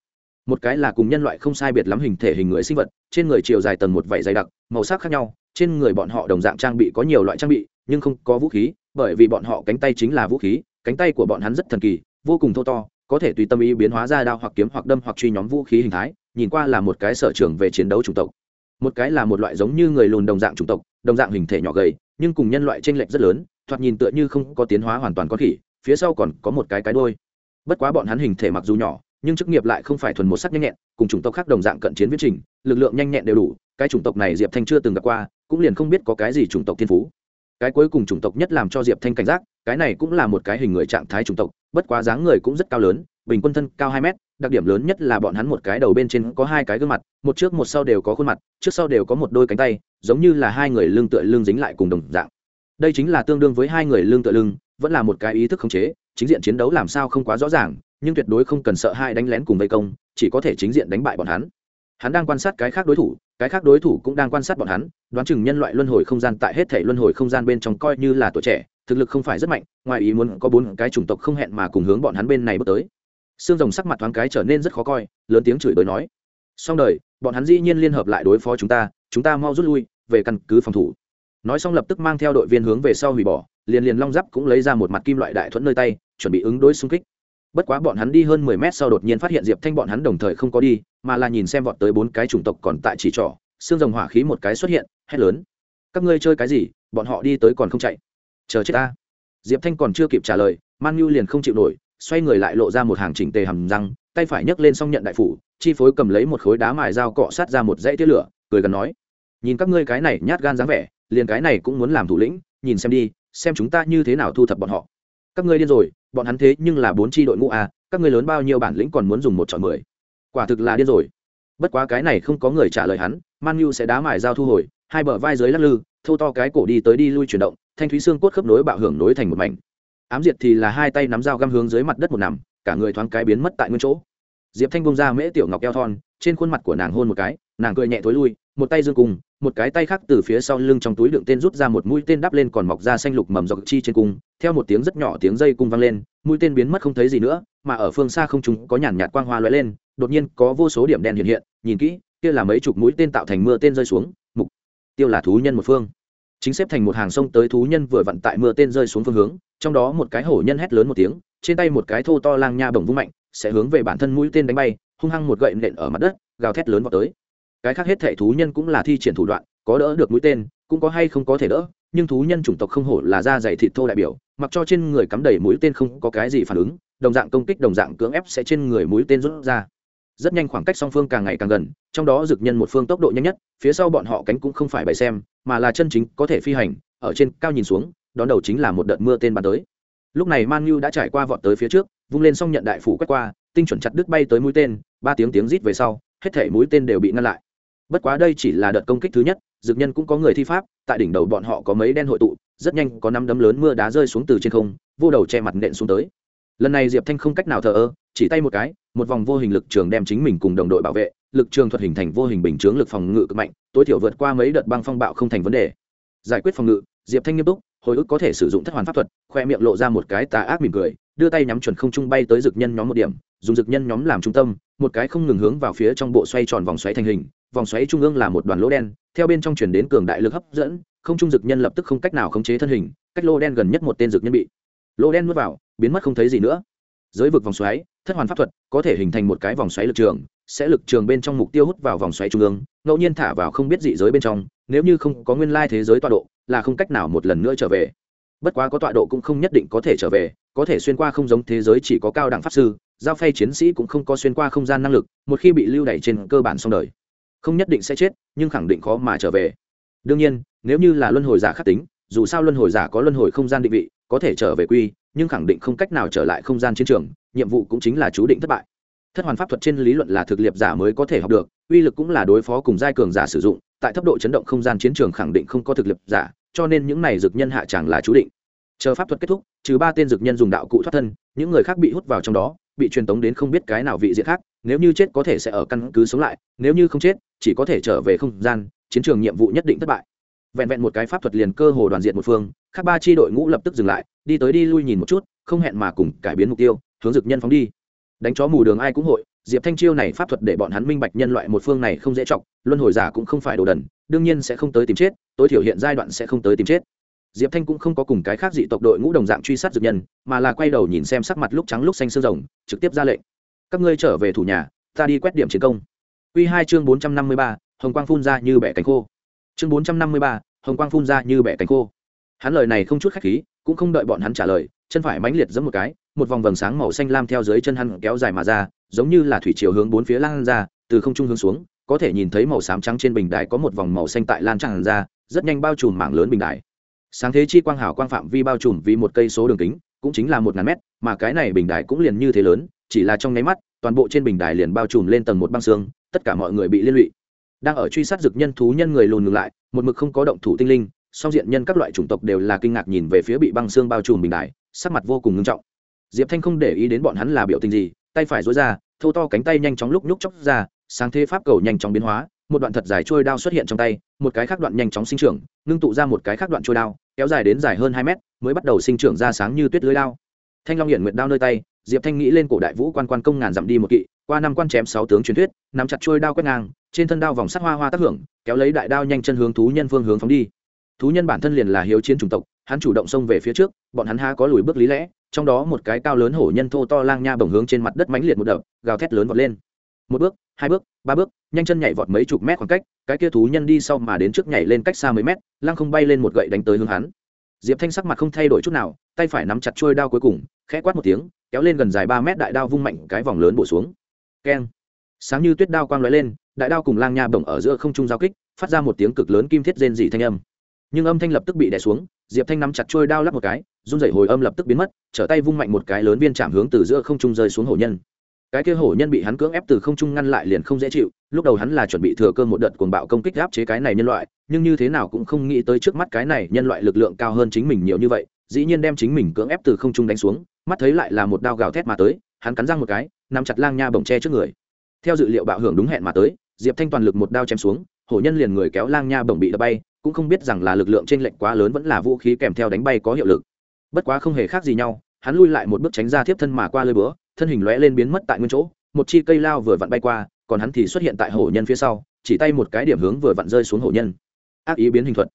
Một cái là cùng nhân loại không sai biệt lắm hình thể hình người sinh vật, trên người chiều dài tầng một vảy dày đặc, màu sắc khác nhau, trên người bọn họ đồng dạng trang bị có nhiều loại trang bị, nhưng không có vũ khí, bởi vì bọn họ cánh tay chính là vũ khí cánh tay của bọn hắn rất thần kỳ, vô cùng thô to, có thể tùy tâm ý biến hóa ra đao hoặc kiếm hoặc đâm hoặc truy nhóm vũ khí hình thái, nhìn qua là một cái sở trường về chiến đấu chủng tộc. Một cái là một loại giống như người lùn đồng dạng chủng tộc, đồng dạng hình thể nhỏ gầy, nhưng cùng nhân loại t r ê n lệch rất lớn, thoạt nhìn tựa như không có tiến hóa hoàn toàn có khỉ, phía sau còn có một cái cái đôi bất quá bọn hắn hình thể mặc dù nhỏ, nhưng chức nghiệp lại không phải thuần một sắc nhanh nhẹn, cùng chủng tộc khác đồng dạng cận chiến viết trình, lực lượng nhanh nhẹn đều đủ, cái chủng tộc này diệp thanh chưa từng gặp qua, cũng liền không biết có cái gì chủng tộc thiên phú cái cuối cùng chủng tộc nhất làm cho diệp thanh cảnh giác, cái này cũng là một cái hình người trạng thái chủng tộc, bất quá dáng người cũng rất cao lớn, bình quân thân cao hai mét, đặc điểm lớn nhất là bọn hắn một cái đầu bên trên có hai cái gương mặt, một trước một sau đều có khuôn mặt, trước sau đều có một đôi cánh tay, giống như là hai người lưng tựa lưng dính lại cùng đồng dạng. Đây chính là tương đương với hai người lưng tựa lưng, vẫn là một cái ý thức khống chế, chính diện chiến đấu làm sao không quá rõ ràng, nhưng tuyệt đối không cần sợ hai đánh lén cùng vây công, chỉ có thể chính diện đánh bại bọn hắn. Hắn đang quan sát cái khác đối thủ cái khác đối thủ cũng đang quan sát bọn hắn, đoán chừng nhân loại luân hồi không gian tại hết thể luân hồi không gian bên trong coi như là tuổi trẻ, thực lực không phải rất mạnh, ngoài ý muốn có bốn cái chủng tộc không hẹn mà cùng hướng bọn hắn bên này bước tới. Xương rồng sắc mặt thoáng cái trở nên rất khó coi, lớn tiếng chửi bới nói, xong đời, bọn hắn dĩ nhiên liên hợp lại đối phó chúng ta chúng ta mau rút lui, về căn cứ phòng thủ. Nói xong lập tức mang theo đội viên hướng về sau hủy bỏ, liền liền long giáp cũng lấy ra một mặt kim loại đại thuẫn nơi tay, chuẩn bị ứng đối xung kích bất quá bọn hắn đi hơn mười mét sau đột nhiên phát hiện diệp thanh bọn hắn đồng thời không có đi, mà là nhìn xem vọt tới bốn cái chủng tộc còn tại chỉ trỏ, xương rồng hỏa khí một cái xuất hiện, hét lớn. Các ngươi chơi cái gì? Bọn họ đi tới còn không chạy. Chờ chết ta. Diệp thanh còn chưa kịp trả lời, man nhu liền không chịu nổi, xoay người lại lộ ra một hàng chỉnh tề hầm răng, tay phải nhấc lên xong nhận đại phủ, chi phối cầm lấy một khối đá mài dao cọ sát ra một dãy tia lửa, cười gần nói, nhìn các ngươi cái này nhát gan dáng vẻ, liền cái này cũng muốn làm thủ lĩnh, nhìn xem đi, xem chúng ta như thế nào thu thập bọn họ. Các ngươi điên rồi bọn hắn thế nhưng là bốn tri đội ngũ a, các ngươi lớn bao nhiêu bản lĩnh còn muốn dùng một chọn mười. Quả thực là điên rồi. Bất quá cái này không có người trả lời hắn, man nhu sẽ đá mài dao thu hồi, hai bờ vai dưới lắc lư, thâu to cái cổ đi tới đi lui chuyển động, thanh thúy xương cốt khớp nối bạo hưởng nối thành một mảnh. Ám diệt thì là hai tay nắm dao găm hướng dưới mặt đất một nằm, cả người thoáng cái biến mất tại nguyên chỗ. Diệp thanh bông ra mễ tiểu ngọc eo thon, trên khuôn mặt của nàng hôn một cái, nàng cười nhẹ thối lui một tay dương cung, một cái tay khác từ phía sau lưng trong túi đựng tên rút ra một mũi tên đắp lên còn mọc ra xanh lục mầm dọc chi trên cung theo một tiếng rất nhỏ tiếng dây cung vang lên mũi tên biến mất không thấy gì nữa mà ở phương xa không chúng có nhàn nhạt quang hoa lóe lên đột nhiên có vô số điểm đen hiện hiện nhìn kỹ kia là mấy chục mũi tên tạo thành mưa tên rơi xuống mục tiêu là thú nhân một phương. Chính xếp thành một hàng sông tới thú nhân vừa vặn tại mưa tên rơi xuống phương hướng trong đó một cái hổ nhân hét lớn một tiếng trên tay một cái thô to lang nha bổng vung mạnh sẽ hướng về bản thân mũi tên đánh bay hung hăng một gậy nện ở mặt đất gào thét lớn vào tới cái khác hết thể thú nhân cũng là thi triển thủ đoạn, có đỡ được mũi tên, cũng có hay không có thể đỡ, nhưng thú nhân chủng tộc không hổ là da dày thịt thô đại biểu, mặc cho trên người cắm đầy mũi tên không có cái gì phản ứng, đồng dạng công kích, đồng dạng cưỡng ép sẽ trên người mũi tên rút ra. Rất nhanh khoảng cách song phương càng ngày càng gần, trong đó dực nhân một phương tốc độ nhanh nhất, phía sau bọn họ cánh cũng không phải bày xem, mà là chân chính có thể phi hành, ở trên cao nhìn xuống, đón đầu chính là một đợt mưa tên bắn tới. Lúc này man nhu đã trải qua vọt tới phía trước, vung lên xong nhận đại phủ quét qua, tinh chuẩn chặt đứt bay tới mũi tên, ba tiếng tiếng rít về sau, hết thể mũi tên đều bị ngăn lại bất quá đây chỉ là đợt công kích thứ nhất, dược nhân cũng có người thi pháp, tại đỉnh đầu bọn họ có mấy đen hội tụ, rất nhanh có năm đấm lớn mưa đá rơi xuống từ trên không, vô đầu che mặt nện xuống tới. Lần này diệp thanh không cách nào thờ ơ, chỉ tay một cái, một vòng vô hình lực trường đem chính mình cùng đồng đội bảo vệ, lực trường thuật hình thành vô hình bình chướng lực phòng ngự cực mạnh, tối thiểu vượt qua mấy đợt băng phong bạo không thành vấn đề. Giải quyết phòng ngự, diệp thanh nghiêm túc, hồi ức có thể sử dụng thất hoàn pháp thuật, khoe miệng lộ ra một cái tà ác mỉm cười, đưa tay nhắm chuẩn không trung bay tới dực nhân nhóm một điểm, dùng dực nhân nhóm làm trung tâm, một cái không ngừng hướng vào phía trong bộ xoay tròn vòng xoáy thành hình vòng xoáy trung ương là một đoàn lỗ đen, theo bên trong chuyển đến cường đại lực hấp dẫn, không trung dực nhân lập tức không cách nào khống chế thân hình, cách lỗ đen gần nhất một tên dực nhân bị lỗ đen nuốt vào, biến mất không thấy gì nữa. Giới vực vòng xoáy, thất hoàn pháp thuật, có thể hình thành một cái vòng xoáy lực trường, sẽ lực trường bên trong mục tiêu hút vào vòng xoáy trung ương, ngẫu nhiên thả vào không biết dị giới bên trong, nếu như không có nguyên lai thế giới tọa độ, là không cách nào một lần nữa trở về. Bất quá có tọa độ cũng không nhất định có thể trở về, có thể xuyên qua không giống thế giới chỉ có cao đẳng pháp sư, giao phay chiến sĩ cũng không có xuyên qua không gian năng lực, một khi bị lưu đẩy trên cơ bản xong đời không nhất định sẽ chết, nhưng khẳng định khó mà trở về. Đương nhiên, nếu như là luân hồi giả khắc tính, dù sao luân hồi giả có luân hồi không gian định vị, có thể trở về quy, nhưng khẳng định không cách nào trở lại không gian chiến trường, nhiệm vụ cũng chính là chú định thất bại. Thất hoàn pháp thuật trên lý luận là thực liệp giả mới có thể học được, uy lực cũng là đối phó cùng giai cường giả sử dụng, tại thấp độ chấn động không gian chiến trường khẳng định không có thực liệp giả, cho nên những này dược nhân hạ chẳng là chú định. Chờ pháp thuật kết thúc, trừ ba tên dược nhân dùng đạo cụ thoát thân, những người khác bị hút vào trong đó, bị truyền tống đến không biết cái nào vị diện khác nếu như chết có thể sẽ ở căn cứ sống lại, nếu như không chết, chỉ có thể trở về không gian, chiến trường nhiệm vụ nhất định thất bại. Vẹn vẹn một cái pháp thuật liền cơ hồ đoàn diện một phương, khác ba tri đội ngũ lập tức dừng lại, đi tới đi lui nhìn một chút, không hẹn mà cùng cải biến mục tiêu, hướng dực nhân phóng đi. Đánh chó mù đường ai cũng hội, diệp thanh chiêu này pháp thuật để bọn hắn minh bạch nhân loại một phương này không dễ chọc, luân hồi giả cũng không phải đồ đần, đương nhiên sẽ không tới tìm chết, tối thiểu hiện giai đoạn sẽ không tới tìm chết. Diệp thanh cũng không có cùng cái khác dị tộc đội ngũ đồng dạng truy sát dược nhân, mà là quay đầu nhìn xem sắc mặt lúc trắng lúc xanh sương rồng, trực tiếp ra lệnh các ngươi trở về thủ nhà, ta đi quét điểm chiến công. Q hai chương bốn trăm năm mươi ba, hồng quang phun ra như bẻ cánh khô. Chương bốn trăm năm mươi ba, hồng quang phun ra như bẻ cánh khô. Hắn lời này không chút khách khí, cũng không đợi bọn hắn trả lời, chân phải mãnh liệt giẫm một cái, một vòng vầng sáng màu xanh lam theo dưới chân hắn kéo dài mà ra, giống như là thủy chiều hướng bốn phía lan ra, từ không trung hướng xuống, có thể nhìn thấy màu xám trắng trên bình đài có một vòng màu xanh tại lan tràn ra, rất nhanh bao trùm mảng lớn bình đài. Sáng thế chi quang hảo quang phạm vi bao trùm vì một cây số đường kính, cũng chính là một ngàn mét, mà cái này bình đài cũng liền như thế lớn chỉ là trong nháy mắt, toàn bộ trên bình đài liền bao trùm lên tầng một băng xương, tất cả mọi người bị liên lụy. Đang ở truy sát dực nhân thú nhân người lùn ngừng lại, một mực không có động thủ tinh linh, song diện nhân các loại chủng tộc đều là kinh ngạc nhìn về phía bị băng xương bao trùm bình đài, sắc mặt vô cùng nghiêm trọng. Diệp thanh không để ý đến bọn hắn là biểu tình gì, tay phải dối ra, thô to cánh tay nhanh chóng lúc nhúc chóc ra, sáng thế pháp cầu nhanh chóng biến hóa, một đoạn thật dài trôi đao xuất hiện trong tay, một cái khác đoạn nhanh chóng sinh trưởng, ngưng tụ ra một cái khác đoạn trôi đao, kéo dài đến dài hơn hai mét, mới bắt đầu sinh trưởng ra sáng như tuyết lưới đao. Thanh long hiện nguyệt đao nơi tay diệp thanh nghĩ lên cổ đại vũ quan quan công ngàn dặm đi một kỵ, qua năm quan chém sáu tướng truyền thuyết, nắm chặt trôi đao quét ngang, trên thân đao vòng sắt hoa hoa tác hưởng, kéo lấy đại đao nhanh chân hướng thú nhân phương hướng phóng đi. Thú nhân bản thân liền là hiếu chiến chủng tộc, hắn chủ động xông về phía trước, bọn hắn ha có lùi bước lý lẽ, trong đó một cái cao lớn hổ nhân thô to lang nha bồng hướng trên mặt đất mãnh liệt một đập, gào thét lớn vọt lên. Một bước, hai bước, ba bước, nhanh chân nhảy vọt mấy chục mét khoảng cách, cái kia thú nhân đi sau mà đến trước nhảy lên cách xa mấy mét, lăng không bay lên một gậy đánh tới hướng hắn. Diệp thanh sắc mặt không thay đổi chút nào tay phải nắm chặt trôi đao cuối cùng, khẽ quát một tiếng, kéo lên gần dài ba mét đại đao vung mạnh cái vòng lớn bổ xuống. Keng. Sáng như tuyết đao quang lóe lên, đại đao cùng lang nha bổng ở giữa không trung giao kích, phát ra một tiếng cực lớn kim thiết rên dị thanh âm. Nhưng âm thanh lập tức bị đè xuống, diệp thanh nắm chặt trôi đao lắp một cái, run rẩy hồi âm lập tức biến mất, trở tay vung mạnh một cái lớn viên chạm hướng từ giữa không trung rơi xuống hổ nhân. Cái kia hổ nhân bị hắn cưỡng ép từ không trung ngăn lại liền không dễ chịu, lúc đầu hắn là chuẩn bị thừa cơ một đợt cuồng bạo công kích áp chế cái này nhân loại, nhưng như thế nào cũng không nghĩ tới trước mắt cái này nhân loại lực lượng cao hơn chính mình nhiều như vậy dĩ nhiên đem chính mình cưỡng ép từ không trung đánh xuống, mắt thấy lại là một đao gào thét mà tới, hắn cắn răng một cái, nắm chặt lang nha bồng tre trước người. Theo dự liệu bạo hưởng đúng hẹn mà tới, diệp thanh toàn lực một đao chém xuống, hổ nhân liền người kéo lang nha bồng bị đập bay, cũng không biết rằng là lực lượng t r ê n lệch quá lớn vẫn là vũ khí kèm theo đánh bay có hiệu lực. Bất quá không hề khác gì nhau, hắn lui lại một bước tránh ra thiếp thân mà qua lơi bữa thân hình lóe lên biến mất tại nguyên chỗ, một chi cây lao vừa vặn bay qua, còn hắn thì xuất hiện tại hổ nhân phía sau, chỉ tay một cái điểm hướng vừa vặn rơi xuống hổ nhân. Ác ý biến hình thuật.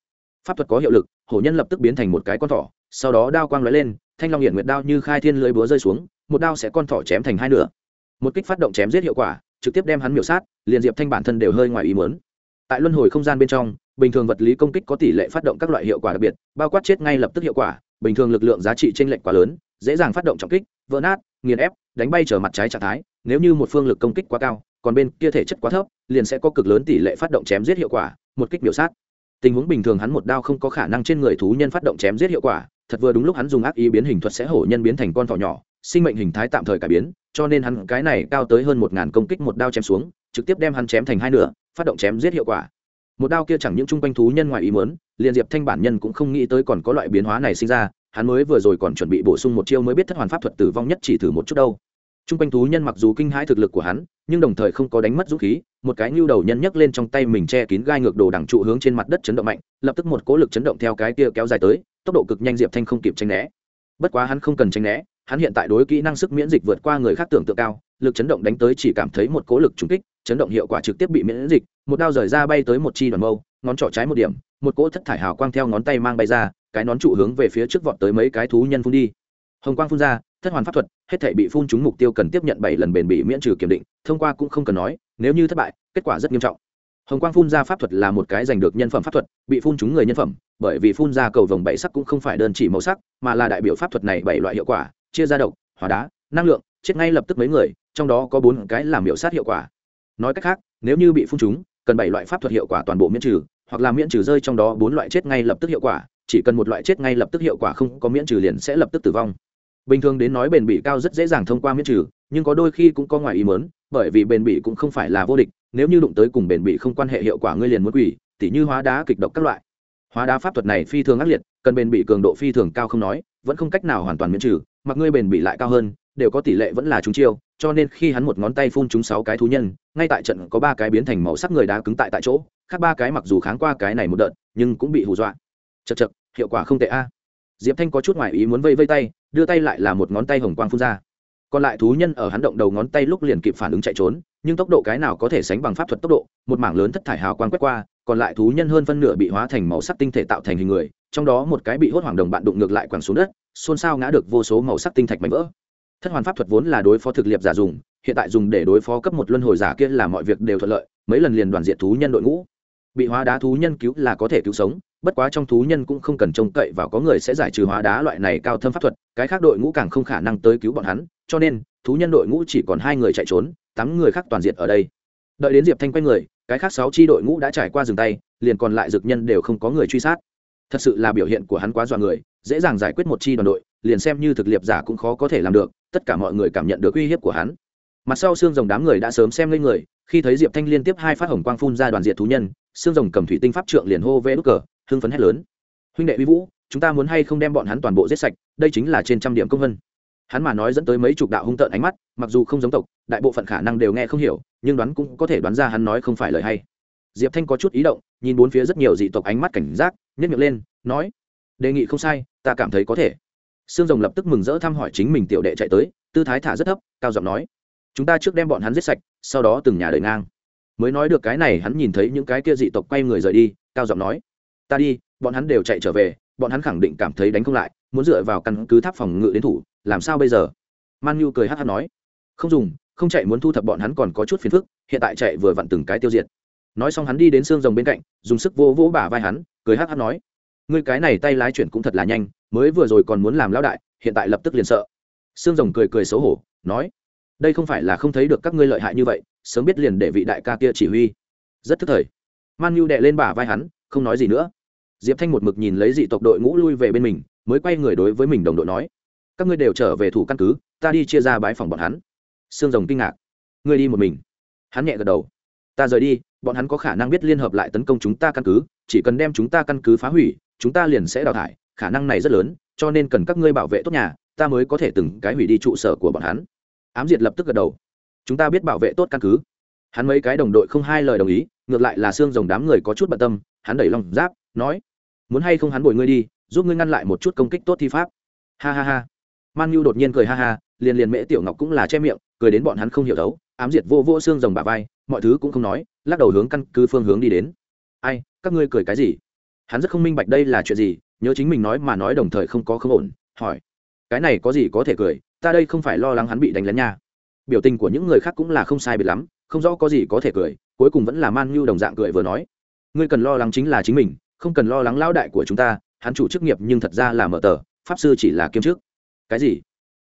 Pháp thuật có hiệu lực, hổ nhân lập tức biến thành một cái con thỏ sau đó đao quang lóe lên, thanh long hiển nguyệt đao như khai thiên lưới búa rơi xuống, một đao sẽ con thỏ chém thành hai nửa. Một kích phát động chém giết hiệu quả, trực tiếp đem hắn miểu sát, liền diệp thanh bản thân đều hơi ngoài ý muốn. Tại luân hồi không gian bên trong, bình thường vật lý công kích có tỷ lệ phát động các loại hiệu quả đặc biệt, bao quát chết ngay lập tức hiệu quả, bình thường lực lượng giá trị t r ê n lệch quá lớn, dễ dàng phát động trọng kích, vỡ nát, nghiền ép, đánh bay trở mặt trái trạng thái, nếu như một phương lực công kích quá cao, còn bên kia thể chất quá thấp, liền sẽ có cực lớn tỷ lệ phát động chém giết hiệu quả, một kích biểu sát. Tình huống bình thường hắn một đao không có khả năng trên người thú nhân phát động chém giết hiệu quả thật vừa đúng lúc hắn dùng ác ý biến hình thuật sẽ hổ nhân biến thành con thỏ nhỏ, sinh mệnh hình thái tạm thời cải biến, cho nên hắn cái này cao tới hơn một ngàn công kích một đao chém xuống, trực tiếp đem hắn chém thành hai nửa, phát động chém giết hiệu quả. Một đao kia chẳng những chung quanh thú nhân ngoài ý muốn, liền diệp thanh bản nhân cũng không nghĩ tới còn có loại biến hóa này sinh ra, hắn mới vừa rồi còn chuẩn bị bổ sung một chiêu mới biết thất hoàn pháp thuật tử vong nhất chỉ thử một chút đâu chung quanh thú nhân mặc dù kinh hãi thực lực của hắn, nhưng đồng thời không có đánh mất dũng khí, một cái nhu đầu nhân nhấc lên trong tay mình che kín gai ngược đồ đằng trụ hướng trên mặt đất chấn động mạnh, lập tức một cố lực chấn động theo cái kia kéo dài tới, tốc độ cực nhanh diệp thanh không kịp tranh né. Bất quá hắn không cần tranh né, hắn hiện tại đối kỹ năng sức miễn dịch vượt qua người khác tưởng tượng cao, lực chấn động đánh tới chỉ cảm thấy một cố lực trúng kích, chấn động hiệu quả trực tiếp bị miễn dịch, một đao rời ra bay tới một chi đoàn mâu, ngón trỏ trái một điểm, một cỗ thất thải hào quang theo ngón tay mang bay ra, cái nón trụ hướng về phía trước vọt tới mấy cái thú nhân phun đi. Hồng quang phun ra thất hoàn pháp thuật, hết thể bị phun trúng mục tiêu cần tiếp nhận bảy lần bền bỉ miễn trừ kiểm định, thông qua cũng không cần nói, nếu như thất bại, kết quả rất nghiêm trọng. Hồng quang phun ra pháp thuật là một cái giành được nhân phẩm pháp thuật, bị phun trúng người nhân phẩm, bởi vì phun ra cầu vồng bảy sắc cũng không phải đơn chỉ màu sắc, mà là đại biểu pháp thuật này bảy loại hiệu quả, chia ra độc, hỏa đá, năng lượng, chết ngay lập tức mấy người, trong đó có bốn cái làm miểu sát hiệu quả. Nói cách khác, nếu như bị phun trúng, cần bảy loại pháp thuật hiệu quả toàn bộ miễn trừ, hoặc là miễn trừ rơi trong đó bốn loại chết ngay lập tức hiệu quả, chỉ cần một loại chết ngay lập tức hiệu quả không có miễn trừ liền sẽ lập tức tử vong bình thường đến nói bền bỉ cao rất dễ dàng thông qua miễn trừ, nhưng có đôi khi cũng có ngoài ý mớn bởi vì bền bỉ cũng không phải là vô địch, nếu như đụng tới cùng bền bỉ không quan hệ hiệu quả ngươi liền muốn quỷ tỉ như hóa đá kịch độc các loại. Hóa đá pháp thuật này phi thường ác liệt, cần bền bỉ cường độ phi thường cao không nói, vẫn không cách nào hoàn toàn miễn trừ, mặc ngươi bền bỉ lại cao hơn, đều có tỷ lệ vẫn là chúng chiêu, cho nên khi hắn một ngón tay phun chúng sáu cái thú nhân, ngay tại trận có ba cái biến thành màu sắc người đá cứng tại tại chỗ, khác ba cái mặc dù kháng qua cái này một đợt, nhưng cũng bị hù dọa. Chật chật hiệu quả không tệ a diệp thanh có chút ngoại ý muốn vây vây tay, đưa tay lại là một ngón tay hồng quang phun ra. Còn lại thú nhân ở hắn động đầu ngón tay lúc liền kịp phản ứng chạy trốn, nhưng tốc độ cái nào có thể sánh bằng pháp thuật tốc độ, một mảng lớn thất thải hào quang quét qua, còn lại thú nhân hơn phân nửa bị hóa thành màu sắc tinh thể tạo thành hình người, trong đó một cái bị hốt hoảng đồng bạn đụng ngược lại quẳng xuống đất, xôn xao ngã được vô số màu sắc tinh thạch mảnh vỡ. Thất hoàn pháp thuật vốn là đối phó thực liệp giả dùng, hiện tại dùng để đối phó cấp một luân hồi giả kia là mọi việc đều thuận lợi, mấy lần liền đoàn diện thú nhân đội ngũ bị hóa đá thú nhân cứu là có thể cứu sống, bất quá trong thú nhân cũng không cần trông cậy và có người sẽ giải trừ hóa đá loại này cao thâm pháp thuật, cái khác đội ngũ càng không khả năng tới cứu bọn hắn, cho nên, thú nhân đội ngũ chỉ còn hai người chạy trốn, tám người khác toàn diện ở đây. Đợi đến diệp thanh quay người, cái khác sáu tri đội ngũ đã trải qua rừng tay, liền còn lại dược nhân đều không có người truy sát. Thật sự là biểu hiện của hắn quá dọa người, dễ dàng giải quyết một chi đoàn đội, liền xem như thực liệp giả cũng khó có thể làm được, tất cả mọi người cảm nhận được uy hiếp của hắn. Mặt sau xương rồng đám người đã sớm xem lên người, khi thấy diệp thanh liên tiếp hai phát hồng quang phun ra đoàn diệt thú nhân xương rồng cầm thủy tinh pháp trượng liền hô vê đúc cờ, hưng phấn hét lớn. Huynh đệ uy vũ, chúng ta muốn hay không đem bọn hắn toàn bộ giết sạch, đây chính là trên trăm điểm công vân. Hắn mà nói dẫn tới mấy chục đạo hung tợn ánh mắt, mặc dù không giống tộc, đại bộ phận khả năng đều nghe không hiểu, nhưng đoán cũng có thể đoán ra hắn nói không phải lời hay. Diệp thanh có chút ý động, nhìn bốn phía rất nhiều dị tộc ánh mắt cảnh giác nhất miệng lên, nói, đề nghị không sai, ta cảm thấy có thể. Sương rồng lập tức mừng rỡ thăm hỏi chính mình tiểu đệ chạy tới, tư thái thả rất thấp, cao giọng nói, chúng ta trước đem bọn hắn giết sạch, sau đó từng nhà đời ngang mới nói được cái này, hắn nhìn thấy những cái kia dị tộc quay người rời đi, cao giọng nói, ta đi, bọn hắn đều chạy trở về, bọn hắn khẳng định cảm thấy đánh không lại, muốn dựa vào căn cứ tháp phòng ngự đến thủ, làm sao bây giờ? Man nhu cười hát hát nói, không dùng, không chạy muốn thu thập bọn hắn còn có chút phiền phức, hiện tại chạy vừa vặn từng cái tiêu diệt. Nói xong hắn đi đến xương rồng bên cạnh, dùng sức vô vỗ bả vai hắn, cười hát hát nói, ngươi cái này tay lái chuyển cũng thật là nhanh, mới vừa rồi còn muốn làm lão đại, hiện tại lập tức liền sợ. Xương rồng cười cười xấu hổ, nói, đây không phải là không thấy được các ngươi lợi hại như vậy sớm biết liền để vị đại ca kia chỉ huy. Rất thức thời. Man nhu đệ lên bả vai hắn, không nói gì nữa. Diệp thanh một mực nhìn lấy dị tộc đội ngũ lui về bên mình, mới quay người đối với mình đồng đội nói, các ngươi đều trở về thủ căn cứ, ta đi chia ra bãi phòng bọn hắn. Sương rồng kinh ngạc. Ngươi đi một mình? Hắn nhẹ gật đầu. Ta rời đi, bọn hắn có khả năng biết liên hợp lại tấn công chúng ta căn cứ, chỉ cần đem chúng ta căn cứ phá hủy, chúng ta liền sẽ đào thải, khả năng này rất lớn, cho nên cần các ngươi bảo vệ tốt nhà, ta mới có thể từng cái hủy đi trụ sở của bọn hắn. Ám diệt lập tức gật đầu chúng ta biết bảo vệ tốt căn cứ. Hắn mấy cái đồng đội không hai lời đồng ý, ngược lại là xương rồng đám người có chút bận tâm, hắn đẩy lòng giáp, nói, muốn hay không hắn bồi ngươi đi, giúp ngươi ngăn lại một chút công kích tốt thi pháp. Ha ha ha. Man nhu đột nhiên cười ha ha, liền liền mễ tiểu ngọc cũng là che miệng, cười đến bọn hắn không hiểu đấu, ám diệt vô vô xương rồng bà vai, mọi thứ cũng không nói, lắc đầu hướng căn cứ phương hướng đi đến. Ai, các ngươi cười cái gì? Hắn rất không minh bạch đây là chuyện gì, nhớ chính mình nói mà nói đồng thời không có không ổn, hỏi, cái này có gì có thể cười, ta đây không phải lo lắng hắn bị đánh lén nha biểu tình của những người khác cũng là không sai biệt lắm, không rõ có gì có thể cười, cuối cùng vẫn là man như đồng dạng cười vừa nói. Ngươi cần lo lắng chính là chính mình, không cần lo lắng lão đại của chúng ta, hắn chủ chức nghiệp nhưng thật ra là mở tờ, pháp sư chỉ là kiêm chức. Cái gì?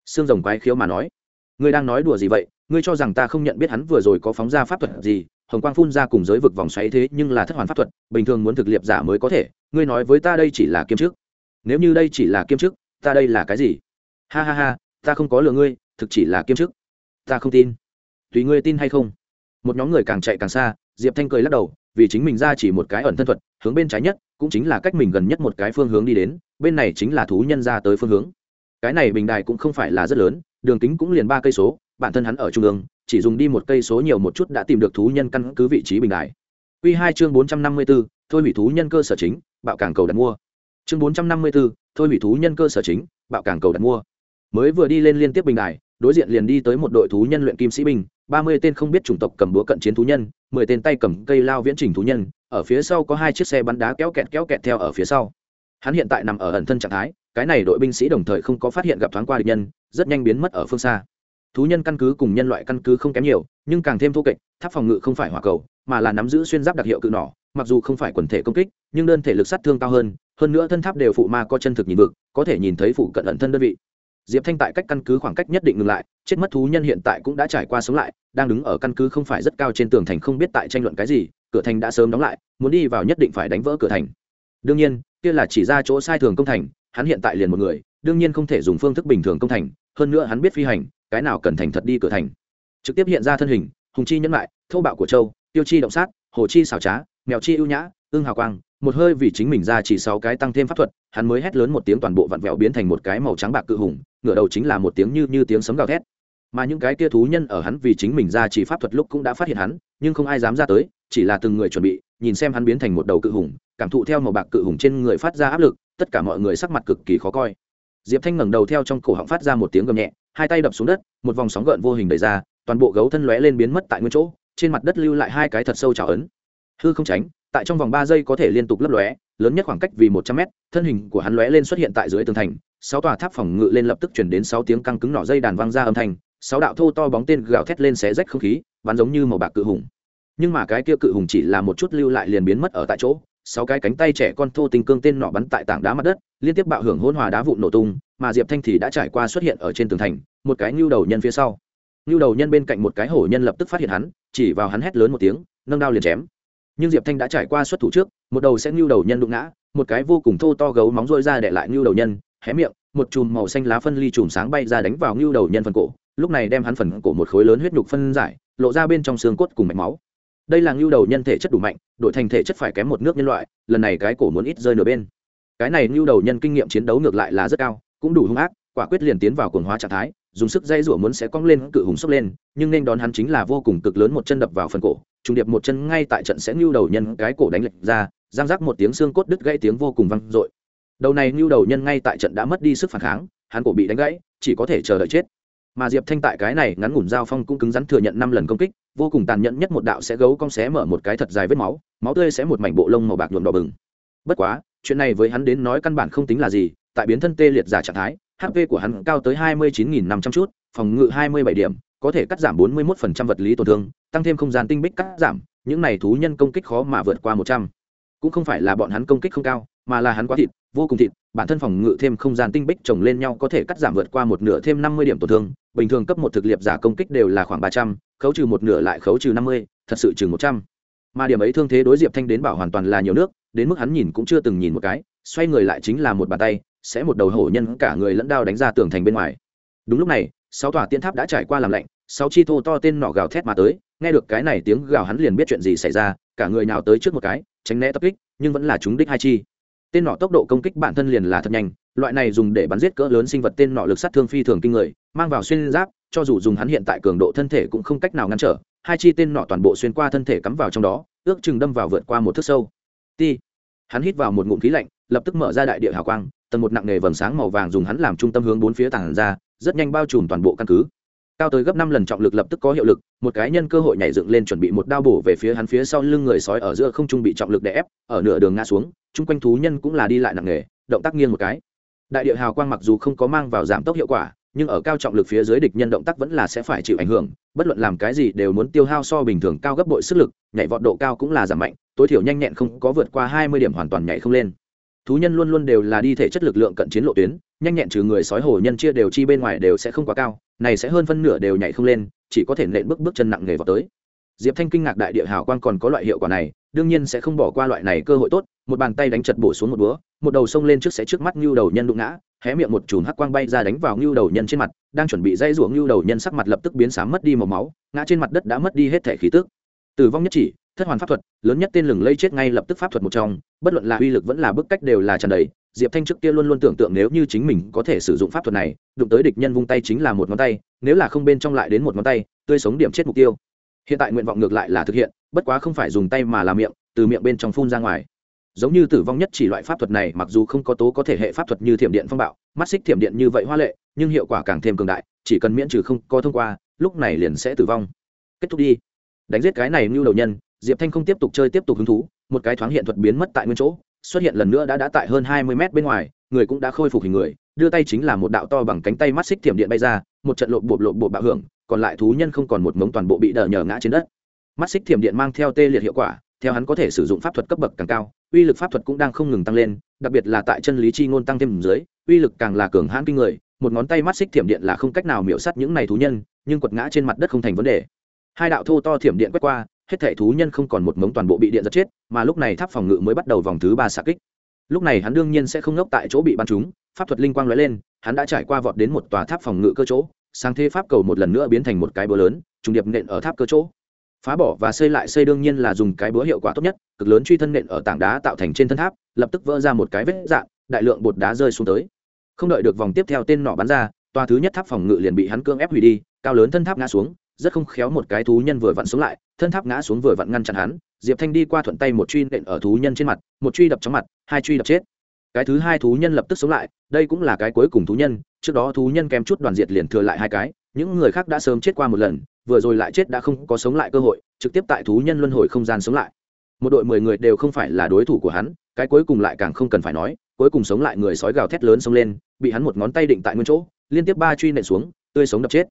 Xương rồng quái khiếu mà nói. Ngươi đang nói đùa gì vậy? Ngươi cho rằng ta không nhận biết hắn vừa rồi có phóng ra pháp thuật gì? Hồng quang phun ra cùng giới vực vòng xoáy thế nhưng là thất hoàn pháp thuật, bình thường muốn thực liệp giả mới có thể. Ngươi nói với ta đây chỉ là kiêm chức. Nếu như đây chỉ là kiêm chức, ta đây là cái gì? Ha ha ha, ta không có lừa ngươi, thực chỉ là kiêm chức ta không tin. Tùy ngươi tin hay không? Một nhóm người càng chạy càng xa, diệp thanh cười lắc đầu, vì chính mình ra chỉ một cái ẩn thân thuật, hướng bên trái nhất, cũng chính là cách mình gần nhất một cái phương hướng đi đến, bên này chính là thú nhân ra tới phương hướng. Cái này bình đài cũng không phải là rất lớn, đường kính cũng liền ba cây số, bản thân hắn ở trung ương, chỉ dùng đi một cây số nhiều một chút đã tìm được thú nhân căn cứ vị trí bình đài. Q hai chương bốn trăm năm mươi b ố thôi hủy thú nhân cơ sở chính, bạo cảng cầu đặt mua. Chương bốn trăm năm mươi b ố thôi hủy thú nhân cơ sở chính, bạo cảng cầu đặt mua. Mới vừa đi lên liên tiếp bình đài đối diện liền đi tới một đội thú nhân luyện kim sĩ binh, ba mươi tên không biết chủng tộc cầm búa cận chiến thú nhân, mười tên tay cầm cây lao viễn trình thú nhân, ở phía sau có hai chiếc xe bắn đá kéo kẹt kéo kẹt theo ở phía sau. Hắn hiện tại nằm ở ẩn thân trạng thái, cái này đội binh sĩ đồng thời không có phát hiện gặp thoáng qua địch nhân, rất nhanh biến mất ở phương xa. Thú nhân căn cứ cùng nhân loại căn cứ không kém nhiều, nhưng càng thêm thô kệch, tháp phòng ngự không phải hỏa cầu, mà là nắm giữ xuyên giáp đặc hiệu cự nỏ, mặc dù không phải quần thể công kích, nhưng đơn thể lực sát thương cao hơn hơn nữa thân tháp đều phụ ma có chân thực nhìn vực, có thể nhìn thấy phụ cận ẩn thân đơn vị diệp thanh tại cách căn cứ khoảng cách nhất định ngừng lại, chết mất thú nhân hiện tại cũng đã trải qua sống lại, đang đứng ở căn cứ không phải rất cao trên tường thành không biết tại tranh luận cái gì, cửa thành đã sớm đóng lại, muốn đi vào nhất định phải đánh vỡ cửa thành. Đương nhiên, kia là chỉ ra chỗ sai thường công thành, hắn hiện tại liền một người, đương nhiên không thể dùng phương thức bình thường công thành, hơn nữa hắn biết phi hành, cái nào cần thành thật đi cửa thành. Trực tiếp hiện ra thân hình, hùng chi nhẫn lại thâu bạo của châu, tiêu chi động sát, hồ chi xảo trá, mèo chi ưu nhã ương hào quang một hơi vì chính mình ra chỉ sáu cái tăng thêm pháp thuật, hắn mới hét lớn một tiếng toàn bộ vặn vẹo biến thành một cái màu trắng bạc cự hùng, ngửa đầu chính là một tiếng như như tiếng sấm gào thét. Mà những cái kia thú nhân ở hắn vì chính mình ra chỉ pháp thuật lúc cũng đã phát hiện hắn, nhưng không ai dám ra tới, chỉ là từng người chuẩn bị, nhìn xem hắn biến thành một đầu cự hùng, cảm thụ theo màu bạc cự hùng trên người phát ra áp lực, tất cả mọi người sắc mặt cực kỳ khó coi. Diệp thanh ngẩng đầu theo trong cổ họng phát ra một tiếng gầm nhẹ, hai tay đập xuống đất, một vòng sóng gợn vô hình đẩy ra, toàn bộ gấu thân lóe lên biến mất tại nguyên chỗ, trên mặt đất lưu lại hai cái thật sâu trào ấn. Hư không tránh tại trong vòng ba giây có thể liên tục lấp lóe, lớn nhất khoảng cách vì một trăm mét, thân hình của hắn lóe lên xuất hiện tại dưới tường thành, sáu tòa tháp phòng ngự lên lập tức chuyển đến sáu tiếng căng cứng nỏ dây đàn vang ra âm thanh, sáu đạo thô to bóng tên gào thét lên xé rách không khí, bắn giống như màu bạc cự hùng. Nhưng mà cái kia cự hùng chỉ là một chút lưu lại liền biến mất ở tại chỗ, sáu cái cánh tay trẻ con thô tinh cương tên nỏ bắn tại tảng đá mặt đất, liên tiếp bạo hưởng hỗn hòa đá vụn nổ tung, mà diệp thanh thì đã trải qua xuất hiện ở trên tường thành, một cái nhu đầu nhân phía sau. Nhu đầu nhân bên cạnh một cái hổ nhân lập tức phát hiện hắn, chỉ vào hắn hét lớn một tiếng, nâng đao liền chém nhưng diệp thanh đã trải qua xuất thủ trước, một đầu sẽ ngưu đầu nhân đụng ngã, một cái vô cùng thô to gấu móng rôi ra để lại ngưu đầu nhân, hé miệng, một chùm màu xanh lá phân ly chùm sáng bay ra đánh vào ngưu đầu nhân phần cổ, lúc này đem hắn phần cổ một khối lớn huyết nhục phân giải, lộ ra bên trong xương cốt cùng mạch máu. Đây là ngưu đầu nhân thể chất đủ mạnh, đổi thành thể chất phải kém một nước nhân loại, lần này cái cổ muốn ít rơi nửa bên. Cái này ngưu đầu nhân kinh nghiệm chiến đấu ngược lại là rất cao, cũng đủ hung ác, quả quyết liền tiến vào cuồng hóa trạng thái dùng sức dây rủa muốn sẽ cong lên cự hùng sốc lên, nhưng nên đón hắn chính là vô cùng cực lớn một chân đập vào phần cổ, trùng điệp một chân ngay tại trận sẽ ngưu đầu nhân cái cổ đánh lệch ra, giang rác một tiếng xương cốt đứt gãy tiếng vô cùng vang dội. Đầu này ngưu đầu nhân ngay tại trận đã mất đi sức phản kháng, hắn cổ bị đánh gãy, chỉ có thể chờ đợi chết. Mà diệp thanh tại cái này ngắn ngủn giao phong cũng cứng rắn thừa nhận năm lần công kích, vô cùng tàn nhẫn nhất một đạo sẽ gấu cong xé mở một cái thật dài vết máu máu tươi sẽ một mảnh bộ lông màu bạc nhuộm đỏ bừng. Bất quá, chuyện này với hắn đến nói căn bản không tính là gì, tại biến thân tê liệt giả trạng thái hp của hắn cao tới hai mươi chín năm trăm chút, phòng ngự hai mươi bảy điểm, có thể cắt giảm bốn mươi một vật lý tổn thương, tăng thêm không gian tinh bích cắt giảm, những này thú nhân công kích khó mà vượt qua một trăm. Cũng không phải là bọn hắn công kích không cao, mà là hắn quá thịt, vô cùng thịt, bản thân phòng ngự thêm không gian tinh bích chồng lên nhau có thể cắt giảm vượt qua một nửa thêm năm mươi điểm tổn thương, bình thường cấp một thực liệp giả công kích đều là khoảng ba trăm, khấu trừ một nửa lại khấu trừ năm mươi, thật sự trừ một trăm. Mà điểm ấy thương thế đối diệp thanh đến bảo hoàn toàn là nhiều nước, đến mức hắn nhìn cũng chưa từng nhìn một cái, xoay người lại chính là một bàn tay sẽ một đầu hổ nhân cả người lẫn đao đánh ra tường thành bên ngoài. Đúng lúc này, sáu tòa tiên tháp đã trải qua làm lạnh, sáu chi thô to tên nọ gào thét mà tới, nghe được cái này tiếng gào hắn liền biết chuyện gì xảy ra, cả người nào tới trước một cái, tránh né tập kích, nhưng vẫn là chúng đích hai chi. Tên nọ tốc độ công kích bản thân liền là thật nhanh, loại này dùng để bắn giết cỡ lớn sinh vật tên nọ lực sát thương phi thường kinh người, mang vào xuyên giáp, cho dù dùng hắn hiện tại cường độ thân thể cũng không cách nào ngăn trở, hai chi tên nọ toàn bộ xuyên qua thân thể cắm vào trong đó, ước chừng đâm vào vượt qua một thước sâu. Ti, hắn hít vào một ngụm khí lạnh, lập tức mở ra đại địa hào quang tầng một nặng nề vầng sáng màu vàng dùng hắn làm trung tâm hướng bốn phía tảng ra, rất nhanh bao trùm toàn bộ căn cứ. Cao tới gấp năm lần trọng lực lập tức có hiệu lực, một cái nhân cơ hội nhảy dựng lên chuẩn bị một đao bổ về phía hắn phía sau lưng người sói ở giữa không trung bị trọng lực đè ép, ở nửa đường ngã xuống, chung quanh thú nhân cũng là đi lại nặng nề động tác nghiêng một cái. Đại địa hào quang mặc dù không có mang vào giảm tốc hiệu quả, nhưng ở cao trọng lực phía dưới địch nhân động tác vẫn là sẽ phải chịu ảnh hưởng, bất luận làm cái gì đều muốn tiêu hao so bình thường cao gấp bội sức lực, nhảy vọt độ cao cũng là giảm mạnh, tối thiểu nhanh nhẹn không có vượt qua hai mươi điểm hoàn toàn nhảy không lên thú nhân luôn luôn đều là đi thể chất lực lượng cận chiến lộ tuyến, nhanh nhẹn trừ người sói hổ nhân chia đều chi bên ngoài đều sẽ không quá cao, này sẽ hơn phân nửa đều nhảy không lên, chỉ có thể nện bước bước chân nặng nghề vào tới. Diệp thanh kinh ngạc đại địa hào quang còn có loại hiệu quả này, đương nhiên sẽ không bỏ qua loại này cơ hội tốt, một bàn tay đánh chật bổ xuống một búa, một đầu sông lên trước sẽ trước mắt ngưu đầu nhân đụng ngã, hé miệng một chùm hắc quang bay ra đánh vào ngưu đầu nhân trên mặt, đang chuẩn bị dây ruộng ngưu đầu nhân sắc mặt lập tức biến sáng mất đi màu máu, ngã trên mặt đất đã mất đi hết thể khí tức. Tử vong nhất chỉ thất hoàn pháp thuật, lớn nhất tên lừng lây chết ngay lập tức pháp thuật một trong, bất luận là uy lực vẫn là bức cách đều là tràn đầy. Diệp thanh trước kia luôn luôn tưởng tượng nếu như chính mình có thể sử dụng pháp thuật này, đụng tới địch nhân vung tay chính là một ngón tay, nếu là không bên trong lại đến một ngón tay, tươi sống điểm chết mục tiêu. Hiện tại nguyện vọng ngược lại là thực hiện, bất quá không phải dùng tay mà làm miệng, từ miệng bên trong phun ra ngoài. Giống như tử vong nhất chỉ loại pháp thuật này, mặc dù không có tố có thể hệ pháp thuật như thiểm điện phong bạo, mắt xích thiểm điện như vậy hoa lệ, nhưng hiệu quả càng thêm cường đại, chỉ cần miễn trừ không có thông qua, lúc này liền sẽ tử vong. Kết thúc đi. Đánh giết cái này như đầu nhân diệp thanh không tiếp tục chơi tiếp tục hứng thú, một cái thoáng hiện thuật biến mất tại nguyên chỗ, xuất hiện lần nữa đã đã tại hơn hai mươi mét bên ngoài, người cũng đã khôi phục hình người, đưa tay chính là một đạo to bằng cánh tay mắt xích thiểm điện bay ra, một trận lộp bộp lộp bộp bạo hưởng, còn lại thú nhân không còn một mống toàn bộ bị đờ nhờ ngã trên đất. Mắt xích thiểm điện mang theo tê liệt hiệu quả, theo hắn có thể sử dụng pháp thuật cấp bậc càng cao, uy lực pháp thuật cũng đang không ngừng tăng lên, đặc biệt là tại chân lý chi ngôn tăng thêm dưới, uy lực càng là cường hãn kinh người, một ngón tay mắt xích thiểm điện là không cách nào miễu sắt những này thú nhân, nhưng quật ngã trên mặt đất không thành vấn đề. Hai đạo thô to thiểm điện quét qua hết thể thú nhân không còn một mống toàn bộ bị điện giật chết, mà lúc này tháp phòng ngự mới bắt đầu vòng thứ ba xạ kích. Lúc này hắn đương nhiên sẽ không ngốc tại chỗ bị bắn trúng, pháp thuật linh quang lóe lên, hắn đã trải qua vọt đến một tòa tháp phòng ngự cơ chỗ sang thế pháp cầu một lần nữa biến thành một cái búa lớn, trùng điệp nện ở tháp cơ chỗ. Phá bỏ và xây lại xây đương nhiên là dùng cái búa hiệu quả tốt nhất, cực lớn truy thân nện ở tảng đá tạo thành trên thân tháp, lập tức vỡ ra một cái vết dạng, đại lượng bột đá rơi xuống tới. Không đợi được vòng tiếp theo tên nọ bắn ra, tòa thứ nhất tháp phòng ngự liền bị hắn cương ép hủy đi, cao lớn thân tháp ngã xuống rất không khéo một cái thú nhân vừa vặn xuống lại, thân tháp ngã xuống vừa vặn ngăn chặn hắn, diệp thanh đi qua thuận tay một truy nện ở thú nhân trên mặt, một truy đập trong mặt, hai truy đập chết. Cái thứ hai thú nhân lập tức sống lại, đây cũng là cái cuối cùng thú nhân, trước đó thú nhân kém chút đoàn diệt liền thừa lại hai cái, những người khác đã sớm chết qua một lần, vừa rồi lại chết đã không có sống lại cơ hội, trực tiếp tại thú nhân luân hồi không gian sống lại. Một đội mười người đều không phải là đối thủ của hắn, cái cuối cùng lại càng không cần phải nói, cuối cùng sống lại người sói gào thét lớn xông lên, bị hắn một ngón tay định tại nguyên chỗ, liên tiếp ba truy nện xuống, tươi sống đập chết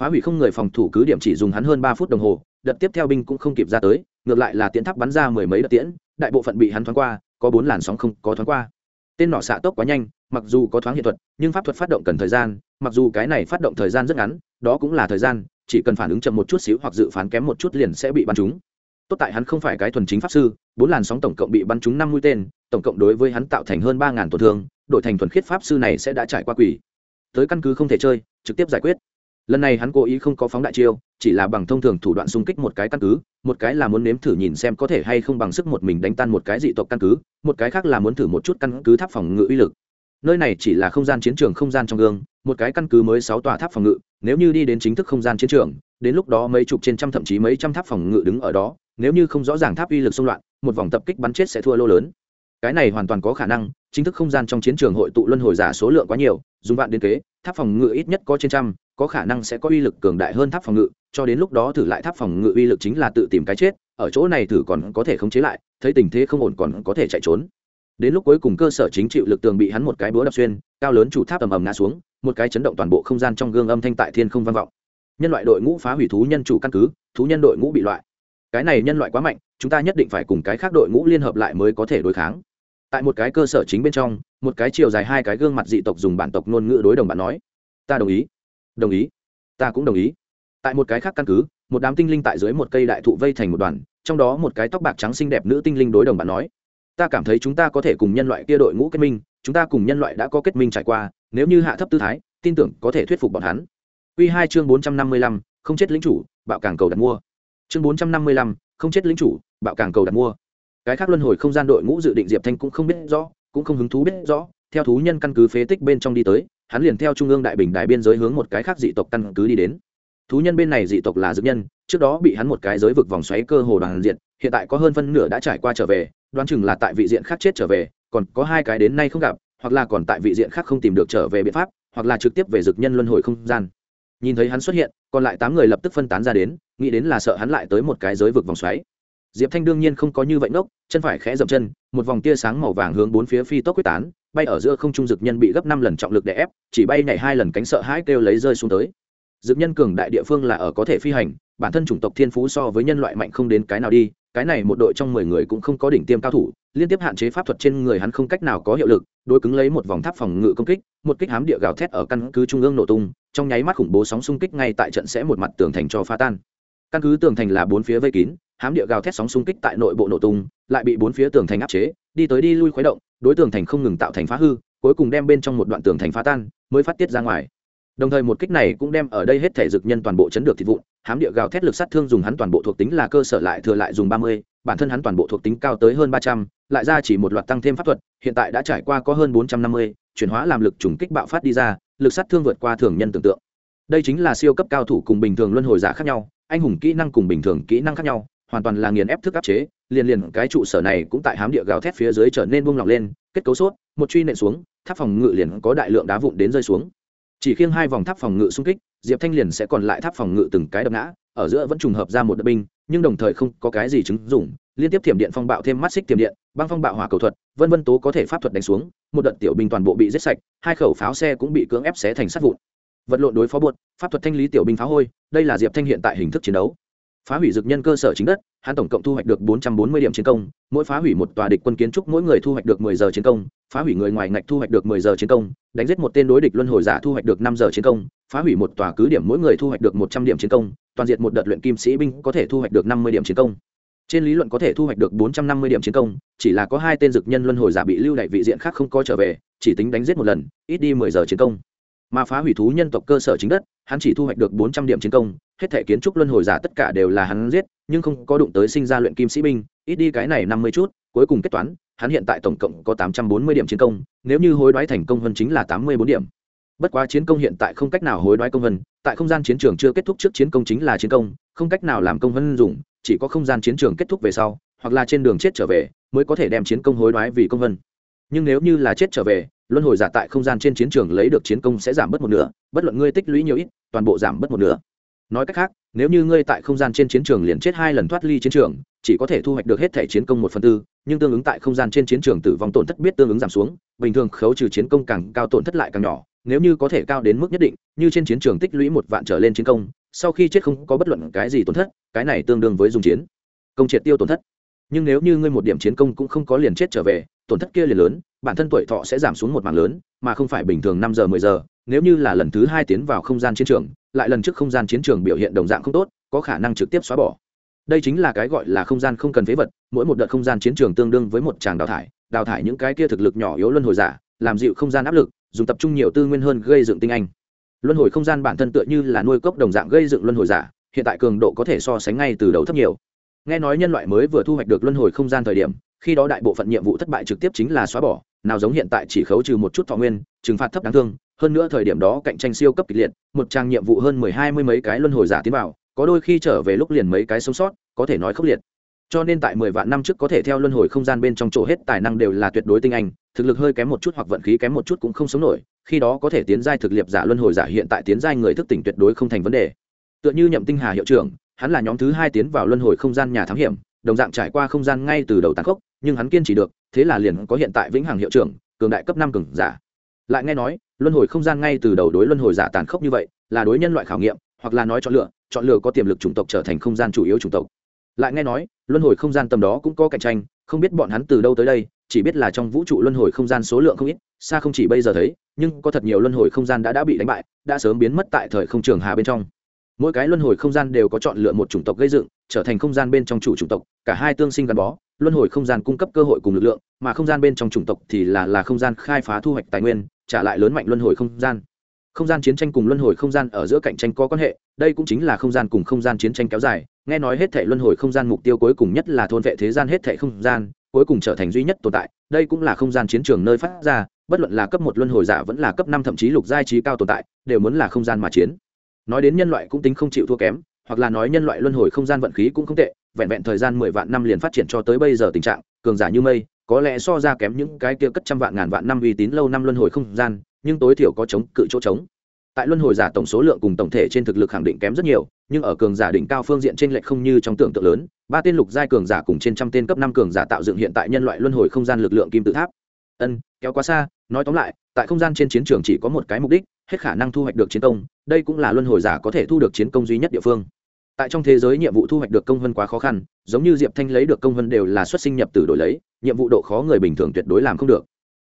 phá hủy không người phòng thủ cứ điểm chỉ dùng hắn hơn ba phút đồng hồ, đợt tiếp theo binh cũng không kịp ra tới, ngược lại là tiễn tháp bắn ra mười mấy đợt tiễn, đại bộ phận bị hắn thoáng qua, có bốn làn sóng không có thoáng qua. Tên nỏ xạ tốc quá nhanh, mặc dù có thoáng hiện thuật, nhưng pháp thuật phát động cần thời gian, mặc dù cái này phát động thời gian rất ngắn, đó cũng là thời gian, chỉ cần phản ứng chậm một chút xíu hoặc dự phán kém một chút liền sẽ bị bắn trúng. Tốt tại hắn không phải cái thuần chính pháp sư, bốn làn sóng tổng cộng bị bắn trúng năm mũi tên, tổng cộng đối với hắn tạo thành hơn ba ngàn tổn thương đội thành thuần khiết pháp sư này sẽ đã trải qua quỷ. Tới căn cứ không thể chơi, trực tiếp giải quyết lần này hắn cố ý không có phóng đại chiêu, chỉ là bằng thông thường thủ đoạn xung kích một cái căn cứ, một cái là muốn nếm thử nhìn xem có thể hay không bằng sức một mình đánh tan một cái dị tộc căn cứ, một cái khác là muốn thử một chút căn cứ tháp phòng ngự uy lực. Nơi này chỉ là không gian chiến trường không gian trong gương, một cái căn cứ mới sáu tòa tháp phòng ngự, nếu như đi đến chính thức không gian chiến trường, đến lúc đó mấy chục trên trăm thậm chí mấy trăm tháp phòng ngự đứng ở đó, nếu như không rõ ràng tháp uy lực xung loạn, một vòng tập kích bắn chết sẽ thua lô lớn. Cái này hoàn toàn có khả năng, chính thức không gian trong chiến trường hội tụ luân hồi giả số lượng quá nhiều, dùng vạn đến kế, tháp phòng ngự ít nhất có trên trăm có khả năng sẽ có uy lực cường đại hơn tháp phòng ngự, cho đến lúc đó thử lại tháp phòng ngự uy lực chính là tự tìm cái chết, ở chỗ này thử còn có thể khống chế lại, thấy tình thế không ổn còn có thể chạy trốn. Đến lúc cuối cùng cơ sở chính chịu lực tường bị hắn một cái búa đập xuyên, cao lớn chủ tháp ầm ầm ngã xuống, một cái chấn động toàn bộ không gian trong gương âm thanh tại thiên không vang vọng. Nhân loại đội ngũ phá hủy thú nhân chủ căn cứ, thú nhân đội ngũ bị loại. Cái này nhân loại quá mạnh, chúng ta nhất định phải cùng cái khác đội ngũ liên hợp lại mới có thể đối kháng. Tại một cái cơ sở chính bên trong, một cái chiều dài hai cái gương mặt dị tộc dùng bản tộc ngôn ngữ đối đồng bạn nói, ta đồng ý đồng ý. Ta cũng đồng ý. Tại một cái khác căn cứ, một đám tinh linh tại dưới một cây đại thụ vây thành một đoàn, trong đó một cái tóc bạc trắng xinh đẹp nữ tinh linh đối đồng bạn nói, ta cảm thấy chúng ta có thể cùng nhân loại kia đội ngũ kết minh, chúng ta cùng nhân loại đã có kết minh trải qua, nếu như hạ thấp tư thái, tin tưởng có thể thuyết phục bọn hắn. Quy hai chương bốn trăm năm mươi lăm, không chết lính chủ, bạo càng cầu đặt mua. Chương bốn trăm năm mươi lăm, không chết lính chủ, bạo càng cầu đặt mua. Cái khác luân hồi không gian đội ngũ dự định diệp thanh cũng không biết rõ, cũng không hứng thú biết rõ, theo thú nhân căn cứ phế tích bên trong đi tới hắn liền theo trung ương đại bình đại biên giới hướng một cái khác dị tộc căn cứ đi đến. Thú nhân bên này dị tộc là dược nhân, trước đó bị hắn một cái giới vực vòng xoáy cơ hồ đoàn diện, hiện tại có hơn phân nửa đã trải qua trở về, đoán chừng là tại vị diện khác chết trở về, còn có hai cái đến nay không gặp, hoặc là còn tại vị diện khác không tìm được trở về biện pháp, hoặc là trực tiếp về dược nhân luân hồi không gian. Nhìn thấy hắn xuất hiện, còn lại tám người lập tức phân tán ra đến, nghĩ đến là sợ hắn lại tới một cái giới vực vòng xoáy. Diệp thanh đương nhiên không có như vậy ngốc, chân phải khẽ dậm chân, một vòng tia sáng màu vàng hướng bốn phía phi tốc quyết tán bay ở giữa không trung dực nhân bị gấp năm lần trọng lực đè ép, chỉ bay nhảy hai lần cánh sợ hãi kêu lấy rơi xuống tới. Dực nhân cường đại địa phương là ở có thể phi hành, bản thân chủng tộc thiên phú so với nhân loại mạnh không đến cái nào đi, cái này một đội trong mười người cũng không có đỉnh tiêm cao thủ, liên tiếp hạn chế pháp thuật trên người hắn không cách nào có hiệu lực, đối cứng lấy một vòng tháp phòng ngự công kích, một kích hám địa gào thét ở căn cứ trung ương nổ tung, trong nháy mắt khủng bố sóng xung kích ngay tại trận sẽ một mặt tường thành cho phá tan. Căn cứ tường thành là bốn phía vây kín hám địa gào thét sóng xung kích tại nội bộ nổ tung, lại bị bốn phía tường thành áp chế, đi tới đi lui khuấy động, đối tường thành không ngừng tạo thành phá hư, cuối cùng đem bên trong một đoạn tường thành phá tan, mới phát tiết ra ngoài. Đồng thời một kích này cũng đem ở đây hết thể dực nhân toàn bộ chấn được thịt vụn, hám địa gào thét lực sát thương dùng hắn toàn bộ thuộc tính là cơ sở lại thừa lại dùng ba mươi, bản thân hắn toàn bộ thuộc tính cao tới hơn ba trăm, lại ra chỉ một loạt tăng thêm pháp thuật, hiện tại đã trải qua có hơn bốn trăm năm mươi, chuyển hóa làm lực trùng kích bạo phát đi ra, lực sát thương vượt qua thường nhân tưởng tượng. Đây chính là siêu cấp cao thủ cùng bình thường luân hồi giả khác nhau, anh hùng kỹ năng cùng bình thường kỹ năng khác nhau hoàn toàn là nghiền ép thức áp chế, liền liền cái trụ sở này cũng tại hám địa gào thét phía dưới trở nên buông lỏng lên, kết cấu sốt, một truy nện xuống, tháp phòng ngự liền có đại lượng đá vụn đến rơi xuống. Chỉ khiêng hai vòng tháp phòng ngự xung kích, diệp thanh liền sẽ còn lại tháp phòng ngự từng cái đập ngã, ở giữa vẫn trùng hợp ra một đợt binh, nhưng đồng thời không có cái gì chứng dụng, liên tiếp thiểm điện phong bạo thêm mắt xích thiểm điện, băng phong bạo hỏa cầu thuật, vân vân tố có thể pháp thuật đánh xuống, một đợt tiểu binh toàn bộ bị giết sạch, hai khẩu pháo xe cũng bị cưỡng ép xé thành sát vụn. Vật lộn đối phó buột, pháp thuật thanh lý tiểu binh phá hôi, đây là diệp thanh hiện tại hình thức chiến đấu phá hủy dược nhân cơ sở chính đất, hắn tổng cộng thu hoạch được bốn trăm bốn mươi điểm chiến công, mỗi phá hủy một tòa địch quân kiến trúc mỗi người thu hoạch được mười giờ chiến công, phá hủy người ngoài ngạch thu hoạch được mười giờ chiến công, đánh giết một tên đối địch luân hồi giả thu hoạch được năm giờ chiến công, phá hủy một tòa cứ điểm mỗi người thu hoạch được một trăm điểm chiến công, toàn diện một đợt luyện kim sĩ binh có thể thu hoạch được năm mươi điểm chiến công. Trên lý luận có thể thu hoạch được bốn trăm năm mươi điểm chiến công, chỉ là có hai tên dực nhân luân hồi giả bị lưu đ vị diện khác không có trở về, chỉ tính đánh giết một lần, ít đi mười giờ chiến công. Mà phá hủy thú nhân tộc cơ sở chính đất, hắn chỉ thu hoạch được bốn trăm điểm chiến công hết thể kiến trúc luân hồi giả tất cả đều là hắn giết, nhưng không có đụng tới sinh ra luyện kim sĩ binh, ít đi cái này năm mươi chút, cuối cùng kết toán, hắn hiện tại tổng cộng có tám trăm bốn mươi điểm chiến công, nếu như hối đoái thành công hơn chính là tám mươi bốn điểm. Bất quá chiến công hiện tại không cách nào hối đoái công vân tại không gian chiến trường chưa kết thúc trước chiến công chính là chiến công, không cách nào làm công vân dùng, chỉ có không gian chiến trường kết thúc về sau, hoặc là trên đường chết trở về, mới có thể đem chiến công hối đoái vì công vân nhưng nếu như là chết trở về, luân hồi giả tại không gian trên chiến trường lấy được chiến công sẽ giảm bớt một nửa, bất luận ngươi tích lũy nhiều ít, toàn bộ giảm bớt một nửa nói cách khác, nếu như ngươi tại không gian trên chiến trường liền chết hai lần thoát ly chiến trường, chỉ có thể thu hoạch được hết thẻ chiến công một phần tư, nhưng tương ứng tại không gian trên chiến trường tử vong tổn thất biết tương ứng giảm xuống, bình thường khấu trừ chiến công càng cao tổn thất lại càng nhỏ, nếu như có thể cao đến mức nhất định, như trên chiến trường tích lũy một vạn trở lên chiến công, sau khi chết không có bất luận cái gì tổn thất, cái này tương đương với dùng chiến, công triệt tiêu tổn thất. Nhưng nếu như ngươi một điểm chiến công cũng không có liền chết trở về, tổn thất kia liền lớn bản thân tuổi thọ sẽ giảm xuống một mảng lớn, mà không phải bình thường năm giờ, mười giờ. Nếu như là lần thứ hai tiến vào không gian chiến trường, lại lần trước không gian chiến trường biểu hiện đồng dạng không tốt, có khả năng trực tiếp xóa bỏ. Đây chính là cái gọi là không gian không cần phế vật, mỗi một đợt không gian chiến trường tương đương với một tràng đào thải đào thải những cái kia thực lực nhỏ yếu luân hồi giả, làm dịu không gian áp lực, dùng tập trung nhiều tư nguyên hơn gây dựng tinh anh. Luân hồi không gian bản thân tựa như là nuôi cốc đồng dạng gây dựng luân hồi giả, hiện tại cường độ có thể so sánh ngay từ đầu thấp nhiều. Nghe nói nhân loại mới vừa thu hoạch được luân hồi không gian thời điểm khi đó đại bộ phận nhiệm vụ thất bại trực tiếp chính là xóa bỏ, nào giống hiện tại chỉ khấu trừ một chút thọ nguyên, trừng phạt thấp đáng thương, hơn nữa thời điểm đó cạnh tranh siêu cấp kịch liệt, một trang nhiệm vụ hơn mười hai mươi mấy cái luân hồi giả tiến vào, có đôi khi trở về lúc liền mấy cái sống sót, có thể nói khốc liệt. Cho nên tại mười vạn năm trước có thể theo luân hồi không gian bên trong chỗ hết tài năng đều là tuyệt đối tinh anh, thực lực hơi kém một chút hoặc vận khí kém một chút cũng không sống nổi, khi đó có thể tiến giai thực liệp giả luân hồi giả hiện tại tiến giai người thức tỉnh tuyệt đối không thành vấn đề. Tựa như nhậm tinh hà hiệu trưởng, hắn là nhóm thứ hai tiến vào luân hồi không gian nhà thám hiểm, đồng dạng trải qua không gian ngay từ đầu tàn khốc nhưng hắn kiên trì được, thế là liền có hiện tại vĩnh hằng hiệu trưởng, cường đại cấp năm cường giả. Lại nghe nói, luân hồi không gian ngay từ đầu đối luân hồi giả tàn khốc như vậy, là đối nhân loại khảo nghiệm, hoặc là nói chọn lựa chọn lựa có tiềm lực chủng tộc trở thành không gian chủ yếu chủng tộc. Lại nghe nói, luân hồi không gian tầm đó cũng có cạnh tranh, không biết bọn hắn từ đâu tới đây, chỉ biết là trong vũ trụ luân hồi không gian số lượng không ít, xa không chỉ bây giờ thấy, nhưng có thật nhiều luân hồi không gian đã đã bị đánh bại, đã sớm biến mất tại thời không trường hà bên trong. Mỗi cái luân hồi không gian đều có chọn lựa một chủng tộc gây dựng trở thành không gian bên trong chủ chủng tộc cả hai tương sinh gắn bó luân hồi không gian cung cấp cơ hội cùng lực lượng mà không gian bên trong chủng tộc thì là là không gian khai phá thu hoạch tài nguyên trả lại lớn mạnh luân hồi không gian không gian chiến tranh cùng luân hồi không gian ở giữa cạnh tranh có quan hệ đây cũng chính là không gian cùng không gian chiến tranh kéo dài nghe nói hết thể luân hồi không gian mục tiêu cuối cùng nhất là thôn vệ thế gian hết thể không gian cuối cùng trở thành duy nhất tồn tại đây cũng là không gian chiến trường nơi phát ra bất luận là cấp một luân hồi giả vẫn là cấp năm thậm chí lục giai trí cao tồn tại đều muốn là không gian mà chiến nói đến nhân loại cũng tính không chịu thua kém hoặc là nói nhân loại luân hồi không gian vận khí cũng không tệ, vẹn vẹn thời gian mười vạn năm liền phát triển cho tới bây giờ tình trạng, cường giả như mây, có lẽ so ra kém những cái kia cất trăm vạn ngàn vạn năm uy tín lâu năm luân hồi không gian, nhưng tối thiểu có chống, cự chỗ trống. Tại luân hồi giả tổng số lượng cùng tổng thể trên thực lực khẳng định kém rất nhiều, nhưng ở cường giả đỉnh cao phương diện trên lệch không như trong tưởng tượng lớn, ba tên lục giai cường giả cùng trên trăm tên cấp năm cường giả tạo dựng hiện tại nhân loại luân hồi không gian lực lượng kim tự tháp. Ân, kéo quá xa, nói tóm lại, tại không gian trên chiến trường chỉ có một cái mục đích, hết khả năng thu hoạch được chiến công, đây cũng là luân hồi giả có thể thu được chiến công duy nhất địa phương tại trong thế giới nhiệm vụ thu hoạch được công vân quá khó khăn, giống như diệp thanh lấy được công vân đều là xuất sinh nhập từ đổi lấy, nhiệm vụ độ khó người bình thường tuyệt đối làm không được.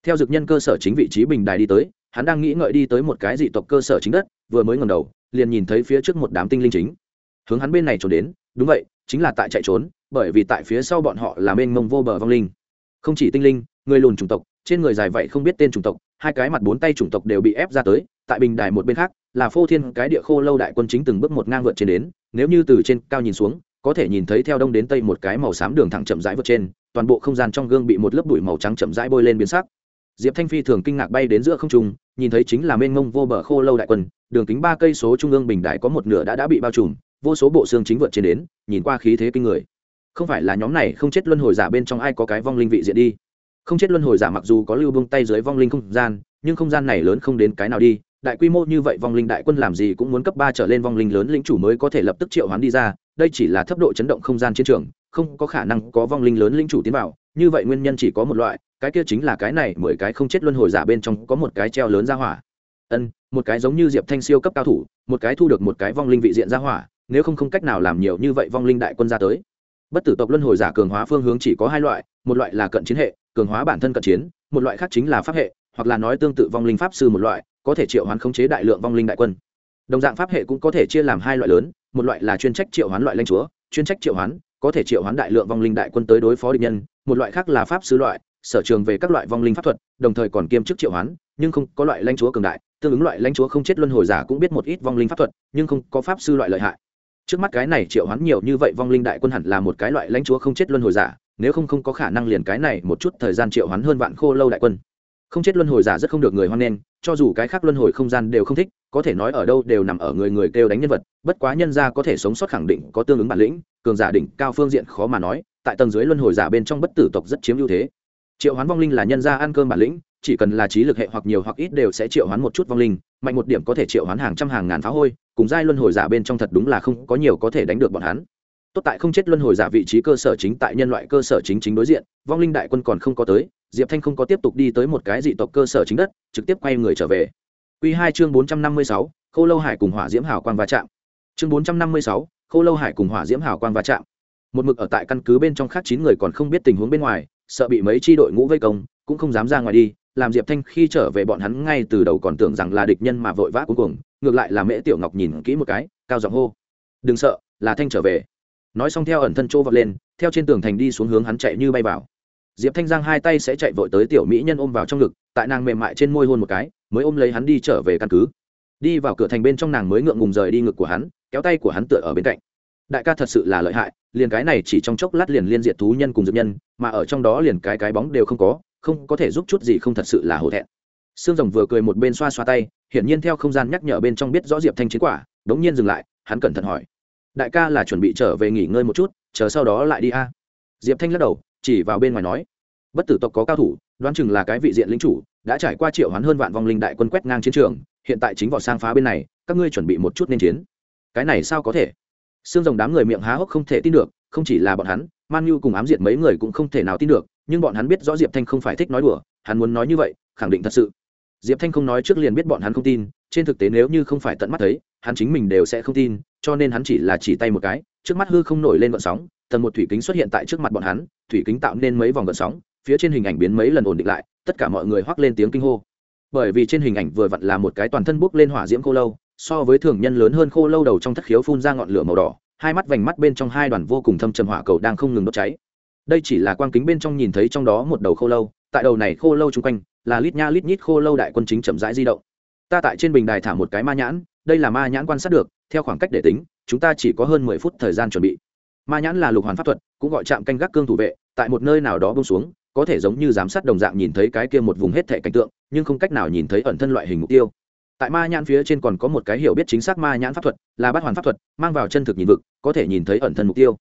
Theo dực nhân cơ sở chính vị trí bình đài đi tới, hắn đang nghĩ ngợi đi tới một cái dị tộc cơ sở chính đất, vừa mới ngầm đầu, liền nhìn thấy phía trước một đám tinh linh chính. Hướng hắn bên này trốn đến, đúng vậy, chính là tại chạy trốn, bởi vì tại phía sau bọn họ là mênh mông vô bờ vong linh. Không chỉ tinh linh, người lùn chủng tộc, trên người dài vậy không biết tên chủng tộc, hai cái mặt bốn tay chủng tộc đều bị ép ra tới, tại bình đài một bên khác, là phô thiên cái địa khô lâu đại quân chính từng bước một ngang vượt trên đến nếu như từ trên cao nhìn xuống, có thể nhìn thấy theo đông đến tây một cái màu xám đường thẳng chậm rãi vượt trên, toàn bộ không gian trong gương bị một lớp bụi màu trắng chậm rãi bôi lên biến sắc. Diệp thanh phi thường kinh ngạc bay đến giữa không trung, nhìn thấy chính là mênh mông vô bờ khô lâu đại quân, đường kính ba cây số trung ương bình đại có một nửa đã đã bị bao trùm, vô số bộ xương chính vượt trên đến, nhìn qua khí thế kinh người. Không phải là nhóm này không chết luân hồi giả bên trong ai có cái vong linh vị diện đi. Không chết luân hồi giả mặc dù có lưu bông tay dưới vong linh không gian, nhưng không gian này lớn không đến cái nào đi đại quy mô như vậy vong linh đại quân làm gì cũng muốn cấp ba trở lên vong linh lớn lĩnh chủ mới có thể lập tức triệu hoán đi ra, đây chỉ là thấp độ chấn động không gian chiến trường, không có khả năng có vong linh lớn lĩnh chủ tiến vào, như vậy nguyên nhân chỉ có một loại, cái kia chính là cái này mười cái không chết luân hồi giả bên trong có một cái treo lớn ra hỏa. Ân, một cái giống như diệp thanh siêu cấp cao thủ, một cái thu được một cái vong linh vị diện ra hỏa, nếu không không cách nào làm nhiều như vậy vong linh đại quân ra tới. Bất tử tộc luân hồi giả cường hóa phương hướng chỉ có hai loại, một loại là cận chiến hệ, cường hóa bản thân cận chiến, một loại khác chính là pháp hệ, hoặc là nói tương tự vong linh pháp sư một loại có thể triệu hoán khống chế đại lượng vong linh đại quân. Đồng dạng pháp hệ cũng có thể chia làm hai loại lớn, một loại là chuyên trách triệu hoán loại lãnh chúa, chuyên trách triệu hoán, có thể triệu hoán đại lượng vong linh đại quân tới đối phó địch nhân, một loại khác là pháp sư loại, sở trường về các loại vong linh pháp thuật, đồng thời còn kiêm chức triệu hoán, nhưng không có loại lãnh chúa cường đại, tương ứng loại lãnh chúa không chết luân hồi giả cũng biết một ít vong linh pháp thuật, nhưng không có pháp sư loại lợi hại. Trước mắt cái này triệu hoán nhiều như vậy vong linh đại quân hẳn là một cái loại lãnh chúa không chết luân hồi giả, nếu không không có khả năng liền cái này một chút thời gian triệu hoán hơn vạn khô lâu đại quân không chết luân hồi giả rất không được người hoan nghênh, cho dù cái khác luân hồi không gian đều không thích, có thể nói ở đâu đều nằm ở người người kêu đánh nhân vật, bất quá nhân gia có thể sống sót khẳng định có tương ứng bản lĩnh, cường giả đỉnh cao phương diện khó mà nói, tại tầng dưới luân hồi giả bên trong bất tử tộc rất chiếm ưu thế. Triệu hoán vong linh là nhân gia ăn cơm bản lĩnh, chỉ cần là trí lực hệ hoặc nhiều hoặc ít đều sẽ triệu hoán một chút vong linh, mạnh một điểm có thể triệu hoán hàng trăm hàng ngàn phá hôi, cùng giai luân hồi giả bên trong thật đúng là không có nhiều có thể đánh được bọn hắn. Tốt tại không chết luân hồi giả vị trí cơ sở chính tại nhân loại cơ sở chính chính đối diện, vong linh đại quân còn không có tới diệp thanh không có tiếp tục đi tới một cái dị tộc cơ sở chính đất, trực tiếp quay người trở về. Quy hai chương bốn trăm năm mươi sáu, khô lâu hải cùng hỏa diễm hào quang va chạm. Chương bốn trăm năm mươi sáu, khô lâu hải cùng hỏa diễm hào quang va chạm. Một mực ở tại căn cứ bên trong khác chín người còn không biết tình huống bên ngoài, sợ bị mấy chi đội ngũ vây công, cũng không dám ra ngoài đi, làm diệp thanh khi trở về bọn hắn ngay từ đầu còn tưởng rằng là địch nhân mà vội vã cuối cùng ngược lại là mễ tiểu ngọc nhìn kỹ một cái, cao giọng hô. Đừng sợ, là thanh trở về. Nói xong theo ẩn thân trô vọt lên, theo trên tường thành đi xuống hướng hắn chạy như bay vào diệp thanh giang hai tay sẽ chạy vội tới tiểu mỹ nhân ôm vào trong ngực, tại nàng mềm mại trên môi hôn một cái, mới ôm lấy hắn đi trở về căn cứ. Đi vào cửa thành bên trong nàng mới ngượng ngùng rời đi ngực của hắn, kéo tay của hắn tựa ở bên cạnh. Đại ca thật sự là lợi hại, liền cái này chỉ trong chốc lát liền liên diệt thú nhân cùng dược nhân, mà ở trong đó liền cái cái bóng đều không có không có thể giúp chút gì không thật sự là hổ thẹn. Sương rồng vừa cười một bên xoa xoa tay, hiển nhiên theo không gian nhắc nhở bên trong biết rõ diệp thanh chiến quả, đống nhiên dừng lại, hắn cẩn thận hỏi. Đại ca là chuẩn bị trở về nghỉ ngơi một chút, chờ sau đó lại đi a. Diệp thanh lắc đầu chỉ vào bên ngoài nói, bất tử tộc có cao thủ, đoán chừng là cái vị diện lính chủ, đã trải qua triệu hoán hơn vạn vong linh đại quân quét ngang chiến trường, hiện tại chính vào sang phá bên này, các ngươi chuẩn bị một chút nên chiến. Cái này sao có thể? Xương rồng đám người miệng há hốc không thể tin được, không chỉ là bọn hắn, man nhu cùng ám diệt mấy người cũng không thể nào tin được, nhưng bọn hắn biết rõ diệp thanh không phải thích nói đùa, hắn muốn nói như vậy, khẳng định thật sự. Diệp thanh không nói trước liền biết bọn hắn không tin, trên thực tế nếu như không phải tận mắt thấy, hắn chính mình đều sẽ không tin, cho nên hắn chỉ là chỉ tay một cái trước mắt hư không nổi lên vận sóng, tầng một thủy kính xuất hiện tại trước mặt bọn hắn, thủy kính tạo nên mấy vòng gợn sóng, phía trên hình ảnh biến mấy lần ổn định lại, tất cả mọi người hoắc lên tiếng kinh hô. Bởi vì trên hình ảnh vừa vặn là một cái toàn thân bốc lên hỏa diễm khô lâu, so với thường nhân lớn hơn khô lâu đầu trong thất khiếu phun ra ngọn lửa màu đỏ, hai mắt vành mắt bên trong hai đoàn vô cùng thâm trầm hỏa cầu đang không ngừng đốt cháy. Đây chỉ là quang kính bên trong nhìn thấy trong đó một đầu khô lâu, tại đầu này khô lâu chung quanh, là lít nha lít nhít khô lâu đại quân chính chậm rãi di động. Ta tại trên bình đài thả một cái ma nhãn, đây là ma nhãn quan sát được theo khoảng cách để tính, chúng ta chỉ có hơn mười phút thời gian chuẩn bị. Ma nhãn là lục hoàn pháp thuật, cũng gọi trạm canh gác cương thủ vệ, tại một nơi nào đó bông xuống, có thể giống như giám sát đồng dạng nhìn thấy cái kia một vùng hết thể cảnh tượng, nhưng không cách nào nhìn thấy ẩn thân loại hình mục tiêu. Tại ma nhãn phía trên còn có một cái hiểu biết chính xác ma nhãn pháp thuật, là bát hoàn pháp thuật, mang vào chân thực nhìn vực, có thể nhìn thấy ẩn thân mục tiêu.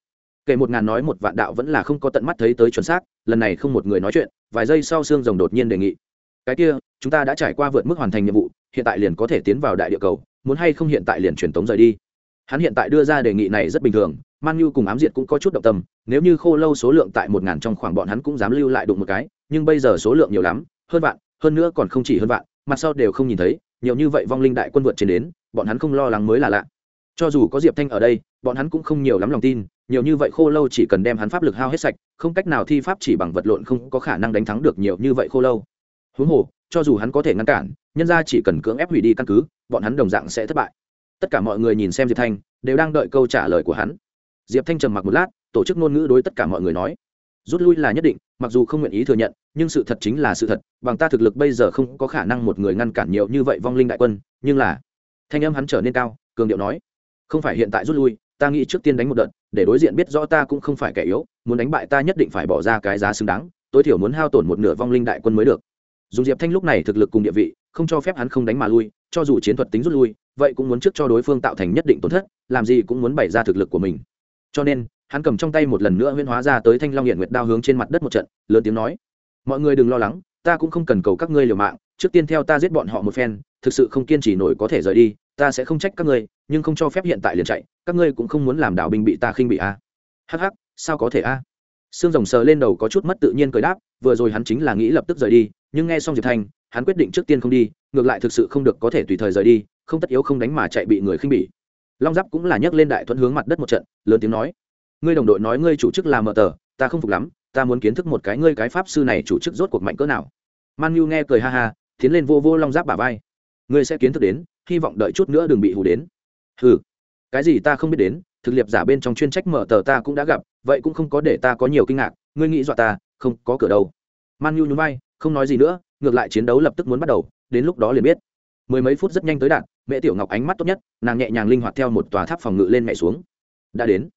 Kể một ngàn nói một vạn đạo vẫn là không có tận mắt thấy tới chuẩn xác, lần này không một người nói chuyện, vài giây sau xương rồng đột nhiên đề nghị. Cái kia, chúng ta đã trải qua vượt mức hoàn thành nhiệm vụ, hiện tại liền có thể tiến vào đại địa cầu muốn hay không hiện tại liền truyền tống rời đi. Hắn hiện tại đưa ra đề nghị này rất bình thường, man nhu cùng ám diệt cũng có chút động tâm, nếu như khô lâu số lượng tại một ngàn trong khoảng bọn hắn cũng dám lưu lại đụng một cái, nhưng bây giờ số lượng nhiều lắm, hơn vạn, hơn nữa còn không chỉ hơn vạn, mặt sau đều không nhìn thấy, nhiều như vậy vong linh đại quân vượt trên đến, bọn hắn không lo lắng mới là lạ. Cho dù có diệp thanh ở đây, bọn hắn cũng không nhiều lắm lòng tin, nhiều như vậy khô lâu chỉ cần đem hắn pháp lực hao hết sạch, không cách nào thi pháp chỉ bằng vật lộn không có khả năng đánh thắng được nhiều như vậy khô lâu. Huống hồ, cho dù hắn có thể ngăn cản nhân ra chỉ cần cưỡng ép hủy đi căn cứ, bọn hắn đồng dạng sẽ thất bại. Tất cả mọi người nhìn xem diệp thanh, đều đang đợi câu trả lời của hắn. Diệp thanh trầm mặc một lát, tổ chức ngôn ngữ đối tất cả mọi người nói. Rút lui là nhất định, mặc dù không nguyện ý thừa nhận, nhưng sự thật chính là sự thật, bằng ta thực lực bây giờ không có khả năng một người ngăn cản nhiều như vậy vong linh đại quân, nhưng là, thanh âm hắn trở nên cao, cường điệu nói, không phải hiện tại rút lui, ta nghĩ trước tiên đánh một đợt, để đối diện biết rõ ta cũng không phải kẻ yếu, muốn đánh bại ta nhất định phải bỏ ra cái giá xứng đáng, tối thiểu muốn hao tổn một nửa vong linh đại quân mới được. Dùng diệp thanh lúc này thực lực cùng địa vị không cho phép hắn không đánh mà lui, cho dù chiến thuật tính rút lui, vậy cũng muốn trước cho đối phương tạo thành nhất định tổn thất, làm gì cũng muốn bày ra thực lực của mình cho nên, hắn cầm trong tay một lần nữa huyễn hóa ra tới thanh long hiện nguyệt đao hướng trên mặt đất một trận, lớn tiếng nói, mọi người đừng lo lắng, ta cũng không cần cầu các ngươi liều mạng, trước tiên theo ta giết bọn họ một phen, thực sự không kiên trì nổi có thể rời đi, ta sẽ không trách các ngươi, nhưng không cho phép hiện tại liền chạy, các ngươi cũng không muốn làm đảo binh bị ta khinh bị a à. hắc hắc, sao có thể a à? Xương rồng sờ lên đầu có chút mất tự nhiên cười đáp vừa rồi hắn chính là nghĩ lập tức rời đi nhưng nghe xong diệp thanh hắn quyết định trước tiên không đi ngược lại thực sự không được có thể tùy thời rời đi không tất yếu không đánh mà chạy bị người khinh bỉ. Long giáp cũng là nhấc lên đại thuận hướng mặt đất một trận lớn tiếng nói ngươi đồng đội nói ngươi chủ chức là mở tờ ta không phục lắm ta muốn kiến thức một cái ngươi cái pháp sư này chủ chức rốt cuộc mạnh cỡ nào. Man nhu nghe cười ha ha tiến lên vô vô long giáp bả vai. Ngươi sẽ kiến thức đến hy vọng đợi chút nữa đừng bị hù đến. Hừ, cái gì ta không biết đến thực liệp giả bên trong chuyên trách mở tờ ta cũng đã gặp vậy cũng không có để ta có nhiều kinh ngạc, ngươi nghĩ dọa ta, không có cửa đâu. Man nhu nhún vai, không nói gì nữa, ngược lại chiến đấu lập tức muốn bắt đầu, đến lúc đó liền biết. Mười mấy phút rất nhanh tới đạn, mẹ tiểu ngọc ánh mắt tốt nhất, nàng nhẹ nhàng linh hoạt theo một tòa tháp phòng ngự lên mẹ xuống. Đã đến.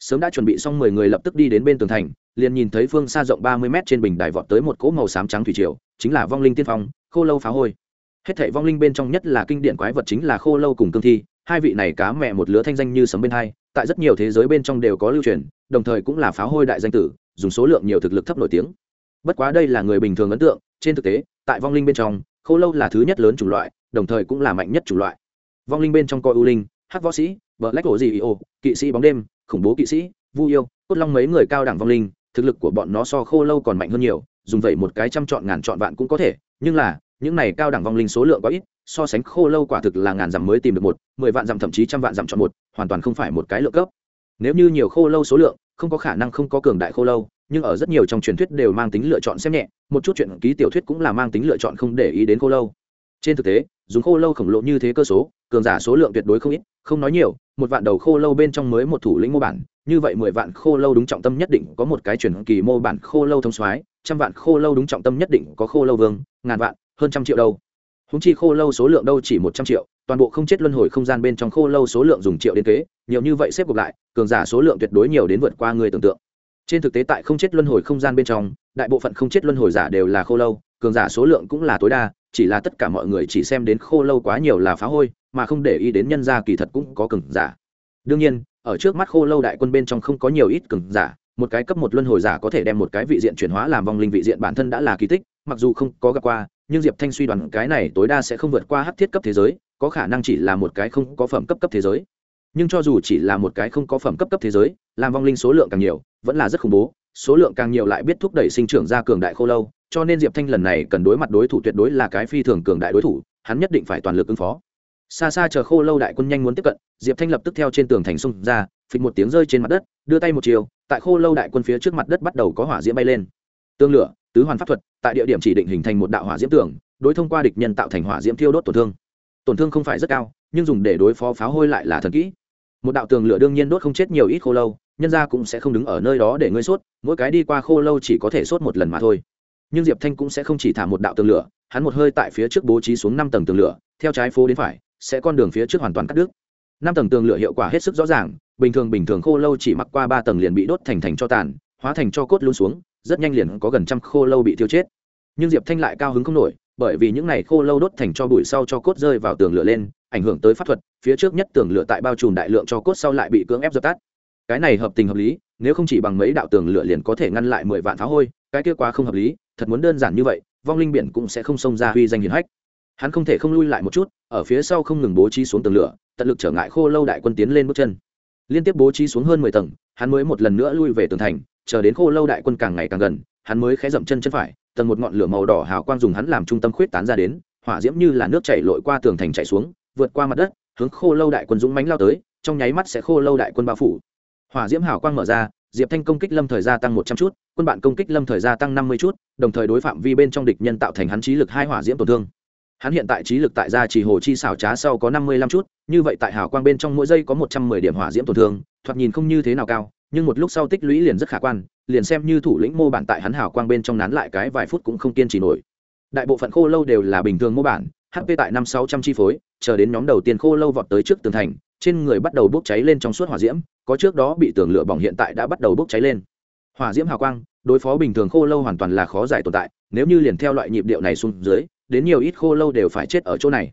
Sớm đã chuẩn bị xong mười người lập tức đi đến bên tường thành, liền nhìn thấy phương xa rộng ba mươi mét trên bình đài vọt tới một cỗ màu xám trắng thủy triều, chính là vong linh tiên phong, khô lâu phá hôi. Hết thảy vong linh bên trong nhất là kinh điển quái vật chính là khô lâu cùng cương thi, hai vị này cá mẹ một lứa thanh danh như sấm bên hai, tại rất nhiều thế giới bên trong đều có lưu truyền đồng thời cũng là pháo hôi đại danh tử, dùng số lượng nhiều thực lực thấp nổi tiếng. Bất quá đây là người bình thường ấn tượng, trên thực tế, tại vong linh bên trong, khô lâu là thứ nhất lớn chủng loại, đồng thời cũng là mạnh nhất chủng loại. Vong linh bên trong coi u linh hát võ sĩ vợ lách hồ gì ô, kỵ sĩ bóng đêm, khủng bố kỵ sĩ, vu yêu, cốt long mấy người cao đẳng vong linh, thực lực của bọn nó so khô lâu còn mạnh hơn nhiều, dùng vậy một cái trăm chọn ngàn chọn vạn cũng có thể, nhưng là, những này cao đẳng vong linh số lượng quá ít, so sánh khô lâu quả thực là ngàn dặm mới tìm được một, mười vạn dặm thậm chí trăm vạn dặm chọn một, hoàn toàn không phải một cái lượng cấp nếu như nhiều khô lâu số lượng, không có khả năng không có cường đại khô lâu, nhưng ở rất nhiều trong truyền thuyết đều mang tính lựa chọn xem nhẹ, một chút chuyện ký tiểu thuyết cũng là mang tính lựa chọn không để ý đến khô lâu. Trên thực tế, dùng khô lâu khổng lồ như thế cơ số, cường giả số lượng tuyệt đối không ít, không nói nhiều, một vạn đầu khô lâu bên trong mới một thủ lĩnh mô bản, như vậy mười vạn khô lâu đúng trọng tâm nhất định có một cái truyền kỳ mô bản khô lâu thông soái, trăm vạn khô lâu đúng trọng tâm nhất định có khô lâu vương, ngàn vạn, hơn trăm triệu đâu húng chi khô lâu số lượng đâu chỉ một trăm triệu, toàn bộ không chết luân hồi không gian bên trong khô lâu số lượng dùng triệu đến kế, nhiều như vậy xếp gộp lại, cường giả số lượng tuyệt đối nhiều đến vượt qua người tưởng tượng. Trên thực tế tại không chết luân hồi không gian bên trong, đại bộ phận không chết luân hồi giả đều là khô lâu, cường giả số lượng cũng là tối đa, chỉ là tất cả mọi người chỉ xem đến khô lâu quá nhiều là phá hôi, mà không để ý đến nhân gia kỳ thật cũng có cường giả. Đương nhiên, ở trước mắt khô lâu đại quân bên trong không có nhiều ít cường giả, một cái cấp một luân hồi giả có thể đem một cái vị diện chuyển hóa làm vong linh vị diện bản thân đã là kỳ tích, mặc dù không có gặp qua nhưng diệp thanh suy đoán cái này tối đa sẽ không vượt qua hắc thiết cấp thế giới, có khả năng chỉ là một cái không có phẩm cấp cấp thế giới. Nhưng cho dù chỉ là một cái không có phẩm cấp cấp thế giới, làm vong linh số lượng càng nhiều, vẫn là rất khủng bố, số lượng càng nhiều lại biết thúc đẩy sinh trưởng ra cường đại khô lâu, cho nên diệp thanh lần này cần đối mặt đối thủ tuyệt đối là cái phi thường cường đại đối thủ, hắn nhất định phải toàn lực ứng phó. Xa xa chờ khô lâu đại quân nhanh muốn tiếp cận, diệp thanh lập tức theo trên tường thành sông ra, phịch một tiếng rơi trên mặt đất, đưa tay một chiều, tại khô lâu đại quân phía trước mặt đất bắt đầu có hỏa diễm bay lên. Tương lửa tứ hoàn pháp thuật, tại địa điểm chỉ định hình thành một đạo hỏa diễm tưởng đối thông qua địch nhân tạo thành hỏa diễm thiêu đốt tổn thương. Tổn thương không phải rất cao, nhưng dùng để đối phó pháo hôi lại là thần kỹ. Một đạo tường lửa đương nhiên đốt không chết nhiều ít khô lâu, nhân ra cũng sẽ không đứng ở nơi đó để ngươi sốt, mỗi cái đi qua khô lâu chỉ có thể sốt một lần mà thôi. Nhưng diệp thanh cũng sẽ không chỉ thả một đạo tường lửa, hắn một hơi tại phía trước bố trí xuống năm tầng tường lửa, theo trái phố đến phải, sẽ con đường phía trước hoàn toàn cắt đứt. Năm tầng tường lửa hiệu quả hết sức rõ ràng, bình thường bình thường khô lâu chỉ mặc qua ba tầng liền bị đốt thành thành cho tàn, hóa thành cho cốt luôn xuống rất nhanh liền có gần trăm khô lâu bị tiêu chết. Nhưng diệp thanh lại cao hứng không nổi, bởi vì những này khô lâu đốt thành cho bụi sau cho cốt rơi vào tường lửa lên, ảnh hưởng tới pháp thuật, phía trước nhất tường lửa tại bao trùm đại lượng cho cốt sau lại bị cưỡng ép dập tắt. Cái này hợp tình hợp lý, nếu không chỉ bằng mấy đạo tường lửa liền có thể ngăn lại mười vạn pháo hôi, cái kia quá không hợp lý, thật muốn đơn giản như vậy, vong linh biển cũng sẽ không xông ra huy danh hiển hách. Hắn không thể không lui lại một chút, ở phía sau không ngừng bố trí xuống tường lửa, tận lực trở ngại khô lâu đại quân tiến lên bước chân. Liên tiếp bố trí xuống hơn mười tầng, hắn mới một lần nữa lui về tường thành chờ đến khô lâu đại quân càng ngày càng gần, hắn mới khé dậm chân chân phải, tầng một ngọn lửa màu đỏ hào quang dùng hắn làm trung tâm khuyết tán ra đến, hỏa diễm như là nước chảy lội qua tường thành chảy xuống, vượt qua mặt đất, hướng khô lâu đại quân dũng mánh lao tới, trong nháy mắt sẽ khô lâu đại quân bao phủ. Hỏa diễm hào quang mở ra, diệp thanh công kích lâm thời gia tăng một trăm chút, quân bạn công kích lâm thời gia tăng năm mươi chút, đồng thời đối phạm vi bên trong địch nhân tạo thành hắn trí lực hai hỏa diễm tổn thương. Hắn hiện tại trí lực tại gia chỉ hồ chi xảo trá sau có năm mươi lăm chút, như vậy tại hào quang bên trong mỗi giây có một trăm mười điểm hỏa diễm tổn thương, thoạt nhìn không như thế nào cao nhưng một lúc sau tích lũy liền rất khả quan, liền xem như thủ lĩnh mô bản tại hắn hào quang bên trong nán lại cái vài phút cũng không kiên trì nổi. Đại bộ phận khô lâu đều là bình thường mô bản hp tại năm sáu trăm chi phối, chờ đến nhóm đầu tiên khô lâu vọt tới trước tường thành, trên người bắt đầu bốc cháy lên trong suốt hỏa diễm, có trước đó bị tường lửa bỏng hiện tại đã bắt đầu bốc cháy lên. Hỏa diễm hào quang, đối phó bình thường khô lâu hoàn toàn là khó giải tồn tại, nếu như liền theo loại nhịp điệu này xuống dưới, đến nhiều ít khô lâu đều phải chết ở chỗ này.